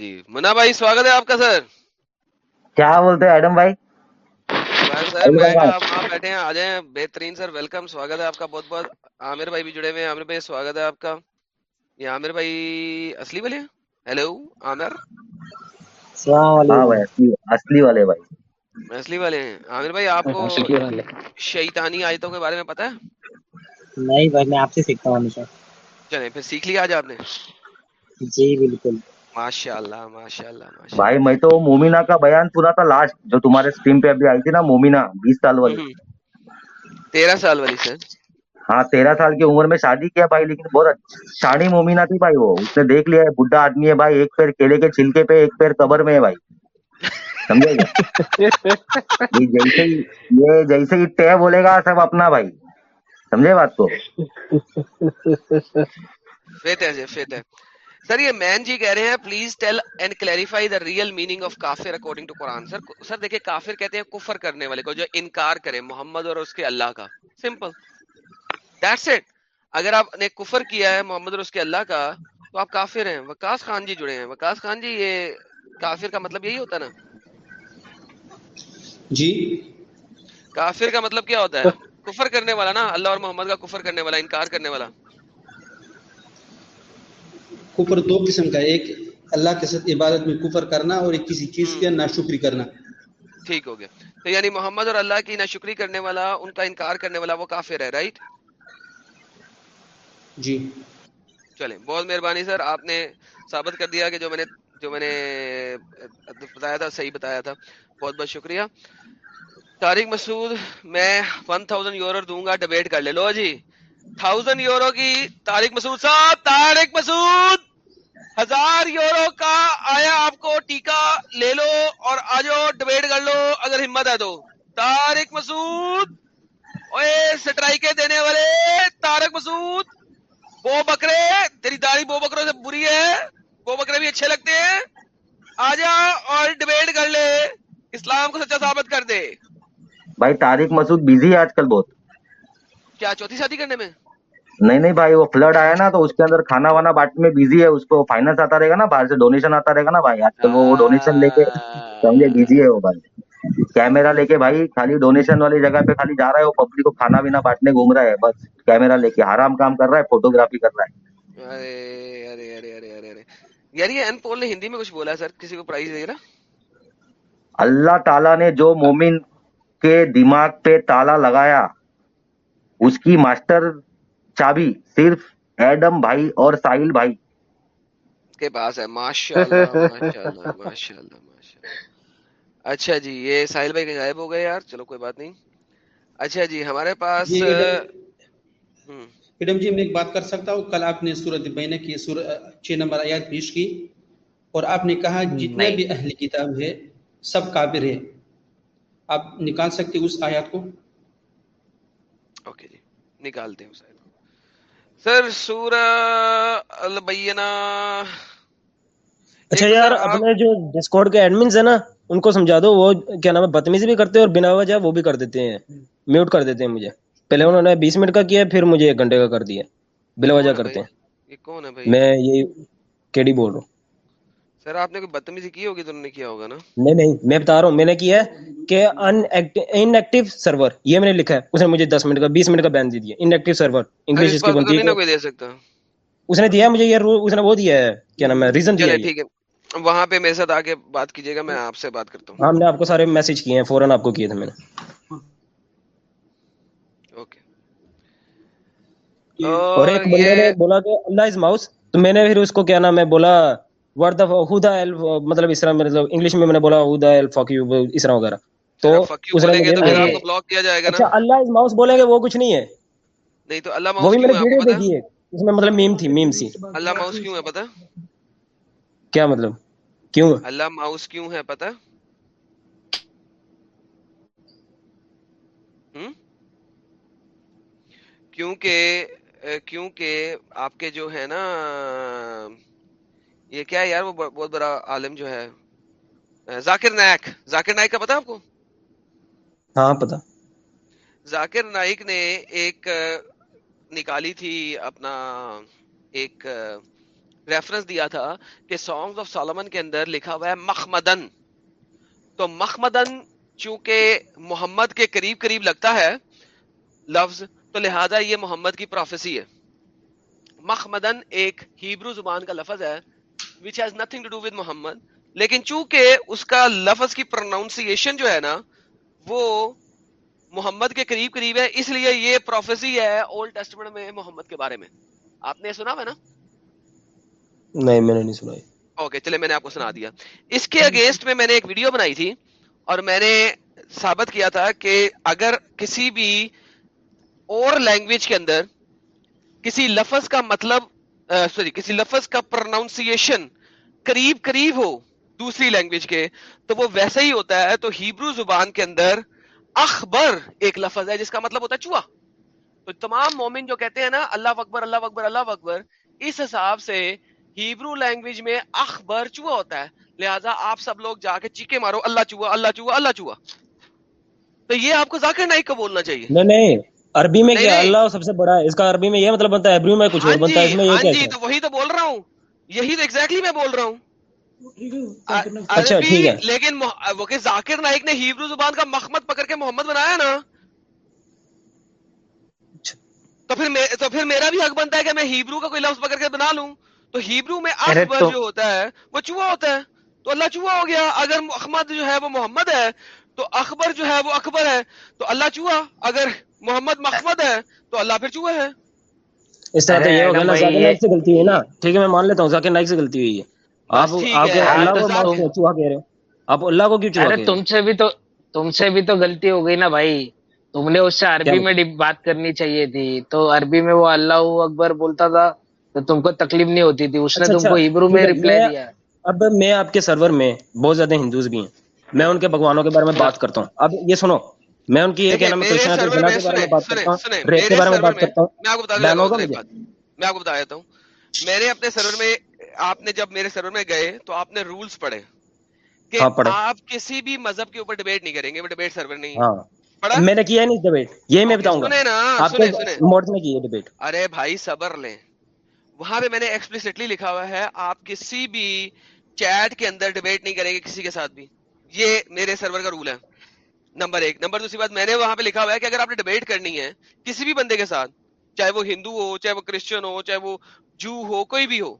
جی۔ منا بھائی سواگت ہے آپ کا سر۔ کیا بولتے ہیں ایڈم بھائی؟ بیٹھے آ جائیں۔ بہترین سر ویلکم۔ سواگت ہے آپ کا بہت بہت۔ عامر بھائی بھی جڑے ہوئے عامر بھائی سواگت ہے آپ کا۔ یہ عامر بھائی اصلی بولے ہیں؟ ہیلو عامر السلام ہاں اصلی والے بھائی۔ اصلی والے ہیں۔ عامر بھائی آپ کو شیطانی آیتوں کے بارے میں پتہ ہے؟ نہیں بھائی میں آپ سے سیکھتا ہوں ہمیشہ۔ پھر سیکھ لیا آج آپ نے؟ جی بالکل۔ ماشاء اللہ ماشاء اللہ بھائی میں تو مومینا کا بیان سنا تھا لاسٹ جو تمہارے اسکرین پہ ابھی آئی تھی نا مومینا بیس سال والی۔ تیرہ سال والی سر۔ ہاں تیرہ سال کی عمر میں شادی کیا بھائی، لیکن بہت شانی مومنہ تھی بھائی وہ۔ اس نے دیکھ لیا ہے، بڈھا آدمی ہے بھائی، ایک پیر کیلے کے چھلکے پہ، ایک پیر قبر میں ہے بھائی۔ سمجھے؟ گا جیسے ہی، یہ جیسے ہی طے بولے گا، سب اپنا بھائی۔ سمجھے بات کو؟ فیت ہے فیت ہے۔ سر، یہ مین جی کہہ رہے ہیں please tell and clarify the real meaning of کافر according to Quran sir sir دیکھیں، کافر کہتے ہیں کفر کرنے والے کو جو انکار کرے، محمد اور اس کے اللہ کا۔ سمپل دیٹس اٹ اگر آپ نے کفر کیا ہے محمد اور اس کے اللہ کا تو آپ کافر ہیں۔ وکاس خان جی جڑے ہیں۔ وکاس خان جی یہ کافر کا مطلب یہی ہوتا ہے نا؟ جی؟ کافر کا مطلب کیا ہوتا ہے؟ کفر کرنے والا نا اللہ اور محمد کا کفر کرنے والا انکار کرنے والا۔ کفر دو قسم کا ایک اللہ کے ساتھ عبادت میں کفر کرنا اور ایک کسی چیز کی ناشکری کرنا۔ ٹھیک ہو گیا۔ تو یعنی محمد اور اللہ کی ناشکری کرنے والا ان کا انکار کرنے والا وہ کافر ہے رائٹ جی۔ چلیں، بہت مہربانی سر، آپ نے ثابت کر دیا کہ جو میں نے جو میں نے بتایا تھا، صحیح بتایا تھا۔ بہت بہت شکریہ۔ طارق مسعود، میں ون تھاؤزینڈ یورو دوں گا، ڈبیٹ کر لے۔ لو جی تھاؤزینڈ یورو کی طارق مسعود صاحب۔ طارق مسعود، ہزار یورو کا آیا آپ کو ٹیکا لے لو اور آ جاؤ، ڈبیٹ کر لو، اگر ہمت ہے تو۔ طارق مسعود اوے سٹرائکیں دینے والے۔ طارق مسعود بو بکرے تیری داڑھی بو بکروں سے بری ہے بو بکرے بھی اچھے لگتے ہیں۔ آ جا اور ڈبیٹ کر لے اسلام کو سچا ثابت کر دے۔ بھائی طارق مسعود بزی ہے آج کل بہت۔ کیا چوتھی شادی کرنے میں؟ نہیں نہیں بھائی وہ فلڈ آیا نا تو اس کے اندر کھانا وانا بانٹنے میں بزی ہے اس کو فائننس آتا رہے گا نا باہر سے ڈونیشن آتا رہے گا نا بھائی۔ آج کل وہ ڈونیشن لے کے سمجھے بزی ہے وہ بھائی۔ کیمرا لے کے بھائی خالی ڈونیشن والی جگہ پہ خالی جا رہا ہے وہ پبلک کو کھانا پینا بانٹنے گھوم رہا ہے بس کیمرا لے کے حرام کام کر رہا ہے فوٹوگرافی کر رہا ہے ارے ارے ارے ارے ارے ارے یار یہ این پول نے ہندی میں کچھ بولا سر کسی کو پرائز دے رہا اللہ تعالیٰ نے جو مومن کے دماغ پہ تالا لگایا اس کی ماسٹر چابی صرف ایڈم بھائی اور ساحل بھائی کے پاس ہے ماشاء اللہ ماشاء اللہ ماشاء اللہ ماشاء اللہ اچھا جی یہ ساحل بھائی غائب ہو گئے یار چلو کوئی بات نہیں۔ اچھا جی ہمارے پاس جی ایڈم جی میں ایک بات کر سکتا ہوں کل آپ نے سورت بینہ کی چھ نمبر آیات پیش کی اور آپ نے کہا جتنے بھی اہل کتاب ہے سب کابر ہے آپ نکال سکتے اس آیات کو؟ اوکے جی نکالتے ہیں اس آیت کو۔ سر سورہ البینہ۔ اچھا یار اپنے جو ڈسکورڈ کے ایڈمنز ہیں نا ان کو سمجھا دو وہ کیا نام ہے بدتمیزی بھی کرتے ہیں اور بنا وجہ وہ بھی کر دیتے ہیں۔ میوٹ کر دیتے ہیں مجھے۔ پہلے انہوں نے بیس منٹ کا کیا پھر مجھے ایک گھنٹے کا کر دیا۔ بلا وجہ کرتے ہیں۔ میں یہ کیڈی بول رہا ہوں۔ سر آپ نے کوئی بدتمیزی کی ہوگی تو انہوں نے کیا ہوگا نا؟ نہیں نہیں میں بتا رہا ہوں۔ میں نے کیا ہے کہ ان ایکٹیو سرور یہ میں نے لکھا ہے۔ اس نے مجھے دس منٹ کا بیس منٹ کا بین دے دیا۔ ان ایکٹیو سرور انگلش اس کی بنتی ہے اس نے دیا مجھے یہ اس نے وہ دیا ہے کیا نام ہے ریزن دیا ٹھیک ہے۔ وہاں پہ میرے ساتھ آگے بات کیجیے گا میں آپ سے بات کرتا ہوں۔ ہاں میں آپ کو سارے میسج کیے ہیں فوراً آپ کو کیے تھے میں نے۔ اور ایک بندے نے بولا کہ اللہ از ماؤس تو میں نے پھر اس کو کیا نام ہے بولا ورڈ دا مطلب اس طرح مطلب انگلش میں میں نے بولا فک یو اس طرح وغیرہ۔ تو اس نے بلاک کیا جائے گا اچھا اللہ از ماؤس بولے گے وہ کچھ نہیں ہے۔ نہیں تو اللہ وہ بھی میں نے ویڈیو دیکھی ہے اس میں مطلب میم تھی میم سی۔ اللہ ماؤس کیوں ہے پتہ کیا مطلب؟ کیوں؟ اللہ ماؤس کیوں ہے پتہ؟ کیونکہ کیونکہ آپ کے جو ہے نا یہ کیا یار وہ بہت بڑا عالم جو ہے۔ ذاکر نائک ذاکر نائک کا پتا آپ کو؟ ہاں پتا ذاکر نائک نے ایک نکالی تھی اپنا ایک ریفرنس دیا تھا کہ سانگز آف سالمن کے اندر لکھا ہوا ہے مخمدن۔ تو مخمدن چونکہ محمد کے قریب قریب لگتا ہے لفظ، تو لہذا یہ محمد کی پروفیسی ہے۔ مخمدن ایک ہیبرو زبان کا لفظ ہے which has nothing to do with Muhammad. لیکن چونکہ اس کا لفظ کی پروناؤنسیشن جو ہے نا، وہ محمد کے قریب قریب ہے، اس لیے یہ پروفیسی ہے اولڈ ٹیسٹمنٹ میں محمد کے بارے میں۔ آپ نے سنا ہے نا؟ نہیں، میں نے نہیں سنا اوکے چلے، میں نے آپ کو سنا دیا۔ اس کے اگینسٹ میں میں نے ایک ویڈیو بنائی تھی اور میں نے ثابت کیا تھا کہ اگر کسی بھی اور لینگویج کے اندر کسی لفظ کا مطلب سوری کسی لفظ کا پروناؤنسیشن قریب قریب ہو دوسری لینگویج کے، تو وہ ویسا ہی ہوتا ہے۔ تو ہیبرو زبان کے اندر اخبر ایک لفظ ہے، جس کا مطلب ہوتا ہے چوہا۔ تو تمام مومن جو کہتے ہیں نا، اللہ اکبر اللہ اکبر اللہ اکبر، اس حساب سے ہیبرو لینگویج میں اخبر چوہا ہوتا ہے۔ لہٰذا آپ سب لوگ جا کے چیخے مارو اللہ چوہا اللہ چوہا اللہ چوہا۔ تو یہ آپ کو ذاکر نائک کو بولنا چاہیے۔ نہیں نہیں عربی میں کیا؟ اللہ سب سے بڑا ہے۔ اس کا عربی میں یہ مطلب بنتا ہے عبری میں کچھ ہاں اور بنتا ہے جی اس میں یہ ہاں کیا جی ہے تو وہی تو بول رہا ہوں۔ یہی تو ایگزیکٹلی میں بول رہا ہوں۔ اچھا عربی ٹھیک ہے۔ لیکن وہ کہ ذاکر نائک نے ہیبرو زبان کا مخمد پکڑ کے محمد بنایا نا۔ تو پھر میں تو پھر میرا بھی حق بنتا ہے کہ میں ہیبرو کا کوئی لفظ پکڑ کے بنا لوں۔ تو ہیبرو میں تو جو ہوتا ہے وہ چوہا ہوتا ہے۔ تو اللہ چوہا ہو گیا اگر محمد جو ہے وہ محمد ہے تو اخبر جو ہے وہ اکبر ہے۔ تو اللہ چوہا اگر محمد مخمد ہے تو اللہ پھر چوہا ہے۔ اس طرح تو یہ ہو گیا ایڈم نا ذاکر نائک سے غلطی ہوئی نا۔ ٹھیک ہے میں مان لیتا ہوں ذاکر نائک سے غلطی ہوئی ہے آپ اللہ تو کو چوہا کہہ رہے ہو۔ آپ اللہ کو کیوں چوہا کہہ رہے تم سے بھی تو تم سے بھی تو غلطی ہو گئی نا بھائی۔ تم نے اس سے عربی میں بات کرنی چاہیے تھی۔ تو عربی میں وہ اللہ اکبر بولتا تھا تو تم کو تکلیف نہیں ہوتی تھی۔ اس نے اچھا تم اچھا۔ کو ہیبرو ٹھیک میں ریپلائی میں دیا۔ اب میں آپ کے سرور میں بہت زیادہ ہندوز بھی ہیں۔ میں ان کے بھگوانوں کے بارے میں بات کرتا ہوں۔ اب یہ سنو میں ان کی یہ کہنا میں میں کے بارے میں بات کرتا ہوں۔ ریپ کے بارے میں بات میں کرتا ہوں۔ میں آپ کو بتا دیتا ہوں میں آپ کو بتا دیتا ہوں۔ میرے اپنے سرور میں آپ نے جب میرے سرور میں گئے تو آپ نے رولز پڑھے کہ ہاں آپ کسی بھی مذہب کے اوپر ڈیبیٹ نہیں کریں گے وہ ڈیبیٹ سرور نہیں ہے۔ ہاں۔ پڑھا؟ میں نے کیا نہیں ڈیبیٹ یہی میں بتاؤں گا۔ آپ میں کی ہے ڈیبیٹ ارے بھائی صبر لیں۔ وہاں پہ میں نے ایکسپلسٹلی لکھا ہوا ہے، آپ کسی بھی چیٹ کے اندر ڈیبیٹ نہیں کریں گے کسی کے ساتھ بھی۔ یہ میرے سرور کا رول ہے۔ نمبر ایک۔ نمبر دوسری بات، میں نے وہاں پہ لکھا ہوا ہے کہ اگر آپ نے ڈیبیٹ کرنی ہے کسی بھی بندے کے ساتھ، چاہے وہ ہندو ہو، چاہے وہ کرسچن ہو، چاہے وہ جو ہو، کوئی بھی ہو،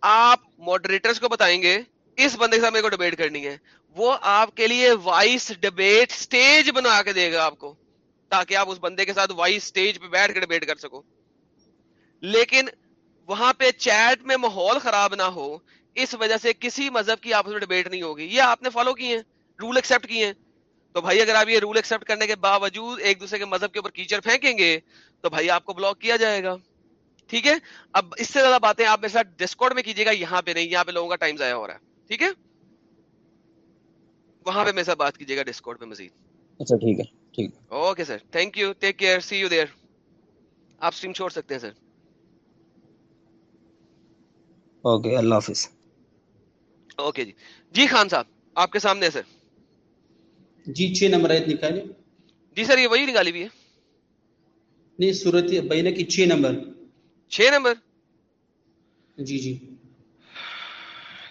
آپ ماڈریٹرز کو بتائیں گے، اس بندے کے ساتھ میرے کو ڈیبیٹ کرنی ہے۔ وہ آپ کے لیے وائس ڈیبیٹ سٹیج بنا کے دے گا آپ کو، تاکہ آپ اس بندے کے ساتھ وائس سٹیج پہ بیٹھ کے ڈیبیٹ کر سکو۔ لیکن وہاں پہ چیٹ میں ماحول خراب نہ ہو اس وجہ سے کسی مذہب کی آپس میں ڈیبیٹ نہیں ہوگی۔ یہ آپ نے فالو کی ہیں رول ایکسپٹ کیے ہیں۔ تو بھائی اگر آپ یہ رول ایکسپٹ کرنے کے باوجود ایک دوسرے کے مذہب کے اوپر کیچڑ پھینکیں گے تو بھائی آپ کو بلاک کیا جائے گا۔ ٹھیک ہے؟ اب اس سے زیادہ باتیں آپ میرے ساتھ ڈسکورڈ میں کیجیے گا یہاں پہ نہیں یہاں پہ لوگوں کا ٹائم ضائع ہو رہا ہے۔ ٹھیک ہے؟ وہاں پہ میرے ساتھ بات کیجیے گا ڈسکورڈ پہ مزید۔ اچھا ٹھیک ہے ٹھیک۔ Okay sir thank you take care see you there آپ اسٹریم چھوڑ سکتے ہیں سر اوکے اللہ حافظ۔ اوکے جی۔ جی خان صاحب آپ کے سامنے سر جی چھ نمبر آیت نکالے جی سر یہ وہی نکالی بھی ہے۔ نہیں صورت بینہ کی چھ نمبر۔ چھ نمبر؟ جی جی۔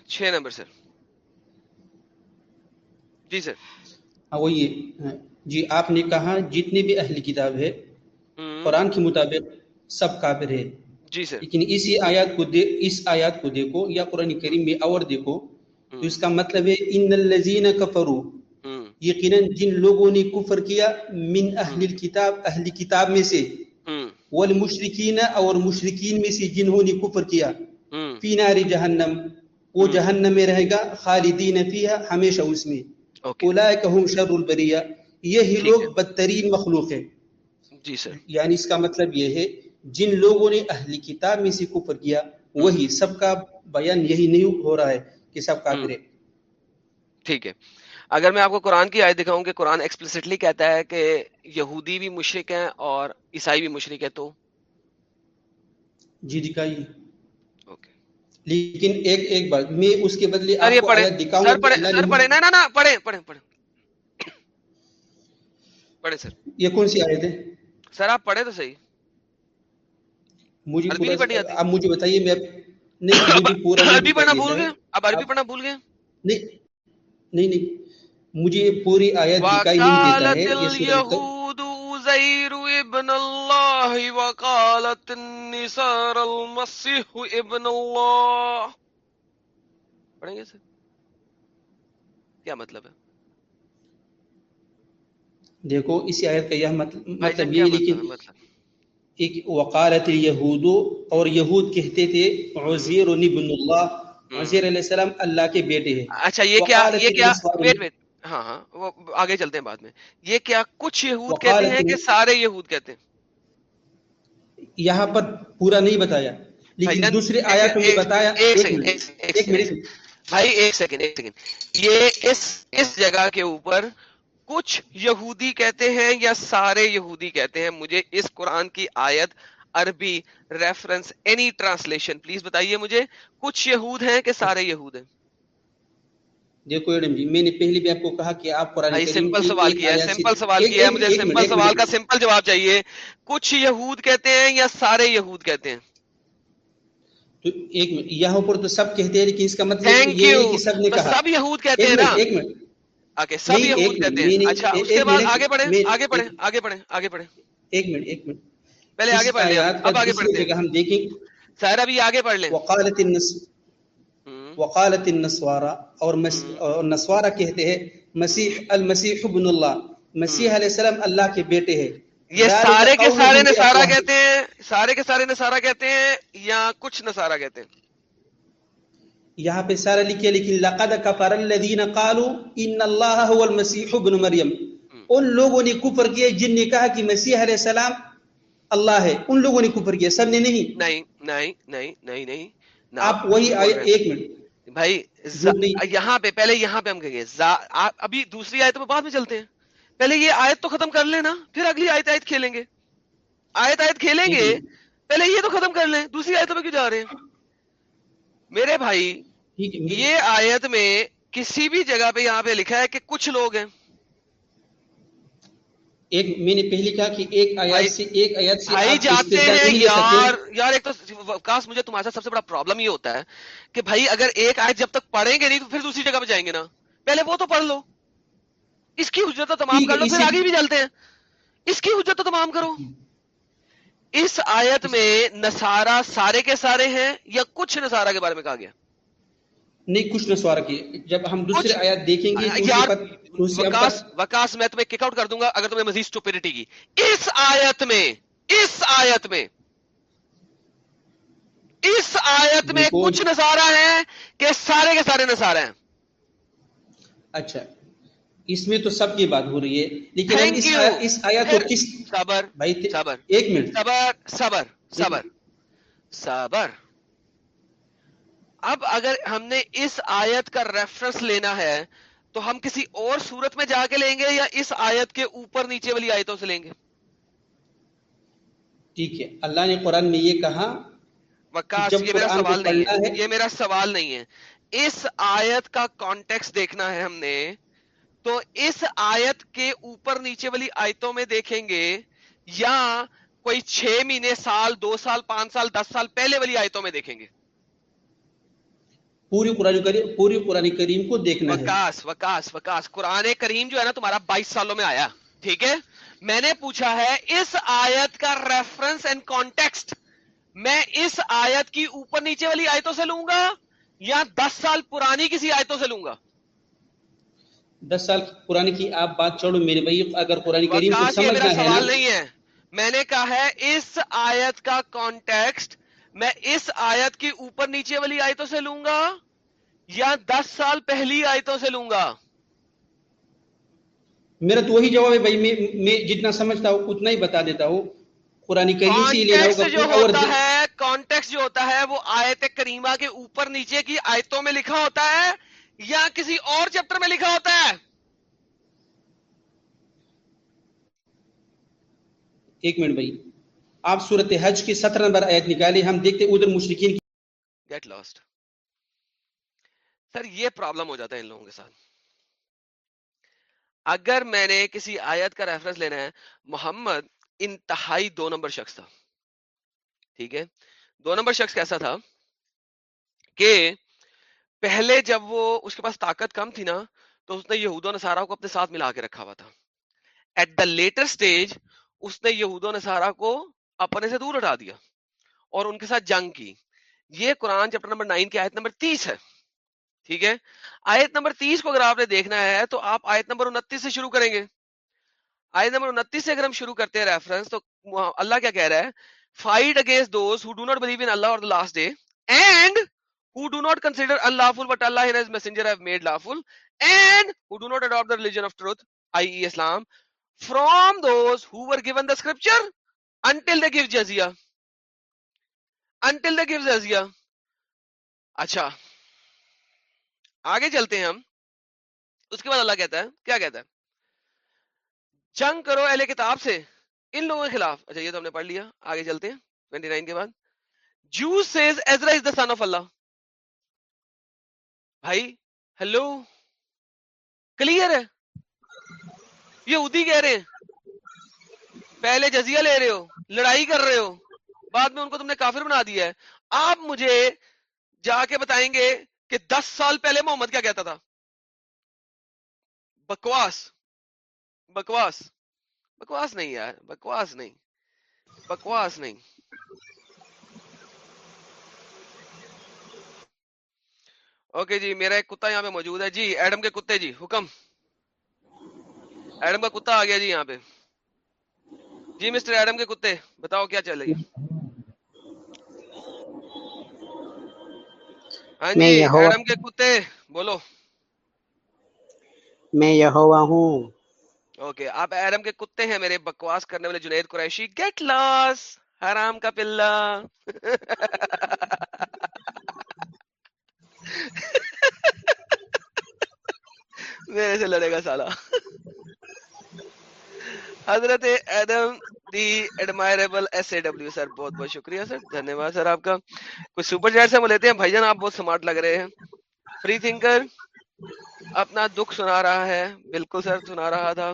چھ نمبر سر۔ جی سر۔ ہاں وہی ہے۔ ہاں، جی آپ نے کہا جتنے بھی اہل کتاب ہے قرآن کے مطابق سب کافر ہے جی سر۔ لیکن اسی آیات کو دے اس آیات کو دیکھو یا قرآن کریم میں اور دیکھو تو اس کا مطلب ہے ان الذین کفروا۔ ہم، یقیناً جن لوگوں نے کفر کیا من اہل الکتاب اہل کتاب میں سے۔ ہم، والمشرکین اور مشرکین میں سے جنہوں نے کفر کیا۔ ہم، فی نار جہنم۔ وہ ہم۔ جہنم میں رہے گا خالدین فیہا ہمیشہ اس میں۔ اولئک هم شر البریہ۔ یہی لوگ بدترین مخلوق ہیں۔ جی سر۔ یعنی اس کا مطلب یہ ہے جن لوگوں نے اہل کتاب میں سے کفر کیا وہی سب کا بیان یہی نہیں ہو رہا ہے کہ سب ہم، کافر ہے ٹھیک ہے۔ اگر میں آپ کو قرآن کی آیت دکھاؤں کہ قرآن ایکسپلسٹلی کہتا ہے کہ یہودی بھی مشرک ہیں اور عیسائی بھی مشرک ہے تو؟ جی دکھائیے۔ اوکے۔ لیکن ایک ایک بات میں اس کے بدلے آپ کو آیت دکھاؤں سر اللہ سر نہ نہ نہ پڑھے پڑھے پڑھے پڑھے سر۔ یہ کون سی آیت ہے؟ سر آپ پڑھے تو صحیح۔ مجھے عربی نہیں پڑھی آتی۔ آپ مجھے بتائیے میں نہیں اب مجھے پورا عربی پڑھنا بھول گئے؟ اب عربی پڑھنا بھول گئے؟ نہیں نہیں نہیں۔ مجھے پوری آیت دکھائی نہیں دیتا ہے یہ سورہ اليهود عزير ابن الله وقالت ابن الله۔ پڑھیں گے کیا مطلب ہے؟ دیکھو اسی آیت کا یہ مطلب مطلب یہ مطلب لیکن مطلب۔ ایک وقالت الیہود اور یہود کہتے تھے عزیر ابن اللہ۔ عزیر علیہ السلام اللہ کے بیٹے ہیں۔ اچھا یہ کیا یہ کیا ویٹ ویٹ ہاں ہاں وہ آگے چلتے ہیں بعد میں۔ یہ کیا کچھ یہود کہتے ہیں کہ سارے یہود کہتے ہیں؟ یہاں پر پورا نہیں بتایا۔ لیکن دوسرے ایک آیات میں ایک بتایا۔ ایک سیکنڈ ایک سیکنڈ منٹ۔ بھائی ایک سیکنڈ ایک سیکنڈ یہ اس اس جگہ کے اوپر کچھ یہودی کہتے ہیں یا سارے یہودی کہتے ہیں مجھے اس قرآن کی آیت عربی ریفرنس اینی ٹرانسلیشن پلیز بتائیے مجھے کچھ یہود ہیں کہ سارے یہود ہیں؟ دیکھو جی میں نے پہلے بھی آپ کو کہا کہ آپ قرآن بھائی کریم سمپل کی سوال ایک کیا ہے آیت سے- سمپل سوال ایک- کیا ہے ایک- مجھے ایک منٹ، سمپل ایک سوال منٹ۔ کا سمپل جواب چاہیے۔ کچھ یہود کہتے ہیں یا سارے یہود کہتے ہیں؟ تو ایک یہاں پر تو سب کہتے ہیں لیکن اس کا مطلب یہ کہ سب نے کہا۔ سب یہود کہتے ہیں نا۔ منٹ ایک منٹ۔ آگے سب یہود کہتے ہیں۔ اچھا اس کے بعد آگے بڑھیں آگے بڑھیں آگے بڑھیں آگے بڑھیں۔ ایک منٹ ایک منٹ۔ پہلے آگے بڑھ لیں اب آگے جگہ ہیں ہم دیکھیں۔ آگے بڑھ لیں۔ وقالت النس وقالت النسوارا اور نسوارا کہتے ہیں مسیح المسیح ابن اللہ۔ مسیح علیہ السلام اللہ کے بیٹے ہیں۔ یہ سارے کے سارے۔ کہتے ہیں سارے کے سارے کہتے ہیں یا کچھ نصارہ کہتے ہیں؟ یہاں پہ سارا لکھے لیکن لقد کفر الذین قالوا ان اللہ هو المسیح ابن مریم۔ ان لوگوں نے کفر کیا جن نے کہا کہ مسیح علیہ السلام اللہ ہے۔ ان لوگوں نے کفر کیا سب نے نہیں؟ نہیں نہیں نہیں نہیں نہیں۔ نہ آپ وہی۔ ایک منٹ۔ بھائی یہاں پہ پہلے یہاں پہ ہم کہیں گے ابھی دوسری آیت میں بعد میں چلتے ہیں۔ پہلے یہ آیت تو ختم کر لیں نا پھر اگلی آیت آیت کھیلیں گے۔ آیت آیت کھیلیں گے پہلے یہ تو ختم کر لیں۔ دوسری آیتوں میں کیوں جا رہے ہیں؟ میرے بھائی یہ آیت میں کسی بھی جگہ پہ یہاں پہ لکھا ہے کہ کچھ لوگ ہیں۔ ایک میں نے پہلے کہا کہ ایک آیات سے ایک آیات سے بھائی جاتے ہیں یار یار ایک تو وکاس مجھے تمہارے ساتھ سب سے بڑا پرابلم یہ ہوتا ہے کہ بھائی اگر ایک آیت جب تک پڑھیں گے نہیں تو پھر دوسری جگہ پہ جائیں گے نا۔ پہلے وہ تو پڑھ لو۔ اس کی حجت تو تمام کر لو پھر آگے بھی چلتے ہیں۔ اس کی حجت تو تمام کرو۔ اس آیت میں نصارہ سارے کے سارے ہیں یا کچھ نصارہ کے بارے میں کہا گیا؟ نہیں کچھ نسوارا کی جب ہم دوسرے آیات دیکھیں گے یار وکاس وکاس میں تمہیں کک آؤٹ کر دوں گا اگر تمہیں مزید اسٹوپیڈیٹی کی۔ اس آیت میں اس آیت میں اس آیت میں کچھ نظارہ ہیں کہ سارے کے سارے نظارہ ہیں۔ اچھا۔ اس میں تو سب کی بات ہو رہی ہے لیکن اس. آیا- اس آیات کو کس صبر بھائی صبر. ایک منٹ۔ صبر صبر صبر. صبر. اب اگر ہم نے اس آیت کا ریفرنس لینا ہے تو ہم کسی اور صورت میں جا کے لیں گے یا اس آیت کے اوپر نیچے والی آیتوں سے لیں گے؟ ٹھیک ہے۔ اللہ نے قرآن میں یہ کہا وکاس یہ میرا سوال نہیں ہے۔ یہ میرا سوال نہیں ہے۔ اس آیت کا کانٹیکس دیکھنا ہے ہم نے۔ تو اس آیت کے اوپر نیچے والی آیتوں میں دیکھیں گے یا کوئی چھ مہینے سال دو سال پانچ سال دس سال پہلے والی آیتوں میں دیکھیں گے۔ پوری قرآن کریم پوری قرآن کریم کو دیکھنا وکاس وکاس وکاس قرآن کریم جو ہے نا تمہارا بائیس سالوں میں آیا ٹھیک ہے؟ میں نے پوچھا ہے اس آیت کا ریفرنس اینڈ کانٹیکسٹ میں اس آیت کی اوپر نیچے والی آیتوں سے لوں گا یا دس سال پرانی کسی آیتوں سے لوں گا؟ دس سال قرآن کی آپ بات چھوڑو میرے بھائی اگر قرآن کریم کو سمجھنا ہے۔ سوال نہیں ہے۔ میں نے کہا ہے اس آیت کا کانٹیکسٹ میں اس آیت کی اوپر نیچے والی آیتوں سے لوں گا یا دس سال پہلی آیتوں سے لوں گا؟ میرا تو وہی جواب ہے بھائی میں جتنا سمجھتا ہوں اتنا ہی بتا دیتا ہوں۔ قرآن کریم سے ہوگا جو ہوتا ہے کانٹیکس جو ہوتا ہے وہ آیت کریمہ کے اوپر نیچے کی آیتوں میں لکھا ہوتا ہے۔ یا کسی اور چیپٹر میں لکھا ہوتا ہے؟ ایک منٹ بھائی۔ آپ صورت حج کی سترہ نمبر آیت نکالے ہم دیکھتے ادھر مشرقین کی۔ گیٹ لاسٹ سر یہ پرابلم ہو جاتا ہے ان لوگوں کے ساتھ۔ اگر میں نے کسی آیت کا ریفرنس لینا ہے محمد انتہائی دو نمبر شخص تھا۔ ٹھیک ہے؟ دو نمبر شخص کیسا تھا کہ پہلے جب وہ اس کے پاس طاقت کم تھی نا، تو اس نے یہود و نصارہ کو اپنے ساتھ ملا کے رکھا ہوا تھا۔ ایٹ دا لیٹر سٹیج اس نے یہود و نصارہ کو اپنے سے دور ہٹا دیا اور ان کے ساتھ جنگ کی۔ یہ قرآن چیپٹر نمبر نائن کی آیت نمبر تیس ہے۔ ٹھیک ہے؟ آیت نمبر تیس کو اگر آپ نے دیکھنا ہے، تو آپ آیت نمبر انتیس سے شروع کریں گے۔ آیت نمبر انتیس سے اگر ہم شروع کرتے ہیں ریفرنس تو اللہ کیا کہہ رہا ہے؟ Fight against those who do not believe in Allah اور last day and who do not consider Allah lawful but Allah and His Messenger have made lawful, and who do not adopt the religion of truth, i.e., Islam, from those who were given the scripture until they give jizya. Until they give jizya. اچھا آگے چلتے ہیں ہم اس کے بعد اللہ کہتا ہے کیا کہتا ہے جنگ کرو اہل کتاب سے ان لوگوں کے خلاف اچھا یہ تو ہم نے پڑھ لیا آگے چلتے ہیں 29 کے بعد Jew says Ezra is the son of Allah بھائی ہلو کلیئر ہے؟ یہ ادی کہہ رہے ہیں۔ پہلے جزیہ لے رہے ہو، لڑائی کر رہے ہو، بعد میں ان کو تم نے کافر بنا دیا ہے۔ آپ مجھے جا کے بتائیں گے کہ دس سال پہلے محمد کیا کہتا تھا؟ بکواس بکواس بکواس نہیں یار، بکواس نہیں بکواس نہیں۔ اوکے جی میرا ایک کتا یہاں پہ موجود ہے۔ جی ایڈم کے کتے جی حکم۔ ایڈم کا کتا آ گیا جی یہاں پہ۔ جی مسٹر ایڈم کے کتے بتاؤ کیا چل رہی ہاں جی ایڈم کے کتے بولو۔ میں یہوا ہوں۔ اوکے آپ ایڈم کے کتے ہیں میرے بکواس کرنے والے جنید قریشی۔ گیٹ لاس حرام کا پلہ۔ میرے سے لڑے گا سالا حضرت Adam the admirable S A W sir بہت بہت شکریہ سر دھنیہ واد سر آپ کا کچھ سپر چیٹ سے ہم لیتے ہیں بھائی جان آپ بہت سمارٹ لگ رہے ہیں فری تھنکر اپنا دکھ سنا رہا ہے بالکل سر سنا رہا تھا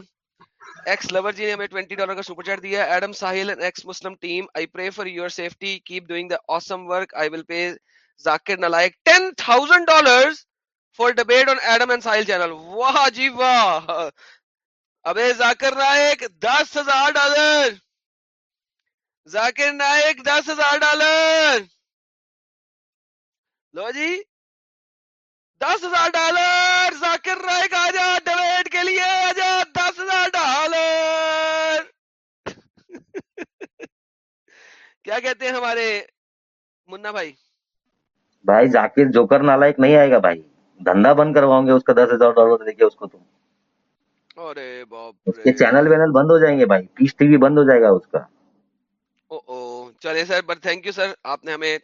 ایکس لور جی نے ہمیں 20 ڈالر کا سپر چیٹ دیا Adam Sahil ex Muslim team I pray for your safety keep doing the awesome work I will pay Zakir Naik ten thousand dollar for debate on Adam and Sahil channel واہ جی واہ ابے ذاکر نائک دس ہزار dollar Zakir Naik دس ہزار dollar لو جی دس ہزار dollar Zakir Naik آ جا debate کے لیے آ جا دس ہزار ڈالر کیا کہتے ہیں ہمارے منا بھائی بھائی جاکر جوکر نالائک نہیں آئے گا بھائی۔ دھندا بند کرواؤں گے اس کا دس ہزار ڈالر دے کے اس کو تم اس کے چینل وینل بند ہو جائیں گے بھائی۔ پیش ٹی وی بند ہو جائے گا اس کا۔ چلے sir but thank you sir آپ نے ہمیں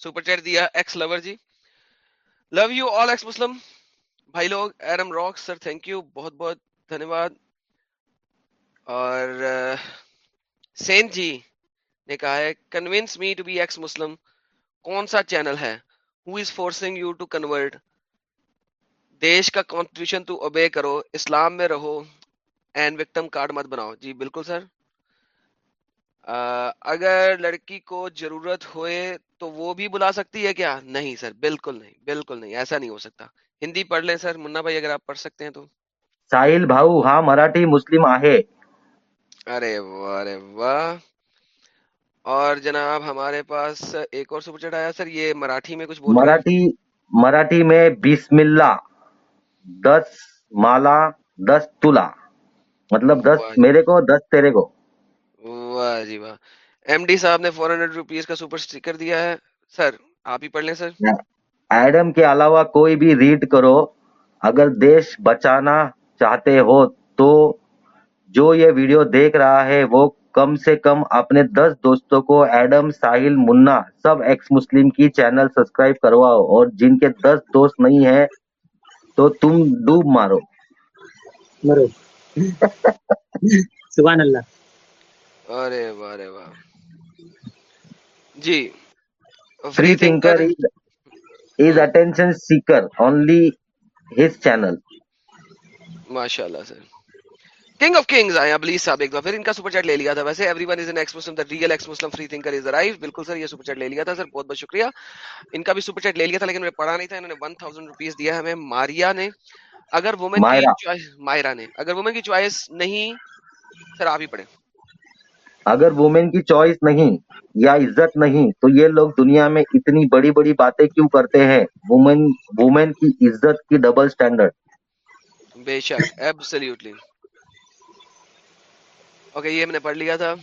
سپر چیٹ دیا۔ Ex lover G. Love you all ex Muslim بھائی لوگ ایرم راک سر تھینک یو بہت بہت دھنیہ واد اور سینٹ جی نے کہا ہے convince me to be ex Muslim کون سا چینل ہے? Who is forcing you to convert دیش کا کانسٹیٹیوشن تو اوبے کرو اسلام میں رہو اینڈ وکٹم کارڈ مت بناؤ۔ جی بالکل سر۔ آ, اگر لڑکی کو ضرورت ہوئے تو وہ بھی بلا سکتی ہے کیا؟ نہیں سر بالکل نہیں بالکل نہیں ایسا نہیں ہو سکتا۔ ہندی پڑھ لیں سر منا بھائی اگر آپ پڑھ سکتے ہیں تو۔ ساحل بھاؤ ہاں مراٹھی مسلم آہے۔ ارے واہ ارے واہ۔ اور جناب ہمارے پاس ایک اور سپر چیٹ آیا سر یہ مراٹھی میں کچھ بول مراٹھی مراٹھی میں بسم اللہ دس مالا دس تلا۔ مطلب دس جی۔ میرے کو دس تیرے کو۔ واہ جی واہ۔ ایم ڈی صاحب نے فور ہنڈریڈ روپیز کا سپر اسٹیکر دیا ہے۔ سر آپ ہی پڑھ لیں سر۔ ایڈم کے علاوہ کوئی بھی ریڈ کرو۔ اگر دیش بچانا چاہتے ہو تو جو یہ ویڈیو دیکھ رہا ہے وہ کم سے کم اپنے دس دوستوں کو ایڈم ساحل منا سب ایکس مسلم کی چینل سبسکرائب کرواؤ اور جن کے دس دوست نہیں ہیں تو تم ڈوب مارو۔ مرو۔ سبحان اللہ۔ ارے واہ رے واہ۔ جی۔ Free thinker is attention seeker only his channel ماشاء سر۔ کنگ آف کنگز آئے ابلیس صاحب ایک دفعہ۔ پھر ان کا سپر چیٹ لے لیا تھا۔ ویسے everyone is an ex Muslim real ex Muslim free thinker is arrive بالکل سر یہ سپر چیٹ لے لیا تھا سر بہت بہت شکریہ۔ ان کا بھی سپر چیٹ لے لیا تھا لیکن میں پڑھا نہیں تھا۔ انہوں نے 1000 روپیز دیا ہمیں۔ ماریا نے۔ اگر وومن کی چوائس مائرہ نے۔ اگر وومن کی چوائس نہیں سر آپ ہی پڑھیں۔ اگر وومن کی چوائس نہیں یا عزت نہیں تو یہ لوگ دنیا میں اتنی بڑی بڑی باتیں کیوں کرتے ہیں؟ وومن وومن کی عزت کی ڈبل سٹینڈرڈ بے شک ایبسلیوٹلی اوکے یہ ہم نے پڑھ لیا تھا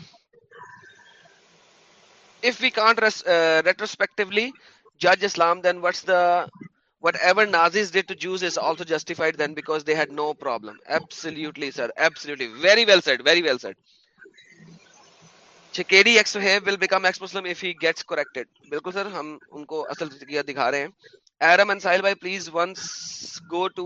if we can't res uh, retrospectively judge Islam, then what's the whatever Nazis did to Jews is also justified then because they had no problem. Absolutely, sir. Absolutely. Very well said. Very well said. Chikedi ex will become ex-Muslim if he gets corrected. بالکل سر ہم ان کو اصل دکھا رہے ہیں Aram and Sahil bhai please once go to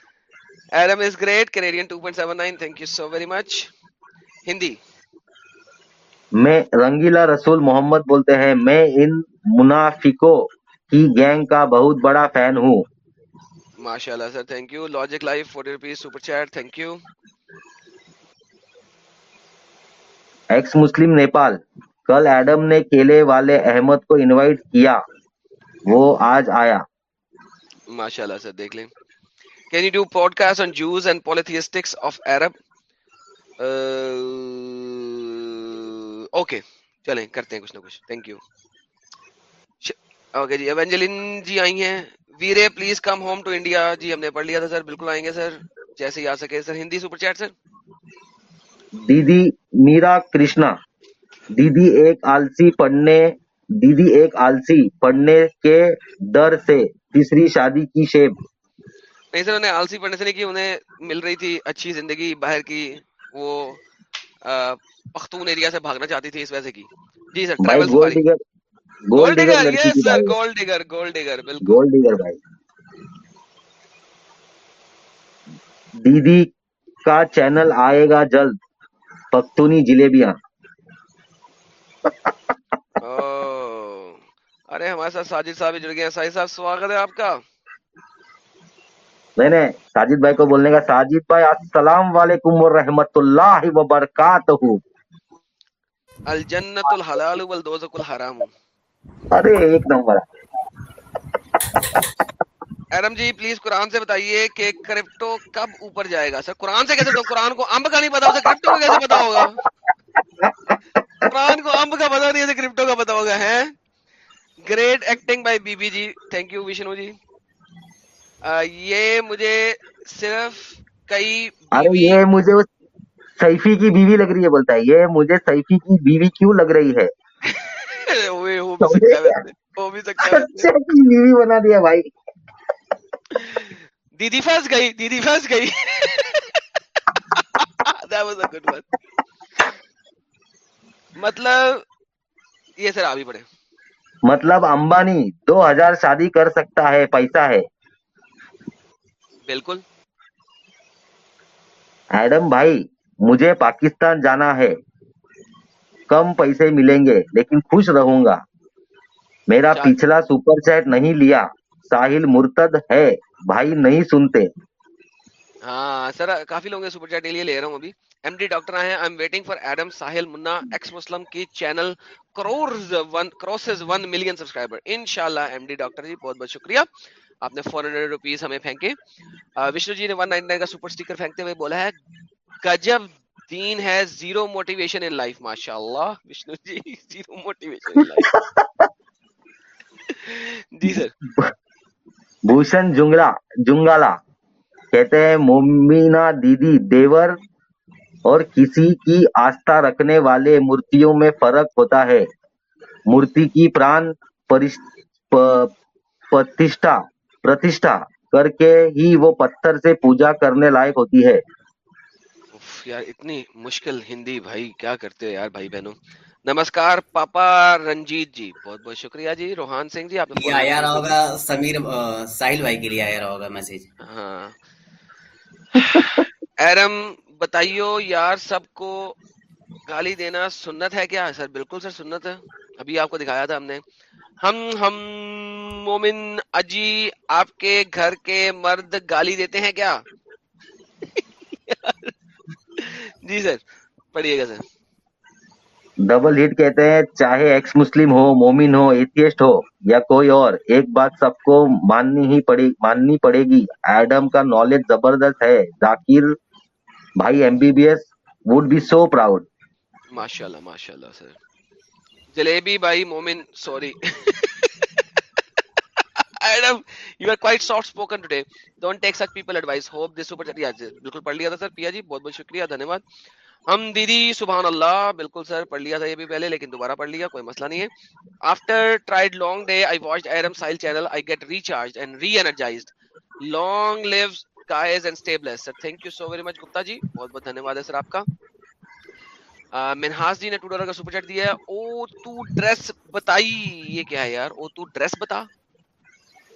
Adam is great. Canadian 2.79 Thank you so very much. Hindi. میں رنگیلا رسول محمد بولتے ہیں میں ان منافقوں کی گینگ کا بہت بڑا فین ہوں ماشاء اللہ sir thank you logic life forty rupees super chat thank you ex Muslim Nepal کل ایڈم نے کیلے والے احمد کو انوائٹ کیا وہ آج آیا ماشاء اللہ سر دیکھ لیں Can you do podcast on Jews and polytheistics of Arab? Okay چلیں کرتے ہیں کچھ نہ کچھ تھینک یو اوکے جی ایونجلین جی آئی ہیں Veere please come home to India جی ہم نے پڑھ لیا تھا سر بالکل آئیں گے سر جیسے ہی آ سکے sir Hindi super chat sir دیدی میرا کرشنا دیدی ایک آلسی پڑھنے دیدی ایک آلسی پڑھنے کے ڈر سے تیسری شادی کی شیب نہیں سر انہیں آلسی پڑھنے سے نہیں کہ انہیں مل رہی تھی اچھی زندگی باہر کی وہ پختون ایریا سے بھاگنا چاہتی تھی اس وجہ سے کی۔ جی sir travel gold digger yes sir gold digger gold digger بالکل۔ گولڈ ڈیگر بھائی۔ دیدی کا چینل آئے گا جلد۔ پختونی جلیبیاں۔ ارے ہمارے ساتھ ساجد صاحب جڑ گئے ہیں۔ ساجد صاحب سواگت ہے آپ کا۔ نہیں نہیں ساجد بھائی کو بولنے کا ساجد بھائی السلام علیکم و ورحمۃ اللہ وبرکاتہ۔ الجنت الحلال والدوزق الحرام۔ ارے ایک نمبر۔ ایرم جی پلیز قرآن سے بتائیے کہ کرپٹو کب اوپر جائے گا؟ سر قرآن سے کیسے تو قرآن کو امب کا نہیں پتا اسے کرپٹو کا کیسے پتا ہوگا؟ قرآن کو امب کا پتا نہیں اسے کرپٹو کا پتا ہوگا ہے great acting by B B ji thank you Vishnu ji. یہ مجھے صرف کئی یہ مجھے سیفی کی بیوی لگ رہی ہے بولتا ہے۔ یہ مجھے سیفی کی بیوی کیوں لگ رہی ہے؟ بیوی بنا دیا بھائی۔ دیدی پھنس گئی دیدی پھنس گئی۔ مطلب یہ سر آگے پڑے مطلب امبانی دو ہزار شادی کر سکتا ہے پیسہ ہے۔ بالکل۔ ایڈم بھائی مجھے پاکستان جانا ہے۔ کم پیسے ملیں گے لیکن خوش رہوں گا۔ میرا پچھلا سپر چیٹ نہیں لیا۔ ساحل مرتد ہے۔ بھائی نہیں سنتے۔ ہاں سر کافی لوگ سپر چیٹ کے لیے لے رہا ہوں ابھی۔ ایم ڈی ڈاکٹر آئے ہیں۔ I am waiting for Adam Sahil منا ایکس مسلم کی channel cross one crosses one million subscriber انشاءاللہ ایم ڈی ڈاکٹر جی بہت بہت شکریہ۔ آپ نے فور ہنڈریڈ روپیز ہمیں پھینکے۔ وشنو جی نے ون نائنٹی نائن کا سپر اسٹیکر پھینکتے ہوئے بولا ہے، گجب دین ہے زیرو موٹیویشن ان لائف ماشاء اللہ وشنو جی زیرو موٹیویشن جی سر۔ بھوشن جنگلا، جنگالا، کہتے ہیں مومینہ دیدی دیور اور کسی کی آستھا رکھنے والے مورتوں میں فرق ہوتا ہے۔ مورتی کی پران پرشٹھا پرتشٹھا کر کے ہی وہ پتھر سے پوجا کرنے لائق ہوتی ہے۔ یار اتنی مشکل ہندی بھائی کیا کرتے ہو یار بھائی بہنوں؟ نمسکار پاپا رنجیت جی بہت بہت شکریہ جی۔ روحان سنگھ جی آپ نے آیا رہا ہوگا سمیر ساحل بھائی کے لیے آیا رہا ہوگا میسج ہاں۔ ایرم بتائیو یار سب کو گالی دینا سنت ہے کیا؟ سر بالکل سر سنت۔ ہے ابھی آپ کو دکھایا تھا ہم نے۔ ہم ہم مومن اجی آپ کے گھر کے مرد گالی دیتے ہیں کیا؟ جی سر پڑھیے گا سر۔ ڈبل ہٹ کہتے ہیں چاہے ایکس مسلم ہو مومن ہو ایتھیسٹ ہو یا کوئی اور ایک بات سب کو ماننی ہی پڑے ماننی پڑے گی۔ ایڈم کا نالج زبردست ہے۔ ذاکر بھائی M B B S would be so proud ماشاء اللہ ماشاء اللہ سر۔ جلیبی بھائی Momin sorry Adam, you are quite soft-spoken today. Don't take such people advice. Hope this super... chat پڑھ لیا تھا سر پیا جی بہت بہت شکریہ دھنیہ ہم دیدی سبحان اللہ بالکل سر پڑھ لیا تھا یہ بھی پہلے لیکن دوبارہ پڑھ لیا کوئی مسئلہ نہیں ہے after tried long day I watch Iram Sahil channel I get recharge and reenergized long live guys and stables sir thank you so very much Gupta ji بہت بہت دھنیہ ہے سر آپ کا منہاس جی نے ٹو کا سپر چیٹ دیا ہے او تو ڈریس بتائی یہ کیا ہے یار او تو ڈریس بتا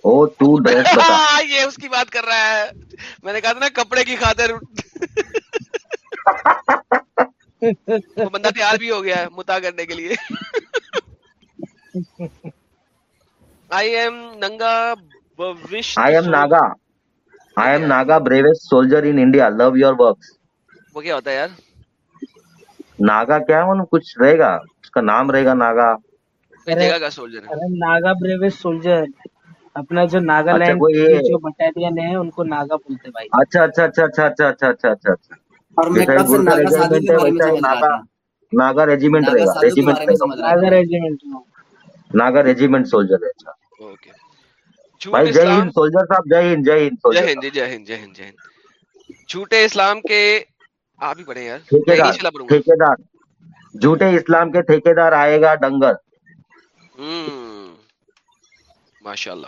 او تو ڈریس بتا۔ یہ اس کی بات کر رہا ہے۔ میں نے کہا تھا نا کپڑے کی خاطر۔ بندہ تیار بھی ہو گیا ہے متا کرنے کے لیے۔ آئی ایم ننگا I am Naga I am Naga bravest soldier in India love your works وہ کیا ہوتا ہے یار؟ ناگا کیا ہے؟ مطلب کچھ رہے گا۔ اس کا نام رہے گا ناگا کا سولجر ناگا بریویس سولجر اپنا جو اچھا وہ کی یہ جو بٹالین ہے ان کو ناگا بولتے بھائی۔ اچھا اچھا اچھا اچھا اچھا اچھا اچھا اچھا اچھا۔ اور میں جیسا کب سے گل کا ناگا سادھو ریجیمنٹ ناگا ناگا ناگا رہے گا regiment Naga regiment Naga regiment soldier ہے اچھا بھائی جے ہند سولجر صاحب جے ہند جے ہند جے ہند جی جے ہند جے ہند جے ہند۔ جھوٹے اسلام کے آپ ہی پڑھے یار ٹھیکے دار جھوٹے اسلام کے ٹھیکے دار آئے گا ڈنگر۔ ماشاء اللہ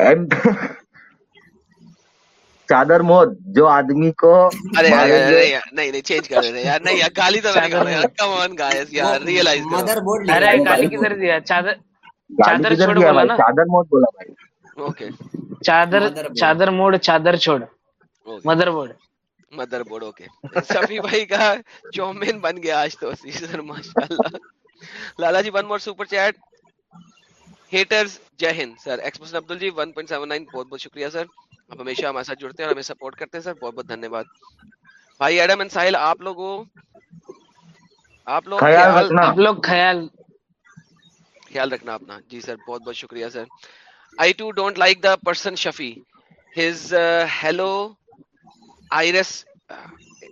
اینڈ چادر موت جو آدمی کو ارے نہیں نہیں چینج کر دیتے یار نہیں یار گالی تو میں نہیں کر رہا یار کم آن گائز وہ یار ریئلائز کرو مدر بورڈ لکھ ارے رہا ہے گالی بھائی کدھر دیا چادر چھوڑ بولا بھائی نا چادر موت بولا بھائی اوکے چادر چادر موڑ چادر چھوڑ motherboard motherboard okay Shafi بھائی کا چومین بن گیا آج تو سر ماشاء اللہ Lala ji one more super chat haters Jai Hind sir express Abdul ji 1.79 بہت بہت شکریہ سر آپ ہمیشہ ہمارے ساتھ جڑتے ہیں اور ہمیں سپورٹ کرتے ہیں سر بہت بہت دھنیہ واد بھائی ایڈم اینڈ ساحل آپ لوگوں آپ لوگ خیال خیال رکھنا آپ لوگ خیال خیال رکھنا اپنا جی سر بہت بہت شکریہ sir I too don't like the person Shafi his hello iris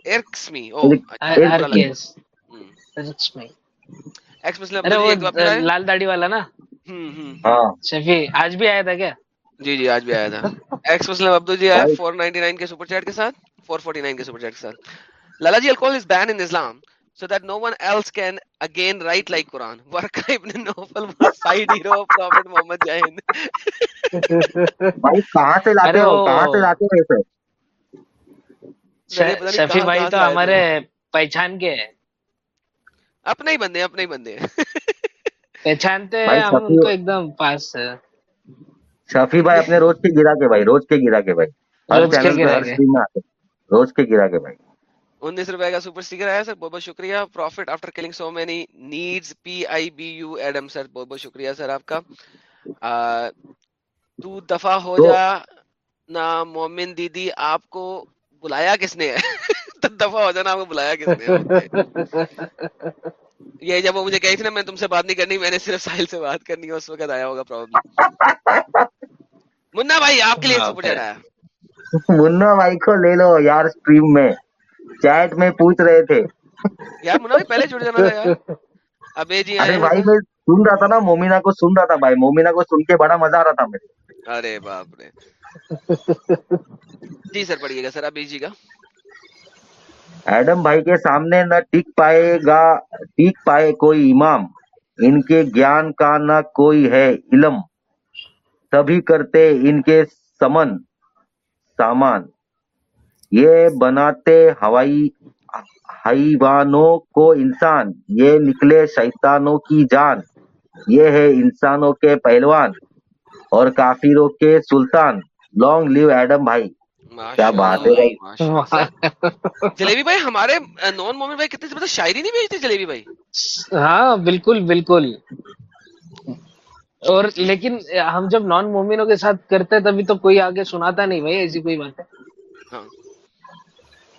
irks me او لگا آرکیس ایکس مسلم جی لال داڑھی والا نا ہاں۔ شفیع آج بھی آیا تھا کیا؟ جی جی آج بھی آیا تھا۔ ایکس مسلم عبدل جی بھائی۔ 499 کے سپر چیٹ کے ساتھ 449 کے سپر چیٹ کے ساتھ۔ Lala ji alcohol is ban in Islam so that no one else can again write like Quran. Warqa ibn Nawfal was side hero of Prophet Muhammad Jahin. بھائی کہاں سے لاتے ہو؟ کہاں سے لاتے ہو شفیع بھائی تو ہمارے پہچان کے ہیں۔ اپنے ہی بندے اپنے ہی بندے۔ ہیں پہچانتے ہیں ہم ان کو ایک دم پاس سے۔ شفیع بھائی اپنے روز کے گرا کے بھائی روز کے گرا کے بھائی۔ ہر روز کے چینل پہ گرا ہر کے۔ اسٹریم میں آتے روز کے گرا کے بھائی۔ انیس روپے کا سپر اسٹیکر آیا سر بہت بہت شکریہ۔ Prophet after killing so many needs P I B U Adam sir بہت بہت شکریہ سر آپ کا۔ تو دفاع ہو جا نہ مومن دیدی آپ کو بلایا کس نے؟ ہے تو دفاع ہو جانا آپ کو بلایا کس نے؟ یہ جب وہ مجھے کہی تھی نا میں تم سے بات نہیں کرنی میں نے صرف ساحل سے بات کرنی ہے اس وقت آیا ہوگا پرابلم منا بھائی آپ کے لیے ہاں سپر چیٹ آیا منا بھائی کو لے لو یار اسٹریم میں۔ چیٹ میں پوچھ رہے تھے۔ یار منا بھائی پہلے جڑ جانا تھا یار۔ ابے جی ارے بھائی میں سن رہا تھا نا مومنا کو سن رہا تھا بھائی۔ مومنا کو سن کے بڑا مزہ آ رہا تھا میرے۔ ارے باپ رے۔ جی سر پڑھیے گا سر ابھی جی کا۔ ایڈم بھائی کے سامنے نہ ٹک پائے گا ٹک پائے کوئی امام۔ ان کے گیان کا نہ کوئی ہے علم۔ سبھی کرتے ان کے سمن سامان۔ یہ بناتے ہوائی، حیوانوں کو انسان۔ یہ نکلے شیطانوں کی جان۔ یہ ہے انسانوں کے پہلوان اور کافروں کے سلطان۔ لانگ لیو ایڈم بھائی۔ کیا بات ہے جلیبی بھائی ہمارے نان مومن بھائی کتنے زبردست شاعری نہیں بھیجتے جلیبی بھائی؟ ہاں بالکل بالکل۔ اور لیکن ہم جب نان مومنوں کے ساتھ کرتے ہیں تبھی تو کوئی آگے سناتا نہیں بھائی ایسی کوئی بات ہے۔ ہاں۔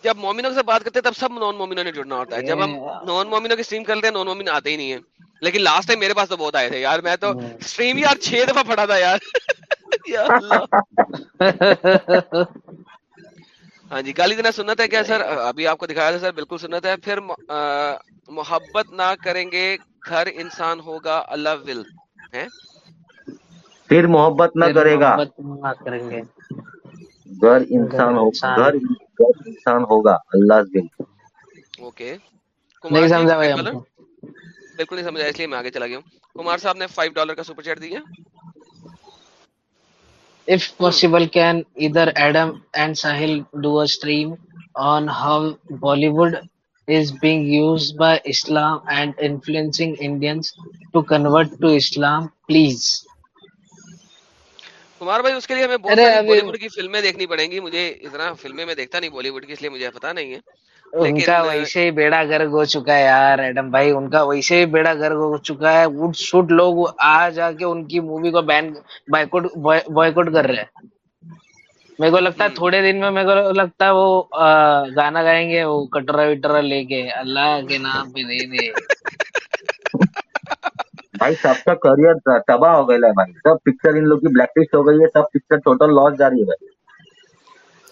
جب مومنوں سے بات کرتے ہیں تب سب نان مومنوں نے جڑنا ہوتا ہے۔ جب ہم نان مومنوں کی اسٹریم کرتے ہیں نان مومن آتے ہی نہیں ہیں۔ لیکن لاسٹ ٹائم میرے پاس تو بہت آئے تھے یار میں تو اسٹریم یار چھ دفعہ پڑھا تھا یار۔ ہاں جی گالی دینا سنت ہے کیا سر؟ ابھی آپ کو دکھایا تھا سر بالکل سنت ہے۔ پھر محبت نہ کریں گے گھر انسان ہوگا اللہ ول ہے پھر محبت نہ کرے گا۔ گھر انسان ہوگا گھر انسان۔ ہوگا اللہ ول۔ اوکے۔ بالکل نہیں سمجھا اس لیے میں آگے چلا گیا ہوں۔ کمار صاحب نے فائیو ڈالر کا سپر چیٹ دیا۔ If possible, can either Adam and Sahil do a stream on how Bollywood is being used by Islam and influencing Indians to convert to Islam, please? Kumar بھائی اس کے لیے ہمیں بہت بالی would کی فلمیں دیکھنی پڑیں گی مجھے اتنا فلمیں میں دیکھتا نہیں بالی ووڈ کی اس لیے مجھے پتا نہیں ہے ان کا ویسے ہی بیڑا گرگ ہو چکا ہے یار ایڈم بھائی ان کا ویسے ہی بیڑا گرگ ہو چکا ہے۔ وڈ شوٹ لوگ آ جا کے ان کی مووی کو بین بائیکوٹ کر رہے ہیں۔ میرے کو لگتا ہے تھوڑے دن میں میرے کو لگتا ہے وہ گانا گائیں گے وہ کٹرا وٹرا لے کے۔ اللہ کے نام پہ دے دے۔ بھائی سب کا کریئر تباہ ہو گیا ہے بھائی۔ سب پکچر ان لوگ کی بلیک لسٹ ہو گئی ہے سب پکچر ٹوٹل لاس جا رہی ہے بھائی۔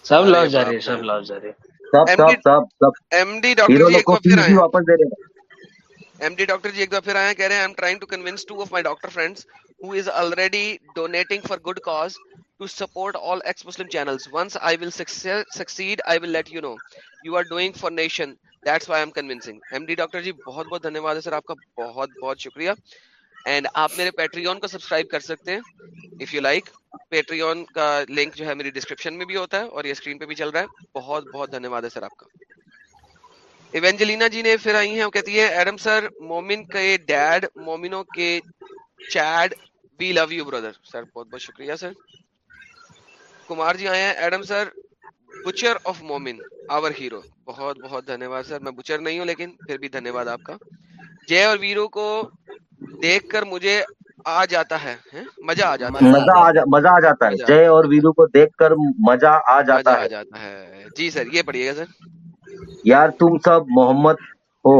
سب لاس جا رہی ہے سب لاس جا رہی ہے۔ بہت بہت دھنیہ واد ہے سر آپ کا بہت بہت شکریہ اینڈ آپ میرے پیٹریون کو سبسکرائب کر سکتے ہیں اف یو لائک پیٹریون کا لنک جو ہے میری ڈسکرپشن میں بھی ہوتا ہے اور یہ اسکرین پہ بھی چل رہا ہے. بہت بہت دھنیہ واد ہے سر آپ کا. ایونجلینا جی نے پھر آئی ہیں، وہ کہتی ہے ایڈم سر مومن کے ڈیڈ مومنوں کے چیڈ وی لو یو بردر سر بہت بہت شکریہ سر. کمار جی آئے ہیں ایڈم سر بچر آف مومن آور ہیرو بہت بہت دھنیہ واد سر. میں بچر نہیں ہوں لیکن پھر بھی دھنیہ واد آپ کا. جے اور ویرو کو دیکھ کر مجھے آ جاتا ہے مزہ آ جاتا مزہ مزہ آ جاتا ہے۔ جے اور ویرو کو دیکھ کر مزہ آ جاتا ہے۔ جی سر یہ پڑھیے گا سر۔ یار تم سب محمد ہو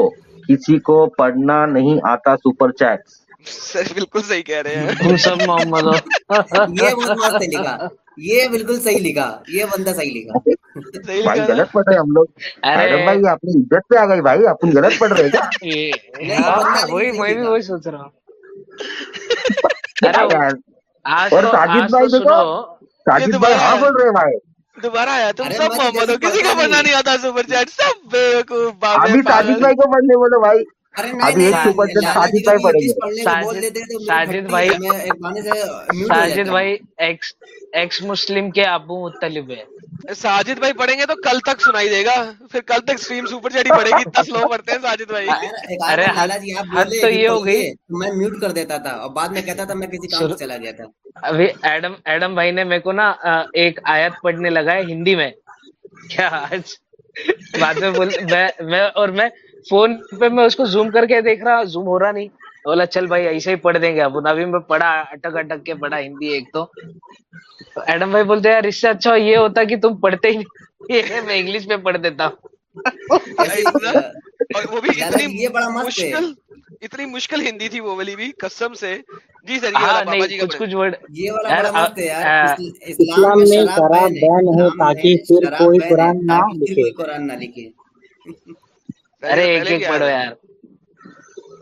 کسی کو پڑھنا نہیں آتا سپر چیٹ سر بالکل صحیح کہہ رہے ہیں۔ تم سب محمد ہو۔ یہ بالکل صحیح لکھا یہ بندہ صحیح لکھا۔ غلط پڑھ رہے ہم لوگ۔ بھائی آپ نے عزت پہ آ گئی بھائی آپ غلط پڑھ رہے ہاں، وہی میں بھی وہی سوچ رہا ہوں۔ اور ساجد بھائی دیکھو ساجد بھائی ہاں بول رہے بھائی۔ دوبارہ آیا تم سب محمد ہو کسی کو بننا نہیں آتا سپر چیٹ سب بے وقوف ابھی ساجد بھائی کو بننے بولو بھائی۔ ساجد بھائی مسلم کے ابو مطلب ہے ساجد بھائی پڑھیں گے تو کل تک سنائی دے گا پھر کل تک سٹریم سپر چڑی پڑے گی دس لوگ پڑھتے ہیں ساجد بھائی ارے حالات تو یہ ہو گئی میں میوٹ کر دیتا تھا اور بعد میں کہتا تھا میں کسی کام چلا گیا تھا ابھی ایڈم ایڈم بھائی نے میرے کو نا ایک آیت پڑھنے لگا ہے ہندی میں کیا آج بعد میں بول میں اور میں فون پہ میں اس کو زوم کر کے دیکھ رہا زوم ہو رہا نہیں۔ بولا چل بھائی ایسے ہی پڑھ دیں گے۔ ابو نبی میں پڑھا اٹک اٹک کے پڑھا ہندی ایک تو۔ ایڈم بھائی بولتے یار اس سے اچھا یہ ہوتا کہ تم پڑھتے ہی نہیں۔ میں انگلش میں پڑھ دیتا وہ بھی اتنی مشکل اتنی مشکل ہندی تھی وہ والی بھی قسم سے۔ جی سر یہ ہاں، کچھ کچھ ورڈ یہ والا بڑا مست ہے یار اسلام میں شراب بین ہے تاکہ پھر کوئی قرآن نہ لکھے۔ قرآن نہ لکھے۔ ارے ایک ایک پڑھو یار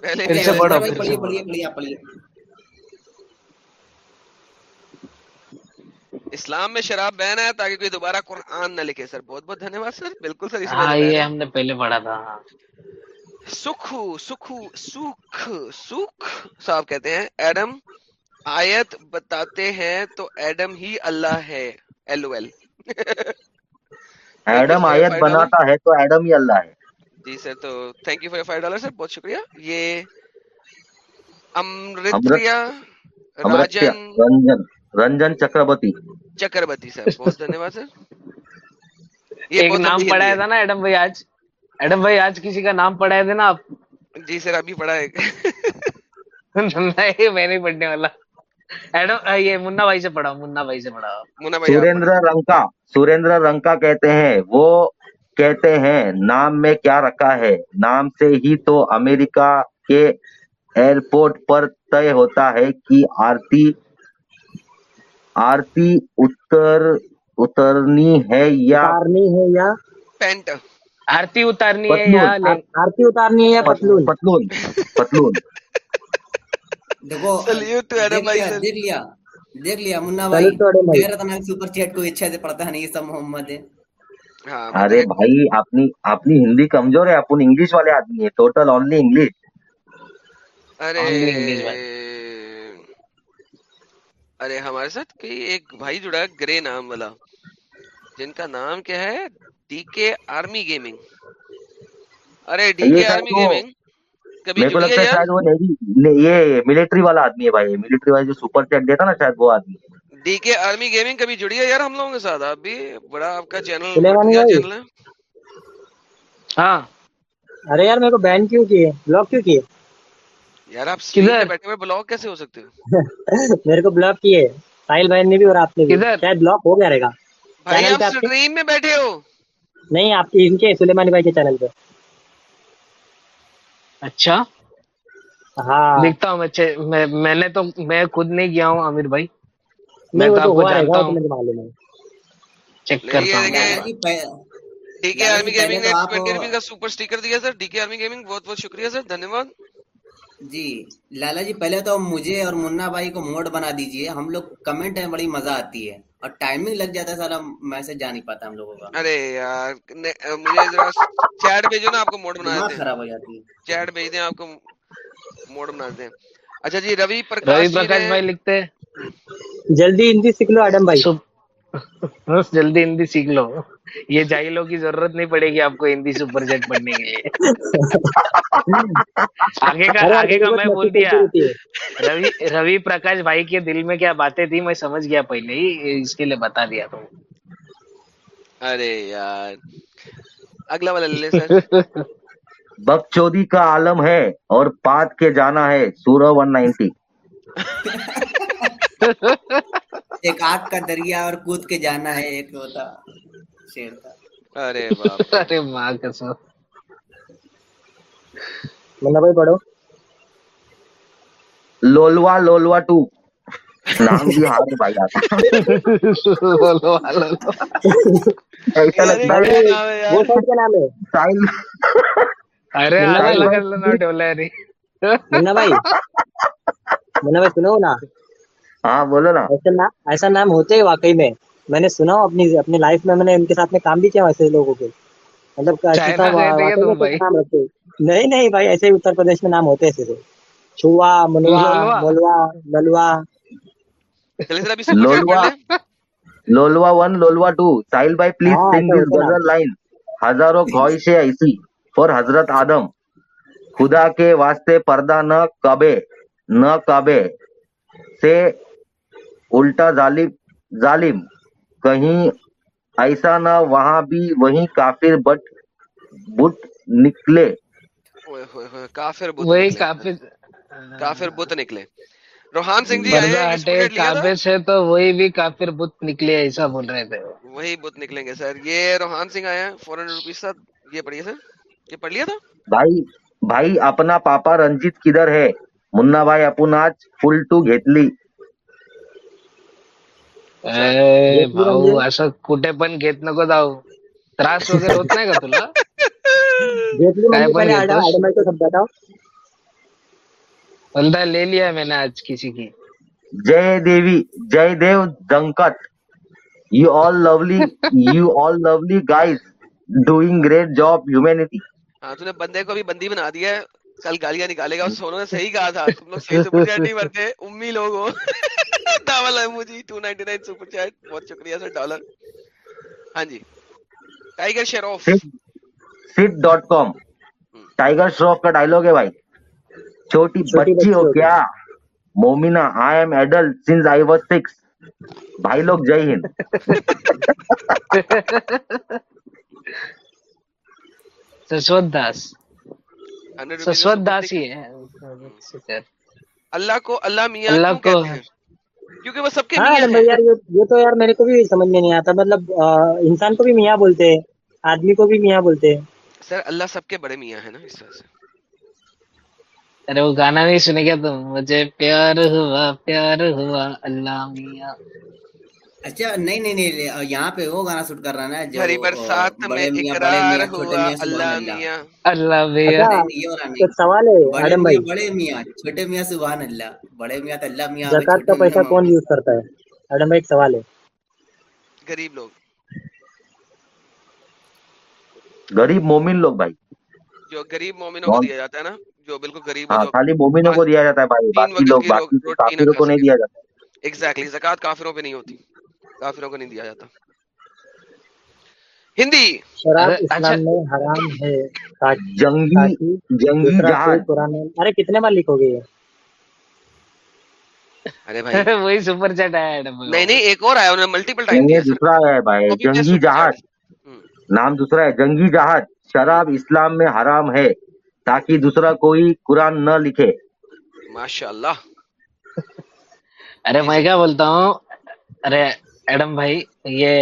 پھر سے پڑھو اسلام میں شراب بین ہے تاکہ کوئی دوبارہ قرآن نہ لکھے سر بہت بہت دھنیہ واد سر بالکل سر یہ ہم نے پہلے پڑھا تھا سکھ سکھ سکھ سکھ صاحب کہتے ہیں ایڈم آیت بتاتے ہیں تو ایڈم ہی اللہ ہے ایل او ایل ایڈم آیت بناتا ہے تو ایڈم ہی اللہ ہے جی سر تو thank you for five dollar sir بہت شکریہ۔ یہ امرتیا راجن رنجن چکربتی۔ چکربتی سر بہت دھنیہ واد سر۔ ایک نام پڑھایا تھا نا ایڈم بھائی آج۔ ایڈم بھائی آج کسی کا نام پڑھایا تھا نا آپ؟ جی سر ابھی پڑھا ہے۔ میں نہیں پڑھنے والا۔ ایڈم یہ منا بھائی سے پڑھا منا بھائی سے پڑھا سوریندر رنکا سوریندر رنکا کہتے ہیں وہ کہتے ہیں نام میں کیا رکھا ہے؟ نام سے ہی تو امریکہ کے ایئرپورٹ پر طے ہوتا ہے کہ آرتی آرتی اتر اترنی ہے یا؟ اتارنی ہے یا؟ پینٹ۔ آرتی اتارنی ہے یا آرتی اتارنی ہے یا پتلون پتلون؟ پتلون دیکھو لیا دیر لیا منا بھائی سپر چیٹ کو اچھا سے پڑھتا نہیں سب محمد ہے۔ ہاں، ارے بھائی۔ اپنی ہندی کمزور ہے اپن انگلش والے آدمی ہے ٹوٹل اونلی انگلش ارے ہمارے ساتھ ایک بھائی جڑا گرے نام والا جن کا نام کیا ہے؟ D K army gaming. ارے D K army gaming? Military والا آدمی ہے بھائی۔ ملٹری والا جو سپر چیک دیتا نا شاید وہ آدمی ہے۔ ڈی کے آرمی گیمنگ کبھی جڑی ہے یار ہم لوگوں کے ساتھ؟ آپ بھی بڑا آپ کا چینل ہے۔ ہاں۔ ارے یار میرے کو بین کیوں کیے؟ بلاک کیوں کیے؟ یار آپ بیٹھے ہوئے بلاک کیسے ہو سکتے ہو؟ میرے کو بلاک کیے۔ ساحل بھائی نے بھی اور آپ نے بھی۔ شاید بلاک ہو گیا رہے گا۔ بھائی آپ سٹریم میں بیٹھے ہو۔ نہیں آپ کی ان کے سلیمانی بھائی کے چینل پہ۔ اچھا۔ ہاں۔ دیکھتا ہوں اچھے میں نے تو میں خود نہیں گیا ہوں عامر بھائی۔ میں تو چیک کرتا ہوں۔ جی لالا جی پہلے تو مجھے اور منا بھائی کو موڈ بنا دیجیے ہم لوگ کمنٹ ہے بڑی مزہ آتی ہے۔ اور ٹائمنگ لگ جاتا ہے سارا میسج جا نہیں پاتا ہم لوگوں کا۔ ارے یار مجھے چیٹ بھیجو نا آپ کو موڈ بنا خراب ہو جاتی ہے۔ چیٹ بھیج دیں آپ کو موڈ بنا دیں اچھا جی روی پر روی جی پرکاش بھائی لکھتے ہیں۔ جلدی ہندی سیکھ لو آڈم بھائی۔ بس جلدی ہندی سیکھ لو۔ یہ جاہلوں کی ضرورت نہیں پڑے گی آپ کو ہندی سپر جیٹ پڑھنے کے لیے۔ آگے کا آگے کا میں بول دیا۔ روی پرکاش بھائی کے دل میں کیا باتیں تھی میں سمجھ گیا پہلے ہی اس کے لیے بتا دیا تو۔ ارے یار۔ اگلا والا لے سر۔ بپ چودی کا عالم ہے اور پات کے جانا ہے سورہ ون نائنٹی۔ ایک آگ کا دریا اور کود کے جانا ہے ایک ہوتا شیر تھا۔ ارے باپ ارے ماں قسم بھائی پڑھو۔ لولوا لولوا ٹو۔ نام بھی بھائی آتا ہے۔ ارے بھائی سنو نا۔ ہاں بولو نا۔ ایسا نام ایسا نام ہوتے ہیں واقعی میں۔ میں نے سنا ہوں اپنی اپنی لائف میں میں نے ان کے ساتھ میں کام بھی کیا ویسے لوگوں کے۔ مطلب نہیں نہیں بھائی ایسے اتر پردیش میں نام ہوتے ایسے چھوا منوا مولوا للوا۔ لولوا۔ لولوا ون لولوا ٹو ساحل بھائی please saying this ghazal line ہزاروں خواہش ہے ایسی۔ فور حضرت آدم۔ خدا کے واسطے پردہ نہ کبے نہ کبے سے الٹا ظالم ظالم۔ کہیں ایسا نہ وہاں بھی وہی کافر بٹ بٹ نکلے۔ کافر کافر بت نکلے۔ روحان سنگھ جی کعبے سے تو وہی بھی کافر بت نکلے ایسا بول رہے تھے۔ وہی بت نکلیں گے۔ سر یہ روحان سنگھ آئے ہیں ہنڈریڈ روپیز سر یہ پڑھیے سر۔ یہ پڑھ لیا تھا؟ بھائی بھائی اپنا پاپا رنجیت کدھر ہے؟ منا بھائی اپن آج فل ٹو گھیتلی۔ میں نے آج کسی کی جے دیوی جے دیو دنکت you all lovely you all lovely guys doing great جابٹی ہاں تھی بندے کو بھی بندی بنا دی ہے کل گالیاں نکالے گا سونا نے صحیح کہا تھا نہیں بنتے امی لوگ جی 299 سپر چیٹ بہت شکریہ سر ڈالر۔ ہاں جی۔ Tiger Shroff fit dot com. Tiger Shroff کا ہے بھائی۔ چھوٹی بچی ہو کیا؟ Momina I am adult since I was six. بھائی لوگ جے ہند۔ سسوت داس۔ سسوت داس ہی ہے۔ اللہ کو اللہ میاں اللہ کو کیونکہ وہ سب کے ہاں، میاں یہ تو یار میرے کو بھی سمجھ میں نہیں آتا۔ مطلب انسان کو بھی میاں بولتے ہیں آدمی کو بھی میاں بولتے ہیں۔ سر اللہ سب کے بڑے میاں ہیں نا اس طرح سے۔ ارے وہ گانا نہیں سنے گیا تم؟ مجھے پیار ہوا پیار ہوا اللہ میاں۔ اچھا نہیں نہیں نہیں یہاں پہ وہ گانا شوٹ کر رہا ہے جو برسات میں اقرار ہوا اللہ میاں۔ اللہ میاں۔ سوال ہے بھائی۔ بڑے میاں چھوٹے میاں سبحان اللہ۔ بڑے میاں تو اللہ میاں زکات کا پیسہ کون یوز کرتا ہے؟ بھائی ایک سوال ہے۔ غریب لوگ۔ غریب مومن لوگ بھائی۔ جو غریب مومنوں کو دیا جاتا ہے نا جو بالکل غریب ہاں خالی مومنوں کو دیا جاتا ہے بھائی باقی لوگ باقی کافروں کو نہیں دیا جاتا۔ ایگزیکٹلی زکات کافروں پہ نہیں ہوتی۔ کافروں کو نہیں دیا جاتا۔ ہندی۔ اچھا۔ ارے کتنے بار لکھو گے وہی سپر چیٹ آیا نہیں ایک اور آیا ملٹیپل دوسرا جنگی جہاز نام دوسرا ہے جنگی جہاز شراب اسلام میں حرام ہے۔ تاکہ دوسرا کوئی قرآن نہ لکھے۔ ماشاء اللہ ارے میں کیا بولتا ہوں؟ ارے ایڈم بھائی یہ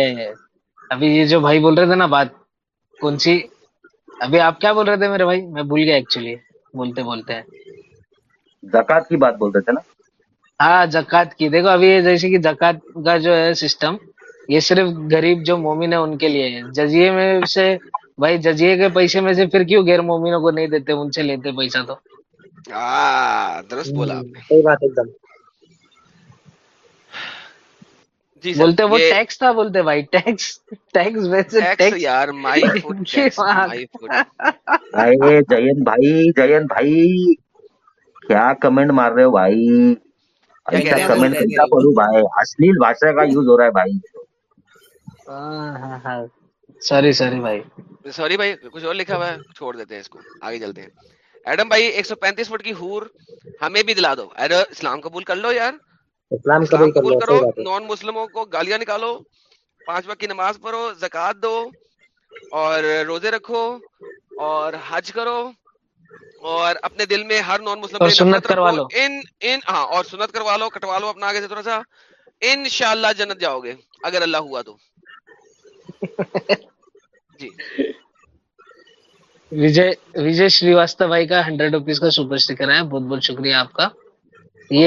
ابھی یہ جو بھائی بول رہے تھے نا بات کون سی ابھی آپ کیا بول رہے تھے میرے بھائی؟ میں بھول گیا ایکچولی بولتے بولتے۔ زکات کی بات بولتے تھے نا؟ ہاں زکات کی۔ دیکھو ابھی جیسے کہ زکات کا جو ہے سسٹم یہ صرف غریب جو مومن ہے ان کے لیے۔ ہے جزیے میں سے بھائی جزیے کے پیسے میں سے پھر کیوں غیر مومنوں کو نہیں دیتے ان سے لیتے پیسہ تو؟ درست بولا صحیح بات ایک دم۔ جی بولتے وہ ٹیکس تھا بولتے بھائی ٹیکس ٹیکس ویسے ٹیکس یار my food tax my food Jain بھائی جین بھائی۔ کیا کمنٹ مار رہے ہو بھائی؟ ایسا کمنٹ کیسا کروں بھائی؟ اصلیل بھاشا کا یوز ہو رہا ہے بھائی۔ ہاں، ہاں، ہاں۔ سوری سوری بھائی۔ سوری بھائی کچھ اور لکھا ہوا ہے چھوڑ دیتے ہیں اس کو آگے چلتے ہیں۔ ایڈم بھائی ایک سو پینتیس فٹ کی ہور ہمیں بھی دلا دو۔ ایڈم اسلام قبول کر لو یار۔ اسلام قبول کرو نان مسلموں کو گالیاں نکالو پانچ وقت کی نماز پڑھو زکات دو اور روزے رکھو اور حج کرو اور اپنے دل میں ہر نان مسلم سنت کروا لو۔ ہاں، اور سنت کروا لو کٹوا لو اپنا آگے سے تھوڑا سا۔ ان شاء اللہ جنت جاؤ گے اگر اللہ ہوا تو۔ جی۔ وجے وجے بھائی کا ہنڈریڈ روپیز کا سپر اسٹیکر ہے۔ بہت بہت شکریہ آپ کا۔ یہ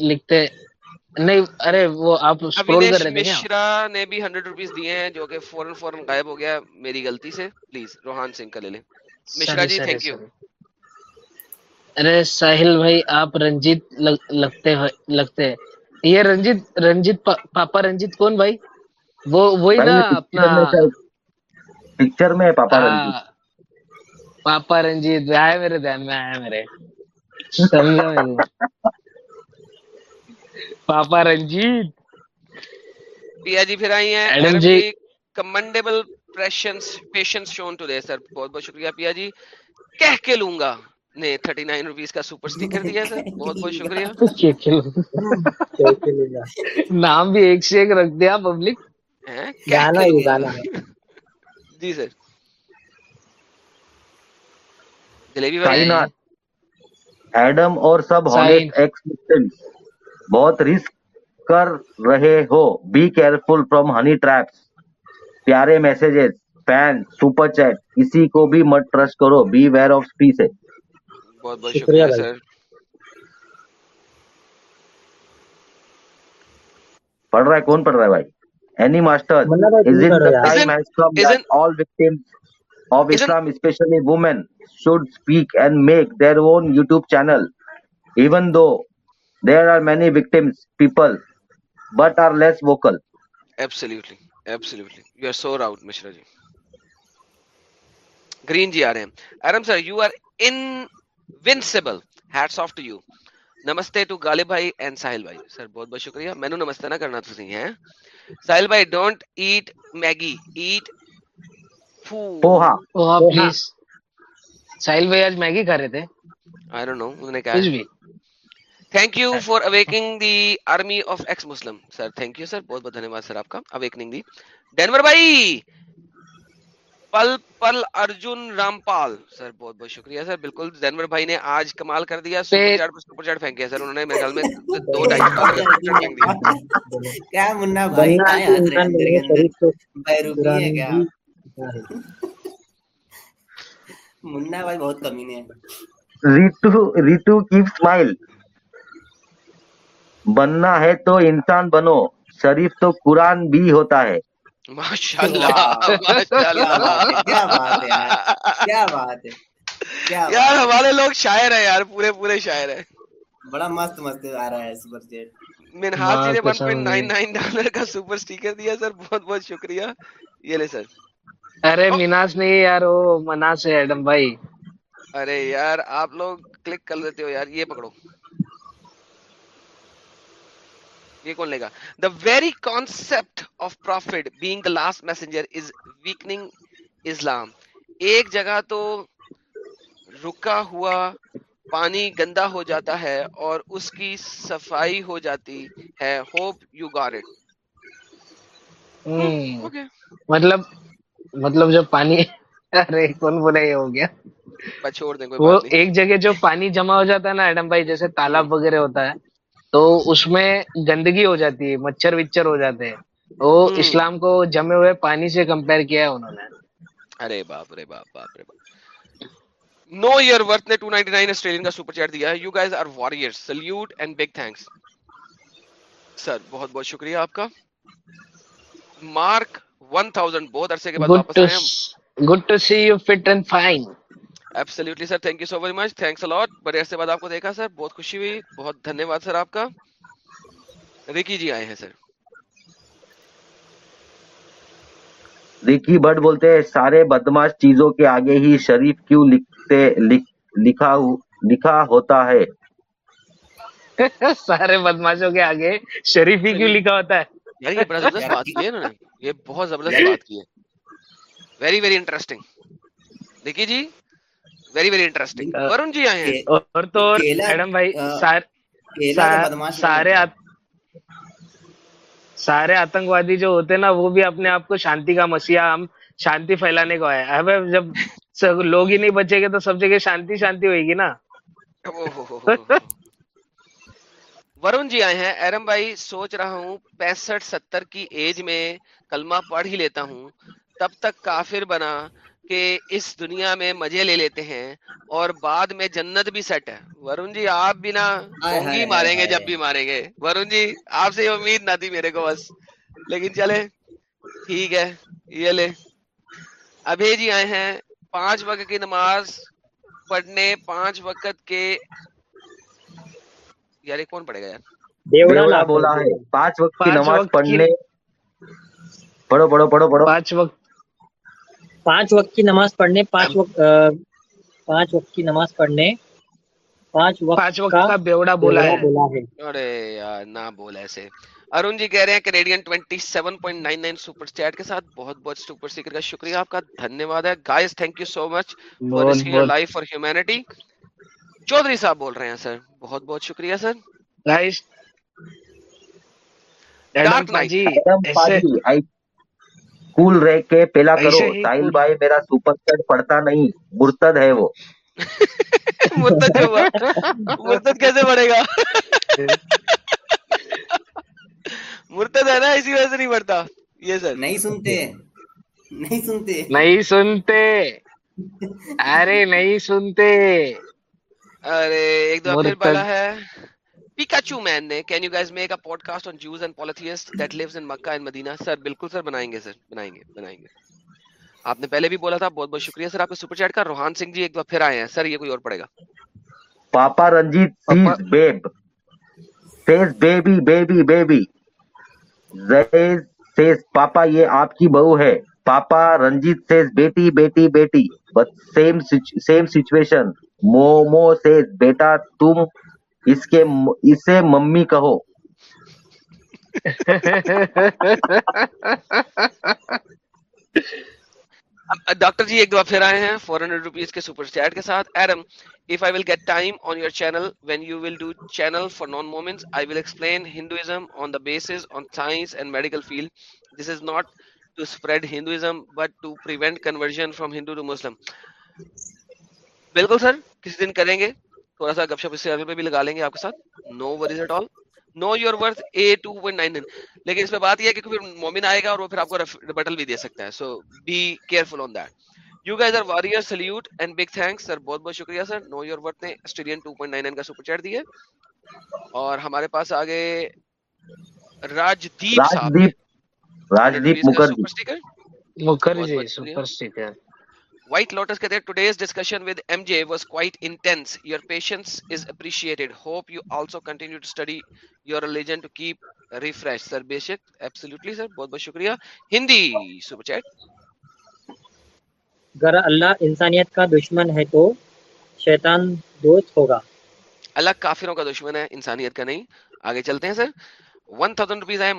لکھتے نہیں ارے وہ آپ مشرا نے بھی 100 روپیس دیے ہیں جو کہ فورن فورن غائب ہو گیا میری غلطی سے۔ پلیز روحان سنگھ کا لے لیں۔ مشرا جی تھینک یو ارے ساحل بھائی آپ رنجیت لگتے لگتے یہ رنجیت رنجیت پاپا رنجیت کون بھائی؟ وہ وہی نا اپنا پکچر میں پاپا ہاں۔ پاپا رنجیت آئے میرے دھیان میں آیا میرے سمجھا میرے پاپا رنجیت پیا جی پھر آئی ہیں Adam ji commendable patience patience shown دے سر بہت بہت شکریہ پیا جی کہہ کے لوں گا نے 39 روپیز کا سپر سٹیکر دیا سر بہت بہت شکریہ نام بھی ایک سے ایک رکھ دیا پبلک گانا گانا جی سر جلیبی کائنات ایڈم اور سب بہت رسک کر رہے ہو۔ Be careful from honey traps پیارے میسجز فین سپر چیٹ کسی کو بھی مت ٹرسٹ کرو۔ بی ویئر آف پی سے بہت بہت شکریہ سر۔ پڑھ رہا ہے؟ کون پڑھ رہا ہے بھائی؟ Any master of Islam, especially women, should speak and make their own YouTube channel, even though there are many victims, people, but are less vocal. Absolutely. Absolutely. You are so right, Mishra ji. Green ji are here. Aram sir, you are invincible. Hats off to you. Namaste to Galib bhai and Sahil bhai. Sir, bahut bahut shukriya. Mainu namaste na karna tu sahi hai. Sahil bhai, don't eat Maggie. Eat poha poha please Sahil بھائی آج Maggi کھا رہے تھے I don't know انہوں نے کہا کچھ بھی thank you for awaking the army of ex Muslim sir thank you sir بہت بہت دھنیہ سر آپ کا اویکنگ دی ڈینور بھائی پل پل ارجن سر بہت بہت شکریہ سر بالکل ڈینور بھائی نے آج کمال کر دیا سپر چیٹ پھینک سر انہوں نے میرے خیال میں دو ڈھائی سو کیا منا بھائی کیا منا بھائی بہت کمینے ہیں ریٹو ریٹو کی اسمائل بننا ہے تو انسان بنو شریف تو قرآن بھی ہوتا ہے کیا بات ہے کیا بات ہے یار ہمارے لوگ شاعر ہیں یار پورے پورے شاعر ہیں بڑا مست مست آ رہا ہے سپر جیٹ منہاج جی نے 1.99 ڈالر کا سپر سٹیکر دیا سر بہت بہت شکریہ یہ لے سر ارے میناس نہیں یار وہ مناس ہے ایڈم بھائی۔ ارے یار آپ لوگ کلک کر دیتے ہو یار یہ پکڑو۔ یہ کون لے گا؟ The very concept of prophet being the last messenger is weakening Islam ایک جگہ تو رکا ہوا پانی گندا ہو جاتا ہے اور اس کی صفائی ہو جاتی ہے۔ ہوپ یو گار مطلب مطلب جب پانی ارے کون بولا یہ ہو گیا؟ چھوڑ دیں وہ ایک جگہ جو پانی جمع ہو جاتا ہے نا ایڈم بھائی جیسے تالاب وغیرہ ہوتا ہے تو اس میں گندگی ہو جاتی ہے مچھر وچر ہو جاتے ہیں۔ وہ اسلام کو جمے ہوئے پانی سے کمپیئر کیا ہے انہوں نے۔ ارے باپ رے باپ باپ رے باپ۔ نو ایئر ورتھ نے 299 آسٹریلین کا سپر چیٹ دیا ہے۔ You guys are warrior salute and big thanks sir بہت بہت شکریہ آپ کا۔ مارک 1000 بہت عرصے کے بعد واپس آئے ہیں good to see you fit and fine absolutely sir thank you so very much thanks a lot بڑے عرصے بعد اپ کو دیکھا سر بہت خوشی ہوئی بہت دھنیہ واد سر اپ کا ریکی جی آئے ہیں سر ریکی بٹ بولتے ہیں سارے بدماش چیزوں کے آگے ہی شریف کیوں لکھتے لکھا لکھا ہوتا ہے سارے بدماشوں کے آگے شریف ہی کیوں لکھا ہوتا ہے یار یہ بڑا زبردست بات کی ہے یہ بہت زبردست بات کی ہے۔ ویری ویری انٹرسٹنگ دیکھیے جی۔ Very very interesting Varun ji آئے ہیں۔ اور تو میڈم بھائی سارے سارے آتنکوادی جو ہوتے نا وہ بھی اپنے آپ کو شانتی کا مسیحا ہم شانتی پھیلانے کو آئے ہے جب لوگ ہی نہیں بچے گے تو سب جگہ شانتی شانتی ہوئے گی نا۔ ورن جی آئے ہیں ایرم بھائی سوچ رہا ہوں پینسٹھ ستر کی ایج میں کلمہ پڑھ ہی لیتا ہوں تب تک کافر بنا کہ اس دنیا میں مزے لے لیتے ہیں اور بعد میں جنت بھی سیٹ ہے ورون جی آپ بھی نا ہی ماریں گے جب بھی ماریں گے ورن جی آپ سے امید نہ تھی میرے کو بس لیکن چلے ٹھیک ہے یہ لے ابھی جی آئے ہیں پانچ وقت کی نماز پڑھنے پانچ وقت کے یار کون پڑے گا یار پانچ وقت کی نماز پڑھنے پانچ وقت پانچ وقت کی نماز پڑھنے نہ ایسے ارون جی کہہ رہے ہیں کے ساتھ بہت بہت سیکر کا شکریہ آپ کا دھنیہ واد ہے guys thank you so much life for humanity Chaudhary صاحب بول رہے ہیں سر۔ بہت بہت شکریہ سر۔ کول رہ کے پیلا کرو۔ ساحل بھائی میرا سپر سٹ پڑتا نہیں۔ مرتد ہے وہ۔ مرتد مرتد کیسے پڑے گا؟ مرتد ہے نا اسی وجہ سے نہیں پڑتا یہ سر۔ نہیں سنتے۔ نہیں سنتے۔ نہیں سنتے۔ ارے نہیں سنتے۔ آپ نے پہلے بھی بولا تھا بہت بہت شکریہ سر آپ کے سپر چیٹ کا روحان سنگھ جی ایک دفعہ پھر آئے ہیں۔ سر یہ کوئی اور پڑے گا۔ پاپا رنجیت پاپا یہ آپ کی بہو ہے۔ پاپا رنجیت سیز بیٹی بیٹی بیٹی۔ But same same situation doctor channel when you will do channel for non مومنس I will explain Hinduism on the base medical field this is not read Hinduism but to پر بالکل سر کسی دن کریں گے۔ تھوڑا سا گپ شپ اس سے بھی لگا لیں گے آپ کے ساتھ۔ No worries at all know your worth A two point nine لیکن اس میں بات یہ ہے کہ مومن آئے گا اور وہ پھر آپ کو بٹل بھی دے سکتا ہے۔ So be careful on that you guys are warrior salute and big thanks sir بہت بہت شکریہ سر۔ نو یور ورتھ نے آسٹریلین ٹو کا سپر چیٹ دیے اور ہمارے پاس آگے راجدیپ صاحب راجدیپ مکرجی مکرجی سپر سٹیکر دشمنگ اللہ کافیوں کا دشمن انسانیت کا نہیں آگے چلتے ہیں سر 1000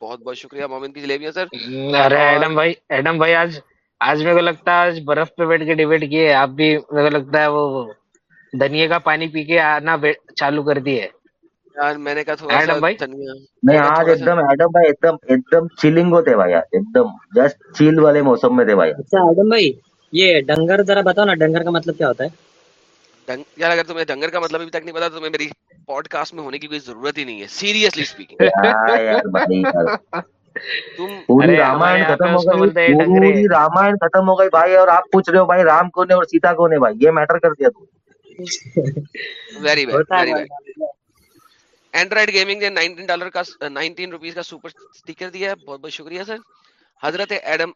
بہت بہت شکریہ مومن کی جلیبیاں سر ایڈم بھائی ایڈم بھائی آج آج میرے کو لگتا ہے آج برف پہ بیٹھ کے ڈیبیٹ کیے آپ بھی میرے کو لگتا ہے وہ کا پانی پی کے آنا چالو کر دی ہے میں نے کہا تھوڑا ایک دم چلنگ ہوتے بھائی ایک دم جسٹ چیل والے موسم میں تھے بھائی ایڈم بھائی یہ ڈنگر ذرا بتاؤ نا ڈنگر کا مطلب کیا ہوتا ہے؟ یار اگر تمہیں ڈنگر کا مطلب ابھی تک نہیں پتا تمہیں میری پوڈ کاسٹ میں ہونے کی کوئی ضرورت ہی نہیں ہے سیریسلی رامائن ختم ہو گئی بھائی اور آپ پوچھ رہے ہو بھائی رام کون ہے اور سیتا کون ہے بھائی؟ یہ میٹر کر دیا تو۔ ویری ویری اینڈرائڈ گیمنگ نے 19 ڈالر کا 19 روپیز کا سپر سٹیکر دیا ہے۔ بہت بہت شکریہ سر حضرت Adam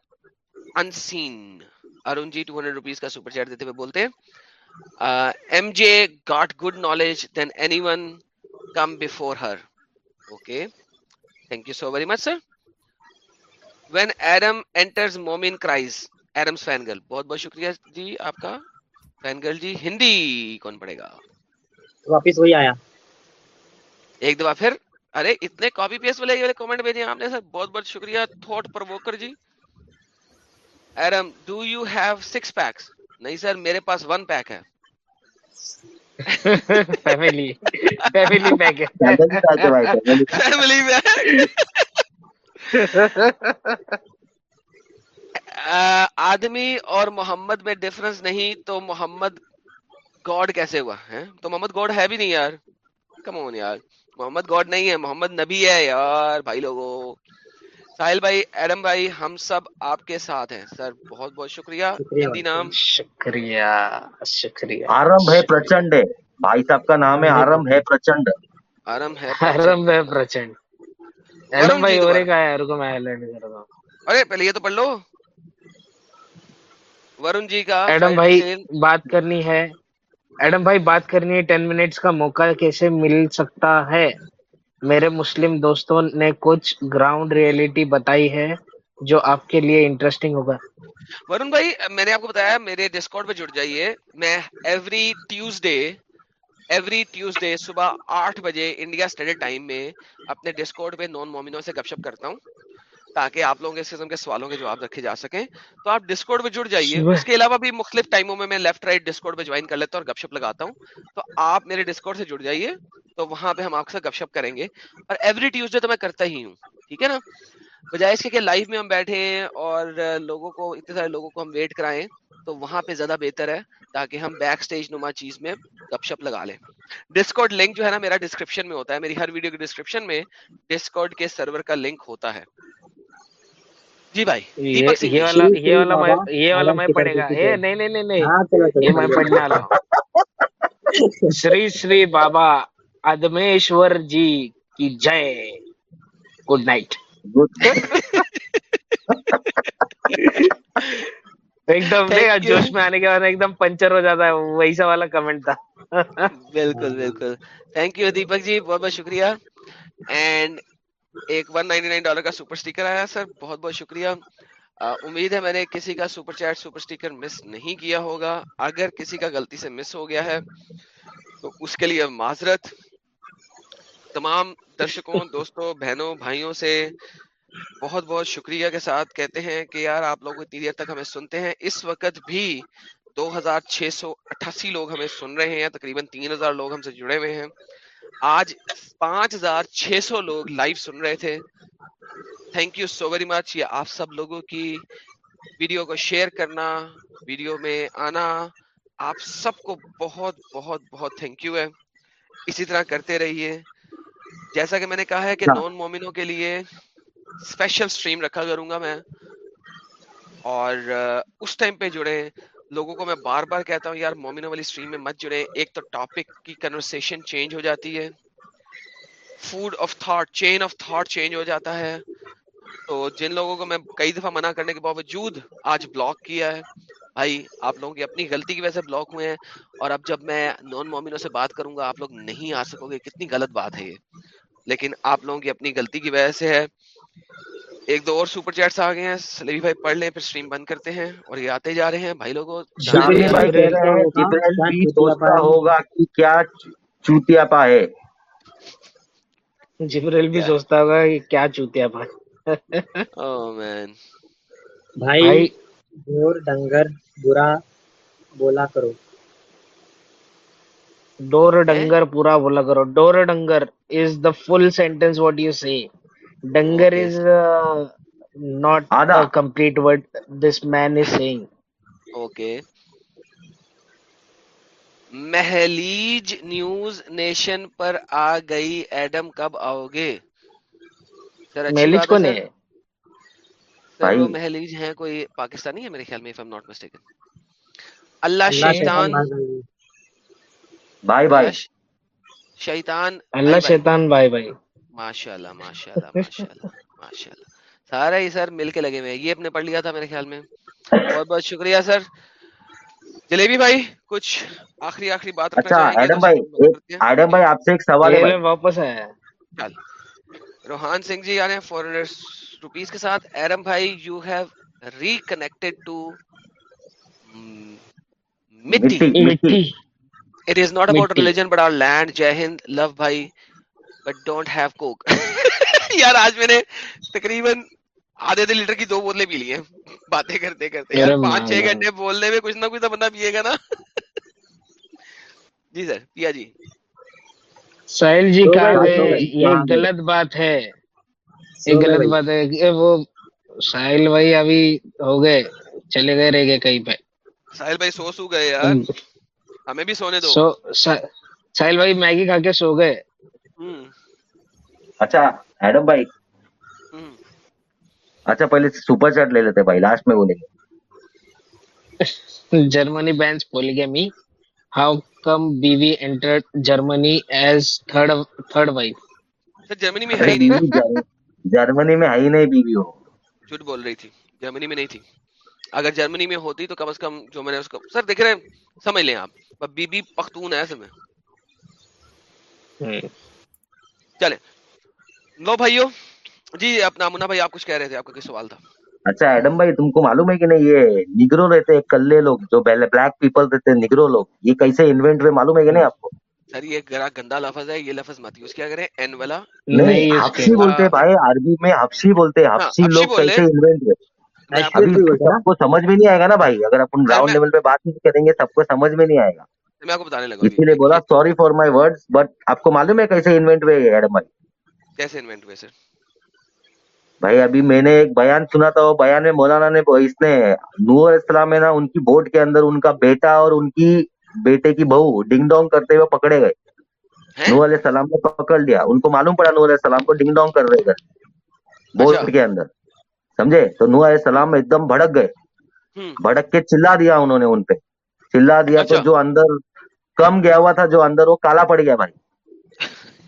unseen Arun ji two hundred rupees کا سپر چیٹ دیتے ہوئے بولتے ہیں۔ M J got good knowledge then anyone come before her okay thank you so very much sir when Adam enters Momin cries Adam's fan girl بہت بہت شکریہ جی آپ کا فین گرل جی ہندی کون پڑے گا واپس وہی آیا۔ ایک دفعہ پھر ارے اتنے کاپی پیس والے والے کمنٹ بھیجے آپ نے سر. بہت بہت شکریہ thought provoker ji. Iram do you have six packs نہیں سر میرے پاس ون پیک ہے۔ آدمی اور محمد میں ڈفرنس نہیں تو محمد گاڈ کیسے ہوا؟ ہے تو محمد گاڈ ہے بھی نہیں یار۔ کمون یار۔ محمد گاڈ نہیں ہے محمد نبی ہے یار بھائی لوگوں ساحل بھائی ایڈم بھائی ہم سب آپ کے ساتھ ہیں۔ سر بہت بہت شکریہ۔ ہندی نام۔ شکریہ شکریہ۔ آرم ہے پرچنڈ۔ بھائی صاحب کا نام ہے آرم ہے پرچنڈ۔ آرم ہے آرم ہے پرچنڈ۔ ایڈم بھائی جی، اور ایک آیا رکو میں ہائلائٹ کر رہا ہوں۔ ارے پہلے یہ تو پڑھ لو۔ ورن جی کا ایڈم بھائی بات کرنی ہے۔ ایڈم بھائی بات کرنی ہے۔ ٹین منٹس کا موقع کیسے مل سکتا ہے؟ میرے مسلم دوستوں نے کچھ گراؤنڈ ریئلٹی بتائی ہے جو آپ کے لیے انٹرسٹنگ ہوگا۔ ورن بھائی، میں نے آپ کو بتایا، میرے ڈسکاؤنٹ پہ جڑ جائیے۔ میں ایوری ٹیوزڈے ایوری ٹیوزڈے صبح آٹھ بجے انڈیا اسٹینڈرڈ ٹائم میں اپنے ڈسکاؤنٹ پہ نان مومنوں سے گپ شپ کرتا ہوں۔ تاکہ آپ لوگوں کے اس قسم کے سوالوں کے جواب رکھے جا سکیں۔ تو آپ ڈسکورڈ پہ جڑ جائیے۔ اس کے علاوہ بھی مختلف ٹائموں میں میں لیفٹ رائٹ ڈسکورڈ پہ جوائن کر لیتا ہوں اور گپ شپ لگاتا ہوں۔ تو آپ میرے ڈسکورڈ سے جڑ جائیے۔ تو وہاں پہ ہم آپ سے گپ شپ کریں گے۔ اور ایوری ٹیوزڈے تو میں کرتا ہی ہوں۔ ٹھیک ہے نا؟ بجائے اس کے کہ لائیو میں ہم بیٹھے اور لوگوں کو اتنے سارے لوگوں کو ہم ویٹ کرائیں تو وہاں پہ زیادہ بہتر ہے تاکہ ہم بیک سٹیج نما چیز میں گپ شپ لگا لیں۔ ڈسکورڈ لنک جو ہے نا میرا ڈسکرپشن میں ہوتا ہے۔ میری ہر ویڈیو کے ڈسکرپشن میں ڈسکورڈ کے سرور کا لنک ہوتا ہے۔ جی بھائی یہ والا یہ والا میں پڑے گا نہیں نہیں یہ میں پڑھنے والا ہوں شری شری بابا ادمیشور جی کی جے گڈ نائٹ ایک دم جوش میں آنے کے بعد ایک دم پنچر ہو جاتا ہے ویسا والا کمنٹ تھا بالکل بالکل تھینک یو دیپک جی بہت بہت شکریہ اینڈ ایک ون نائنٹی نائن ڈالر کا سپر سٹیکر آیا سر، بہت بہت شکریہ۔ امید ہے میں نے کسی کا super chat, super sticker miss نہیں کیا ہوگا۔ اگر کسی کا غلطی سے مس ہو گیا ہے، تو اس کے لیے معذرت۔ تمام درشکوں، دوستوں، بہنوں، بھائیوں سے بہت بہت شکریہ کے ساتھ کہتے ہیں کہ یار، آپ لوگ اتنی دیر تک ہمیں سنتے ہیں۔ اس وقت بھی دو ہزار چھ سو اٹھاسی لوگ ہمیں سن رہے ہیں تقریباً تین ہزار لوگ ہم سے جڑے ہوئے ہیں۔ آج پانچ ہزار چھ سو لوگ لائیو سن رہے تھے۔ Thank you so very much یہ آپ سب لوگوں کی ویڈیو کو شیئر کرنا ویڈیو میں آنا آپ سب کو بہت بہت بہت تھینک یو ہے۔ اسی طرح کرتے رہیے۔ جیسا کہ میں نے کہا ہے کہ نان مومنوں کے لیے اسپیشل اسٹریم رکھا کروں گا میں۔ اور اس ٹائم پہ جڑے لوگوں کو میں بار بار کہتا ہوں، یار مومنوں والی اسٹریم میں مت جڑے ایک تو ٹاپک کی کنورسیشن چینج ہو جاتی ہے۔ Food of thought chain of thought change ہو جاتا ہے۔ تو جن لوگوں کو میں کئی دفعہ منع کرنے کے باوجود آج بلاک کیا ہے، بھائی آپ لوگوں کی اپنی غلطی کی وجہ سے بلاک ہوئے ہیں۔ اور اب جب میں نان مومنوں سے بات کروں گا، آپ لوگ نہیں آ سکو گے۔ کتنی غلط بات ہے یہ۔ لیکن آپ لوگوں کی اپنی غلطی کی وجہ سے ہے۔ ایک دو اور سپر چیٹس آ گئے ہیں سلیبی بھائی پڑھ لیں پھر اسٹریم بند کرتے ہیں اور یہ آتے جا رہے ہیں۔ بھائی لوگوں جبریل بھائی کہہ رہے ہیں بھی سوچتا ہوگا کہ کیا چوتیا پا ہے جبریل بھی سوچتا ہوگا کہ کیا چوتیا پا Oh man. بھائی ڈور ڈنگر برا بولا کرو۔ ڈور ڈنگر پورا بولا کرو۔ ڈور ڈنگر is the full sentence what you see ڈنگر is not complete word this man is seeing okay مہلیج news nation پر آ گئی ایڈم کب آؤ گے سر اچھی میلج بات کون ہے سر مہلیج ہیں کوئی پاکستانی ہے میرے خیال میں if I'm not mistaken. اللہ شیطان بھائی بھائی شیطان اللہ شیطان بھائی بھائی ماشاء اللہ ماشاء اللہ ماشاء اللہ ماشاء اللہ۔ سارا ہی سر مل کے لگے ہوئے ہیں۔ یہ اپنے پڑھ لیا تھا میرے خیال میں۔ بہت بہت شکریہ سر۔ جلیبی بھائی کچھ آخری آخری بات اچھا چاہیں گے؟ ایڈم تو بھائی ایک ایڈم بھائی آپ سے ایک سوال ہے یہ بھائی۔ لے واپس آیا چل۔ روحان سنگھ جی آ رہے ہیں فور ہنڈریڈ روپیز کے ساتھ۔ ایرم بھائی یو ہیو ریکنیکٹڈ ٹو مٹی۔ مٹی۔ مٹی۔ It is not about مٹی۔ religion but our land. Jai But don't have coke. یار آج میں نے تقریباً آدھے آدھے لیٹر کی دو بوتلیں پی لی ہیں باتیں کرتے کرتے یار پانچ چھ گھنٹے بولنے میں کچھ نہ کچھ تو بندہ پیے گا نا جی سر پیا جی ساحل جی گئے یہ غلط بات ہے یہ غلط بات ہے کہ وہ ساحل بھائی ابھی ہو گئے چلے گئے رہ گئے کہیں پہ ساحل بھائی سو سو گئے یار ہمیں بھی سونے دو ساحل بھائی میگی کھا کے سو گئے اچھا ایڈم بھائی اچھا پہلے سپر چیٹ لے لیتے بھائی لاسٹ میں بولیں گے جرمنی بینس how come BV entered Germany as third third wife? سر جرمنی میں ہے ہی نہیں بیوی جرمنی میں ہے ہی نہیں بیوی وہ جھوٹ بول رہی تھی جرمنی میں نہیں تھی اگر جرمنی میں ہوتی تو کم از کم جو میں نے اس کو سر دیکھ رہے ہیں سمجھ لیں آپ بی بی پختون ہے میں چلے لو بھائیو جی اپنا منا بھائی آپ کچھ کہہ رہے تھے آپ کا کس سوال تھا؟ اچھا ایڈم بھائی تم کو معلوم ہے کہ نہیں یہ نگرو رہتے کلے لوگ جو بلیک پیپل رہتے نگرو لوگ یہ کیسے انوینٹ ہوئے معلوم ہے کہ نہیں آپ کو؟ سر یہ گرا گندا لفظ ہے یہ لفظ مت یوز کیا کریں این والا۔ نہیں حفشی بولتے بھائی عربی میں حفشی بولتے ہاں حبشی لوگ کیسے انوینٹ ہوئے؟ ابھی کو سمجھ میں نہیں آئے گا نا بھائی اگر اپن گراؤنڈ لیول پہ بات نہیں کریں گے سب کو سمجھ میں نہیں آئے گا۔ میں آپ کو بتانے لگا اسی لیے بولا sorry for my words but آپ کو معلوم ہے کیسے انوینٹ ہوئے یہ ایڈم بھائی کیسے انوینٹ ہوئے سر بھائی ابھی میں نے ایک بیان سنا تھا وہ بیان میں مولانا نے اس نے نور علیہ السلام ہے نا ان کی بوٹ کے اندر ان کا بیٹا اور ان کی بیٹے کی بہو ڈنگ ڈونگ کرتے ہوئے پکڑے گئے۔ نور علیہ السلام نے پکڑ لیا۔ ان کو معلوم پڑا نور علیہ السلام کو ڈنگ ڈونگ کر رہے گھر اچھا۔ بوٹ کے اندر۔ سمجھے؟ تو نور علیہ السلام ایک دم بھڑک گئے۔ بھڑک کے چلا دیا انہوں نے ان پہ۔ چلا دیا تو اچھا۔ جو اندر کم گیا ہوا تھا جو اندر وہ کالا پڑ گیا بھائی۔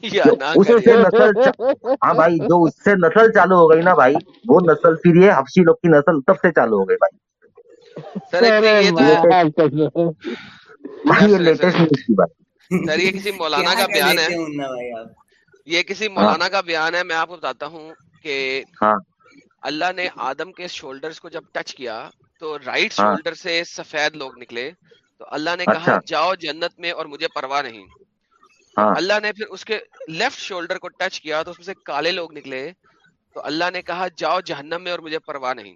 سے نسل ہاں بھائی جو اس سے نسل چالو ہو گئی نا بھائی وہ نسل پھر یہ حفشی لوگ کی نسل تب سے چالو ہو گئی بھائی۔ یہ لیٹسٹ نیوز کی بات سر یہ کسی مولانا کا بیان ہے؟ یہ کسی مولانا کا بیان ہے میں آپ کو بتاتا ہوں کہ ہاں۔ اللہ نے آدم کے شولڈرز کو جب ٹچ کیا تو رائٹ ہاں۔ شولڈر سے سفید لوگ نکلے۔ تو اللہ نے کہا اچھا۔ جاؤ جنت میں اور مجھے پرواہ نہیں۔ ہاں۔ اللہ نے پھر اس کے لیفٹ شولڈر کو ٹچ کیا تو اس میں سے کالے لوگ نکلے۔ تو اللہ نے کہا جاؤ جہنم میں اور مجھے پرواہ نہیں۔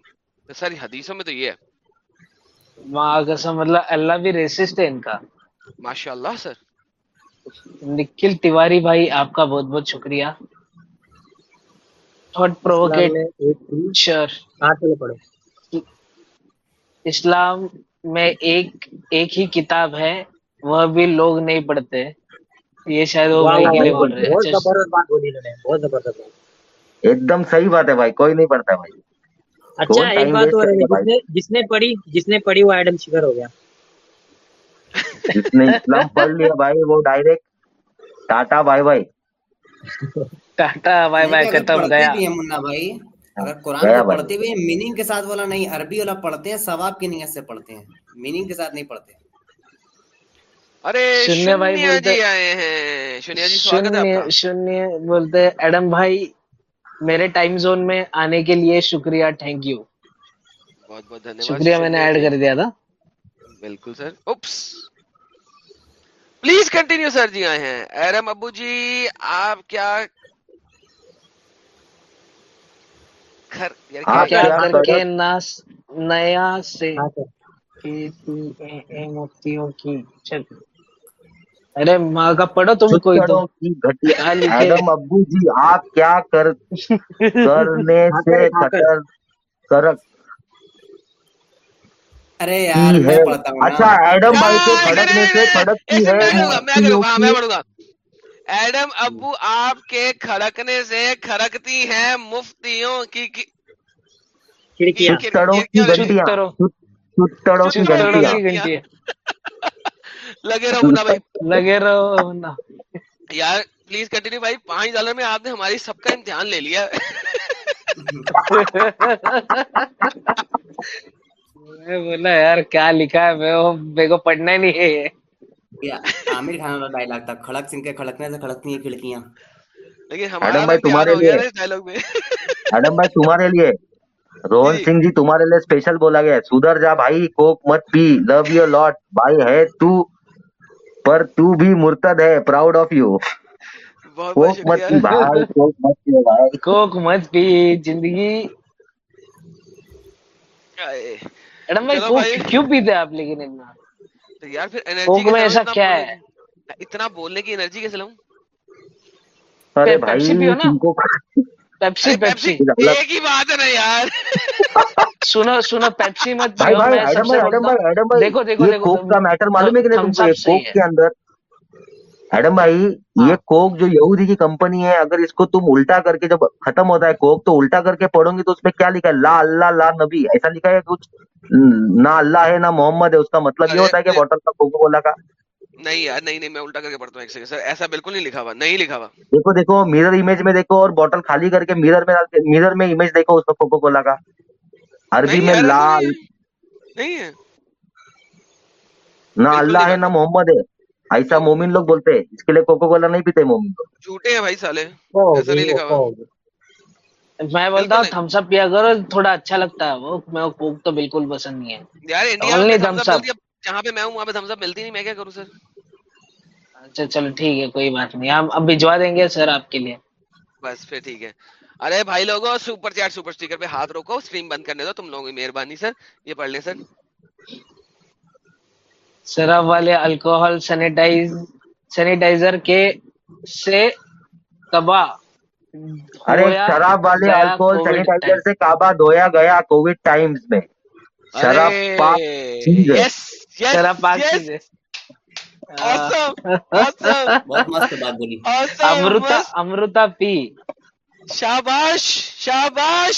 تو سر حدیثوں میں تو یہ ہے۔ ماں قسم مطلب اللہ بھی ریسسٹ ہے ان کا۔ ماشاء اللہ سر نکھل تیواری بھائی آپ کا بہت بہت شکریہ۔ تھاٹ پرووکیٹ ہی شر ہاں چلو پڑھو اسلام میں ایک ایک ہی کتاب ہے وہ بھی لوگ نہیں پڑھتے۔ یہ شاید وہ بھائی کے لیے بول رہے ہیں بہت زبردست بات بولی انہوں نے بہت زبردست ایک دم صحیح بات ہے بھائی کوئی نہیں پڑھتا بھائی۔ اچھا ایک بات اور ہے جس نے پڑھی جس نے پڑھی وہ ایڈم ہو گیا۔ جس نے اسلام پڑھ لیا بھائی وہ ڈائریکٹ ٹاٹا بائی ٹاٹا ختم گیا۔ بھائی۔ اگر ہاں۔ قرآن کو پڑھتے ہوئے میننگ کے ساتھ بولا نہیں عربی والا پڑھتے ہیں ثواب کی نیت سے پڑھتے ہیں۔ میننگ کے ساتھ نہیں پڑھتے۔ ارے شنیہ جی جی، بولتے ایڈم بھائی میرے ٹائم زون میں آنے کے لیے شکریہ تھینک یو بہت بہت دھنیہ شکریہ میں نے ایڈ جی۔ کر دیا تھا۔ بالکل sir. Oops. Please continue sir ji آئے ہیں۔ ایرم ابو جی آپ کیا گھر کر یعنی ہاں، کے نیا سے ہاں، مفتیوں کی چل ارے ماں کا پڑھو تم کوئی تو۔ گھٹیا میڈم ابو جی آپ کیا کر کرنے سے ہاں، کٹر کرک ارے یار میں پڑھتا ہوں اچھا ایڈم بھائی کو کھڑکنے سے کھڑکتی ہے۔ میں پڑھوں گا میں پڑھوں گا۔ ایڈم ابو آپ کے کھڑکنے سے کھڑکتی ہیں مفتیوں کی لگے رہو نا بھائی. لگے رہو نا یار پلیز کنٹینیو بھائی. پانچ ڈالر میں آپ نے ہماری سب کا امتحان لے لیا. میں بولا یار کیا لکھا ہے؟ میں کو پڑھنا نہیں ہے عامر خان والا ڈائلاگ تھا کھڑک سن کے کھڑکنے سے کھڑکتی ہیں کھڑکیاں۔ لیکن بھائی تمہارے لیے۔ ڈائلاگ میں؟ ایڈم بھائی تمہارے لیے۔ روہن سنگھ جی تمہارے لیے اسپیشل بولا گیا سدھر جا بھائی کوک مت پی۔ لو یو لاٹ بھائی ہے تو۔ پر تو بھی مرتد ہے۔ پراؤڈ آف یو کوک مت پی بھائی کوک مت پی بھائی۔ کوک مت پی۔ زندگی۔ ایڈم بھائی کوک کیوں پیتے آپ لیکن اتنا؟ یار پھر انرجی میں ایسا کیا ہے؟ اتنا بولنے کی انرجی کیسے لاؤں کوک کا میٹر معلوم ہے کہ کوک کے اندر۔ یہ کوک جو کمپنی ہے اگر اس کو تم الٹا کر کے جب ختم ہوتا ہے کوک تو الٹا کر کے پڑھو گی تو اس میں کیا لکھا ہے؟ لا اللہ لا نبی ایسا لکھا ہے کچھ؟ نہ اللہ ہے نہ محمد ہے اس کا مطلب یہ ہوتا ہے کہ بوٹل کا کوکو کولا کا۔ نہیں یار نہیں نہیں میں الٹا کر کے پڑھتا ہوں ایک سیکنڈ سر ایسا بالکل نہیں لکھا ہوا نہیں لکھا ہوا۔ دیکھو دیکھو میرر امیج میں دیکھو اور بوٹل خالی کر کے میرر میں میرر میں امیج دیکھو اس کا کوکو کولا کا۔ عربی میں لال۔ نہیں ہے۔ نہ اللہ ہے نہ محمد ہے۔ ایسا مومن لوگ بولتے ہیں اس کے لیے کوکو کولا نہیں پیتے مومن۔ لوگ جھوٹے ہیں بھائی سالے۔ ہاں، ایسا نہیں لکھا ہوا۔ ہاں، میں بولتا ہوں تھمس اپ پیا کرو تھوڑا اچھا لگتا ہے وہ۔ میں کوک تو بالکل پسند نہیں ہے۔ یار انڈیا جہاں پہ میں ہوں وہاں پہ تھمس اپ ملتی نہیں میں کیا کروں سر؟ اچھا چلو ٹھیک ہے کوئی بات نہیں۔ ہم اب بھجوا دیں گے سر آپ کے لیے۔ بس پھر ٹھیک ہے۔ ارے بھائی لوگ سپر چیٹ سپر سٹیکر پہ ہاتھ روکو سٹریم بند کرنے دو تم لوگوں کی مہربانی سر۔ یہ پڑھ لیں سر۔ شراب والے الکوہل سینیٹائز سینیٹائزر کے سے تباہ۔ ارے شراب والے الکوہل سینیٹائزر سے کعبہ دھویا گیا کووڈ ٹائمز میں۔ شراب پاک چیز ہے شراب پاک چیز ہے ہاں۔ امرتا پی۔ شاباش شاباش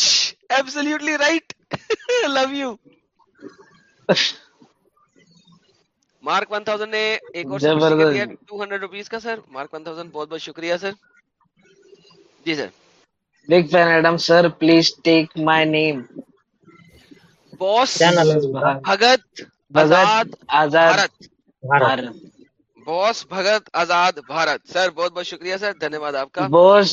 absolutely right love you Mark one thousand نے ایک اور ٹو ہنڈریڈ روپیز کا سر مارک ون تھاؤزینڈ بہت بہت شکریہ sir ji sir. Big fan Adam sir please take my name boss Bhagat Azad Azad Bharat boss Bhagat Azad Bharat sir بہت بہت شکریہ سر دھنیہ واد آپ کا باس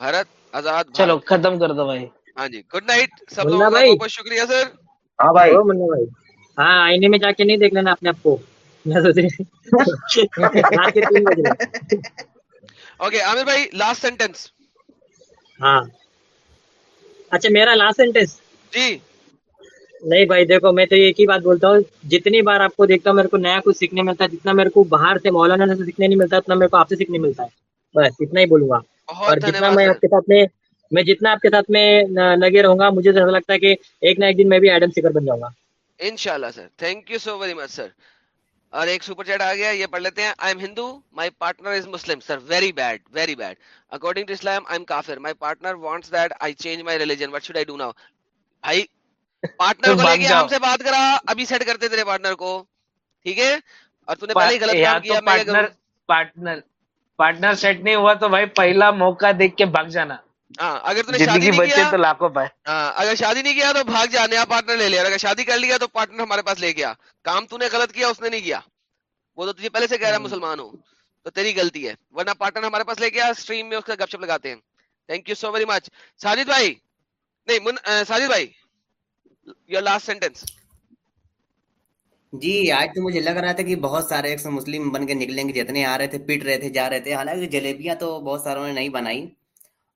بھارت آزاد چلو ختم کر دو بھائی ہاں جی گڈ نائٹ سب لوگوں کا بہت شکریہ سر ہاں بھائی ہاں آئینے میں جا کے نہیں دیکھ لینا اپنے آپ کو اوکے عامر بھائی لاسٹ سینٹینس ہاں۔ اچھا میرا لاسٹ سینٹینس جی۔ نہیں بھائی دیکھو میں تو ایک ہی بات بولتا ہوں۔ جتنی بار آپ کو دیکھتا ہوں میرے کو نیا کچھ سیکھنے ملتا ہے۔ جتنا میرے کو باہر سے مولانا سے سیکھنے نہیں ملتا اتنا میرے کو آپ سے سیکھنے ملتا ہے۔ بس اتنا ہی بولوں گا۔ اور جتنا میں آپ کے ساتھ میں میں جتنا آپ کے ساتھ میں لگے رہوں گا مجھے ایسا لگتا ہے کہ ایک نہ ایک دن میں بھی ایڈم سیکر بن جاؤں گا۔ انشاءاللہ sir. Thank you so very much sir. اور ایک سپر چیٹ آ گیا یہ پڑھ لیتے ہیں I am Hindu my partner is Muslim sir very bad very bad according to Islam I am کافر my partner wants that I change my religion what should I do now بھائی partner کو لے کے ہم سے بات کرا ابھی سیٹ کرتے تیرے پارٹنر کو ٹھیک ہے اور تو نے پہلے غلط کام کیا پارٹنر پارٹنر پارٹنر سیٹ نہیں ہوا تو بھائی پہلا موقع دیکھ کے بھاگ جانا ہاں اگر تو نے شادی نہیں کیا تو لاکھوں پائے ہاں اگر شادی نہیں کیا تو بھاگ جا نیا پارٹنر لے لیا۔ اگر شادی کر لیا تو پارٹنر ہمارے پاس لے گیا۔ کام تو نے غلط کیا اس نے نہیں کیا۔ وہ تو تجھے پہلے سے کہہ رہا ہے مسلمان ہوں تو تیری غلطی ہے۔ ورنہ پارٹنر ہمارے پاس لے گیا اسٹریم میں اس کا گپ شپ لگاتے ہیں۔ Thank you so very much Sajid بھائی نہیں ساجد بھائی یور لاسٹ سینٹینس جی آج تو مجھے لگ رہا تھا کہ بہت سارے ایکس مسلم بن کے نکلیں گے جتنے آ رہے تھے پیٹ رہے تھے جا رہے تھے۔ حالانکہ جلیبیاں تو بہت ساروں نے نہیں بنائی۔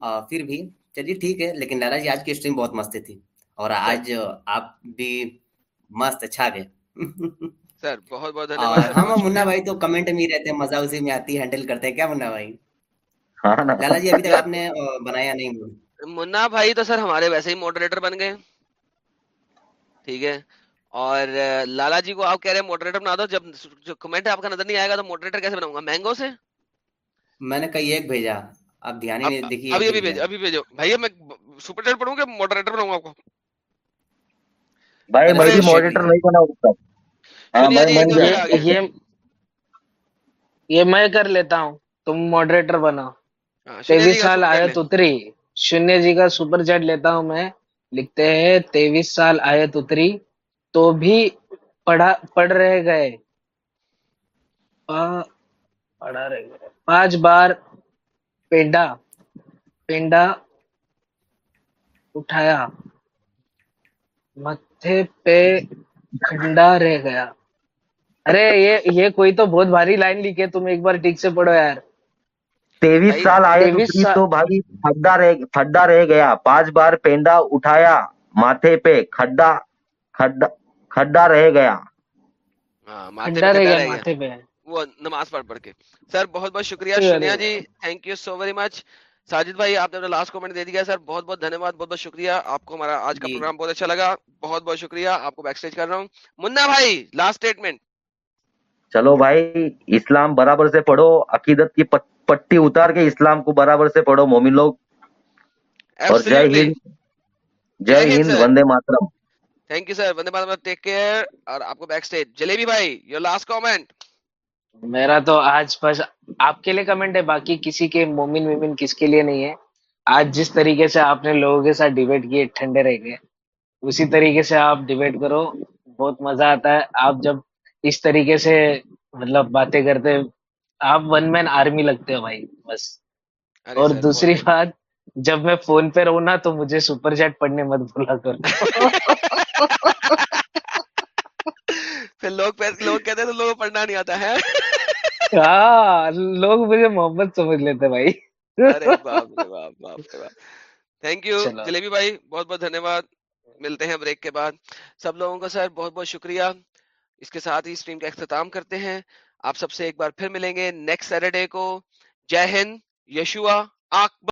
پھر بھی چلیے ٹھیک ہے لیکن لالا جی آج کی اسٹریم بہت مست تھی اور آج آپ بھی مست چھا گئے۔ سر بہت بہت بہت اور منا بھائی تو کمنٹ میں ہی رہتے ہیں مزہ اسی میں آتی ہے ہینڈل کرتے ہیں۔ کیا منا بھائی؟ ہاں۔ لالا جی ابھی تک آپ نے بنایا نہیں منا بھائی تو سر ہمارے ویسے ہی موڈریٹر بن گئے۔ ٹھیک ہے۔ اور لالا جی کو آپ کہہ رہے ہیں موڈریٹر بنا دو۔ جب جو کمنٹ آپ کا نظر نہیں آئے گا تو موڈریٹر کیسے بناؤں گا؟ مینگو سے؟ میں نے کئی ایک بھیجا۔ آپ دھیان ہی نہیں دیکھیے ابھی ابھی بھیجو ابھی بھیجو۔ بھائی میں سپر چیٹ پڑھوں کہ موڈریٹر بناؤں گا آپ کو؟ بھائی میں بھی ماڈریٹر نہیں بنا سکتا۔ ہاں یہ یہ میں کر لیتا ہوں۔ تم ماڈریٹر بناؤ ہاں جی تیویس سال آیت اتری۔ شونیہ جی کا سپر چیٹ لیتا ہوں میں۔ لکھتے ہیں تیویس سال آیت اتری۔ تو بھی پڑھا پڑھ رہ گئے۔ پڑھا رہ گئے۔ پانچ بار پینڈا پینڈا اٹھایا متھے پہ کھنڈا رہ گیا ارے یہ یہ کوئی تو بہت بھاری لائن لکھے تم ایک بار ٹھیک سے پڑھو یار تیویس سال آئے تو بھائی پھڈا رہ گیا پانچ بار پینڈا اٹھایا ماتھے پہ کھڈا کھڈا کھڈا رہ گیا کھڈا کھڈا رہ گیا ماتھے پہ وہ نماز پڑھ پڑھ کے۔ سر بہت بہت شکریہ Shania ji thank you so very much Sajid بھائی آپ نے اپنا لاسٹ کمنٹ دے دیا سر بہت بہت دھنیہ واد بہت بہت شکریہ۔ آپ کو ہمارا آج کا جی۔ پروگرام بہت اچھا لگا۔ بہت بہت شکریہ۔ آپ کو بیک اسٹیج کر رہا ہوں۔ منا بھائی لاسٹ اسٹیٹمنٹ چلو بھائی اسلام برابر سے پڑھو۔ عقیدت کی پٹ- پٹی اتار کے اسلام کو برابر سے پڑھو مومن لوگ۔ اور Jai Hind Jai Hind Vande Mataram. Thank you sir Vande Mataram take care اور آپ کو بیک اسٹیج جلیبی بھائی یور لاسٹ کامنٹ میرا تو آج بس آپ کے لیے کمنٹ ہے باقی کسی کے مومن ویمن کس کے لیے نہیں ہے۔ آج جس طریقے سے آپ نے لوگوں کے ساتھ ڈیبیٹ کیے ٹھنڈے رہ گئے۔ اسی طریقے سے آپ ڈیبیٹ کرو بہت مزہ آتا ہے۔ آپ جب اس طریقے سے مطلب باتیں کرتے آپ ون مین آرمی لگتے ہو بھائی بس۔ اور سر دوسری بات جب میں فون پہ رہوں نا تو مجھے سپر چیٹ پڑھنے مت بھولا کرو۔ پھر لوگ لوگ کہتے ہیں تو لوگوں پڑھنا نہیں آتا ہے؟ ہاں لوگ مجھے محبت سمجھ لیتے بھائی۔ ارے باپ رے باپ باپ رے باپ۔ تھینک یو جلیبی بھائی بہت بہت دھنیہ واد ملتے ہیں بریک کے بعد۔ سب لوگوں کا سر بہت بہت شکریہ۔ اس کے ساتھ ہی اسٹریم کا اختتام کرتے ہیں۔ آپ سب سے ایک بار پھر ملیں گے نیکسٹ سیٹرڈے کو۔ جے ہند یشوا آک